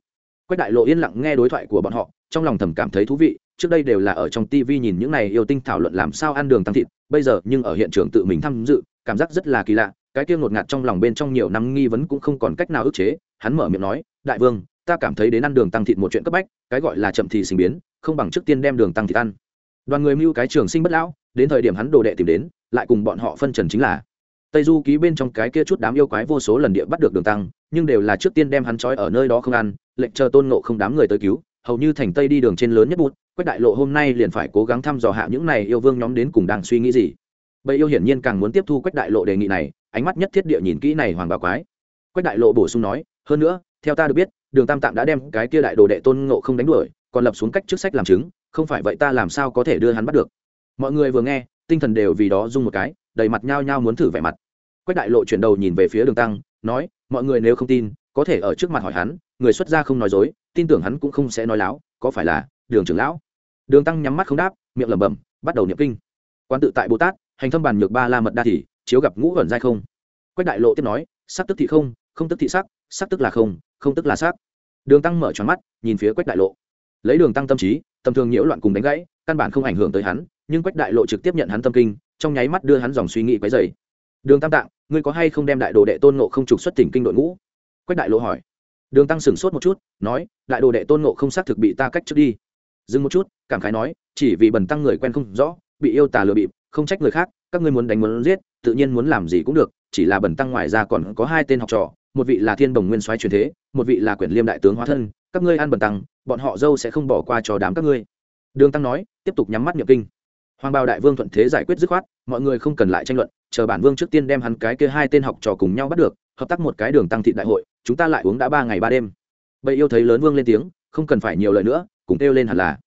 Quách đại lộ yên lặng nghe đối thoại của bọn họ, trong lòng thầm cảm thấy thú vị, trước đây đều là ở trong tv nhìn những này yêu tinh thảo luận làm sao ăn đường tăng thịt, bây giờ nhưng ở hiện trường tự mình tham dự, cảm giác rất là kỳ lạ, cái kia ngột ngạt trong lòng bên trong nhiều năm nghi vấn cũng không còn cách nào ức chế, hắn mở miệng nói, đại vương, ta cảm thấy đến ăn đường tăng thịt một chuyện cấp bách, cái gọi là chậm thì sinh biến, không bằng trước tiên đem đường tăng thịt ăn. Đoàn người mưu cái trường sinh bất lão, đến thời điểm hắn đồ đệ tìm đến, lại cùng bọn họ phân trần chính là tây du ký bên trong cái kia chút đám yêu quái vô số lần địa bắt được đường tăng, nhưng đều là trước tiên đem hắn trói ở nơi đó không ăn, lệnh chờ tôn nộ không đám người tới cứu, hầu như thành tây đi đường trên lớn nhất bút quách đại lộ hôm nay liền phải cố gắng thăm dò hạ những này yêu vương nhóm đến cùng đang suy nghĩ gì. Bầy yêu hiển nhiên càng muốn tiếp thu quách đại lộ đề nghị này, ánh mắt nhất thiết địa nhìn kỹ này hoàng bà quái. Quách đại lộ bổ sung nói, hơn nữa, theo ta được biết, đường tam tạng đã đem cái kia đại đồ đệ tôn ngộ không đánh đuổi, còn lập xuống cách trước sách làm chứng, không phải vậy ta làm sao có thể đưa hắn bắt được? Mọi người vừa nghe, tinh thần đều vì đó dung một cái đầy mặt nhao nhao muốn thử vẻ mặt. Quách đại lộ chuyển đầu nhìn về phía đường tăng, nói, mọi người nếu không tin, có thể ở trước mặt hỏi hắn, người xuất gia không nói dối, tin tưởng hắn cũng không sẽ nói láo, có phải là đường trưởng lão? Đường tăng nhắm mắt không đáp, miệng lẩm bẩm, bắt đầu niệm kinh. Quan tự tại bồ tát, hành thâm bàn nhược ba la mật đa thì chiếu gặp ngũ gần dai không. Quách đại lộ tiếp nói, sắc tức thị không không tức thị sắc sắc tức là không không tức là sắc. Đường tăng mở tròn mắt, nhìn phía quách đại lộ. Lấy đường tăng tâm trí, tầm thường nhiễu loạn cùng đánh gãy, căn bản không ảnh hưởng tới hắn nhưng quách đại lộ trực tiếp nhận hắn tâm kinh, trong nháy mắt đưa hắn dòng suy nghĩ quấy dày đường tam tạng, ngươi có hay không đem đại đồ đệ tôn nộ không trục xuất tỉnh kinh đội ngũ? Quách đại lộ hỏi. Đường tăng sửng sốt một chút, nói, đại đồ đệ tôn nộ không xác thực bị ta cách trước đi. Dừng một chút, cảm khái nói, chỉ vì bần tăng người quen không rõ, bị yêu tà lừa bịp, không trách người khác, các ngươi muốn đánh muốn giết, tự nhiên muốn làm gì cũng được, chỉ là bần tăng ngoài ra còn có hai tên học trò, một vị là thiên đồng nguyên soái truyền thế, một vị là quyển liêm đại tướng hóa thân, các ngươi ăn bần tăng, bọn họ dâu sẽ không bỏ qua cho đám các ngươi. Đường tăng nói, tiếp tục nhắm mắt nhập kinh hoàng bào đại vương thuận thế giải quyết dứt khoát, mọi người không cần lại tranh luận, chờ bản vương trước tiên đem hắn cái kia hai tên học trò cùng nhau bắt được, hợp tác một cái đường tăng thị đại hội, chúng ta lại uống đã ba ngày ba đêm. Bệ yêu thấy lớn vương lên tiếng, không cần phải nhiều lời nữa, cùng kêu lên hẳn là.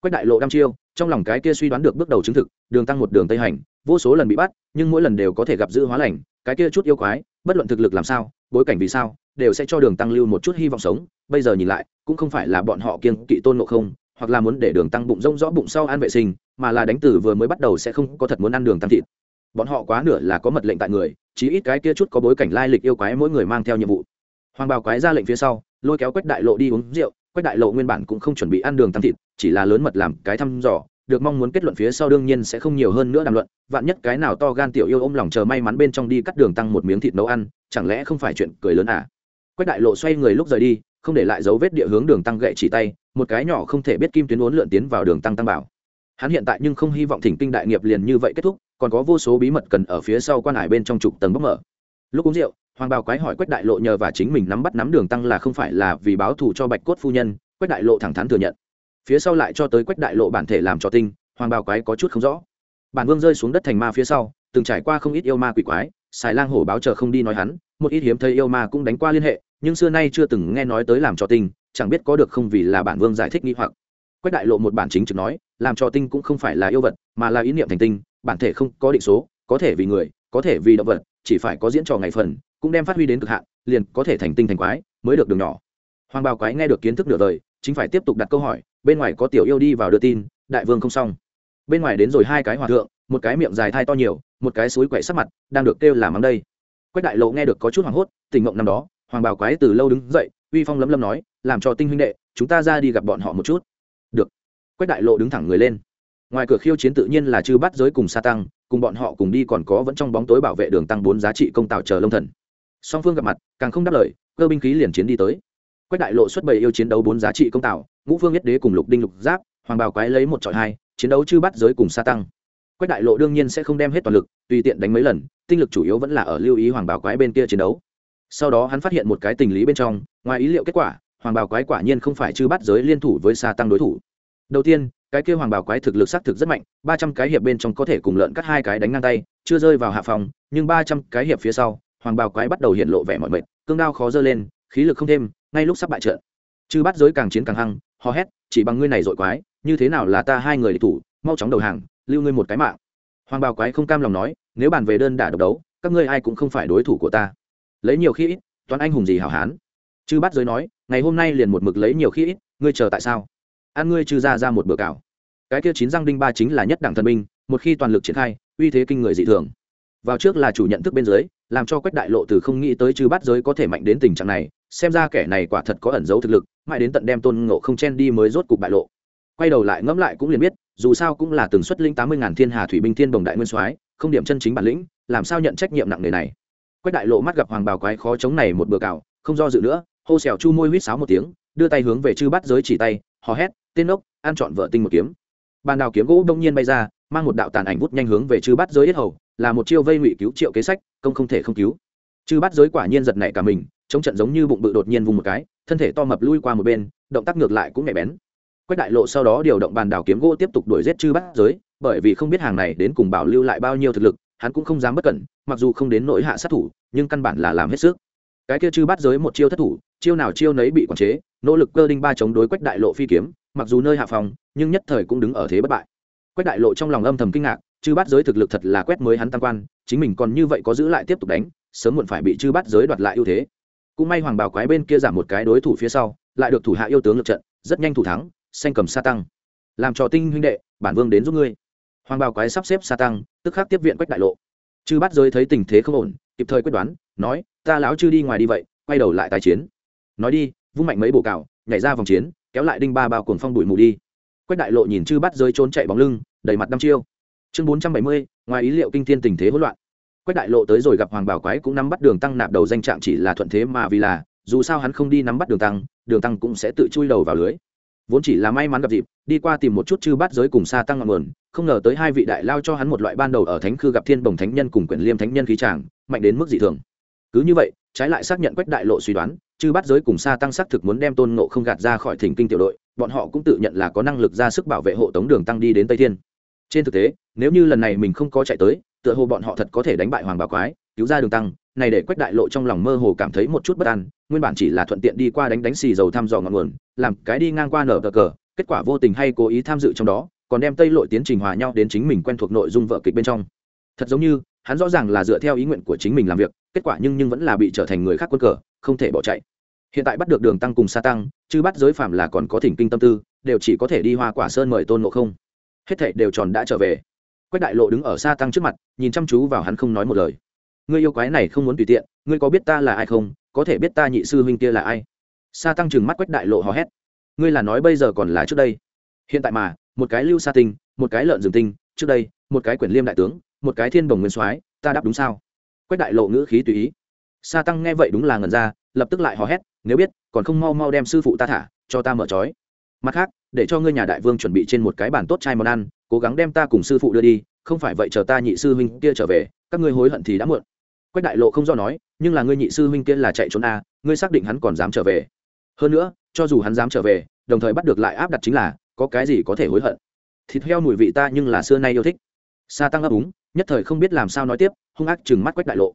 Quách đại lộ đăm chiêu, trong lòng cái kia suy đoán được bước đầu chứng thực, đường tăng một đường tây hành, vô số lần bị bắt, nhưng mỗi lần đều có thể gặp giữ hóa lành, cái kia chút yêu quái, bất luận thực lực làm sao, bối cảnh vì sao, đều sẽ cho đường tăng lưu một chút hy vọng sống. Bây giờ nhìn lại, cũng không phải là bọn họ kiêng kỵ tôn ngộ không hoặc là muốn để đường tăng bụng rông rõ bụng sau ăn vệ sinh, mà là đánh tử vừa mới bắt đầu sẽ không có thật muốn ăn đường tăng thịt. Bọn họ quá nửa là có mật lệnh tại người, chí ít cái kia chút có bối cảnh lai lịch yêu quái mỗi người mang theo nhiệm vụ. Hoàng bào quái ra lệnh phía sau, lôi kéo quách đại lộ đi uống rượu. Quách đại lộ nguyên bản cũng không chuẩn bị ăn đường tăng thịt, chỉ là lớn mật làm cái thăm dò, được mong muốn kết luận phía sau đương nhiên sẽ không nhiều hơn nữa đàm luận. Vạn nhất cái nào to gan tiểu yêu ôm lòng chờ may mắn bên trong đi cắt đường tăng một miếng thịt nấu ăn, chẳng lẽ không phải chuyện cười lớn à? Quách đại lộ xoay người lúc rời đi không để lại dấu vết địa hướng đường tăng gậy chỉ tay, một cái nhỏ không thể biết kim tuyến uốn lượn tiến vào đường tăng tăng bảo. Hắn hiện tại nhưng không hy vọng thỉnh kinh đại nghiệp liền như vậy kết thúc, còn có vô số bí mật cần ở phía sau quan hải bên trong trục tầng bốc mở. Lúc uống rượu, hoàng bào quái hỏi quách đại lộ nhờ và chính mình nắm bắt nắm đường tăng là không phải là vì báo thù cho bạch cốt phu nhân, quách đại lộ thẳng thắn thừa nhận. Phía sau lại cho tới quách đại lộ bản thể làm cho tinh, hoàng bào quái có chút không rõ. Bản vương rơi xuống đất thành ma phía sau, từng trải qua không ít yêu ma quỷ quái xài lang hổ báo chờ không đi nói hắn một ít hiếm thấy yêu ma cũng đánh qua liên hệ, nhưng xưa nay chưa từng nghe nói tới làm cho tinh chẳng biết có được không vì là bản vương giải thích nghi hoặc. Quách đại lộ một bản chính trực nói, làm cho tinh cũng không phải là yêu vật, mà là ý niệm thành tinh, bản thể không có định số, có thể vì người, có thể vì động vật, chỉ phải có diễn trò ngày phần, cũng đem phát huy đến cực hạn, liền có thể thành tinh thành quái, mới được đường nhỏ. Hoàng bào quái nghe được kiến thức nửa đời, chính phải tiếp tục đặt câu hỏi, bên ngoài có tiểu yêu đi vào đưa tin, đại vương không xong. Bên ngoài đến rồi hai cái hòa thượng, một cái miệng dài thai to nhiều, một cái suối quậy sắc mặt, đang được kêu làm mắng đây quách đại lộ nghe được có chút hoảng hốt tình mộng năm đó, hoàng Bảo quái từ lâu đứng dậy, uy phong lấm lấm nói, làm cho tinh huynh đệ, chúng ta ra đi gặp bọn họ một chút. Được. Quách đại lộ đứng thẳng người lên. Ngoài cửa khiêu chiến tự nhiên là chư bắt giới cùng sa tăng, cùng bọn họ cùng đi còn có vẫn trong bóng tối bảo vệ đường tăng bốn giá trị công tạo chờ lông thần. Song phương gặp mặt, càng không đáp lời, cơ binh khí liền chiến đi tới. Quách đại lộ xuất bày yêu chiến đấu bốn giá trị công tạo, ngũ phương nhất đế cùng lục đinh lục giáp, hoàng bào quái lấy một trọi hai, chiến đấu chư bắt giới cùng sa tăng quách đại lộ đương nhiên sẽ không đem hết toàn lực, tùy tiện đánh mấy lần, tinh lực chủ yếu vẫn là ở lưu ý hoàng Bảo quái bên kia chiến đấu. Sau đó hắn phát hiện một cái tình lý bên trong, ngoài ý liệu kết quả, hoàng Bảo quái quả nhiên không phải chư bắt giới liên thủ với sa tăng đối thủ. Đầu tiên, cái kia hoàng Bảo quái thực lực xác thực rất mạnh, ba trăm cái hiệp bên trong có thể cùng lợn cắt hai cái đánh ngang tay, chưa rơi vào hạ phòng, nhưng ba trăm cái hiệp phía sau, hoàng Bảo quái bắt đầu hiện lộ vẻ mọi mệt, cương đao khó dơ lên, khí lực không thêm, ngay lúc sắp bại trận. Chư bắt giới càng chiến càng hăng, hò hét, chỉ bằng ngươi này dội quái, như thế nào là ta hai người địch thủ, mau chóng đầu hàng lưu ngươi một cái mạng. Hoàng bào quái không cam lòng nói, nếu bàn về đơn đả độc đấu, các ngươi ai cũng không phải đối thủ của ta. Lấy nhiều khi ít, toán anh hùng gì hảo hán. Chư bắt giới nói, ngày hôm nay liền một mực lấy nhiều khi ít, ngươi chờ tại sao? Ăn ngươi chư ra ra một bữa cảo. Cái kia chín răng đinh ba chính là nhất đảng thần binh, một khi toàn lực triển khai, uy thế kinh người dị thường. Vào trước là chủ nhận thức bên dưới, làm cho quách đại lộ từ không nghĩ tới chư bắt giới có thể mạnh đến tình trạng này, xem ra kẻ này quả thật có ẩn dấu thực lực, mãi đến tận đem tôn ngộ không chen đi mới rốt cục bại lộ. Quay đầu lại ngẫm lại cũng liền biết dù sao cũng là từng xuất linh tám mươi ngàn thiên hà thủy binh thiên bồng đại nguyên soái, không điểm chân chính bản lĩnh, làm sao nhận trách nhiệm nặng nề này? Quách đại lộ mắt gặp hoàng bào quái khó chống này một bữa cào không do dự nữa, hô xèo chu môi huýt sáo một tiếng, đưa tay hướng về chư bắt giới chỉ tay, hò hét, tên ốc, ăn trọn vợ tinh một kiếm. Bàn đào kiếm gỗ đông nhiên bay ra, mang một đạo tàn ảnh vút nhanh hướng về chư bắt giới yết hầu, là một chiêu vây ngụy cứu triệu kế sách, công không thể không cứu. Chư bắt giới quả nhiên giật nảy cả mình, chống trận giống như bụng bự đột nhiên vùng một cái, thân thể to mập lui qua một bên, động tác ngược lại cũng nhạy bén quách đại lộ sau đó điều động bàn đào kiếm gỗ tiếp tục đuổi giết chư Bát giới, bởi vì không biết hàng này đến cùng bảo lưu lại bao nhiêu thực lực, hắn cũng không dám bất cẩn, mặc dù không đến nỗi hạ sát thủ, nhưng căn bản là làm hết sức. Cái kia chư Bát giới một chiêu thất thủ, chiêu nào chiêu nấy bị quản chế, nỗ lực cơ đinh ba chống đối quách đại lộ phi kiếm, mặc dù nơi hạ phòng, nhưng nhất thời cũng đứng ở thế bất bại. Quách đại lộ trong lòng âm thầm kinh ngạc, chư Bát giới thực lực thật là quét mới hắn tam quan, chính mình còn như vậy có giữ lại tiếp tục đánh, sớm muộn phải bị chư Bát giới đoạt lại ưu thế. Cũng may hoàng bào quái bên kia giảm một cái đối thủ phía sau, lại được thủ hạ yêu tướng lượt trận, rất nhanh thủ thắng xanh cầm sa tăng. Làm cho tinh huynh đệ, bản vương đến giúp ngươi. Hoàng bào quái sắp xếp sa tăng, tức khắc tiếp viện quách đại lộ. Chư bắt giới thấy tình thế không ổn, kịp thời quyết đoán, nói, ta lão chư đi ngoài đi vậy, quay đầu lại tái chiến. Nói đi, vung mạnh mấy bổ cào, nhảy ra vòng chiến, kéo lại đinh ba bao cuồng phong bụi mù đi. Quách đại lộ nhìn chư bắt giới trốn chạy bóng lưng, đầy mặt năm chiêu. Chương bốn trăm bảy mươi, ngoài ý liệu kinh thiên tình thế hỗn loạn. Quách đại lộ tới rồi gặp hoàng bảo quái cũng nắm bắt đường tăng nạp đầu danh trạng chỉ là thuận thế mà vì là, dù sao hắn không đi nắm bắt đường tăng đường tăng cũng sẽ tự chui đầu vào lưới vốn chỉ là may mắn gặp dịp, đi qua tìm một chút chư bắt giới cùng xa tăng ngọn nguồn, không ngờ tới hai vị đại lao cho hắn một loại ban đầu ở thánh khư gặp thiên bồng thánh nhân cùng quyển liêm thánh nhân khí tràng, mạnh đến mức dị thường. Cứ như vậy, trái lại xác nhận quách đại lộ suy đoán, chư bắt giới cùng xa tăng xác thực muốn đem tôn ngộ không gạt ra khỏi thỉnh kinh tiểu đội, bọn họ cũng tự nhận là có năng lực ra sức bảo vệ hộ tống đường tăng đi đến tây thiên. Trên thực tế, nếu như lần này mình không có chạy tới, tựa hồ bọn họ thật có thể đánh bại hoàng bảo quái cứu ra đường tăng, này để quách đại lộ trong lòng mơ hồ cảm thấy một chút bất an, nguyên bản chỉ là thuận tiện đi qua đánh đánh xì dầu thăm dò ngọn nguồn, làm cái đi ngang qua nở cờ cờ, kết quả vô tình hay cố ý tham dự trong đó, còn đem tây lội tiến trình hòa nhau đến chính mình quen thuộc nội dung vợ kịch bên trong. Thật giống như, hắn rõ ràng là dựa theo ý nguyện của chính mình làm việc, kết quả nhưng nhưng vẫn là bị trở thành người khác quân cờ, không thể bỏ chạy. Hiện tại bắt được đường tăng cùng sa tăng, chứ bắt giới phạm là còn có thỉnh kinh tâm tư, đều chỉ có thể đi hoa quả sơn mời tôn ngộ không. Hết thảy đều tròn đã trở về. Quách đại lộ đứng ở xa tăng trước mặt, nhìn chăm chú vào hắn không nói một lời ngươi yêu quái này không muốn tùy tiện, ngươi có biết ta là ai không? Có thể biết ta nhị sư huynh kia là ai? Sa tăng chừng mắt quách đại lộ hò hét. Ngươi là nói bây giờ còn là trước đây. Hiện tại mà, một cái lưu sa tinh, một cái lợn rừng tinh, trước đây, một cái quyển liêm đại tướng, một cái thiên bồng nguyên soái, ta đáp đúng sao? Quách đại lộ ngữ khí tùy ý. Sa tăng nghe vậy đúng là ngần ra, lập tức lại hò hét, nếu biết, còn không mau mau đem sư phụ ta thả, cho ta mở trói. Mặt khác, để cho ngươi nhà đại vương chuẩn bị trên một cái bàn tốt chai món ăn, cố gắng đem ta cùng sư phụ đưa đi, không phải vậy chờ ta nhị sư huynh kia trở về, các ngươi hối hận thì đã muộn quách đại lộ không do nói, nhưng là ngươi nhị sư huynh kia là chạy trốn a, ngươi xác định hắn còn dám trở về. Hơn nữa, cho dù hắn dám trở về, đồng thời bắt được lại áp đặt chính là, có cái gì có thể hối hận. Thịt heo mùi vị ta nhưng là xưa nay yêu thích. Sa tăng ấp úng, nhất thời không biết làm sao nói tiếp, hung ác chừng mắt quách đại lộ.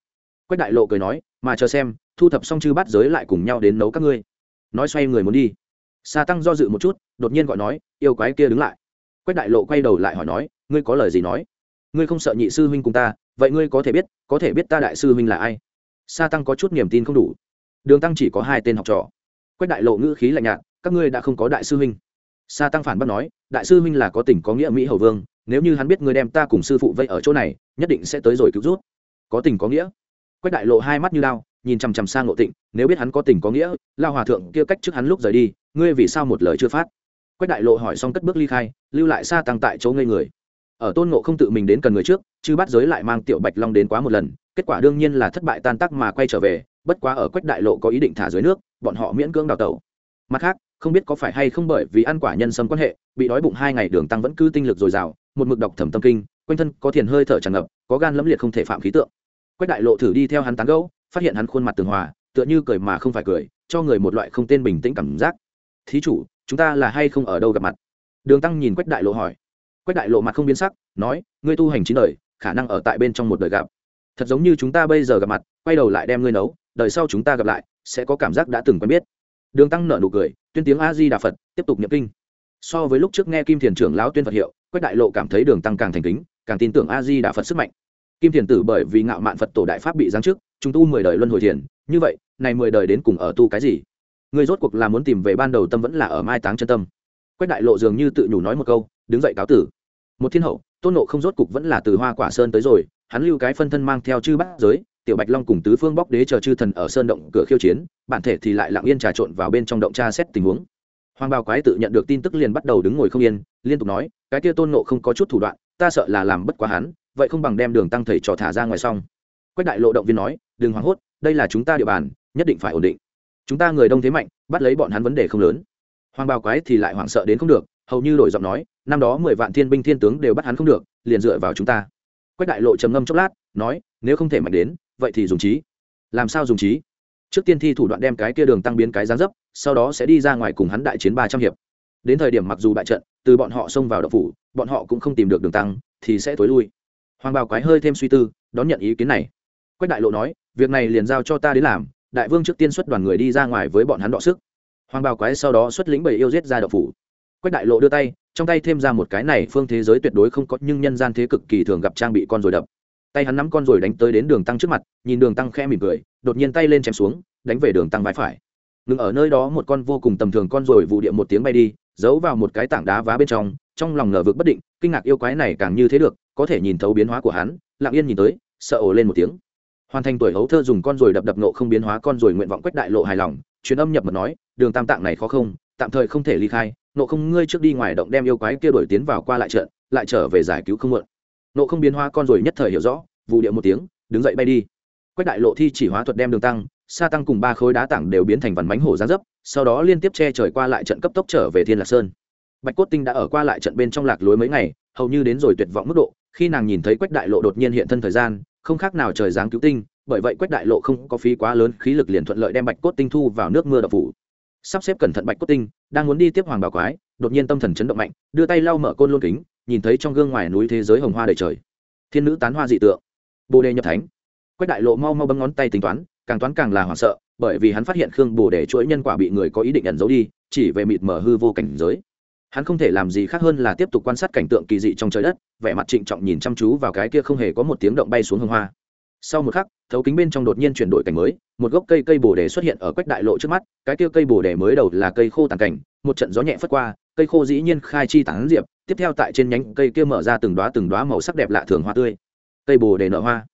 Quách đại lộ cười nói, mà chờ xem, thu thập xong chư bắt giới lại cùng nhau đến nấu các ngươi. Nói xoay người muốn đi. Sa tăng do dự một chút, đột nhiên gọi nói, yêu quái kia đứng lại. Quách đại lộ quay đầu lại hỏi nói, ngươi có lời gì nói? Ngươi không sợ nhị sư huynh cùng ta vậy ngươi có thể biết, có thể biết ta đại sư huynh là ai? Sa tăng có chút niềm tin không đủ. Đường tăng chỉ có hai tên học trò. Quách đại lộ ngữ khí lạnh nhạt, các ngươi đã không có đại sư huynh. Sa tăng phản bác nói, đại sư huynh là có tình có nghĩa mỹ hầu vương, nếu như hắn biết ngươi đem ta cùng sư phụ vây ở chỗ này, nhất định sẽ tới rồi cứu rút. Có tình có nghĩa. Quách đại lộ hai mắt như lao nhìn chằm chằm sang ngộ tịnh, nếu biết hắn có tình có nghĩa, lao hòa thượng kia cách trước hắn lúc rời đi, ngươi vì sao một lời chưa phát? Quách đại lộ hỏi xong cất bước ly khai, lưu lại sa tăng tại chỗ ngây người ở tôn ngộ không tự mình đến cần người trước, chứ bắt giới lại mang tiểu bạch long đến quá một lần, kết quả đương nhiên là thất bại tan tác mà quay trở về, bất quá ở quách đại lộ có ý định thả dưới nước, bọn họ miễn cưỡng đào tẩu. Mặt khác, không biết có phải hay không bởi vì ăn quả nhân sâm quan hệ, bị đói bụng hai ngày đường tăng vẫn cứ tinh lực dồi dào, một mực đọc thẩm tâm kinh, quanh thân có thiền hơi thở tràn ngập, có gan lẫm liệt không thể phạm khí tượng. Quách đại lộ thử đi theo hắn tán gẫu, phát hiện hắn khuôn mặt tường hòa, tựa như cười mà không phải cười, cho người một loại không tên bình tĩnh cảm giác. Thí chủ, chúng ta là hay không ở đâu gặp mặt? Đường tăng nhìn quách đại lộ hỏi quách đại lộ mặt không biến sắc, nói, ngươi tu hành chín đời, khả năng ở tại bên trong một đời gặp. Thật giống như chúng ta bây giờ gặp mặt, quay đầu lại đem ngươi nấu, đời sau chúng ta gặp lại, sẽ có cảm giác đã từng quen biết. Đường tăng nở nụ cười, tuyên tiếng a di đà phật, tiếp tục nhập kinh. So với lúc trước nghe kim thiền trưởng lão tuyên phật hiệu, quách đại lộ cảm thấy đường tăng càng thành kính, càng tin tưởng a di đà phật sức mạnh. Kim thiền tử bởi vì ngạo mạn phật tổ đại pháp bị giáng trước chúng tu mười đời luân hồi thiền, như vậy, này mười đời đến cùng ở tu cái gì? Người rốt cuộc là muốn tìm về ban đầu tâm vẫn là ở mai táng chân tâm. Quách đại lộ dường như tự nhủ nói một câu, đứng dậy cáo tử một thiên hậu, tôn nộ không rốt cục vẫn là từ hoa quả sơn tới rồi, hắn lưu cái phân thân mang theo chư bát giới, tiểu bạch long cùng tứ phương bóc đế chờ chư thần ở sơn động cửa khiêu chiến, bản thể thì lại lặng yên trà trộn vào bên trong động tra xét tình huống. Hoàng bào quái tự nhận được tin tức liền bắt đầu đứng ngồi không yên, liên tục nói, cái kia tôn nộ không có chút thủ đoạn, ta sợ là làm bất quá hắn, vậy không bằng đem đường tăng thầy trò thả ra ngoài xong. Quách đại lộ động viên nói, đừng hoảng hốt, đây là chúng ta địa bàn, nhất định phải ổn định. Chúng ta người đông thế mạnh, bắt lấy bọn hắn vấn đề không lớn. Hoàng bào quái thì lại hoảng sợ đến không được, hầu như đổi giọng nói năm đó mười vạn thiên binh thiên tướng đều bắt hắn không được, liền dựa vào chúng ta. Quách đại lộ trầm ngâm chốc lát, nói, nếu không thể mạnh đến, vậy thì dùng trí. Làm sao dùng trí? Trước tiên thi thủ đoạn đem cái kia đường tăng biến cái gián dấp, sau đó sẽ đi ra ngoài cùng hắn đại chiến ba trăm hiệp. Đến thời điểm mặc dù bại trận, từ bọn họ xông vào đậu phủ, bọn họ cũng không tìm được đường tăng, thì sẽ t ố i lui. Hoàng bào quái hơi thêm suy tư, đón nhận ý kiến này. Quách đại lộ nói, việc này liền giao cho ta đến làm, đại vương trước tiên xuất đoàn người đi ra ngoài với bọn hắn đọ sức. Hoàng bào quái sau đó xuất lĩnh bầy yêu giết ra đậu phủ quách đại lộ đưa tay, trong tay thêm ra một cái này phương thế giới tuyệt đối không có, nhưng nhân gian thế cực kỳ thường gặp trang bị con rồi đập. Tay hắn nắm con rồi đánh tới đến đường tăng trước mặt, nhìn đường tăng khẽ mỉm cười, đột nhiên tay lên chém xuống, đánh về đường tăng vai phải. Ngừng ở nơi đó một con vô cùng tầm thường con rồi vụ điện một tiếng bay đi, giấu vào một cái tảng đá vá bên trong trong lòng ngờ vực bất định, kinh ngạc yêu quái này càng như thế được, có thể nhìn thấu biến hóa của hắn, lặng yên nhìn tới, sợ ồ lên một tiếng. Hoàn thành tuổi hấu thơ dùng con rồi đập đập nộ không biến hóa con rồi nguyện vọng quách đại lộ hài lòng, truyền âm nhập mật nói, đường tam tạng này khó không, tạm thời không thể ly khai nộ không ngươi trước đi ngoài động đem yêu quái kia đổi tiến vào qua lại trận, lại trở về giải cứu không mượn. Nộ không biến hóa con rồi nhất thời hiểu rõ vụ điệu một tiếng, đứng dậy bay đi. Quách đại lộ thi chỉ hóa thuật đem đường tăng, sa tăng cùng ba khối đá tảng đều biến thành vằn bánh hổ giá dấp, sau đó liên tiếp che trời qua lại trận cấp tốc trở về thiên lạc sơn. Bạch cốt tinh đã ở qua lại trận bên trong lạc lối mấy ngày, hầu như đến rồi tuyệt vọng mức độ, khi nàng nhìn thấy quách đại lộ đột nhiên hiện thân thời gian, không khác nào trời giáng cứu tinh, bởi vậy quách đại lộ không có phí quá lớn khí lực liền thuận lợi đem bạch cốt tinh thu vào nước mưa đập phủ sắp xếp cẩn thận bạch cốt tinh, đang muốn đi tiếp hoàng bảo quái, đột nhiên tâm thần chấn động mạnh, đưa tay lau mở côn lôn kính, nhìn thấy trong gương ngoài núi thế giới hồng hoa đầy trời. Thiên nữ tán hoa dị tượng. Bồ đề nhập thánh. Quách đại lộ mau mau bấm ngón tay tính toán, càng toán càng là hoảng sợ, bởi vì hắn phát hiện khương bồ đề chuỗi nhân quả bị người có ý định ẩn giấu đi, chỉ về mịt mờ hư vô cảnh giới. Hắn không thể làm gì khác hơn là tiếp tục quan sát cảnh tượng kỳ dị trong trời đất, vẻ mặt trịnh trọng nhìn chăm chú vào cái kia không hề có một tiếng động bay xuống hương hoa sau một khắc, thấu kính bên trong đột nhiên chuyển đổi cảnh mới, một gốc cây cây bồ đề xuất hiện ở quách đại lộ trước mắt, cái kia cây bồ đề mới đầu là cây khô tàn cảnh, một trận gió nhẹ phất qua, cây khô dĩ nhiên khai chi tán diệp, tiếp theo tại trên nhánh cây kia mở ra từng đoá từng đoá màu sắc đẹp lạ thường hoa tươi. Cây bồ đề nở hoa.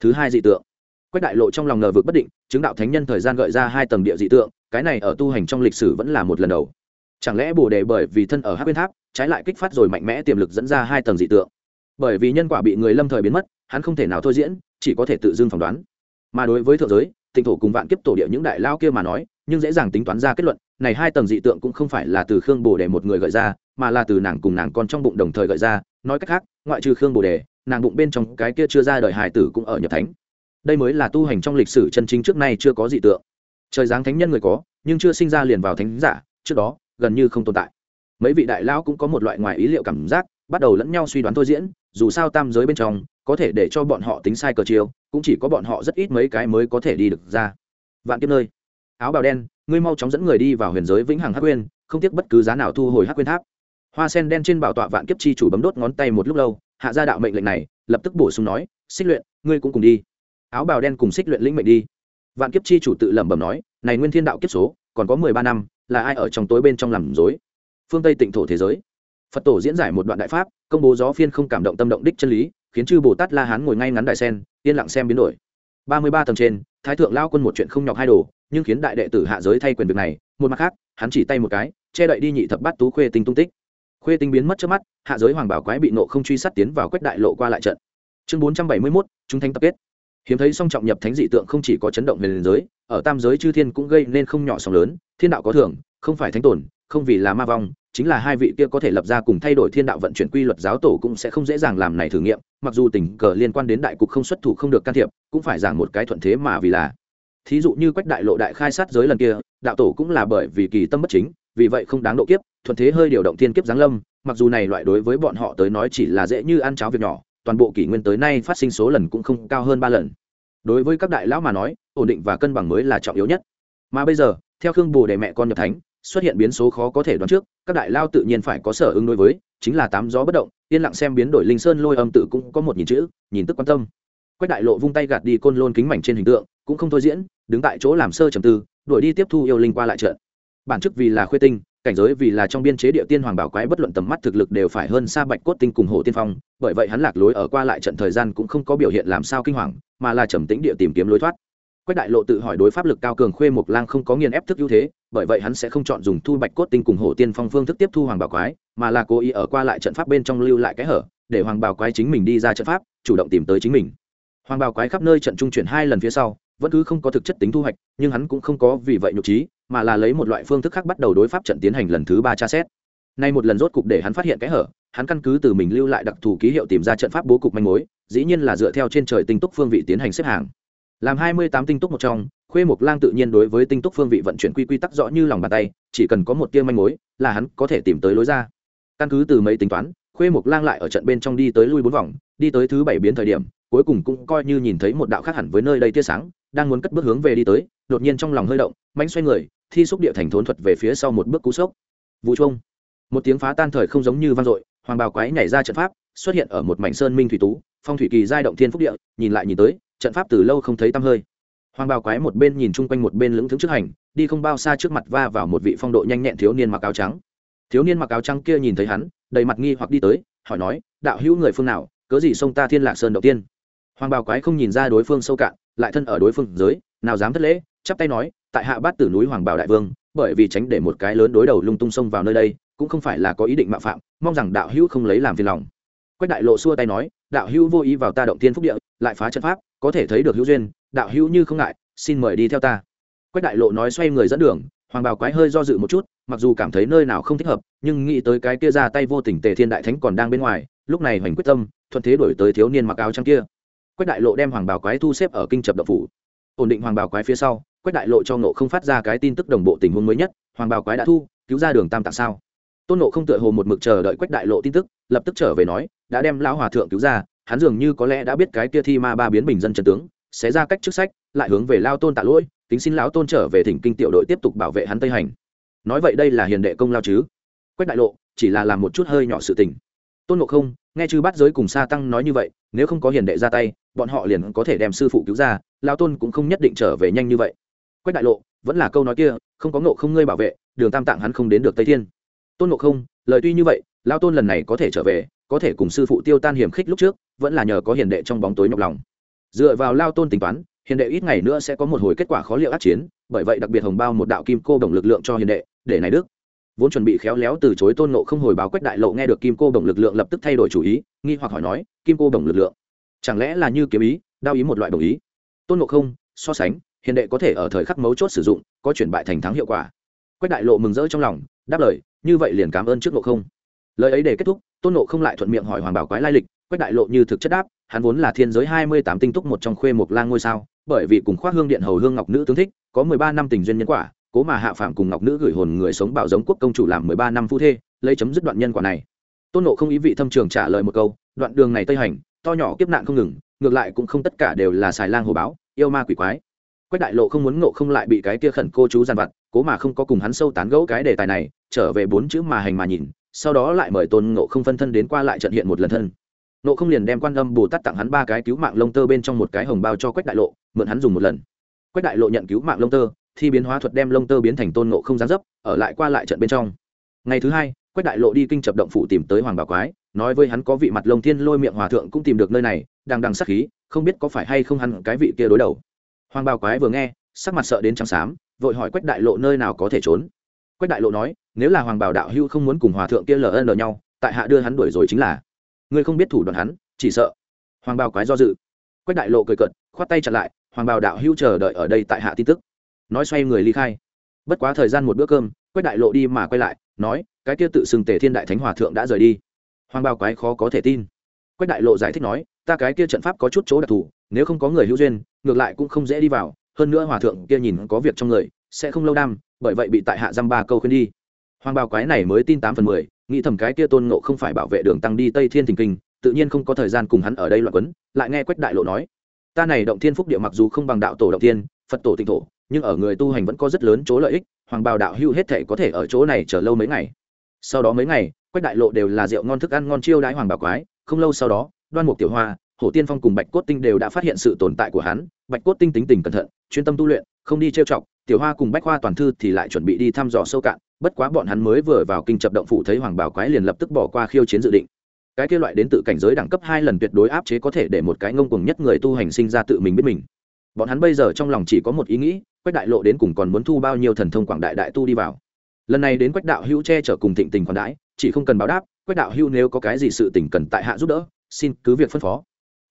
Thứ hai dị tượng. Quách đại lộ trong lòng ngờ vực bất định, chứng đạo thánh nhân thời gian gợi ra hai tầng địa dị tượng, cái này ở tu hành trong lịch sử vẫn là một lần đầu. Chẳng lẽ bồ đề bởi vì thân ở hát bên tháp, trái lại kích phát rồi mạnh mẽ tiềm lực dẫn ra hai tầng dị tượng? Bởi vì nhân quả bị người lâm thời biến mất, hắn không thể nào thôi diễn chỉ có thể tự dưng phỏng đoán. Mà đối với thượng giới tịnh thổ cùng vạn kiếp tổ địa những đại lao kia mà nói, nhưng dễ dàng tính toán ra kết luận, này hai tầng dị tượng cũng không phải là từ khương bồ đề một người gợi ra, mà là từ nàng cùng nàng con trong bụng đồng thời gợi ra, nói cách khác, ngoại trừ khương bồ đề, nàng bụng bên trong cái kia chưa ra đời hải tử cũng ở nhập thánh. Đây mới là tu hành trong lịch sử chân chính trước nay chưa có dị tượng. Trời giáng thánh nhân người có, nhưng chưa sinh ra liền vào thánh giả, trước đó, gần như không tồn tại. Mấy vị đại lão cũng có một loại ngoài ý liệu cảm giác, bắt đầu lẫn nhau suy đoán thôi diễn, dù sao tam giới bên trong có thể để cho bọn họ tính sai cờ chiều cũng chỉ có bọn họ rất ít mấy cái mới có thể đi được ra. Vạn kiếp nơi, áo bào đen, ngươi mau chóng dẫn người đi vào huyền giới vĩnh hằng hắc quyên không tiếc bất cứ giá nào thu hồi hắc quyên tháp. Hoa sen đen trên bảo tọa vạn kiếp chi chủ bấm đốt ngón tay một lúc lâu, hạ ra đạo mệnh lệnh này, lập tức bổ sung nói, xích luyện, ngươi cũng cùng đi. Áo bào đen cùng xích luyện lĩnh mệnh đi. Vạn kiếp chi chủ tự lẩm bẩm nói, này nguyên thiên đạo kiếp số, còn có mười ba năm, là ai ở trong tối bên trong làm dối phương tây tịnh thổ thế giới. Phật tổ diễn giải một đoạn đại pháp, công bố gió phiên không cảm động tâm động đích chân lý khiến chư bồ tát la hán ngồi ngay ngắn đại sen, yên lặng xem biến đổi. Ba mươi ba tầng trên, thái thượng lao quân một chuyện không nhọc hai đồ, nhưng khiến đại đệ tử hạ giới thay quyền việc này, một mặt khác, hắn chỉ tay một cái, che đậy đi nhị thập bát tú khuê tinh tung tích. Khuê tinh biến mất trước mắt, hạ giới hoàng bảo quái bị nộ không truy sát tiến vào quách đại lộ qua lại trận. Chương bốn trăm bảy mươi mốt, chúng thanh tập kết. Hiếm thấy song trọng nhập thánh dị tượng không chỉ có chấn động về liền giới, ở tam giới chư thiên cũng gây nên không nhỏ sóng lớn, thiên đạo có thưởng không phải thánh tổn không vì là ma vong, chính là hai vị kia có thể lập ra cùng thay đổi thiên đạo vận chuyển quy luật giáo tổ cũng sẽ không dễ dàng làm này thử nghiệm, mặc dù tình cờ liên quan đến đại cục không xuất thủ không được can thiệp, cũng phải giảng một cái thuận thế mà vì là. Thí dụ như quách đại lộ đại khai sát giới lần kia, đạo tổ cũng là bởi vì kỳ tâm bất chính, vì vậy không đáng độ kiếp, thuận thế hơi điều động thiên kiếp giáng lâm, mặc dù này loại đối với bọn họ tới nói chỉ là dễ như ăn cháo việc nhỏ, toàn bộ kỷ nguyên tới nay phát sinh số lần cũng không cao hơn ba lần. Đối với các đại lão mà nói, ổn định và cân bằng mới là trọng yếu nhất. Mà bây giờ, theo khương bồ để mẹ con nhập thánh xuất hiện biến số khó có thể đoán trước, các đại lao tự nhiên phải có sở ứng đối với, chính là tám gió bất động, yên lặng xem biến đổi linh sơn lôi âm tự cũng có một nhìn chữ, nhìn tức quan tâm. Quách đại lộ vung tay gạt đi côn lôn kính mảnh trên hình tượng, cũng không thôi diễn, đứng tại chỗ làm sơ trầm tư, đuổi đi tiếp thu yêu linh qua lại trận. Bản chức vì là khuê tinh, cảnh giới vì là trong biên chế địa tiên hoàng bảo quái bất luận tầm mắt thực lực đều phải hơn xa bạch cốt tinh cùng hồ tiên phong, bởi vậy hắn lạc lối ở qua lại trận thời gian cũng không có biểu hiện làm sao kinh hoàng, mà là trầm tĩnh địa tìm kiếm lối thoát quách đại lộ tự hỏi đối pháp lực cao cường khuê mộc lang không có nghiền ép thức ưu thế, bởi vậy hắn sẽ không chọn dùng thu bạch cốt tinh cùng hổ tiên phong phương thức tiếp thu hoàng bảo quái, mà là cố ý ở qua lại trận pháp bên trong lưu lại cái hở, để hoàng bảo quái chính mình đi ra trận pháp, chủ động tìm tới chính mình. Hoàng bảo quái khắp nơi trận trung chuyển hai lần phía sau, vẫn cứ không có thực chất tính thu hoạch, nhưng hắn cũng không có vì vậy nhục trí, mà là lấy một loại phương thức khác bắt đầu đối pháp trận tiến hành lần thứ ba tra xét. Nay một lần rốt cục để hắn phát hiện cái hở, hắn căn cứ từ mình lưu lại đặc thù ký hiệu tìm ra trận pháp bố cục manh mối, dĩ nhiên là dựa theo trên trời tinh túc phương vị tiến hành xếp hàng làm hai mươi tám tinh túc một trong, khuê mộc lang tự nhiên đối với tinh túc phương vị vận chuyển quy quy tắc rõ như lòng bàn tay, chỉ cần có một tia manh mối, là hắn có thể tìm tới lối ra. Căn cứ từ mấy tính toán, khuê mộc lang lại ở trận bên trong đi tới lui bốn vòng, đi tới thứ bảy biến thời điểm, cuối cùng cũng coi như nhìn thấy một đạo khác hẳn với nơi đây tia sáng, đang muốn cất bước hướng về đi tới, đột nhiên trong lòng hơi động, mánh xoay người, thi xúc địa thành thốn thuật về phía sau một bước cú sốc. Vũ trung. Một tiếng phá tan thời không giống như vang dội, hoàng bào quái nhảy ra trận pháp, xuất hiện ở một mảnh sơn minh thủy tú, phong thủy kỳ giai động thiên phúc địa, nhìn lại nhìn tới trận pháp từ lâu không thấy tăm hơi. Hoàng bào quái một bên nhìn chung quanh một bên lưỡng thững trước hành, đi không bao xa trước mặt va vào một vị phong độ nhanh nhẹn thiếu niên mặc áo trắng. Thiếu niên mặc áo trắng kia nhìn thấy hắn, đầy mặt nghi hoặc đi tới, hỏi nói, đạo hữu người phương nào? Cớ gì xông ta thiên lạc sơn đầu tiên? Hoàng bào quái không nhìn ra đối phương sâu cạn, lại thân ở đối phương giới, nào dám thất lễ, chắp tay nói, tại hạ bát tử núi hoàng bảo đại vương, bởi vì tránh để một cái lớn đối đầu lung tung xông vào nơi đây, cũng không phải là có ý định mạo phạm, mong rằng đạo hữu không lấy làm phiền lòng. Quách đại lộ xua tay nói, đạo hữu vô ý vào ta động tiên phúc địa lại phá trận pháp, có thể thấy được hữu duyên, đạo hữu như không ngại, xin mời đi theo ta. Quách đại lộ nói xoay người dẫn đường, hoàng bào quái hơi do dự một chút, mặc dù cảm thấy nơi nào không thích hợp, nhưng nghĩ tới cái kia ra tay vô tình tề thiên đại thánh còn đang bên ngoài, lúc này hoành quyết tâm, thuận thế đổi tới thiếu niên mặc áo trắng kia. Quách đại lộ đem hoàng bào quái thu xếp ở kinh trập đậu phủ. Ổn định hoàng bào quái phía sau, quách đại lộ cho nộ không phát ra cái tin tức đồng bộ tình huống mới nhất, hoàng bào quái đã thu, cứu ra đường tam tạng sao. Tôn nộ không tựa hồ một mực chờ đợi quách đại lộ tin tức, lập tức trở về nói, đã đem lão hòa thượng cứu ra hắn dường như có lẽ đã biết cái kia thi ma ba biến bình dân trần tướng, sẽ ra cách trước sách, lại hướng về lao tôn tạ lỗi tính xin lão tôn trở về thỉnh kinh tiểu đội tiếp tục bảo vệ hắn tây hành. Nói vậy đây là hiền đệ công lao chứ? Quách đại lộ, chỉ là làm một chút hơi nhỏ sự tình. Tôn ngộ không, nghe chư bắt giới cùng sa tăng nói như vậy, nếu không có hiền đệ ra tay, bọn họ liền có thể đem sư phụ cứu ra lao tôn cũng không nhất định trở về nhanh như vậy. Quách đại lộ, vẫn là câu nói kia, không có ngộ không ngươi bảo vệ, đường tam tạng hắn không đến được tây thiên. Tôn ngộ không, lời tuy như vậy lao tôn lần này có thể trở về có thể cùng sư phụ tiêu tan hiểm khích lúc trước, vẫn là nhờ có hiền đệ trong bóng tối nhọc lòng. Dựa vào lao tôn tính toán, hiền đệ ít ngày nữa sẽ có một hồi kết quả khó liệu át chiến, bởi vậy đặc biệt hồng bao một đạo kim cô đồng lực lượng cho hiền đệ, để này đức. Vốn chuẩn bị khéo léo từ chối tôn nộ không hồi báo quách đại lộ nghe được kim cô đồng lực lượng lập tức thay đổi chủ ý, nghi hoặc hỏi nói, kim cô đồng lực lượng, chẳng lẽ là như kiếm ý, đao ý một loại đồng ý? Tôn nộ không, so sánh, hiền đệ có thể ở thời khắc mấu chốt sử dụng, có chuyển bại thành thắng hiệu quả. Quách đại lộ mừng rỡ trong lòng, đáp lời, như vậy liền cảm ơn trước nộ không lời ấy để kết thúc, tôn nộ không lại thuận miệng hỏi hoàng bảo quái lai lịch, quách đại lộ như thực chất đáp, hắn vốn là thiên giới hai mươi tám tinh túc một trong khuê một lang ngôi sao, bởi vì cùng khoác hương điện hầu hương ngọc nữ tướng thích, có mười ba năm tình duyên nhân quả, cố mà hạ phạm cùng ngọc nữ gửi hồn người sống bảo giống quốc công chủ làm mười ba năm phu thê, lấy chấm dứt đoạn nhân quả này. Tôn nộ không ý vị thâm trường trả lời một câu, đoạn đường này tây hành, to nhỏ kiếp nạn không ngừng, ngược lại cũng không tất cả đều là xài lang hồ báo, yêu ma quỷ quái. Quách đại lộ không muốn nộ không lại bị cái kia khẩn cô chú giàn vặt, cố mà không có cùng hắn sâu tán gẫu cái đề tài này, trở về bốn chữ mà hành mà nhìn sau đó lại mời tôn ngộ không phân thân đến qua lại trận hiện một lần thân. Nộ không liền đem quan âm bồ tát tặng hắn ba cái cứu mạng lông tơ bên trong một cái hồng bao cho quách đại lộ, mượn hắn dùng một lần. Quách đại lộ nhận cứu mạng lông tơ, thi biến hóa thuật đem lông tơ biến thành tôn ngộ không gián dấp, ở lại qua lại trận bên trong. Ngày thứ hai, quách đại lộ đi kinh chập động phủ tìm tới hoàng bảo quái, nói với hắn có vị mặt lông thiên lôi miệng hòa thượng cũng tìm được nơi này, đang đằng sắc khí, không biết có phải hay không hắn cái vị kia đối đầu. Hoàng bảo quái vừa nghe, sắc mặt sợ đến trắng xám, vội hỏi quách đại lộ nơi nào có thể trốn quách đại lộ nói nếu là hoàng bảo đạo hưu không muốn cùng hòa thượng kia ln lờ nhau tại hạ đưa hắn đuổi rồi chính là. Ngươi không biết thủ đoạn hắn chỉ sợ. Hoàng bảo quái do dự. Quách đại lộ cười cợt, khoát tay chặn lại hoàng bảo đạo hưu chờ đợi ở đây tại hạ tin tức. Nói xoay người ly khai. Bất quá thời gian một bữa cơm quách đại lộ đi mà quay lại nói cái kia tự xưng tề thiên đại thánh hòa thượng đã rời đi. Hoàng Bảo quái khó có thể tin. Quách đại lộ giải thích nói ta cái kia trận pháp có chút chỗ đặc thù nếu không có người hữu duyên ngược lại cũng không dễ đi vào hơn nữa hòa thượng kia nhìn có việc trong người sẽ không lâu đam bởi vậy bị tại hạ dăm ba câu khuyên đi. Hoàng bào quái này mới tin tám phần mười, nghĩ thầm cái kia tôn ngộ không phải bảo vệ đường tăng đi tây thiên thình kinh, tự nhiên không có thời gian cùng hắn ở đây loạn quấn, lại nghe quách đại lộ nói, ta này động thiên phúc địa mặc dù không bằng đạo tổ động thiên, phật tổ tịnh thổ, nhưng ở người tu hành vẫn có rất lớn chỗ lợi ích, hoàng bào đạo hưu hết thể có thể ở chỗ này chờ lâu mấy ngày. Sau đó mấy ngày, quách đại lộ đều là rượu ngon thức ăn ngon chiêu đãi hoàng bào quái, không lâu sau đó, đoan mục tiểu hoa, hổ tiên phong cùng bạch cốt tinh đều đã phát hiện sự tồn tại của hắn, bạch cốt tinh tính tình cẩn thận, chuyên tâm tu luyện, không đi trêu chọc tiểu hoa cùng bách khoa toàn thư thì lại chuẩn bị đi thăm dò sâu cạn, bất quá bọn hắn mới vừa vào kinh chập động phủ thấy hoàng bảo quái liền lập tức bỏ qua khiêu chiến dự định. Cái kia loại đến tự cảnh giới đẳng cấp hai lần tuyệt đối áp chế có thể để một cái ngông cuồng nhất người tu hành sinh ra tự mình biết mình. Bọn hắn bây giờ trong lòng chỉ có một ý nghĩ, quách đại lộ đến cùng còn muốn thu bao nhiêu thần thông quảng đại đại tu đi vào. Lần này đến quách đạo hữu che chở cùng thịnh tình khoản đãi, chỉ không cần báo đáp, quách đạo hữu nếu có cái gì sự tình cần tại hạ giúp đỡ, xin cứ việc phân phó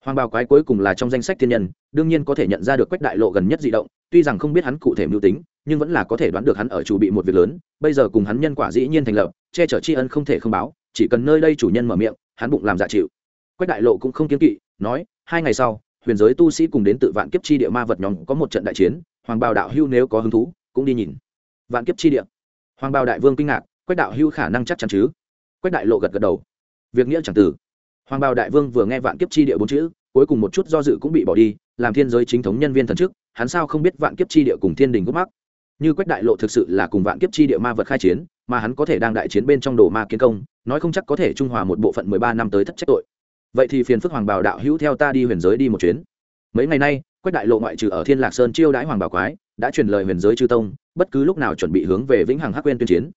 hoàng bào quái cuối cùng là trong danh sách thiên nhân, đương nhiên có thể nhận ra được quách đại lộ gần nhất di động, tuy rằng không biết hắn cụ thể mưu tính, nhưng vẫn là có thể đoán được hắn ở chủ bị một việc lớn, bây giờ cùng hắn nhân quả dĩ nhiên thành lập, che chở tri ân không thể không báo, chỉ cần nơi đây chủ nhân mở miệng, hắn bụng làm dạ chịu. Quách đại lộ cũng không kiên kỵ, nói, hai ngày sau, huyền giới tu sĩ cùng đến tự vạn kiếp chi địa ma vật nhóm có một trận đại chiến, hoàng bào đạo hưu nếu có hứng thú, cũng đi nhìn. Vạn kiếp chi địa. Hoàng bào đại vương kinh ngạc, quách đạo hưu khả năng chắc chắn chứ? Quách đại lộ gật gật đầu. Việc nghĩa chẳng từ hoàng bào đại vương vừa nghe vạn kiếp chi địa bốn chữ, cuối cùng một chút do dự cũng bị bỏ đi, làm thiên giới chính thống nhân viên thần chức, hắn sao không biết vạn kiếp chi địa cùng thiên đình gốc mắc? Như quách đại lộ thực sự là cùng vạn kiếp chi địa ma vật khai chiến, mà hắn có thể đang đại chiến bên trong đồ ma kiến công, nói không chắc có thể trung hòa một bộ phận mười ba năm tới thất trách tội. Vậy thì phiền phức hoàng bảo đạo hữu theo ta đi huyền giới đi một chuyến. Mấy ngày nay, quách đại lộ ngoại trừ ở thiên lạc sơn chiêu đãi hoàng bảo quái, đã truyền lời huyền giới chư tông, bất cứ lúc nào chuẩn bị hướng về vĩnh hằng hắc quên tuyên chiến.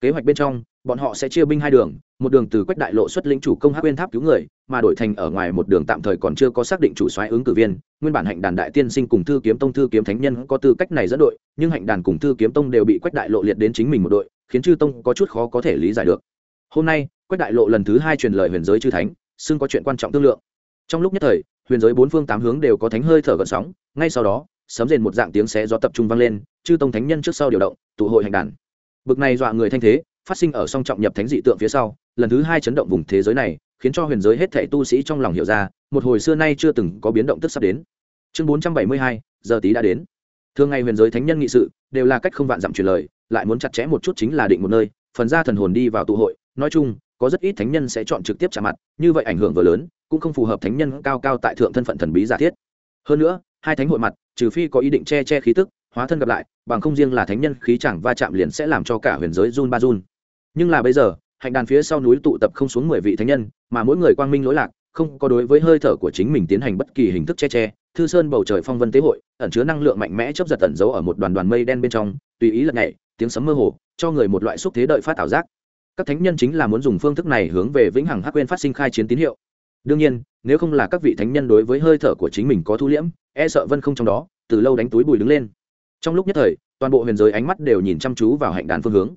Kế hoạch bên trong, bọn họ sẽ chia binh hai đường một đường từ quách đại lộ xuất lĩnh chủ công hắc quên tháp cứu người, mà đổi thành ở ngoài một đường tạm thời còn chưa có xác định chủ soái ứng cử viên. Nguyên bản hạnh đàn đại tiên sinh cùng thư kiếm tông, thư kiếm thánh nhân có tư cách này dẫn đội, nhưng hạnh đàn cùng thư kiếm tông đều bị quách đại lộ liệt đến chính mình một đội, khiến chư tông có chút khó có thể lý giải được. Hôm nay, quách đại lộ lần thứ hai truyền lời huyền giới chư thánh, xưng có chuyện quan trọng tương lượng. Trong lúc nhất thời, huyền giới bốn phương tám hướng đều có thánh hơi thở gợn sóng, ngay sau đó, sấm rền một dạng tiếng xé gió tập trung vang lên, chư tông thánh nhân trước sau điều động, tụ hội hành đàn. Bực này dọa người thanh thế phát sinh ở song trọng nhập thánh dị tượng phía sau, lần thứ hai chấn động vùng thế giới này, khiến cho huyền giới hết thảy tu sĩ trong lòng hiểu ra, một hồi xưa nay chưa từng có biến động tức sắp đến. Chương bốn trăm bảy mươi hai, giờ tí đã đến. Thường ngày huyền giới thánh nhân nghị sự, đều là cách không vạn dặm truyền lời, lại muốn chặt chẽ một chút chính là định một nơi, phần ra thần hồn đi vào tụ hội, nói chung, có rất ít thánh nhân sẽ chọn trực tiếp trả mặt, như vậy ảnh hưởng vừa lớn, cũng không phù hợp thánh nhân cao cao tại thượng thân phận thần bí giả thiết. Hơn nữa, hai thánh hội mặt, trừ phi có ý định che che khí tức, hóa thân gặp lại, bằng không riêng là thánh nhân khí chẳng va chạm liền sẽ làm cho cả huyền giới run ba run nhưng là bây giờ, hạnh đàn phía sau núi tụ tập không xuống mười vị thánh nhân, mà mỗi người quang minh lỗi lạc, không có đối với hơi thở của chính mình tiến hành bất kỳ hình thức che che, thư sơn bầu trời phong vân tế hội, ẩn chứa năng lượng mạnh mẽ chấp giật tẩn giấu ở một đoàn đoàn mây đen bên trong, tùy ý lật nhảy, tiếng sấm mơ hồ, cho người một loại xúc thế đợi phát ảo giác. Các thánh nhân chính là muốn dùng phương thức này hướng về vĩnh hằng hắc quên phát sinh khai chiến tín hiệu. Đương nhiên, nếu không là các vị thánh nhân đối với hơi thở của chính mình có thu liễm e sợ vân không trong đó, từ lâu đánh túi bùi đứng lên. Trong lúc nhất thời, toàn bộ huyền giới ánh mắt đều nhìn chăm chú vào hạnh đàn phương hướng.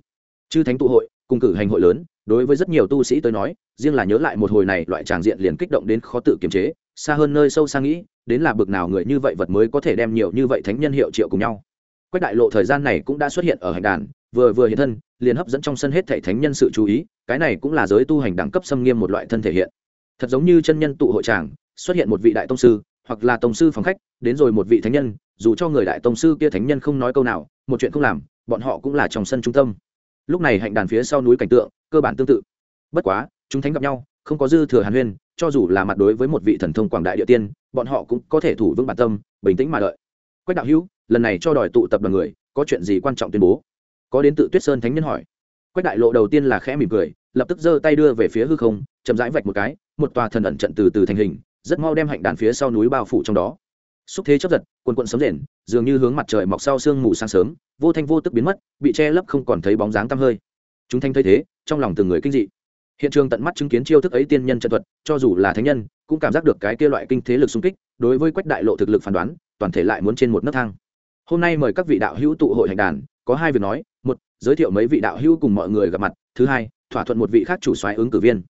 Chư thánh tụ hội cùng cử hành hội lớn, đối với rất nhiều tu sĩ tới nói, riêng là nhớ lại một hồi này loại tràng diện liền kích động đến khó tự kiềm chế, xa hơn nơi sâu xa nghĩ, đến là bực nào người như vậy vật mới có thể đem nhiều như vậy thánh nhân hiệu triệu cùng nhau. Quách đại lộ thời gian này cũng đã xuất hiện ở hành đàn, vừa vừa hiện thân, liền hấp dẫn trong sân hết thể thánh nhân sự chú ý, cái này cũng là giới tu hành đẳng cấp xâm nghiêm một loại thân thể hiện. Thật giống như chân nhân tụ hội tràng, xuất hiện một vị đại tông sư, hoặc là tông sư phòng khách, đến rồi một vị thánh nhân, dù cho người đại tông sư kia thánh nhân không nói câu nào, một chuyện không làm, bọn họ cũng là trong sân trung tâm lúc này hạnh đàn phía sau núi cảnh tượng, cơ bản tương tự. Bất quá, chúng thánh gặp nhau, không có dư thừa hàn huyên, cho dù là mặt đối với một vị thần thông quảng đại địa tiên, bọn họ cũng có thể thủ vững bản tâm, bình tĩnh mà đợi. Quách đạo hữu, lần này cho đòi tụ tập đoàn người, có chuyện gì quan trọng tuyên bố? Có đến tự tuyết sơn thánh nhân hỏi. Quách đại lộ đầu tiên là khẽ mỉm cười, lập tức giơ tay đưa về phía hư không, chậm rãi vạch một cái, một tòa thần ẩn trận từ từ thành hình, rất mau đem hạnh đàn phía sau núi bao phủ trong đó xúc thế chấp giật, quần quận sấm rền, dường như hướng mặt trời mọc sau sương mù sáng sớm, vô thanh vô tức biến mất, bị che lấp không còn thấy bóng dáng tăm hơi. Chúng thanh thấy thế, trong lòng từng người kinh dị. Hiện trường tận mắt chứng kiến chiêu thức ấy tiên nhân trận thuật, cho dù là thánh nhân, cũng cảm giác được cái kia loại kinh thế lực xung kích, đối với quách đại lộ thực lực phán đoán, toàn thể lại muốn trên một nấc thang. Hôm nay mời các vị đạo hữu tụ hội hành đàn, có hai việc nói, một, giới thiệu mấy vị đạo hữu cùng mọi người gặp mặt, thứ hai, thỏa thuận một vị khác chủ soái ứng cử viên.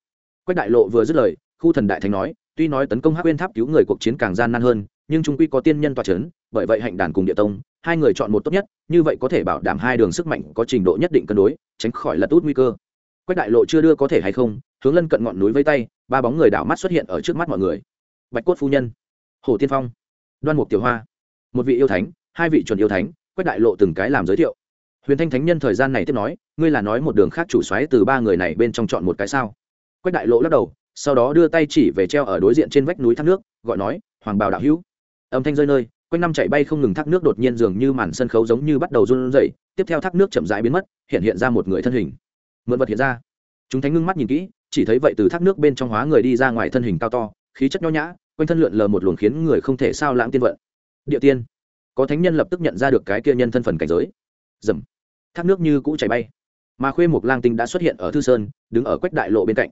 Quách đại lộ vừa dứt lời, khu thần đại thánh nói, tuy nói tấn công hắc uyên tháp cứu người cuộc chiến càng gian nan hơn nhưng trung quy có tiên nhân tòa c h ấ n bởi vậy hạnh đàn cùng địa tông, hai người chọn một tốt nhất, như vậy có thể bảo đảm hai đường sức mạnh có trình độ nhất định cân đối, tránh khỏi lật út nguy cơ. Quách đại lộ chưa đưa có thể hay không, hướng lân cận ngọn núi với tay, ba bóng người đảo mắt xuất hiện ở trước mắt mọi người. Bạch cốt phu nhân, hồ tiên phong, đoan mục tiểu hoa, một vị yêu thánh, hai vị chuẩn yêu thánh, quách đại lộ từng cái làm giới thiệu. Huyền thanh thánh nhân thời gian này tiếp nói, ngươi là nói một đường khác chủ xoáy từ ba người này bên trong chọn một cái sao? Quách đại lộ lắc đầu, sau đó đưa tay chỉ về treo ở đối diện trên vách núi thác nước, gọi nói, hoàng Bảo đạo hữu âm thanh rơi nơi, quanh năm chạy bay không ngừng thác nước đột nhiên dường như màn sân khấu giống như bắt đầu run rẩy, tiếp theo thác nước chậm rãi biến mất, hiện hiện ra một người thân hình. Mượn vật hiện ra. Chúng thánh ngưng mắt nhìn kỹ, chỉ thấy vậy từ thác nước bên trong hóa người đi ra ngoài thân hình cao to, khí chất nho nhã, quanh thân lượn lờ một luồng khiến người không thể sao lãng tiên vận. Địa tiên. Có thánh nhân lập tức nhận ra được cái kia nhân thân phần cảnh giới. Dầm. Thác nước như cũ chảy bay. Mà khuê mục lang tinh đã xuất hiện ở thư sơn, đứng ở quách đại lộ bên cạnh.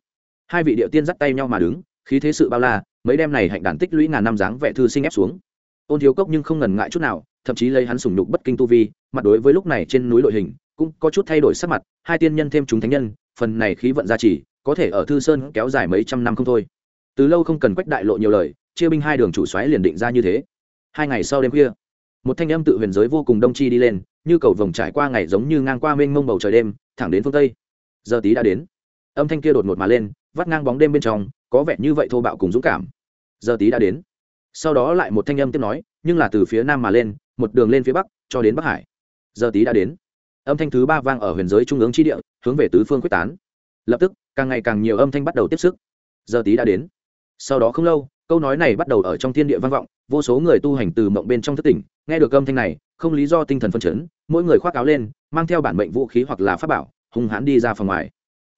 Hai vị địa tiên dắt tay nhau mà đứng, khí thế sự bao la, mấy đêm này hạnh đàn tích lũy ngàn năm dáng vẻ thư sinh ép xuống ôn thiếu cốc nhưng không ngần ngại chút nào, thậm chí lấy hắn sùng nhục bất kinh tu vi, mặt đối với lúc này trên núi đội hình, cũng có chút thay đổi sắc mặt, hai tiên nhân thêm chúng thánh nhân, phần này khí vận gia trì, có thể ở thư sơn kéo dài mấy trăm năm không thôi. Từ lâu không cần quách đại lộ nhiều lời, chia binh hai đường chủ xoáy liền định ra như thế. Hai ngày sau đêm khuya, một thanh âm tự huyền giới vô cùng đông chi đi lên, như cầu vồng trải qua ngày giống như ngang qua mênh mông bầu trời đêm, thẳng đến phương tây. Giờ tí đã đến. Âm thanh kia đột ngột mà lên, vắt ngang bóng đêm bên trong, có vẻ như vậy thô bạo cùng dũng cảm. Giờ tí đã đến sau đó lại một thanh âm tiếp nói, nhưng là từ phía nam mà lên, một đường lên phía bắc, cho đến bắc hải. Giờ tí đã đến. Âm thanh thứ ba vang ở huyền giới trung ương tri địa, hướng về tứ phương quyết tán. Lập tức, càng ngày càng nhiều âm thanh bắt đầu tiếp sức giờ tí đã đến. Sau đó không lâu, câu nói này bắt đầu ở trong thiên địa vang vọng, vô số người tu hành từ mộng bên trong thất tỉnh, nghe được âm thanh này, không lý do tinh thần phân chấn, mỗi người khoác áo lên, mang theo bản mệnh vũ khí hoặc là pháp bảo, hung hãn đi ra phòng ngoài.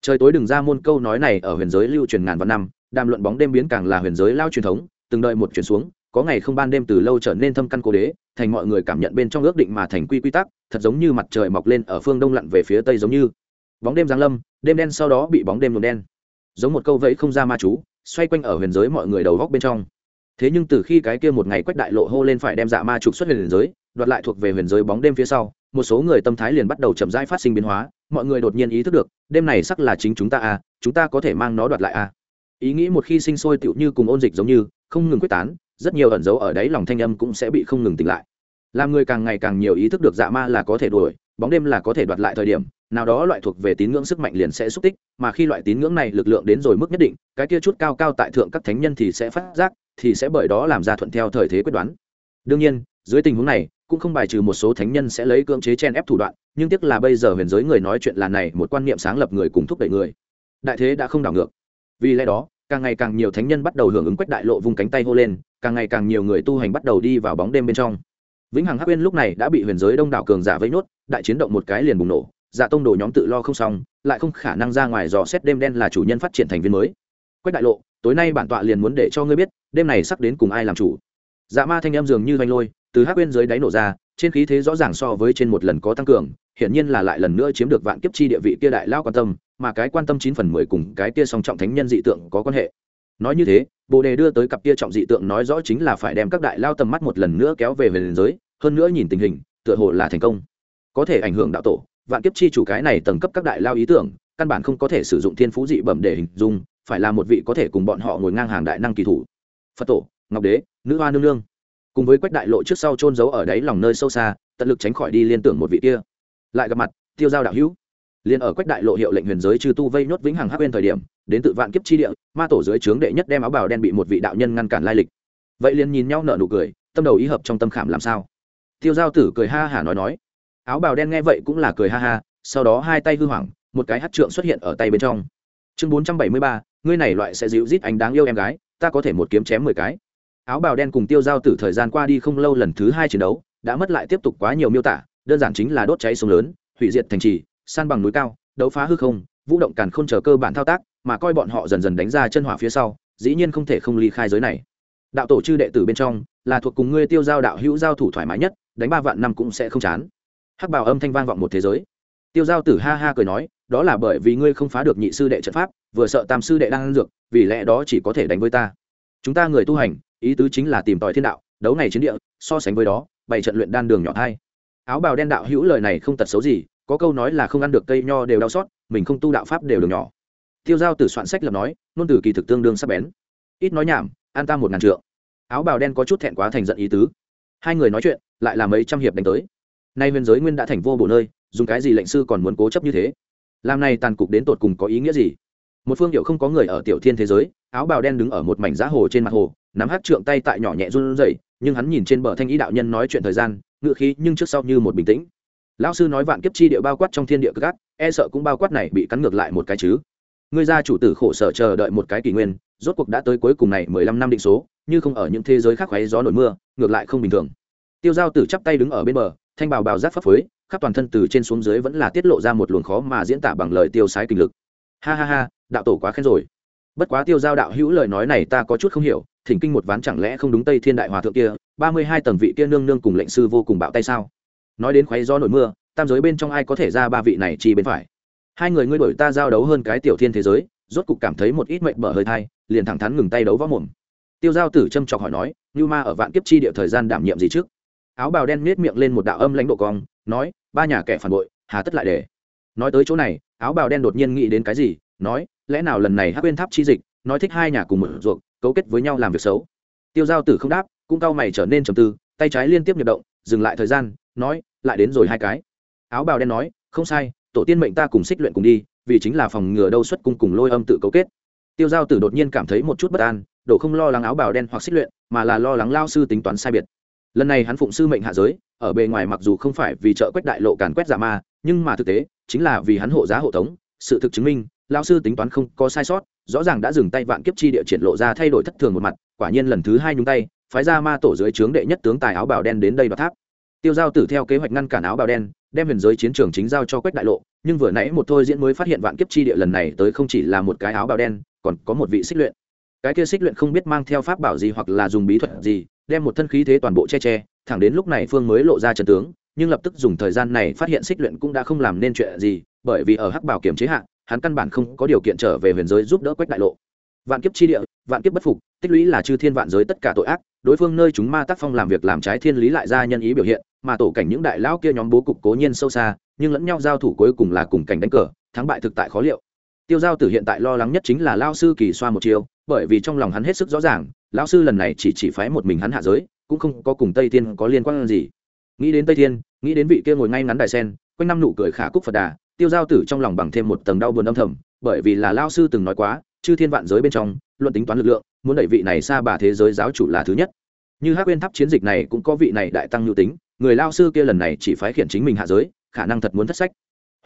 Trời tối đừng ra môn câu nói này ở huyền giới lưu truyền ngàn vạn năm, đàm luận bóng đêm biến càng là huyền giới lao truyền thống từng đợi một chuyển xuống, có ngày không ban đêm từ lâu trở nên thâm căn cố đế, thành mọi người cảm nhận bên trong ước định mà thành quy quy tắc, thật giống như mặt trời mọc lên ở phương đông lặn về phía tây giống như. Bóng đêm giáng lâm, đêm đen sau đó bị bóng đêm nhuộm đen. Giống một câu vẫy không ra ma chú, xoay quanh ở huyền giới mọi người đầu góc bên trong. Thế nhưng từ khi cái kia một ngày quách đại lộ hô lên phải đem dạ ma trục xuất huyền giới, đoạt lại thuộc về huyền giới bóng đêm phía sau, một số người tâm thái liền bắt đầu chậm rãi phát sinh biến hóa, mọi người đột nhiên ý thức được, đêm này sắc là chính chúng ta à chúng ta có thể mang nó đoạt lại à ý nghĩ một khi sinh sôi tựu như cùng ôn dịch giống như, không ngừng quyết tán, rất nhiều ẩn dấu ở đấy lòng thanh âm cũng sẽ bị không ngừng tỉnh lại. Làm người càng ngày càng nhiều ý thức được dạ ma là có thể đuổi, bóng đêm là có thể đoạt lại thời điểm, nào đó loại thuộc về tín ngưỡng sức mạnh liền sẽ xúc tích, mà khi loại tín ngưỡng này lực lượng đến rồi mức nhất định, cái kia chút cao cao tại thượng các thánh nhân thì sẽ phát giác, thì sẽ bởi đó làm ra thuận theo thời thế quyết đoán. Đương nhiên, dưới tình huống này, cũng không bài trừ một số thánh nhân sẽ lấy cưỡng chế chen ép thủ đoạn, nhưng tiếc là bây giờ huyền giới người nói chuyện là này, một quan niệm sáng lập người cùng thúc đẩy người. Đại thế đã không đảo ngược vì lẽ đó, càng ngày càng nhiều thánh nhân bắt đầu hưởng ứng quách đại lộ vùng cánh tay hô lên, càng ngày càng nhiều người tu hành bắt đầu đi vào bóng đêm bên trong. Vĩnh hằng hắc uyên lúc này đã bị huyền giới đông đảo cường giả vây nốt, đại chiến động một cái liền bùng nổ dạ tông đồ nhóm tự lo không xong, lại không khả năng ra ngoài dò xét đêm đen là chủ nhân phát triển thành viên mới. Quách đại lộ, tối nay bản tọa liền muốn để cho ngươi biết, đêm này sắp đến cùng ai làm chủ. Dạ ma thanh em dường như doanh lôi, từ hắc uyên dưới đáy nổ ra, trên khí thế rõ ràng so với trên một lần có tăng cường hiển nhiên là lại lần nữa chiếm được vạn kiếp chi địa vị kia đại lao quan tâm, mà cái quan tâm chín phần mười cùng cái kia song trọng thánh nhân dị tượng có quan hệ. Nói như thế, bồ đề đưa tới cặp kia trọng dị tượng nói rõ chính là phải đem các đại lao tầm mắt một lần nữa kéo về về liền giới, hơn nữa nhìn tình hình, tựa hồ là thành công. Có thể ảnh hưởng đạo tổ, vạn kiếp chi chủ cái này tầng cấp các đại lao ý tưởng, căn bản không có thể sử dụng thiên phú dị bẩm để hình dung, phải là một vị có thể cùng bọn họ ngồi ngang hàng đại năng kỳ thủ. Phật tổ, ngọc đế, nữ hoa nương nương. Cùng với quách đại lộ trước sau trôn giấu ở đáy lòng nơi sâu xa, tận lực tránh khỏi đi liên tưởng một vị kia lại gặp mặt, tiêu giao đạo hữu. Liền ở quách đại lộ hiệu lệnh huyền giới chư tu vây nhốt vĩnh hằng hắc bên thời điểm, đến tự vạn kiếp chi địa, ma tổ dưới trướng đệ nhất đem áo bào đen bị một vị đạo nhân ngăn cản lai lịch. Vậy liền nhìn nhau nở nụ cười, tâm đầu ý hợp trong tâm khảm làm sao? Tiêu giao tử cười ha hả nói nói. Áo bào đen nghe vậy cũng là cười ha ha, sau đó hai tay hư hoảng, một cái hát trượng xuất hiện ở tay bên trong. Chương bốn trăm bảy mươi ba, ngươi này loại sẽ dịu rít anh đáng yêu em gái, ta có thể một kiếm chém mười cái. Áo bào đen cùng tiêu giao tử thời gian qua đi không lâu lần thứ hai chiến đấu, đã mất lại tiếp tục quá nhiều miêu tả đơn giản chính là đốt cháy sông lớn, hủy diệt thành trì, san bằng núi cao, đấu phá hư không, vũ động càn không chờ cơ bản thao tác, mà coi bọn họ dần dần đánh ra chân hỏa phía sau, dĩ nhiên không thể không ly khai giới này. Đạo tổ chư đệ tử bên trong, là thuộc cùng ngươi tiêu giao đạo hữu giao thủ thoải mái nhất, đánh ba vạn năm cũng sẽ không chán. Hắc bào âm thanh vang vọng một thế giới. Tiêu giao tử ha ha cười nói, đó là bởi vì ngươi không phá được nhị sư đệ trận pháp, vừa sợ tam sư đệ đang ăn dược, vì lẽ đó chỉ có thể đánh với ta. Chúng ta người tu hành, ý tứ chính là tìm tòi thiên đạo, đấu này chiến địa, so sánh với đó bảy trận luyện đan đường nhỏ hai áo bào đen đạo hữu lời này không tật xấu gì, có câu nói là không ăn được cây nho đều đau xót, mình không tu đạo pháp đều được nhỏ. Tiêu giao tử soạn sách lập nói nôn từ kỳ thực tương đương sắp bén. Ít nói nhảm, an ta một ngàn trượng. Áo bào đen có chút thẹn quá thành giận ý tứ. Hai người nói chuyện, lại là mấy trăm hiệp đánh tới. Nay huyền giới nguyên đã thành vô bổ nơi, dùng cái gì lệnh sư còn muốn cố chấp như thế? Làm này tàn cục đến tột cùng có ý nghĩa gì? Một phương hiệu không có người ở tiểu thiên thế giới, áo bào đen đứng ở một mảnh giá hồ trên mặt hồ, nắm hát trượng tay tại nhỏ nhẹ run rẩy, nhưng hắn nhìn trên bờ thanh ý đạo nhân nói chuyện thời gian ngự khí nhưng trước sau như một bình tĩnh. Lão sư nói vạn kiếp chi địa bao quát trong thiên địa gác e sợ cũng bao quát này bị cắn ngược lại một cái chứ. Ngươi gia chủ tử khổ sở chờ đợi một cái kỷ nguyên, rốt cuộc đã tới cuối cùng này mười lăm năm định số, như không ở những thế giới khác khoáy gió nổi mưa, ngược lại không bình thường. Tiêu giao tử chắp tay đứng ở bên bờ, thanh bào bào giác phấp phới khắp toàn thân từ trên xuống dưới vẫn là tiết lộ ra một luồng khó mà diễn tả bằng lời tiêu sái kinh lực. Ha ha ha, đạo tổ quá khen rồi. Bất quá tiêu giao đạo hữu lời nói này ta có chút không hiểu, thỉnh kinh một ván chẳng lẽ không đúng tây thiên đại hòa thượng kia ba mươi hai tầng vị kia nương nương cùng lệnh sư vô cùng bạo tay sao? Nói đến khoáy gió nổi mưa, tam giới bên trong ai có thể ra ba vị này chi bên phải? Hai người ngươi đổi ta giao đấu hơn cái tiểu thiên thế giới, rốt cục cảm thấy một ít mệnh mở hơi thai, liền thẳng thắn ngừng tay đấu võ mồm. Tiêu giao tử trâm trọc hỏi nói, như ma ở vạn kiếp chi địa thời gian đảm nhiệm gì trước? Áo bào đen nết miệng lên một đạo âm lãnh độ cong, nói, ba nhà kẻ phản bội, hà tất lại để. Nói tới chỗ này, áo bào đen đột nhiên nghĩ đến cái gì, nói, lẽ nào lần này hắc quên tháp chi dịch, nói thích hai nhà cùng một ruột cấu kết với nhau làm việc xấu? Tiêu giao tử không đáp cũng cao mày trở nên trầm tư, tay trái liên tiếp nhập động, dừng lại thời gian, nói, lại đến rồi hai cái. Áo bào đen nói, không sai, tổ tiên mệnh ta cùng xích luyện cùng đi, vì chính là phòng ngừa đâu xuất cung cùng lôi âm tự cấu kết. Tiêu giao tử đột nhiên cảm thấy một chút bất an, đổ không lo lắng áo bào đen hoặc xích luyện, mà là lo lắng lao sư tính toán sai biệt. Lần này hắn phụng sư mệnh hạ giới, ở bề ngoài mặc dù không phải vì trợ quách đại lộ càn quét giả ma, nhưng mà thực tế, chính là vì hắn hộ giá hộ tống, sự thực chứng minh, lao sư tính toán không có sai sót, rõ ràng đã dừng tay vạn kiếp chi địa triển lộ ra thay đổi thất thường một mặt, quả nhiên lần thứ hai nhúng tay phái ra ma tổ dưới trướng đệ nhất tướng tài áo bào đen đến đây đoạt tháp. Tiêu giao tử theo kế hoạch ngăn cản áo bào đen, đem huyền giới chiến trường chính giao cho quách đại lộ, nhưng vừa nãy một thôi diễn mới phát hiện vạn kiếp chi địa lần này tới không chỉ là một cái áo bào đen, còn có một vị xích luyện. Cái kia xích luyện không biết mang theo pháp bảo gì hoặc là dùng bí thuật gì, đem một thân khí thế toàn bộ che che, thẳng đến lúc này phương mới lộ ra trận tướng, nhưng lập tức dùng thời gian này phát hiện xích luyện cũng đã không làm nên chuyện gì, bởi vì ở hắc bảo kiểm chế hạ, hắn căn bản không có điều kiện trở về huyền giới giúp đỡ quách đại lộ vạn kiếp chi địa, vạn kiếp bất phục, tích lũy là chư thiên vạn giới tất cả tội ác, đối phương nơi chúng ma tác phong làm việc làm trái thiên lý lại ra nhân ý biểu hiện, mà tổ cảnh những đại lão kia nhóm bố cục cố nhiên sâu xa, nhưng lẫn nhau giao thủ cuối cùng là cùng cảnh đánh cờ, thắng bại thực tại khó liệu. Tiêu giao tử hiện tại lo lắng nhất chính là lao sư kỳ xoa một chiều bởi vì trong lòng hắn hết sức rõ ràng, lão sư lần này chỉ chỉ phái một mình hắn hạ giới, cũng không có cùng tây thiên có liên quan gì. Nghĩ đến tây thiên, nghĩ đến vị kia ngồi ngay ngắn đài sen, quanh năm nụ cười khả cúc phật đà, tiêu giao tử trong lòng bằng thêm một tầng đau buồn âm thầm, bởi vì là lao sư từng nói quá chư thiên vạn giới bên trong, luận tính toán lực lượng, muốn đẩy vị này xa bà thế giới giáo chủ là thứ nhất. Như hắc quên tháp chiến dịch này cũng có vị này đại tăng nhu tính, người lao sư kia lần này chỉ phái khiển chính mình hạ giới, khả năng thật muốn thất sách.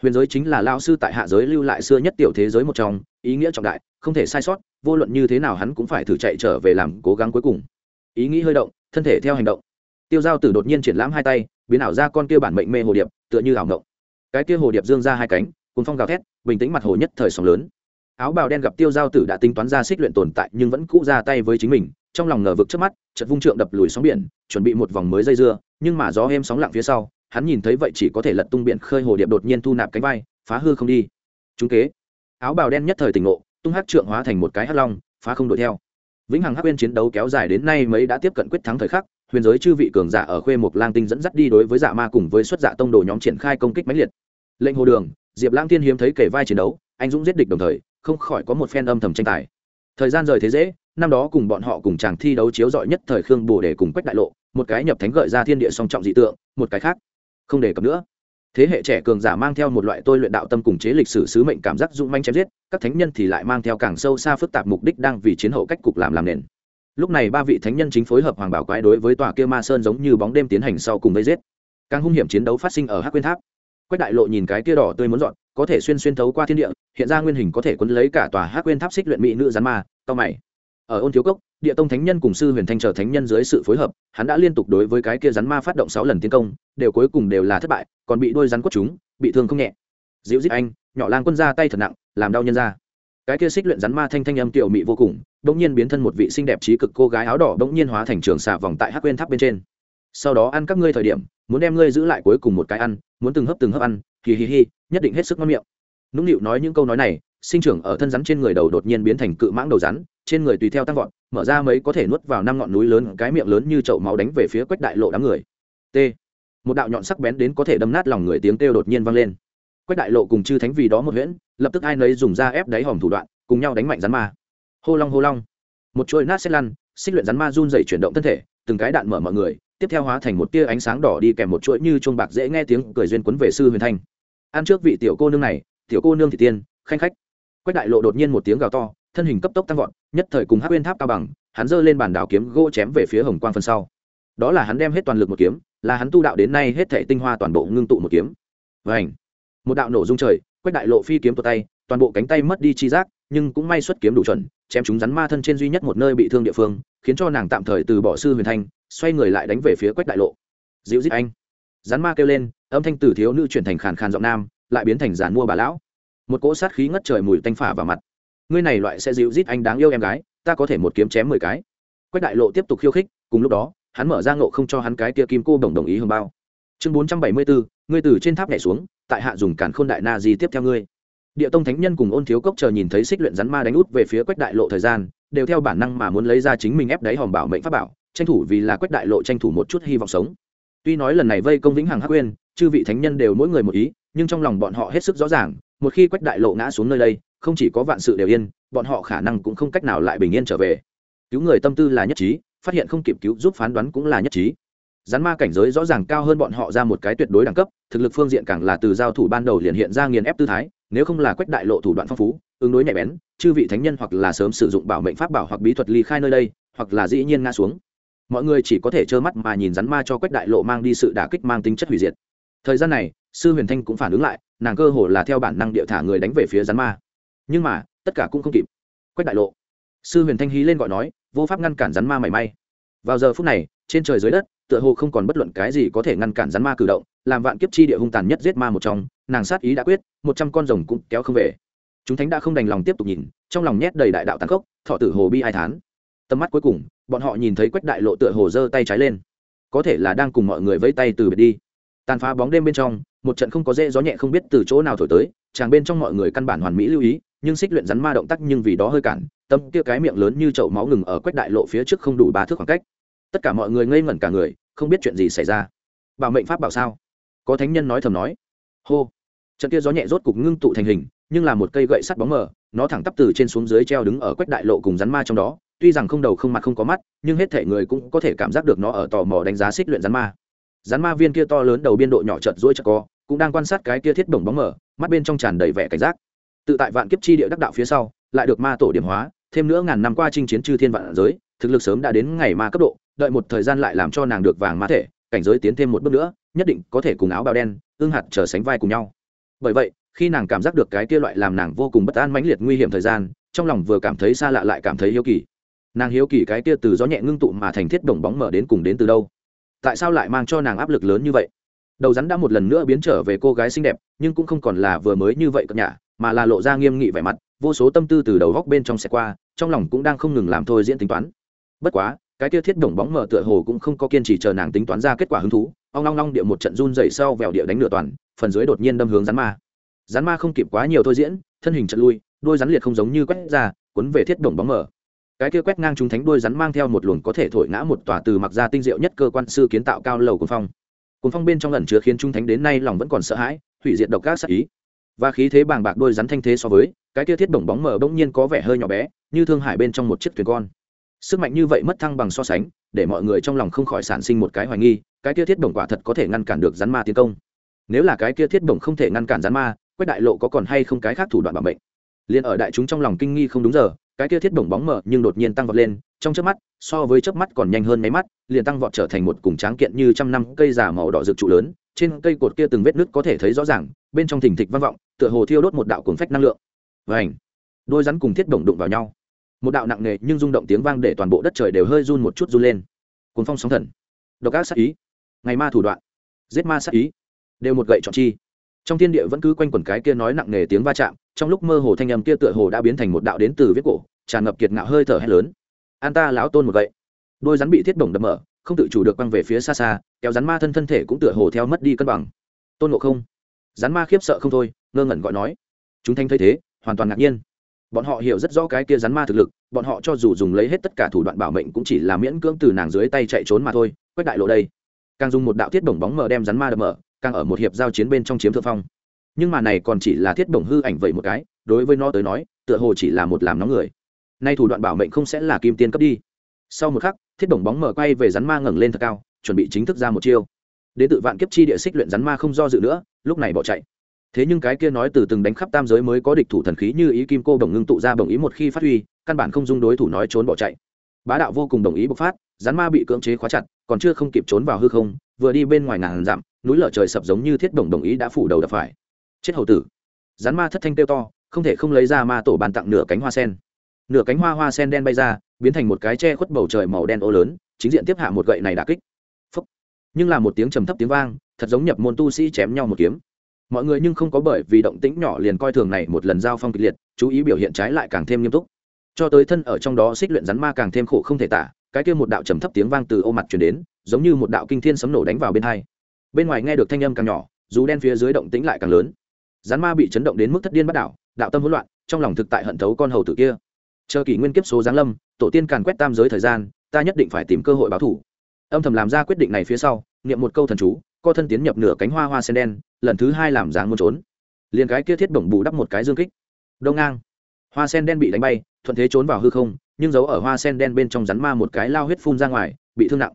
Huyền giới chính là lao sư tại hạ giới lưu lại xưa nhất tiểu thế giới một trong, ý nghĩa trọng đại, không thể sai sót, vô luận như thế nào hắn cũng phải thử chạy trở về làm cố gắng cuối cùng. Ý nghĩ hơi động, thân thể theo hành động. Tiêu giao tử đột nhiên triển lãm hai tay, biến ảo ra con kia bản mệnh mê hồ điệp, tựa như ảo ngộng. Cái kia hồ điệp dương ra hai cánh cùng phong gào thét, bình tĩnh mặt hồ nhất thời sóng lớn áo bào đen gặp tiêu giao tử đã tính toán ra xích luyện tồn tại nhưng vẫn cũ ra tay với chính mình, trong lòng ngờ vực trước mắt chật vung trượng đập lùi sóng biển, chuẩn bị một vòng mới dây dưa, nhưng mà gió êm sóng lặng phía sau, hắn nhìn thấy vậy chỉ có thể lật tung biển khơi hồ điệp đột nhiên thu nạp cánh vai, phá hư không đi. Chúng kế, áo bào đen nhất thời tỉnh ngộ, tung hắc trượng hóa thành một cái hắc long, phá không đuổi theo. Vĩnh hằng hắc bên chiến đấu kéo dài đến nay mấy đã tiếp cận quyết thắng thời khắc, huyền giới chư vị cường giả ở khuê mục lang tinh dẫn dắt đi đối với dạ ma cùng với xuất dạ tông đồ nhóm triển khai công kích mãnh liệt. Lệnh hồ đường, diệp lang Thiên hiếm thấy kể vai chiến đấu, anh dũng giết địch đồng thời không khỏi có một phen âm thầm tranh tài. Thời gian rời thế dễ, năm đó cùng bọn họ cùng chàng thi đấu chiếu rọi nhất thời khương bồ để cùng quách đại lộ, một cái nhập thánh gợi ra thiên địa song trọng dị tượng, một cái khác không đề cập nữa. Thế hệ trẻ cường giả mang theo một loại tôi luyện đạo tâm cùng chế lịch sử sứ mệnh cảm giác dũng manh chém giết, các thánh nhân thì lại mang theo càng sâu xa phức tạp mục đích đang vì chiến hậu cách cục làm làm nền. Lúc này ba vị thánh nhân chính phối hợp hoàng bảo quái đối với tòa kia ma sơn giống như bóng đêm tiến hành sau cùng vây giết. Càng hung hiểm chiến đấu phát sinh ở hắc quyên tháp. Quách đại lộ nhìn cái kia đỏ tươi muốn dọn có thể xuyên xuyên thấu qua thiên địa, hiện ra nguyên hình có thể quấn lấy cả tòa hắc quên tháp xích luyện mỹ nữ rắn ma, cao mày. Ở ôn thiếu cốc, địa tông thánh nhân cùng sư huyền thanh trở thánh nhân dưới sự phối hợp, hắn đã liên tục đối với cái kia rắn ma phát động sáu lần tiến công, đều cuối cùng đều là thất bại, còn bị đôi rắn quất chúng, bị thương không nhẹ. Dịu dít anh, nhỏ lang quân ra tay thật nặng, làm đau nhân ra. Cái kia xích luyện rắn ma thanh thanh âm tiểu mị vô cùng bỗng nhiên biến thân một vị xinh đẹp trí cực cô gái áo đỏ bỗng nhiên hóa thành trường xạ vòng tại hắc quên tháp bên trên. Sau đó ăn các ngươi thời điểm, muốn đem ngươi giữ lại cuối cùng một cái ăn, muốn từng hấp từng hấp ăn hì hì hì, nhất định hết sức ngon miệng. Nũng nịu nói những câu nói này, sinh trưởng ở thân rắn trên người đầu đột nhiên biến thành cự mãng đầu rắn, trên người tùy theo tăng vọt, mở ra mấy có thể nuốt vào năm ngọn núi lớn, cái miệng lớn như chậu máu đánh về phía quách đại lộ đám người. T. Một đạo nhọn sắc bén đến có thể đâm nát lòng người tiếng kêu đột nhiên vang lên. Quách đại lộ cùng chư thánh vì đó một huyễn, lập tức ai nấy dùng ra ép đáy hòm thủ đoạn, cùng nhau đánh mạnh rắn ma. Hô long hô long. Một chuỗi nát xét lăn, xích luyện rắn ma run dày chuyển động thân thể, từng cái đạn mở mọi người tiếp theo hóa thành một tia ánh sáng đỏ đi kèm một chuỗi như chuông bạc dễ nghe tiếng cười duyên quấn về sư huyền thanh. Ăn trước vị tiểu cô nương này, tiểu cô nương thị tiên, khanh khách. Quách đại lộ đột nhiên một tiếng gào to, thân hình cấp tốc tăng vọt, nhất thời cùng hắc uyên tháp cao bằng, hắn giơ lên bàn đào kiếm gỗ chém về phía hồng quang phần sau. Đó là hắn đem hết toàn lực một kiếm, là hắn tu đạo đến nay hết thể tinh hoa toàn bộ ngưng tụ một kiếm. Và ảnh một đạo nổ rung trời, quách đại lộ phi kiếm tuột tay, toàn bộ cánh tay mất đi chi giác, nhưng cũng may xuất kiếm đủ chuẩn, chém chúng rắn ma thân trên duy nhất một nơi bị thương địa phương khiến cho nàng tạm thời từ bỏ sư huyền thanh, xoay người lại đánh về phía quách đại lộ. Dịu dít anh. Rắn ma kêu lên, âm thanh từ thiếu nữ chuyển thành khàn khàn giọng nam, lại biến thành giàn mua bà lão. Một cỗ sát khí ngất trời mùi tanh phả vào mặt. Ngươi này loại sẽ dịu rít anh đáng yêu em gái, ta có thể một kiếm chém mười cái. Quách đại lộ tiếp tục khiêu khích, cùng lúc đó, hắn mở ra ngộ không cho hắn cái kia kim cô đồng đồng ý hương bao. Chương bốn trăm bảy mươi bốn, ngươi từ trên tháp nhảy xuống, tại hạ dùng cản khôn đại na di tiếp theo ngươi. Địa tông thánh nhân cùng ôn thiếu cốc chờ nhìn thấy xích luyện rắn ma đánh út về phía quách đại lộ thời gian đều theo bản năng mà muốn lấy ra chính mình ép đáy hòm bảo mệnh pháp bảo, tranh thủ vì là quách đại lộ tranh thủ một chút hy vọng sống. Tuy nói lần này vây công vĩnh hằng hắc quên chư vị thánh nhân đều mỗi người một ý, nhưng trong lòng bọn họ hết sức rõ ràng, một khi quách đại lộ ngã xuống nơi đây, không chỉ có vạn sự đều yên, bọn họ khả năng cũng không cách nào lại bình yên trở về. Cứu người tâm tư là nhất trí, phát hiện không kịp cứu giúp phán đoán cũng là nhất trí. Rắn ma cảnh giới rõ ràng cao hơn bọn họ ra một cái tuyệt đối đẳng cấp, thực lực phương diện càng là từ giao thủ ban đầu liền hiện ra nghiền ép tư thái, nếu không là quách đại lộ thủ đoạn phong phú ứng đối nhạy bén, chư vị thánh nhân hoặc là sớm sử dụng bảo mệnh pháp bảo hoặc bí thuật ly khai nơi đây, hoặc là dĩ nhiên ngã xuống. Mọi người chỉ có thể trơ mắt mà nhìn rắn ma cho quách đại lộ mang đi sự đả kích mang tính chất hủy diệt. Thời gian này, sư huyền thanh cũng phản ứng lại, nàng cơ hồ là theo bản năng địa thả người đánh về phía rắn ma. Nhưng mà, tất cả cũng không kịp. Quách đại lộ. Sư huyền thanh hí lên gọi nói, vô pháp ngăn cản rắn ma mảy may. Vào giờ phút này, trên trời dưới đất, tựa hồ không còn bất luận cái gì có thể ngăn cản rắn ma cử động, làm vạn kiếp chi địa hung tàn nhất giết ma một trong, nàng sát ý đã quyết, một trăm con rồng cũng kéo không về chúng thánh đã không đành lòng tiếp tục nhìn, trong lòng nhét đầy đại đạo tàn khốc, thọ tử hồ bi ai thán. Tầm mắt cuối cùng, bọn họ nhìn thấy quách đại lộ tựa hồ giơ tay trái lên. Có thể là đang cùng mọi người vẫy tay từ biệt đi. Tàn phá bóng đêm bên trong, một trận không có dễ gió nhẹ không biết từ chỗ nào thổi tới, chàng bên trong mọi người căn bản hoàn mỹ lưu ý, nhưng xích luyện rắn ma động tác nhưng vì đó hơi cản, tâm kia cái miệng lớn như chậu máu ngừng ở quách đại lộ phía trước không đủ ba thước khoảng cách. Tất cả mọi người ngây ngẩn cả người, không biết chuyện gì xảy ra. Bảo mệnh pháp bảo sao? Có thánh nhân nói thầm nói. Hô. Trận kia gió nhẹ rốt cục ngưng tụ thành hình nhưng là một cây gậy sắt bóng mờ, nó thẳng tắp từ trên xuống dưới treo đứng ở quách đại lộ cùng rắn ma trong đó, tuy rằng không đầu không mặt không có mắt, nhưng hết thể người cũng có thể cảm giác được nó ở tò mò đánh giá xích luyện rắn ma. Rắn ma viên kia to lớn đầu biên độ nhỏ chợt rỗi chợt co, cũng đang quan sát cái kia thiết bổng bóng mở mắt bên trong tràn đầy vẻ cảnh giác. Tự tại vạn kiếp chi địa đắc đạo phía sau, lại được ma tổ điểm hóa, thêm nữa ngàn năm qua chinh chiến chư thiên vạn giới, thực lực sớm đã đến ngày ma cấp độ, đợi một thời gian lại làm cho nàng được vàng ma thể, cảnh giới tiến thêm một bước nữa, nhất định có thể cùng áo bào đen ương hạt trở sánh vai cùng nhau. Bởi vậy khi nàng cảm giác được cái kia loại làm nàng vô cùng bất an mãnh liệt nguy hiểm thời gian, trong lòng vừa cảm thấy xa lạ lại cảm thấy hiếu kỳ. Nàng hiếu kỳ cái kia từ gió nhẹ ngưng tụ mà thành thiết đồng bóng mở đến cùng đến từ đâu? Tại sao lại mang cho nàng áp lực lớn như vậy? Đầu rắn đã một lần nữa biến trở về cô gái xinh đẹp, nhưng cũng không còn là vừa mới như vậy cập nhà mà là lộ ra nghiêm nghị vẻ mặt, vô số tâm tư từ đầu góc bên trong xe qua, trong lòng cũng đang không ngừng làm thôi diễn tính toán. Bất quá, cái kia thiết đồng bóng mở tựa hồ cũng không có kiên trì chờ nàng tính toán ra kết quả hứng thú, ong long long địa một trận run dày sau vèo địa đánh nửa toàn, phần dưới đột nhiên đâm hướng rắn ma rắn ma không kịp quá nhiều thôi diễn, thân hình trận lui, đôi rắn liệt không giống như quét ra, cuốn về thiết đồng bóng mở cái kia quét ngang chúng thánh đôi rắn mang theo một luồng có thể thổi ngã một tòa từ mặc ra tinh diệu nhất cơ quan sư kiến tạo cao lầu cuồng phong. Cuồng phong bên trong lần chứa khiến chúng thánh đến nay lòng vẫn còn sợ hãi, hủy diệt độc các sát ý. Và khí thế bàng bạc đôi rắn thanh thế so với, cái kia thiết bổng bóng mở bỗng nhiên có vẻ hơi nhỏ bé, như thương hải bên trong một chiếc thuyền con. Sức mạnh như vậy mất thăng bằng so sánh, để mọi người trong lòng không khỏi sản sinh một cái hoài nghi, cái kia thiết bổng quả thật có thể ngăn cản được rắn ma tiến công. Nếu là cái kia thiết bổng không thể ngăn cản rắn ma quách đại lộ có còn hay không cái khác thủ đoạn bảo mệnh? Liền ở đại chúng trong lòng kinh nghi không đúng giờ, cái kia thiết bổng bóng mở nhưng đột nhiên tăng vọt lên, trong chớp mắt, so với chớp mắt còn nhanh hơn mấy mắt, liền tăng vọt trở thành một cùng tráng kiện như trăm năm cây già màu đỏ rực trụ lớn, trên cây cột kia từng vết nứt có thể thấy rõ ràng, bên trong thình thịch vang vọng, tựa hồ thiêu đốt một đạo cuồng phách năng lượng. Và ảnh đôi rắn cùng thiết bổng đụng vào nhau. Một đạo nặng nề nhưng rung động tiếng vang để toàn bộ đất trời đều hơi run một chút run lên. Cuồng phong sóng thần. Độc ác sát ý. Ngày ma thủ đoạn. Giết ma sát ý. Đều một gậy chọn chi trong thiên địa vẫn cứ quanh quẩn cái kia nói nặng nề tiếng va chạm, trong lúc mơ hồ thanh âm kia tựa hồ đã biến thành một đạo đến từ viết cổ, tràn ngập kiệt ngạo hơi thở hét lớn. An ta lão tôn một vậy đôi rắn bị thiết bổng đập mở, không tự chủ được băng về phía xa xa, kéo rắn ma thân thân thể cũng tựa hồ theo mất đi cân bằng. Tôn ngộ không. Rắn ma khiếp sợ không thôi, ngơ ngẩn gọi nói. Chúng thanh thấy thế, hoàn toàn ngạc nhiên. Bọn họ hiểu rất rõ cái kia rắn ma thực lực, bọn họ cho dù dùng lấy hết tất cả thủ đoạn bảo mệnh cũng chỉ là miễn cưỡng từ nàng dưới tay chạy trốn mà thôi, quách đại lộ đây. Càng dùng một đạo thiết bổng bóng mờ đem rắn ma đập mở càng ở một hiệp giao chiến bên trong chiếm thượng phong. Nhưng mà này còn chỉ là thiết bổng hư ảnh vậy một cái, đối với nó tới nói, tựa hồ chỉ là một làm nóng người. Nay thủ đoạn bảo mệnh không sẽ là kim tiên cấp đi. Sau một khắc, thiết bổng bóng mở quay về rắn ma ngẩng lên thật cao, chuẩn bị chính thức ra một chiêu. Đến tự vạn kiếp chi địa xích luyện rắn ma không do dự nữa, lúc này bỏ chạy. Thế nhưng cái kia nói từ từng đánh khắp tam giới mới có địch thủ thần khí như ý kim cô đồng ngưng tụ ra bổng ý một khi phát huy, căn bản không dung đối thủ nói trốn bỏ chạy bá đạo vô cùng đồng ý bộc phát, rắn ma bị cưỡng chế khóa chặt, còn chưa không kịp trốn vào hư không, vừa đi bên ngoài ngàn dặm, núi lở trời sập giống như thiết đồng đồng ý đã phủ đầu đập phải. Chết hầu tử. Rắn ma thất thanh kêu to, không thể không lấy ra ma tổ bàn tặng nửa cánh hoa sen. Nửa cánh hoa hoa sen đen bay ra, biến thành một cái che khuất bầu trời màu đen ô lớn, chính diện tiếp hạ một gậy này đà kích. Phúc. nhưng là một tiếng trầm thấp tiếng vang, thật giống nhập môn tu sĩ chém nhau một kiếm. Mọi người nhưng không có bởi vì động tĩnh nhỏ liền coi thường này một lần giao phong kịch liệt, chú ý biểu hiện trái lại càng thêm nghiêm túc cho tới thân ở trong đó xích luyện rắn ma càng thêm khổ không thể tả, cái kia một đạo trầm thấp tiếng vang từ ô mặt chuyển đến, giống như một đạo kinh thiên sấm nổ đánh vào bên hai. Bên ngoài nghe được thanh âm càng nhỏ, dù đen phía dưới động tĩnh lại càng lớn. Rắn ma bị chấn động đến mức thất điên bắt đảo, đạo tâm hỗn loạn, trong lòng thực tại hận thấu con hầu tử kia. Chờ kỷ nguyên kiếp số giáng lâm, tổ tiên càn quét tam giới thời gian, ta nhất định phải tìm cơ hội báo thủ. Âm thầm làm ra quyết định này phía sau, niệm một câu thần chú, co thân tiến nhập nửa cánh hoa hoa sen đen, lần thứ hai làm dáng muốn trốn. Liền cái kia thiết bổng bù đắp một cái dương kích. Đông ngang hoa sen đen bị đánh bay, thuận thế trốn vào hư không, nhưng giấu ở hoa sen đen bên trong rắn ma một cái lao huyết phun ra ngoài, bị thương nặng.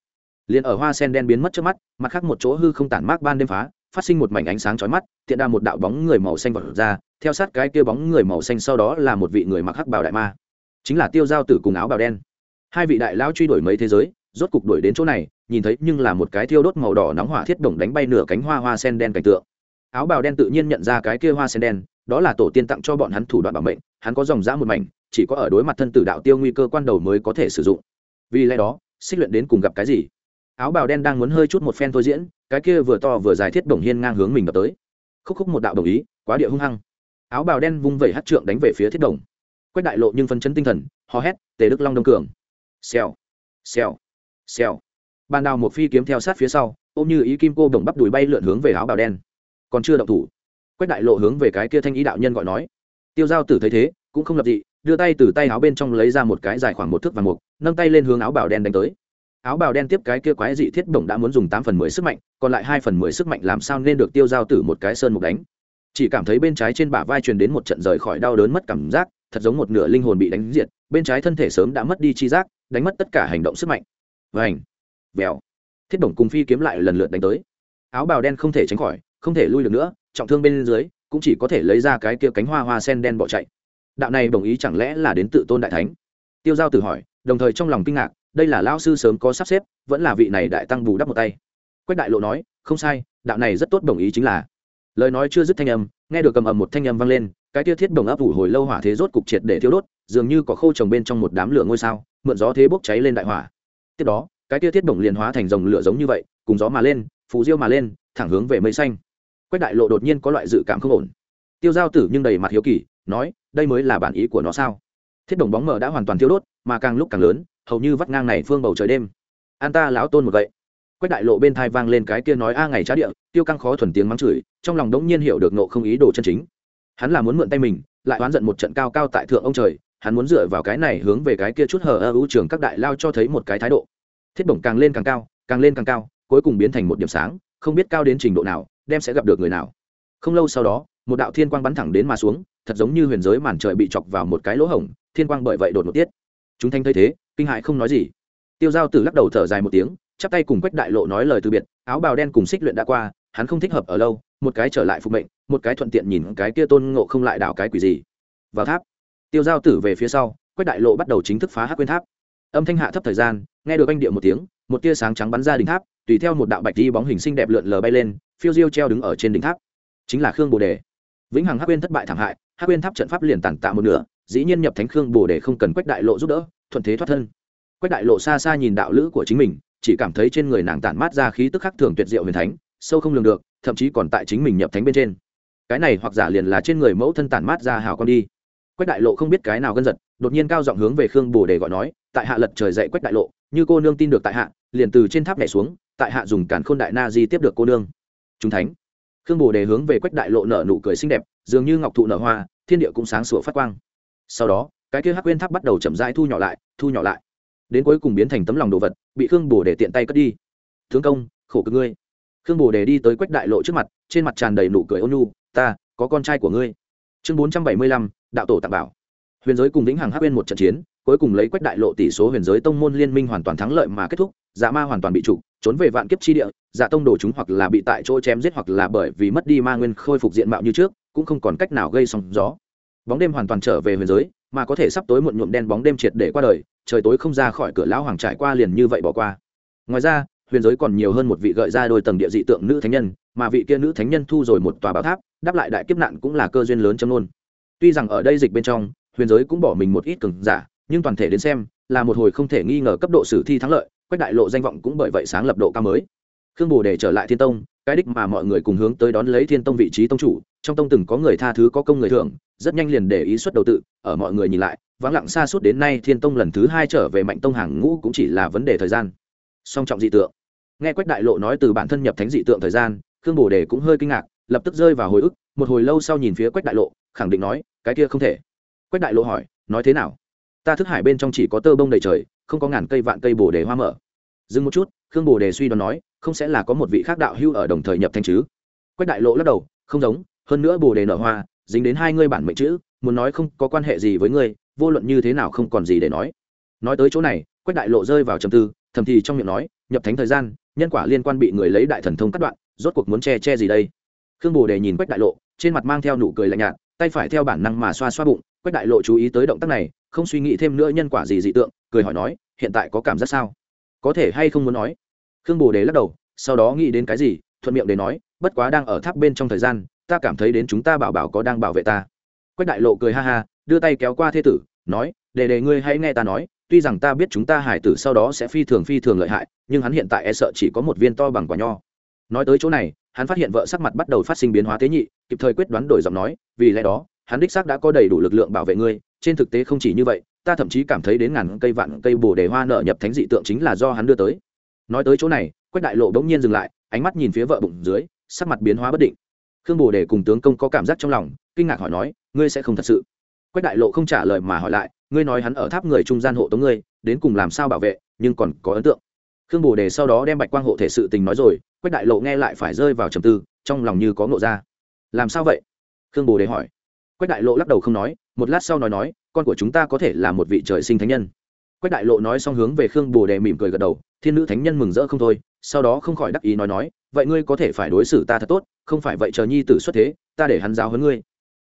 Liền ở hoa sen đen biến mất trước mắt, mặt khác một chỗ hư không tản mát ban đêm phá, phát sinh một mảnh ánh sáng chói mắt, tiện đa một đạo bóng người màu xanh vật ra, theo sát cái kia bóng người màu xanh sau đó là một vị người mặc hắc bào đại ma. Chính là tiêu giao tử cùng áo bào đen. Hai vị đại lão truy đuổi mấy thế giới, rốt cục đuổi đến chỗ này, nhìn thấy nhưng là một cái thiêu đốt màu đỏ nóng hỏa thiết đồng đánh bay nửa cánh hoa hoa sen đen cảnh tượng. Áo bào đen tự nhiên nhận ra cái kia hoa sen đen, đó là tổ tiên tặng cho bọn hắn thủ đoạn bảo mệnh hắn có dòng dã một mảnh, chỉ có ở đối mặt thân tử đạo tiêu nguy cơ quan đầu mới có thể sử dụng. Vì lẽ đó, xích luyện đến cùng gặp cái gì? Áo bào đen đang muốn hơi chút một phen thôi diễn, cái kia vừa to vừa dài thiết đồng hiên ngang hướng mình đập tới. Khúc khúc một đạo đồng ý, quá địa hung hăng. Áo bào đen vung vẩy hát trượng đánh về phía thiết đồng quách đại lộ nhưng phân chấn tinh thần, hò hét, tề đức long đông cường. Xèo xèo xèo. Ban đào một phi kiếm theo sát phía sau, ôm như ý kim cô đồng bắp đùi bay lượn hướng về áo bào đen. Còn chưa động thủ, quách đại lộ hướng về cái kia thanh ý đạo nhân gọi nói tiêu giao tử thấy thế cũng không lập dị đưa tay từ tay áo bên trong lấy ra một cái dài khoảng một thước vàng mục nâng tay lên hướng áo bào đen đánh tới. Áo bào đen tiếp cái kia quái dị thiết bổng đã muốn dùng tám phần mười sức mạnh còn lại hai phần mười sức mạnh làm sao nên được tiêu giao tử một cái sơn mục đánh? Chỉ cảm thấy bên trái trên bả vai truyền đến một trận rời khỏi đau đớn mất cảm giác thật giống một nửa linh hồn bị đánh diệt bên trái thân thể sớm đã mất đi chi giác đánh mất tất cả hành động sức mạnh. Vành, vèo. Thiết bổng cùng phi kiếm lại lần lượt đánh tới. Áo bào đen không thể tránh khỏi không thể lui được nữa trọng thương bên dưới cũng chỉ có thể lấy ra cái kia cánh hoa hoa sen đen bỏ chạy. Đạo này đồng ý chẳng lẽ là đến tự tôn đại thánh? Tiêu giao tự hỏi, đồng thời trong lòng kinh ngạc, đây là lao sư sớm có sắp xếp, vẫn là vị này đại tăng bù đắp một tay. Quách đại lộ nói, không sai, đạo này rất tốt đồng ý chính là. Lời nói chưa dứt thanh âm, nghe được cầm ầm một thanh âm vang lên, cái tia thiết đồng ấp ủ hồi lâu hỏa thế rốt cục triệt để thiêu đốt, dường như có khâu trồng bên trong một đám lửa ngôi sao, mượn gió thế bốc cháy lên đại hỏa. Tiếp đó, cái tia thiết đồng liền hóa thành dòng lửa giống như vậy, cùng gió mà lên, phù diêu mà lên, thẳng hướng về mây xanh quách đại lộ đột nhiên có loại dự cảm không ổn. Tiêu giao tử nhưng đầy mặt hiếu kỳ, nói, đây mới là bản ý của nó sao? Thiết đồng bóng mờ đã hoàn toàn thiêu đốt, mà càng lúc càng lớn, hầu như vắt ngang này phương bầu trời đêm. An ta lão tôn một vậy quách đại lộ bên thai vang lên cái kia nói, a ngày trá địa. Tiêu căng khó thuần tiếng mắng chửi, trong lòng đống nhiên hiểu được nộ không ý đồ chân chính. Hắn là muốn mượn tay mình, lại oán giận một trận cao cao tại thượng ông trời, hắn muốn dựa vào cái này hướng về cái kia chút hờ ơ ưu trường các đại lao cho thấy một cái thái độ. Thiết bổng càng lên càng cao, càng lên càng cao, cuối cùng biến thành một điểm sáng, không biết cao đến trình độ nào đem sẽ gặp được người nào. Không lâu sau đó, một đạo thiên quang bắn thẳng đến mà xuống, thật giống như huyền giới màn trời bị chọc vào một cái lỗ hổng, thiên quang bởi vậy đột một tiết. Chúng thanh thấy thế, kinh hại không nói gì. Tiêu giao tử lắc đầu thở dài một tiếng, chắp tay cùng quách đại lộ nói lời từ biệt, áo bào đen cùng xích luyện đã qua, hắn không thích hợp ở lâu, một cái trở lại phục mệnh, một cái thuận tiện nhìn cái kia tôn ngộ không lại đảo cái quỷ gì. Vào tháp. Tiêu giao tử về phía sau, quách đại lộ bắt đầu chính thức phá hát quyên tháp. Âm thanh hạ thấp thời gian, nghe được anh điệu một tiếng, một tia sáng trắng bắn ra đỉnh tháp, tùy theo một đạo bạch đi bóng hình xinh đẹp lượn lờ bay lên phiêu diêu treo đứng ở trên đỉnh tháp. Chính là khương bồ đề. Vĩnh hằng hắc uyên thất bại thảm hại, hắc uyên tháp trận pháp liền tàn tạ một nửa, dĩ nhiên nhập thánh khương bồ đề không cần quách đại lộ giúp đỡ, thuận thế thoát thân. Quách đại lộ xa xa nhìn đạo lữ của chính mình, chỉ cảm thấy trên người nàng tản mát ra khí tức khắc thường tuyệt diệu huyền thánh, sâu không lường được, thậm chí còn tại chính mình nhập thánh bên trên. Cái này hoặc giả liền là trên người mẫu thân tản mát ra hào con đi. Quách đại lộ không biết cái nào gân giật, đột nhiên cao giọng hướng về khương bồ đề gọi nói, tại hạ lật trời dậy quách đại lộ, như cô nương tin được tại hạ, liền từ trên tháp nhảy xuống, tại hạ dùng cản khôn đại na di tiếp được cô nương chúng thánh. Khương bồ đề hướng về quách đại lộ nở nụ cười xinh đẹp, dường như ngọc thụ nở hoa, thiên địa cũng sáng sủa phát quang. Sau đó, cái kia hắc quyên tháp bắt đầu chậm rãi thu nhỏ lại, thu nhỏ lại. Đến cuối cùng biến thành tấm lòng đồ vật, bị khương bồ đề tiện tay cất đi. Thương công, khổ cực ngươi. Khương bồ đề đi tới quách đại lộ trước mặt, trên mặt tràn đầy nụ cười ôn nhu, ta, có con trai của ngươi. Chương bốn trăm bảy mươi lăm, đạo tổ tạm bảo. Huyền giới cùng lĩnh hằng hắc quyên một trận chiến, cuối cùng lấy quách đại lộ tỷ số huyền giới tông môn liên minh hoàn toàn thắng lợi mà kết thúc dạ ma hoàn toàn bị trục trốn về vạn kiếp chi địa dạ tông đổ chúng hoặc là bị tại chỗ chém giết hoặc là bởi vì mất đi ma nguyên khôi phục diện mạo như trước, cũng không còn cách nào gây sóng gió. Bóng đêm hoàn toàn trở về huyền giới, mà có thể sắp tối muộn nhuộm đen bóng đêm triệt để qua đời, trời tối không ra khỏi cửa lão hoàng trải qua liền như vậy bỏ qua. Ngoài ra, huyền giới còn nhiều hơn một vị gợi ra đôi tầng địa dị tượng nữ thánh nhân, mà vị kia nữ thánh nhân thu rồi một tòa bảo tháp, đáp lại đại kiếp nạn cũng là cơ duyên lớn châm luôn tuy rằng ở đây dịch bên trong, huyền giới cũng bỏ mình một ít cường giả, nhưng toàn thể đến xem, là một hồi không thể nghi ngờ cấp độ sử thi thắng lợi quách đại lộ danh vọng cũng bởi vậy sáng lập độ cao mới. Khương bồ để trở lại thiên tông, cái đích mà mọi người cùng hướng tới đón lấy thiên tông vị trí tông chủ. Trong tông từng có người tha thứ, có công người thưởng rất nhanh liền để ý xuất đầu tự, ở mọi người nhìn lại, vắng lặng xa suốt đến nay thiên tông lần thứ hai trở về mạnh tông hàng ngũ cũng chỉ là vấn đề thời gian. Song trọng dị tượng. Nghe quách đại lộ nói từ bản thân nhập thánh dị tượng thời gian, khương bồ đề cũng hơi kinh ngạc, lập tức rơi vào hồi ức, một hồi lâu sau nhìn phía quách đại lộ, khẳng định nói, cái kia không thể. Quách đại lộ hỏi, nói thế nào? Ta thức hải bên trong chỉ có tơ bông đầy trời không có ngàn cây vạn cây bồ đề hoa mở. Dừng một chút, khương bồ đề suy đoán nói, không sẽ là có một vị khác đạo hưu ở đồng thời nhập thanh chứ. Quách đại lộ lắc đầu, không giống, hơn nữa bồ đề nở hoa, dính đến hai ngươi bản mệnh chữ, muốn nói không có quan hệ gì với ngươi, vô luận như thế nào không còn gì để nói. Nói tới chỗ này, quách đại lộ rơi vào trầm tư, thầm thì trong miệng nói, nhập thánh thời gian, nhân quả liên quan bị người lấy đại thần thông cắt đoạn, rốt cuộc muốn che che gì đây? Khương bồ đề nhìn quách đại lộ, trên mặt mang theo nụ cười lạnh nhạt, tay phải theo bản năng mà xoa xoa bụng, quách đại lộ chú ý tới động tác này không suy nghĩ thêm nữa nhân quả gì dị tượng, cười hỏi nói, hiện tại có cảm giác sao? Có thể hay không muốn nói? Khương bồ đề lắc đầu, sau đó nghĩ đến cái gì, thuận miệng để nói, bất quá đang ở tháp bên trong thời gian, ta cảm thấy đến chúng ta bảo bảo có đang bảo vệ ta. Quách đại lộ cười ha ha, đưa tay kéo qua thê tử, nói để để ngươi hãy nghe ta nói, tuy rằng ta biết chúng ta hải tử sau đó sẽ phi thường phi thường lợi hại, nhưng hắn hiện tại e sợ chỉ có một viên to bằng quả nho. Nói tới chỗ này, hắn phát hiện vợ sắc mặt bắt đầu phát sinh biến hóa tế nhị, kịp thời quyết đoán đổi giọng nói, vì lẽ đó, hắn đích xác đã có đầy đủ lực lượng bảo vệ ngươi trên thực tế không chỉ như vậy, ta thậm chí cảm thấy đến ngàn cây vạn cây bồ đề hoa nợ nhập thánh dị tượng chính là do hắn đưa tới. Nói tới chỗ này, quách đại lộ bỗng nhiên dừng lại, ánh mắt nhìn phía vợ bụng dưới, sắc mặt biến hóa bất định. Khương bồ đề cùng tướng công có cảm giác trong lòng, kinh ngạc hỏi nói, ngươi sẽ không thật sự? Quách đại lộ không trả lời mà hỏi lại, ngươi nói hắn ở tháp người trung gian hộ tống ngươi, đến cùng làm sao bảo vệ, nhưng còn có ấn tượng. Khương bồ đề sau đó đem bạch quang hộ thể sự tình nói rồi, quách đại lộ nghe lại phải rơi vào trầm tư, trong lòng như có ngộ ra. Làm sao vậy? Khương bồ đề hỏi. Quách đại lộ lắc đầu không nói một lát sau nói nói, con của chúng ta có thể là một vị trời sinh thánh nhân. Quách đại lộ nói xong hướng về khương bồ đề mỉm cười gật đầu, thiên nữ thánh nhân mừng rỡ không thôi, sau đó không khỏi đắc ý nói nói, vậy ngươi có thể phải đối xử ta thật tốt, không phải vậy chờ nhi tử xuất thế, ta để hắn giáo hơn ngươi.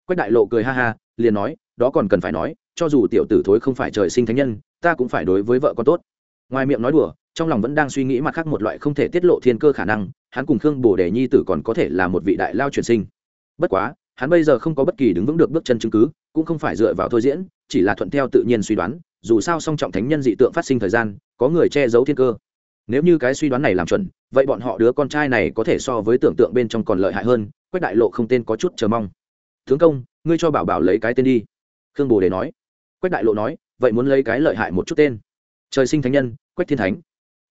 Quách đại lộ cười ha ha, liền nói, đó còn cần phải nói, cho dù tiểu tử thối không phải trời sinh thánh nhân, ta cũng phải đối với vợ con tốt. Ngoài miệng nói đùa, trong lòng vẫn đang suy nghĩ mặt khác một loại không thể tiết lộ thiên cơ khả năng, hắn cùng khương bồ đề nhi tử còn có thể là một vị đại lao truyền sinh. Bất quá hắn bây giờ không có bất kỳ đứng vững được bước chân chứng cứ, cũng không phải dựa vào thôi diễn, chỉ là thuận theo tự nhiên suy đoán, dù sao song trọng thánh nhân dị tượng phát sinh thời gian, có người che giấu thiên cơ. Nếu như cái suy đoán này làm chuẩn, vậy bọn họ đứa con trai này có thể so với tưởng tượng bên trong còn lợi hại hơn, quách đại lộ không tên có chút chờ mong. Tướng công, ngươi cho bảo bảo lấy cái tên đi. Khương bồ đề nói. Quách đại lộ nói, vậy muốn lấy cái lợi hại một chút tên. Trời sinh thánh nhân, quách thiên thánh.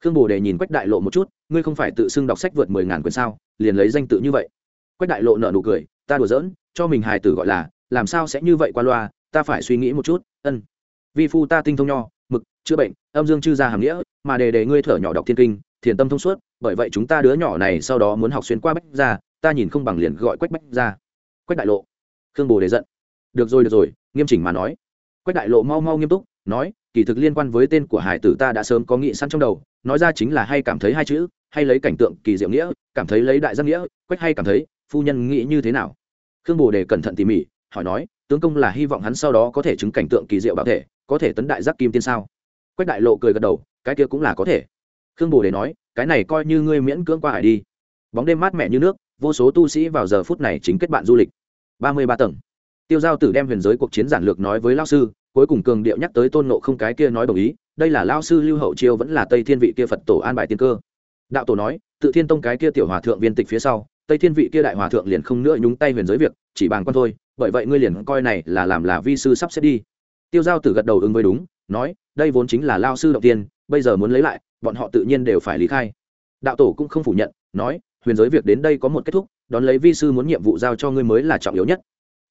Khương bồ đề nhìn quách đại lộ một chút, ngươi không phải tự xưng đọc sách vượt mười ngàn quyển sao, liền lấy danh tự như vậy. Quách đại lộ nợ nụ cười, ta đùa giỡn cho mình hài tử gọi là, làm sao sẽ như vậy qua loa, ta phải suy nghĩ một chút, ân. Vi phu ta tinh thông nho, mực, chữa bệnh, âm dương chư gia hàm nghĩa, mà đề đề ngươi thở nhỏ đọc thiên kinh, thiền tâm thông suốt, bởi vậy chúng ta đứa nhỏ này sau đó muốn học xuyên qua bách ra ta nhìn không bằng liền gọi quách bách ra quách đại lộ. Khương bồ đề giận. Được rồi được rồi, nghiêm chỉnh mà nói. Quách đại lộ mau mau nghiêm túc, nói, kỳ thực liên quan với tên của hải tử ta đã sớm có nghị săn trong đầu, nói ra chính là hay cảm thấy hai chữ, hay lấy cảnh tượng kỳ diệu nghĩa, cảm thấy lấy đại giác nghĩa, quách hay cảm thấy, phu nhân nghĩ như thế nào? Khương bồ đề cẩn thận tỉ mỉ, hỏi nói, tướng công là hy vọng hắn sau đó có thể chứng cảnh tượng kỳ diệu bảo thể, có thể tấn đại giác kim tiên sao? Quách đại lộ cười gật đầu, cái kia cũng là có thể. Khương bồ đề nói, cái này coi như ngươi miễn cưỡng qua hải đi. Bóng đêm mát mẻ như nước, vô số tu sĩ vào giờ phút này chính kết bạn du lịch. Ba mươi ba tầng. Tiêu giao tử đem huyền giới cuộc chiến giản lược nói với lao sư, cuối cùng cường điệu nhắc tới tôn nộ không cái kia nói đồng ý, đây là lao sư lưu hậu chiêu vẫn là tây thiên vị kia phật tổ an bài tiên cơ. Đạo tổ nói, tự thiên tông cái kia tiểu hòa thượng viên tịch phía sau tây thiên vị kia đại hòa thượng liền không nữa nhúng tay huyền giới việc, chỉ bàn con thôi, bởi vậy ngươi liền coi này là làm là vi sư sắp xếp đi. Tiêu giao tử gật đầu ứng với đúng, nói, đây vốn chính là lao sư động tiên, bây giờ muốn lấy lại, bọn họ tự nhiên đều phải lý khai. Đạo tổ cũng không phủ nhận, nói, huyền giới việc đến đây có một kết thúc, đón lấy vi sư muốn nhiệm vụ giao cho ngươi mới là trọng yếu nhất.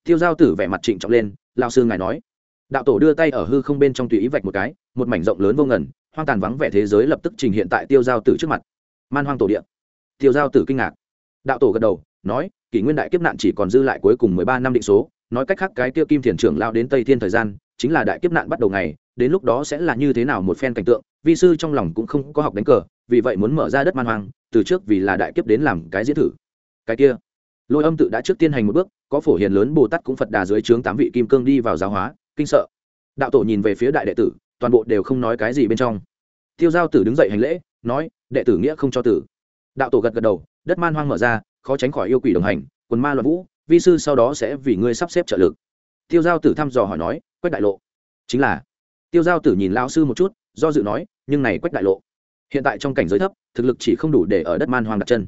Tiêu giao tử vẻ mặt trịnh trọng lên, lao sư ngài nói. Đạo tổ đưa tay ở hư không bên trong tùy ý vạch một cái, một mảnh rộng lớn vô ngần, hoang tàn vắng vẻ thế giới lập tức trình hiện tại tiêu giao tử trước mặt. Man hoang tổ điện tiêu giao tử kinh ngạc đạo tổ gật đầu, nói, kỷ nguyên đại kiếp nạn chỉ còn dư lại cuối cùng mười ba năm định số. Nói cách khác, cái tiêu kim thiền trưởng lao đến tây thiên thời gian, chính là đại kiếp nạn bắt đầu ngày, đến lúc đó sẽ là như thế nào một phen cảnh tượng, vi sư trong lòng cũng không có học đánh cờ, vì vậy muốn mở ra đất man hoang, từ trước vì là đại kiếp đến làm cái diễn thử. Cái kia, lôi âm tự đã trước tiên hành một bước, có phổ hiền lớn bồ tát cũng phật đà dưới trướng tám vị kim cương đi vào giáo hóa, kinh sợ. Đạo tổ nhìn về phía đại đệ tử, toàn bộ đều không nói cái gì bên trong. Tiêu giao tử đứng dậy hành lễ, nói, đệ tử nghĩa không cho tử. Đạo tổ gật gật đầu đất man hoang mở ra, khó tránh khỏi yêu quỷ đồng hành, quần ma loạn vũ, vi sư sau đó sẽ vì ngươi sắp xếp trợ lực. Tiêu giao tử thăm dò hỏi nói, quách đại lộ. Chính là. Tiêu giao tử nhìn lao sư một chút, do dự nói, nhưng này quách đại lộ. Hiện tại trong cảnh giới thấp, thực lực chỉ không đủ để ở đất man hoang đặt chân.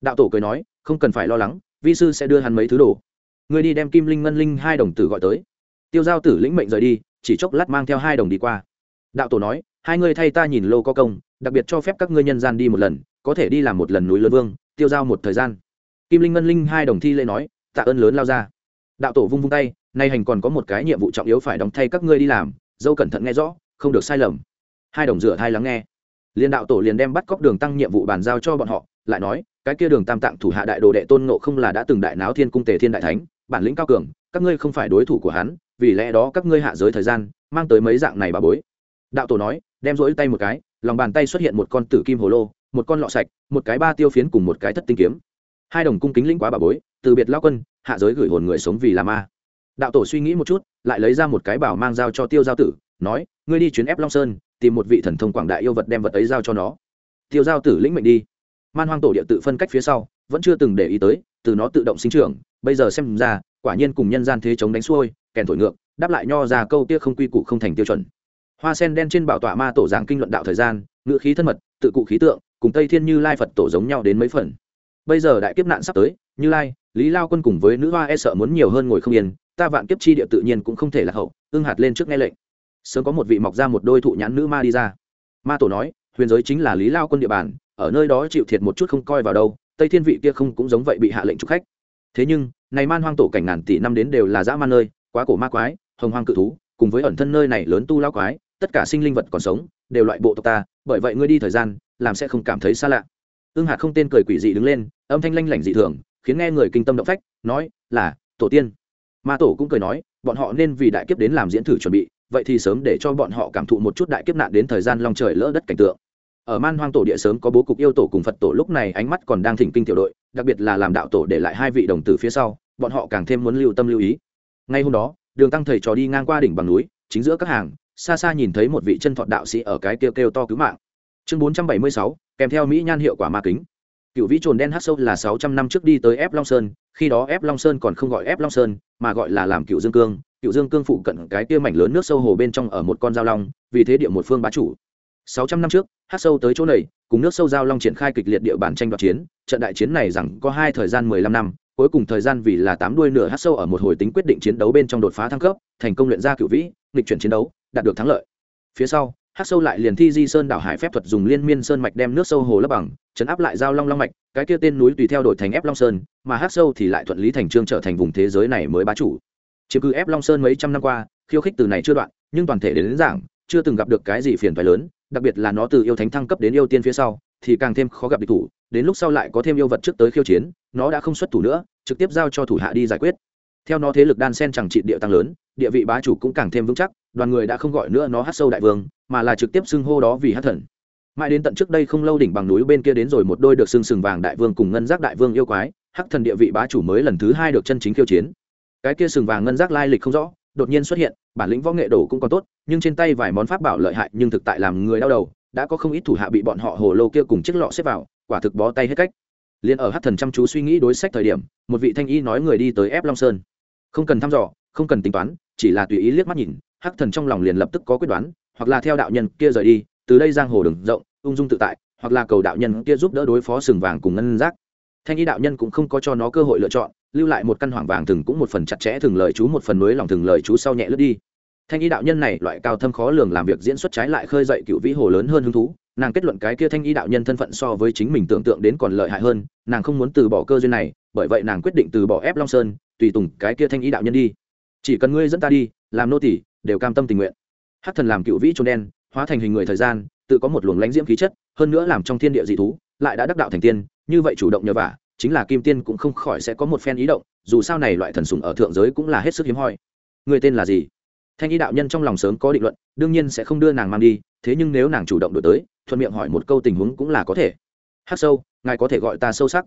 Đạo tổ cười nói, không cần phải lo lắng, vi sư sẽ đưa hắn mấy thứ đồ. Người đi đem kim linh ngân linh hai đồng tử gọi tới. Tiêu giao tử lĩnh mệnh rời đi, chỉ chốc lát mang theo hai đồng đi qua. Đạo tổ nói, hai người thay ta nhìn lô có công, đặc biệt cho phép các ngươi nhân gian đi một lần, có thể đi làm một lần núi lớn vương tiêu giao một thời gian. Kim linh ngân linh hai đồng thi lễ nói, tạ ơn lớn lao ra. Đạo tổ vung vung tay, nay hành còn có một cái nhiệm vụ trọng yếu phải đóng thay các ngươi đi làm, dâu cẩn thận nghe rõ, không được sai lầm. Hai đồng rửa hai lắng nghe. Liên đạo tổ liền đem bắt cóc đường tăng nhiệm vụ bàn giao cho bọn họ, lại nói, cái kia đường tam tạng thủ hạ đại đồ đệ tôn nộ không là đã từng đại náo thiên cung tề thiên đại thánh, bản lĩnh cao cường, các ngươi không phải đối thủ của hắn, vì lẽ đó các ngươi hạ giới thời gian, mang tới mấy dạng này bà bối. Đạo tổ nói, đem rỗi tay một cái, lòng bàn tay xuất hiện một con tử kim hồ lô một con lọ sạch, một cái ba tiêu phiến cùng một cái thất tinh kiếm. Hai đồng cung kính lĩnh quá bà bối, từ biệt lao quân, hạ giới gửi hồn người sống vì là ma. Đạo tổ suy nghĩ một chút, lại lấy ra một cái bảo mang giao cho tiêu giao tử, nói, ngươi đi chuyến ép long sơn, tìm một vị thần thông quảng đại yêu vật đem vật ấy giao cho nó. Tiêu giao tử lĩnh mệnh đi. Man hoang tổ địa tự phân cách phía sau, vẫn chưa từng để ý tới, từ nó tự động sinh trưởng, bây giờ xem ra, quả nhiên cùng nhân gian thế chống đánh xuôi, kèn thổi ngược, đáp lại nho ra câu kia không quy củ không thành tiêu chuẩn. Hoa sen đen trên bảo tọa ma tổ giảng kinh luận đạo thời gian, ngữ khí thân mật, tự cụ khí tượng cùng tây thiên như lai phật tổ giống nhau đến mấy phần. Bây giờ đại kiếp nạn sắp tới, như lai, lý lao quân cùng với nữ hoa e sợ muốn nhiều hơn ngồi không yên, ta vạn kiếp chi địa tự nhiên cũng không thể là hậu ưng hạt lên trước nghe lệnh. Sớm có một vị mọc ra một đôi thụ nhãn nữ ma đi ra. Ma tổ nói, huyền giới chính là lý lao quân địa bàn, ở nơi đó chịu thiệt một chút không coi vào đâu, tây thiên vị kia không cũng giống vậy bị hạ lệnh trục khách. Thế nhưng, này man hoang tổ cảnh ngàn tỷ năm đến đều là dã man nơi, quá cổ ma quái, hồng hoang cự thú, cùng với ẩn thân nơi này lớn tu lao quái, tất cả sinh linh vật còn sống, đều loại bộ tộc ta, bởi vậy ngươi đi thời gian làm sẽ không cảm thấy xa lạ. Ưng hạt không tên cười quỷ dị đứng lên, âm thanh lanh lảnh dị thường, khiến nghe người kinh tâm động phách, nói, là, tổ tiên. Ma tổ cũng cười nói, bọn họ nên vì đại kiếp đến làm diễn thử chuẩn bị, vậy thì sớm để cho bọn họ cảm thụ một chút đại kiếp nạn đến thời gian long trời lỡ đất cảnh tượng. Ở man hoang tổ địa sớm có bố cục yêu tổ cùng phật tổ, lúc này ánh mắt còn đang thỉnh kinh tiểu đội, đặc biệt là làm đạo tổ để lại hai vị đồng tử phía sau, bọn họ càng thêm muốn lưu tâm lưu ý. Ngay hôm đó, đường tăng thầy trò đi ngang qua đỉnh bằng núi, chính giữa các hàng, xa xa nhìn thấy một vị chân thọ đạo sĩ ở cái kêu kêu to cứu mạng chương bốn trăm bảy mươi sáu, kèm theo mỹ nhan hiệu quả ma kính. Cựu vĩ trồn đen hát sâu là sáu trăm năm trước đi tới ép long sơn, khi đó ép long sơn còn không gọi ép long sơn, mà gọi là làm cựu dương cương. Cựu dương cương phụ cận cái kia mảnh lớn nước sâu hồ bên trong ở một con giao long, vì thế địa một phương bá chủ. Sáu trăm năm trước hát sâu tới chỗ này, cùng nước sâu giao long triển khai kịch liệt địa bàn tranh đoạt chiến. Trận đại chiến này rằng có hai thời gian mười lăm năm, cuối cùng thời gian vì là tám đuôi nửa hát sâu ở một hồi tính quyết định chiến đấu bên trong đột phá thăng cấp, thành công luyện ra cựu vĩ, nghịch chuyển chiến đấu, đạt được thắng lợi. Phía sau hắc sâu lại liền thi di sơn đảo hải phép thuật dùng liên miên sơn mạch đem nước sâu hồ lấp bằng chấn áp lại giao long long mạch cái kia tên núi tùy theo đổi thành ép long sơn mà hắc sâu thì lại thuận lý thành trương trở thành vùng thế giới này mới bá chủ. Chiếm cứ ép long sơn mấy trăm năm qua khiêu khích từ này chưa đoạn nhưng toàn thể đến, đến giảng chưa từng gặp được cái gì phiền phái lớn đặc biệt là nó từ yêu thánh thăng cấp đến yêu tiên phía sau thì càng thêm khó gặp địch thủ đến lúc sau lại có thêm yêu vật trước tới khiêu chiến nó đã không xuất thủ nữa trực tiếp giao cho thủ hạ đi giải quyết theo nó thế lực đan sen chẳng trị địa tăng lớn, địa vị bá chủ cũng càng thêm vững chắc, đoàn người đã không gọi nữa nó hát sâu đại vương, mà là trực tiếp xưng hô đó vì hát thần. Mãi đến tận trước đây không lâu đỉnh bằng núi bên kia đến rồi một đôi được xưng sừng vàng đại vương cùng ngân giác đại vương yêu quái hắc thần địa vị bá chủ mới lần thứ hai được chân chính khiêu chiến. Cái kia sừng vàng ngân giác lai lịch không rõ, đột nhiên xuất hiện, bản lĩnh võ nghệ đổ cũng còn tốt, nhưng trên tay vài món pháp bảo lợi hại nhưng thực tại làm người đau đầu, đã có không ít thủ hạ bị bọn họ hồ lô kia cùng chiếc lọ xếp vào, quả thực bó tay hết cách. Liền ở hắc thần chăm chú suy nghĩ đối sách thời điểm, một vị thanh y nói người đi tới ép long sơn không cần thăm dò, không cần tính toán, chỉ là tùy ý liếc mắt nhìn, hắc thần trong lòng liền lập tức có quyết đoán, hoặc là theo đạo nhân kia rời đi, từ đây giang hồ đừng rộng, ung dung tự tại, hoặc là cầu đạo nhân kia giúp đỡ đối phó sừng vàng cùng ngân giác. Thanh ý đạo nhân cũng không có cho nó cơ hội lựa chọn, lưu lại một căn hoảng vàng thừng cũng một phần chặt chẽ thường lời chú, một phần núi lòng thường lời chú sau nhẹ lướt đi. Thanh ý đạo nhân này loại cao thâm khó lường làm việc diễn xuất trái lại khơi dậy cựu vĩ hồ lớn hơn hứng thú, nàng kết luận cái kia thanh ý đạo nhân thân phận so với chính mình tưởng tượng đến còn lợi hại hơn, nàng không muốn từ bỏ cơ duyên này, bởi vậy nàng quyết định từ bỏ ép long sơn tùy tùng cái kia thanh ý đạo nhân đi. Chỉ cần ngươi dẫn ta đi, làm nô tỷ đều cam tâm tình nguyện. Hát thần làm cựu vĩ trôn đen, hóa thành hình người thời gian, tự có một luồng lãnh diễm khí chất, hơn nữa làm trong thiên địa dị thú, lại đã đắc đạo thành tiên, như vậy chủ động nhờ vả, chính là kim tiên cũng không khỏi sẽ có một phen ý động, dù sao này loại thần sùng ở thượng giới cũng là hết sức hiếm hoi. Người tên là gì? Thanh ý đạo nhân trong lòng sớm có định luận, đương nhiên sẽ không đưa nàng mang đi, thế nhưng nếu nàng chủ động đổi tới, thuận miệng hỏi một câu tình huống cũng là có thể. Hát sâu, ngài có thể gọi ta sâu sắc.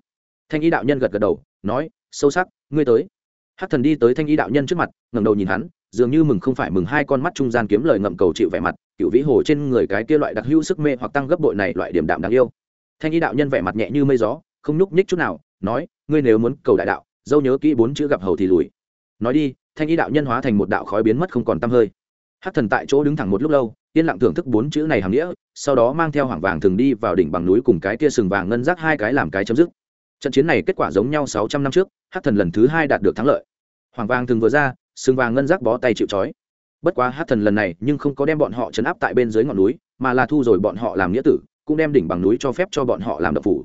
Thanh ý đạo nhân gật gật đầu, nói, sâu sắc, ngươi tới hát thần đi tới thanh y đạo nhân trước mặt, ngẩng đầu nhìn hắn, dường như mừng không phải mừng hai con mắt trung gian kiếm lời ngậm cầu chịu vẻ mặt cựu vĩ hồ trên người cái kia loại đặc hữu sức mê hoặc tăng gấp bội này loại điểm đạm đáng yêu. Thanh y đạo nhân vẻ mặt nhẹ như mây gió, không nhúc nhích chút nào, nói, ngươi nếu muốn cầu đại đạo, dâu nhớ kỹ bốn chữ gặp hầu thì lùi. Nói đi, thanh y đạo nhân hóa thành một đạo khói biến mất không còn t hơi. Hát thần tại chỗ đứng thẳng một lúc lâu, yên lặng thưởng thức bốn chữ này hàm nghĩa, sau đó mang theo hoàng vàng thường đi vào đỉnh bằng núi cùng cái kia sừng vàng ngân rác hai cái làm cái chấm dứt trận chiến này kết quả giống nhau sáu trăm năm trước hát thần lần thứ hai đạt được thắng lợi. Hoàng vàng thường vừa ra, sừng vàng ngân rác bó tay chịu trói. Bất quá hát thần lần này nhưng không có đem bọn họ chấn áp tại bên dưới ngọn núi, mà là thu rồi bọn họ làm nghĩa tử, cũng đem đỉnh bằng núi cho phép cho bọn họ làm đập phủ.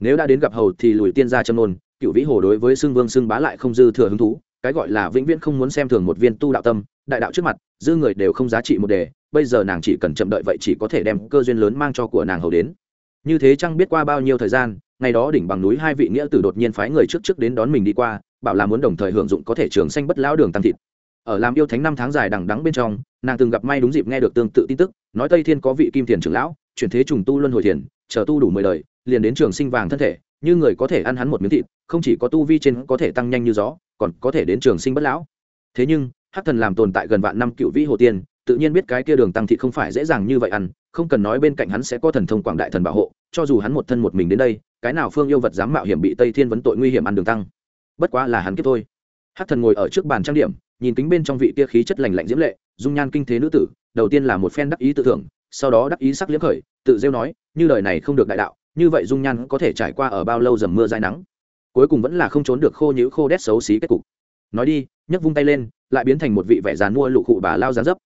Nếu đã đến gặp hầu thì lùi tiên ra châm nôn cựu vĩ hồ đối với Sương vương Sương bá lại không dư thừa hứng thú, cái gọi là vĩnh viễn không muốn xem thường một viên tu đạo tâm, đại đạo trước mặt, dư người đều không giá trị một đề, bây giờ nàng chỉ cần chậm đợi vậy chỉ có thể đem cơ duyên lớn mang cho của nàng hầu đến. Như thế chăng biết qua bao nhiêu thời gian ngày đó đỉnh bằng núi hai vị nghĩa tử đột nhiên phái người trước trước đến đón mình đi qua, bảo là muốn đồng thời hưởng dụng có thể trường xanh bất lão đường tăng thịt. Ở làm yêu thánh năm tháng dài đằng đắng bên trong, nàng từng gặp may đúng dịp nghe được tương tự tin tức, nói tây thiên có vị kim thiền trưởng lão, chuyển thế trùng tu luân hồi thiền, chờ tu đủ mười đời, liền đến trường sinh vàng thân thể, như người có thể ăn hắn một miếng thịt, không chỉ có tu vi trên có thể tăng nhanh như gió, còn có thể đến trường sinh bất lão. Thế nhưng, hắc thần làm tồn tại gần vạn năm cựu vĩ hồ tiên, tự nhiên biết cái kia đường tăng thịt không phải dễ dàng như vậy ăn, không cần nói bên cạnh hắn sẽ có thần thông quảng đại thần bảo hộ, cho dù hắn một thân một mình đến đây cái nào phương yêu vật dám mạo hiểm bị tây thiên vấn tội nguy hiểm ăn đường tăng? Bất quá là hắn kiếp thôi. Hắc thần ngồi ở trước bàn trang điểm, nhìn kính bên trong vị kia khí chất lành lạnh diễm lệ, dung nhan kinh thế nữ tử, đầu tiên là một phen đắc ý tự thưởng, sau đó đắc ý sắc liếm khởi, tự rêu nói, như đời này không được đại đạo, như vậy dung nhan có thể trải qua ở bao lâu dầm mưa dài nắng? Cuối cùng vẫn là không trốn được khô nhữ khô đét xấu xí kết cục. Nói đi, nhấc vung tay lên, lại biến thành một vị vẻ dàn mua lụ cụ bà lao ra dấp.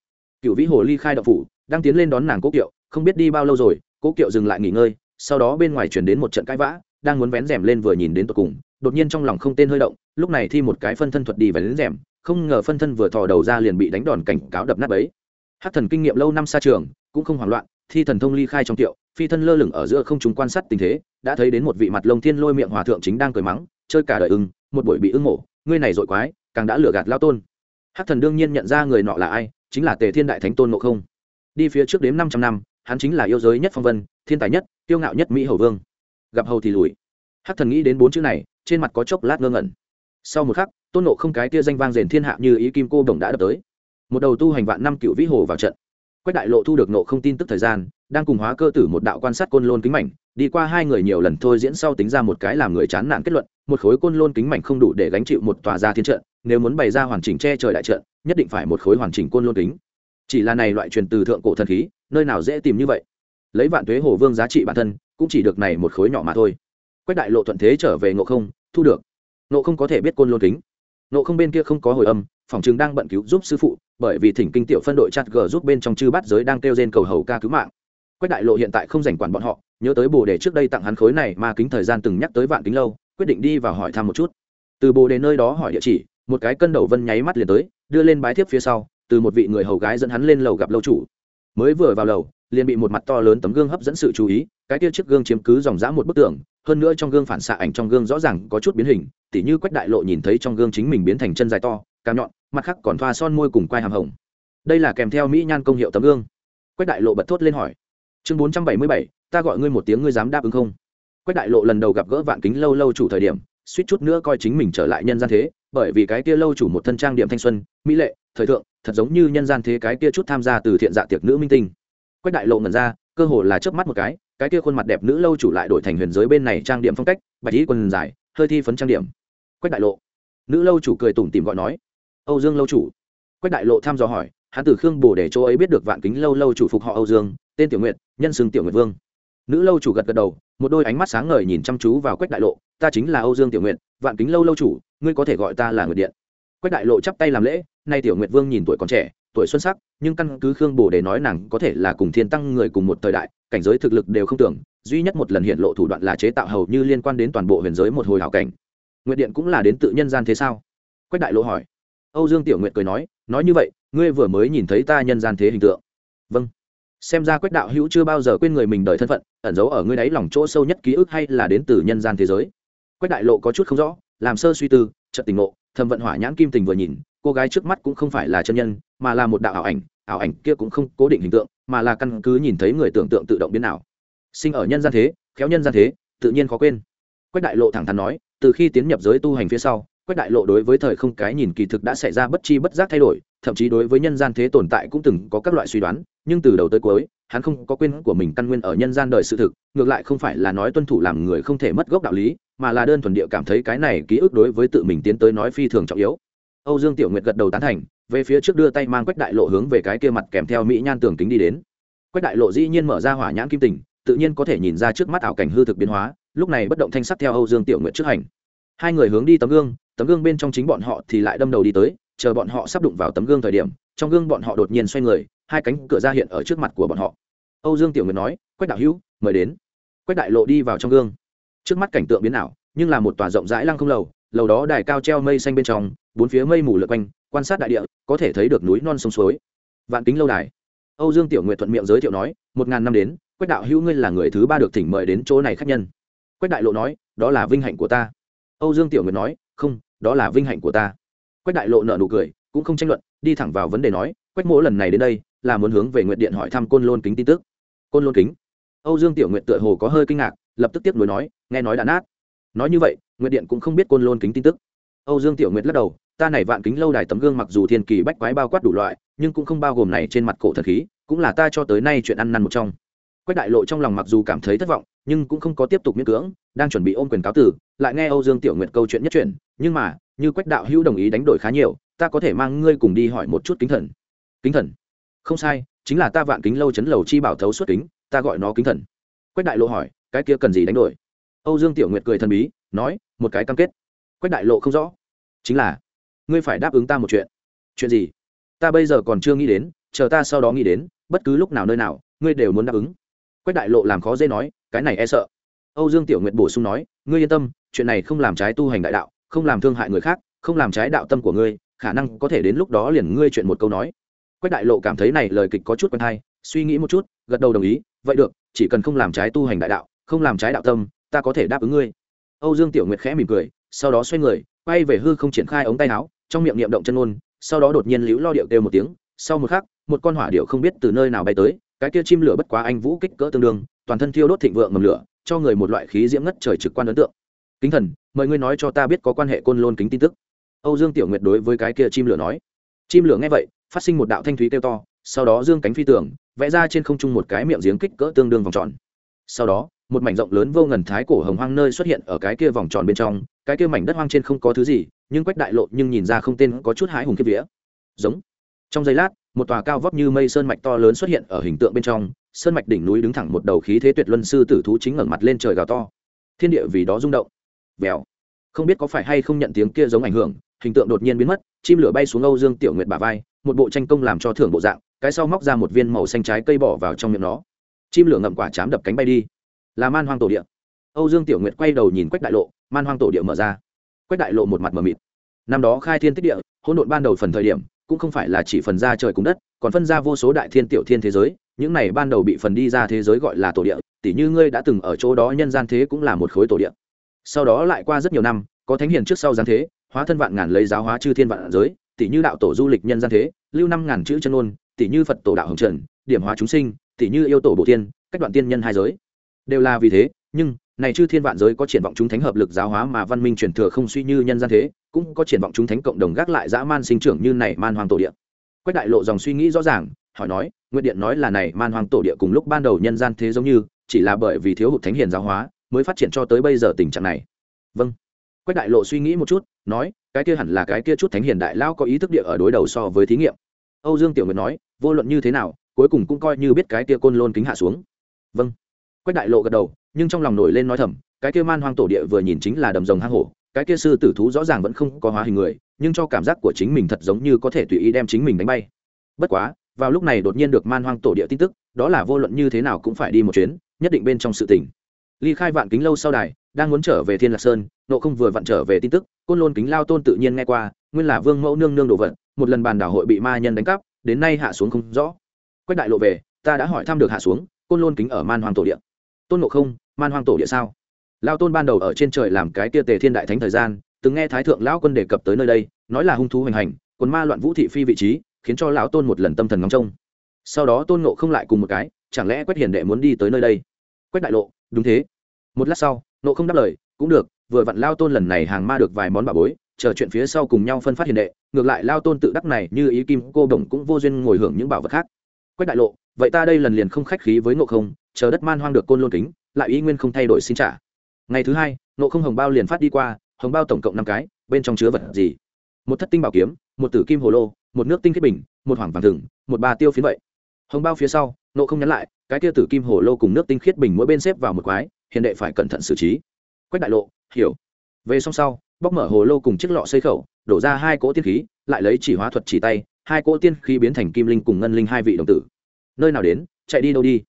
Cựu vĩ hồ ly khai đậu phủ, đang tiến lên đón nàng cố kiệu, không biết đi bao lâu rồi, cố kiệu dừng lại nghỉ ngơi sau đó bên ngoài chuyển đến một trận cãi vã, đang muốn vén rèm lên vừa nhìn đến tột cùng, đột nhiên trong lòng không tên hơi động, lúc này thi một cái phân thân thuật đi vén rèm, không ngờ phân thân vừa thò đầu ra liền bị đánh đòn cảnh cáo đập nát ấy hát thần kinh nghiệm lâu năm xa trường, cũng không hoảng loạn, thi thần thông ly khai trong tiệu, phi thân lơ lửng ở giữa không chúng quan sát tình thế, đã thấy đến một vị mặt lông thiên lôi miệng hòa thượng chính đang cười mắng, chơi cả đời ưng, một buổi bị ưng mổ, ngươi này dội quái, càng đã lừa gạt lao tôn. Hát thần đương nhiên nhận ra người nọ là ai, chính là tề thiên đại thánh tôn ngộ không. Đi phía trước đếm năm trăm năm hắn chính là yêu giới nhất phong vân, thiên tài nhất tiêu ngạo nhất mỹ hầu vương. Gặp hầu thì lùi. Hắc thần nghĩ đến bốn chữ này, trên mặt có chốc lát ngơ ngẩn. Sau một khắc, tôn nộ không cái tia danh vang rền thiên hạ như ý kim cô đồng đã đập tới. Một đầu tu hành vạn năm cựu vĩ hồ vào trận. Quách đại lộ thu được nộ không tin tức thời gian, đang cùng hóa cơ tử một đạo quan sát côn lôn kính mảnh, đi qua hai người nhiều lần thôi diễn sau tính ra một cái làm người chán nản kết luận, một khối côn lôn kính mảnh không đủ để gánh chịu một tòa gia thiên trận, nếu muốn bày ra hoàn chỉnh che trời đại trận, nhất định phải một khối hoàn chỉnh côn lôn kính. Chỉ là này loại truyền từ thượng cổ thần khí nơi nào dễ tìm như vậy? Lấy vạn tuế hồ vương giá trị bản thân, cũng chỉ được này một khối nhỏ mà thôi. Quách đại lộ thuận thế trở về ngộ không, thu được. Ngộ không có thể biết côn lôn kính. Ngộ không bên kia không có hồi âm, phòng chứng đang bận cứu giúp sư phụ, bởi vì thỉnh kinh tiểu phân đội chặt g giúp bên trong chư bát giới đang kêu trên cầu hầu ca cứu mạng. Quách đại lộ hiện tại không rảnh quản bọn họ, nhớ tới bồ đề trước đây tặng hắn khối này mà kính thời gian từng nhắc tới vạn kính lâu, quyết định đi vào hỏi thăm một chút. Từ bồ đề nơi đó hỏi địa chỉ, một cái cân đầu vân nháy mắt liền tới, đưa lên bái thiếp phía sau, từ một vị người hầu gái dẫn hắn lên lầu gặp lâu chủ mới vừa vào lầu, liền bị một mặt to lớn tấm gương hấp dẫn sự chú ý, cái kia chiếc gương chiếm cứ dòng dã một bức tường, hơn nữa trong gương phản xạ ảnh trong gương rõ ràng có chút biến hình, tỉ như quách đại lộ nhìn thấy trong gương chính mình biến thành chân dài to cao nhọn, mặt khác còn thoa son môi cùng quai hàm hồng. Đây là kèm theo mỹ nhan công hiệu tấm gương. Quách đại lộ bật thốt lên hỏi, chương bốn trăm bảy mươi bảy, ta gọi ngươi một tiếng ngươi dám đáp ứng không? Quách đại lộ lần đầu gặp gỡ vạn kính lâu lâu chủ thời điểm, suýt chút nữa coi chính mình trở lại nhân gian thế, bởi vì cái kia lâu chủ một thân trang điểm thanh xuân, mỹ lệ, thời thượng thật giống như nhân gian thế cái kia chút tham gia từ thiện dạ tiệc nữ minh tinh. Quách đại lộ ngẩn ra, cơ hồ là chớp mắt một cái cái kia khuôn mặt đẹp nữ lâu chủ lại đổi thành huyền giới bên này trang điểm phong cách, bạch y quần dài, hơi thi phấn trang điểm. Quách đại lộ. Nữ lâu chủ cười tủm tìm gọi nói, âu dương lâu chủ. Quách đại lộ tham dò hỏi, hắn từ khương bồ để chỗ ấy biết được vạn kính lâu lâu chủ phục họ âu dương, tên tiểu nguyệt, nhân xưng tiểu nguyệt vương. Nữ lâu chủ gật gật đầu, một đôi ánh mắt sáng ngời nhìn chăm chú vào quách đại lộ, ta chính là âu dương tiểu nguyệt, vạn kính lâu lâu chủ, ngươi có thể gọi ta là nguyệt điện. Quách đại lộ chắp tay làm lễ nay tiểu nguyệt vương nhìn tuổi còn trẻ, tuổi xuân sắc, nhưng căn cứ khương bồ để nói nàng có thể là cùng thiên tăng người cùng một thời đại, cảnh giới thực lực đều không tưởng, duy nhất một lần hiện lộ thủ đoạn là chế tạo hầu như liên quan đến toàn bộ huyền giới một hồi hảo cảnh. Nguyệt điện cũng là đến tự nhân gian thế sao? Quách đại lộ hỏi. Âu dương tiểu nguyệt cười nói nói như vậy, ngươi vừa mới nhìn thấy ta nhân gian thế hình tượng. Vâng. Xem ra quách đạo hữu chưa bao giờ quên người mình đời thân phận, ẩn giấu ở ngươi đáy lòng chỗ sâu nhất ký ức hay là đến từ nhân gian thế giới. Quách đại lộ có chút không rõ, làm sơ suy tư trận tình ngộ, thầm vận hỏa nhãn kim tình vừa nhìn cô gái trước mắt cũng không phải là chân nhân, mà là một đạo ảo ảnh ảo ảnh kia cũng không cố định hình tượng, mà là căn cứ nhìn thấy người tưởng tượng tự động biến ảo. Sinh ở nhân gian thế, khéo nhân gian thế, tự nhiên khó quên. Quách đại lộ thẳng thắn nói, từ khi tiến nhập giới tu hành phía sau, quách đại lộ đối với thời không cái nhìn kỳ thực đã xảy ra bất chi bất giác thay đổi, thậm chí đối với nhân gian thế tồn tại cũng từng có các loại suy đoán, nhưng từ đầu tới cuối, hắn không có quên của mình căn nguyên ở nhân gian đời sự thực, ngược lại không phải là nói tuân thủ làm người không thể mất gốc đạo lý, mà là đơn thuần địa cảm thấy cái này ký ức đối với tự mình tiến tới nói phi thường trọng yếu âu dương tiểu nguyệt gật đầu tán thành, về phía trước đưa tay mang quách đại lộ hướng về cái kia mặt kèm theo mỹ nhan tường kính đi đến. Quách đại lộ dĩ nhiên mở ra hỏa nhãn kim tình, tự nhiên có thể nhìn ra trước mắt ảo cảnh hư thực biến hóa, lúc này bất động thanh sắc theo âu dương tiểu nguyệt trước hành. Hai người hướng đi tấm gương tấm gương bên trong chính bọn họ thì lại đâm đầu đi tới, chờ bọn họ sắp đụng vào tấm gương thời điểm, trong gương bọn họ đột nhiên xoay người, hai cánh cửa ra hiện ở trước mặt của bọn họ. Âu dương tiểu nguyệt nói, quách đạo hữu, mời đến. Quách đại lộ đi vào trong gương. Trước mắt cảnh tượng biến ảo, nhưng là một tòa rộng rãi lăng không lầu lầu đó đài cao treo mây xanh bên trong bốn phía mây mù lượt quanh, quan sát đại địa, có thể thấy được núi non sông suối. Vạn kính lâu đài. Âu dương tiểu nguyệt thuận miệng giới thiệu nói, một ngàn năm đến, quách đạo hữu ngươi là người thứ ba được thỉnh mời đến chỗ này khách nhân. Quách đại lộ nói, đó là vinh hạnh của ta. Âu dương tiểu nguyệt nói, không, đó là vinh hạnh của ta. Quách đại lộ nợ nụ cười, cũng không tranh luận, đi thẳng vào vấn đề nói, quách mỗ lần này đến đây, là muốn hướng về nguyện điện hỏi thăm côn lôn kính tin tức. Côn lôn kính. Âu dương tiểu nguyện tựa hồ có hơi kinh ngạc, lập tức tiếp nối nói, nghe nói đã nát. Nói như vậy nguyện điện cũng không biết côn lôn kính tin tức. Âu dương tiểu nguyện lắc đầu ta này vạn kính lâu đài tấm gương mặc dù thiên kỳ bách quái bao quát đủ loại, nhưng cũng không bao gồm này trên mặt cổ thần khí, cũng là ta cho tới nay chuyện ăn năn một trong. Quách đại lộ trong lòng mặc dù cảm thấy thất vọng, nhưng cũng không có tiếp tục miễn cưỡng, đang chuẩn bị ôm quyền cáo tử, lại nghe âu dương tiểu nguyệt câu chuyện nhất chuyển nhưng mà, như quách đạo hữu đồng ý đánh đổi khá nhiều, ta có thể mang ngươi cùng đi hỏi một chút kính thần. Kính thần? Không sai, chính là ta vạn kính lâu chấn lầu chi bảo thấu suốt kính, ta gọi nó kính thần. Quách đại lộ hỏi, cái kia cần gì đánh đổi? Âu dương tiểu nguyệt cười thần bí, nói, một cái cam kết. Quách đại lộ không rõ. Chính là ngươi phải đáp ứng ta một chuyện. Chuyện gì? Ta bây giờ còn chưa nghĩ đến, chờ ta sau đó nghĩ đến, bất cứ lúc nào nơi nào, ngươi đều muốn đáp ứng. Quách đại lộ làm khó dễ nói, cái này e sợ. Âu dương tiểu nguyệt bổ sung nói, ngươi yên tâm, chuyện này không làm trái tu hành đại đạo, không làm thương hại người khác, không làm trái đạo tâm của ngươi, khả năng có thể đến lúc đó liền ngươi chuyện một câu nói. Quách đại lộ cảm thấy này lời kịch có chút quen hay, suy nghĩ một chút, gật đầu đồng ý, vậy được, chỉ cần không làm trái tu hành đại đạo, không làm trái đạo tâm, ta có thể đáp ứng ngươi. Âu dương tiểu nguyệt khẽ mỉm cười, sau đó xoay người quay về hư không triển khai ống tay áo, trong miệng niệm động chân ngôn, sau đó đột nhiên liễu lo điệu kêu một tiếng, sau một khắc, một con hỏa điệu không biết từ nơi nào bay tới, cái kia chim lửa bất quá anh vũ kích cỡ tương đương, toàn thân thiêu đốt thịnh vượng ngầm lửa, cho người một loại khí diễm ngất trời trực quan ấn tượng. Kính thần, mời ngươi nói cho ta biết có quan hệ côn lôn kính tin tức. Âu dương tiểu nguyệt đối với cái kia chim lửa nói. Chim lửa nghe vậy, phát sinh một đạo thanh thúy kêu to, sau đó dương cánh phi tường, vẽ ra trên không trung một cái miệng giếng kích cỡ tương đương vòng tròn. Sau đó một mảnh rộng lớn vô ngần thái cổ hồng hoang nơi xuất hiện ở cái kia vòng tròn bên trong, cái kia mảnh đất hoang trên không có thứ gì, nhưng quách đại lộ nhưng nhìn ra không tên có chút hái hùng kiếp vía. Giống. Trong giây lát, một tòa cao vóc như mây sơn mạch to lớn xuất hiện ở hình tượng bên trong, sơn mạch đỉnh núi đứng thẳng một đầu khí thế tuyệt luân sư tử thú chính ngẩng mặt lên trời gào to. Thiên địa vì đó rung động. Vèo. Không biết có phải hay không nhận tiếng kia giống ảnh hưởng, hình tượng đột nhiên biến mất, chim lửa bay xuống âu dương tiểu nguyệt bả vai, một bộ tranh công làm cho thưởng bộ dạng, cái sau móc ra một viên màu xanh trái cây bỏ vào trong miệng nó. Chim lửa ngậm quả chám đập cánh bay đi là man hoang tổ địa. Âu dương tiểu nguyệt quay đầu nhìn quách đại lộ, man hoang tổ địa mở ra. Quách đại lộ một mặt mờ mịt. Năm đó khai thiên tích địa, hỗn độn ban đầu phần thời điểm, cũng không phải là chỉ phần ra trời cùng đất, còn phân ra vô số đại thiên tiểu thiên thế giới, những này ban đầu bị phần đi ra thế giới gọi là tổ địa tỷ như ngươi đã từng ở chỗ đó nhân gian thế cũng là một khối tổ địa. Sau đó lại qua rất nhiều năm, có thánh hiền trước sau giáng thế, hóa thân vạn ngàn lấy giáo hóa chư thiên vạn giới tỷ như đạo tổ du lịch nhân gian thế, lưu năm ngàn chữ chân ôn tỷ như phật tổ đạo hồng trần, điểm hóa chúng sinh tỷ như yêu tổ bộ tiên cách đoạn tiên nhân hai giới đều là vì thế, nhưng, này chư thiên vạn giới có triển vọng chúng thánh hợp lực giáo hóa mà văn minh truyền thừa không suy như nhân gian thế, cũng có triển vọng chúng thánh cộng đồng gác lại dã man sinh trưởng như này man hoàng tổ địa. Quách đại lộ dòng suy nghĩ rõ ràng, hỏi nói, nguyện điện nói là này man hoàng tổ địa cùng lúc ban đầu nhân gian thế giống như, chỉ là bởi vì thiếu hụt thánh hiền giáo hóa, mới phát triển cho tới bây giờ tình trạng này. Vâng. Quách đại lộ suy nghĩ một chút, nói, cái kia hẳn là cái kia chút thánh hiền đại lao có ý thức địa ở đối đầu so với thí nghiệm. Âu dương tiểu nguyệt nói, vô luận như thế nào, cuối cùng cũng coi như biết cái kia côn lôn kính hạ xuống. Vâng quách đại lộ gật đầu, nhưng trong lòng nổi lên nói thầm, cái kia man hoang tổ địa vừa nhìn chính là đầm rồng hang hổ, cái kia sư tử thú rõ ràng vẫn không có hóa hình người, nhưng cho cảm giác của chính mình thật giống như có thể tùy ý đem chính mình đánh bay. Bất quá, vào lúc này đột nhiên được man hoang tổ địa tin tức, đó là vô luận như thế nào cũng phải đi một chuyến, nhất định bên trong sự tình. Ly khai vạn kính lâu sau đài, đang muốn trở về thiên lạc sơn, nộ không vừa vặn trở về tin tức, côn lôn kính lao tôn tự nhiên nghe qua, nguyên là vương mẫu nương nương đồ vật, một lần bàn đảo hội bị ma nhân đánh cắp, đến nay hạ xuống không rõ. Quách đại lộ về, ta đã hỏi thăm được hạ xuống, côn lôn kính ở man hoang tổ địa tôn nộ không, man hoang tổ địa sao? Lao tôn ban đầu ở trên trời làm cái tia tề thiên đại thánh thời gian, từng nghe thái thượng lão quân đề cập tới nơi đây, nói là hung thú hoành hành, quần ma loạn vũ thị phi vị trí, khiến cho lão tôn một lần tâm thần ngóng trông. Sau đó tôn nộ không lại cùng một cái, chẳng lẽ quét hiền đệ muốn đi tới nơi đây? Quét đại lộ, đúng thế. Một lát sau nộ không đáp lời, cũng được, vừa vặn lao tôn lần này hàng ma được vài món bà bối, chờ chuyện phía sau cùng nhau phân phát hiền đệ, ngược lại lao tôn tự đắc này như ý kim cô đồng cũng vô duyên ngồi hưởng những bảo vật khác quách đại lộ, vậy ta đây lần liền không khách khí với ngộ không, chờ đất man hoang được côn lôn kính, lại ý nguyên không thay đổi xin trả. Ngày thứ hai, ngộ không hồng bao liền phát đi qua, hồng bao tổng cộng năm cái, bên trong chứa vật gì? Một thất tinh bảo kiếm, một tử kim hồ lô, một nước tinh kết bình, một hoàng vàng thừng, một ba tiêu phiến vậy. Hồng bao phía sau nộ không nhắn lại, cái tiêu tử kim hồ lô cùng nước tinh khiết bình mỗi bên xếp vào một quái, hiện đệ phải cẩn thận xử trí. Quách đại lộ, hiểu. Về xong sau, bóc mở hồ lô cùng chiếc lọ xây khẩu, đổ ra hai cỗ tiên khí, lại lấy chỉ hóa thuật chỉ tay hai cỗ tiên khí biến thành kim linh cùng ngân linh hai vị đồng tử. Nơi nào đến, chạy đi đâu đi?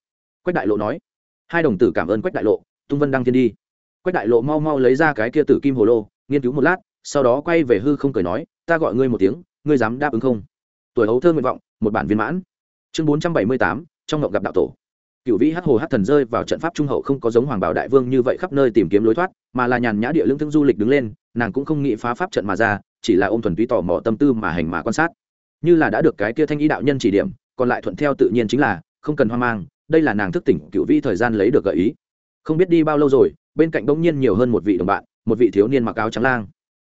Quách đại lộ nói. Hai đồng tử cảm ơn quách đại lộ, tung vân đăng thiên đi. Quách đại lộ mau mau lấy ra cái kia tử kim hồ lô, nghiên cứu một lát, sau đó quay về hư không cười nói, ta gọi ngươi một tiếng, ngươi dám đáp ứng không? Tuổi hấu thơ nguyện vọng, một bản viên mãn. Chương bốn trăm bảy mươi tám, trong ngộng gặp đạo tổ. Cựu vĩ hắc hồ hắc thần rơi vào trận pháp trung hậu không có giống hoàng bảo đại vương như vậy khắp nơi tìm kiếm lối thoát, mà là nhàn nhã địa lương thương du lịch đứng lên, nàng cũng không nghĩ phá pháp trận mà ra, chỉ là ôm thuần túy tò mò tâm tư mà hành mà quan sát như là đã được cái kia thanh ý đạo nhân chỉ điểm, còn lại thuận theo tự nhiên chính là, không cần hoang mang, đây là nàng thức tỉnh cựu vĩ thời gian lấy được gợi ý. Không biết đi bao lâu rồi, bên cạnh bỗng nhiên nhiều hơn một vị đồng bạn, một vị thiếu niên mặc áo trắng lang.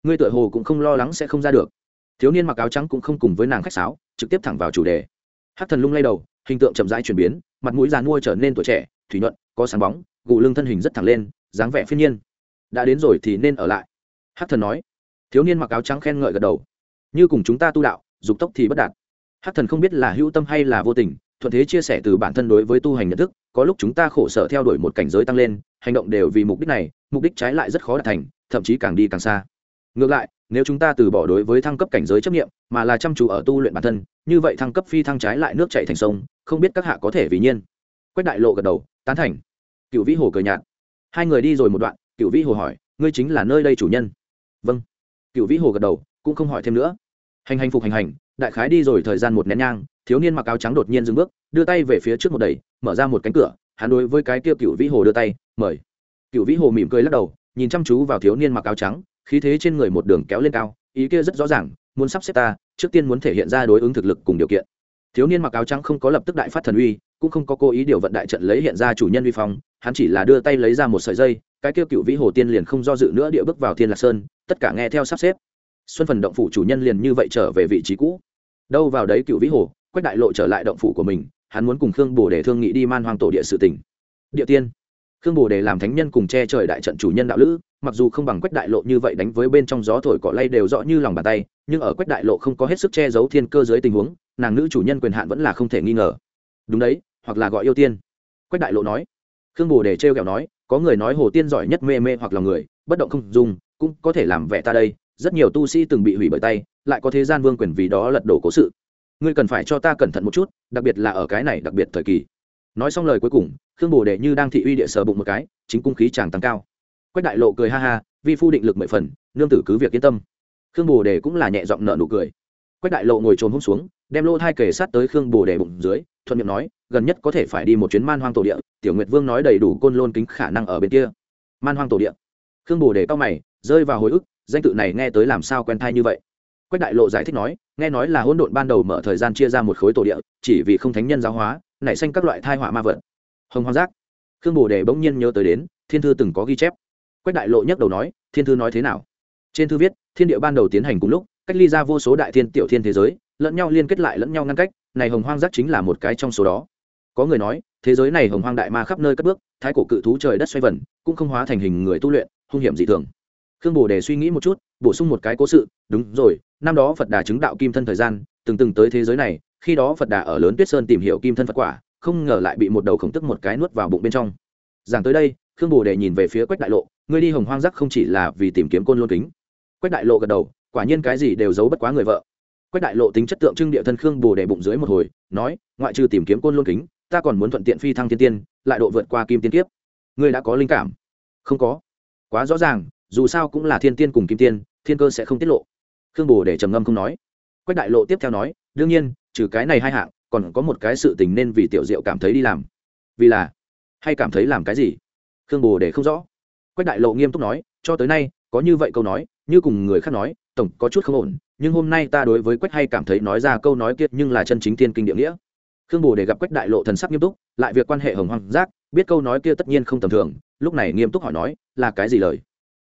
Ngươi tựa hồ cũng không lo lắng sẽ không ra được. Thiếu niên mặc áo trắng cũng không cùng với nàng khách sáo, trực tiếp thẳng vào chủ đề. Hát thần lung lay đầu, hình tượng chậm rãi chuyển biến, mặt mũi già mua trở nên tuổi trẻ, thủy nhuận, có sáng bóng, gù lưng thân hình rất thẳng lên, dáng vẻ phiên nhiên. Đã đến rồi thì nên ở lại. Hát thần nói. Thiếu niên mặc áo trắng khen ngợi gật đầu. Như cùng chúng ta tu đạo dục tốc thì bất đạt. Hắc thần không biết là hữu tâm hay là vô tình, thuận thế chia sẻ từ bản thân đối với tu hành nhận thức, có lúc chúng ta khổ sở theo đuổi một cảnh giới tăng lên, hành động đều vì mục đích này, mục đích trái lại rất khó đạt thành, thậm chí càng đi càng xa. Ngược lại, nếu chúng ta từ bỏ đối với thăng cấp cảnh giới chấp nghiệm mà là chăm chú ở tu luyện bản thân, như vậy thăng cấp phi thăng trái lại nước chạy thành sông, không biết các hạ có thể vì nhiên. Quách đại lộ gật đầu, tán thành. Cựu vĩ hồ cười nhạt. Hai người đi rồi một đoạn cựu vĩ hồ hỏi, ngươi chính là nơi đây chủ nhân? Vâng. Cựu vĩ hồ gật đầu, cũng không hỏi thêm nữa hành hành phục hành hành, đại khái đi rồi thời gian một nén nhang, thiếu niên mặc áo trắng đột nhiên dừng bước, đưa tay về phía trước một đầy mở ra một cánh cửa, hắn đối với cái kia cựu vĩ hồ đưa tay, mời. Cựu vĩ hồ mỉm cười lắc đầu, nhìn chăm chú vào thiếu niên mặc áo trắng, khí thế trên người một đường kéo lên cao, ý kia rất rõ ràng, muốn sắp xếp ta, trước tiên muốn thể hiện ra đối ứng thực lực cùng điều kiện. Thiếu niên mặc áo trắng không có lập tức đại phát thần uy, cũng không có cố ý điều vận đại trận lấy hiện ra chủ nhân uy phong, hắn chỉ là đưa tay lấy ra một sợi dây, cái kia cựu vĩ hồ tiên liền không do dự nữa địa bước vào thiên lạc sơn, tất cả nghe theo sắp xếp xuân phần động phủ chủ nhân liền như vậy trở về vị trí cũ. Đâu vào đấy cựu vĩ hồ, quách đại lộ trở lại động phủ của mình, hắn muốn cùng khương bồ để thương nghị đi man hoang tổ địa sự tỉnh. Địa tiên. Khương bồ đề làm thánh nhân cùng che trời đại trận chủ nhân đạo lữ, mặc dù không bằng quách đại lộ như vậy đánh với bên trong gió thổi cỏ lay đều rõ như lòng bàn tay, nhưng ở quách đại lộ không có hết sức che giấu thiên cơ dưới tình huống, nàng nữ chủ nhân quyền hạn vẫn là không thể nghi ngờ. Đúng đấy, hoặc là gọi yêu tiên. Quách đại lộ nói. Khương bồ đề trêu kẹo nói, có người nói hồ tiên giỏi nhất mê mê hoặc là người, bất động không dùng, cũng có thể làm vẻ ta đây rất nhiều tu sĩ từng bị hủy bởi tay, lại có thế gian vương quyền vì đó lật đổ cố sự. Ngươi cần phải cho ta cẩn thận một chút, đặc biệt là ở cái này đặc biệt thời kỳ. Nói xong lời cuối cùng, khương bồ đề như đang thị uy địa sờ bụng một cái, chính cung khí chàng tăng cao. Quách đại lộ cười ha ha, vi phu định lực mười phần, nương tử cứ việc yên tâm. Khương bồ đề cũng là nhẹ giọng nợ nụ cười. Quách đại lộ ngồi trồn hôm xuống, đem lô thai kề sát tới khương bồ đề bụng dưới, thuận miệng nói, gần nhất có thể phải đi một chuyến man hoang tổ địa, tiểu nguyệt vương nói đầy đủ côn lôn kính khả năng ở bên kia. Man hoang tổ địa. Khương bồ đề cao mày, rơi vào hồi ức danh tự này nghe tới làm sao quen thai như vậy? Quách đại lộ giải thích nói, nghe nói là hỗn độn ban đầu mở thời gian chia ra một khối tổ địa, chỉ vì không thánh nhân giáo hóa, nảy sinh các loại thai họa ma vật. Hồng hoang giác. Khương bồ đề bỗng nhiên nhớ tới đến, thiên thư từng có ghi chép. Quách đại lộ nhắc đầu nói, thiên thư nói thế nào? Trên thư viết, thiên địa ban đầu tiến hành cùng lúc, cách ly ra vô số đại thiên tiểu thiên thế giới, lẫn nhau liên kết lại lẫn nhau ngăn cách, này hồng hoang giác chính là một cái trong số đó. Có người nói, thế giới này hồng hoang đại ma khắp nơi cất bước, thái cổ cự thú trời đất xoay vần, cũng không hóa thành hình người tu luyện, hung hiểm dị thường khương bồ đề suy nghĩ một chút, bổ sung một cái cố sự, đúng rồi, năm đó phật đà chứng đạo kim thân thời gian, từng từng tới thế giới này, khi đó phật đà ở lớn tuyết sơn tìm hiểu kim thân phật quả, không ngờ lại bị một đầu khổng tức một cái nuốt vào bụng bên trong. Giảng tới đây, khương bồ đề nhìn về phía quách đại lộ, ngươi đi hồng hoang giác không chỉ là vì tìm kiếm côn lôn kính. Quách đại lộ gật đầu, quả nhiên cái gì đều giấu bất quá người vợ. Quách đại lộ tính chất tượng trưng địa thân khương bồ đề bụng dưới một hồi, nói, ngoại trừ tìm kiếm côn lôn kính, ta còn muốn thuận tiện phi thăng thiên tiên, lại độ vượt qua kim tiên kiếp. Ngươi đã có linh cảm. Không có. Quá rõ ràng dù sao cũng là thiên tiên cùng kim tiên, thiên cơ sẽ không tiết lộ. Khương bồ để trầm ngâm không nói. Quách đại lộ tiếp theo nói, đương nhiên, trừ cái này hai hạng, còn có một cái sự tình nên vì tiểu diệu cảm thấy đi làm. Vì là? Hay cảm thấy làm cái gì? Khương bồ để không rõ. Quách đại lộ nghiêm túc nói, cho tới nay, có như vậy câu nói, như cùng người khác nói, tổng có chút không ổn, nhưng hôm nay ta đối với quách hay cảm thấy nói ra câu nói kiệt nhưng là chân chính thiên kinh địa nghĩa. Khương bồ để gặp quách đại lộ thần sắc nghiêm túc, lại việc quan hệ hồng hoang giác biết câu nói kia tất nhiên không tầm thường, lúc này nghiêm túc hỏi nói, là cái gì lời?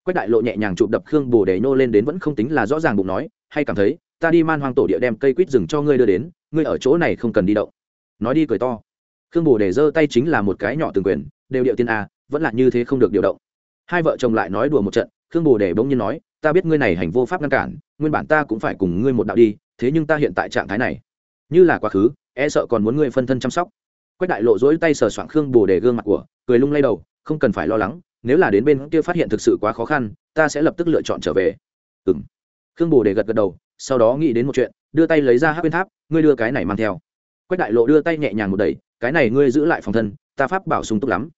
Quách đại lộ nhẹ nhàng chụp đập khương bồ đề nô lên đến vẫn không tính là rõ ràng bụng nói, hay cảm thấy, ta đi man hoang tổ địa đem cây quýt rừng cho ngươi đưa đến, ngươi ở chỗ này không cần đi động. Nói đi cười to. Khương bồ đề giơ tay chính là một cái nhỏ từng quyền, đều điệu tiên a vẫn là như thế không được điều động. Hai vợ chồng lại nói đùa một trận, khương bồ đề bỗng nhiên nói, ta biết ngươi này hành vô pháp ngăn cản, nguyên bản ta cũng phải cùng ngươi một đạo đi, thế nhưng ta hiện tại trạng thái này, như là quá khứ e sợ còn muốn ngươi phân thân chăm sóc. Quách đại lộ dỗi tay sờ soạng khương bồ đề gương mặt của, cười lung lay đầu, không cần phải lo lắng nếu là đến bên kia phát hiện thực sự quá khó khăn, ta sẽ lập tức lựa chọn trở về. Ừ m khương bồ đề gật gật đầu, sau đó nghĩ đến một chuyện, đưa tay lấy ra hát bên tháp, ngươi đưa cái này mang theo. Quách đại lộ đưa tay nhẹ nhàng một đẩy, cái này ngươi giữ lại phòng thân, ta pháp bảo sung túc lắm.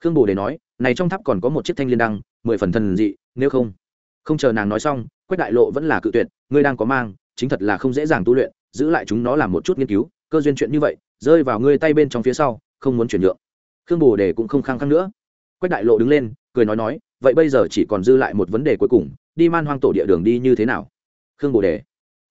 Khương bồ đề nói, này trong tháp còn có một chiếc thanh liên đăng, mười phần thần dị, nếu không. Không chờ nàng nói xong, quách đại lộ vẫn là cự tuyệt, ngươi đang có mang, chính thật là không dễ dàng tu luyện, giữ lại chúng nó làm một chút nghiên cứu, cơ duyên chuyện như vậy, rơi vào ngươi tay bên trong phía sau, không muốn chuyển nhượng. Khương bồ đề cũng không khăng khăng nữa quách đại lộ đứng lên, cười nói nói, vậy bây giờ chỉ còn dư lại một vấn đề cuối cùng, đi man hoang tổ địa đường đi như thế nào? Khương bồ đề.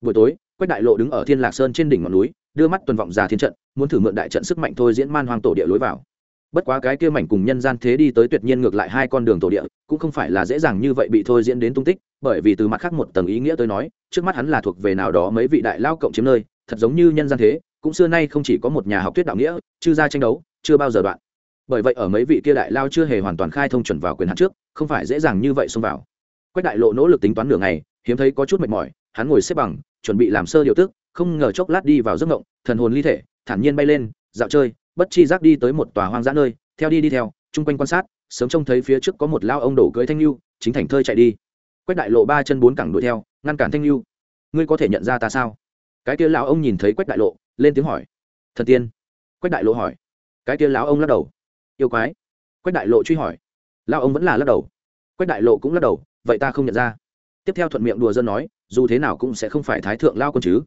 Buổi tối, quách đại lộ đứng ở thiên lạc sơn trên đỉnh ngọn núi, đưa mắt tuần vọng ra thiên trận, muốn thử mượn đại trận sức mạnh thôi diễn man hoang tổ địa lối vào. Bất quá cái kia mảnh cùng nhân gian thế đi tới tuyệt nhiên ngược lại hai con đường tổ địa, cũng không phải là dễ dàng như vậy bị thôi diễn đến tung tích, bởi vì từ mặt khác một tầng ý nghĩa tôi nói, trước mắt hắn là thuộc về nào đó mấy vị đại lao cộng chiếm nơi, thật giống như nhân gian thế, cũng xưa nay không chỉ có một nhà học thuyết đạo nghĩa, chư ra tranh đấu, chưa bao giờ đoạn bởi vậy ở mấy vị kia đại lao chưa hề hoàn toàn khai thông chuẩn vào quyền hạn trước, không phải dễ dàng như vậy xông vào. Quách đại lộ nỗ lực tính toán nửa ngày, hiếm thấy có chút mệt mỏi, hắn ngồi xếp bằng, chuẩn bị làm sơ điều tức, không ngờ chốc lát đi vào giấc ngộng, thần hồn ly thể, thản nhiên bay lên, dạo chơi, bất chi giác đi tới một tòa hoang dã nơi, theo đi đi theo, chung quanh quan sát, sớm trông thấy phía trước có một lao ông đổ cưới thanh lưu chính thành thơi chạy đi. Quách đại lộ ba chân bốn cẳng đuổi theo, ngăn cản thanh lưu ngươi có thể nhận ra ta sao? Cái kia lão ông nhìn thấy quách đại lộ, lên tiếng hỏi. Thần tiên. Quách đại lộ hỏi. Cái kia lão ông lắc đầu yêu quái. Quách đại lộ truy hỏi. Lao ông vẫn là lắc đầu. Quách đại lộ cũng lắc đầu, vậy ta không nhận ra. Tiếp theo thuận miệng đùa dân nói, dù thế nào cũng sẽ không phải thái thượng lao con chứ.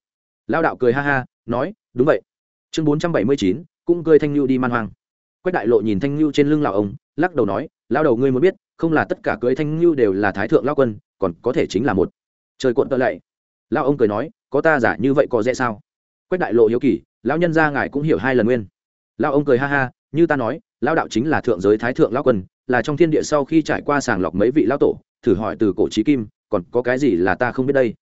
Lao đạo cười ha ha, nói, đúng vậy. Chương bốn trăm bảy mươi chín, cũng cười thanh lưu đi man hoang. Quách đại lộ nhìn thanh lưu trên lưng lão ông, lắc đầu nói lao đầu ngươi muốn biết, không là tất cả cưới thanh lưu đều là thái thượng lao quân, còn có thể chính là một. Trời cuộn tợ lạy. Lao ông cười nói, có ta giả như vậy có dễ sao? Quách đại lộ hiếu kỳ, lão nhân ra ngài cũng hiểu hai lần nguyên. Lao ông cười ha ha như ta nói lao đạo chính là thượng giới thái thượng lao quân, là trong thiên địa sau khi trải qua sàng lọc mấy vị lao tổ, thử hỏi từ cổ trí kim, còn có cái gì là ta không biết đây?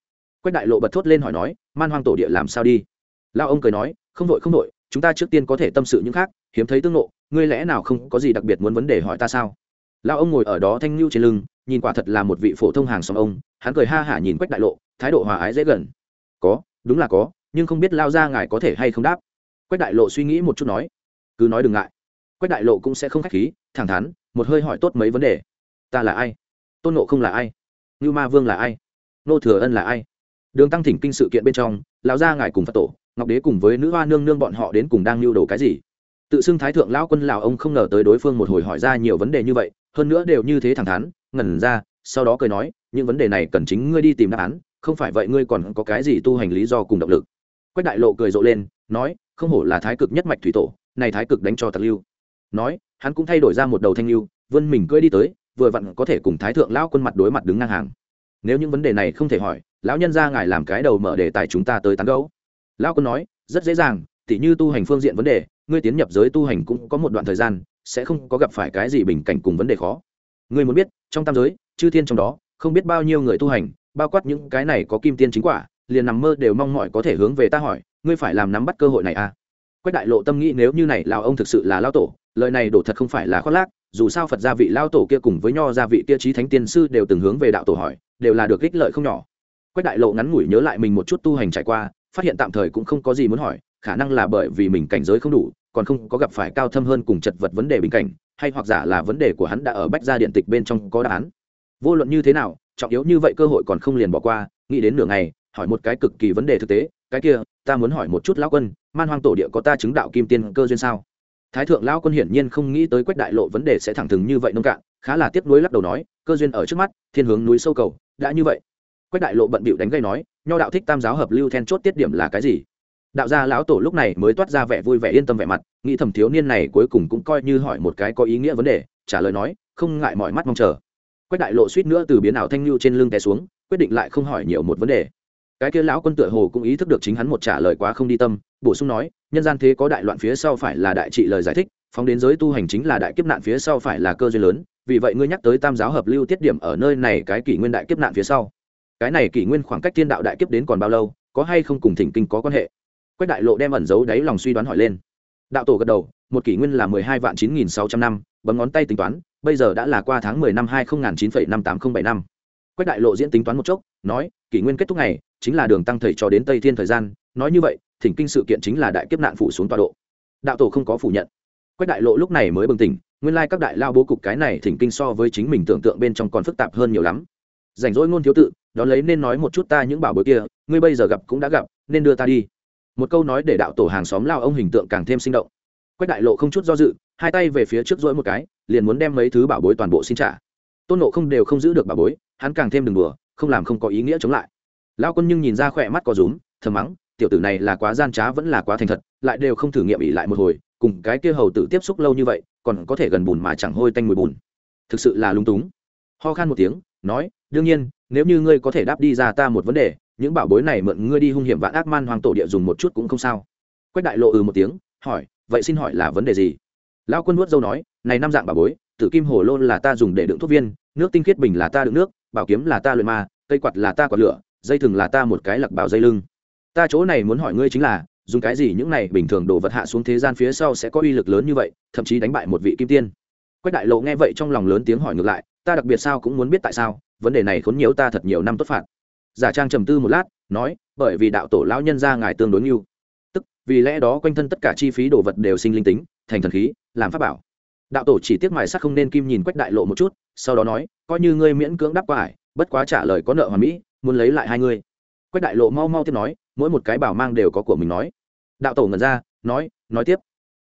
Quách đại lộ bật thốt lên hỏi nói, man hoang tổ địa làm sao đi? Lao ông cười nói, không đội không đội, chúng ta trước tiên có thể tâm sự những khác, hiếm thấy tương nộ ngươi lẽ nào không có gì đặc biệt muốn vấn đề hỏi ta sao? Lao ông ngồi ở đó thanh lưu trên lưng, nhìn quả thật là một vị phổ thông hàng xóm ông, hắn cười ha hả nhìn quách đại lộ, thái độ hòa ái dễ gần. Có, đúng là có, nhưng không biết lao ra ngài có thể hay không đáp. Quách đại lộ suy nghĩ một chút nói, cứ nói đừng ngại quách đại lộ cũng sẽ không k h á c h khí, thẳng thắn, một hơi hỏi tốt mấy vấn đề. Ta là ai? Tôn nộ không là ai? Ngưu ma vương là ai? Nô thừa ân là ai? Đường tăng thỉnh kinh sự kiện bên trong, lão gia ngài cùng phật tổ, ngọc đế cùng với nữ hoa nương nương bọn họ đến cùng đang lưu đồ cái gì? Tự xưng thái thượng lão quân lào ông không ngờ tới đối phương một hồi hỏi ra nhiều vấn đề như vậy, hơn nữa đều như thế thẳng thắn, ngẩn ra, sau đó cười nói, những vấn đề này cần chính ngươi đi tìm đáp án, không phải vậy ngươi còn có cái gì tu hành lý do cùng động lực? Quách đại lộ cười rộ lên, nói, không hổ là thái cực nhất mạch thủy tổ, này thái cực đánh cho tặc lưu nói, hắn cũng thay đổi ra một đầu thanh lưu vươn mình cưỡi đi tới, vừa vặn có thể cùng thái thượng lão quân mặt đối mặt đứng ngang hàng. Nếu những vấn đề này không thể hỏi, lão nhân ra ngài làm cái đầu mở đề tài chúng ta tới tán gấu lão quân nói, rất dễ dàng, tỉ như tu hành phương diện vấn đề, ngươi tiến nhập giới tu hành cũng có một đoạn thời gian, sẽ không có gặp phải cái gì bình cảnh cùng vấn đề khó. Ngươi muốn biết, trong tam giới, chư thiên trong đó, không biết bao nhiêu người tu hành, bao quát những cái này có kim tiên chính quả, liền nằm mơ đều mong mỏi có thể hướng về ta hỏi, ngươi phải làm nắm bắt cơ hội này à? Quách đại lộ tâm nghĩ nếu như này lão ông thực sự là lao tổ lời này đổ thật không phải là khoác lác, dù sao phật gia vị lao tổ kia cùng với nho gia vị kia trí thánh tiên sư đều từng hướng về đạo tổ hỏi, đều là được ích lợi không nhỏ. Quách đại lộ ngắn ngủi nhớ lại mình một chút tu hành trải qua, phát hiện tạm thời cũng không có gì muốn hỏi, khả năng là bởi vì mình cảnh giới không đủ, còn không có gặp phải cao thâm hơn cùng chật vật vấn đề bình cảnh, hay hoặc giả là vấn đề của hắn đã ở bách gia điện tịch bên trong có đáp án. Vô luận như thế nào, trọng yếu như vậy cơ hội còn không liền bỏ qua, nghĩ đến nửa ngày, hỏi một cái cực kỳ vấn đề thực tế, cái kia, ta muốn hỏi một chút lão quân, man hoang tổ địa có ta chứng đạo kim tiên cơ duyên sao? Thái thượng lão quân hiển nhiên không nghĩ tới quách đại lộ vấn đề sẽ thẳng thừng như vậy nông cạn, khá là tiếp nối lắc đầu nói, cơ duyên ở trước mắt, thiên hướng núi sâu cầu, đã như vậy. Quách đại lộ bận bịu đánh gây nói, nho đạo thích tam giáo hợp lưu then chốt tiết điểm là cái gì? Đạo gia lão tổ lúc này mới toát ra vẻ vui vẻ yên tâm vẻ mặt, nghĩ thầm thiếu niên này cuối cùng cũng coi như hỏi một cái có ý nghĩa vấn đề, trả lời nói, không ngại mọi mắt mong chờ. Quách đại lộ suýt nữa từ biến ảo thanh lưu trên lưng té xuống, quyết định lại không hỏi nhiều một vấn đề cái kia lão quân tựa hồ cũng ý thức được chính hắn một trả lời quá không đi tâm, bổ sung nói, nhân gian thế có đại loạn phía sau phải là đại trị lời giải thích, phóng đến giới tu hành chính là đại kiếp nạn phía sau phải là cơ duyên lớn, vì vậy ngươi nhắc tới tam giáo hợp lưu tiết điểm ở nơi này cái kỷ nguyên đại kiếp nạn phía sau. Cái này kỷ nguyên khoảng cách thiên đạo đại kiếp đến còn bao lâu, có hay không cùng thỉnh kinh có quan hệ? Quách đại lộ đem ẩn giấu đáy lòng suy đoán hỏi lên. Đạo tổ gật đầu, một kỷ nguyên là mười hai vạn chín nghìn sáu trăm năm, bấm ngón tay tính toán, bây giờ đã là qua tháng mười năm hai nghìn chín phẩy năm tám không bảy năm quách đại lộ diễn tính toán một chốc, nói, kỷ nguyên kết thúc này chính là đường tăng thầy cho đến tây thiên thời gian, nói như vậy, thỉnh kinh sự kiện chính là đại kiếp nạn phủ xuống tọa độ. Đạo tổ không có phủ nhận. Quách đại lộ lúc này mới bừng tỉnh, nguyên lai các đại lao bố cục cái này thỉnh kinh so với chính mình tưởng tượng bên trong còn phức tạp hơn nhiều lắm. Rảnh rỗi ngôn thiếu tự, đó lấy nên nói một chút ta những bảo bối kia, ngươi bây giờ gặp cũng đã gặp, nên đưa ta đi. Một câu nói để đạo tổ hàng xóm lao ông hình tượng càng thêm sinh động. Quách đại lộ không chút do dự, hai tay về phía trước dỗi một cái, liền muốn đem mấy thứ bảo bối toàn bộ xin trả. Tôn nộ không đều không giữ được bảo bối hắn càng thêm đừng đùa, không làm không có ý nghĩa chống lại. Lao quân nhưng nhìn ra khỏe mắt có rúm, thầm mắng, tiểu tử này là quá gian trá vẫn là quá thành thật, lại đều không thử nghiệm ỉ lại một hồi, cùng cái kia hầu tử tiếp xúc lâu như vậy, còn có thể gần bùn mà chẳng hôi tanh mùi bùn. Thực sự là lung túng. Ho khan một tiếng, nói, đương nhiên, nếu như ngươi có thể đáp đi ra ta một vấn đề, những bảo bối này mượn ngươi đi hung hiểm vạn ác man hoàng tổ địa dùng một chút cũng không sao. Quách đại lộ ừ một tiếng, hỏi, vậy xin hỏi là vấn đề gì? Lao quân nuốt dâu nói, này năm dạng bảo bối, tử kim hồ lôn là ta dùng để đựng thuốc viên, nước tinh khiết bình là ta đựng nước bảo kiếm là ta luyện ma, cây quạt là ta quạt lửa, dây thừng là ta một cái lặc bảo dây lưng. Ta chỗ này muốn hỏi ngươi chính là, dùng cái gì những này bình thường đồ vật hạ xuống thế gian phía sau sẽ có uy lực lớn như vậy, thậm chí đánh bại một vị kim tiên. Quách đại lộ nghe vậy trong lòng lớn tiếng hỏi ngược lại, ta đặc biệt sao cũng muốn biết tại sao, vấn đề này khốn nhiều ta thật nhiều năm tốt phạt. Giả trang trầm tư một lát, nói, bởi vì đạo tổ lão nhân ra ngài tương đối nhiều tức, vì lẽ đó quanh thân tất cả chi phí đồ vật đều sinh linh tính, thành thần khí, làm pháp bảo đạo tổ chỉ tiếc mài sắc không nên kim nhìn quách đại lộ một chút sau đó nói coi như ngươi miễn cưỡng đáp quải, bất quá trả lời có nợ hoàn mỹ muốn lấy lại hai ngươi. Quách đại lộ mau mau tiếp nói mỗi một cái bảo mang đều có của mình nói. Đạo tổ ngẩn ra nói nói tiếp.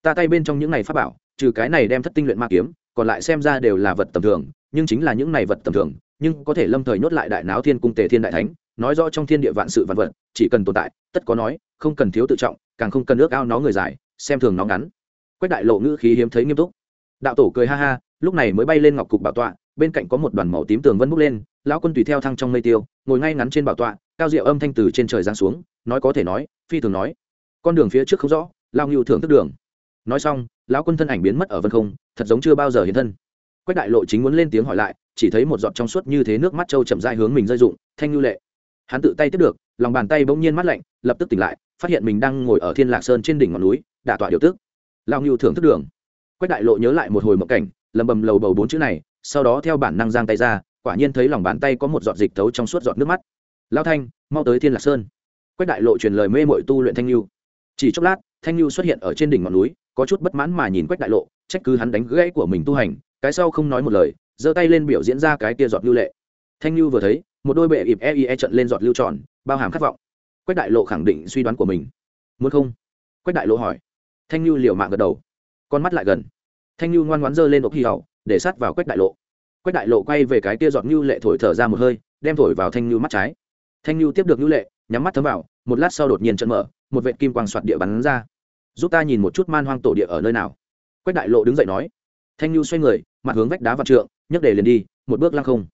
Ta tay bên trong những này pháp bảo trừ cái này đem thất tinh luyện ma kiếm còn lại xem ra đều là vật tầm thường nhưng chính là những này vật tầm thường nhưng có thể lâm thời nhốt lại đại náo thiên cung tề thiên đại thánh nói rõ trong thiên địa vạn sự vạn vật chỉ cần tồn tại tất có nói không cần thiếu tự trọng càng không cần ước ao nó người dài xem thường nó ngắn. Quách đại lộ ngữ khí hiếm thấy nghiêm túc đạo tổ cười ha ha, lúc này mới bay lên ngọc cục bảo tọa, bên cạnh có một đoàn màu tím tường vân bốc lên, lão quân tùy theo thăng trong mây tiêu, ngồi ngay ngắn trên bảo tọa, cao diệu âm thanh từ trên trời giáng xuống, nói có thể nói, phi thường nói. Con đường phía trước không rõ lao ngưu thưởng thức đường. Nói xong, lão quân thân ảnh biến mất ở vân không, thật giống chưa bao giờ hiện thân. Quách đại lộ chính muốn lên tiếng hỏi lại, chỉ thấy một giọt trong suốt như thế nước mắt trâu chậm dai hướng mình rơi rụng, thanh ngưu lệ. Hắn tự tay tiếp được, lòng bàn tay bỗng nhiên mắt lạnh, lập tức tỉnh lại, phát hiện mình đang ngồi ở thiên lạc sơn trên đỉnh ngọn núi, đả tọa điều tức. Lao ngưu thưởng thức đường quách đại lộ nhớ lại một hồi mộng cảnh, lầm bầm lầu bầu bốn chữ này, sau đó theo bản năng giang tay ra, quả nhiên thấy lòng bàn tay có một giọt dịch thấu trong suốt giọt nước mắt. Lao thanh, mau tới thiên lạc sơn. Quách đại lộ truyền lời mê mội tu luyện thanh lưu chỉ chốc lát, thanh lưu xuất hiện ở trên đỉnh ngọn núi, có chút bất mãn mà nhìn quách đại lộ, trách cứ hắn đánh gãy của mình tu hành, cái sau không nói một lời, giơ tay lên biểu diễn ra cái tia giọt lưu lệ. Thanh lưu vừa thấy, một đôi bệ ịp e e trận lên giọt lưu tròn, bao hàm khát vọng. Quách đại lộ khẳng định suy đoán của mình. Muốn không? Quách đại lộ hỏi. Thanh lưu liều mạng gật đầu con mắt lại gần. Thanh lưu ngoan ngoãn giơ lên ốc hy hậu để sát vào quách đại lộ. Quách đại lộ quay về cái kia dọn lưu lệ thổi thở ra một hơi, đem thổi vào thanh lưu mắt trái. Thanh lưu tiếp được lưu lệ, nhắm mắt thấm vào, một lát sau đột nhiên trận mở, một vệ kim quang soạt địa bắn ra. Giúp ta nhìn một chút man hoang tổ địa ở nơi nào. Quách đại lộ đứng dậy nói. Thanh lưu xoay người, mặt hướng vách đá vạn trượng, nhấc để liền đi, một bước lăng không.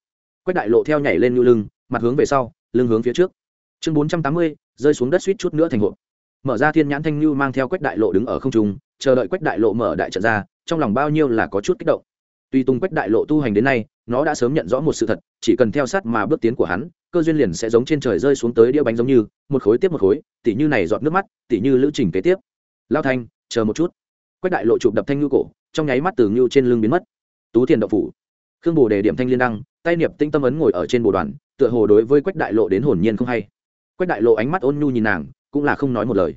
Quách đại lộ theo nhảy lên lưu lưng, mặt hướng về sau, lưng hướng phía trước. Chương bốn trăm tám mươi, rơi xuống đất suýt chút nữa thành hộp. Mở ra thiên nhãn thanh lưu mang theo quách đại lộ đứng ở không trung chờ đợi quách đại lộ mở đại trận ra, trong lòng bao nhiêu là có chút kích động. Tuy tung quách đại lộ tu hành đến nay, nó đã sớm nhận rõ một sự thật, chỉ cần theo sát mà bước tiến của hắn, cơ duyên liền sẽ giống trên trời rơi xuống tới đĩa bánh giống như, một khối tiếp một khối, tỉ như này giọt nước mắt, tỉ như lữ trình kế tiếp. Lao thanh, chờ một chút. Quách đại lộ chụp đập thanh ngưu cổ, trong nháy mắt từ ngưu trên lưng biến mất. Tú thiền đậu phủ. Khương bồ đề điểm thanh liên đăng, tay niệm tinh tâm ấn ngồi ở trên bồ đoàn, tựa hồ đối với quách đại lộ đến hồn nhiên không hay. Quách đại lộ ánh mắt ôn nhu nhìn nàng, cũng là không nói một lời.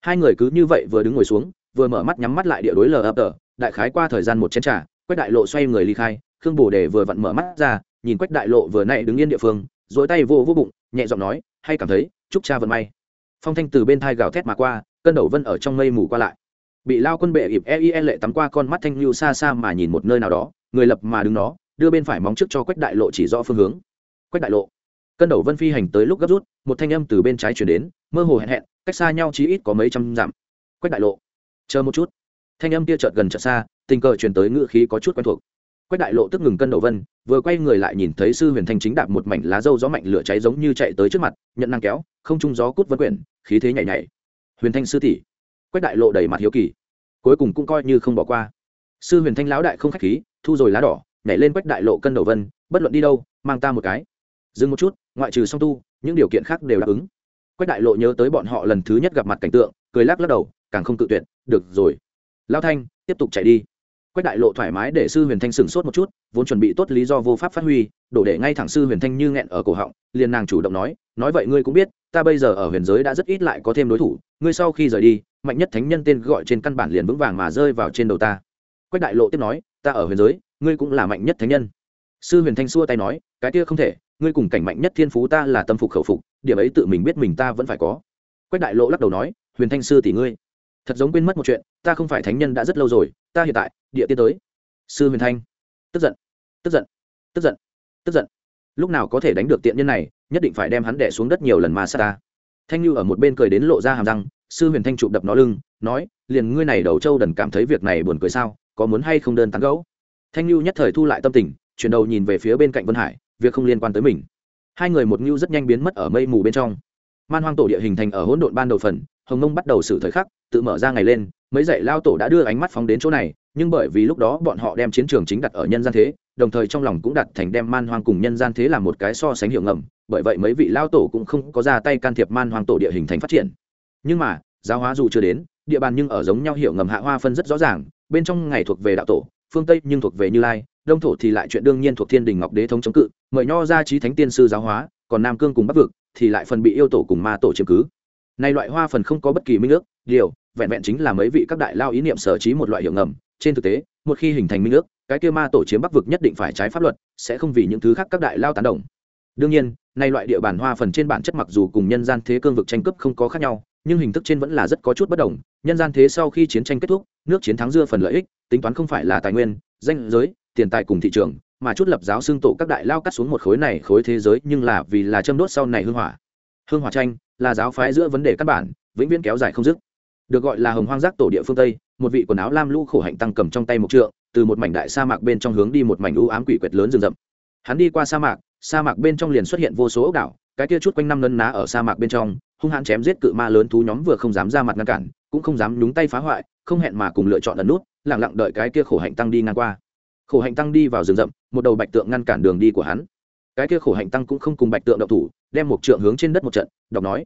Hai người cứ như vậy vừa đứng ngồi xuống vừa mở mắt nhắm mắt lại địa đối lờ ập tờ, đại khái qua thời gian một chén trà, quách đại lộ xoay người ly khai, khương bồ đề vừa vặn mở mắt ra, nhìn quách đại lộ vừa nay đứng yên địa phương dỗi tay vô vô bụng, nhẹ giọng nói, hay cảm thấy, chúc cha vận may. Phong thanh từ bên thai gào thét mà qua cân đầu vân ở trong mây mù qua lại. Bị lao quân bệ ịp e e lệ tắm qua con mắt thanh lưu xa xa mà nhìn một nơi nào đó, người lập mà đứng đó, đưa bên phải móng trước cho quách đại lộ chỉ rõ phương hướng. Quách đại lộ. Cân đầu vân phi hành tới lúc gấp rút, một thanh âm từ bên trái chuyển đến, mơ hồ hẹn hẹn, cách xa nhau chí ít có mấy trăm dặm. Quách đại lộ chờ một chút. Thanh âm kia chợt gần chợt xa, tình cờ truyền tới ngữ khí có chút quen thuộc. Quách đại lộ tức ngừng cân đầu vân, vừa quay người lại nhìn thấy sư huyền thanh chính đạp một mảnh lá dâu gió mạnh lửa cháy giống như chạy tới trước mặt, nhận năng kéo, không trung gió cút vân quyển, khí thế nhảy nhảy. Huyền thanh sư tỷ. Quách đại lộ đầy mặt hiếu kỳ. Cuối cùng cũng coi như không bỏ qua. Sư huyền thanh lão đại không khách khí, thu rồi lá đỏ, nhảy lên quách đại lộ cân đầu vân, bất luận đi đâu, mang ta một cái. Dừng một chút, ngoại trừ song tu, những điều kiện khác đều đáp ứng. Quách đại lộ nhớ tới bọn họ lần thứ nhất gặp mặt cảnh tượng, cười lắc lắc đầu càng không cự tuyệt, được rồi, lao thanh, tiếp tục chạy đi. Quách đại lộ thoải mái để sư huyền thanh sửng sốt một chút, vốn chuẩn bị tốt lý do vô pháp phát huy, đổ để ngay thẳng sư huyền thanh như nghẹn ở cổ họng, liền nàng chủ động nói nói vậy ngươi cũng biết, ta bây giờ ở huyền giới đã rất ít lại có thêm đối thủ, ngươi sau khi rời đi, mạnh nhất thánh nhân tên gọi trên căn bản liền vững vàng mà rơi vào trên đầu ta. Quách đại lộ tiếp nói, ta ở huyền giới, ngươi cũng là mạnh nhất thánh nhân. Sư huyền thanh xua tay nói, cái kia không thể, ngươi cùng cảnh mạnh nhất thiên phú ta là tâm phục khẩu phục, điểm ấy tự mình biết mình ta vẫn phải có. Quách đại lộ lắc đầu nói, huyền thanh sư tỷ ngươi thật giống quên mất một chuyện, ta không phải thánh nhân đã rất lâu rồi, ta hiện tại, địa tiên tới. Sư huyền thanh, tức giận tức giận tức giận tức giận. Lúc nào có thể đánh được tiện nhân này, nhất định phải đem hắn đẻ xuống đất nhiều lần mà xa ta. Thanh như ở một bên cười đến lộ ra hàm răng, sư huyền thanh chụp đập nó lưng, nói, liền ngươi này đầu trâu đần cảm thấy việc này buồn cười sao, có muốn hay không đơn tán gấu thanh như nhất thời thu lại tâm tình, chuyển đầu nhìn về phía bên cạnh vân hải, việc không liên quan tới mình. Hai người một ngưu rất nhanh biến mất ở mây mù bên trong. Man hoang tổ địa hình thành ở hỗn độn ban đầu phần, hồng nông bắt đầu xử thời khắc tự mở ra ngày lên, mấy dạy lao tổ đã đưa ánh mắt phóng đến chỗ này, nhưng bởi vì lúc đó bọn họ đem chiến trường chính đặt ở nhân gian thế, đồng thời trong lòng cũng đặt thành đem man hoang cùng nhân gian thế là một cái so sánh hiệu ngầm, bởi vậy mấy vị lao tổ cũng không có ra tay can thiệp man hoang tổ địa hình thành phát triển. Nhưng mà, giáo hóa dù chưa đến, địa bàn nhưng ở giống nhau hiệu ngầm hạ hoa phân rất rõ ràng, bên trong ngày thuộc về đạo tổ, phương tây nhưng thuộc về như lai, đông thổ thì lại chuyện đương nhiên thuộc thiên đình ngọc đế thống chống cự, mời nho ra trí thánh tiên sư giáo hóa, còn nam cương cùng bắc vực thì lại phần bị yêu tổ cùng ma tổ chiếm cứ. Nay loại hoa phần không có bất kỳ minh ước, điều vẹn vẹn chính là mấy vị các đại lao ý niệm sở trí một loại hiệu ngầm. Trên thực tế, một khi hình thành minh ước, cái kia ma tổ chiếm bắc vực nhất định phải trái pháp luật, sẽ không vì những thứ khác các đại lao tán đồng. Đương nhiên, nay loại địa bàn hoa phần trên bản chất mặc dù cùng nhân gian thế cương vực tranh cướp không có khác nhau, nhưng hình thức trên vẫn là rất có chút bất đồng. Nhân gian thế sau khi chiến tranh kết thúc, nước chiến thắng dưa phần lợi ích, tính toán không phải là tài nguyên, danh giới, tiền tài cùng thị trường, mà chút lập giáo xương tổ các đại lao cắt xuống một khối này khối thế giới nhưng là vì là châm đốt sau này hương hỏa. Hương hỏa tranh là giáo phái giữa vấn đề căn bản, vĩnh viễn kéo dài không dứt được gọi là hồng hoang giác tổ địa phương tây, một vị quần áo lam lũ khổ hạnh tăng cầm trong tay một trượng, từ một mảnh đại sa mạc bên trong hướng đi một mảnh u ám quỷ quyệt lớn rừng rậm. Hắn đi qua sa mạc sa mạc bên trong liền xuất hiện vô số ốc đảo, cái kia chút quanh năm lân ná ở sa mạc bên trong, hung hãn chém giết cự ma lớn thú nhóm vừa không dám ra mặt ngăn cản, cũng không dám nhúng tay phá hoại, không hẹn mà cùng lựa chọn ẩn nút lẳng lặng đợi cái kia khổ hạnh tăng đi ngang qua. Khổ hạnh tăng đi vào rừng rậm, một đầu bạch tượng ngăn cản đường đi của hắn. Cái kia khổ hạnh tăng cũng không cùng bạch tượng đậu thủ, đem một trượng hướng trên đất một trận, đọc nói,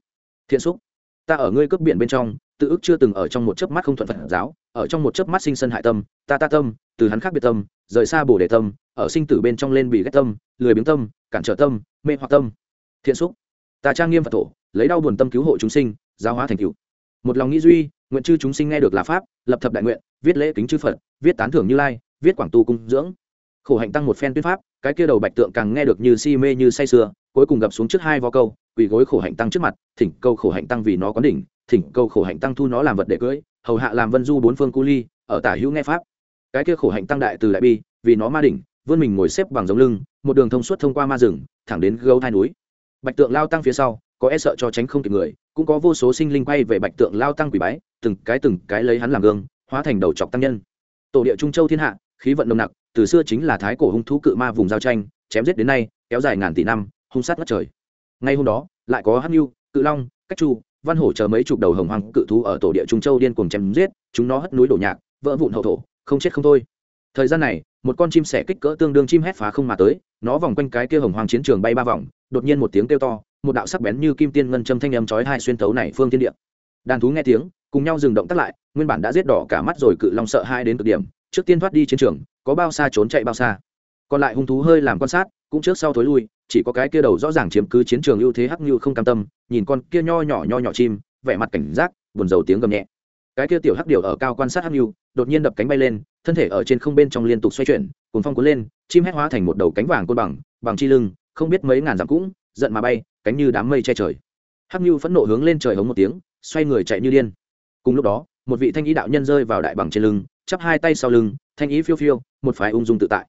thiện xúc ta ở ngươi cướp biển bên trong tự ức chưa từng ở trong một chớp mắt không thuận phật giáo, ở trong một chớp mắt sinh sân hại tâm, ta ta tâm, từ hắn khác biệt tâm, rời xa bồ đề tâm, ở sinh tử bên trong lên bị ghét tâm, lười biếng tâm, cản trở tâm, mê hoặc tâm. Thiện xúc, ta trang nghiêm phật tổ lấy đau buồn tâm cứu hộ chúng sinh, giáo hóa thành cựu một lòng nghĩ duy, nguyện chư chúng sinh nghe được là pháp, lập thập đại nguyện, viết lễ kính chư phật, viết tán thưởng như lai, viết quảng tu cung dưỡng. Khổ hạnh tăng một phen tuyết pháp, cái kia đầu bạch tượng càng nghe được như si mê như say sưa, cuối cùng gặp xuống trước hai vo câu, quỳ gối khổ hạnh tăng trước mặt, thỉnh câu khổ hạnh tăng vì nó có đỉnh thỉnh cầu khổ hạnh tăng thu nó làm vật để cưỡi hầu hạ làm vân du bốn phương cu ly, ở tả hữu nghe pháp. Cái kia khổ hạnh tăng đại từ đại bi, vì nó ma đỉnh, vươn mình ngồi xếp bằng giống lưng, một đường thông suốt thông qua ma rừng, thẳng đến gấu hai núi. Bạch tượng lao tăng phía sau, có e sợ cho tránh không kịp người, cũng có vô số sinh linh quay về bạch tượng lao tăng quỷ bái, từng cái từng cái lấy hắn làm gương, hóa thành đầu trọc tăng nhân. Tổ địa trung châu thiên hạ, khí vận nồng nặc, từ xưa chính là thái cổ hung thú cự ma vùng giao tranh, chém giết đến nay, kéo dài ngàn tỷ năm, hung sát ngất trời. Ngay hôm đó, lại có hắc nhu cự long, cách chu văn hổ chờ mấy chục đầu hồng hoàng cự thú ở tổ địa trung châu điên cuồng chém giết, chúng nó hất núi đổ nhạc, vỡ vụn hậu thổ, không chết không thôi. Thời gian này, một con chim sẻ kích cỡ tương đương chim hét phá không mà tới, nó vòng quanh cái kia hồng hoàng chiến trường bay ba vòng, đột nhiên một tiếng kêu to, một đạo sắc bén như kim tiên ngân châm thanh âm chói hai xuyên thấu này phương thiên địa. Đàn thú nghe tiếng, cùng nhau dừng động tác lại, nguyên bản đã giết đỏ cả mắt rồi cự long sợ hai đến cực điểm, trước tiên thoát đi chiến trường, có bao xa trốn chạy bao xa. Còn lại hung thú hơi làm quan sát cũng trước sau thối lui, chỉ có cái kia đầu rõ ràng chiếm cứ chiến trường ưu thế hắc như không cam tâm, nhìn con kia nho nhỏ nho nhỏ chim, vẻ mặt cảnh giác, buồn rầu tiếng gầm nhẹ. Cái kia tiểu hắc điều ở cao quan sát hắc như đột nhiên đập cánh bay lên, thân thể ở trên không bên trong liên tục xoay chuyển cuốn phong cuốn lên, chim hét hóa thành một đầu cánh vàng côn bằng bằng chi lưng, không biết mấy ngàn dặm cũng, giận mà bay, cánh như đám mây che trời. Hắc như phẫn nộ hướng lên trời hống một tiếng, xoay người chạy như điên. Cùng lúc đó, một vị thanh ý đạo nhân rơi vào đại bằng trên lưng, chắp hai tay sau lưng, thanh ý phiêu phiêu, một phái ung dung tự tại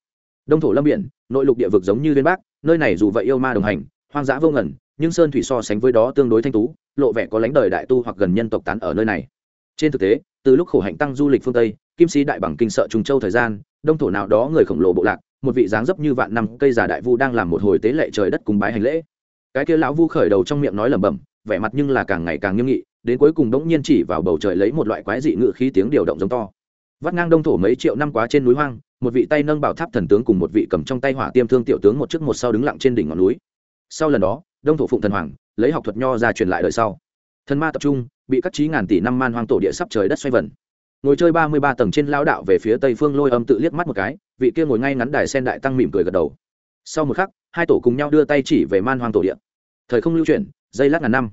đông thổ lâm biển, nội lục địa vực giống như liên bắc nơi này dù vậy yêu ma đồng hành, hoang dã vô ngẩn nhưng sơn thủy so sánh với đó tương đối thanh tú, lộ vẻ có lãnh đời đại tu hoặc gần nhân tộc tán ở nơi này. Trên thực tế, từ lúc khổ hạnh tăng du lịch phương tây, kim sĩ đại bằng kinh sợ trùng châu thời gian, đông thổ nào đó người khổng lồ bộ lạc, một vị dáng dấp như vạn năm cây già đại vu đang làm một hồi tế lệ trời đất cùng bái hành lễ. Cái kia lão vu khởi đầu trong miệng nói lẩm bẩm, vẻ mặt nhưng là càng ngày càng nghiêm nghị, đến cuối cùng đống nhiên chỉ vào bầu trời lấy một loại quái dị ngự khí tiếng điều động giống to vắt ngang đông thổ mấy triệu năm quá trên núi hoang, một vị tay nâng bảo tháp thần tướng cùng một vị cầm trong tay hỏa tiêm thương tiểu tướng một trước một sau đứng lặng trên đỉnh ngọn núi. Sau lần đó, đông thổ phụng thần hoàng, lấy học thuật nho ra truyền lại đời sau. Thần ma tập trung, bị các trí ngàn tỷ năm man hoang tổ địa sắp trời đất xoay vần. Ngồi chơi ba mươi ba tầng trên lao đạo về phía tây phương lôi âm tự liếc mắt một cái, vị kia ngồi ngay ngắn đài sen đại tăng mỉm cười gật đầu. Sau một khắc, hai tổ cùng nhau đưa tay chỉ về man hoang tổ địa. Thời không lưu chuyển, dây lát ngàn năm.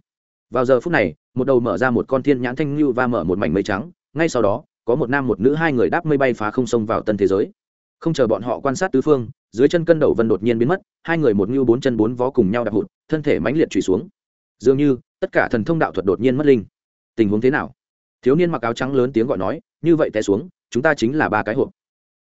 Vào giờ phút này, một đầu mở ra một con thiên nhãn thanh lưu và mở một mảnh mây trắng, ngay sau đó có một nam một nữ hai người đáp mây bay phá không sông vào tân thế giới. Không chờ bọn họ quan sát tứ phương, dưới chân cân đầu vân đột nhiên biến mất, hai người một ngưu bốn chân bốn vó cùng nhau đạp hụt, thân thể mãnh liệt trùy xuống. Dường như, tất cả thần thông đạo thuật đột nhiên mất linh. Tình huống thế nào? Thiếu niên mặc áo trắng lớn tiếng gọi nói, như vậy té xuống, chúng ta chính là ba cái hộp.